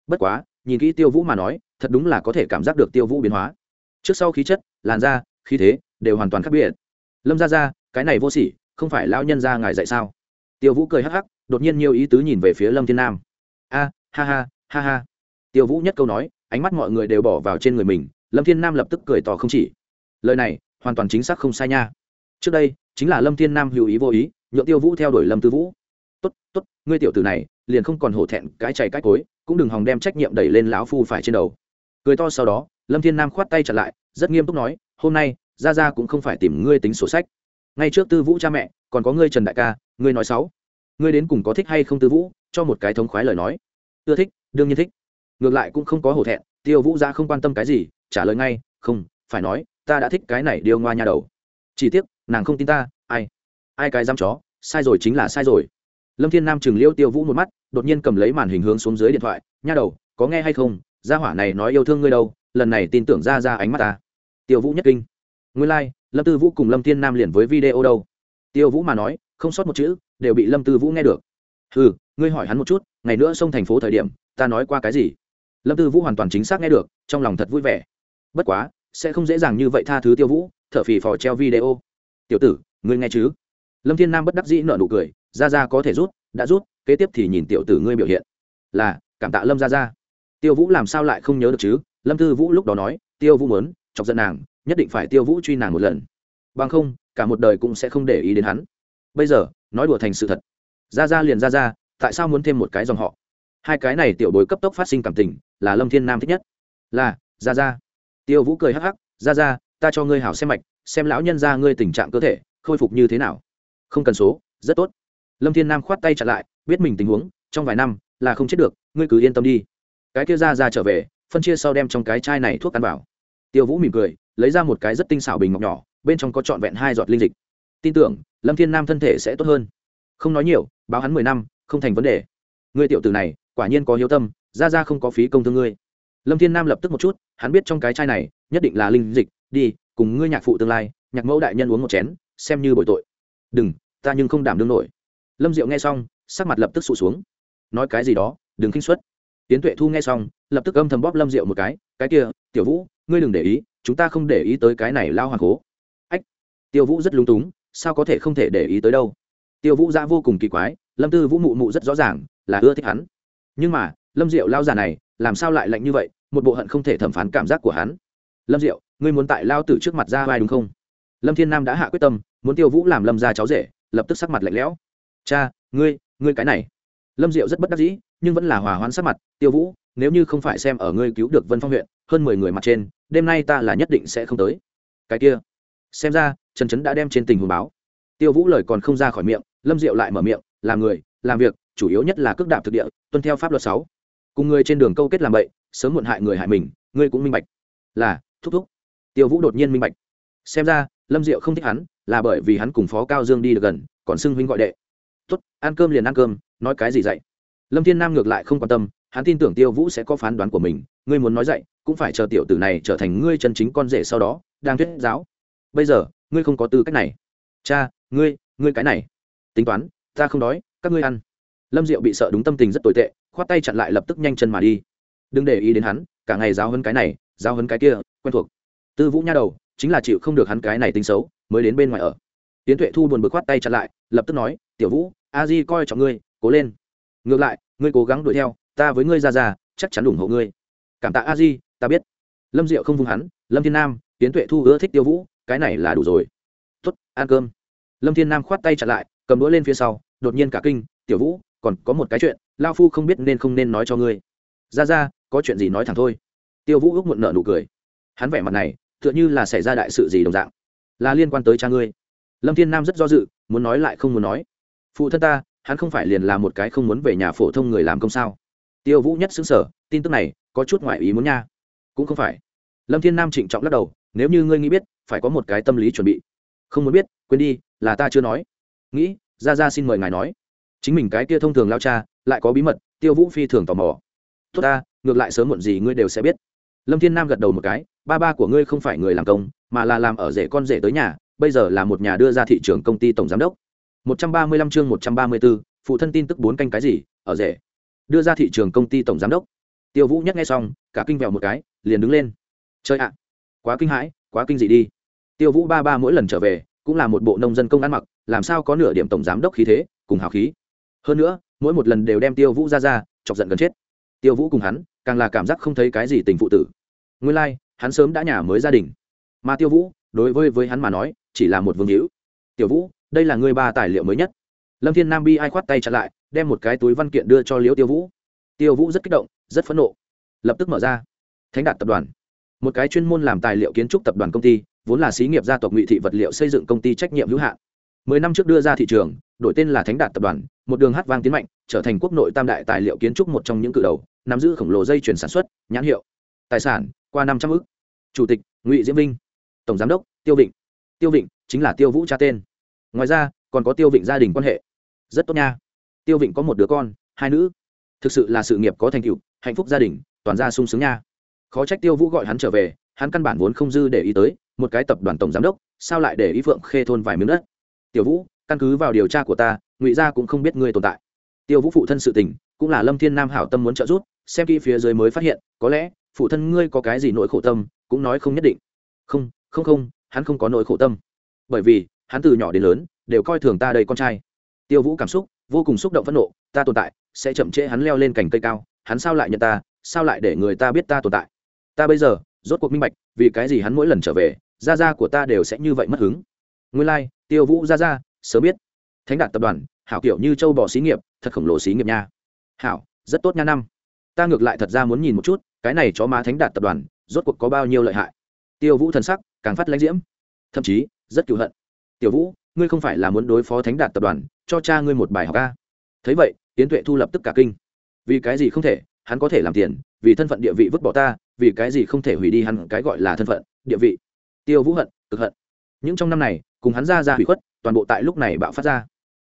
Bất quá, nhìn kỹ tiêu vũ mà nói, thật đúng là có thể cảm giác được tiêu vũ biến hóa. Trước sau khí chất, làn da, khí thế đều hoàn toàn khác biệt. Lâm ra ra cái này vô sỉ, không phải lão nhân ra ngài dạy sao? Tiêu vũ cười hắc hắc, đột nhiên nhiều ý tứ nhìn về phía lâm thiên nam. A, ha ha ha ha. Tiêu vũ nhất câu nói, ánh mắt mọi người đều bỏ vào trên người mình, lâm thiên nam lập tức cười tỏ không chỉ. Lời này, hoàn toàn chính xác không sai nha. Trước đây, chính là lâm thiên nam hữu ý vô ý, nhượng tiêu vũ theo đuổi lâm tư vũ tốt tốt, ngươi tiểu tử này, liền không còn hổ thẹn cái chày cái cối, cũng đừng hòng đem trách nhiệm đẩy lên lão phu phải trên đầu. Cười to sau đó, lâm thiên nam khoát tay trở lại, rất nghiêm túc nói, hôm nay ra ra cũng không phải tìm ngươi tính sổ sách. Ngay trước tư vũ cha mẹ, còn có ngươi trần đại ca, ngươi nói sáu ngươi đến cùng có thích hay không tư vũ, cho một cái thống khoái lời nói. Ưa thích, đương nhiên thích. Ngược lại cũng không có hổ thẹn, tiêu vũ ra không quan tâm cái gì, trả lời ngay, không, phải nói, ta đã thích cái này điêu ngoa nha đầu. Chỉ tiếc, nàng không tin ta, ai? Ai cái dám chó? Sai rồi chính là sai rồi lâm thiên nam chừng liêu tiêu vũ một mắt đột nhiên cầm lấy màn hình hướng xuống dưới điện thoại nha đầu có nghe hay không? Gia hỏa này nói yêu thương ngươi đâu lần này tin tưởng ra ra ánh mắt ta. Tiêu vũ nhất kinh. Nguyên lai、like, lâm tư vũ cùng lâm thiên nam liền với video đâu. Tiêu vũ mà nói không sót một chữ đều bị lâm tư vũ nghe được. Ừ ngươi hỏi hắn một chút ngày nữa xông thành phố thời điểm ta nói qua cái gì? Lâm tư vũ hoàn toàn chính xác nghe được trong lòng thật vui vẻ. Bất quá sẽ không dễ dàng như vậy tha thứ tiêu vũ t h ở phì phò treo video. Tiểu tử ngươi nghe chứ? Lâm thiên nam bất đắc dĩ nợ nụ cười ra ra có thể rút, đã rút, kế tiếp thì nhìn tiểu tử ngươi biểu hiện. Là, cảm tạ lâm ra ra tiêu vũ làm sao lại không nhớ được chứ? Lâm tư vũ lúc đó nói, tiêu vũ muốn, chọc giận nàng, nhất định phải tiêu vũ truy nàng một lần. Bằng không, cả một đời cũng sẽ không để ý đến hắn. Bây giờ, nói đùa thành sự thật. Ra ra liền ra ra tại sao muốn thêm một cái dòng họ? Hai cái này tiểu bối cấp tốc phát sinh cảm tình, là lâm thiên nam thích nhất. Là ra ra tiêu vũ cười hắc hắc ra ra ta cho ngươi hảo xem mạch, xem lão nhân ra ngươi tình trạng cơ thể, khôi phục như thế nào. Không cần số, rất tốt lâm thiên nam khoát tay trả lại, biết mình tình huống, trong vài năm, là không chết được, ngươi cứ yên tâm đi. Cái kia ra ra trở về, phân chia sau đem trong cái chai này thuốc ăn vào. Tiêu vũ mỉm cười, lấy ra một cái rất tinh xảo bình ngọc nhỏ, bên trong có trọn vẹn hai giọt linh dịch. Tin tưởng, lâm thiên nam thân thể sẽ tốt hơn. Không nói nhiều, báo hắn mười năm, không thành vấn đề. Ngươi tiểu tử này, quả nhiên có hiếu tâm, ra ra không có phí công thương ngươi. Lâm thiên nam lập tức một chút, hắn biết trong cái chai này, nhất định là linh dịch, đi, cùng ngươi nhạc phụ tương lai, nhạc mẫu đại nhân uống một chén, xem như bội tội. Đừng, ta nhưng không đảm đương nổi lâm diệu nghe xong, sắc mặt lập tức sụt xuống. Nói cái gì đó, đừng khinh suất. Tiến tuệ thu nghe xong, lập tức âm thầm bóp lâm diệu một cái cái kia, tiểu vũ, ngươi đừng để ý, chúng ta không để ý tới cái này lao hoàng cố ách, tiêu vũ rất lúng túng, sao có thể không thể để ý tới đâu? Tiêu vũ ra vô cùng kỳ quái, lâm tư vũ mụ mụ rất rõ ràng, là ưa thích hắn. Nhưng mà, lâm diệu lao già này, làm sao lại lạnh như vậy, một bộ hận không thể thẩm phán cảm giác của hắn. Lâm diệu, ngươi muốn tại lao tử trước mặt ra vai đúng không? Lâm thiên nam đã hạ quyết tâm, muốn tiêu vũ làm lâm ra cháu rể, lập tức sắc mặt lạnh lẽo cha, ngươi ngươi cái này. Lâm diệu rất bất đắc dĩ, nhưng vẫn là hòa hoãn sát mặt. Tiêu vũ, nếu như không phải xem ở ngươi cứu được vân phong huyện, hơn mười người mặt trên, đêm nay ta là nhất định sẽ không tới. Cái kia. Xem ra, trần trấn đã đem trên tình huống báo. Tiêu vũ lời còn không ra khỏi miệng, lâm diệu lại mở miệng làm người, làm việc, chủ yếu nhất là cước đạp thực địa, tuân theo pháp luật sáu. Cùng người trên đường câu kết làm bậy, sớm muộn hại người hại mình, ngươi cũng minh bạch. Là, thúc thúc. Tiêu vũ đột nhiên minh bạch. Xem ra, lâm diệu không thích hắn, là bởi vì hắn cùng phó cao dương đi được gần, còn xưng huynh gọi đệ tốt, ăn cơm liền ăn cơm, nói cái gì dạy? Lâm thiên nam ngược lại không quan tâm, hắn tin tưởng tiêu vũ sẽ có phán đoán của mình, ngươi muốn nói dạy, cũng phải chờ tiểu tử này trở thành ngươi chân chính con rể sau đó, đang thuyết giáo. Bây giờ, ngươi không có tư cách này. Cha, ngươi ngươi cái này. Tính toán, ta không đói, các ngươi ăn. Lâm diệu bị sợ đúng tâm tình rất tồi tệ, khoát tay chặn lại lập tức nhanh chân mà đi. Đừng để ý đến hắn, cả ngày giáo hơn cái này, giáo hơn cái kia, quen thuộc. Tư vũ nha đầu, chính là chịu không được hắn cái này tính xấu, mới đến bên ngoài ở. Tiến tuệ thu buồn bực khoát tay chặn lại, lập tức nói, tiểu vũ a di coi trọng ngươi, cố lên. Ngược lại, ngươi cố gắng đuổi theo, ta với ngươi ra ra, chắc chắn ủng hộ ngươi. Cảm tạ a di, ta biết. Lâm diệu không vung hắn, lâm thiên nam tiến tuệ thu ưa thích tiêu vũ, cái này là đủ rồi. Tuất ăn cơm. Lâm thiên nam khoát tay chặn lại, cầm đũa lên phía sau, đột nhiên cả kinh, tiểu vũ, còn có một cái chuyện lao phu không biết nên không nên nói cho ngươi. Ra ra, có chuyện gì nói thẳng thôi. Tiêu vũ ước muộn nợ nụ cười. Hắn vẻ mặt này, tựa như là xảy ra đại sự gì đồng dạng. Là liên quan tới cha ngươi. Lâm thiên nam rất do dự, muốn nói lại không muốn nói phụ thân ta, hắn không phải liền là một cái không muốn về nhà phổ thông người làm công sao? Tiêu vũ nhất xứng sở tin tức này có chút ngoại ý muốn nha. Cũng không phải. Lâm thiên nam trịnh trọng lắc đầu, nếu như ngươi nghĩ biết, phải có một cái tâm lý chuẩn bị. Không muốn biết, quên đi, là ta chưa nói. Nghĩ ra ra xin mời ngài nói. Chính mình cái kia thông thường lao cha, lại có bí mật, tiêu vũ phi thường tò mò. Tốt ta, ngược lại sớm muộn gì ngươi đều sẽ biết. Lâm thiên nam gật đầu một cái, ba ba của ngươi không phải người làm công, mà là làm ở rể con rể tới nhà, bây giờ là một nhà đưa ra thị trường công ty tổng giám đốc. 135 chương 134, phụ thân tin tức bốn canh cái gì, ở rể. Đưa ra thị trường công ty tổng giám đốc. Tiêu Vũ nhắc nghe xong, cả kinh vèo một cái, liền đứng lên. Chơi ạ, quá kinh hãi, quá kinh dị đi. Tiêu Vũ ba ba mỗi lần trở về, cũng là một bộ nông dân công ăn mặc, làm sao có nửa điểm tổng giám đốc khí thế, cùng hào khí. Hơn nữa, mỗi một lần đều đem Tiêu Vũ ra ra, chọc giận gần chết. Tiêu Vũ cùng hắn, càng là cảm giác không thấy cái gì tình phụ tử. Nguyên lai, like, hắn sớm đã nhà mới gia đình. Mà Tiêu Vũ, đối với với hắn mà nói, chỉ là một vương hữu. Tiểu Vũ, đây là người ba tài liệu mới nhất. Lâm thiên nam bi ai khoát tay chặn lại, đem một cái túi văn kiện đưa cho liễu tiêu vũ. Tiêu vũ rất kích động, rất phẫn nộ. Lập tức mở ra. Thánh đạt tập đoàn. Một cái chuyên môn làm tài liệu kiến trúc tập đoàn công ty, vốn là xí nghiệp gia tộc ngụy thị vật liệu xây dựng công ty trách nhiệm hữu hạn. Mười năm trước đưa ra thị trường, đổi tên là thánh đạt tập đoàn, một đường hát vang tiến mạnh, trở thành quốc nội tam đại tài liệu kiến trúc một trong những cự đầu, nắm giữ khổng lồ dây chuyển sản xuất, nhãn hiệu, tài sản, qua năm trăm ư chủ tịch, ngụy diễm vinh. Tổng giám đốc, tiêu vịnh. Tiêu vịnh chính là tiêu vũ cha tên ngoài ra, còn có tiêu vịnh gia đình quan hệ. Rất tốt nha. Tiêu vịnh có một đứa con, hai nữ. Thực sự là sự nghiệp có thành tựu, hạnh phúc gia đình, toàn gia sung sướng nha. Khó trách tiêu vũ gọi hắn trở về, hắn căn bản vốn không dư để ý tới, một cái tập đoàn tổng giám đốc, sao lại để ý phượng khê thôn vài miếng đất? Tiểu vũ, căn cứ vào điều tra của ta, ngụy gia cũng không biết ngươi tồn tại. Tiêu vũ phụ thân sự tình, cũng là lâm thiên nam hảo tâm muốn trợ giúp, xem kỹ phía dưới mới phát hiện, có lẽ, phụ thân ngươi có cái gì nỗi khổ tâm, cũng nói không nhất định. Không không không, hắn không có nỗi khổ tâm. Bởi vì hắn từ nhỏ đến lớn đều coi thường ta đây con trai. Tiêu vũ cảm xúc vô cùng xúc động phẫn nộ ta tồn tại sẽ chậm trễ hắn leo lên cành cây cao hắn sao lại nhận ta sao lại để người ta biết ta tồn tại? Ta bây giờ rốt cuộc minh bạch vì cái gì hắn mỗi lần trở về gia gia của ta đều sẽ như vậy mất hứng. Nguyên lai、like, tiêu vũ gia gia sớm biết. Thánh đạt tập đoàn hảo kiểu như châu bò xí nghiệp thật khổng lồ xí nghiệp nha. Hảo rất tốt nha năm. Ta ngược lại thật ra muốn nhìn một chút cái này chó má thánh đạt tập đoàn rốt cuộc có bao nhiêu lợi hại? Tiêu vũ thần sắc càng phát lãnh diễm. Thậm chí rất cựu hận tiểu vũ, ngươi không phải là muốn đối phó thánh đạt tập đoàn, cho cha ngươi một bài học ca thấy vậy tiến tuệ thu lập tức cả kinh. Vì cái gì không thể, hắn có thể làm tiền, vì thân phận địa vị vứt bỏ ta, vì cái gì không thể hủy đi hắn cái gọi là thân phận, địa vị. Tiêu vũ hận, cực hận. Những trong năm này, cùng hắn ra ra hủy khuất, toàn bộ tại lúc này bạo phát ra.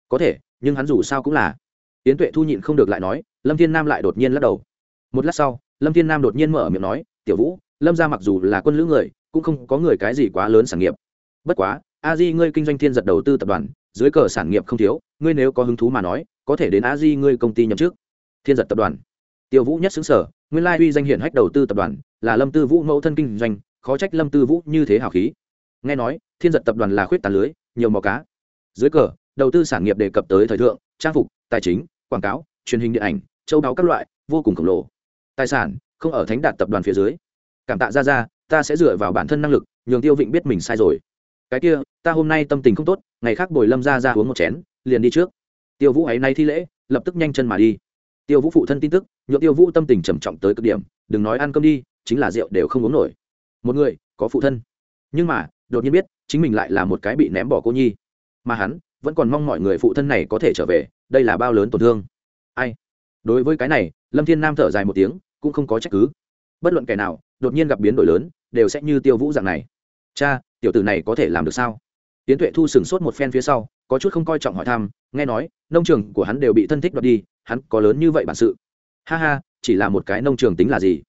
Có thể, nhưng hắn dù sao cũng là. Yến tuệ thu nhịn không được lại nói, lâm thiên nam lại đột nhiên lắc đầu. Một lát sau, lâm thiên nam đột nhiên mở miệng nói, tiểu vũ, lâm ra mặc dù là quân lữ người, cũng không có người cái gì quá lớn sản nghiệp. Bất quá a di ngươi kinh doanh thiên giật đầu tư tập đoàn, dưới cờ sản nghiệp không thiếu, ngươi nếu có hứng thú mà nói, có thể đến a di ngươi công ty nhậm chức. Thiên giật tập đoàn. Tiêu vũ nhất xứng sở, nguyên lai uy danh hiển hách đầu tư tập đoàn, là lâm tư vũ mẫu thân kinh doanh, khó trách lâm tư vũ như thế hào khí. Nghe nói, thiên giật tập đoàn là khuyết tàn lưới, nhiều màu cá. Dưới cờ, đầu tư sản nghiệp đề cập tới thời thượng, trang phục, tài chính, quảng cáo, truyền hình điện ảnh, châu báu các loại, vô cùng khổng lồ. Tài sản, không ở thánh đạt tập đoàn phía dưới. Cảm tạ ra ra ta sẽ dựa vào bản thân năng lực, nhường tiêu vịnh biết mình sai rồi cái kia, ta hôm nay tâm tình không tốt, ngày khác bồi lâm ra ra uống một chén, liền đi trước. Tiêu vũ ấy nay thi lễ, lập tức nhanh chân mà đi. Tiêu vũ phụ thân tin tức, nhượng tiêu vũ tâm tình trầm trọng tới cực điểm, đừng nói ăn cơm đi, chính là rượu đều không uống nổi. Một người, có phụ thân. Nhưng mà, đột nhiên biết, chính mình lại là một cái bị ném bỏ cô nhi. Mà hắn, vẫn còn mong mọi người phụ thân này có thể trở về, đây là bao lớn tổn thương. Ai? Đối với cái này, lâm thiên nam thở dài một tiếng, cũng không có trách cứ. Bất luận kẻ nào, đột nhiên gặp biến đổi lớn, đều sẽ như tiêu vũ dạng này. Cha tiểu tử này có thể làm được sao? Tiến tuệ thu sửng sốt một phen phía sau, có chút không coi trọng hỏi thăm, nghe nói, nông trường của hắn đều bị thân thích đoạt đi, hắn có lớn như vậy bản sự. Ha ha, chỉ là một cái nông trường tính là gì?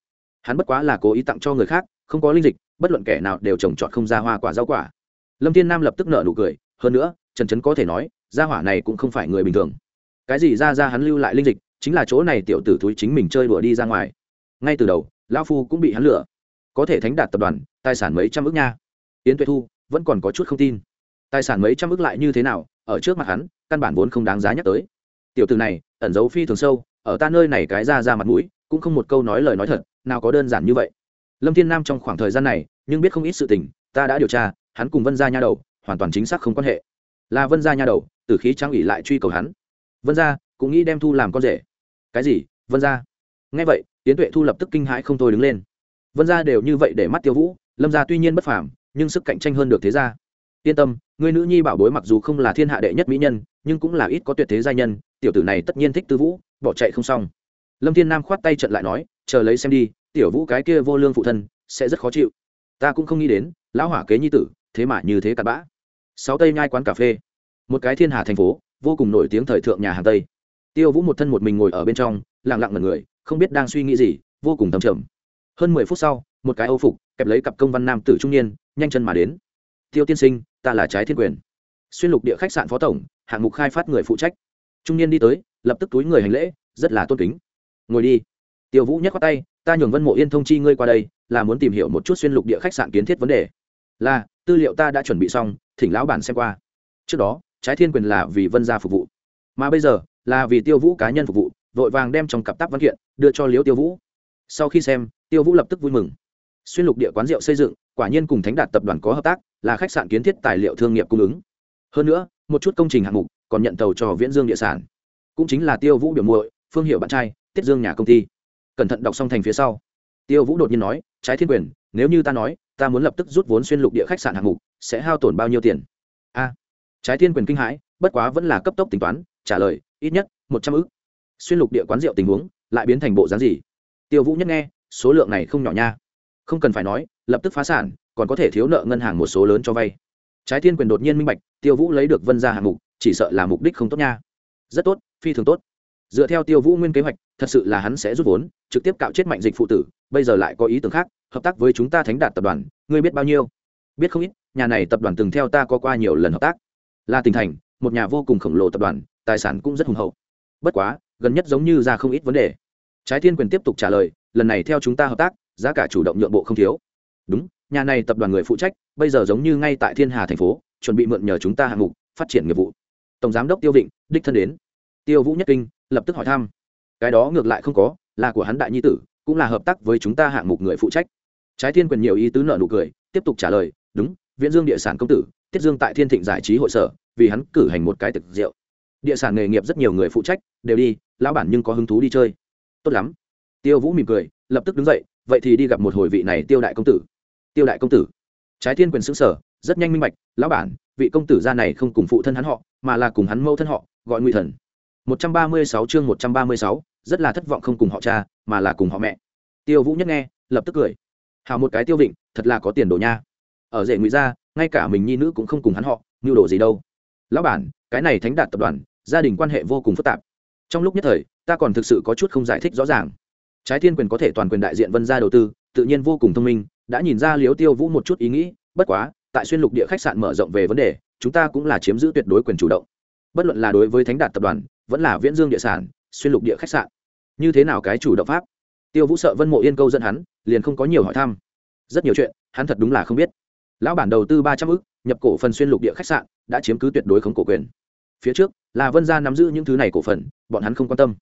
Hắn bất quá là cố ý tặng cho người khác, không có linh dịch, bất luận kẻ nào đều trồng trọt không ra hoa quả rau quả. Lâm thiên nam lập tức nợ nụ cười, hơn nữa, trần trấn có thể nói, gia hỏa này cũng không phải người bình thường. Cái gì ra ra hắn lưu lại linh dịch, chính là chỗ này tiểu tử thúi chính mình chơi đùa đi ra ngoài. Ngay từ đầu, lão phu cũng bị hắn lừa. Có thể thánh đạt tập đoàn, tài sản mấy trăm ước nha yến tuệ thu vẫn còn có chút không tin. Tài sản mấy trăm ước lại như thế nào, ở trước mặt hắn, căn bản vốn không đáng giá nhắc tới. Tiểu tử này, ẩn giấu phi thường sâu, ở ta nơi này cái ra ra mặt mũi, cũng không một câu nói lời nói thật, nào có đơn giản như vậy. Lâm thiên nam trong khoảng thời gian này, nhưng biết không ít sự tình, ta đã điều tra, hắn cùng vân gia nha đầu, hoàn toàn chính xác không quan hệ. Là vân gia nha đầu, từ khí trang ủy lại truy cầu hắn. Vân gia, cũng nghĩ đem thu làm con rể. Cái gì, vân gia? Nghe vậy tiến tuệ thu lập tức kinh hãi không thôi đứng lên. Vân gia đều như vậy để mắt tiêu vũ, lâm gia tuy nhiên bất phàm nhưng sức cạnh tranh hơn được thế gia. Yên tâm người nữ nhi bảo bối mặc dù không là thiên hạ đệ nhất mỹ nhân, nhưng cũng là ít có tuyệt thế gia nhân, tiểu tử này tất nhiên thích tư vũ, bỏ chạy không xong. Lâm thiên nam khoát tay trận lại nói, chờ lấy xem đi, tiểu vũ cái kia vô lương phụ thân sẽ rất khó chịu. Ta cũng không nghĩ đến, lão hỏa kế nhi tử, thế mà như thế cặn bã. Sáu tây nhai quán cà phê. Một cái thiên hà thành phố, vô cùng nổi tiếng thời thượng nhà hàng tây. Tiêu vũ một thân một mình ngồi ở bên trong, lặng lặng ngần người, không biết đang suy nghĩ gì, vô cùng thầm trầm. Hơn mười phút sau, một cái âu phục, kẹp lấy cặp công văn nam tử trung niên nhanh chân mà đến. Tiêu tiên sinh, ta là trái thiên quyền. Xuyên lục địa khách sạn phó tổng, hạng mục khai phát người phụ trách. Trung niên đi tới, lập tức túi người hành lễ, rất là tôn kính. Ngồi đi. Tiêu vũ nhắc qua tay, ta nhường vân mộ yên thông chi ngươi qua đây, là muốn tìm hiểu một chút xuyên lục địa khách sạn kiến thiết vấn đề. Là, tư liệu ta đã chuẩn bị xong, thỉnh lão bản xem qua. Trước đó, trái thiên quyền là vì vân gia phục vụ. Mà bây giờ, là vì tiêu vũ cá nhân phục vụ, vội vàng đem trong cặp táp văn kiện đưa cho liễu tiêu vũ. Sau khi xem, tiêu vũ lập tức vui mừng. Xuyên lục địa quán rượu xây dựng quả nhiên cùng thánh đạt tập đoàn có hợp tác, là khách sạn kiến thiết tài liệu thương nghiệp cung ứng. Hơn nữa, một chút công trình hạng mục còn nhận tàu cho viễn dương địa sản. Cũng chính là tiêu vũ biểu muội, phương hiệu bạn trai, tiết dương nhà công ty. Cẩn thận đọc xong thành phía sau. Tiêu vũ đột nhiên nói, trái thiên quyền, nếu như ta nói, ta muốn lập tức rút vốn xuyên lục địa khách sạn hạng mục, sẽ hao tổn bao nhiêu tiền? A. Trái thiên quyền kinh hãi, bất quá vẫn là cấp tốc tính toán, trả lời, ít nhất, một trăm ư xuyên lục địa quán rượu tình huống lại biến thành bộ dáng gì? Tiêu vũ nhất nghe, số lượng này không nhỏ nha không cần phải nói, lập tức phá sản, còn có thể thiếu nợ ngân hàng một số lớn cho vay. Trái thiên quyền đột nhiên minh bạch, tiêu vũ lấy được vân ra hạng mục, chỉ sợ là mục đích không tốt nha. Rất tốt, phi thường tốt. Dựa theo tiêu vũ nguyên kế hoạch, thật sự là hắn sẽ rút vốn, trực tiếp cạo chết mạnh dịch phụ tử, bây giờ lại có ý tưởng khác, hợp tác với chúng ta thánh đạt tập đoàn, ngươi biết bao nhiêu? Biết không ít, nhà này tập đoàn từng theo ta có qua nhiều lần hợp tác. Là tỉnh thành, một nhà vô cùng khổng lồ tập đoàn, tài sản cũng rất hùng hậu. Bất quá, gần nhất giống như ra không ít vấn đề. Trái thiên quyền tiếp tục trả lời, lần này theo chúng ta hợp tác giá cả chủ động nhượng bộ không thiếu. Đúng, nhà này tập đoàn người phụ trách, bây giờ giống như ngay tại thiên hà thành phố, chuẩn bị mượn nhờ chúng ta hạng mục, phát triển nghiệp vụ. Tổng giám đốc tiêu vịnh, đích thân đến. Tiêu vũ nhất kinh, lập tức hỏi thăm. Cái đó ngược lại không có, là của hắn đại nhi tử, cũng là hợp tác với chúng ta hạng mục người phụ trách. Trái thiên quyền nhiều ý tứ nợ nụ cười, tiếp tục trả lời, đúng, viễn dương địa sản công tử, tiết dương tại thiên thịnh giải trí hội sở, vì hắn cử hành một cái thực rượu. Địa sản nghề nghiệp rất nhiều người phụ trách, đều đi, lão bản nhưng có hứng thú đi chơi. Tốt lắm. Tiêu vũ mỉm cười lập tức đứng dậy vậy thì đi gặp một hồi vị này tiêu đại công tử. Tiêu đại công tử. Trái thiên quyền xứng sở rất nhanh minh bạch lão bản vị công tử gia này không cùng phụ thân hắn họ mà là cùng hắn mâu thân họ gọi nguy thần. 136 chương 136, rất là thất vọng không cùng họ cha mà là cùng họ mẹ. Tiêu vũ nhất nghe lập tức cười. Hào một cái tiêu vịnh thật là có tiền đồ nha. Ở rể ngụy gia ngay cả mình nhi nữ cũng không cùng hắn họ mưu đồ gì đâu. Lão bản cái này thánh đạt tập đoàn gia đình quan hệ vô cùng phức tạp. Trong lúc nhất thời ta còn thực sự có chút không giải thích rõ ràng trái thiên quyền có thể toàn quyền đại diện vân gia đầu tư, tự nhiên vô cùng thông minh, đã nhìn ra liếu tiêu vũ một chút ý nghĩ, bất quá, tại xuyên lục địa khách sạn mở rộng về vấn đề, chúng ta cũng là chiếm giữ tuyệt đối quyền chủ động. Bất luận là đối với thánh đạt tập đoàn, vẫn là viễn dương địa sản, xuyên lục địa khách sạn, như thế nào cái chủ động pháp? Tiêu vũ sợ vân mộ yên câu dẫn hắn, liền không có nhiều hỏi thăm. Rất nhiều chuyện, hắn thật đúng là không biết. Lão bản đầu tư ba trăm ức, nhập cổ phần xuyên lục địa khách sạn, đã chiếm cứ tuyệt đối không cổ quyền. Phía trước, là vân gia nắm giữ những thứ này cổ phần, bọn hắn không quan tâm.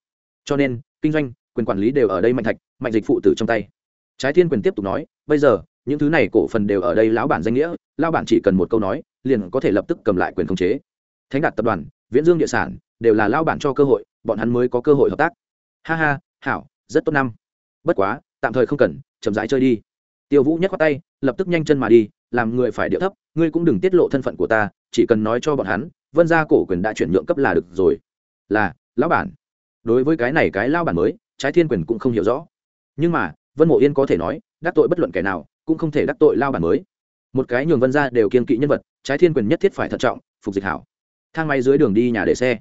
Cho nên, kinh doanh quyền quản lý đều ở đây mạnh thạch, mạnh dịch phụ tử trong tay. Trái thiên quyền tiếp tục nói, bây giờ, những thứ này cổ phần đều ở đây lão bản danh nghĩa, lão bản chỉ cần một câu nói, liền có thể lập tức cầm lại quyền khống chế. Thánh đạt tập đoàn, viễn dương địa sản, đều là lão bản cho cơ hội, bọn hắn mới có cơ hội hợp tác. Ha ha, hảo, rất tốt năm. Bất quá, tạm thời không cần, chậm rãi chơi đi. Tiêu vũ nhắc qua tay, lập tức nhanh chân mà đi, làm người phải điệu thấp, ngươi cũng đừng tiết lộ thân phận của ta, chỉ cần nói cho bọn hắn, vân gia cổ quyền đã chuyển nhượng cấp là được rồi. Là, lão bản. Đối với cái này cái lao bản mới trái thiên quyền cũng không hiểu rõ. Nhưng mà, vân mộ yên có thể nói, đắc tội bất luận kẻ nào, cũng không thể đắc tội lao bản mới. Một cái nhường vân gia đều kiên kỵ nhân vật, trái thiên quyền nhất thiết phải thận trọng, phục dịch hảo. Thang máy dưới đường đi nhà để xe.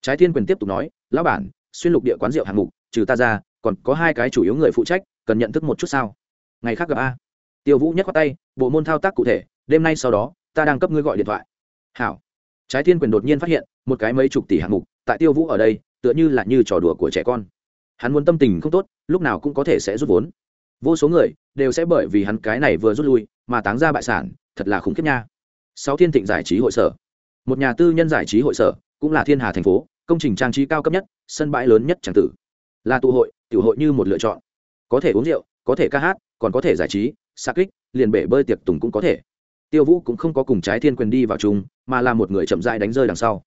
Trái thiên quyền tiếp tục nói, lão bản, xuyên lục địa quán rượu hạng mục, trừ ta ra, còn có hai cái chủ yếu người phụ trách, cần nhận thức một chút sao? Ngày khác gặp a. Tiêu vũ nhắc qua tay, bộ môn thao tác cụ thể, đêm nay sau đó, ta đang cấp ngươi gọi điện thoại. Hảo. Trái thiên quyền đột nhiên phát hiện, một cái mấy chục tỷ hạng mục, tại tiêu vũ ở đây, tựa như là như trò đùa của trẻ con hắn muốn tâm tình không tốt, lúc nào cũng có thể sẽ rút vốn. Vô số người đều sẽ bởi vì hắn cái này vừa rút lui mà táng ra bại sản, thật là khủng khiếp nha. Sáu thiên thịnh giải trí hội sở. Một nhà tư nhân giải trí hội sở, cũng là thiên hà thành phố, công trình trang trí cao cấp nhất, sân bãi lớn nhất tràng tử. Là tụ hội, tiểu hội như một lựa chọn. Có thể uống rượu, có thể ca hát, còn có thể giải trí, xa kích, liền bể bơi tiệc tùng cũng có thể. Tiêu vũ cũng không có cùng trái thiên quyền đi vào chung, mà là một người chậm dại đánh rơi đằng sau.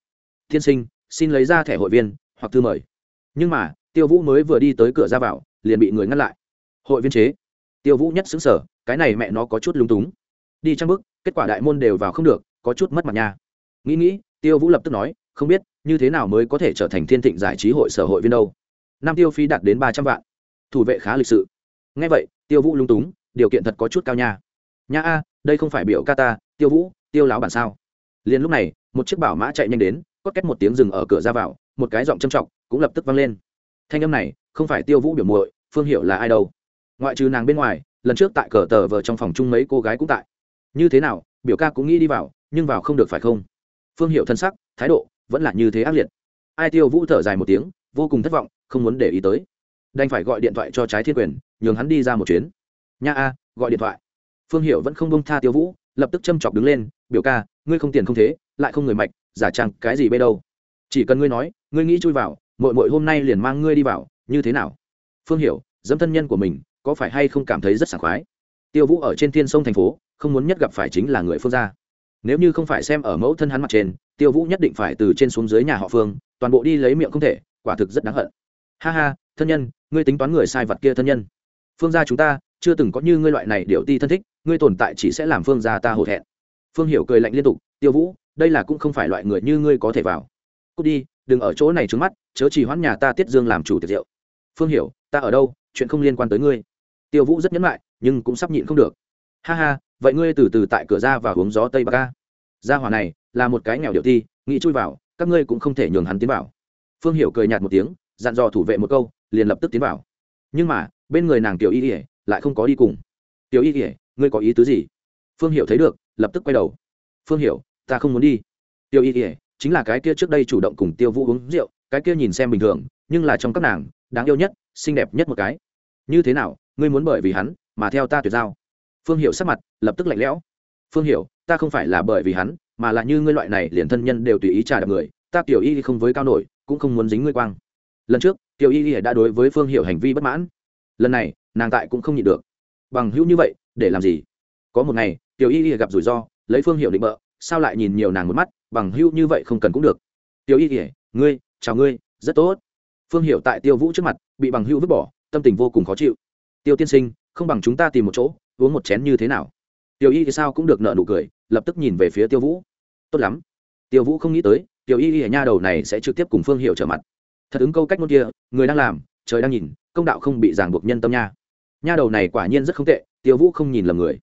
Thiên sinh, xin lấy ra thẻ hội viên, hoặc thư mời. Nhưng mà tiêu vũ mới vừa đi tới cửa ra vào, liền bị người ngăn lại. Hội viên chế. Tiêu vũ nhất xứng sở cái này mẹ nó có chút lung túng. Đi trăng bức kết quả đại môn đều vào không được, có chút mất mặt nha. Nghĩ nghĩ, tiêu vũ lập tức nói, không biết, như thế nào mới có thể trở thành thiên thịnh giải trí hội sở hội viên đâu. Năm tiêu phí đạt đến ba trăm vạn. Thủ vệ khá lịch sự. Ngay vậy, tiêu vũ lung túng, điều kiện thật có chút cao nha. Nha a, đây không phải biểu ca ta, tiêu vũ, tiêu láo bản sao? Liền lúc này, một chiếc bảo mã chạy nhanh đến, cốt két một tiếng rừng ở cửa ra vào, một cái giọng châm trọng cũng lập tức vang lên thanh âm này, không phải tiêu vũ biểu muội, phương hiệu là ai đâu. Ngoại trừ nàng bên ngoài, lần trước tại cờ tờ vờ trong phòng chung mấy cô gái cũng tại. Như thế nào, biểu ca cũng nghĩ đi vào, nhưng vào không được phải không? Phương hiệu thân sắc, thái độ, vẫn là như thế ác liệt. Ai tiêu vũ thở dài một tiếng, vô cùng thất vọng, không muốn để ý tới. Đành phải gọi điện thoại cho trái thiên quyền, nhường hắn đi ra một chuyến. Nha a, gọi điện thoại. Phương hiệu vẫn không bông tha tiêu vũ, lập tức châm chọc đứng lên, biểu ca, ngươi không tiền không thế, lại không người mạch, giả trang cái gì bê đâu? Chỉ cần ngươi nói, ngươi nghĩ chui vào mội mội hôm nay liền mang ngươi đi vào, như thế nào? Phương hiểu, dẫm thân nhân của mình, có phải hay không cảm thấy rất sảng khoái? Tiêu vũ ở trên thiên sông thành phố, không muốn nhất gặp phải chính là người phương gia. Nếu như không phải xem ở mẫu thân hắn mặt trên, tiêu vũ nhất định phải từ trên xuống dưới nhà họ phương, toàn bộ đi lấy miệng không thể, quả thực rất đáng hận. Ha ha, thân nhân, ngươi tính toán người sai vật kia thân nhân. Phương gia chúng ta, chưa từng có như ngươi loại này điệu ti thân thích, ngươi tồn tại chỉ sẽ làm phương gia ta hổ thẹn. Phương hiểu cười lạnh liên tục, tiêu vũ, đây là cũng không phải loại người như ngươi có thể vào. Cút đi đừng ở chỗ này trướng mắt, chớ chỉ hoãn nhà ta tiết dương làm chủ tiệc rượu. Phương hiểu, ta ở đâu, chuyện không liên quan tới ngươi. Tiêu vũ rất nhẫn lại nhưng cũng sắp nhịn không được. Ha ha, vậy ngươi từ từ tại cửa ra và hướng gió tây bắc ca gia hỏa này, là một cái nghèo điệu ti nghĩ chui vào, các ngươi cũng không thể nhường hắn tiến vào. Phương hiểu cười nhạt một tiếng, dặn dò thủ vệ một câu, liền lập tức tiến vào. Nhưng mà, bên người nàng tiểu y ỉa lại không có đi cùng. Tiểu y ỉa ngươi có ý tứ gì? Phương hiểu thấy được, lập tức quay đầu. Phương hiểu, ta không muốn đi. Tiêu y ỉa chính là cái kia trước đây chủ động cùng tiêu vũ uống rượu, cái kia nhìn xem bình thường, nhưng là trong các nàng, đáng yêu nhất, xinh đẹp nhất một cái. Như thế nào, ngươi muốn bởi vì hắn mà theo ta tuyệt giao? Phương hiểu sắc mặt lập tức lạnh lẽo. Phương hiểu, ta không phải là bởi vì hắn, mà là như ngươi loại này liền thân nhân đều tùy ý trả đập người, ta tiểu y không với cao nổi, cũng không muốn dính ngươi quang. Lần trước, tiểu y đã đối với phương hiểu hành vi bất mãn. Lần này, nàng tại cũng không nhịn được. Bằng hữu như vậy, để làm gì? Có một ngày, tiểu y gặp rủi ro, lấy phương hiểu định bợ sao lại nhìn nhiều nàng một mắt, bằng hữu như vậy không cần cũng được. Tiêu y ngươi, chào ngươi, rất tốt. Phương hiểu tại tiêu vũ trước mặt, bị bằng hữu vứt bỏ, tâm tình vô cùng khó chịu. Tiêu tiên sinh, không bằng chúng ta tìm một chỗ, uống một chén như thế nào? Tiêu y thì sao cũng được nợ nụ cười, lập tức nhìn về phía tiêu vũ. Tốt lắm. Tiêu vũ không nghĩ tới Tiêu y ở nha đầu này sẽ trực tiếp cùng phương hiệu trở mặt. Thật ứng câu cách ngôn kia, người đang làm, trời đang nhìn, công đạo không bị ràng buộc nhân tâm nha. Nha đầu này quả nhiên rất không tệ, tiêu vũ không nhìn lầm người.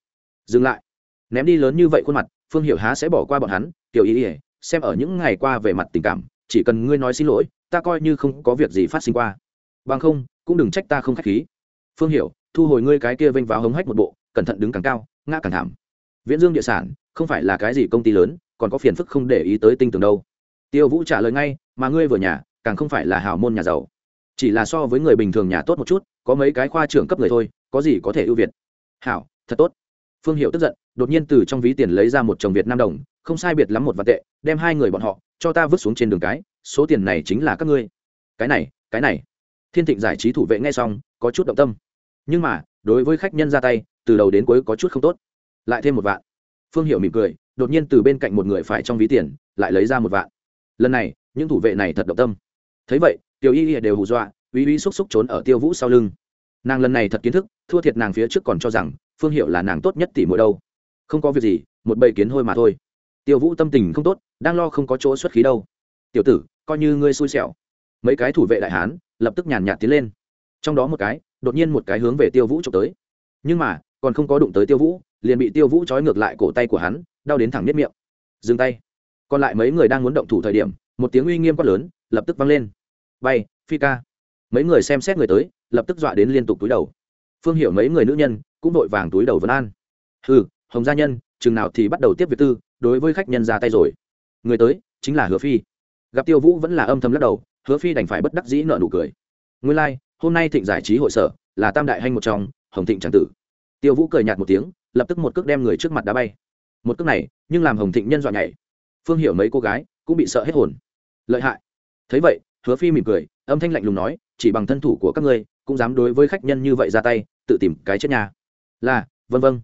Dừng lại. Ném đi lớn như vậy khuôn mặt phương hiệu há sẽ bỏ qua bọn hắn, tiểu y ỉa xem ở những ngày qua về mặt tình cảm, chỉ cần ngươi nói xin lỗi, ta coi như không có việc gì phát sinh qua. Bằng không, cũng đừng trách ta không k h á c h khí. Phương hiểu, thu hồi ngươi cái kia vênh váo hống hách một bộ, cẩn thận đứng càng cao, ngã càng thảm. Viễn dương địa sản, không phải là cái gì công ty lớn, còn có phiền phức không để ý tới tinh tường đâu. Tiêu vũ trả lời ngay, mà ngươi vừa nhà, càng không phải là hào môn nhà giàu. Chỉ là so với người bình thường nhà tốt một chút, có mấy cái khoa trưởng cấp người thôi, có gì có thể ưu việt? Hảo, thật tốt. Phương hiệu tức giận đột nhiên từ trong ví tiền lấy ra một chồng việt nam đồng, không sai biệt lắm một vạn tệ, đem hai người bọn họ, cho ta vứt xuống trên đường cái, số tiền này chính là các ngươi. Cái này cái này. Thiên thịnh giải trí thủ vệ nghe xong, có chút động tâm. Nhưng mà, đối với khách nhân ra tay, từ đầu đến cuối có chút không tốt. Lại thêm một vạn. Phương Hiểu mỉm cười, đột nhiên từ bên cạnh một người phải trong ví tiền, lại lấy ra một vạn. Lần này, những thủ vệ này thật động tâm. Thấy vậy, tiểu y đều hù dọa, uy uy xúc xúc trốn ở tiêu vũ sau lưng. Nàng lần này thật kiến thức, thua thiệt nàng phía trước còn cho rằng, phương hiệu là nàng tốt nhất tỷ mỗi đâu không có việc gì, một bầy kiến hôi mà thôi. Tiêu vũ tâm tình không tốt, đang lo không có chỗ xuất khí đâu. Tiểu tử, coi như ngươi xui xẻo. Mấy cái thủ vệ đại hán lập tức nhàn nhạt tiến lên. Trong đó một cái, đột nhiên một cái hướng về tiêu vũ trộm tới. Nhưng mà, còn không có đụng tới tiêu vũ, liền bị tiêu vũ trói ngược lại cổ tay của hắn, đau đến thẳng nếp miệng. Dừng tay. Còn lại mấy người đang muốn động thủ thời điểm, một tiếng uy nghiêm quát lớn lập tức vang lên. Bay, phi ca. Mấy người xem xét người tới, lập tức dọa đến liên tục túi đầu. Phương hiểu mấy người nữ nhân cũng vội vàng túi đầu vân an. Ừ hồng gia nhân chừng nào thì bắt đầu tiếp việc tư đối với khách nhân ra tay rồi. Người tới chính là hứa phi. Gặp tiêu vũ vẫn là âm thầm lắc đầu hứa phi đành phải bất đắc dĩ nợ nụ cười. Nguyên lai、like, hôm nay thịnh giải trí hội sở là tam đại hanh một trong hồng thịnh tràng tử. Tiêu vũ cười nhạt một tiếng lập tức một cước đem người trước mặt đá bay. Một cước này nhưng làm hồng thịnh nhân dọa nhảy. Phương hiểu mấy cô gái cũng bị sợ hết hồn. Lợi hại. Thấy vậy hứa phi mỉm cười âm thanh lạnh lùng nói chỉ bằng thân thủ của các ngươi cũng dám đối với khách nhân như vậy ra tay tự tìm cái chết nhà. Là vân vân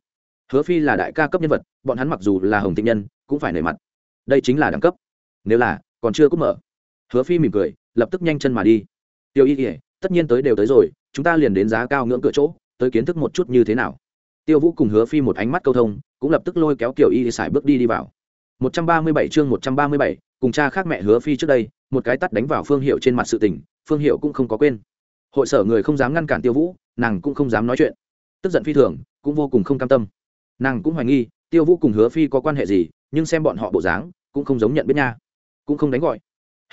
hứa phi là đại ca cấp nhân vật bọn hắn mặc dù là hồng thịnh nhân cũng phải nể mặt. Đây chính là đẳng cấp. Nếu là còn chưa cúp mở. Hứa phi mỉm cười lập tức nhanh chân mà đi. Tiêu y ỉa tất nhiên tới đều tới rồi chúng ta liền đến giá cao ngưỡng cửa chỗ tới kiến thức một chút như thế nào. Tiêu vũ cùng hứa phi một ánh mắt câu thông cũng lập tức lôi kéo kiểu y xài bước đi đi vào. 137 chương 137, cùng cha khác mẹ hứa phi trước đây một cái tắt đánh vào phương hiệu trên mặt sự tình phương hiệu cũng không có quên. Hội sở người không dám ngăn cản tiêu vũ nàng cũng không dám nói chuyện. Tức giận phi thường cũng vô cùng không cam tâm nàng cũng hoài nghi, tiêu vũ cùng hứa phi có quan hệ gì, nhưng xem bọn họ bộ dáng, cũng không giống nhận biết nha. Cũng không đánh gọi.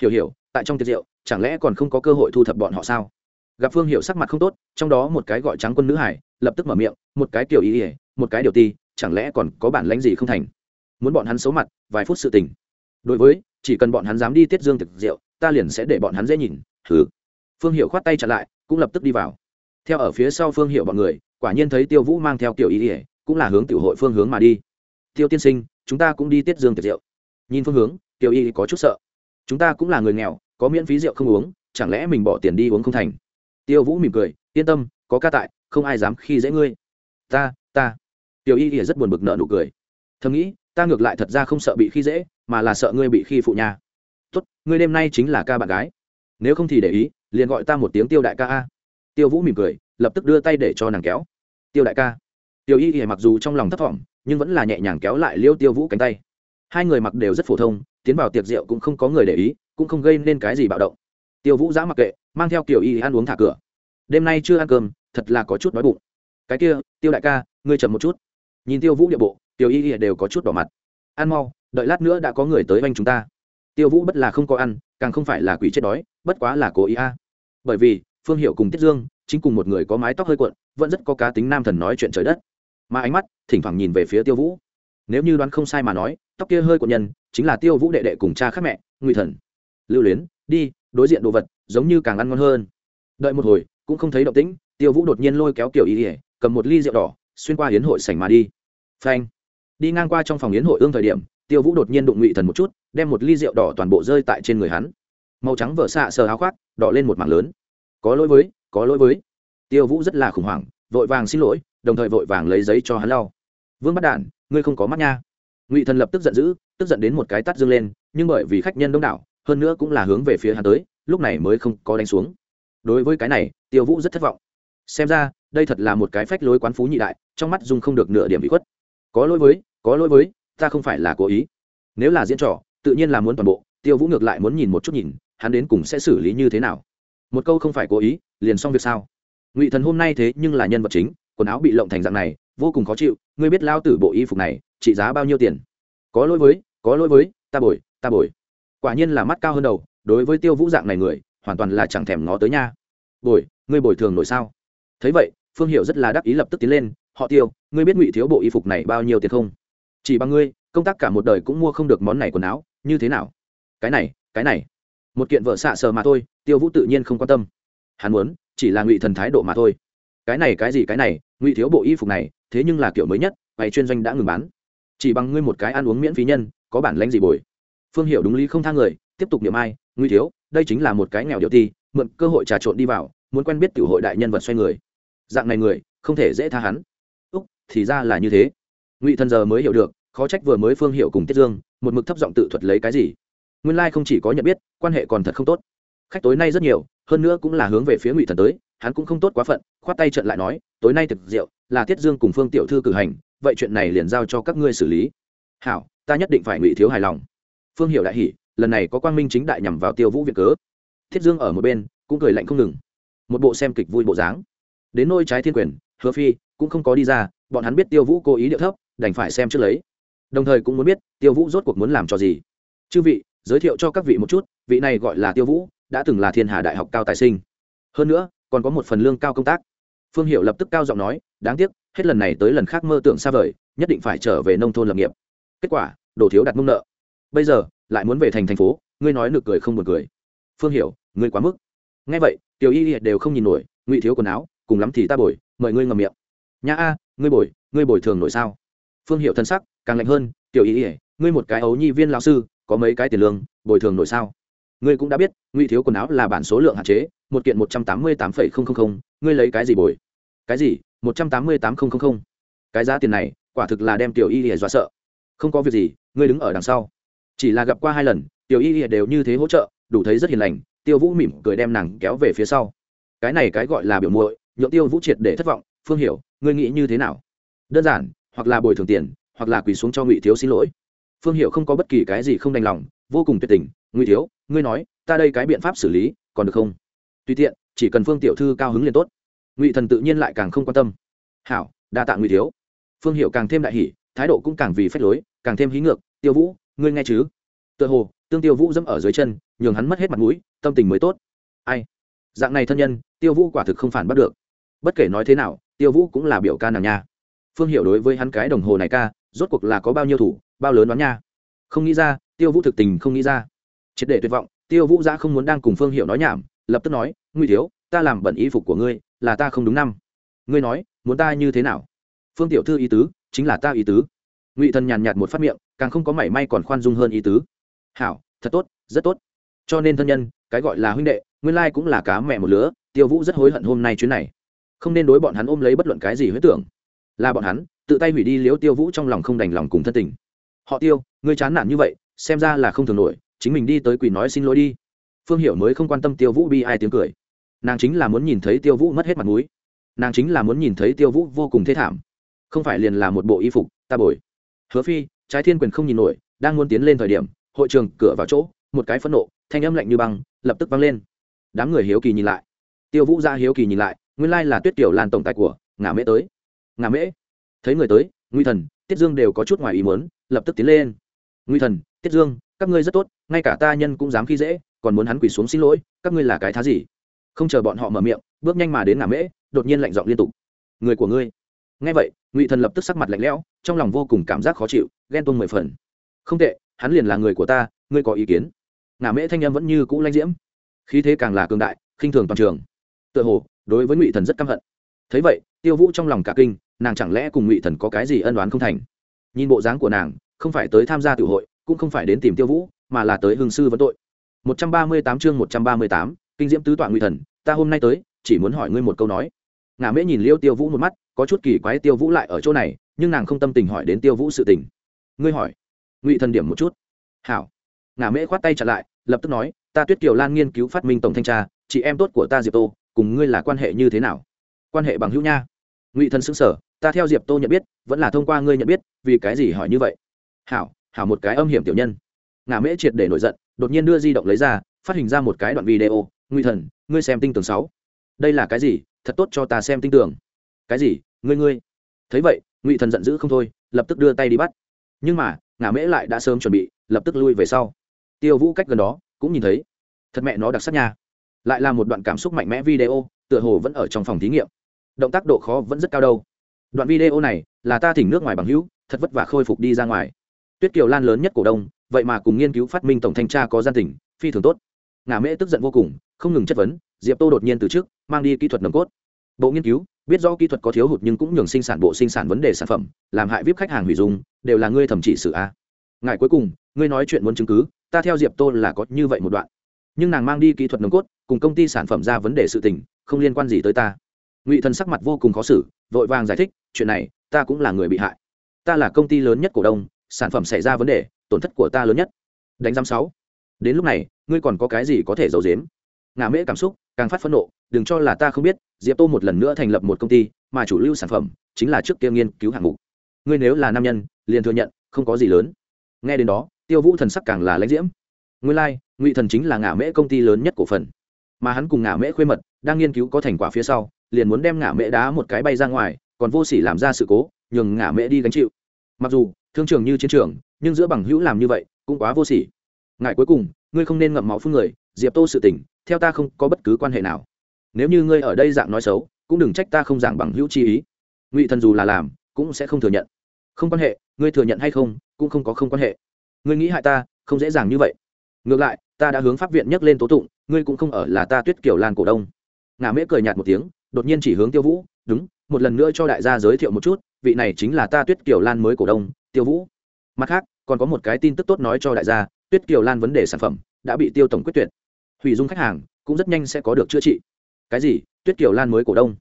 Hiểu hiểu, tại trong tiệc rượu, chẳng lẽ còn không có cơ hội thu thập bọn họ sao? Gặp phương hiểu sắc mặt không tốt, trong đó một cái gọi trắng quân nữ hải, lập tức mở miệng, một cái kiểu ý ỉa một cái điều ti, chẳng lẽ còn có bản lãnh gì không thành? Muốn bọn hắn xấu mặt, vài phút sự tình. Đối với, chỉ cần bọn hắn dám đi tiết dương thực rượu, ta liền sẽ để bọn hắn dễ nhìn, thử. Phương hiệu khoát tay chặn lại, cũng lập tức đi vào. Theo ở phía sau phương hiệu bọn người, quả nhiên thấy tiêu vũ mang theo kiểu ý ỉa cũng là hướng tiểu hội phương hướng mà đi. Tiêu tiên sinh, chúng ta cũng đi tiết dương tiệc rượu. Nhìn phương hướng tiêu y có chút sợ. Chúng ta cũng là người nghèo, có miễn phí rượu không uống, chẳng lẽ mình bỏ tiền đi uống không thành? Tiêu vũ mỉm cười, yên tâm, có ca tại, không ai dám khi dễ ngươi. Ta ta. Tiểu y thì rất buồn bực nợ nụ cười. Thầm nghĩ, ta ngược lại thật ra không sợ bị khi dễ, mà là sợ ngươi bị khi phụ nhà tốt, ngươi đêm nay chính là ca bạn gái. Nếu không thì để ý, liền gọi ta một tiếng tiêu đại ca a. Tiêu vũ mỉm cười, lập tức đưa tay để cho nàng kéo. Tiêu đại ca tiêu y thì mặc dù trong lòng thấp thỏm, nhưng vẫn là nhẹ nhàng kéo lại liêu tiêu vũ cánh tay. Hai người mặc đều rất phổ thông, tiến vào tiệc rượu cũng không có người để ý, cũng không gây nên cái gì bạo động. Tiêu vũ giã mặc kệ, mang theo kiểu y ăn uống thả cửa. Đêm nay chưa ăn cơm, thật là có chút đói bụng. Cái kia, tiêu đại ca, ngươi chậm một chút. Nhìn tiêu vũ địa bộ, tiểu y đều có chút đỏ mặt. Ăn mau, đợi lát nữa đã có người tới oanh chúng ta. Tiêu vũ bất là không có ăn, càng không phải là quỷ chết đói, bất quá là cố ý a. À. Bởi vì, phương hiệu cùng tiết dương, chính cùng một người có mái tóc hơi cuộn, vẫn rất có cá tính nam thần nói chuyện trời đất mà ánh mắt thỉnh thoảng nhìn về phía tiêu vũ. Nếu như đoán không sai mà nói, tóc kia hơi của nhân, chính là tiêu vũ đệ đệ cùng cha khác mẹ, ngụy thần. Lưu luyến, đi, đối diện đồ vật, giống như càng ăn ngon hơn. Đợi một hồi, cũng không thấy động tĩnh, tiêu vũ đột nhiên lôi kéo kiểu Y ỉa cầm một ly rượu đỏ, xuyên qua hiến hội sảnh mà đi. Phanh. Đi ngang qua trong phòng hiến hội ương thời điểm, tiêu vũ đột nhiên đụng ngụy thần một chút, đem một ly rượu đỏ toàn bộ rơi tại trên người hắn. Màu trắng vỡ xạ sờ áo khoác, đỏ lên một mảng lớn. Có lỗi với, có lỗi với. Tiêu vũ rất là khủng hoảng, vội vàng xin lỗi đồng thời vội vàng lấy giấy cho hắn lau. Vương bắt đản, ngươi không có mắt nha. Ngụy thần lập tức giận dữ, tức giận đến một cái tắt dương lên, nhưng bởi vì khách nhân đông đảo, hơn nữa cũng là hướng về phía hắn tới, lúc này mới không có đánh xuống. Đối với cái này, tiêu vũ rất thất vọng. Xem ra, đây thật là một cái phách lối quán phú nhị đại, trong mắt dung không được nửa điểm bị khuất. Có lỗi với, có lỗi với, ta không phải là cố ý. Nếu là diễn trò, tự nhiên là muốn toàn bộ, tiêu vũ ngược lại muốn nhìn một chút nhìn, hắn đến cùng sẽ xử lý như thế nào? Một câu không phải cố ý, liền xong việc sao? Ngụy thần hôm nay thế nhưng là nhân vật chính quần áo bị lộng thành dạng này, vô cùng khó chịu, ngươi biết lao tử bộ y phục này, trị giá bao nhiêu tiền? Có lỗi với, có lỗi với, ta bồi ta bồi. Quả nhiên là mắt cao hơn đầu, đối với tiêu vũ dạng này người, hoàn toàn là chẳng thèm ngó tới nha. Bồi, ngươi bồi thường nổi sao? Thấy vậy, phương hiệu rất là đắc ý lập tức tiến lên, họ tiêu, ngươi biết ngụy thiếu bộ y phục này bao nhiêu tiền không? Chỉ bằng ngươi, công tác cả một đời cũng mua không được món này quần áo, như thế nào? Cái này cái này. Một kiện vợ xạ sờ mà thôi, tiêu vũ tự nhiên không quan tâm. Hắn muốn, chỉ là ngụy thần thái độ mà thôi cái này cái gì cái này, ngụy thiếu bộ y phục này, thế nhưng là kiểu mới nhất bày chuyên doanh đã ngừng bán. Chỉ bằng ngươi một cái ăn uống miễn phí nhân, có bản lãnh gì bồi. Phương hiểu đúng lý không thang người, tiếp tục niệm ai, ngụy thiếu, đây chính là một cái nghèo điệu ti, mượn cơ hội trà trộn đi vào, muốn quen biết tiểu hội đại nhân vật xoay người. Dạng này người, không thể dễ tha hắn. Úc, thì ra là như thế. Ngụy thần giờ mới hiểu được, khó trách vừa mới phương hiệu cùng tiết dương, một mực thấp giọng tự thuật lấy cái gì. Nguyên lai không chỉ có nhận biết, quan hệ còn thật không tốt. Khách tối nay rất nhiều, hơn nữa cũng là hướng về phía ngụy thần tới hắn cũng không tốt quá phận, khoát tay trận lại nói, tối nay thực rượu, là tiết dương cùng phương tiểu thư cử hành, vậy chuyện này liền giao cho các ngươi xử lý. Hảo, ta nhất định phải ngụy thiếu hài lòng. Phương hiệu đại hỉ, lần này có quang minh chính đại nhằm vào tiêu vũ việt cớ. Thiết dương ở một bên, cũng cười lạnh không ngừng. Một bộ xem kịch vui bộ dáng. Đến nôi trái thiên quyền, hứa phi cũng không có đi ra, bọn hắn biết tiêu vũ cố ý điệu thấp, đành phải xem trước lấy. Đồng thời cũng muốn biết, tiêu vũ rốt cuộc muốn làm cho gì. Chư vị, giới thiệu cho các vị một chút, vị này gọi là tiêu vũ, đã từng là thiên hà đại học cao tài sinh. Hơn nữa còn có một phần lương cao công tác. Phương hiệu lập tức cao giọng nói, đáng tiếc, hết lần này tới lần khác mơ tưởng xa vời, nhất định phải trở về nông thôn lập nghiệp. Kết quả, đồ thiếu đặt mông nợ. Bây giờ, lại muốn về thành thành phố, ngươi nói nực cười không buồn cười. Phương hiểu, ngươi quá mức. Nghe vậy, tiểu y đều không nhìn nổi, ngụy thiếu quần áo, cùng lắm thì ta bồi, mời ngươi ngầm miệng. Nhã a, ngươi bồi ngươi bồi thường nổi sao? Phương hiệu thân sắc càng lạnh hơn, tiểu y ỉa ngươi một cái ấu nhi viên lão sư, có mấy cái tiền lương, bồi thường nổi sao? Ngươi cũng đã biết, ngụy thiếu quần áo là bản số lượng hạn chế, một kiện một trăm tám mươi tám phẩy không không không, ngươi lấy cái gì bồi? Cái gì? Một trăm tám mươi tám không không không. Cái giá tiền này, quả thực là đem tiểu y ỉa dọa sợ. Không có việc gì, ngươi đứng ở đằng sau. Chỉ là gặp qua hai lần, tiểu y ỉa đều như thế hỗ trợ, đủ thấy rất hiền lành, tiêu vũ mỉm cười đem nàng kéo về phía sau. Cái này cái gọi là biểu muội, nhượng tiêu vũ triệt để thất vọng, phương hiểu, ngươi nghĩ như thế nào? Đơn giản, hoặc là bồi thường tiền, hoặc là quỳ xuống cho ngụy thiếu xin lỗi. Phương Hiểu không có bất kỳ cái gì không đành lòng, vô cùng tuyệt tình ngụy thiếu, ngươi nói, ta đây cái biện pháp xử lý, còn được không? Tùy tiện, chỉ cần phương tiểu thư cao hứng liền tốt. Ngụy thần tự nhiên lại càng không quan tâm. Hảo, đa tạ ngụy thiếu. Phương hiệu càng thêm đại hỷ thái độ cũng càng vì phép lối, càng thêm hí ngược. Tiêu vũ, ngươi nghe chứ? Tựa hồ, tương tiêu vũ dẫm ở dưới chân, nhường hắn mất hết mặt mũi, tâm tình mới tốt. Ai? Dạng này thân nhân, tiêu vũ quả thực không phản bắt được. Bất kể nói thế nào, tiêu vũ cũng là biểu ca nàng nha. Phương hiệu đối với hắn cái đồng hồ này ca, rốt cuộc là có bao nhiêu thủ, bao lớn đoán nha. Không nghĩ ra, tiêu vũ thực tình không nghĩ ra triệt để tuyệt vọng, tiêu vũ giã không muốn đang cùng phương hiệu nói nhảm, lập tức nói nguy thiếu, ta làm bẩn y phục của ngươi, là ta không đúng năm. Ngươi nói, muốn ta như thế nào? Phương tiểu thư ý tứ, chính là ta ý tứ. Ngụy thần nhàn nhạt một phát miệng, càng không có mảy may còn khoan dung hơn ý tứ. Hảo, thật tốt, rất tốt. Cho nên thân nhân, cái gọi là huynh đệ, nguyên lai cũng là cá mẹ một lứa, tiêu vũ rất hối hận hôm nay chuyến này. Không nên đối bọn hắn ôm lấy bất luận cái gì huyết tưởng. Là bọn hắn, tự tay hủy đi liếu tiêu vũ trong lòng không đành lòng cùng thân tình. Họ tiêu, ngươi chán nản như vậy, xem ra là không thường nổi chính mình đi tới quỷ nói xin lỗi đi. Phương hiểu mới không quan tâm tiêu vũ bi ai tiếng cười. Nàng chính là muốn nhìn thấy tiêu vũ mất hết mặt mũi. Nàng chính là muốn nhìn thấy tiêu vũ vô cùng thế thảm. Không phải liền là một bộ y phục, ta bồi. Hứa phi, trái thiên quyền không nhìn nổi, đang muốn tiến lên thời điểm, hội trường cửa vào chỗ, một cái phẫn nộ, thanh âm lạnh như băng, lập tức vang lên. Đám người hiếu kỳ nhìn lại. Tiêu vũ ra hiếu kỳ nhìn lại, nguyên lai là tuyết Tiểu lan tổng tài của ngả mễ tới. Ngả mễ? Thấy người tới, nguy thần, tiết dương đều có chút ngoài ý muốn, lập tức tiến lên. Nguy thần, tiết dương các ngươi rất tốt, ngay cả ta nhân cũng dám khi dễ, còn muốn hắn quỳ xuống xin lỗi, các ngươi là cái thá gì? Không chờ bọn họ mở miệng, bước nhanh mà đến ngả mễ, đột nhiên lạnh giọng liên tục. Người của ngươi. Ngay vậy, ngụy thần lập tức sắc mặt lạnh lẽo, trong lòng vô cùng cảm giác khó chịu, ghen tuông mười phần. Không tệ, hắn liền là người của ta, ngươi có ý kiến? Ngả mễ thanh em vẫn như cũ lanh diễm. Khí thế càng là cường đại, khinh thường toàn trường. Tựa hồ, đối với ngụy thần rất căm hận. Thấy vậy, tiêu vũ trong lòng cả kinh, nàng chẳng lẽ cùng ngụy thần có cái gì ân đoán không thành? Nhìn bộ dáng của nàng, không phải tới tham gia tự hội cũng không phải đến tìm tiêu vũ, mà là tới hương sư vấn tội. Một trăm ba mươi tám chương một trăm ba mươi tám, kinh diễm tứ tọa ngụy thần, ta hôm nay tới, chỉ muốn hỏi ngươi một câu nói. Ngà mễ nhìn liêu tiêu vũ một mắt, có chút kỳ quái tiêu vũ lại ở chỗ này, nhưng nàng không tâm tình hỏi đến tiêu vũ sự tình. Ngươi hỏi. Ngụy thần điểm một chút. Hảo. Ngà mễ khoát tay trả lại, lập tức nói, ta tuyết kiều lan nghiên cứu phát minh tổng thanh tra, chị em tốt của ta diệp tô, cùng ngươi là quan hệ như thế nào? Quan hệ bằng hữu nha. Ngụy thần xứng sở ta theo diệp tô nhận biết, vẫn là thông qua ngươi nhận biết, vì cái gì hỏi như vậy? Hảo hảo một cái âm hiểm tiểu nhân. Ngà mễ triệt để nổi giận, đột nhiên đưa di động lấy ra, phát hình ra một cái đoạn video, ngụy thần, ngươi xem tinh tường sáu. Đây là cái gì? Thật tốt cho ta xem tinh tường. Cái gì? Ngươi ngươi. Thấy vậy, ngụy thần giận dữ không thôi, lập tức đưa tay đi bắt. Nhưng mà ngà mễ lại đã sớm chuẩn bị, lập tức lui về sau. Tiêu vũ cách gần đó, cũng nhìn thấy. Thật mẹ nó đặc sắc nha. Lại là một đoạn cảm xúc mạnh mẽ video, tựa hồ vẫn ở trong phòng thí nghiệm. Động tác độ khó vẫn rất cao đâu. Đoạn video này, là ta thỉnh nước ngoài bằng hữu, thật vất vả khôi phục đi ra ngoài tuyết kiều lan lớn nhất cổ đông vậy mà cùng nghiên cứu phát minh tổng thanh tra có gian tình, phi thường tốt. Ngà mễ tức giận vô cùng không ngừng chất vấn diệp tô đột nhiên từ trước mang đi kỹ thuật nồng cốt. Bộ nghiên cứu biết rõ kỹ thuật có thiếu hụt nhưng cũng nhường sinh sản bộ sinh sản vấn đề sản phẩm làm hại vip khách hàng hủy dung đều là ngươi thẩm trị sự a. Ngài cuối cùng ngươi nói chuyện muốn chứng cứ ta theo diệp tô là có như vậy một đoạn. Nhưng nàng mang đi kỹ thuật nồng cốt cùng công ty sản phẩm ra vấn đề sự tình không liên quan gì tới ta. Ngụy thần sắc mặt vô cùng khó xử vội vàng giải thích chuyện này ta cũng là người bị hại. Ta là công ty lớn nhất cổ đông sản phẩm xảy ra vấn đề tổn thất của ta lớn nhất. Đánh giam sáu. Đến lúc này ngươi còn có cái gì có thể giấu dếm ngả mễ cảm xúc càng phát phẫn nộ đừng cho là ta không biết diệp tô một lần nữa thành lập một công ty mà chủ lưu sản phẩm chính là trước kia nghiên cứu hạng mục. Ngươi nếu là nam nhân liền thừa nhận không có gì lớn. Nghe đến đó tiêu vũ thần sắc càng là lãnh diễm. Nguyên lai、like, ngụy thần chính là ngả mễ công ty lớn nhất cổ phần. Mà hắn cùng ngả mễ khuê mật đang nghiên cứu có thành quả phía sau liền muốn đem ngả mễ đá một cái bay ra ngoài còn vô s ỉ làm ra sự cố nhường ngả mễ đi gánh chịu. Mặc dù thương trường như chiến trường, nhưng giữa bằng hữu làm như vậy cũng quá vô s ỉ ngại cuối cùng, ngươi không nên ngậm máu phương người, diệp tô sự tình, theo ta không có bất cứ quan hệ nào. Nếu như ngươi ở đây dạng nói xấu, cũng đừng trách ta không giảng bằng hữu chi ý. Ngụy thần dù là làm, cũng sẽ không thừa nhận. Không quan hệ, ngươi thừa nhận hay không, cũng không có không quan hệ. Ngươi nghĩ hại ta, không dễ dàng như vậy. Ngược lại, ta đã hướng pháp viện nhắc lên tố tụng, ngươi cũng không ở là ta tuyết kiểu lan cổ đông. Ngà mễ cười nhạt một tiếng, đột nhiên chỉ hướng tiêu vũ, đúng, một lần nữa cho đại gia giới thiệu một chút, vị này chính là ta tuyết kiểu lan mới cổ đông tiêu vũ. Mặt khác, còn có một cái tin tức tốt nói cho đại gia, tuyết kiều lan vấn đề sản phẩm đã bị tiêu tổng quyết tuyệt. Hủy dung khách hàng cũng rất nhanh sẽ có được chữa trị. Cái gì? Tuyết kiều lan mới cổ đông.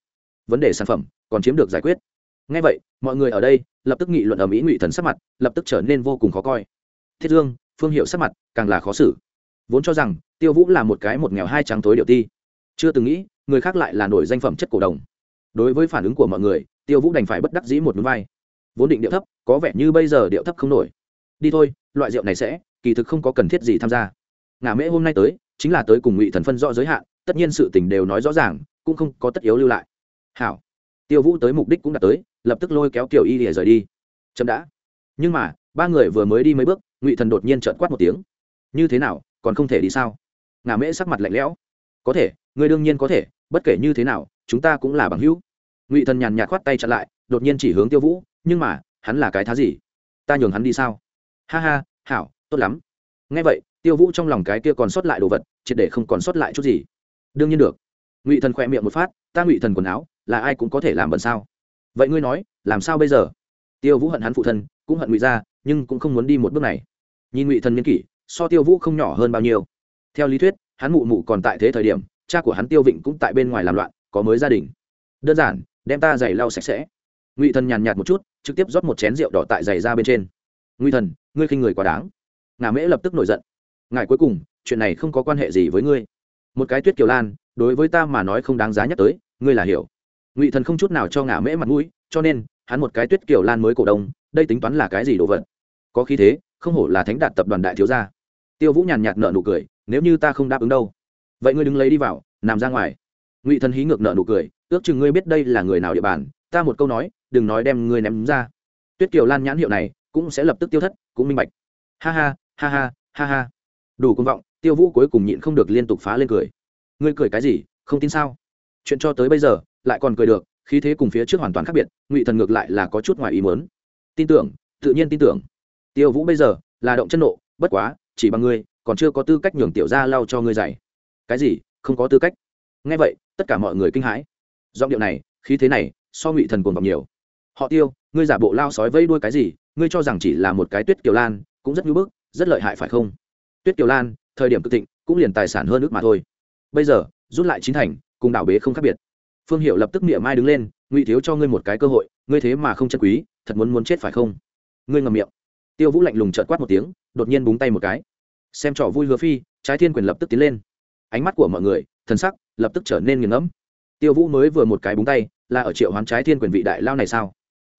Vấn đề sản phẩm còn chiếm được giải quyết. Ngay vậy, mọi người ở đây lập tức nghị luận ở mỹ ngụy thần sắc mặt, lập tức trở nên vô cùng khó coi. Thiết dương, phương hiệu sắc mặt càng là khó xử. Vốn cho rằng tiêu vũ là một cái một nghèo hai trắng tối điệu ti. Chưa từng nghĩ, người khác lại là nổi danh phẩm chất cổ đồng. Đối với phản ứng của mọi người, tiêu vũ đành phải bất đắc dĩ một núi vai vốn định điệu thấp, có vẻ như bây giờ điệu thấp không nổi. Đi thôi, loại rượu này sẽ, kỳ thực không có cần thiết gì tham gia. Ngả mễ hôm nay tới, chính là tới cùng ngụy thần phân rõ giới hạn, tất nhiên sự tình đều nói rõ ràng, cũng không có tất yếu lưu lại. Hảo. Tiêu vũ tới mục đích cũng đã tới, lập tức lôi kéo kiểu y để rời đi. Chậm đã. Nhưng mà, ba người vừa mới đi mấy bước, ngụy thần đột nhiên trợn quát một tiếng. Như thế nào, còn không thể đi sao? Ngà mễ sắc mặt lạnh lẽo. Có thể, người đương nhiên có thể, bất kể như thế nào, chúng ta cũng là bằng hữu. Ngụy thần nhàn nhạt khoát tay chặn lại, đột nhiên chỉ hướng tiêu vũ nhưng mà, hắn là cái thá gì? Ta nhường hắn đi sao? Ha ha, hảo, tốt lắm. Ngay vậy, tiêu vũ trong lòng cái kia còn sót lại đồ vật, triệt để không còn sót lại chút gì. Đương nhiên được. Ngụy thần khỏe miệng một phát, ta ngụy thần quần áo, là ai cũng có thể làm bẩn sao? Vậy ngươi nói, làm sao bây giờ? Tiêu vũ hận hắn phụ thân, cũng hận ngụy ra nhưng cũng không muốn đi một bước này. Nhìn ngụy thần n kỷ, so tiêu vũ không nhỏ hơn bao nhiêu. Theo lý thuyết, hắn mụ mụ còn tại thế thời điểm, cha của hắn tiêu vịnh cũng tại bên ngoài làm loạn, có mới gia đình. Đơn giản, đem ta giày lau sạch sẽ. Ngụy thần nhàn nhạt một chút trực tiếp rót một chén rượu đỏ tại giày ra bên trên. Ngụy thần, ngươi khinh người quá đáng. Ngà mễ lập tức nổi giận. Ngài cuối cùng, chuyện này không có quan hệ gì với ngươi. Một cái tuyết kiều lan, đối với ta mà nói không đáng giá nhắc tới, ngươi là hiểu. Ngụy thần không chút nào cho ngả mễ mặt mũi, cho nên, hắn một cái tuyết kiều lan mới cổ đông, đây tính toán là cái gì đồ vật? Có khí thế, không hổ là thánh đạt tập đoàn đại thiếu gia. Tiêu vũ nhàn nhạt nợ nụ cười, nếu như ta không đáp ứng đâu. Vậy ngươi đứng lấy đi vào, nằm ra ngoài. Ngụy thần hí ngược nợ nụ cười, ước chừng ngươi biết đây là người nào địa bàn, ta một câu nói đừng nói đem ngươi ném ra. Tuyết kiều lan nhãn hiệu này cũng sẽ lập tức tiêu thất, cũng minh bạch. Ha ha ha ha ha ha. Đủ công vọng, tiêu vũ cuối cùng nhịn không được liên tục phá lên cười. Ngươi cười cái gì, không tin sao? Chuyện cho tới bây giờ, lại còn cười được, khí thế cùng phía trước hoàn toàn khác biệt, ngụy thần ngược lại là có chút ngoài ý muốn. Tin tưởng, tự nhiên tin tưởng. Tiêu vũ bây giờ là động chân nộ, bất quá, chỉ bằng ngươi, còn chưa có tư cách nhường tiểu gia lau cho ngươi dạy. Cái gì, không có tư cách? Nghe vậy, tất cả mọi người kinh hãi. Giọng điệu này, khí thế này, so ngụy thần cuồng vọng nhiều họ tiêu, ngươi giả bộ lao sói vây đuôi cái gì, ngươi cho rằng chỉ là một cái tuyết kiều lan, cũng rất ngưỡng bức, rất lợi hại phải không? Tuyết kiều lan, thời điểm cực thịnh, cũng liền tài sản hơn nước mà thôi. Bây giờ, rút lại chín thành, cùng đảo bế không khác biệt. Phương hiệu lập tức miệng mai đứng lên, ngụy thiếu cho ngươi một cái cơ hội, ngươi thế mà không chân quý, thật muốn muốn chết phải không? Ngươi ngầm miệng. Tiêu vũ lạnh lùng trợt quát một tiếng, đột nhiên búng tay một cái. Xem trò vui hứa phi, trái thiên quyền lập tức tiến lên. Ánh mắt của mọi người, thần sắc lập tức trở nên nghiền ngẫm. Tiêu vũ mới vừa một cái búng tay, là ở triệu hoán trái thiên quyền vị đại lao này sao?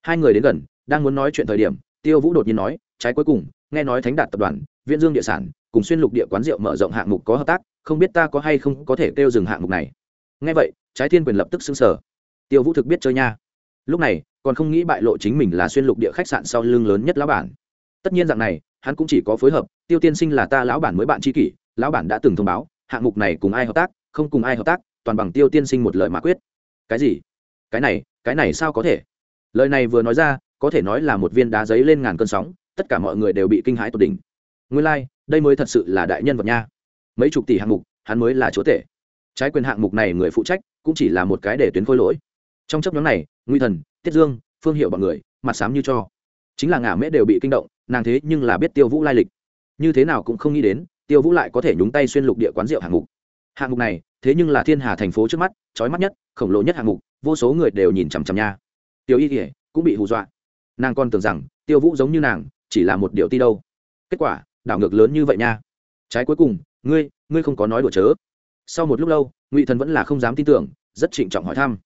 Hai người đến gần, đang muốn nói chuyện thời điểm, tiêu vũ đột nhiên nói, trái cuối cùng, nghe nói thánh đạt tập đoàn, viễn dương địa sản, cùng xuyên lục địa quán rượu mở rộng hạng mục có hợp tác, không biết ta có hay không có thể kêu dừng hạng mục này? Nghe vậy, trái thiên quyền lập tức xứng sở tiêu vũ thực biết chơi nha. Lúc này, còn không nghĩ bại lộ chính mình là xuyên lục địa khách sạn sau lưng lớn nhất lão bản. Tất nhiên dạng này, hắn cũng chỉ có phối hợp, tiêu tiên sinh là ta lão bản mới bạn tri kỷ, lão bản đã từng thông báo, hạng mục này cùng ai hợp tác, không cùng ai hợp tác, toàn bằng tiêu tiên sinh một lời mà quyết. Cái gì? Cái này cái này sao có thể? Lời này vừa nói ra có thể nói là một viên đá giấy lên ngàn cơn sóng tất cả mọi người đều bị kinh hãi tột đỉnh. Nguyên lai、like, đây mới thật sự là đại nhân vật nha. Mấy chục tỷ hạng mục hắn mới là chúa tể. Trái quyền hạng mục này người phụ trách cũng chỉ là một cái để tuyến khôi lỗi. Trong chấp nhóm này nguy thần tiết dương phương hiệu b ọ n người mặt sám như cho. Chính là ngả mễ đều bị kinh động nàng thế nhưng là biết tiêu vũ lai lịch. Như thế nào cũng không nghĩ đến tiêu vũ lại có thể nhúng tay xuyên lục địa quán rượu hạng mục. Hạng mục này thế nhưng là thiên hà thành phố trước mắt trói mắt nhất khổng lồ nhất hạng mục vô số người đều nhìn chằm chằm nha tiêu y kỉa cũng bị hù dọa. Nàng còn tưởng rằng tiêu vũ giống như nàng chỉ là một điệu ti đâu. Kết quả, đảo ngược lớn như vậy nha. Trái cuối cùng, ngươi ngươi không có nói đùa chớ. Sau một lúc lâu, ngụy thần vẫn là không dám tin tưởng, rất trịnh trọng hỏi thăm.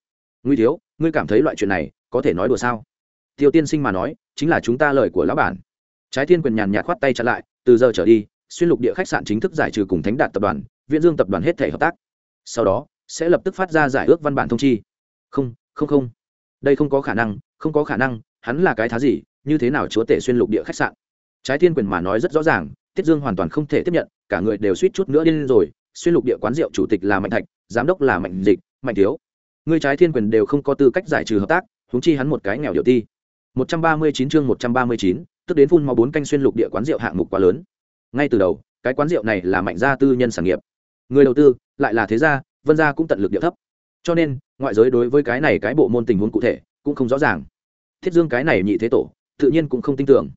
Ngụy thiếu, ngươi cảm thấy loại chuyện này có thể nói đùa sao? Tiêu tiên sinh mà nói, chính là chúng ta lời của lão bản. Trái thiên quyền nhàn nhạt khoát tay chặn lại, từ giờ trở đi, xuyên lục địa khách sạn chính thức giải trừ cùng thánh đạt tập đoàn, viễn dương tập đoàn hết thể hợp tác. Sau đó, sẽ lập tức phát ra giải ước văn bản thông chi. Không không không đây không có khả năng, không có khả năng, hắn là cái thá gì, như thế nào chúa tể xuyên lục địa khách sạn? Trái thiên quyền mà nói rất rõ ràng, tiết dương hoàn toàn không thể tiếp nhận, cả người đều suýt chút nữa điên rồi, xuyên lục địa quán rượu chủ tịch là mạnh thạch, giám đốc là mạnh dịch, mạnh thiếu. Người trái thiên quyền đều không có tư cách giải trừ hợp tác húng chi hắn một cái nghèo điệu ti. Một trăm ba mươi chín chương một trăm ba mươi chín, tức đến phun máu bốn canh xuyên lục địa quán rượu hạng mục quá lớn. Ngay từ đầu, cái quán rượu này là mạnh gia tư nhân sản nghiệp. Người đầu tư, lại là thế gia, vân gia cũng tận lực địa thấp. Cho nên ngoại giới đối với cái này cái bộ môn tình huống cụ thể cũng không rõ ràng. Thiết dương cái này nhị thế tổ, tự nhiên cũng không tin tưởng.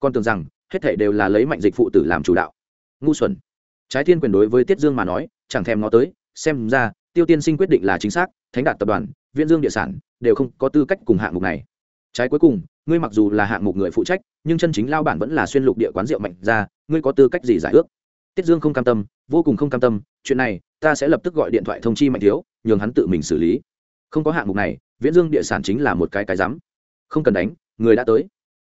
Còn tưởng rằng, hết thể đều là lấy mạnh dịch phụ tử làm chủ đạo. Ngu xuẩn. Trái thiên quyền đối với tiết dương mà nói, chẳng thèm nó tới, xem ra, tiêu tiên sinh quyết định là chính xác, thánh đạt tập đoàn, viễn dương địa sản, đều không có tư cách cùng hạng mục này. Trái cuối cùng, ngươi mặc dù là hạng mục người phụ trách, nhưng chân chính lao bản vẫn là xuyên lục địa quán rượu mạnh ra, ngươi có tư cách gì giải ước? Tiết dương không cam tâm, vô cùng không cam tâm, chuyện này, ta sẽ lập tức gọi điện thoại thông chi mạnh thiếu, nhường hắn tự mình xử lý. Không có hạng mục này, viễn dương địa sản chính là một cái cái rắm. Không cần đánh, người đã tới.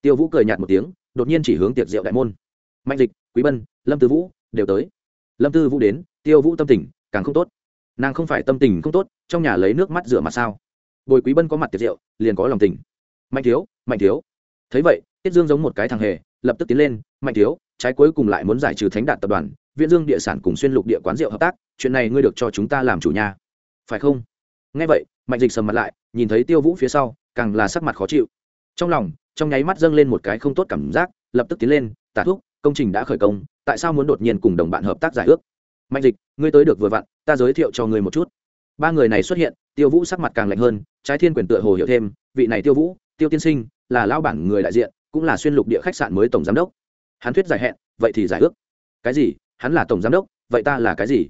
Tiêu vũ cười nhạt một tiếng, đột nhiên chỉ hướng tiệc rượu đại môn. Mạnh dịch, quý bân, lâm tư vũ đều tới. Lâm tư vũ đến, tiêu vũ tâm tình càng không tốt. Nàng không phải tâm tình không tốt, trong nhà lấy nước mắt rửa mặt sao? Bồi quý bân có mặt tiệc rượu, liền có lòng tình. Mạnh thiếu mạnh thiếu. Thấy vậy, tiết dương giống một cái thằng hề, lập tức tiến lên, mạnh thiếu trái cuối cùng lại muốn giải trừ thánh đạt tập đoàn, viễn dương địa sản cùng xuyên lục địa quán rượu hợp tác, chuyện này ngươi được cho chúng ta làm chủ nhà phải không? Nghe vậy, mạnh dịch sầm mặt lại, nhìn thấy tiêu vũ phía sau, càng là sắc mặt khó chịu. Trong lòng, trong nháy mắt dâng lên một cái không tốt cảm giác, lập tức tiến lên tả thuốc công trình đã khởi công, tại sao muốn đột nhiên cùng đồng bạn hợp tác giải ước? Mạnh dịch, ngươi tới được vừa vặn, ta giới thiệu cho ngươi một chút. Ba người này xuất hiện, tiêu vũ sắc mặt càng lạnh hơn, trái thiên quyền tựa hồ hiểu thêm, vị này tiêu vũ, tiêu tiên sinh, là lao bản người đại diện, cũng là xuyên lục địa khách sạn mới tổng giám đốc hắn thuyết giải hẹn, vậy thì giải ước. Cái gì? Hắn là tổng giám đốc, vậy ta là cái gì?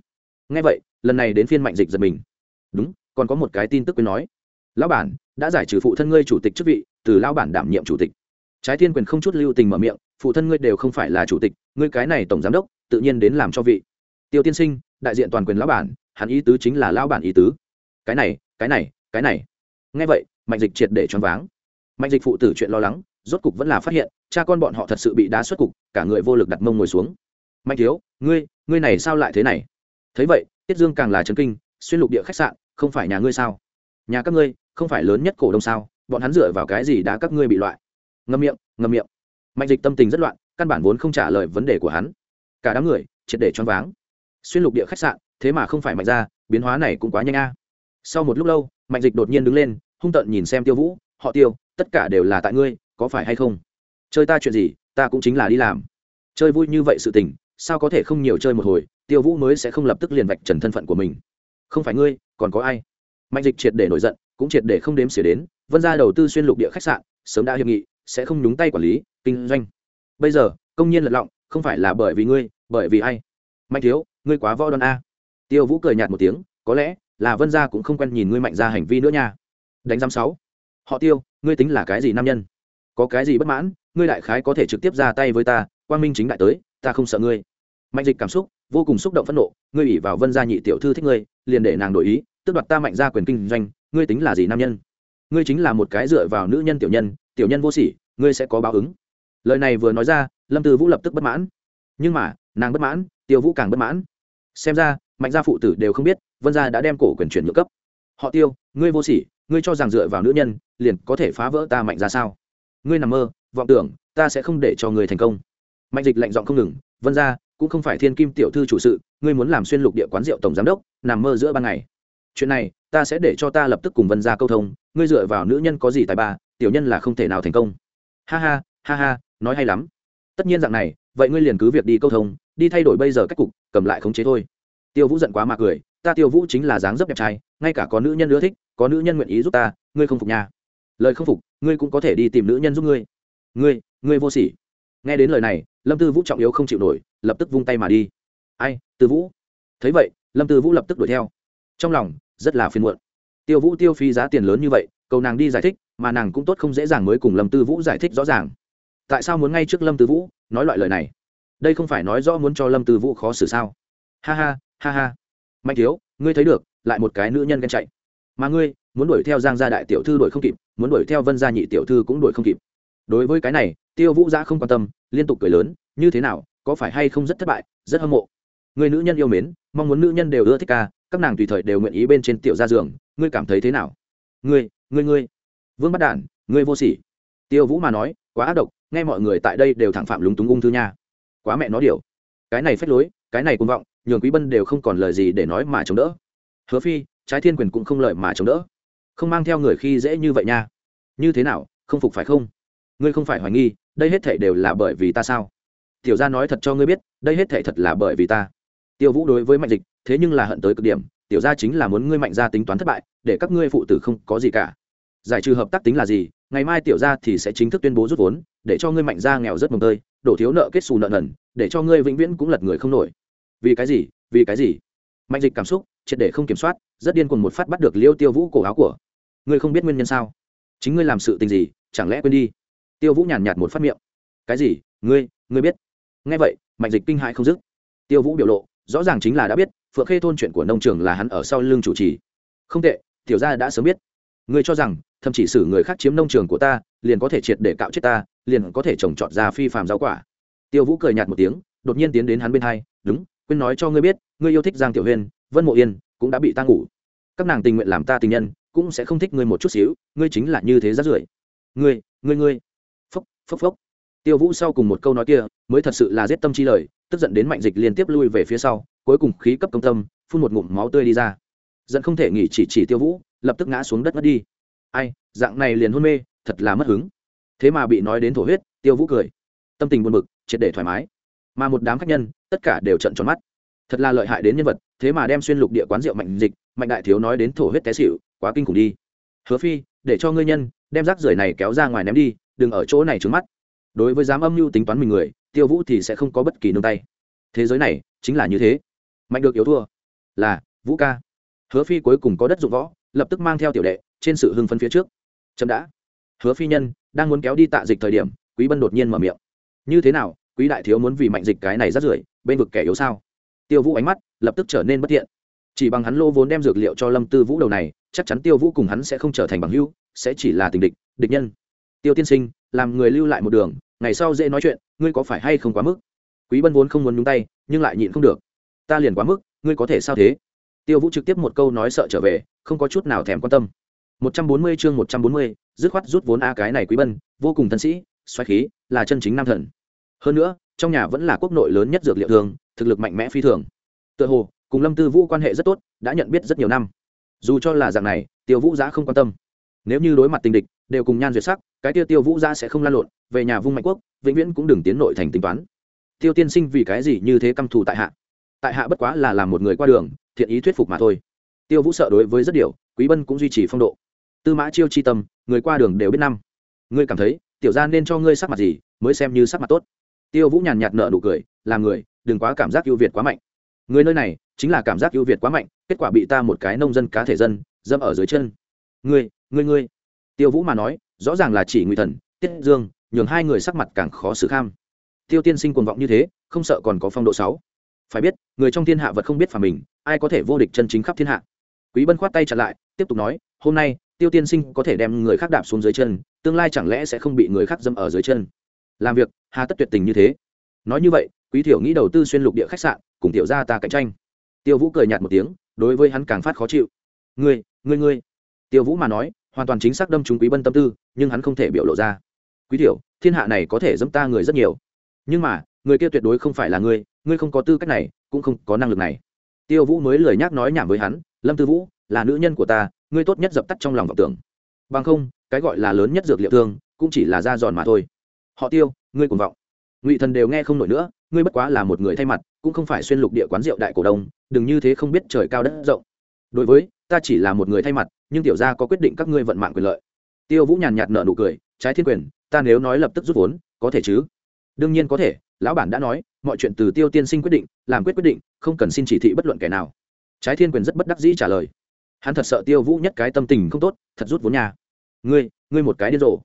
Nghe vậy, lần này đến phiên mạnh dịch giật mình. Đúng, còn có một cái tin tức quên nói. Lão bản, đã giải trừ phụ thân ngươi chủ tịch chức vị, từ lão bản đảm nhiệm chủ tịch. Trái thiên quyền không chút lưu tình mở miệng, phụ thân ngươi đều không phải là chủ tịch, ngươi cái này tổng giám đốc, tự nhiên đến làm cho vị. Tiêu tiên sinh, đại diện toàn quyền lão bản, hắn ý tứ chính là lão bản ý tứ. Cái này cái này cái này. Nghe vậy, mạnh dịch triệt để choáng váng. Mạnh dịch phụ tử chuyện lo lắng rốt cục vẫn là phát hiện, cha con bọn họ thật sự bị đá xuất cục, cả người vô lực đặt mông ngồi xuống. Mạnh thiếu, ngươi ngươi này sao lại thế này? Thấy vậy, tiết dương càng là chấn kinh, xuyên lục địa khách sạn, không phải nhà ngươi sao? Nhà các ngươi, không phải lớn nhất cổ đông sao? Bọn hắn dựa vào cái gì đã các ngươi bị loại? Ngâm miệng ngâm miệng. Mạnh dịch tâm tình rất loạn, căn bản vốn không trả lời vấn đề của hắn. Cả đám người, triệt để choáng váng. Xuyên lục địa khách sạn, thế mà không phải mạnh ra biến hóa này cũng quá nhanh a. Sau một lúc lâu, mạnh dịch đột nhiên đứng lên, hung tợn nhìn xem tiêu vũ, họ tiêu, tất cả đều là tại ngươi có phải hay không? Chơi ta chuyện gì, ta cũng chính là đi làm. Chơi vui như vậy sự tình, sao có thể không nhiều chơi một hồi, tiêu vũ mới sẽ không lập tức liền vạch trần thân phận của mình. Không phải ngươi, còn có ai? Mạnh dịch triệt để nổi giận, cũng triệt để không đếm xỉa đến, vân ra đầu tư xuyên lục địa khách sạn, sớm đã hiệp nghị, sẽ không nhúng tay quản lý, kinh doanh. Bây giờ, công nhiên lật lọng, không phải là bởi vì ngươi, bởi vì ai? Mạnh thiếu, ngươi quá võ đoan a. Tiêu vũ cười nhạt một tiếng, có lẽ là vân gia cũng không quen nhìn ngươi mạnh ra hành vi nữa nha. Đánh giam sáu. Họ tiêu, ngươi tính là cái gì nam nhân? Có cái gì bất mãn, ngươi đại khái có thể trực tiếp ra tay với ta quan minh chính đại tới, ta không sợ ngươi. Mạnh dịch cảm xúc, vô cùng xúc động phẫn nộ, ngươi ủy vào vân gia nhị tiểu thư thích ngươi, liền để nàng đổi ý tức đoạt ta mạnh ra quyền kinh doanh, ngươi tính là gì nam nhân? Ngươi chính là một cái dựa vào nữ nhân tiểu nhân tiểu nhân vô sỉ, ngươi sẽ có báo ứng. Lời này vừa nói ra, lâm tư vũ lập tức bất mãn. Nhưng mà, nàng bất mãn, tiêu vũ càng bất mãn. Xem ra, mạnh gia phụ tử đều không biết, vân gia đã đem cổ quyền chuyển nhượng cấp. Họ tiêu, ngươi vô sỉ, ngươi cho rằng dựa vào nữ nhân, liền có thể phá vỡ ta mạnh ra sao? Ngươi nằm mơ, vọng tưởng, ta sẽ không để cho ngươi thành công. Mạnh dịch lạnh giọng không ngừng, vân gia, cũng không phải thiên kim tiểu thư chủ sự, ngươi muốn làm xuyên lục địa quán rượu tổng giám đốc, nằm mơ giữa ban ngày. Chuyện này, ta sẽ để cho ta lập tức cùng vân gia câu thông, ngươi dựa vào nữ nhân có gì tài ba, tiểu nhân là không thể nào thành công. Ha ha ha ha, nói hay lắm. Tất nhiên dạng này, vậy ngươi liền cứ việc đi câu thông, đi thay đổi bây giờ cách cục, cầm lại khống chế thôi. Tiêu vũ giận quá mà cười, ta tiêu vũ chính là dáng dấp đẹp trai, ngay cả có nữ nhân ưa thích, có nữ nhân nguyện ý giúp ta, ngươi không phục nhà lời không phục, ngươi cũng có thể đi tìm nữ nhân giúp ngươi. Ngươi ngươi vô sỉ. Nghe đến lời này, lâm tư vũ trọng yếu không chịu nổi, lập tức vung tay mà đi. Ai, tư vũ? Thấy vậy, lâm tư vũ lập tức đuổi theo. Trong lòng, rất là phiền muộn. Tiêu vũ tiêu phí giá tiền lớn như vậy, cầu nàng đi giải thích, mà nàng cũng tốt không dễ dàng mới cùng lâm tư vũ giải thích rõ ràng. Tại sao muốn ngay trước lâm tư vũ, nói loại lời này? Đây không phải nói rõ muốn cho lâm tư vũ khó xử sao? Ha ha ha ha. Mạnh thiếu, ngươi thấy được, lại một cái nữ nhân ghen chạy. Mà ngươi muốn đuổi theo giang gia đại tiểu thư đuổi không kịp, muốn đuổi theo vân gia nhị tiểu thư cũng đuổi không kịp. Đối với cái này, tiêu vũ giã không quan tâm, liên tục cười lớn, như thế nào, có phải hay không rất thất bại, rất hâm mộ? Người nữ nhân yêu mến, mong muốn nữ nhân đều ưa thích ca, các nàng tùy thời đều nguyện ý bên trên tiểu gia giường, ngươi cảm thấy thế nào? Ngươi ngươi ngươi. Vương bắt đản, ngươi vô sỉ. Tiêu vũ mà nói, quá ác độc, nghe mọi người tại đây đều thẳng phạm lúng túng ung thư nha. Quá mẹ nó điều. Cái này phép lối, cái này cuồng vọng, nhường quý bân đều không còn lời gì để nói mà chống đỡ. Hứa phi, trái thiên quyền cũng không lợi mà chống đỡ không mang theo người khi dễ như vậy nha. Như thế nào, không phục phải không? Ngươi không phải hoài nghi, đây hết thể đều là bởi vì ta sao? Tiểu gia nói thật cho ngươi biết, đây hết thể thật là bởi vì ta. Tiêu vũ đối với mạnh dịch, thế nhưng là hận tới cực điểm, tiểu gia chính là muốn ngươi mạnh gia tính toán thất bại, để các ngươi phụ tử không có gì cả. Giải trừ hợp tác tính là gì, ngày mai tiểu gia thì sẽ chính thức tuyên bố rút vốn, để cho ngươi mạnh gia nghèo rất mồng tơi, đổ thiếu nợ kết xù nợ nần, để cho ngươi vĩnh viễn cũng lật người không nổi. Vì cái gì, vì cái gì? Mạnh dịch cảm xúc, triệt để không kiểm soát, rất điên cuồng một phát bắt được liêu tiêu vũ cổ áo của. Ngươi không biết nguyên nhân sao? Chính ngươi làm sự tình gì, chẳng lẽ quên đi? Tiêu vũ nhàn nhạt một phát miệng. Cái gì? Ngươi ngươi biết? Nghe vậy, mạnh dịch kinh hại không dứt. Tiêu vũ biểu lộ, rõ ràng chính là đã biết, phượng khê thôn chuyện của nông trường là hắn ở sau lưng chủ trì. Không tệ, tiểu gia đã sớm biết. Ngươi cho rằng, thậm chỉ xử người khác chiếm nông trường của ta, liền có thể triệt để cạo chết ta, liền có thể trồng trọt ra phi phàm rau quả. Tiêu vũ cười nhạt một tiếng, đột nhiên tiến đến hắn bên hai, đúng quên nói cho ngươi biết, ngươi yêu thích giang tiểu huyên, vân mộ yên cũng đã bị ta ngủ. Các nàng tình nguyện làm ta tình nhân, cũng sẽ không thích ngươi một chút xíu, ngươi chính là như thế rát rưởi. Ngươi ngươi ngươi. Phốc phốc phốc. Tiêu vũ sau cùng một câu nói kia, mới thật sự là giết tâm chi lời, tức giận đến mạnh dịch liên tiếp lui về phía sau, cuối cùng khí cấp công tâm, phun một ngụm máu tươi đi ra. Giận không thể nghỉ chỉ chỉ tiêu vũ, lập tức ngã xuống đất mất đi. Ai, dạng này liền hôn mê, thật là mất hứng. Thế mà bị nói đến thổ huyết, tiêu vũ cười. Tâm tình buồn bực, triệt để thoải mái mà một đám khách nhân, tất cả đều trận tròn mắt. Thật là lợi hại đến nhân vật, thế mà đem xuyên lục địa quán rượu mạnh dịch, mạnh đại thiếu nói đến thổ huyết té xịu quá kinh khủng đi. Hứa phi, để cho ngươi nhân, đem rác rưởi này kéo ra ngoài ném đi, đừng ở chỗ này trứng mắt. Đối với dám âm mưu tính toán mình người, tiêu vũ thì sẽ không có bất kỳ nương tay. Thế giới này, chính là như thế. Mạnh được yếu thua là vũ ca. Hứa phi cuối cùng có đất dụng võ, lập tức mang theo tiểu đệ, trên sự hưng phấn phía trước. Chậm đã. Hứa phi nhân, đang muốn kéo đi tạ dịch thời điểm, quý bân đột nhiên mở miệng. Như thế nào quý đại thiếu muốn vì mạnh dịch cái này rất rưởi bên vực kẻ yếu sao? Tiêu vũ ánh mắt lập tức trở nên bất thiện. Chỉ bằng hắn lô vốn đem dược liệu cho lâm tư vũ đầu này chắc chắn tiêu vũ cùng hắn sẽ không trở thành bằng hữu sẽ chỉ là tình địch địch nhân. Tiêu tiên sinh làm người lưu lại một đường ngày sau dễ nói chuyện ngươi có phải hay không quá mức? Quý bân vốn không muốn nhúng tay nhưng lại nhịn không được. Ta liền quá mức ngươi có thể sao thế? Tiêu vũ trực tiếp một câu nói sợ trở về không có chút nào thèm quan tâm. 140 chương 140, dứt khoát rút vốn a cái này quý bân vô cùng thân sĩ xoáy khí là chân chính nam thần hơn nữa, trong nhà vẫn là quốc nội lớn nhất dược liệu thường, thực lực mạnh mẽ phi thường. Tựa hồ, cùng lâm tư vũ quan hệ rất tốt, đã nhận biết rất nhiều năm. Dù cho là dạng này, tiêu vũ giã không quan tâm. Nếu như đối mặt tình địch, đều cùng nhan duyệt sắc, cái tiêu tiêu vũ giã sẽ không lan lộn, về nhà vung mạnh quốc, vĩnh viễn cũng đừng tiến nội thành tính toán. Tiêu tiên sinh vì cái gì như thế căm thù tại hạ? Tại hạ bất quá là làm một người qua đường, thiện ý thuyết phục mà thôi. Tiêu vũ sợ đối với rất điều, quý bân cũng duy trì phong độ. Tư mã chiêu chi tâm, người qua đường đều biết năm. Ngươi cảm thấy, tiểu ra nên cho ngươi sắc mặt gì, mới xem như sắc mặt tốt tiêu vũ nhàn nhạt nợ nụ cười, làm người, đừng quá cảm giác ưu việt quá mạnh. Người nơi này chính là cảm giác ưu việt quá mạnh, kết quả bị ta một cái nông dân cá thể dân dâm ở dưới chân. Ngươi ngươi ngươi. Tiêu vũ mà nói, rõ ràng là chỉ ngụy thần, tiết dương, nhường hai người sắc mặt càng khó xử kham. Tiêu tiên sinh cuồng vọng như thế, không sợ còn có phong độ sáu. Phải biết, người trong thiên hạ vật không biết phà mình, ai có thể vô địch chân chính khắp thiên hạ? Quý bân khoát tay chặt lại, tiếp tục nói, hôm nay, tiêu tiên sinh có thể đem người khác đạp xuống dưới chân, tương lai chẳng lẽ sẽ không bị người khác dâm ở dưới chân? Làm việc, hà tất tuyệt tình như thế. Nói như vậy, quý thiểu nghĩ đầu tư xuyên lục địa khách sạn, cùng tiểu gia ta cạnh tranh. Tiêu vũ cười nhạt một tiếng, đối với hắn càng phát khó chịu. Ngươi ngươi ngươi. Tiêu vũ mà nói, hoàn toàn chính xác đâm trúng quý bân tâm tư, nhưng hắn không thể biểu lộ ra. Quý thiểu, thiên hạ này có thể dâm ta người rất nhiều. Nhưng mà, người kia tuyệt đối không phải là ngươi ngươi không có tư cách này, cũng không có năng lực này. Tiêu vũ mới lời nhắc nói nhảm với hắn, lâm tư vũ, là nữ nhân của ta, ngươi tốt nhất dập tắt trong lòng vọng tưởng. Bằng không, cái gọi là lớn nhất dược liệu thương, cũng chỉ là da giòn mà thôi họ tiêu, ngươi cùng vọng. Ngụy thần đều nghe không nổi nữa, ngươi bất quá là một người thay mặt, cũng không phải xuyên lục địa quán rượu đại cổ đông, đừng như thế không biết trời cao đất rộng. Đối với, ta chỉ là một người thay mặt, nhưng tiểu gia có quyết định các ngươi vận mạng quyền lợi. Tiêu vũ nhàn nhạt nợ nụ cười, trái thiên quyền, ta nếu nói lập tức rút vốn, có thể chứ? Đương nhiên có thể, lão bản đã nói, mọi chuyện từ tiêu tiên sinh quyết định, làm quyết quyết định, không cần xin chỉ thị bất luận kẻ nào. Trái thiên quyền rất bất đắc dĩ trả lời. Hắn thật sợ tiêu vũ nhất cái tâm tình không tốt, thật rút vốn nhà ngươi ngươi một cái điên rồ.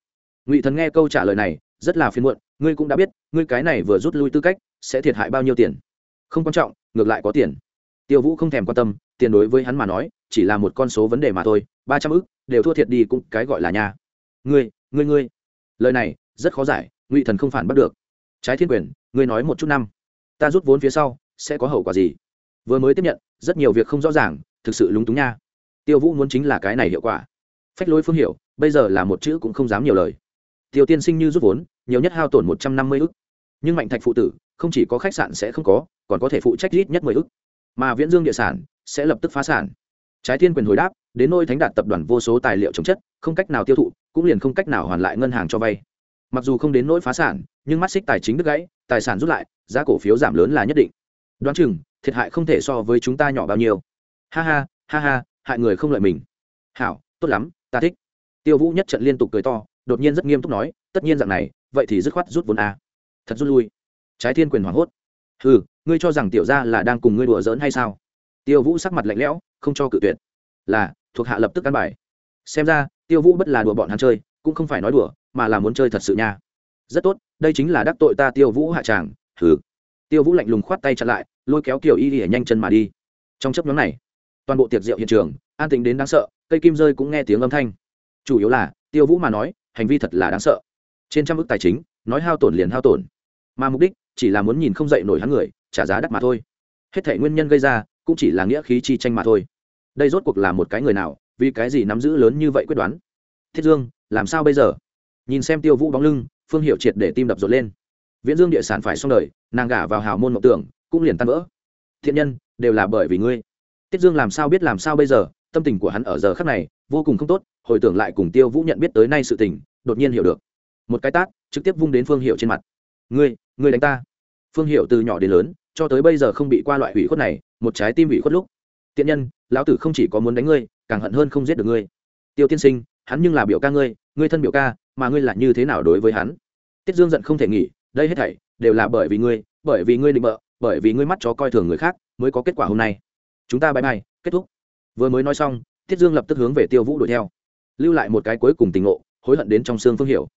Ngụy thần nghe câu trả lời này rất là phiền muộn, ngươi cũng đã biết, ngươi cái này vừa rút lui tư cách, sẽ thiệt hại bao nhiêu tiền? Không quan trọng, ngược lại có tiền. Tiêu vũ không thèm quan tâm, tiền đối với hắn mà nói, chỉ là một con số vấn đề mà thôi, ba trăm ức, đều thua thiệt đi cũng cái gọi là nhà. Ngươi ngươi ngươi. Lời này, rất khó giải, ngụy thần không phản bắt được. Trái thiên quyền, ngươi nói một chút năm. Ta rút vốn phía sau, sẽ có hậu quả gì? Vừa mới tiếp nhận, rất nhiều việc không rõ ràng, thực sự lúng túng nha. Tiêu vũ muốn chính là cái này hiệu quả. Phách lối phương hiệu bây giờ là một chữ cũng không dám nhiều lời tiêu tiên sinh như rút vốn, nhiều nhất hao tổn một trăm năm mươi ức. Nhưng mạnh thạch phụ tử, không chỉ có khách sạn sẽ không có, còn có thể phụ trách ít nhất mười ức. Mà viễn dương địa sản sẽ lập tức phá sản. Trái thiên quyền hồi đáp, đến nôi thánh đạt tập đoàn vô số tài liệu chống chất, không cách nào tiêu thụ, cũng liền không cách nào hoàn lại ngân hàng cho vay. Mặc dù không đến nỗi phá sản, nhưng mắt xích tài chính đứt gãy, tài sản rút lại, giá cổ phiếu giảm lớn là nhất định. Đoán chừng, thiệt hại không thể so với chúng ta nhỏ bao nhiêu. Ha ha ha ha, hại người không lợi mình. Hảo, tốt lắm, ta thích. Tiêu vũ nhất trận liên tục cười to đột nhiên rất nghiêm túc nói, tất nhiên dạng này, vậy thì dứt khoát rút vốn a. Thật rút lui. Trái thiên quyền hoảng hốt. Ừ ngươi cho rằng tiểu gia là đang cùng ngươi đùa giỡn hay sao? Tiêu vũ sắc mặt lạnh lẽo, không cho cự tuyệt. Là, thuộc hạ lập tức căn bài. Xem ra, tiêu vũ bất là đùa bọn hắn chơi, cũng không phải nói đùa, mà là muốn chơi thật sự nha. Rất tốt, đây chính là đắc tội ta tiêu vũ hạ tràng. Thử tiêu vũ lạnh lùng khoát tay chặn lại, lôi kéo kiểu y để nhanh chân mà đi. Trong chấp nhóm này, toàn bộ tiệc rượu hiện trường, an tĩnh đến đáng sợ, cây kim rơi cũng nghe tiếng âm thanh. Chủ yếu là, tiêu vũ mà nói hành vi thật là đáng sợ. Trên trăm ước tài chính, nói hao tổn liền hao tổn. Mà mục đích, chỉ là muốn nhìn không dậy nổi hắn người, trả giá đắt mà thôi. Hết thể nguyên nhân gây ra, cũng chỉ là nghĩa khí chi tranh mà thôi. Đây rốt cuộc là một cái người nào, vì cái gì nắm giữ lớn như vậy quyết đoán? Thiết dương, làm sao bây giờ? Nhìn xem tiêu vũ bóng lưng, phương hiệu triệt để tim đập rộn lên. Viễn dương địa sản phải xong đời, nàng gả vào hào môn mộng tưởng, cũng liền tan vỡ. Thiện nhân, đều là bởi vì ngươi. Tiết dương làm sao biết làm sao bây giờ, tâm tình của hắn ở giờ khắc này, vô cùng không tốt, hồi tưởng lại cùng tiêu vũ nhận biết tới nay sự tình đột nhiên hiểu được. Một cái tát, trực tiếp vung đến phương hiệu trên mặt. Ngươi ngươi đánh ta. Phương hiệu từ nhỏ đến lớn, cho tới bây giờ không bị qua loại hủy khuất này, một trái tim hủy khuất lúc. Tiện nhân, lão tử không chỉ có muốn đánh ngươi, càng hận hơn không giết được ngươi. Tiêu tiên sinh, hắn nhưng là biểu ca ngươi ngươi thân biểu ca, mà ngươi là như thế nào đối với hắn? Tiết dương giận không thể nghỉ, đây hết thảy đều là bởi vì ngươi, bởi vì ngươi định bợ, bởi vì ngươi mắt chó coi thường người khác mới có kết quả hôm nay. Chúng ta bãi bay kết thúc. Vừa mới nói xong, tiết dương lập tức hướng về tiêu vũ đuổi theo. Lưu lại một cái cuối cùng tình ngộ hối hận đến trong xương phương hiểu.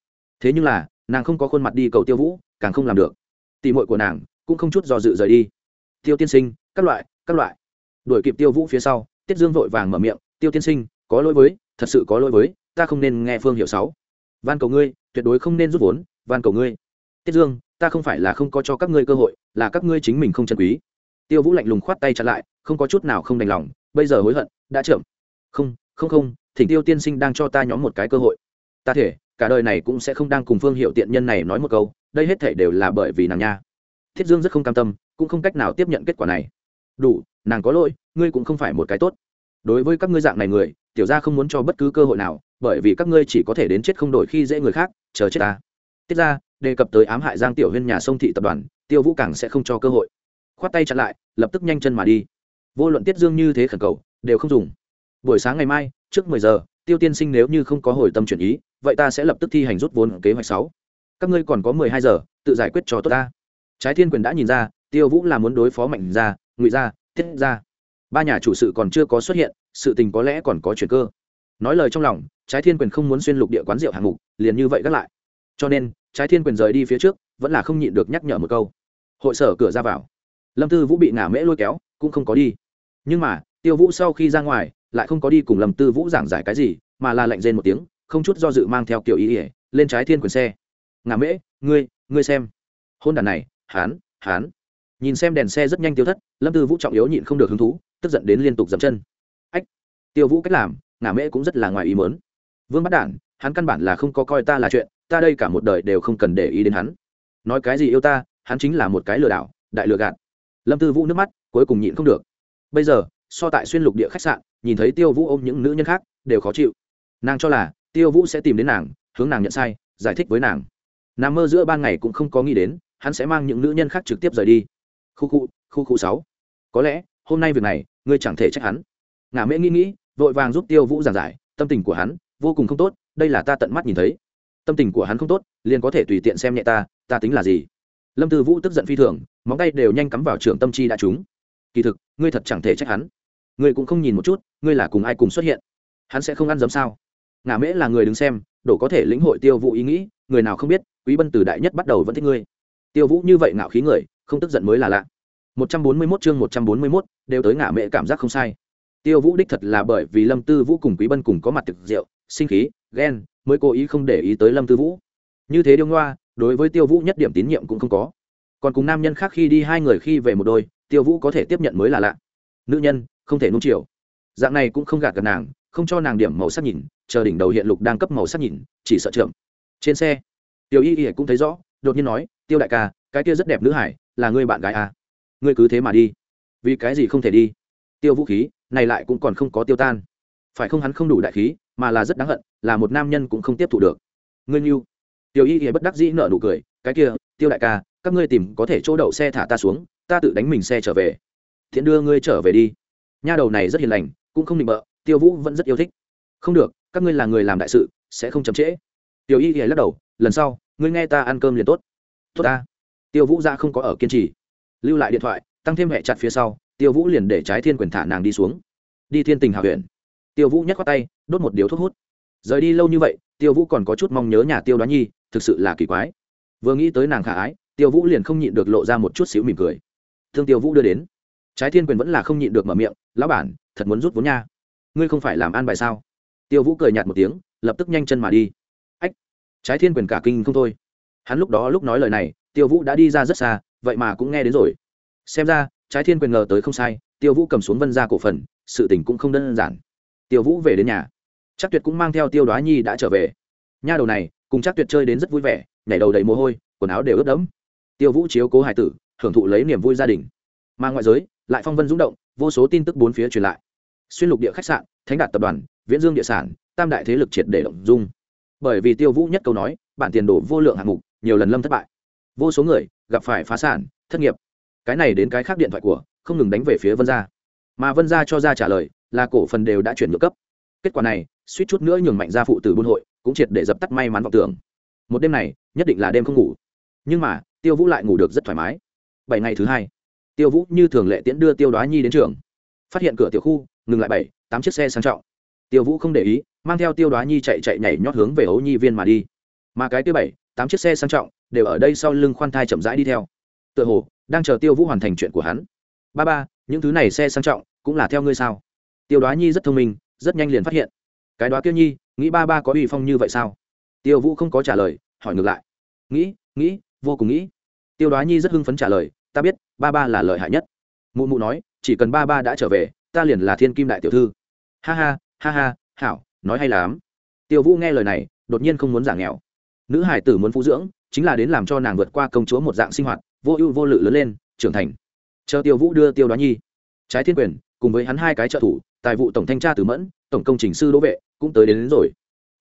Thế nhưng là, nàng không có khuôn mặt đi cầu tiêu vũ, càng không làm được. Tỉ mội của nàng cũng không chút do dự rời đi. Tiêu tiên sinh, các loại các loại. Đuổi kịp tiêu vũ phía sau, tiết dương vội vàng mở miệng, tiêu tiên sinh, có lỗi với, thật sự có lỗi với, ta không nên nghe phương hiểu sáu. Van cầu ngươi, tuyệt đối không nên rút vốn, van cầu ngươi. Tiết dương, ta không phải là không có cho các ngươi cơ hội, là các ngươi chính mình không chân quý. Tiêu vũ lạnh lùng khoát tay chặt lại, không có chút nào không đành lòng, bây giờ hối hận, đã chậm. Không không không, thỉnh tiêu tiên sinh đang cho ta nhóm một cái cơ hội ta thể, cả đời này cũng sẽ không đang cùng phương hiệu tiện nhân này nói một câu, đây hết thể đều là bởi vì nàng nha. Thiết dương rất không cam tâm, cũng không cách nào tiếp nhận kết quả này. Đủ, nàng có lỗi, ngươi cũng không phải một cái tốt. Đối với các ngươi dạng này người, tiểu gia không muốn cho bất cứ cơ hội nào, bởi vì các ngươi chỉ có thể đến chết không đổi khi dễ người khác, chờ chết ta. Tiết ra đề cập tới ám hại giang tiểu huyên nhà sông thị tập đoàn, tiêu vũ càng sẽ không cho cơ hội. Khoát tay chặn lại, lập tức nhanh chân mà đi. Vô luận tiết dương như thế khẩn cầu, đều không dùng. Buổi sáng ngày mai, trước mười giờ tiêu tiên sinh nếu như không có hồi tâm chuyển ý, vậy ta sẽ lập tức thi hành rút vốn kế hoạch sáu. Các ngươi còn có mười hai giờ, tự giải quyết cho tốt ta. Trái thiên quyền đã nhìn ra, tiêu vũ là muốn đối phó mạnh ra ngụy ra thiết ra ba nhà chủ sự còn chưa có xuất hiện, sự tình có lẽ còn có chuyện cơ. Nói lời trong lòng, trái thiên quyền không muốn xuyên lục địa quán rượu hạng mục, liền như vậy gác lại. Cho nên, trái thiên quyền rời đi phía trước, vẫn là không nhịn được nhắc nhở một câu. Hội sở cửa ra vào. Lâm tư vũ bị ngả mễ lôi kéo, cũng không có đi. Nhưng mà, tiêu vũ sau khi ra ngoài lại không có đi cùng lâm tư vũ giảng giải cái gì, mà là lạnh rên một tiếng, không chút do dự mang theo kiểu ý ỉa lên trái thiên quyền xe. Ngà mễ, ngươi ngươi xem. Hôn đàn này, hán hán. Nhìn xem đèn xe rất nhanh tiêu thất, lâm tư vũ trọng yếu nhịn không được hứng thú, tức giận đến liên tục dậm chân. Ách, tiêu vũ cách làm, ngà mễ cũng rất là ngoài ý mớn vương bắt đản, hắn căn bản là không có coi ta là chuyện, ta đây cả một đời đều không cần để ý đến hắn. Nói cái gì yêu ta, hắn chính là một cái lừa đảo, đại lừa gạt. Lâm tư vũ nước mắt cuối cùng nhịn không được. Bây giờ so tại xuyên lục địa khách sạn, nhìn thấy tiêu vũ ôm những nữ nhân khác, đều khó chịu. Nàng cho là, tiêu vũ sẽ tìm đến nàng, hướng nàng nhận sai, giải thích với nàng. Nằm mơ giữa ban ngày cũng không có nghĩ đến, hắn sẽ mang những nữ nhân khác trực tiếp rời đi. Khu khu khu khu sáu. Có lẽ, hôm nay việc này, ngươi chẳng thể trách hắn. Ngả mễ nghĩ nghĩ, vội vàng giúp tiêu vũ giảng giải, tâm tình của hắn, vô cùng không tốt, đây là ta tận mắt nhìn thấy. Tâm tình của hắn không tốt, liền có thể tùy tiện xem nhẹ ta ta tính là gì? Lâm tư vũ tức giận phi thường, móng tay đều nhanh cắm vào trường tâm chi đã trúng. Kỳ thực, ngươi thật chẳng thể trách hắn ngươi cũng không nhìn một chút ngươi là cùng ai cùng xuất hiện? Hắn sẽ không ăn dấm sao? Ngả mễ là người đứng xem đổ có thể lĩnh hội tiêu vũ ý nghĩ người nào không biết quý bân từ đại nhất bắt đầu vẫn thích ngươi. Tiêu vũ như vậy ngạo khí người không tức giận mới là lạ. 141 chương 141, đều tới ngả Mễ cảm giác không sai. Tiêu vũ đích thật là bởi vì lâm tư vũ cùng quý bân cùng có mặt thực rượu sinh khí ghen mới cố ý không để ý tới lâm tư vũ. Như thế điêu ngoa đối với tiêu vũ nhất điểm tín nhiệm cũng không có. Còn cùng nam nhân khác khi đi hai người khi về một đôi tiêu vũ có thể tiếp nhận mới là lạ. Nữ nhân không thể nung chiều. Dạng này cũng không gạt gần nàng, không cho nàng điểm màu sắc nhìn, chờ đỉnh đầu hiện lục đang cấp màu sắc nhìn, chỉ sợ trưởng trên xe tiêu y y cũng thấy rõ, đột nhiên nói, tiêu đại ca, cái kia rất đẹp nữ hải, là người bạn gái à. ngươi cứ thế mà đi. Vì cái gì không thể đi? Tiêu vũ khí, này lại cũng còn không có tiêu tan. Phải không hắn không đủ đại khí, mà là rất đáng hận, là một nam nhân cũng không tiếp thụ được. Ngươi như tiêu y y bất đắc dĩ nở nụ cười, cái kia, tiêu đại ca, các ngươi tìm có thể chỗ đậu xe thả ta xuống, ta tự đánh mình xe trở về. Thiện đưa ngươi trở về đi nha đầu này rất hiền lành, cũng không định bợ, tiêu vũ vẫn rất yêu thích. Không được, các ngươi là người làm đại sự, sẽ không chậm trễ. Tiểu y y lắc đầu, lần sau, ngươi nghe ta ăn cơm liền tốt. Tốt ta. Tiêu vũ ra không có ở kiên trì. Lưu lại điện thoại, tăng thêm hệ chặt phía sau, tiêu vũ liền để trái thiên quyền thả nàng đi xuống. Đi thiên tình hào huyện. Tiêu vũ nhắc qua tay, đốt một điếu thuốc hút. Rời đi lâu như vậy, tiêu vũ còn có chút mong nhớ nhà tiêu đoá nhi, thực sự là kỳ quái. Vừa nghĩ tới nàng khả ái, tiêu vũ liền không nhịn được lộ ra một chút xíu mỉm cười. Thương tiêu vũ đưa đến trái thiên quyền vẫn là không nhịn được mở miệng, lão bản, thật muốn rút vốn nha. Ngươi không phải làm ăn bài sao? Tiêu vũ cười nhạt một tiếng, lập tức nhanh chân mà đi. Ách, trái thiên quyền cả kinh không thôi. Hắn lúc đó lúc nói lời này, tiêu vũ đã đi ra rất xa, vậy mà cũng nghe đến rồi. Xem ra, trái thiên quyền ngờ tới không sai, tiêu vũ cầm xuống vân ra cổ phần, sự tình cũng không đơn giản. Tiêu vũ về đến nhà. Chắc tuyệt cũng mang theo tiêu đoá nhi đã trở về. Nha đầu này, cùng chắc tuyệt chơi đến rất vui vẻ, nhảy đầu đầy mồ hôi, quần áo đều ướt đẫm. Tiêu vũ chiếu cố hải tử, hưởng thụ lấy niềm vui gia đình mà ngoại giới, lại phong vân rung động, vô số tin tức bốn phía truyền lại. Xuyên lục địa khách sạn, thánh đạt tập đoàn, viễn dương địa sản, tam đại thế lực triệt để động dung. Bởi vì tiêu vũ nhất câu nói, bản tiền đổ vô lượng hạng mục, nhiều lần lâm thất bại. Vô số người, gặp phải phá sản, thất nghiệp. Cái này đến cái khác điện thoại của, không ngừng đánh về phía vân gia. Mà vân gia cho ra trả lời, là cổ phần đều đã chuyển nhượng cấp. Kết quả này, suýt chút nữa nhường mạnh gia phụ tử buôn hội, cũng triệt để dập tắt may mắn vọng tưởng. Một đêm này, nhất định là đêm không ngủ. Nhưng mà, tiêu vũ lại ngủ được rất thoải mái. Bảy ngày thứ hai tiêu vũ như thường lệ tiễn đưa tiêu đoá nhi đến trường. Phát hiện cửa tiểu khu, ngừng lại bảy, tám chiếc xe sang trọng. Tiêu vũ không để ý, mang theo tiêu đoá nhi chạy chạy nhảy nhót hướng về hấu nhi viên mà đi. Mà cái tiêu bảy, tám chiếc xe sang trọng, đều ở đây sau lưng khoan thai chậm rãi đi theo. Tựa hồ, đang chờ tiêu vũ hoàn thành chuyện của hắn. Ba ba, những thứ này xe sang trọng, cũng là theo ngươi sao? Tiêu đoá nhi rất thông minh, rất nhanh liền phát hiện. Cái đoá kia nhi, nghĩ ba ba có uy phong như vậy sao? Tiêu vũ không có trả lời, hỏi ngược lại. Nghĩ nghĩ, vô cùng nghĩ. Tiêu đoá nhi rất hưng phấn trả lời ta biết ba ba là lợi hại nhất. Mụ mụ nói chỉ cần ba ba đã trở về ta liền là thiên kim đại tiểu thư. Ha ha ha ha hảo nói hay lắm. Tiêu vũ nghe lời này đột nhiên không muốn giả nghèo. Nữ hải tử muốn phụ dưỡng chính là đến làm cho nàng vượt qua công chúa một dạng sinh hoạt vô ưu vô lự lớn lên trưởng thành. Chờ tiêu vũ đưa tiêu đoá nhi trái thiên quyền cùng với hắn hai cái trợ thủ tài vụ tổng thanh tra tử mẫn tổng công trình sư đỗ vệ cũng tới đến, đến rồi.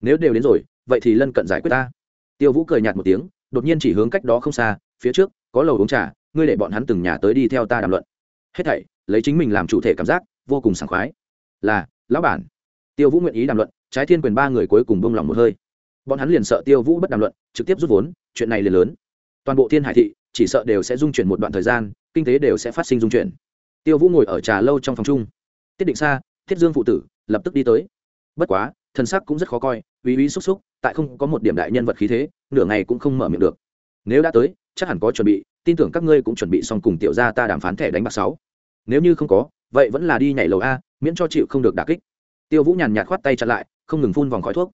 Nếu đều đến rồi vậy thì lân cận giải quyết ta. Tiêu vũ cười nhạt một tiếng đột nhiên chỉ hướng cách đó không xa phía trước có lầu uống trà ngươi để bọn hắn từng nhà tới đi theo ta đàm luận. Hết thảy, lấy chính mình làm chủ thể cảm giác, vô cùng sảng khoái. Là, lão bản. Tiêu vũ nguyện ý đàm luận, trái thiên quyền ba người cuối cùng bông lòng một hơi. Bọn hắn liền sợ tiêu vũ bất đàm luận, trực tiếp rút vốn, chuyện này liền lớn. Toàn bộ thiên hải thị, chỉ sợ đều sẽ dung chuyển một đoạn thời gian, kinh tế đều sẽ phát sinh dung chuyển. Tiêu vũ ngồi ở trà lâu trong phòng chung. Tiết định xa thiết dương phụ tử, lập tức đi tới. Bất quá, thân sắc cũng rất khó coi, uy uy xúc xúc, tại không có một điểm đại nhân vật khí thế, nửa ngày cũng không mở miệng được. Nếu đã tới, chắc hẳn có chuẩn bị tin tưởng các ngươi cũng chuẩn bị xong cùng tiểu gia ta đàm phán thẻ đánh bạc sáu. Nếu như không có, vậy vẫn là đi nhảy lầu a, miễn cho chịu không được đả kích. Tiêu vũ nhàn nhạt khoát tay chặn lại, không ngừng phun vòng khói thuốc.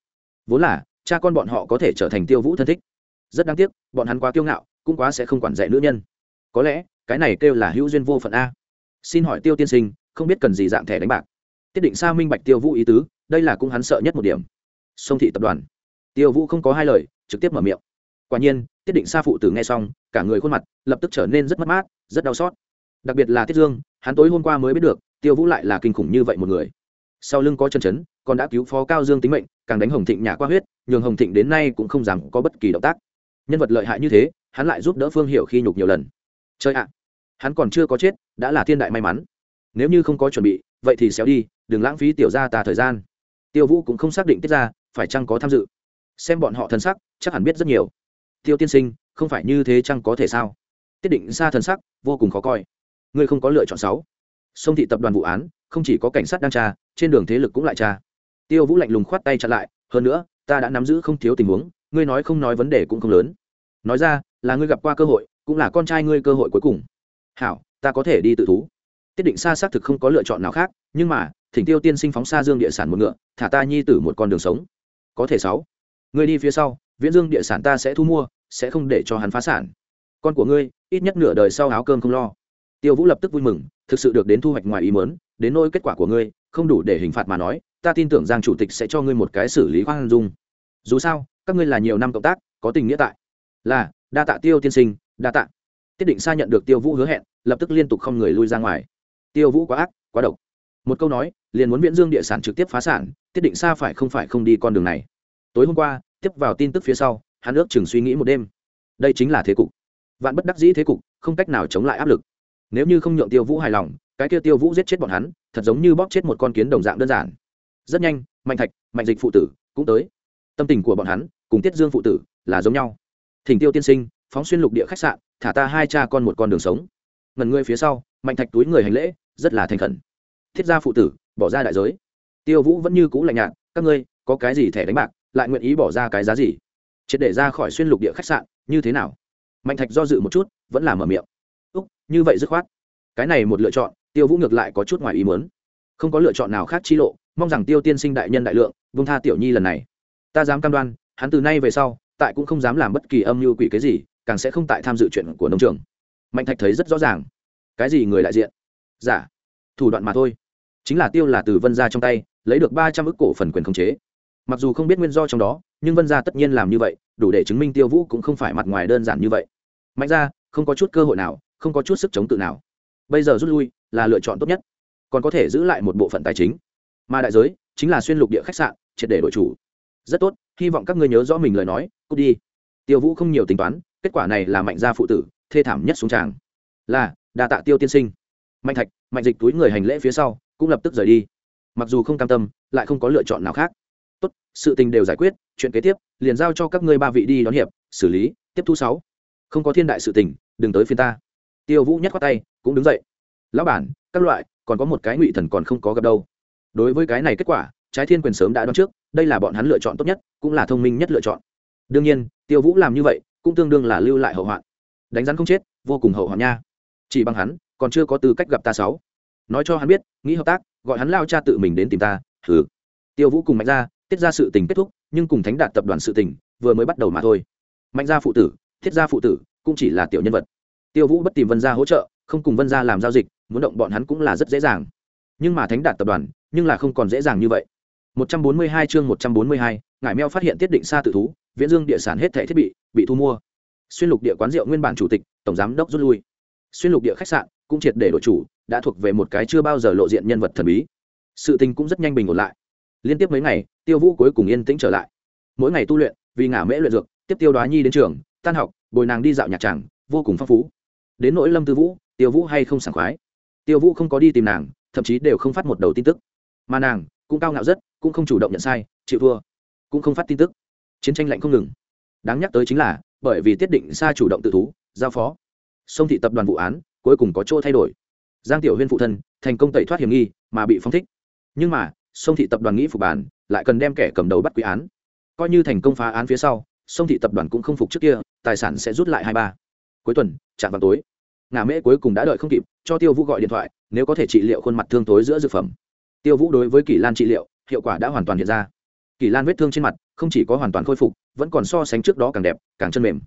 Vốn là, cha con bọn họ có thể trở thành tiêu vũ thân thích. Rất đáng tiếc, bọn hắn quá kiêu ngạo, cũng quá sẽ không quản dạy nữ nhân. Có lẽ, cái này kêu là hữu duyên vô phận a. Xin hỏi tiêu tiên sinh, không biết cần gì dạng thẻ đánh bạc? Tiết định sa minh bạch tiêu vũ ý tứ, đây là cũng hắn sợ nhất một điểm. Sông thị tập đoàn. Tiêu vũ không có hai lời, trực tiếp mở miệng quả nhiên, tiết định sa phụ tử nghe xong, cả người khuôn mặt lập tức trở nên rất mất mát, rất đau xót. Đặc biệt là tiết dương, hắn tối hôm qua mới biết được, tiêu vũ lại là kinh khủng như vậy một người. Sau lưng có chân chấn, còn đã cứu phó cao dương tính mệnh, càng đánh hồng thịnh nhà qua huyết, nhường hồng thịnh đến nay cũng không dám có bất kỳ động tác. Nhân vật lợi hại như thế, hắn lại giúp đỡ phương hiệu khi nhục nhiều lần. Chơi ạ, hắn còn chưa có chết, đã là thiên đại may mắn. Nếu như không có chuẩn bị, vậy thì xéo đi, đừng lãng phí tiểu ra ta thời gian. Tiêu vũ cũng không xác định tiết ra phải chăng có tham dự. Xem bọn họ thân sắc, chắc hẳn biết rất nhiều tiêu tiên sinh, không phải như thế chăng có thể sao? Tiết định xa Thần sắc, vô cùng khó coi. Ngươi không có lựa chọn sáu. Sông thị tập đoàn vụ án, không chỉ có cảnh sát đang tra, trên đường thế lực cũng lại tra. Tiêu vũ lạnh lùng khoát tay chặn lại, hơn nữa, ta đã nắm giữ không thiếu tình huống, ngươi nói không nói vấn đề cũng không lớn. Nói ra, là ngươi gặp qua cơ hội, cũng là con trai ngươi cơ hội cuối cùng. Hảo, ta có thể đi tự thú. Tiết định xa xác thực không có lựa chọn nào khác, nhưng mà, thỉnh tiêu tiên sinh phóng xa dương địa sản một ngựa, thả ta nhi tử một con đường sống. Có thể sáu. Ngươi đi phía sau, viễn dương địa sản ta sẽ thu mua sẽ không để cho hắn phá sản. Con của ngươi, ít nhất nửa đời sau áo cơm không lo. Tiêu vũ lập tức vui mừng, thực sự được đến thu hoạch ngoài ý mớn đến nỗi kết quả của ngươi, không đủ để hình phạt mà nói, ta tin tưởng giang chủ tịch sẽ cho ngươi một cái xử lý khoan dung. Dù sao, các ngươi là nhiều năm cộng tác, có tình nghĩa tại. Là, đa tạ tiêu tiên sinh, đa tạ. Tiết định xa nhận được tiêu vũ hứa hẹn, lập tức liên tục không người lui ra ngoài. Tiêu vũ quá ác, quá độc. Một câu nói, liền muốn viễn dương địa sản trực tiếp phá sản, tiết định xa phải không phải không đi con đường này. Tối hôm qua, tiếp vào tin tức phía sau hắn ước chừng suy nghĩ một đêm. Đây chính là thế cục. Vạn bất đắc dĩ thế cục, không cách nào chống lại áp lực. Nếu như không nhượng tiêu vũ hài lòng, cái kia tiêu vũ giết chết bọn hắn, thật giống như bóp chết một con kiến đồng dạng đơn giản. Rất nhanh, mạnh thạch, mạnh dịch phụ tử cũng tới. Tâm tình của bọn hắn cùng tiết dương phụ tử là giống nhau. Thỉnh tiêu tiên sinh, phóng xuyên lục địa khách sạn, thả ta hai cha con một con đường sống. Ngần ngươi phía sau, mạnh thạch túi người hành lễ, rất là thành khẩn. Thiết gia phụ tử, bỏ ra đại giới. Tiêu vũ vẫn như cũ lạnh nhạt, các ngươi có cái gì thẻ đánh bạc, lại nguyện ý bỏ ra cái giá gì? Triệt để ra khỏi xuyên lục địa khách sạn, như thế nào? Mạnh thạch do dự một chút, vẫn là mở miệng. Úc, như vậy dứt khoát. Cái này một lựa chọn, tiêu vũ ngược lại có chút ngoài ý muốn. Không có lựa chọn nào khác chi lộ, mong rằng tiêu tiên sinh đại nhân đại lượng vung tha tiểu nhi lần này. Ta dám cam đoan, hắn từ nay về sau, tại cũng không dám làm bất kỳ âm mưu quỷ cái gì, càng sẽ không tại tham dự chuyện của nông trường. Mạnh thạch thấy rất rõ ràng. Cái gì người đại diện? Giả. Thủ đoạn mà thôi. Chính là tiêu là từ vân ra trong tay, lấy được ba trăm ức cổ phần quyền khống chế. Mặc dù không biết nguyên do trong đó nhưng vân gia tất nhiên làm như vậy, đủ để chứng minh tiêu vũ cũng không phải mặt ngoài đơn giản như vậy. Mạnh ra không có chút cơ hội nào, không có chút sức chống tự nào. Bây giờ rút lui là lựa chọn tốt nhất, còn có thể giữ lại một bộ phận tài chính. Mà đại giới chính là xuyên lục địa khách sạn, triệt để đổi chủ. Rất tốt, hy vọng các ngươi nhớ rõ mình lời nói, cút đi. Tiêu vũ không nhiều tính toán, kết quả này là mạnh gia phụ tử, thê thảm nhất xuống tràng. Là đà tạ tiêu tiên sinh. Mạnh thạch, mạnh dịch túi người hành lễ phía sau, cũng lập tức rời đi. Mặc dù không cam tâm, lại không có lựa chọn nào khác sự tình đều giải quyết, chuyện kế tiếp, liền giao cho các ngươi ba vị đi đón hiệp, xử lý, tiếp thu sáu. Không có thiên đại sự tình, đừng tới phiên ta. Tiêu vũ nhắc qua tay, cũng đứng dậy. Lão bản, các loại, còn có một cái ngụy thần còn không có gặp đâu. Đối với cái này kết quả, trái thiên quyền sớm đã đoán trước, đây là bọn hắn lựa chọn tốt nhất, cũng là thông minh nhất lựa chọn. Đương nhiên, tiêu vũ làm như vậy, cũng tương đương là lưu lại hậu hoạn. Đánh rắn không chết, vô cùng hậu hoạn nha. Chỉ bằng hắn, còn chưa có tư cách gặp ta sáu. Nói cho hắn biết, nghĩ hợp tác, gọi hắn lao cha tự mình đến tìm ta thử tiêu vũ cùng mạnh ra tiết ra sự tình kết thúc nhưng cùng thánh đạt tập đoàn sự tình vừa mới bắt đầu mà thôi. Mạnh gia phụ tử thiết gia phụ tử cũng chỉ là tiểu nhân vật. Tiêu vũ bất tìm vân gia hỗ trợ không cùng vân gia làm giao dịch muốn động bọn hắn cũng là rất dễ dàng. Nhưng mà thánh đạt tập đoàn nhưng là không còn dễ dàng như vậy. 142 chương 142, ngải meo phát hiện tiết định xa tự thú viễn dương địa sản hết thảy thiết bị bị thu mua. Xuyên lục địa quán rượu nguyên bản chủ tịch tổng giám đốc rút lui. Xuyên lục địa khách sạn cũng triệt để đổi chủ đã thuộc về một cái chưa bao giờ lộ diện nhân vật thần bí. Sự tình cũng rất nhanh bình ổn lại liên tiếp mấy ngày, tiêu vũ cuối cùng yên tĩnh trở lại. Mỗi ngày tu luyện, vì ngả mễ luyện dược, tiếp tiêu đoá nhi đến trường, tan học, bồi nàng đi dạo nhạc tràng vô cùng phong phú. Đến nỗi lâm tư vũ, tiêu vũ hay không sảng khoái. Tiêu vũ không có đi tìm nàng, thậm chí đều không phát một đầu tin tức. Mà nàng cũng cao ngạo rất, cũng không chủ động nhận sai, chịu thua, cũng không phát tin tức. Chiến tranh lạnh không ngừng. Đáng nhắc tới chính là, bởi vì tiết định xa chủ động tự thú, giao phó. Sông thị tập đoàn vụ án, cuối cùng có chỗ thay đổi. Giang tiểu huyên phụ thân, thành công tẩy thoát hiểm nghi, mà bị phóng thích. Nhưng mà sông thị tập đoàn nghĩ phục bản, lại cần đem kẻ cầm đầu bắt quỷ án. Coi như thành công phá án phía sau, sông thị tập đoàn cũng không phục trước kia, tài sản sẽ rút lại hai ba. Cuối tuần, chạm vào tối. Ngà mễ cuối cùng đã đợi không kịp, cho tiêu vũ gọi điện thoại, nếu có thể trị liệu khuôn mặt thương tối giữa dược phẩm. Tiêu vũ đối với Kỳ lan trị liệu, hiệu quả đã hoàn toàn hiện ra. Kỳ lan vết thương trên mặt, không chỉ có hoàn toàn khôi phục, vẫn còn so sánh trước đó càng đẹp, càng chân mềm.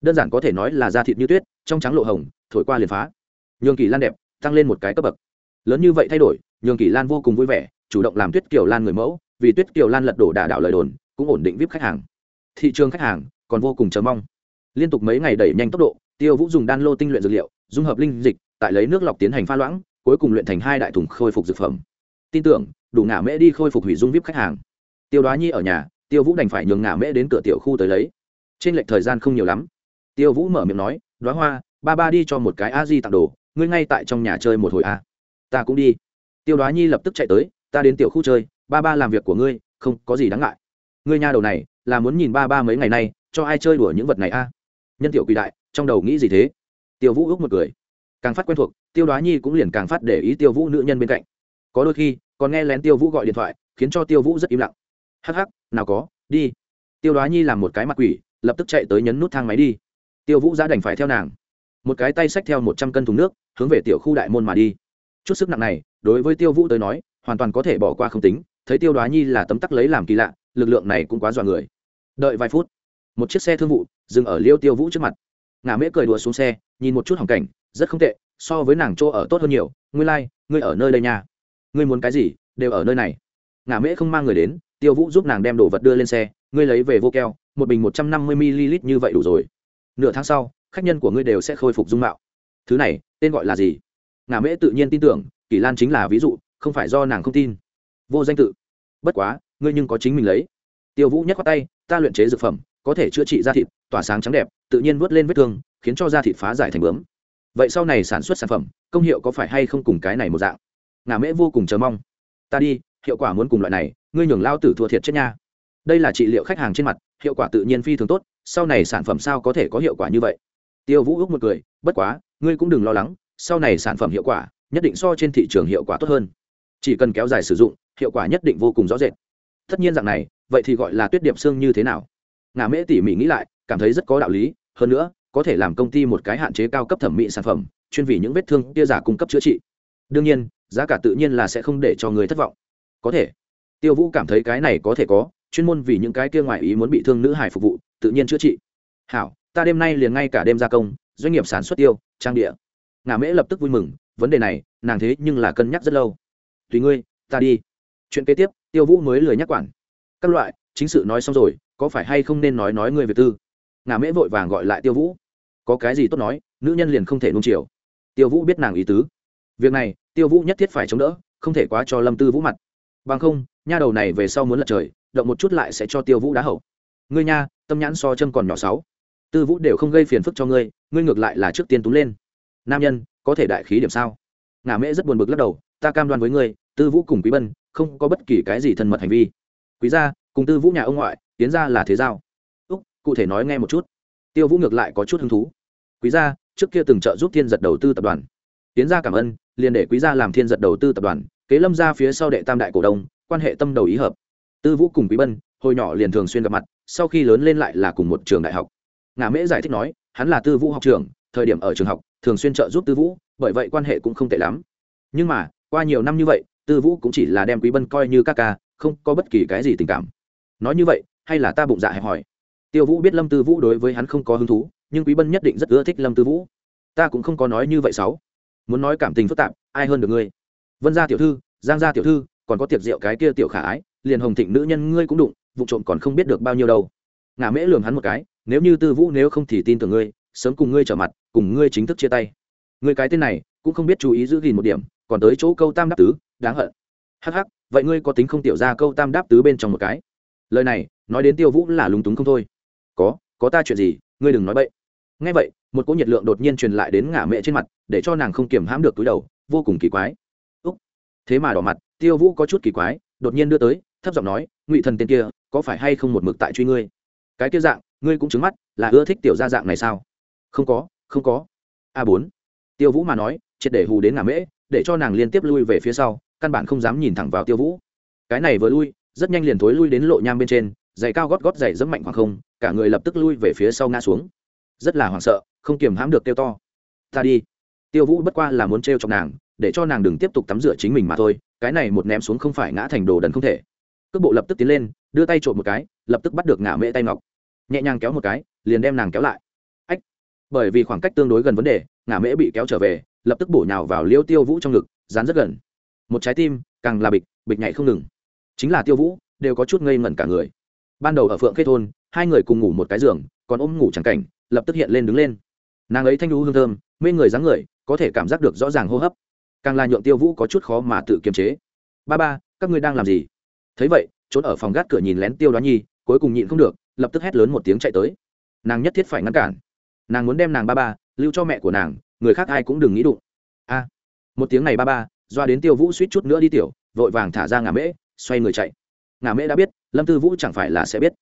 Đơn giản có thể nói là da thịt như tuyết, trong trắng lộ hồng, thổi qua liền phá. Nhường Kỳ lan đẹp, tăng lên một cái cấp bậc. Lớn như vậy thay đổi, nhường Kỳ lan vô cùng vui vẻ chủ động làm tuyết kiều lan người mẫu, vì tuyết kiều lan lật đổ đả đạo lời đồn, cũng ổn định vip khách hàng. Thị trường khách hàng còn vô cùng chờ mong. Liên tục mấy ngày đẩy nhanh tốc độ, tiêu vũ dùng đan lô tinh luyện dược liệu, dung hợp linh dịch, tại lấy nước lọc tiến hành pha loãng, cuối cùng luyện thành hai đại thùng khôi phục dược phẩm. Tin tưởng, đủ ngả mễ đi khôi phục hủy dung vip khách hàng. Tiêu đoá nhi ở nhà, tiêu vũ đành phải nhường ngả mễ đến cửa tiểu khu tới lấy. Trên lệch thời gian không nhiều lắm. Tiêu vũ mở miệng nói, đoá hoa, ba ba đi cho một cái a di tặng đồ, ngươi ngay tại trong nhà chơi một hồi a ta cũng đi. Tiêu đoá nhi lập tức chạy tới ta đến tiểu khu chơi, ba ba làm việc của ngươi, không có gì đáng ngại. Ngươi nhà đầu này, là muốn nhìn ba ba mấy ngày nay, cho ai chơi đùa những vật này a? Nhân tiểu quỳ đại, trong đầu nghĩ gì thế? Tiêu vũ ước một cười. Càng phát quen thuộc, tiêu đoá nhi cũng liền càng phát để ý tiêu vũ nữ nhân bên cạnh. Có đôi khi, còn nghe lén tiêu vũ gọi điện thoại, khiến cho tiêu vũ rất im lặng. Hắc hắc, nào có, đi. Tiêu đoá nhi làm một cái mặt quỷ, lập tức chạy tới nhấn nút thang máy đi. Tiêu vũ ra đành phải theo nàng. Một cái tay xách theo một trăm cân thùng nước, hướng về tiểu khu đại môn mà đi. Chút sức nặng này, đối với tiêu vũ tới nói hoàn toàn có thể bỏ qua không tính thấy tiêu đoá nhi là tấm tắc lấy làm kỳ lạ lực lượng này cũng quá dọa người. Đợi vài phút một chiếc xe thương vụ dừng ở liêu tiêu vũ trước mặt. Ngà mễ cười đùa xuống xe nhìn một chút hỏng cảnh rất không tệ so với nàng chỗ ở tốt hơn nhiều. Ngươi lai、like, ngươi ở nơi đây nha. Ngươi muốn cái gì đều ở nơi này. Ngà mễ không mang người đến tiêu vũ giúp nàng đem đồ vật đưa lên xe ngươi lấy về vô keo một bình một trăm năm mươi ml như vậy đủ rồi. Nửa tháng sau khách nhân của ngươi đều sẽ khôi phục dung mạo. Thứ này tên gọi là gì? Ngà mễ tự nhiên tin tưởng kỷ lan chính là ví dụ không phải do nàng không tin. Vô danh tự. Bất quá, ngươi nhưng có chính mình lấy. Tiêu vũ nhắc qua tay, ta luyện chế dược phẩm, có thể chữa trị da thịt, tỏa sáng trắng đẹp, tự nhiên vớt lên vết thương, khiến cho da thịt phá giải thành bướm. Vậy sau này sản xuất sản phẩm, công hiệu có phải hay không cùng cái này một dạng? Ngà mễ vô cùng chờ mong. Ta đi, hiệu quả muốn cùng loại này, ngươi nhường lao tử thua thiệt chết nha. Đây là trị liệu khách hàng trên mặt, hiệu quả tự nhiên phi thường tốt, sau này sản phẩm sao có thể có hiệu quả như vậy? Tiêu vũ ước một cười, bất quá, ngươi cũng đừng lo lắng, sau này sản phẩm hiệu quả, nhất định so trên thị trường hiệu quả tốt hơn chỉ cần kéo dài sử dụng, hiệu quả nhất định vô cùng rõ rệt. Tất nhiên dạng này, vậy thì gọi là tuyết điệp xương như thế nào? Ngà mễ tỉ mỉ nghĩ lại, cảm thấy rất có đạo lý, hơn nữa, có thể làm công ty một cái hạn chế cao cấp thẩm mỹ sản phẩm, chuyên vì những vết thương tia giả cung cấp chữa trị. Đương nhiên, giá cả tự nhiên là sẽ không để cho người thất vọng. Có thể. Tiêu vũ cảm thấy cái này có thể có, chuyên môn vì những cái kia ngoài ý muốn bị thương nữ hải phục vụ, tự nhiên chữa trị. Hảo, ta đêm nay liền ngay cả đêm gia công, doanh nghiệp sản xuất tiêu, trang địa. Ngà mễ lập tức vui mừng, vấn đề này, nàng thế nhưng là cân nhắc rất lâu tùy ngươi, ta đi. Chuyện kế tiếp, tiêu vũ mới lười nhắc quản. Các loại, chính sự nói xong rồi, có phải hay không nên nói nói người việt tư? Ngà mễ vội vàng gọi lại tiêu vũ. Có cái gì tốt nói, nữ nhân liền không thể nung chiều. Tiêu vũ biết nàng ý tứ. Việc này, tiêu vũ nhất thiết phải chống đỡ, không thể quá cho lâm tư vũ mặt. Bằng không, nha đầu này về sau muốn lật trời, động một chút lại sẽ cho tiêu vũ đá hậu. Ngươi nha, tâm nhãn so chân còn nhỏ sáu. Tư vũ đều không gây phiền phức cho ngươi ngươi ngược lại là trước tiên túm lên. Nam nhân, có thể đại khí điểm sao? Ngà mễ rất buồn bực lắc đầu, ta cam đoan với ngươi tư vũ cùng quý bân không có bất kỳ cái gì thân mật hành vi. Quý gia, cùng tư vũ nhà ông ngoại, tiến ra là thế giao. Úc, cụ thể nói nghe một chút. Tiêu vũ ngược lại có chút hứng thú. Quý gia, trước kia từng trợ giúp thiên giật đầu tư tập đoàn. Tiến ra cảm ơn, liền để quý gia làm thiên giật đầu tư tập đoàn, kế lâm ra phía sau đệ tam đại cổ đông, quan hệ tâm đầu ý hợp. Tư vũ cùng quý bân, hồi nhỏ liền thường xuyên gặp mặt, sau khi lớn lên lại là cùng một trường đại học. Ngà mễ giải thích nói, hắn là tư vũ học trường thời điểm ở trường học, thường xuyên trợ giúp tư vũ, bởi vậy quan hệ cũng không tệ lắm. Nhưng mà, qua nhiều năm như vậy tư vũ cũng chỉ là đem quý bân coi như ca ca, không có bất kỳ cái gì tình cảm. Nói như vậy, hay là ta bụng dạ hẹp hòi? Tiêu vũ biết lâm tư vũ đối với hắn không có hứng thú, nhưng quý bân nhất định rất ưa thích lâm tư vũ. Ta cũng không có nói như vậy sáu muốn nói cảm tình phức tạp, ai hơn được ngươi? Vân gia tiểu thư, giang gia tiểu thư, còn có tiệc rượu cái kia tiểu khả ái, liền hồng thịnh nữ nhân ngươi cũng đụng, vụ trộm còn không biết được bao nhiêu đâu. Ngả mễ lường hắn một cái, nếu như tư vũ nếu không thì tin tưởng ngươi, sớm cùng ngươi trở mặt, cùng ngươi chính thức chia tay. Ngươi cái tên này, cũng không biết chú ý giữ gìn một điểm, còn tới chỗ câu tam đáp tứ đáng hận. Hắc hắc, vậy ngươi có tính không tiểu ra câu tam đáp tứ bên trong một cái? Lời này, nói đến tiêu vũ là lúng túng không thôi. Có có ta chuyện gì, ngươi đừng nói bậy. Ngay vậy, một cỗ nhiệt lượng đột nhiên truyền lại đến ngả mẹ trên mặt, để cho nàng không kiềm hãm được túi đầu, vô cùng kỳ quái. Úc, thế mà đỏ mặt, tiêu vũ có chút kỳ quái, đột nhiên đưa tới, thấp giọng nói, ngụy thần tên kia, có phải hay không một mực tại truy ngươi? Cái kia dạng, ngươi cũng chứng mắt, là ưa thích tiểu gia dạng này sao? Không có không có. A bốn. Tiêu vũ mà nói, triệt để hù đến ngả mễ để cho nàng liên tiếp lui về phía sau căn bản không dám nhìn thẳng vào tiêu vũ. Cái này vừa lui, rất nhanh liền thối lui đến lộ nham bên trên, giày cao gót gót giày dẫm mạnh khoảng không, cả người lập tức lui về phía sau ngã xuống. Rất là hoảng sợ, không kiềm hãm được tiêu to. Ta đi. Tiêu vũ bất qua là muốn t chọc nàng, để cho nàng đừng tiếp tục tắm rửa chính mình mà thôi, cái này một ném xuống không phải ngã thành đồ đần không thể. Cước bộ lập tức tiến lên, đưa tay trộm một cái, lập tức bắt được ngã mễ tay ngọc. Nhẹ nhàng kéo một cái, liền đem nàng kéo lại. Ách! Bởi vì khoảng cách tương đối gần vấn đề, ngã mễ bị kéo trở về, lập tức bổ nhào vào liêu tiêu vũ trong ngực, dán rất gần một trái tim, càng là bịch bịch nhảy không ngừng. Chính là tiêu vũ, đều có chút ngây ngẩn cả người. Ban đầu ở phượng khê thôn, hai người cùng ngủ một cái giường, còn ôm ngủ chẳng cảnh, lập tức hiện lên đứng lên. Nàng ấy thanh lũ hương thơm, mê người dáng người, có thể cảm giác được rõ ràng hô hấp. Càng là nhượng tiêu vũ có chút khó mà tự kiềm chế. Ba ba, các ngươi đang làm gì? Thấy vậy, trốn ở phòng gác cửa nhìn lén tiêu đoá nhi, cuối cùng nhịn không được, lập tức hét lớn một tiếng chạy tới. Nàng nhất thiết phải ngăn cản. Nàng muốn đem nàng ba ba, lưu cho mẹ của nàng, người khác ai cũng đừng nghĩ đụng. A, một tiếng này ba ba doa đến tiêu vũ suýt chút nữa đi tiểu, vội vàng thả ra ngà mễ, xoay người chạy. Ngà mễ đã biết, lâm tư vũ chẳng phải là sẽ biết.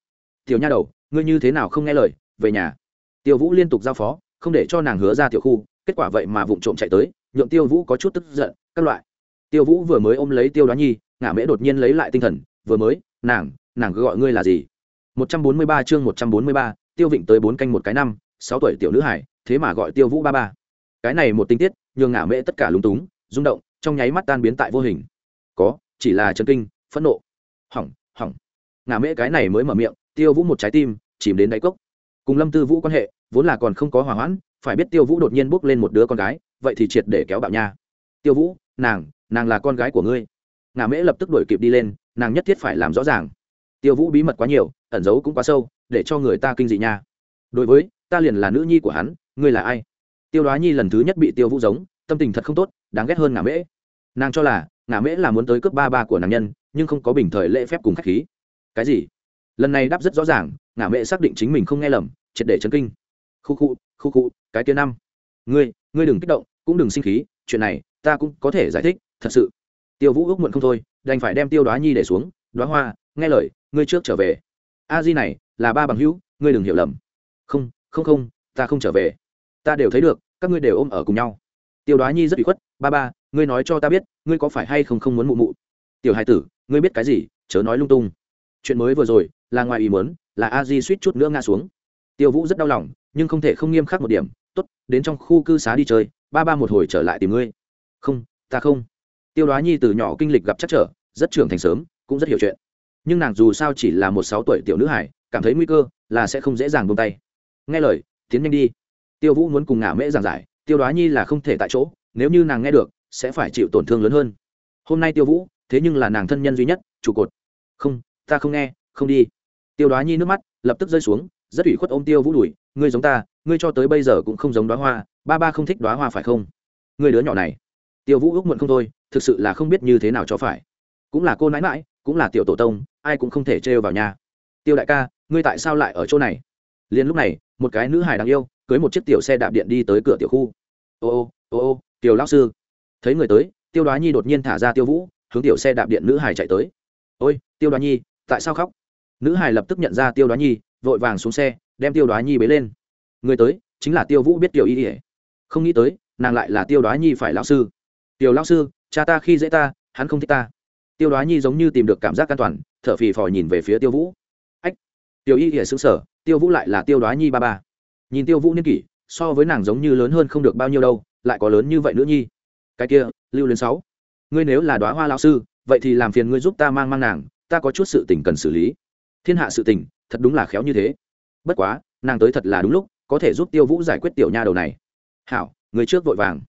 Tiểu nha đầu, ngươi như thế nào không nghe lời, về nhà. Tiêu vũ liên tục giao phó, không để cho nàng hứa ra tiểu khu, kết quả vậy mà vụng trộm chạy tới, nhượng tiêu vũ có chút tức giận, các loại. Tiêu vũ vừa mới ôm lấy tiêu đoá nhi ngả mễ đột nhiên lấy lại tinh thần, vừa mới, nàng nàng cứ gọi ngươi là gì? Một trăm bốn mươi ba chương một trăm bốn mươi ba, tiêu vịnh tới bốn canh một cái năm, sáu tuổi tiểu nữ hải, thế mà gọi tiêu vũ ba ba. Cái này một tinh tiết, nhường ngả mễ tất cả lúng túng, rung động trong nháy mắt tan biến tại vô hình. Có, chỉ là chân kinh, phẫn nộ. Hỏng hỏng. Ngả mễ cái này mới mở miệng, tiêu vũ một trái tim chìm đến đáy cốc. Cùng lâm tư vũ quan hệ, vốn là còn không có hòa hoãn, phải biết tiêu vũ đột nhiên bước lên một đứa con gái, vậy thì triệt để kéo bạo nha. Tiêu vũ, nàng nàng là con gái của ngươi. Ngà mễ lập tức đuổi kịp đi lên, nàng nhất thiết phải làm rõ ràng. Tiêu vũ bí mật quá nhiều, ẩn giấu cũng quá sâu, để cho người ta kinh dị nha. Đối với, ta liền là nữ nhi của hắn, ngươi là ai? Tiêu đoá nhi lần thứ nhất bị tiêu vũ giống tâm tình thật không tốt, đáng ghét hơn ngả mễ. Nàng cho là ngả mễ là muốn tới cướp ba ba của nàng nhân, nhưng không có bình thời lễ phép cùng k h á c h khí. Cái gì? Lần này đáp rất rõ ràng ngả mễ xác định chính mình không nghe lầm, triệt để chấn kinh. Khu khu khu khu, cái kia năm. Ngươi ngươi đừng kích động, cũng đừng sinh khí, chuyện này ta cũng có thể giải thích, thật sự. Tiêu vũ ước muộn không thôi, đành phải đem tiêu đoá nhi để xuống. Đoá hoa, nghe lời, ngươi trước trở về. A di này, là ba bằng hữu, ngươi đừng hiểu lầm. Không không không, ta không trở về. Ta đều thấy được, các ngươi đều ôm ở cùng nhau tiêu đoá nhi rất bị khuất, ba ba, ngươi nói cho ta biết, ngươi có phải hay không không muốn mụ mụ? Tiểu hai tử, ngươi biết cái gì, chớ nói lung tung. Chuyện mới vừa rồi, là ngoài ý muốn, là a di suýt chút nữa ngã xuống. Tiêu vũ rất đau lòng, nhưng không thể không nghiêm khắc một điểm, tốt, đến trong khu cư xá đi chơi, ba ba một hồi trở lại tìm ngươi. Không, ta không. Tiêu đoá nhi từ nhỏ kinh lịch gặp chắc trở, rất trưởng thành sớm, cũng rất hiểu chuyện. Nhưng nàng dù sao chỉ là một sáu tuổi tiểu nữ hải cảm thấy nguy cơ là sẽ không dễ dàng buông tay. Nghe lời, tiến nhanh đi. Tiêu vũ muốn cùng ngả mễ giảng giải tiêu đoá nhi là không thể tại chỗ, nếu như nàng nghe được, sẽ phải chịu tổn thương lớn hơn. Hôm nay tiêu vũ, thế nhưng là nàng thân nhân duy nhất, trụ cột. Không, ta không nghe, không đi. Tiêu đoá nhi nước mắt lập tức rơi xuống, rất ủy khuất ôm tiêu vũ đùi ngươi giống ta, ngươi cho tới bây giờ cũng không giống đoá hoa, ba ba không thích đoá hoa phải không? Ngươi đứa nhỏ này. Tiêu vũ ước muộn không thôi, thực sự là không biết như thế nào cho phải. Cũng là cô nãi mãi cũng là tiểu tổ tông, ai cũng không thể trêu vào nhà. Tiêu đại ca, ngươi tại sao lại ở chỗ này? Liền lúc này, một cái nữ hài đáng yêu, cưới một chiếc tiểu xe đạp điện đi tới cửa tiểu khu ô ô ô ô, tiểu lão sư. Thấy người tới, tiêu đoá nhi đột nhiên thả ra tiêu vũ, hướng tiểu xe đạp điện nữ Hải chạy tới. Ôi, tiêu đoá nhi, tại sao khóc? Nữ Hải lập tức nhận ra tiêu đoá nhi, vội vàng xuống xe, đem tiêu đoá nhi bế lên. Người tới, chính là tiêu vũ biết tiểu y ỉa không nghĩ tới, nàng lại là tiêu đoá nhi phải lão sư. Tiểu lão sư, cha ta khi dễ ta, hắn không thích ta. Tiêu đoá nhi giống như tìm được cảm giác an toàn, thở phì phò nhìn về phía tiêu vũ. Ách. Tiểu y ỉa xứng sở tiêu vũ lại là tiêu đoá nhi ba ba. Nhìn tiêu vũ niên kỷ so với nàng giống như lớn hơn không được bao nhiêu đâu, lại có lớn như vậy nữa nhi. Cái kia, lưu luyến sáu, ngươi nếu là đoá hoa lão sư, vậy thì làm phiền ngươi giúp ta mang mang nàng, ta có chút sự tình cần xử lý. Thiên hạ sự tình, thật đúng là khéo như thế. Bất quá, nàng tới thật là đúng lúc, có thể giúp tiêu vũ giải quyết tiểu nha đầu này. Hảo, người trước vội vàng.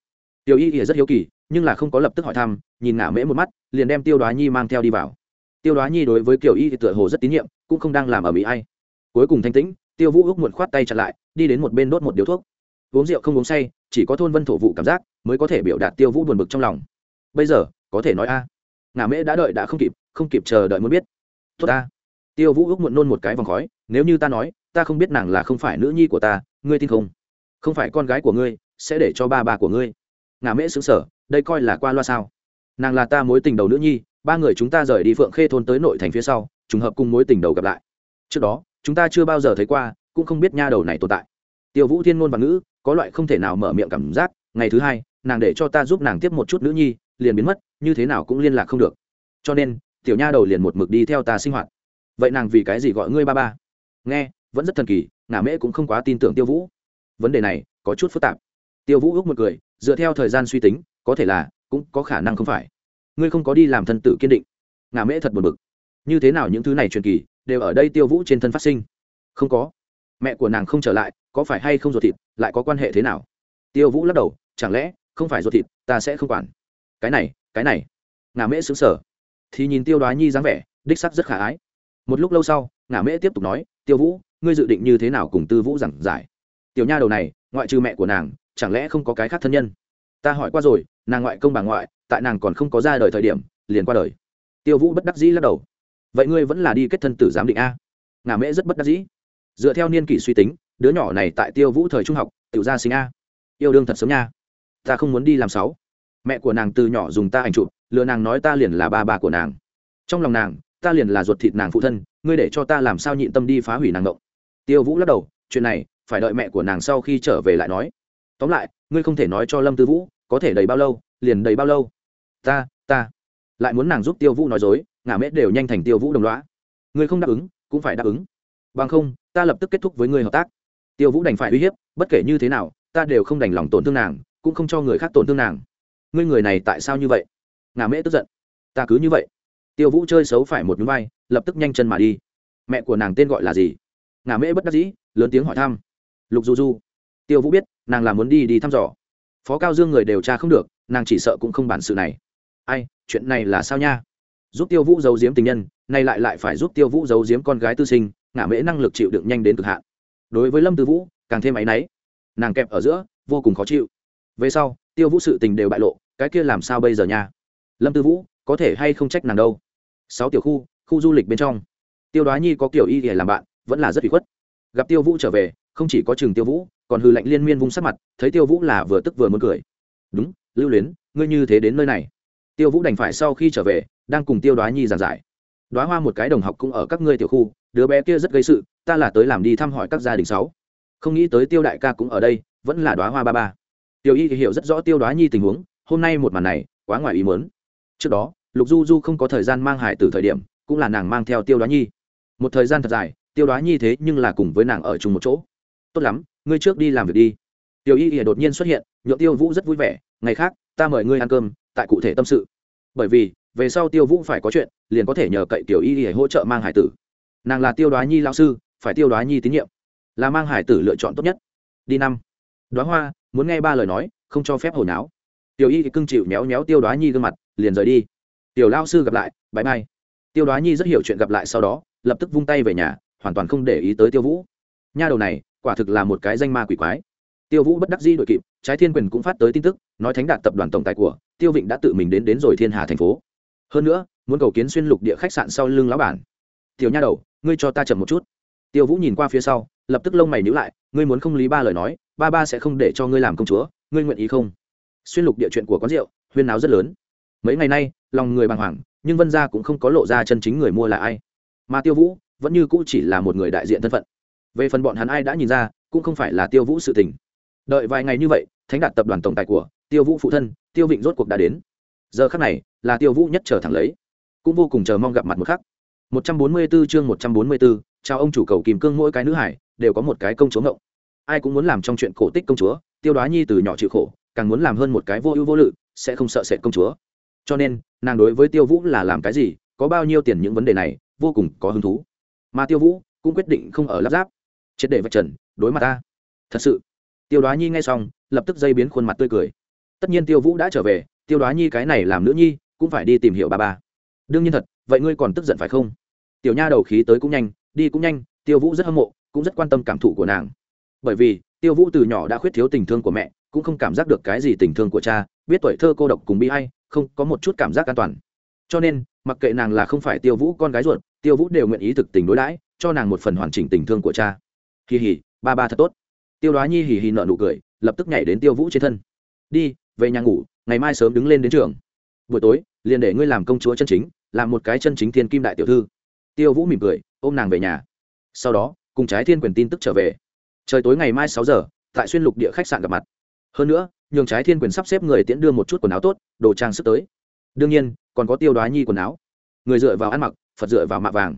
Tiểu y ỉa rất hiếu kỳ, nhưng là không có lập tức hỏi thăm, nhìn ngả mễ một mắt, liền đem tiêu đoá nhi mang theo đi vào. Tiêu đoá nhi đối với kiểu y thì tựa hồ rất tín nhiệm, cũng không đang làm ở mỹ ai. Cuối cùng thanh tĩnh, tiêu vũ ước muộn khoát tay chặt lại, đi đến một bên đốt một điếu thuốc uống rượu không uống say, chỉ có thôn vân thổ vụ cảm giác mới có thể biểu đạt tiêu vũ buồn bực trong lòng. Bây giờ, có thể nói a. Ngà mễ đã đợi đã không kịp không kịp chờ đợi muốn biết. Tốt ta. Tiêu vũ ước muộn nôn một cái vòng khói, nếu như ta nói, ta không biết nàng là không phải nữ nhi của ta, ngươi tin không? Không phải con gái của ngươi, sẽ để cho ba bà của ngươi. Ngà mễ xứng sở đây coi là qua loa sao? Nàng là ta mối tình đầu nữ nhi, ba người chúng ta rời đi phượng khê thôn tới nội thành phía sau, trùng hợp cùng mối tình đầu gặp lại. Trước đó, chúng ta chưa bao giờ thấy qua, cũng không biết nha đầu này tồn tại tiêu vũ thiên ngôn và ngữ, có loại không thể nào mở miệng cảm giác, ngày thứ hai, nàng để cho ta giúp nàng tiếp một chút nữ nhi, liền biến mất, như thế nào cũng liên lạc không được. Cho nên, tiểu nha đầu liền một mực đi theo ta sinh hoạt. Vậy nàng vì cái gì gọi ngươi ba ba? Nghe, vẫn rất thần kỳ, ngả mễ cũng không quá tin tưởng tiêu vũ. Vấn đề này, có chút phức tạp. Tiêu vũ ước một cười, dựa theo thời gian suy tính, có thể là, cũng có khả năng không phải. Ngươi không có đi làm thân tử kiên định. Ngả mễ thật buồn bực. Như thế nào những thứ này truyền kỳ, đều ở đây tiêu vũ trên thân phát sinh? Không có mẹ của nàng không trở lại, có phải hay không ruột thịt, lại có quan hệ thế nào? Tiêu vũ lắc đầu, chẳng lẽ không phải ruột thịt, ta sẽ không quản. Cái này cái này. Ngà mễ xứng sở thì nhìn tiêu đoá nhi dáng vẻ, đích sắc rất khả ái. Một lúc lâu sau ngà mễ tiếp tục nói, tiêu vũ, ngươi dự định như thế nào cùng tư vũ giảng giải? Tiểu nha đầu này, ngoại trừ mẹ của nàng, chẳng lẽ không có cái khác thân nhân? Ta hỏi qua rồi, nàng ngoại công bà ngoại, tại nàng còn không có ra đời thời điểm, liền qua đời. Tiêu vũ bất đắc dĩ lắc đầu. Vậy ngươi vẫn là đi kết thân tử giám định a. Ngà mễ rất bất đắc dĩ dựa theo niên kỷ suy tính, đứa nhỏ này tại tiêu vũ thời trung học tự gia sinh a. Yêu đương thật sớm nha. Ta không muốn đi làm sáu. Mẹ của nàng từ nhỏ dùng ta ảnh chụp, lừa nàng nói ta liền là ba bà của nàng. Trong lòng nàng, ta liền là ruột thịt nàng phụ thân, ngươi để cho ta làm sao nhịn tâm đi phá hủy nàng ngộng. Tiêu vũ lắc đầu, chuyện này, phải đợi mẹ của nàng sau khi trở về lại nói. Tóm lại, ngươi không thể nói cho lâm tư vũ, có thể đầy bao lâu, liền đầy bao lâu. Ta ta. Lại muốn nàng giúp tiêu vũ nói dối, ngả mễ đều nhanh thành tiêu vũ đồng loá ngươi không đáp ứng, cũng phải đáp ứng. Bằng không ta lập tức kết thúc với ngươi hợp tác. Tiêu vũ đành phải uy hiếp, bất kể như thế nào, ta đều không đành lòng tổn thương nàng, cũng không cho người khác tổn thương nàng. Ngươi người này tại sao như vậy? Ngà mễ tức giận. Ta cứ như vậy. Tiêu vũ chơi xấu phải một núi vai, lập tức nhanh chân mà đi. Mẹ của nàng tên gọi là gì? Ngà mễ bất đắc dĩ, lớn tiếng hỏi thăm. Lục du du. Tiêu vũ biết, nàng là muốn đi đi thăm dò. Phó cao dương người đều tra không được, nàng chỉ sợ cũng không bản sự này. Ai, chuyện này là sao nha? Giúp tiêu vũ giấu giếm tình nhân, nay lại lại phải giúp tiêu vũ giấu giếm con gái tư sinh ngả mễ năng lực chịu đựng nhanh đến cực hạn. Đối với lâm tư vũ, càng thêm áy náy. Nàng kẹp ở giữa, vô cùng khó chịu. Về sau, tiêu vũ sự tình đều bại lộ, cái kia làm sao bây giờ nha? Lâm tư vũ, có thể hay không trách nàng đâu? Sáu tiểu khu khu du lịch bên trong. Tiêu đoá nhi có kiểu y để làm bạn, vẫn là rất bị khuất. Gặp tiêu vũ trở về, không chỉ có chừng tiêu vũ, còn hư lệnh liên miên vung sắc mặt, thấy tiêu vũ là vừa tức vừa muốn cười. Đúng, lưu luyến, ngươi như thế đến nơi này. Tiêu vũ đành phải sau khi trở về, đang cùng tiêu đoá nhi giàn giải đoá hoa một cái đồng học cũng ở các ngươi tiểu khu, đứa bé kia rất gây sự, ta là tới làm đi thăm hỏi các gia đình sáu. Không nghĩ tới tiêu đại ca cũng ở đây, vẫn là đoá hoa ba ba. Tiểu y thì hiểu rất rõ tiêu đoá nhi tình huống, hôm nay một màn này, quá ngoài ý muốn. Trước đó, lục du du không có thời gian mang hải từ thời điểm, cũng là nàng mang theo tiêu đoá nhi. Một thời gian thật dài, tiêu đoá nhi thế nhưng là cùng với nàng ở chung một chỗ. Tốt lắm, ngươi trước đi làm việc đi. Tiểu y ỉa đột nhiên xuất hiện nhộn tiêu vũ rất vui vẻ, ngày khác, ta mời ngươi ăn cơm, tại cụ thể tâm sự. Bởi vì về sau tiêu vũ phải có chuyện, liền có thể nhờ cậy tiểu y ỉa hỗ trợ mang hải tử. Nàng là tiêu đoá nhi lao sư, phải tiêu đoá nhi tín nhiệm, là mang hải tử lựa chọn tốt nhất. Đi năm. Đoá hoa, muốn nghe ba lời nói, không cho phép hồi náo. Tiểu y cưng chịu méo méo tiêu đoá nhi gương mặt, liền rời đi. Tiểu lao sư gặp lại bãi mai tiêu đoá nhi rất hiểu chuyện gặp lại sau đó, lập tức vung tay về nhà, hoàn toàn không để ý tới tiêu vũ. Nha đầu này, quả thực là một cái danh ma quỷ quái. Tiêu vũ bất đắc di đội kịp, trái thiên quyền cũng phát tới tin tức, nói thánh đạt tập đoàn tổng tài của, tiêu vịnh đã tự mình đến đến rồi thiên hà thành phố hơn nữa, muốn cầu kiến xuyên lục địa khách sạn sau lưng lão bản. Tiểu nha đầu, ngươi cho ta chậm một chút. Tiêu vũ nhìn qua phía sau, lập tức lông mày nhữ lại, ngươi muốn không lý ba lời nói, ba ba sẽ không để cho ngươi làm công chúa, ngươi nguyện ý không? Xuyên lục địa chuyện của quán rượu, huyên náo rất lớn. Mấy ngày nay, lòng người bàng hoàng, nhưng vân gia cũng không có lộ ra chân chính người mua là ai. Mà tiêu vũ, vẫn như cũ chỉ là một người đại diện thân phận. Về phần bọn hắn ai đã nhìn ra, cũng không phải là tiêu vũ sự tình. Đợi vài ngày như vậy, thánh đạt tập đoàn tổng tài của tiêu vũ phụ thân, tiêu vịnh rốt cuộc đã đến giờ khắc này là tiêu vũ nhất chờ thẳng lấy. Cũng vô cùng chờ mong gặp mặt một khắc. 144 chương 144, chào ông chủ cầu kìm cương mỗi cái nữ hải đều có một cái công chúa ngộng. Ai cũng muốn làm trong chuyện cổ tích công chúa tiêu đoá nhi từ nhỏ chịu khổ càng muốn làm hơn một cái vô ưu vô lự sẽ không sợ sệt công chúa. Cho nên nàng đối với tiêu vũ là làm cái gì có bao nhiêu tiền những vấn đề này vô cùng có hứng thú. Mà tiêu vũ cũng quyết định không ở lắp ráp. Triệt để vạch trần đối mặt ta. Thật sự. Tiêu đoá nhi nghe xong lập tức dây biến khuôn mặt tươi cười. Tất nhiên tiêu vũ đã trở về tiêu đoá nhi cái này làm nữ nhi, cũng phải đi tìm hiểu ba ba đương nhiên thật, vậy ngươi còn tức giận phải không? Tiểu nha đầu khí tới cũng nhanh, đi cũng nhanh, tiêu vũ rất hâm mộ, cũng rất quan tâm cảm thụ của nàng. Bởi vì, tiêu vũ từ nhỏ đã khuyết thiếu tình thương của mẹ, cũng không cảm giác được cái gì tình thương của cha, biết tuổi thơ cô độc cùng bi hay không có một chút cảm giác an toàn. Cho nên, mặc kệ nàng là không phải tiêu vũ con gái ruột, tiêu vũ đều nguyện ý thực tình đối đãi, cho nàng một phần hoàn chỉnh tình thương của cha. Kỳ hỉ ba ba thật tốt. Tiêu đoá nhi hì hì nợ nụ cười, lập tức nhảy đến tiêu vũ trên thân. Đi, về nhà ngủ ngày mai sớm đứng lên đến trường. Buổi tối, liền để ngươi làm công chúa chân chính, làm một cái chân chính thiên kim đại tiểu thư. Tiêu vũ mỉm cười, ôm nàng về nhà. Sau đó, cùng trái thiên quyền tin tức trở về. Trời tối ngày mai sáu giờ, tại xuyên lục địa khách sạn gặp mặt. Hơn nữa, nhường trái thiên quyền sắp xếp người tiễn đưa một chút quần áo tốt, đồ trang sức tới. Đương nhiên, còn có tiêu đoá nhi quần áo. Người dựa vào ăn mặc, phật dựa vào mạ vàng.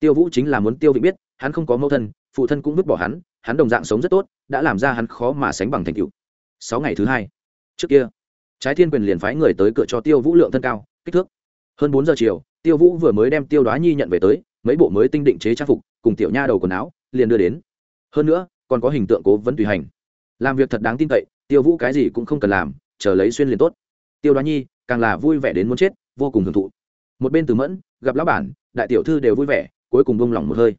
Tiêu vũ chính là muốn tiêu Vịnh biết, hắn không có mẫu thân, phụ thân cũng vứt bỏ hắn hắn đồng dạng sống rất tốt, đã làm ra hắn khó mà sánh bằng thành tựu. Sáu ngày thứ hai. Trước kia trái thiên quyền liền phái người tới cửa cho tiêu vũ lượng thân cao, kích thước. Hơn bốn giờ chiều, tiêu vũ vừa mới đem tiêu đoá nhi nhận về tới, mấy bộ mới tinh định chế trang phục, cùng tiểu nha đầu quần áo, liền đưa đến. Hơn nữa, còn có hình tượng cố vấn tùy hành. Làm việc thật đáng tin cậy, tiêu vũ cái gì cũng không cần làm, chờ lấy xuyên liền tốt. Tiêu đoá nhi, càng là vui vẻ đến muốn chết, vô cùng hưởng thụ. Một bên từ mẫn, gặp lão bản, đại tiểu thư đều vui vẻ, cuối cùng bông lỏng một hơi.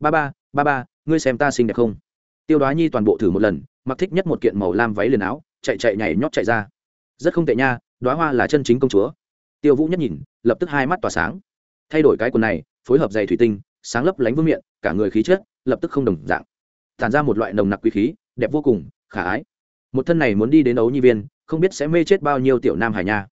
Ba ba ba ba, ngươi xem ta xinh đẹp không? Tiêu đoá nhi toàn bộ thử một lần, mặc thích nhất một kiện màu lam váy liền áo, chạy chạy nhảy nhót chạy ra rất không tệ nha đoá hoa là chân chính công chúa. Tiêu vũ nhất nhìn, lập tức hai mắt tỏa sáng. Thay đổi cái quần này, phối hợp giày thủy tinh, sáng lấp lánh vương miệng cả người khí chết lập tức không đồng dạng. Tàn ra một loại nồng nặc quý khí, đẹp vô cùng, khả ái. Một thân này muốn đi đến ấu nhi viên, không biết sẽ mê chết bao nhiêu tiểu nam hải nha.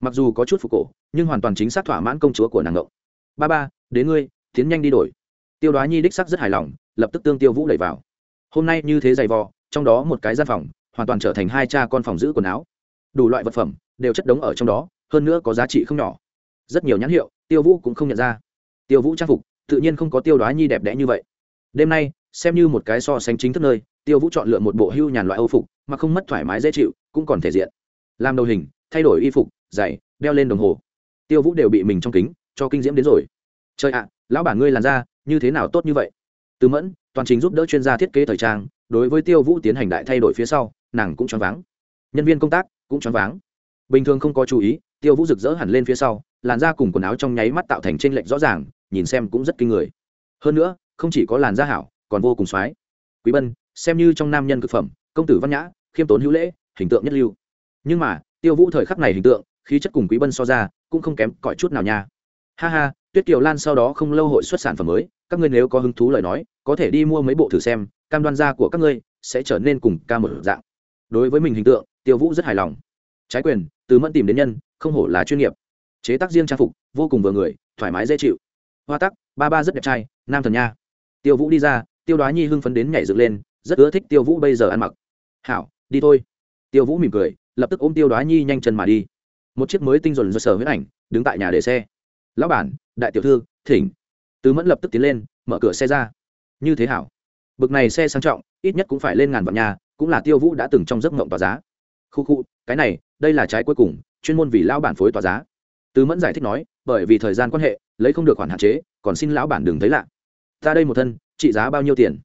Mặc dù có chút phục cổ, nhưng hoàn toàn chính xác thỏa mãn công chúa của nàng ngậu ba ba, đến ngươi, tiến nhanh đi đổi. Tiêu đoá nhi đích sắc rất hài lòng, lập tức tương tiêu vũ đẩy vào. Hôm nay như thế giày vò, trong đó một cái gian phòng, hoàn toàn trở thành hai cha con phòng giữ quần áo đủ loại vật phẩm đều chất đống ở trong đó, hơn nữa có giá trị không nhỏ. Rất nhiều nhãn hiệu, tiêu vũ cũng không nhận ra. Tiêu vũ trang phục, tự nhiên không có tiêu đoá nhi đẹp đẽ như vậy. Đêm nay, xem như một cái so sánh chính thức nơi, tiêu vũ chọn lựa một bộ hưu nhàn loại âu phục, mà không mất thoải mái dễ chịu, cũng còn thể diện. Làm đầu hình, thay đổi y phục, giày, đeo lên đồng hồ. Tiêu vũ đều bị mình trong kính, cho kinh diễm đến rồi. Trời ạ, lão bản ngươi làn da, như thế nào tốt như vậy? Từ mẫn, toàn trình giúp đỡ chuyên gia thiết kế thời trang, đối với tiêu vũ tiến hành đại thay đổi phía sau, nàng cũng choáng váng. Nhân viên công tác cũng choáng váng. Bình thường không có chú ý, tiêu vũ rực rỡ hẳn lên phía sau, làn da cùng quần áo trong nháy mắt tạo thành t r lệch rõ ràng, nhìn xem cũng rất kinh người. Hơn nữa, không chỉ có làn da hảo, còn vô cùng x o á i quý bân, xem như trong nam nhân c ự c phẩm, công tử văn nhã, khiêm tốn hữu lễ, hình tượng nhất lưu. Nhưng mà, tiêu vũ thời khắc này hình tượng, khí chất cùng quý bân so ra, cũng không kém cỏi chút nào nha. Ha ha, tuyết kiều lan sau đó không lâu hội xuất sản phẩm mới, các ngươi nếu có hứng thú lời nói, có thể đi mua mấy bộ thử xem, cam đoan da của các ngươi sẽ trở nên cùng ca một dạng. Đối với mình hình tượng tiêu vũ rất hài lòng. Trái quyền, từ mẫn tìm đến nhân, không hổ là chuyên nghiệp. Chế tác riêng trang phục, vô cùng vừa người, thoải mái dễ chịu. Hoa tắc, ba ba rất đẹp trai, nam thần nha. Tiêu vũ đi ra, tiêu đoá nhi hưng phấn đến nhảy dựng lên, rất ưa thích tiêu vũ bây giờ ăn mặc. Hảo, đi thôi. Tiêu vũ mỉm cười, lập tức ôm tiêu đoá nhi nhanh chân mà đi. Một chiếc mới tinh dồn do sở huyết ảnh, đứng tại nhà để xe. Lão bản, đại tiểu thư, thỉnh. Tứ mẫn lập tức tiến lên, mở cửa xe ra. Như thế hảo. Bực này xe sang trọng, ít nhất cũng phải lên ngàn vạn nhà, cũng là tiêu vũ đã từng trong giấc mộng tỏa giá khu khu, cái này, đây là trái cuối cùng, chuyên môn vì lão bản phối tỏa giá. Tứ mẫn giải thích nói, bởi vì thời gian quan hệ, lấy không được khoản hạn chế, còn xin lão bản đừng thấy lạ. Ta đây một thân, trị giá bao nhiêu tiền?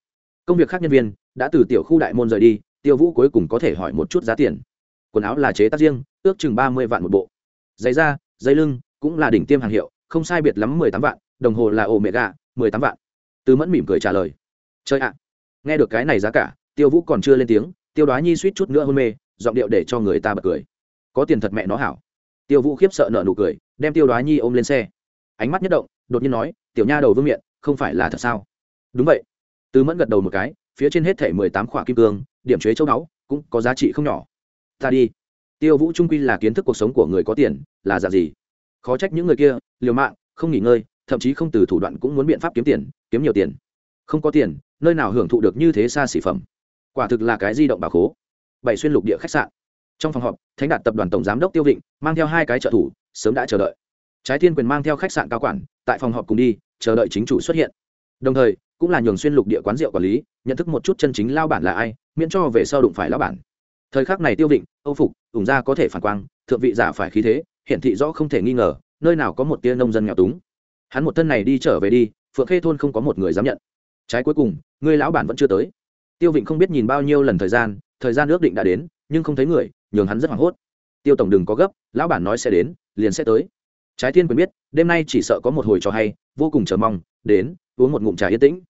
Công việc khác nhân viên, đã từ tiểu khu đại môn rời đi, tiêu vũ cuối cùng có thể hỏi một chút giá tiền. Quần áo là chế tác riêng, ước chừng ba mươi vạn một bộ. Giày da dây lưng, cũng là đỉnh tiêm hàng hiệu, không sai biệt lắm mười tám vạn, đồng hồ là ổ mẹ gà mười tám vạn. Tư mẫn mỉm cười trả lời. Chơi ạ! Nghe được cái này giá cả, tiêu vũ còn chưa lên tiếng, tiêu đoá nhi suýt chút nữa hôn mê giọng điệu để cho người ta bật cười. Có tiền thật mẹ nó hảo. Tiêu vũ khiếp sợ nợ nụ cười, đem tiêu đoá nhi ôm lên xe. Ánh mắt nhất động, đột nhiên nói, tiểu nha đầu vương miện, không phải là thật sao? Đúng vậy. Tứ mẫn gật đầu một cái, phía trên hết thể mười tám khỏa kim cương, điểm chế châu báu, cũng có giá trị không nhỏ. Ta đi. Tiêu vũ trung quy là kiến thức cuộc sống của người có tiền, là giả gì? Khó trách những người kia, liều mạng, không nghỉ ngơi, thậm chí không từ thủ đoạn cũng muốn biện pháp kiếm tiền, kiếm nhiều tiền. Không có tiền, nơi nào hưởng thụ được như thế xa xỉ phẩm. Quả thực là cái di động bà khố bảy xuyên lục địa khách sạn. Trong phòng họp, thánh đạt tập đoàn tổng giám đốc tiêu vịnh mang theo hai cái trợ thủ, sớm đã chờ đợi. Trái thiên quyền mang theo khách sạn cao quản, tại phòng họp cùng đi, chờ đợi chính chủ xuất hiện. Đồng thời, cũng là nhường xuyên lục địa quán rượu quản lý, nhận thức một chút chân chính lao bản là ai, miễn cho về sau đụng phải lao bản. Thời khắc này tiêu vịnh, âu phục, ủng ra có thể phản quang, thượng vị giả phải khí thế, hiển thị rõ không thể nghi ngờ, nơi nào có một tia nông dân nghèo túng. Hắn một thân này đi trở về đi, phượng khê thôn không có một người dám nhận. Trái cuối cùng, người lão bản vẫn chưa tới. Tiêu vịnh không biết nhìn bao nhiêu lần thời gian thời gian ước định đã đến, nhưng không thấy người, nhường hắn rất hoảng hốt. Tiêu tổng đừng có gấp, lão bản nói sẽ đến, liền sẽ tới. Trái thiên quyền biết, đêm nay chỉ sợ có một hồi trò hay, vô cùng chờ mong, đến, uống một ngụm trà yên tĩnh.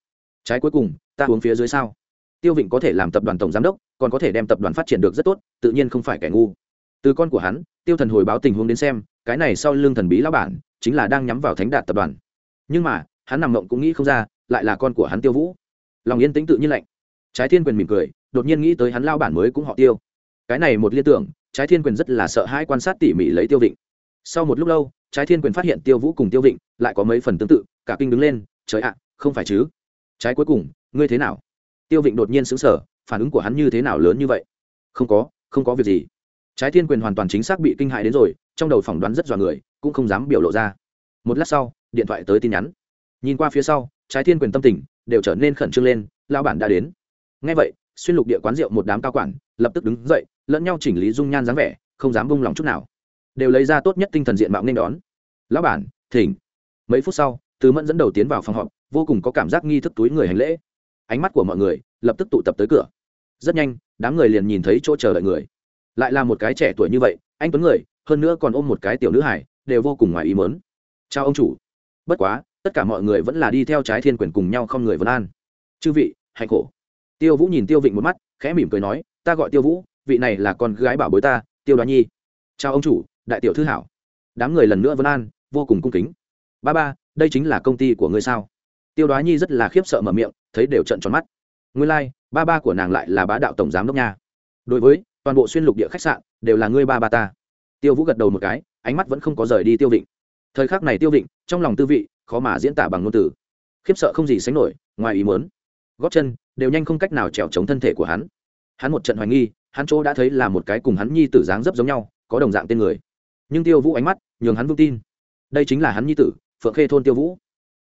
Trái cuối cùng, ta uống phía dưới sao? Tiêu vịnh có thể làm tập đoàn tổng giám đốc, còn có thể đem tập đoàn phát triển được rất tốt, tự nhiên không phải kẻ ngu. Từ con của hắn, tiêu thần hồi báo tình huống đến xem, cái này sau lưng thần bí lão bản, chính là đang nhắm vào thánh đạt tập đoàn. Nhưng mà, hắn nằm mộng cũng nghĩ không ra, lại là con của hắn tiêu vũ. Lòng yên tĩnh tự nhiên lạnh. Trái thiên quyền mỉm cười đột nhiên nghĩ tới hắn lao bản mới cũng họ tiêu. Cái này một liên tưởng, trái thiên quyền rất là sợ hãi quan sát tỉ mỉ lấy tiêu vịnh. Sau một lúc lâu, trái thiên quyền phát hiện tiêu vũ cùng tiêu vịnh lại có mấy phần tương tự, cả kinh đứng lên, trời ạ, không phải chứ? Trái cuối cùng, ngươi thế nào? Tiêu vịnh đột nhiên xứng sở phản ứng của hắn như thế nào lớn như vậy? Không có không có việc gì. Trái thiên quyền hoàn toàn chính xác bị kinh hại đến rồi, trong đầu phỏng đoán rất dọa người, cũng không dám biểu lộ ra. Một lát sau, điện thoại tới tin nhắn. Nhìn qua phía sau, trái thiên quyền tâm tình đều trở nên khẩn trương lên lao bản đã đến. Ngay vậy xuyên lục địa quán rượu một đám cao quản, lập tức đứng dậy, lẫn nhau chỉnh lý dung nhan dáng vẻ, không dám bung lòng chút nào. Đều lấy ra tốt nhất tinh thần diện mạo nên đón. Lão bản, thỉnh. Mấy phút sau, từ mẫn dẫn đầu tiến vào phòng họp, vô cùng có cảm giác nghi thức túi người hành lễ. Ánh mắt của mọi người lập tức tụ tập tới cửa. Rất nhanh, đám người liền nhìn thấy chỗ chờ đợi người. Lại là một cái trẻ tuổi như vậy, anh tuấn người, hơn nữa còn ôm một cái tiểu nữ hải đều vô cùng ngoài ý mớn chào ông chủ. Bất quá, tất cả mọi người vẫn là đi theo trái thiên quyền cùng nhau không người vân an. Chư vị, hạnh khổ tiêu vũ nhìn tiêu vịnh một mắt khẽ mỉm cười nói ta gọi tiêu vũ vị này là con gái bảo bối ta tiêu đoá nhi. Chào ông chủ đại tiểu thư hảo. Đám người lần nữa vân an vô cùng cung kính. Ba ba đây chính là công ty của ngươi sao? Tiêu đoá nhi rất là khiếp sợ mở miệng thấy đều trận tròn mắt. Ngươi lai、like, ba ba của nàng lại là bá đạo tổng giám đốc nha. Đối với toàn bộ xuyên lục địa khách sạn đều là ngươi ba ba ta. Tiêu vũ gật đầu một cái ánh mắt vẫn không có rời đi tiêu vịnh. Thời khắc này tiêu vịnh trong lòng tư vị khó mà diễn tả bằng ngôn từ. Khiếp sợ không gì sánh nổi ngoài ý muốn gót chân, đều nhanh không cách nào trèo chống thân thể của hắn. Hắn một trận hoài nghi, hắn chỗ đã thấy là một cái cùng hắn nhi tử dáng dấp giống nhau, có đồng dạng tên người. Nhưng tiêu vũ ánh mắt nhường hắn vững tin. Đây chính là hắn nhi tử, phượng khê thôn tiêu vũ.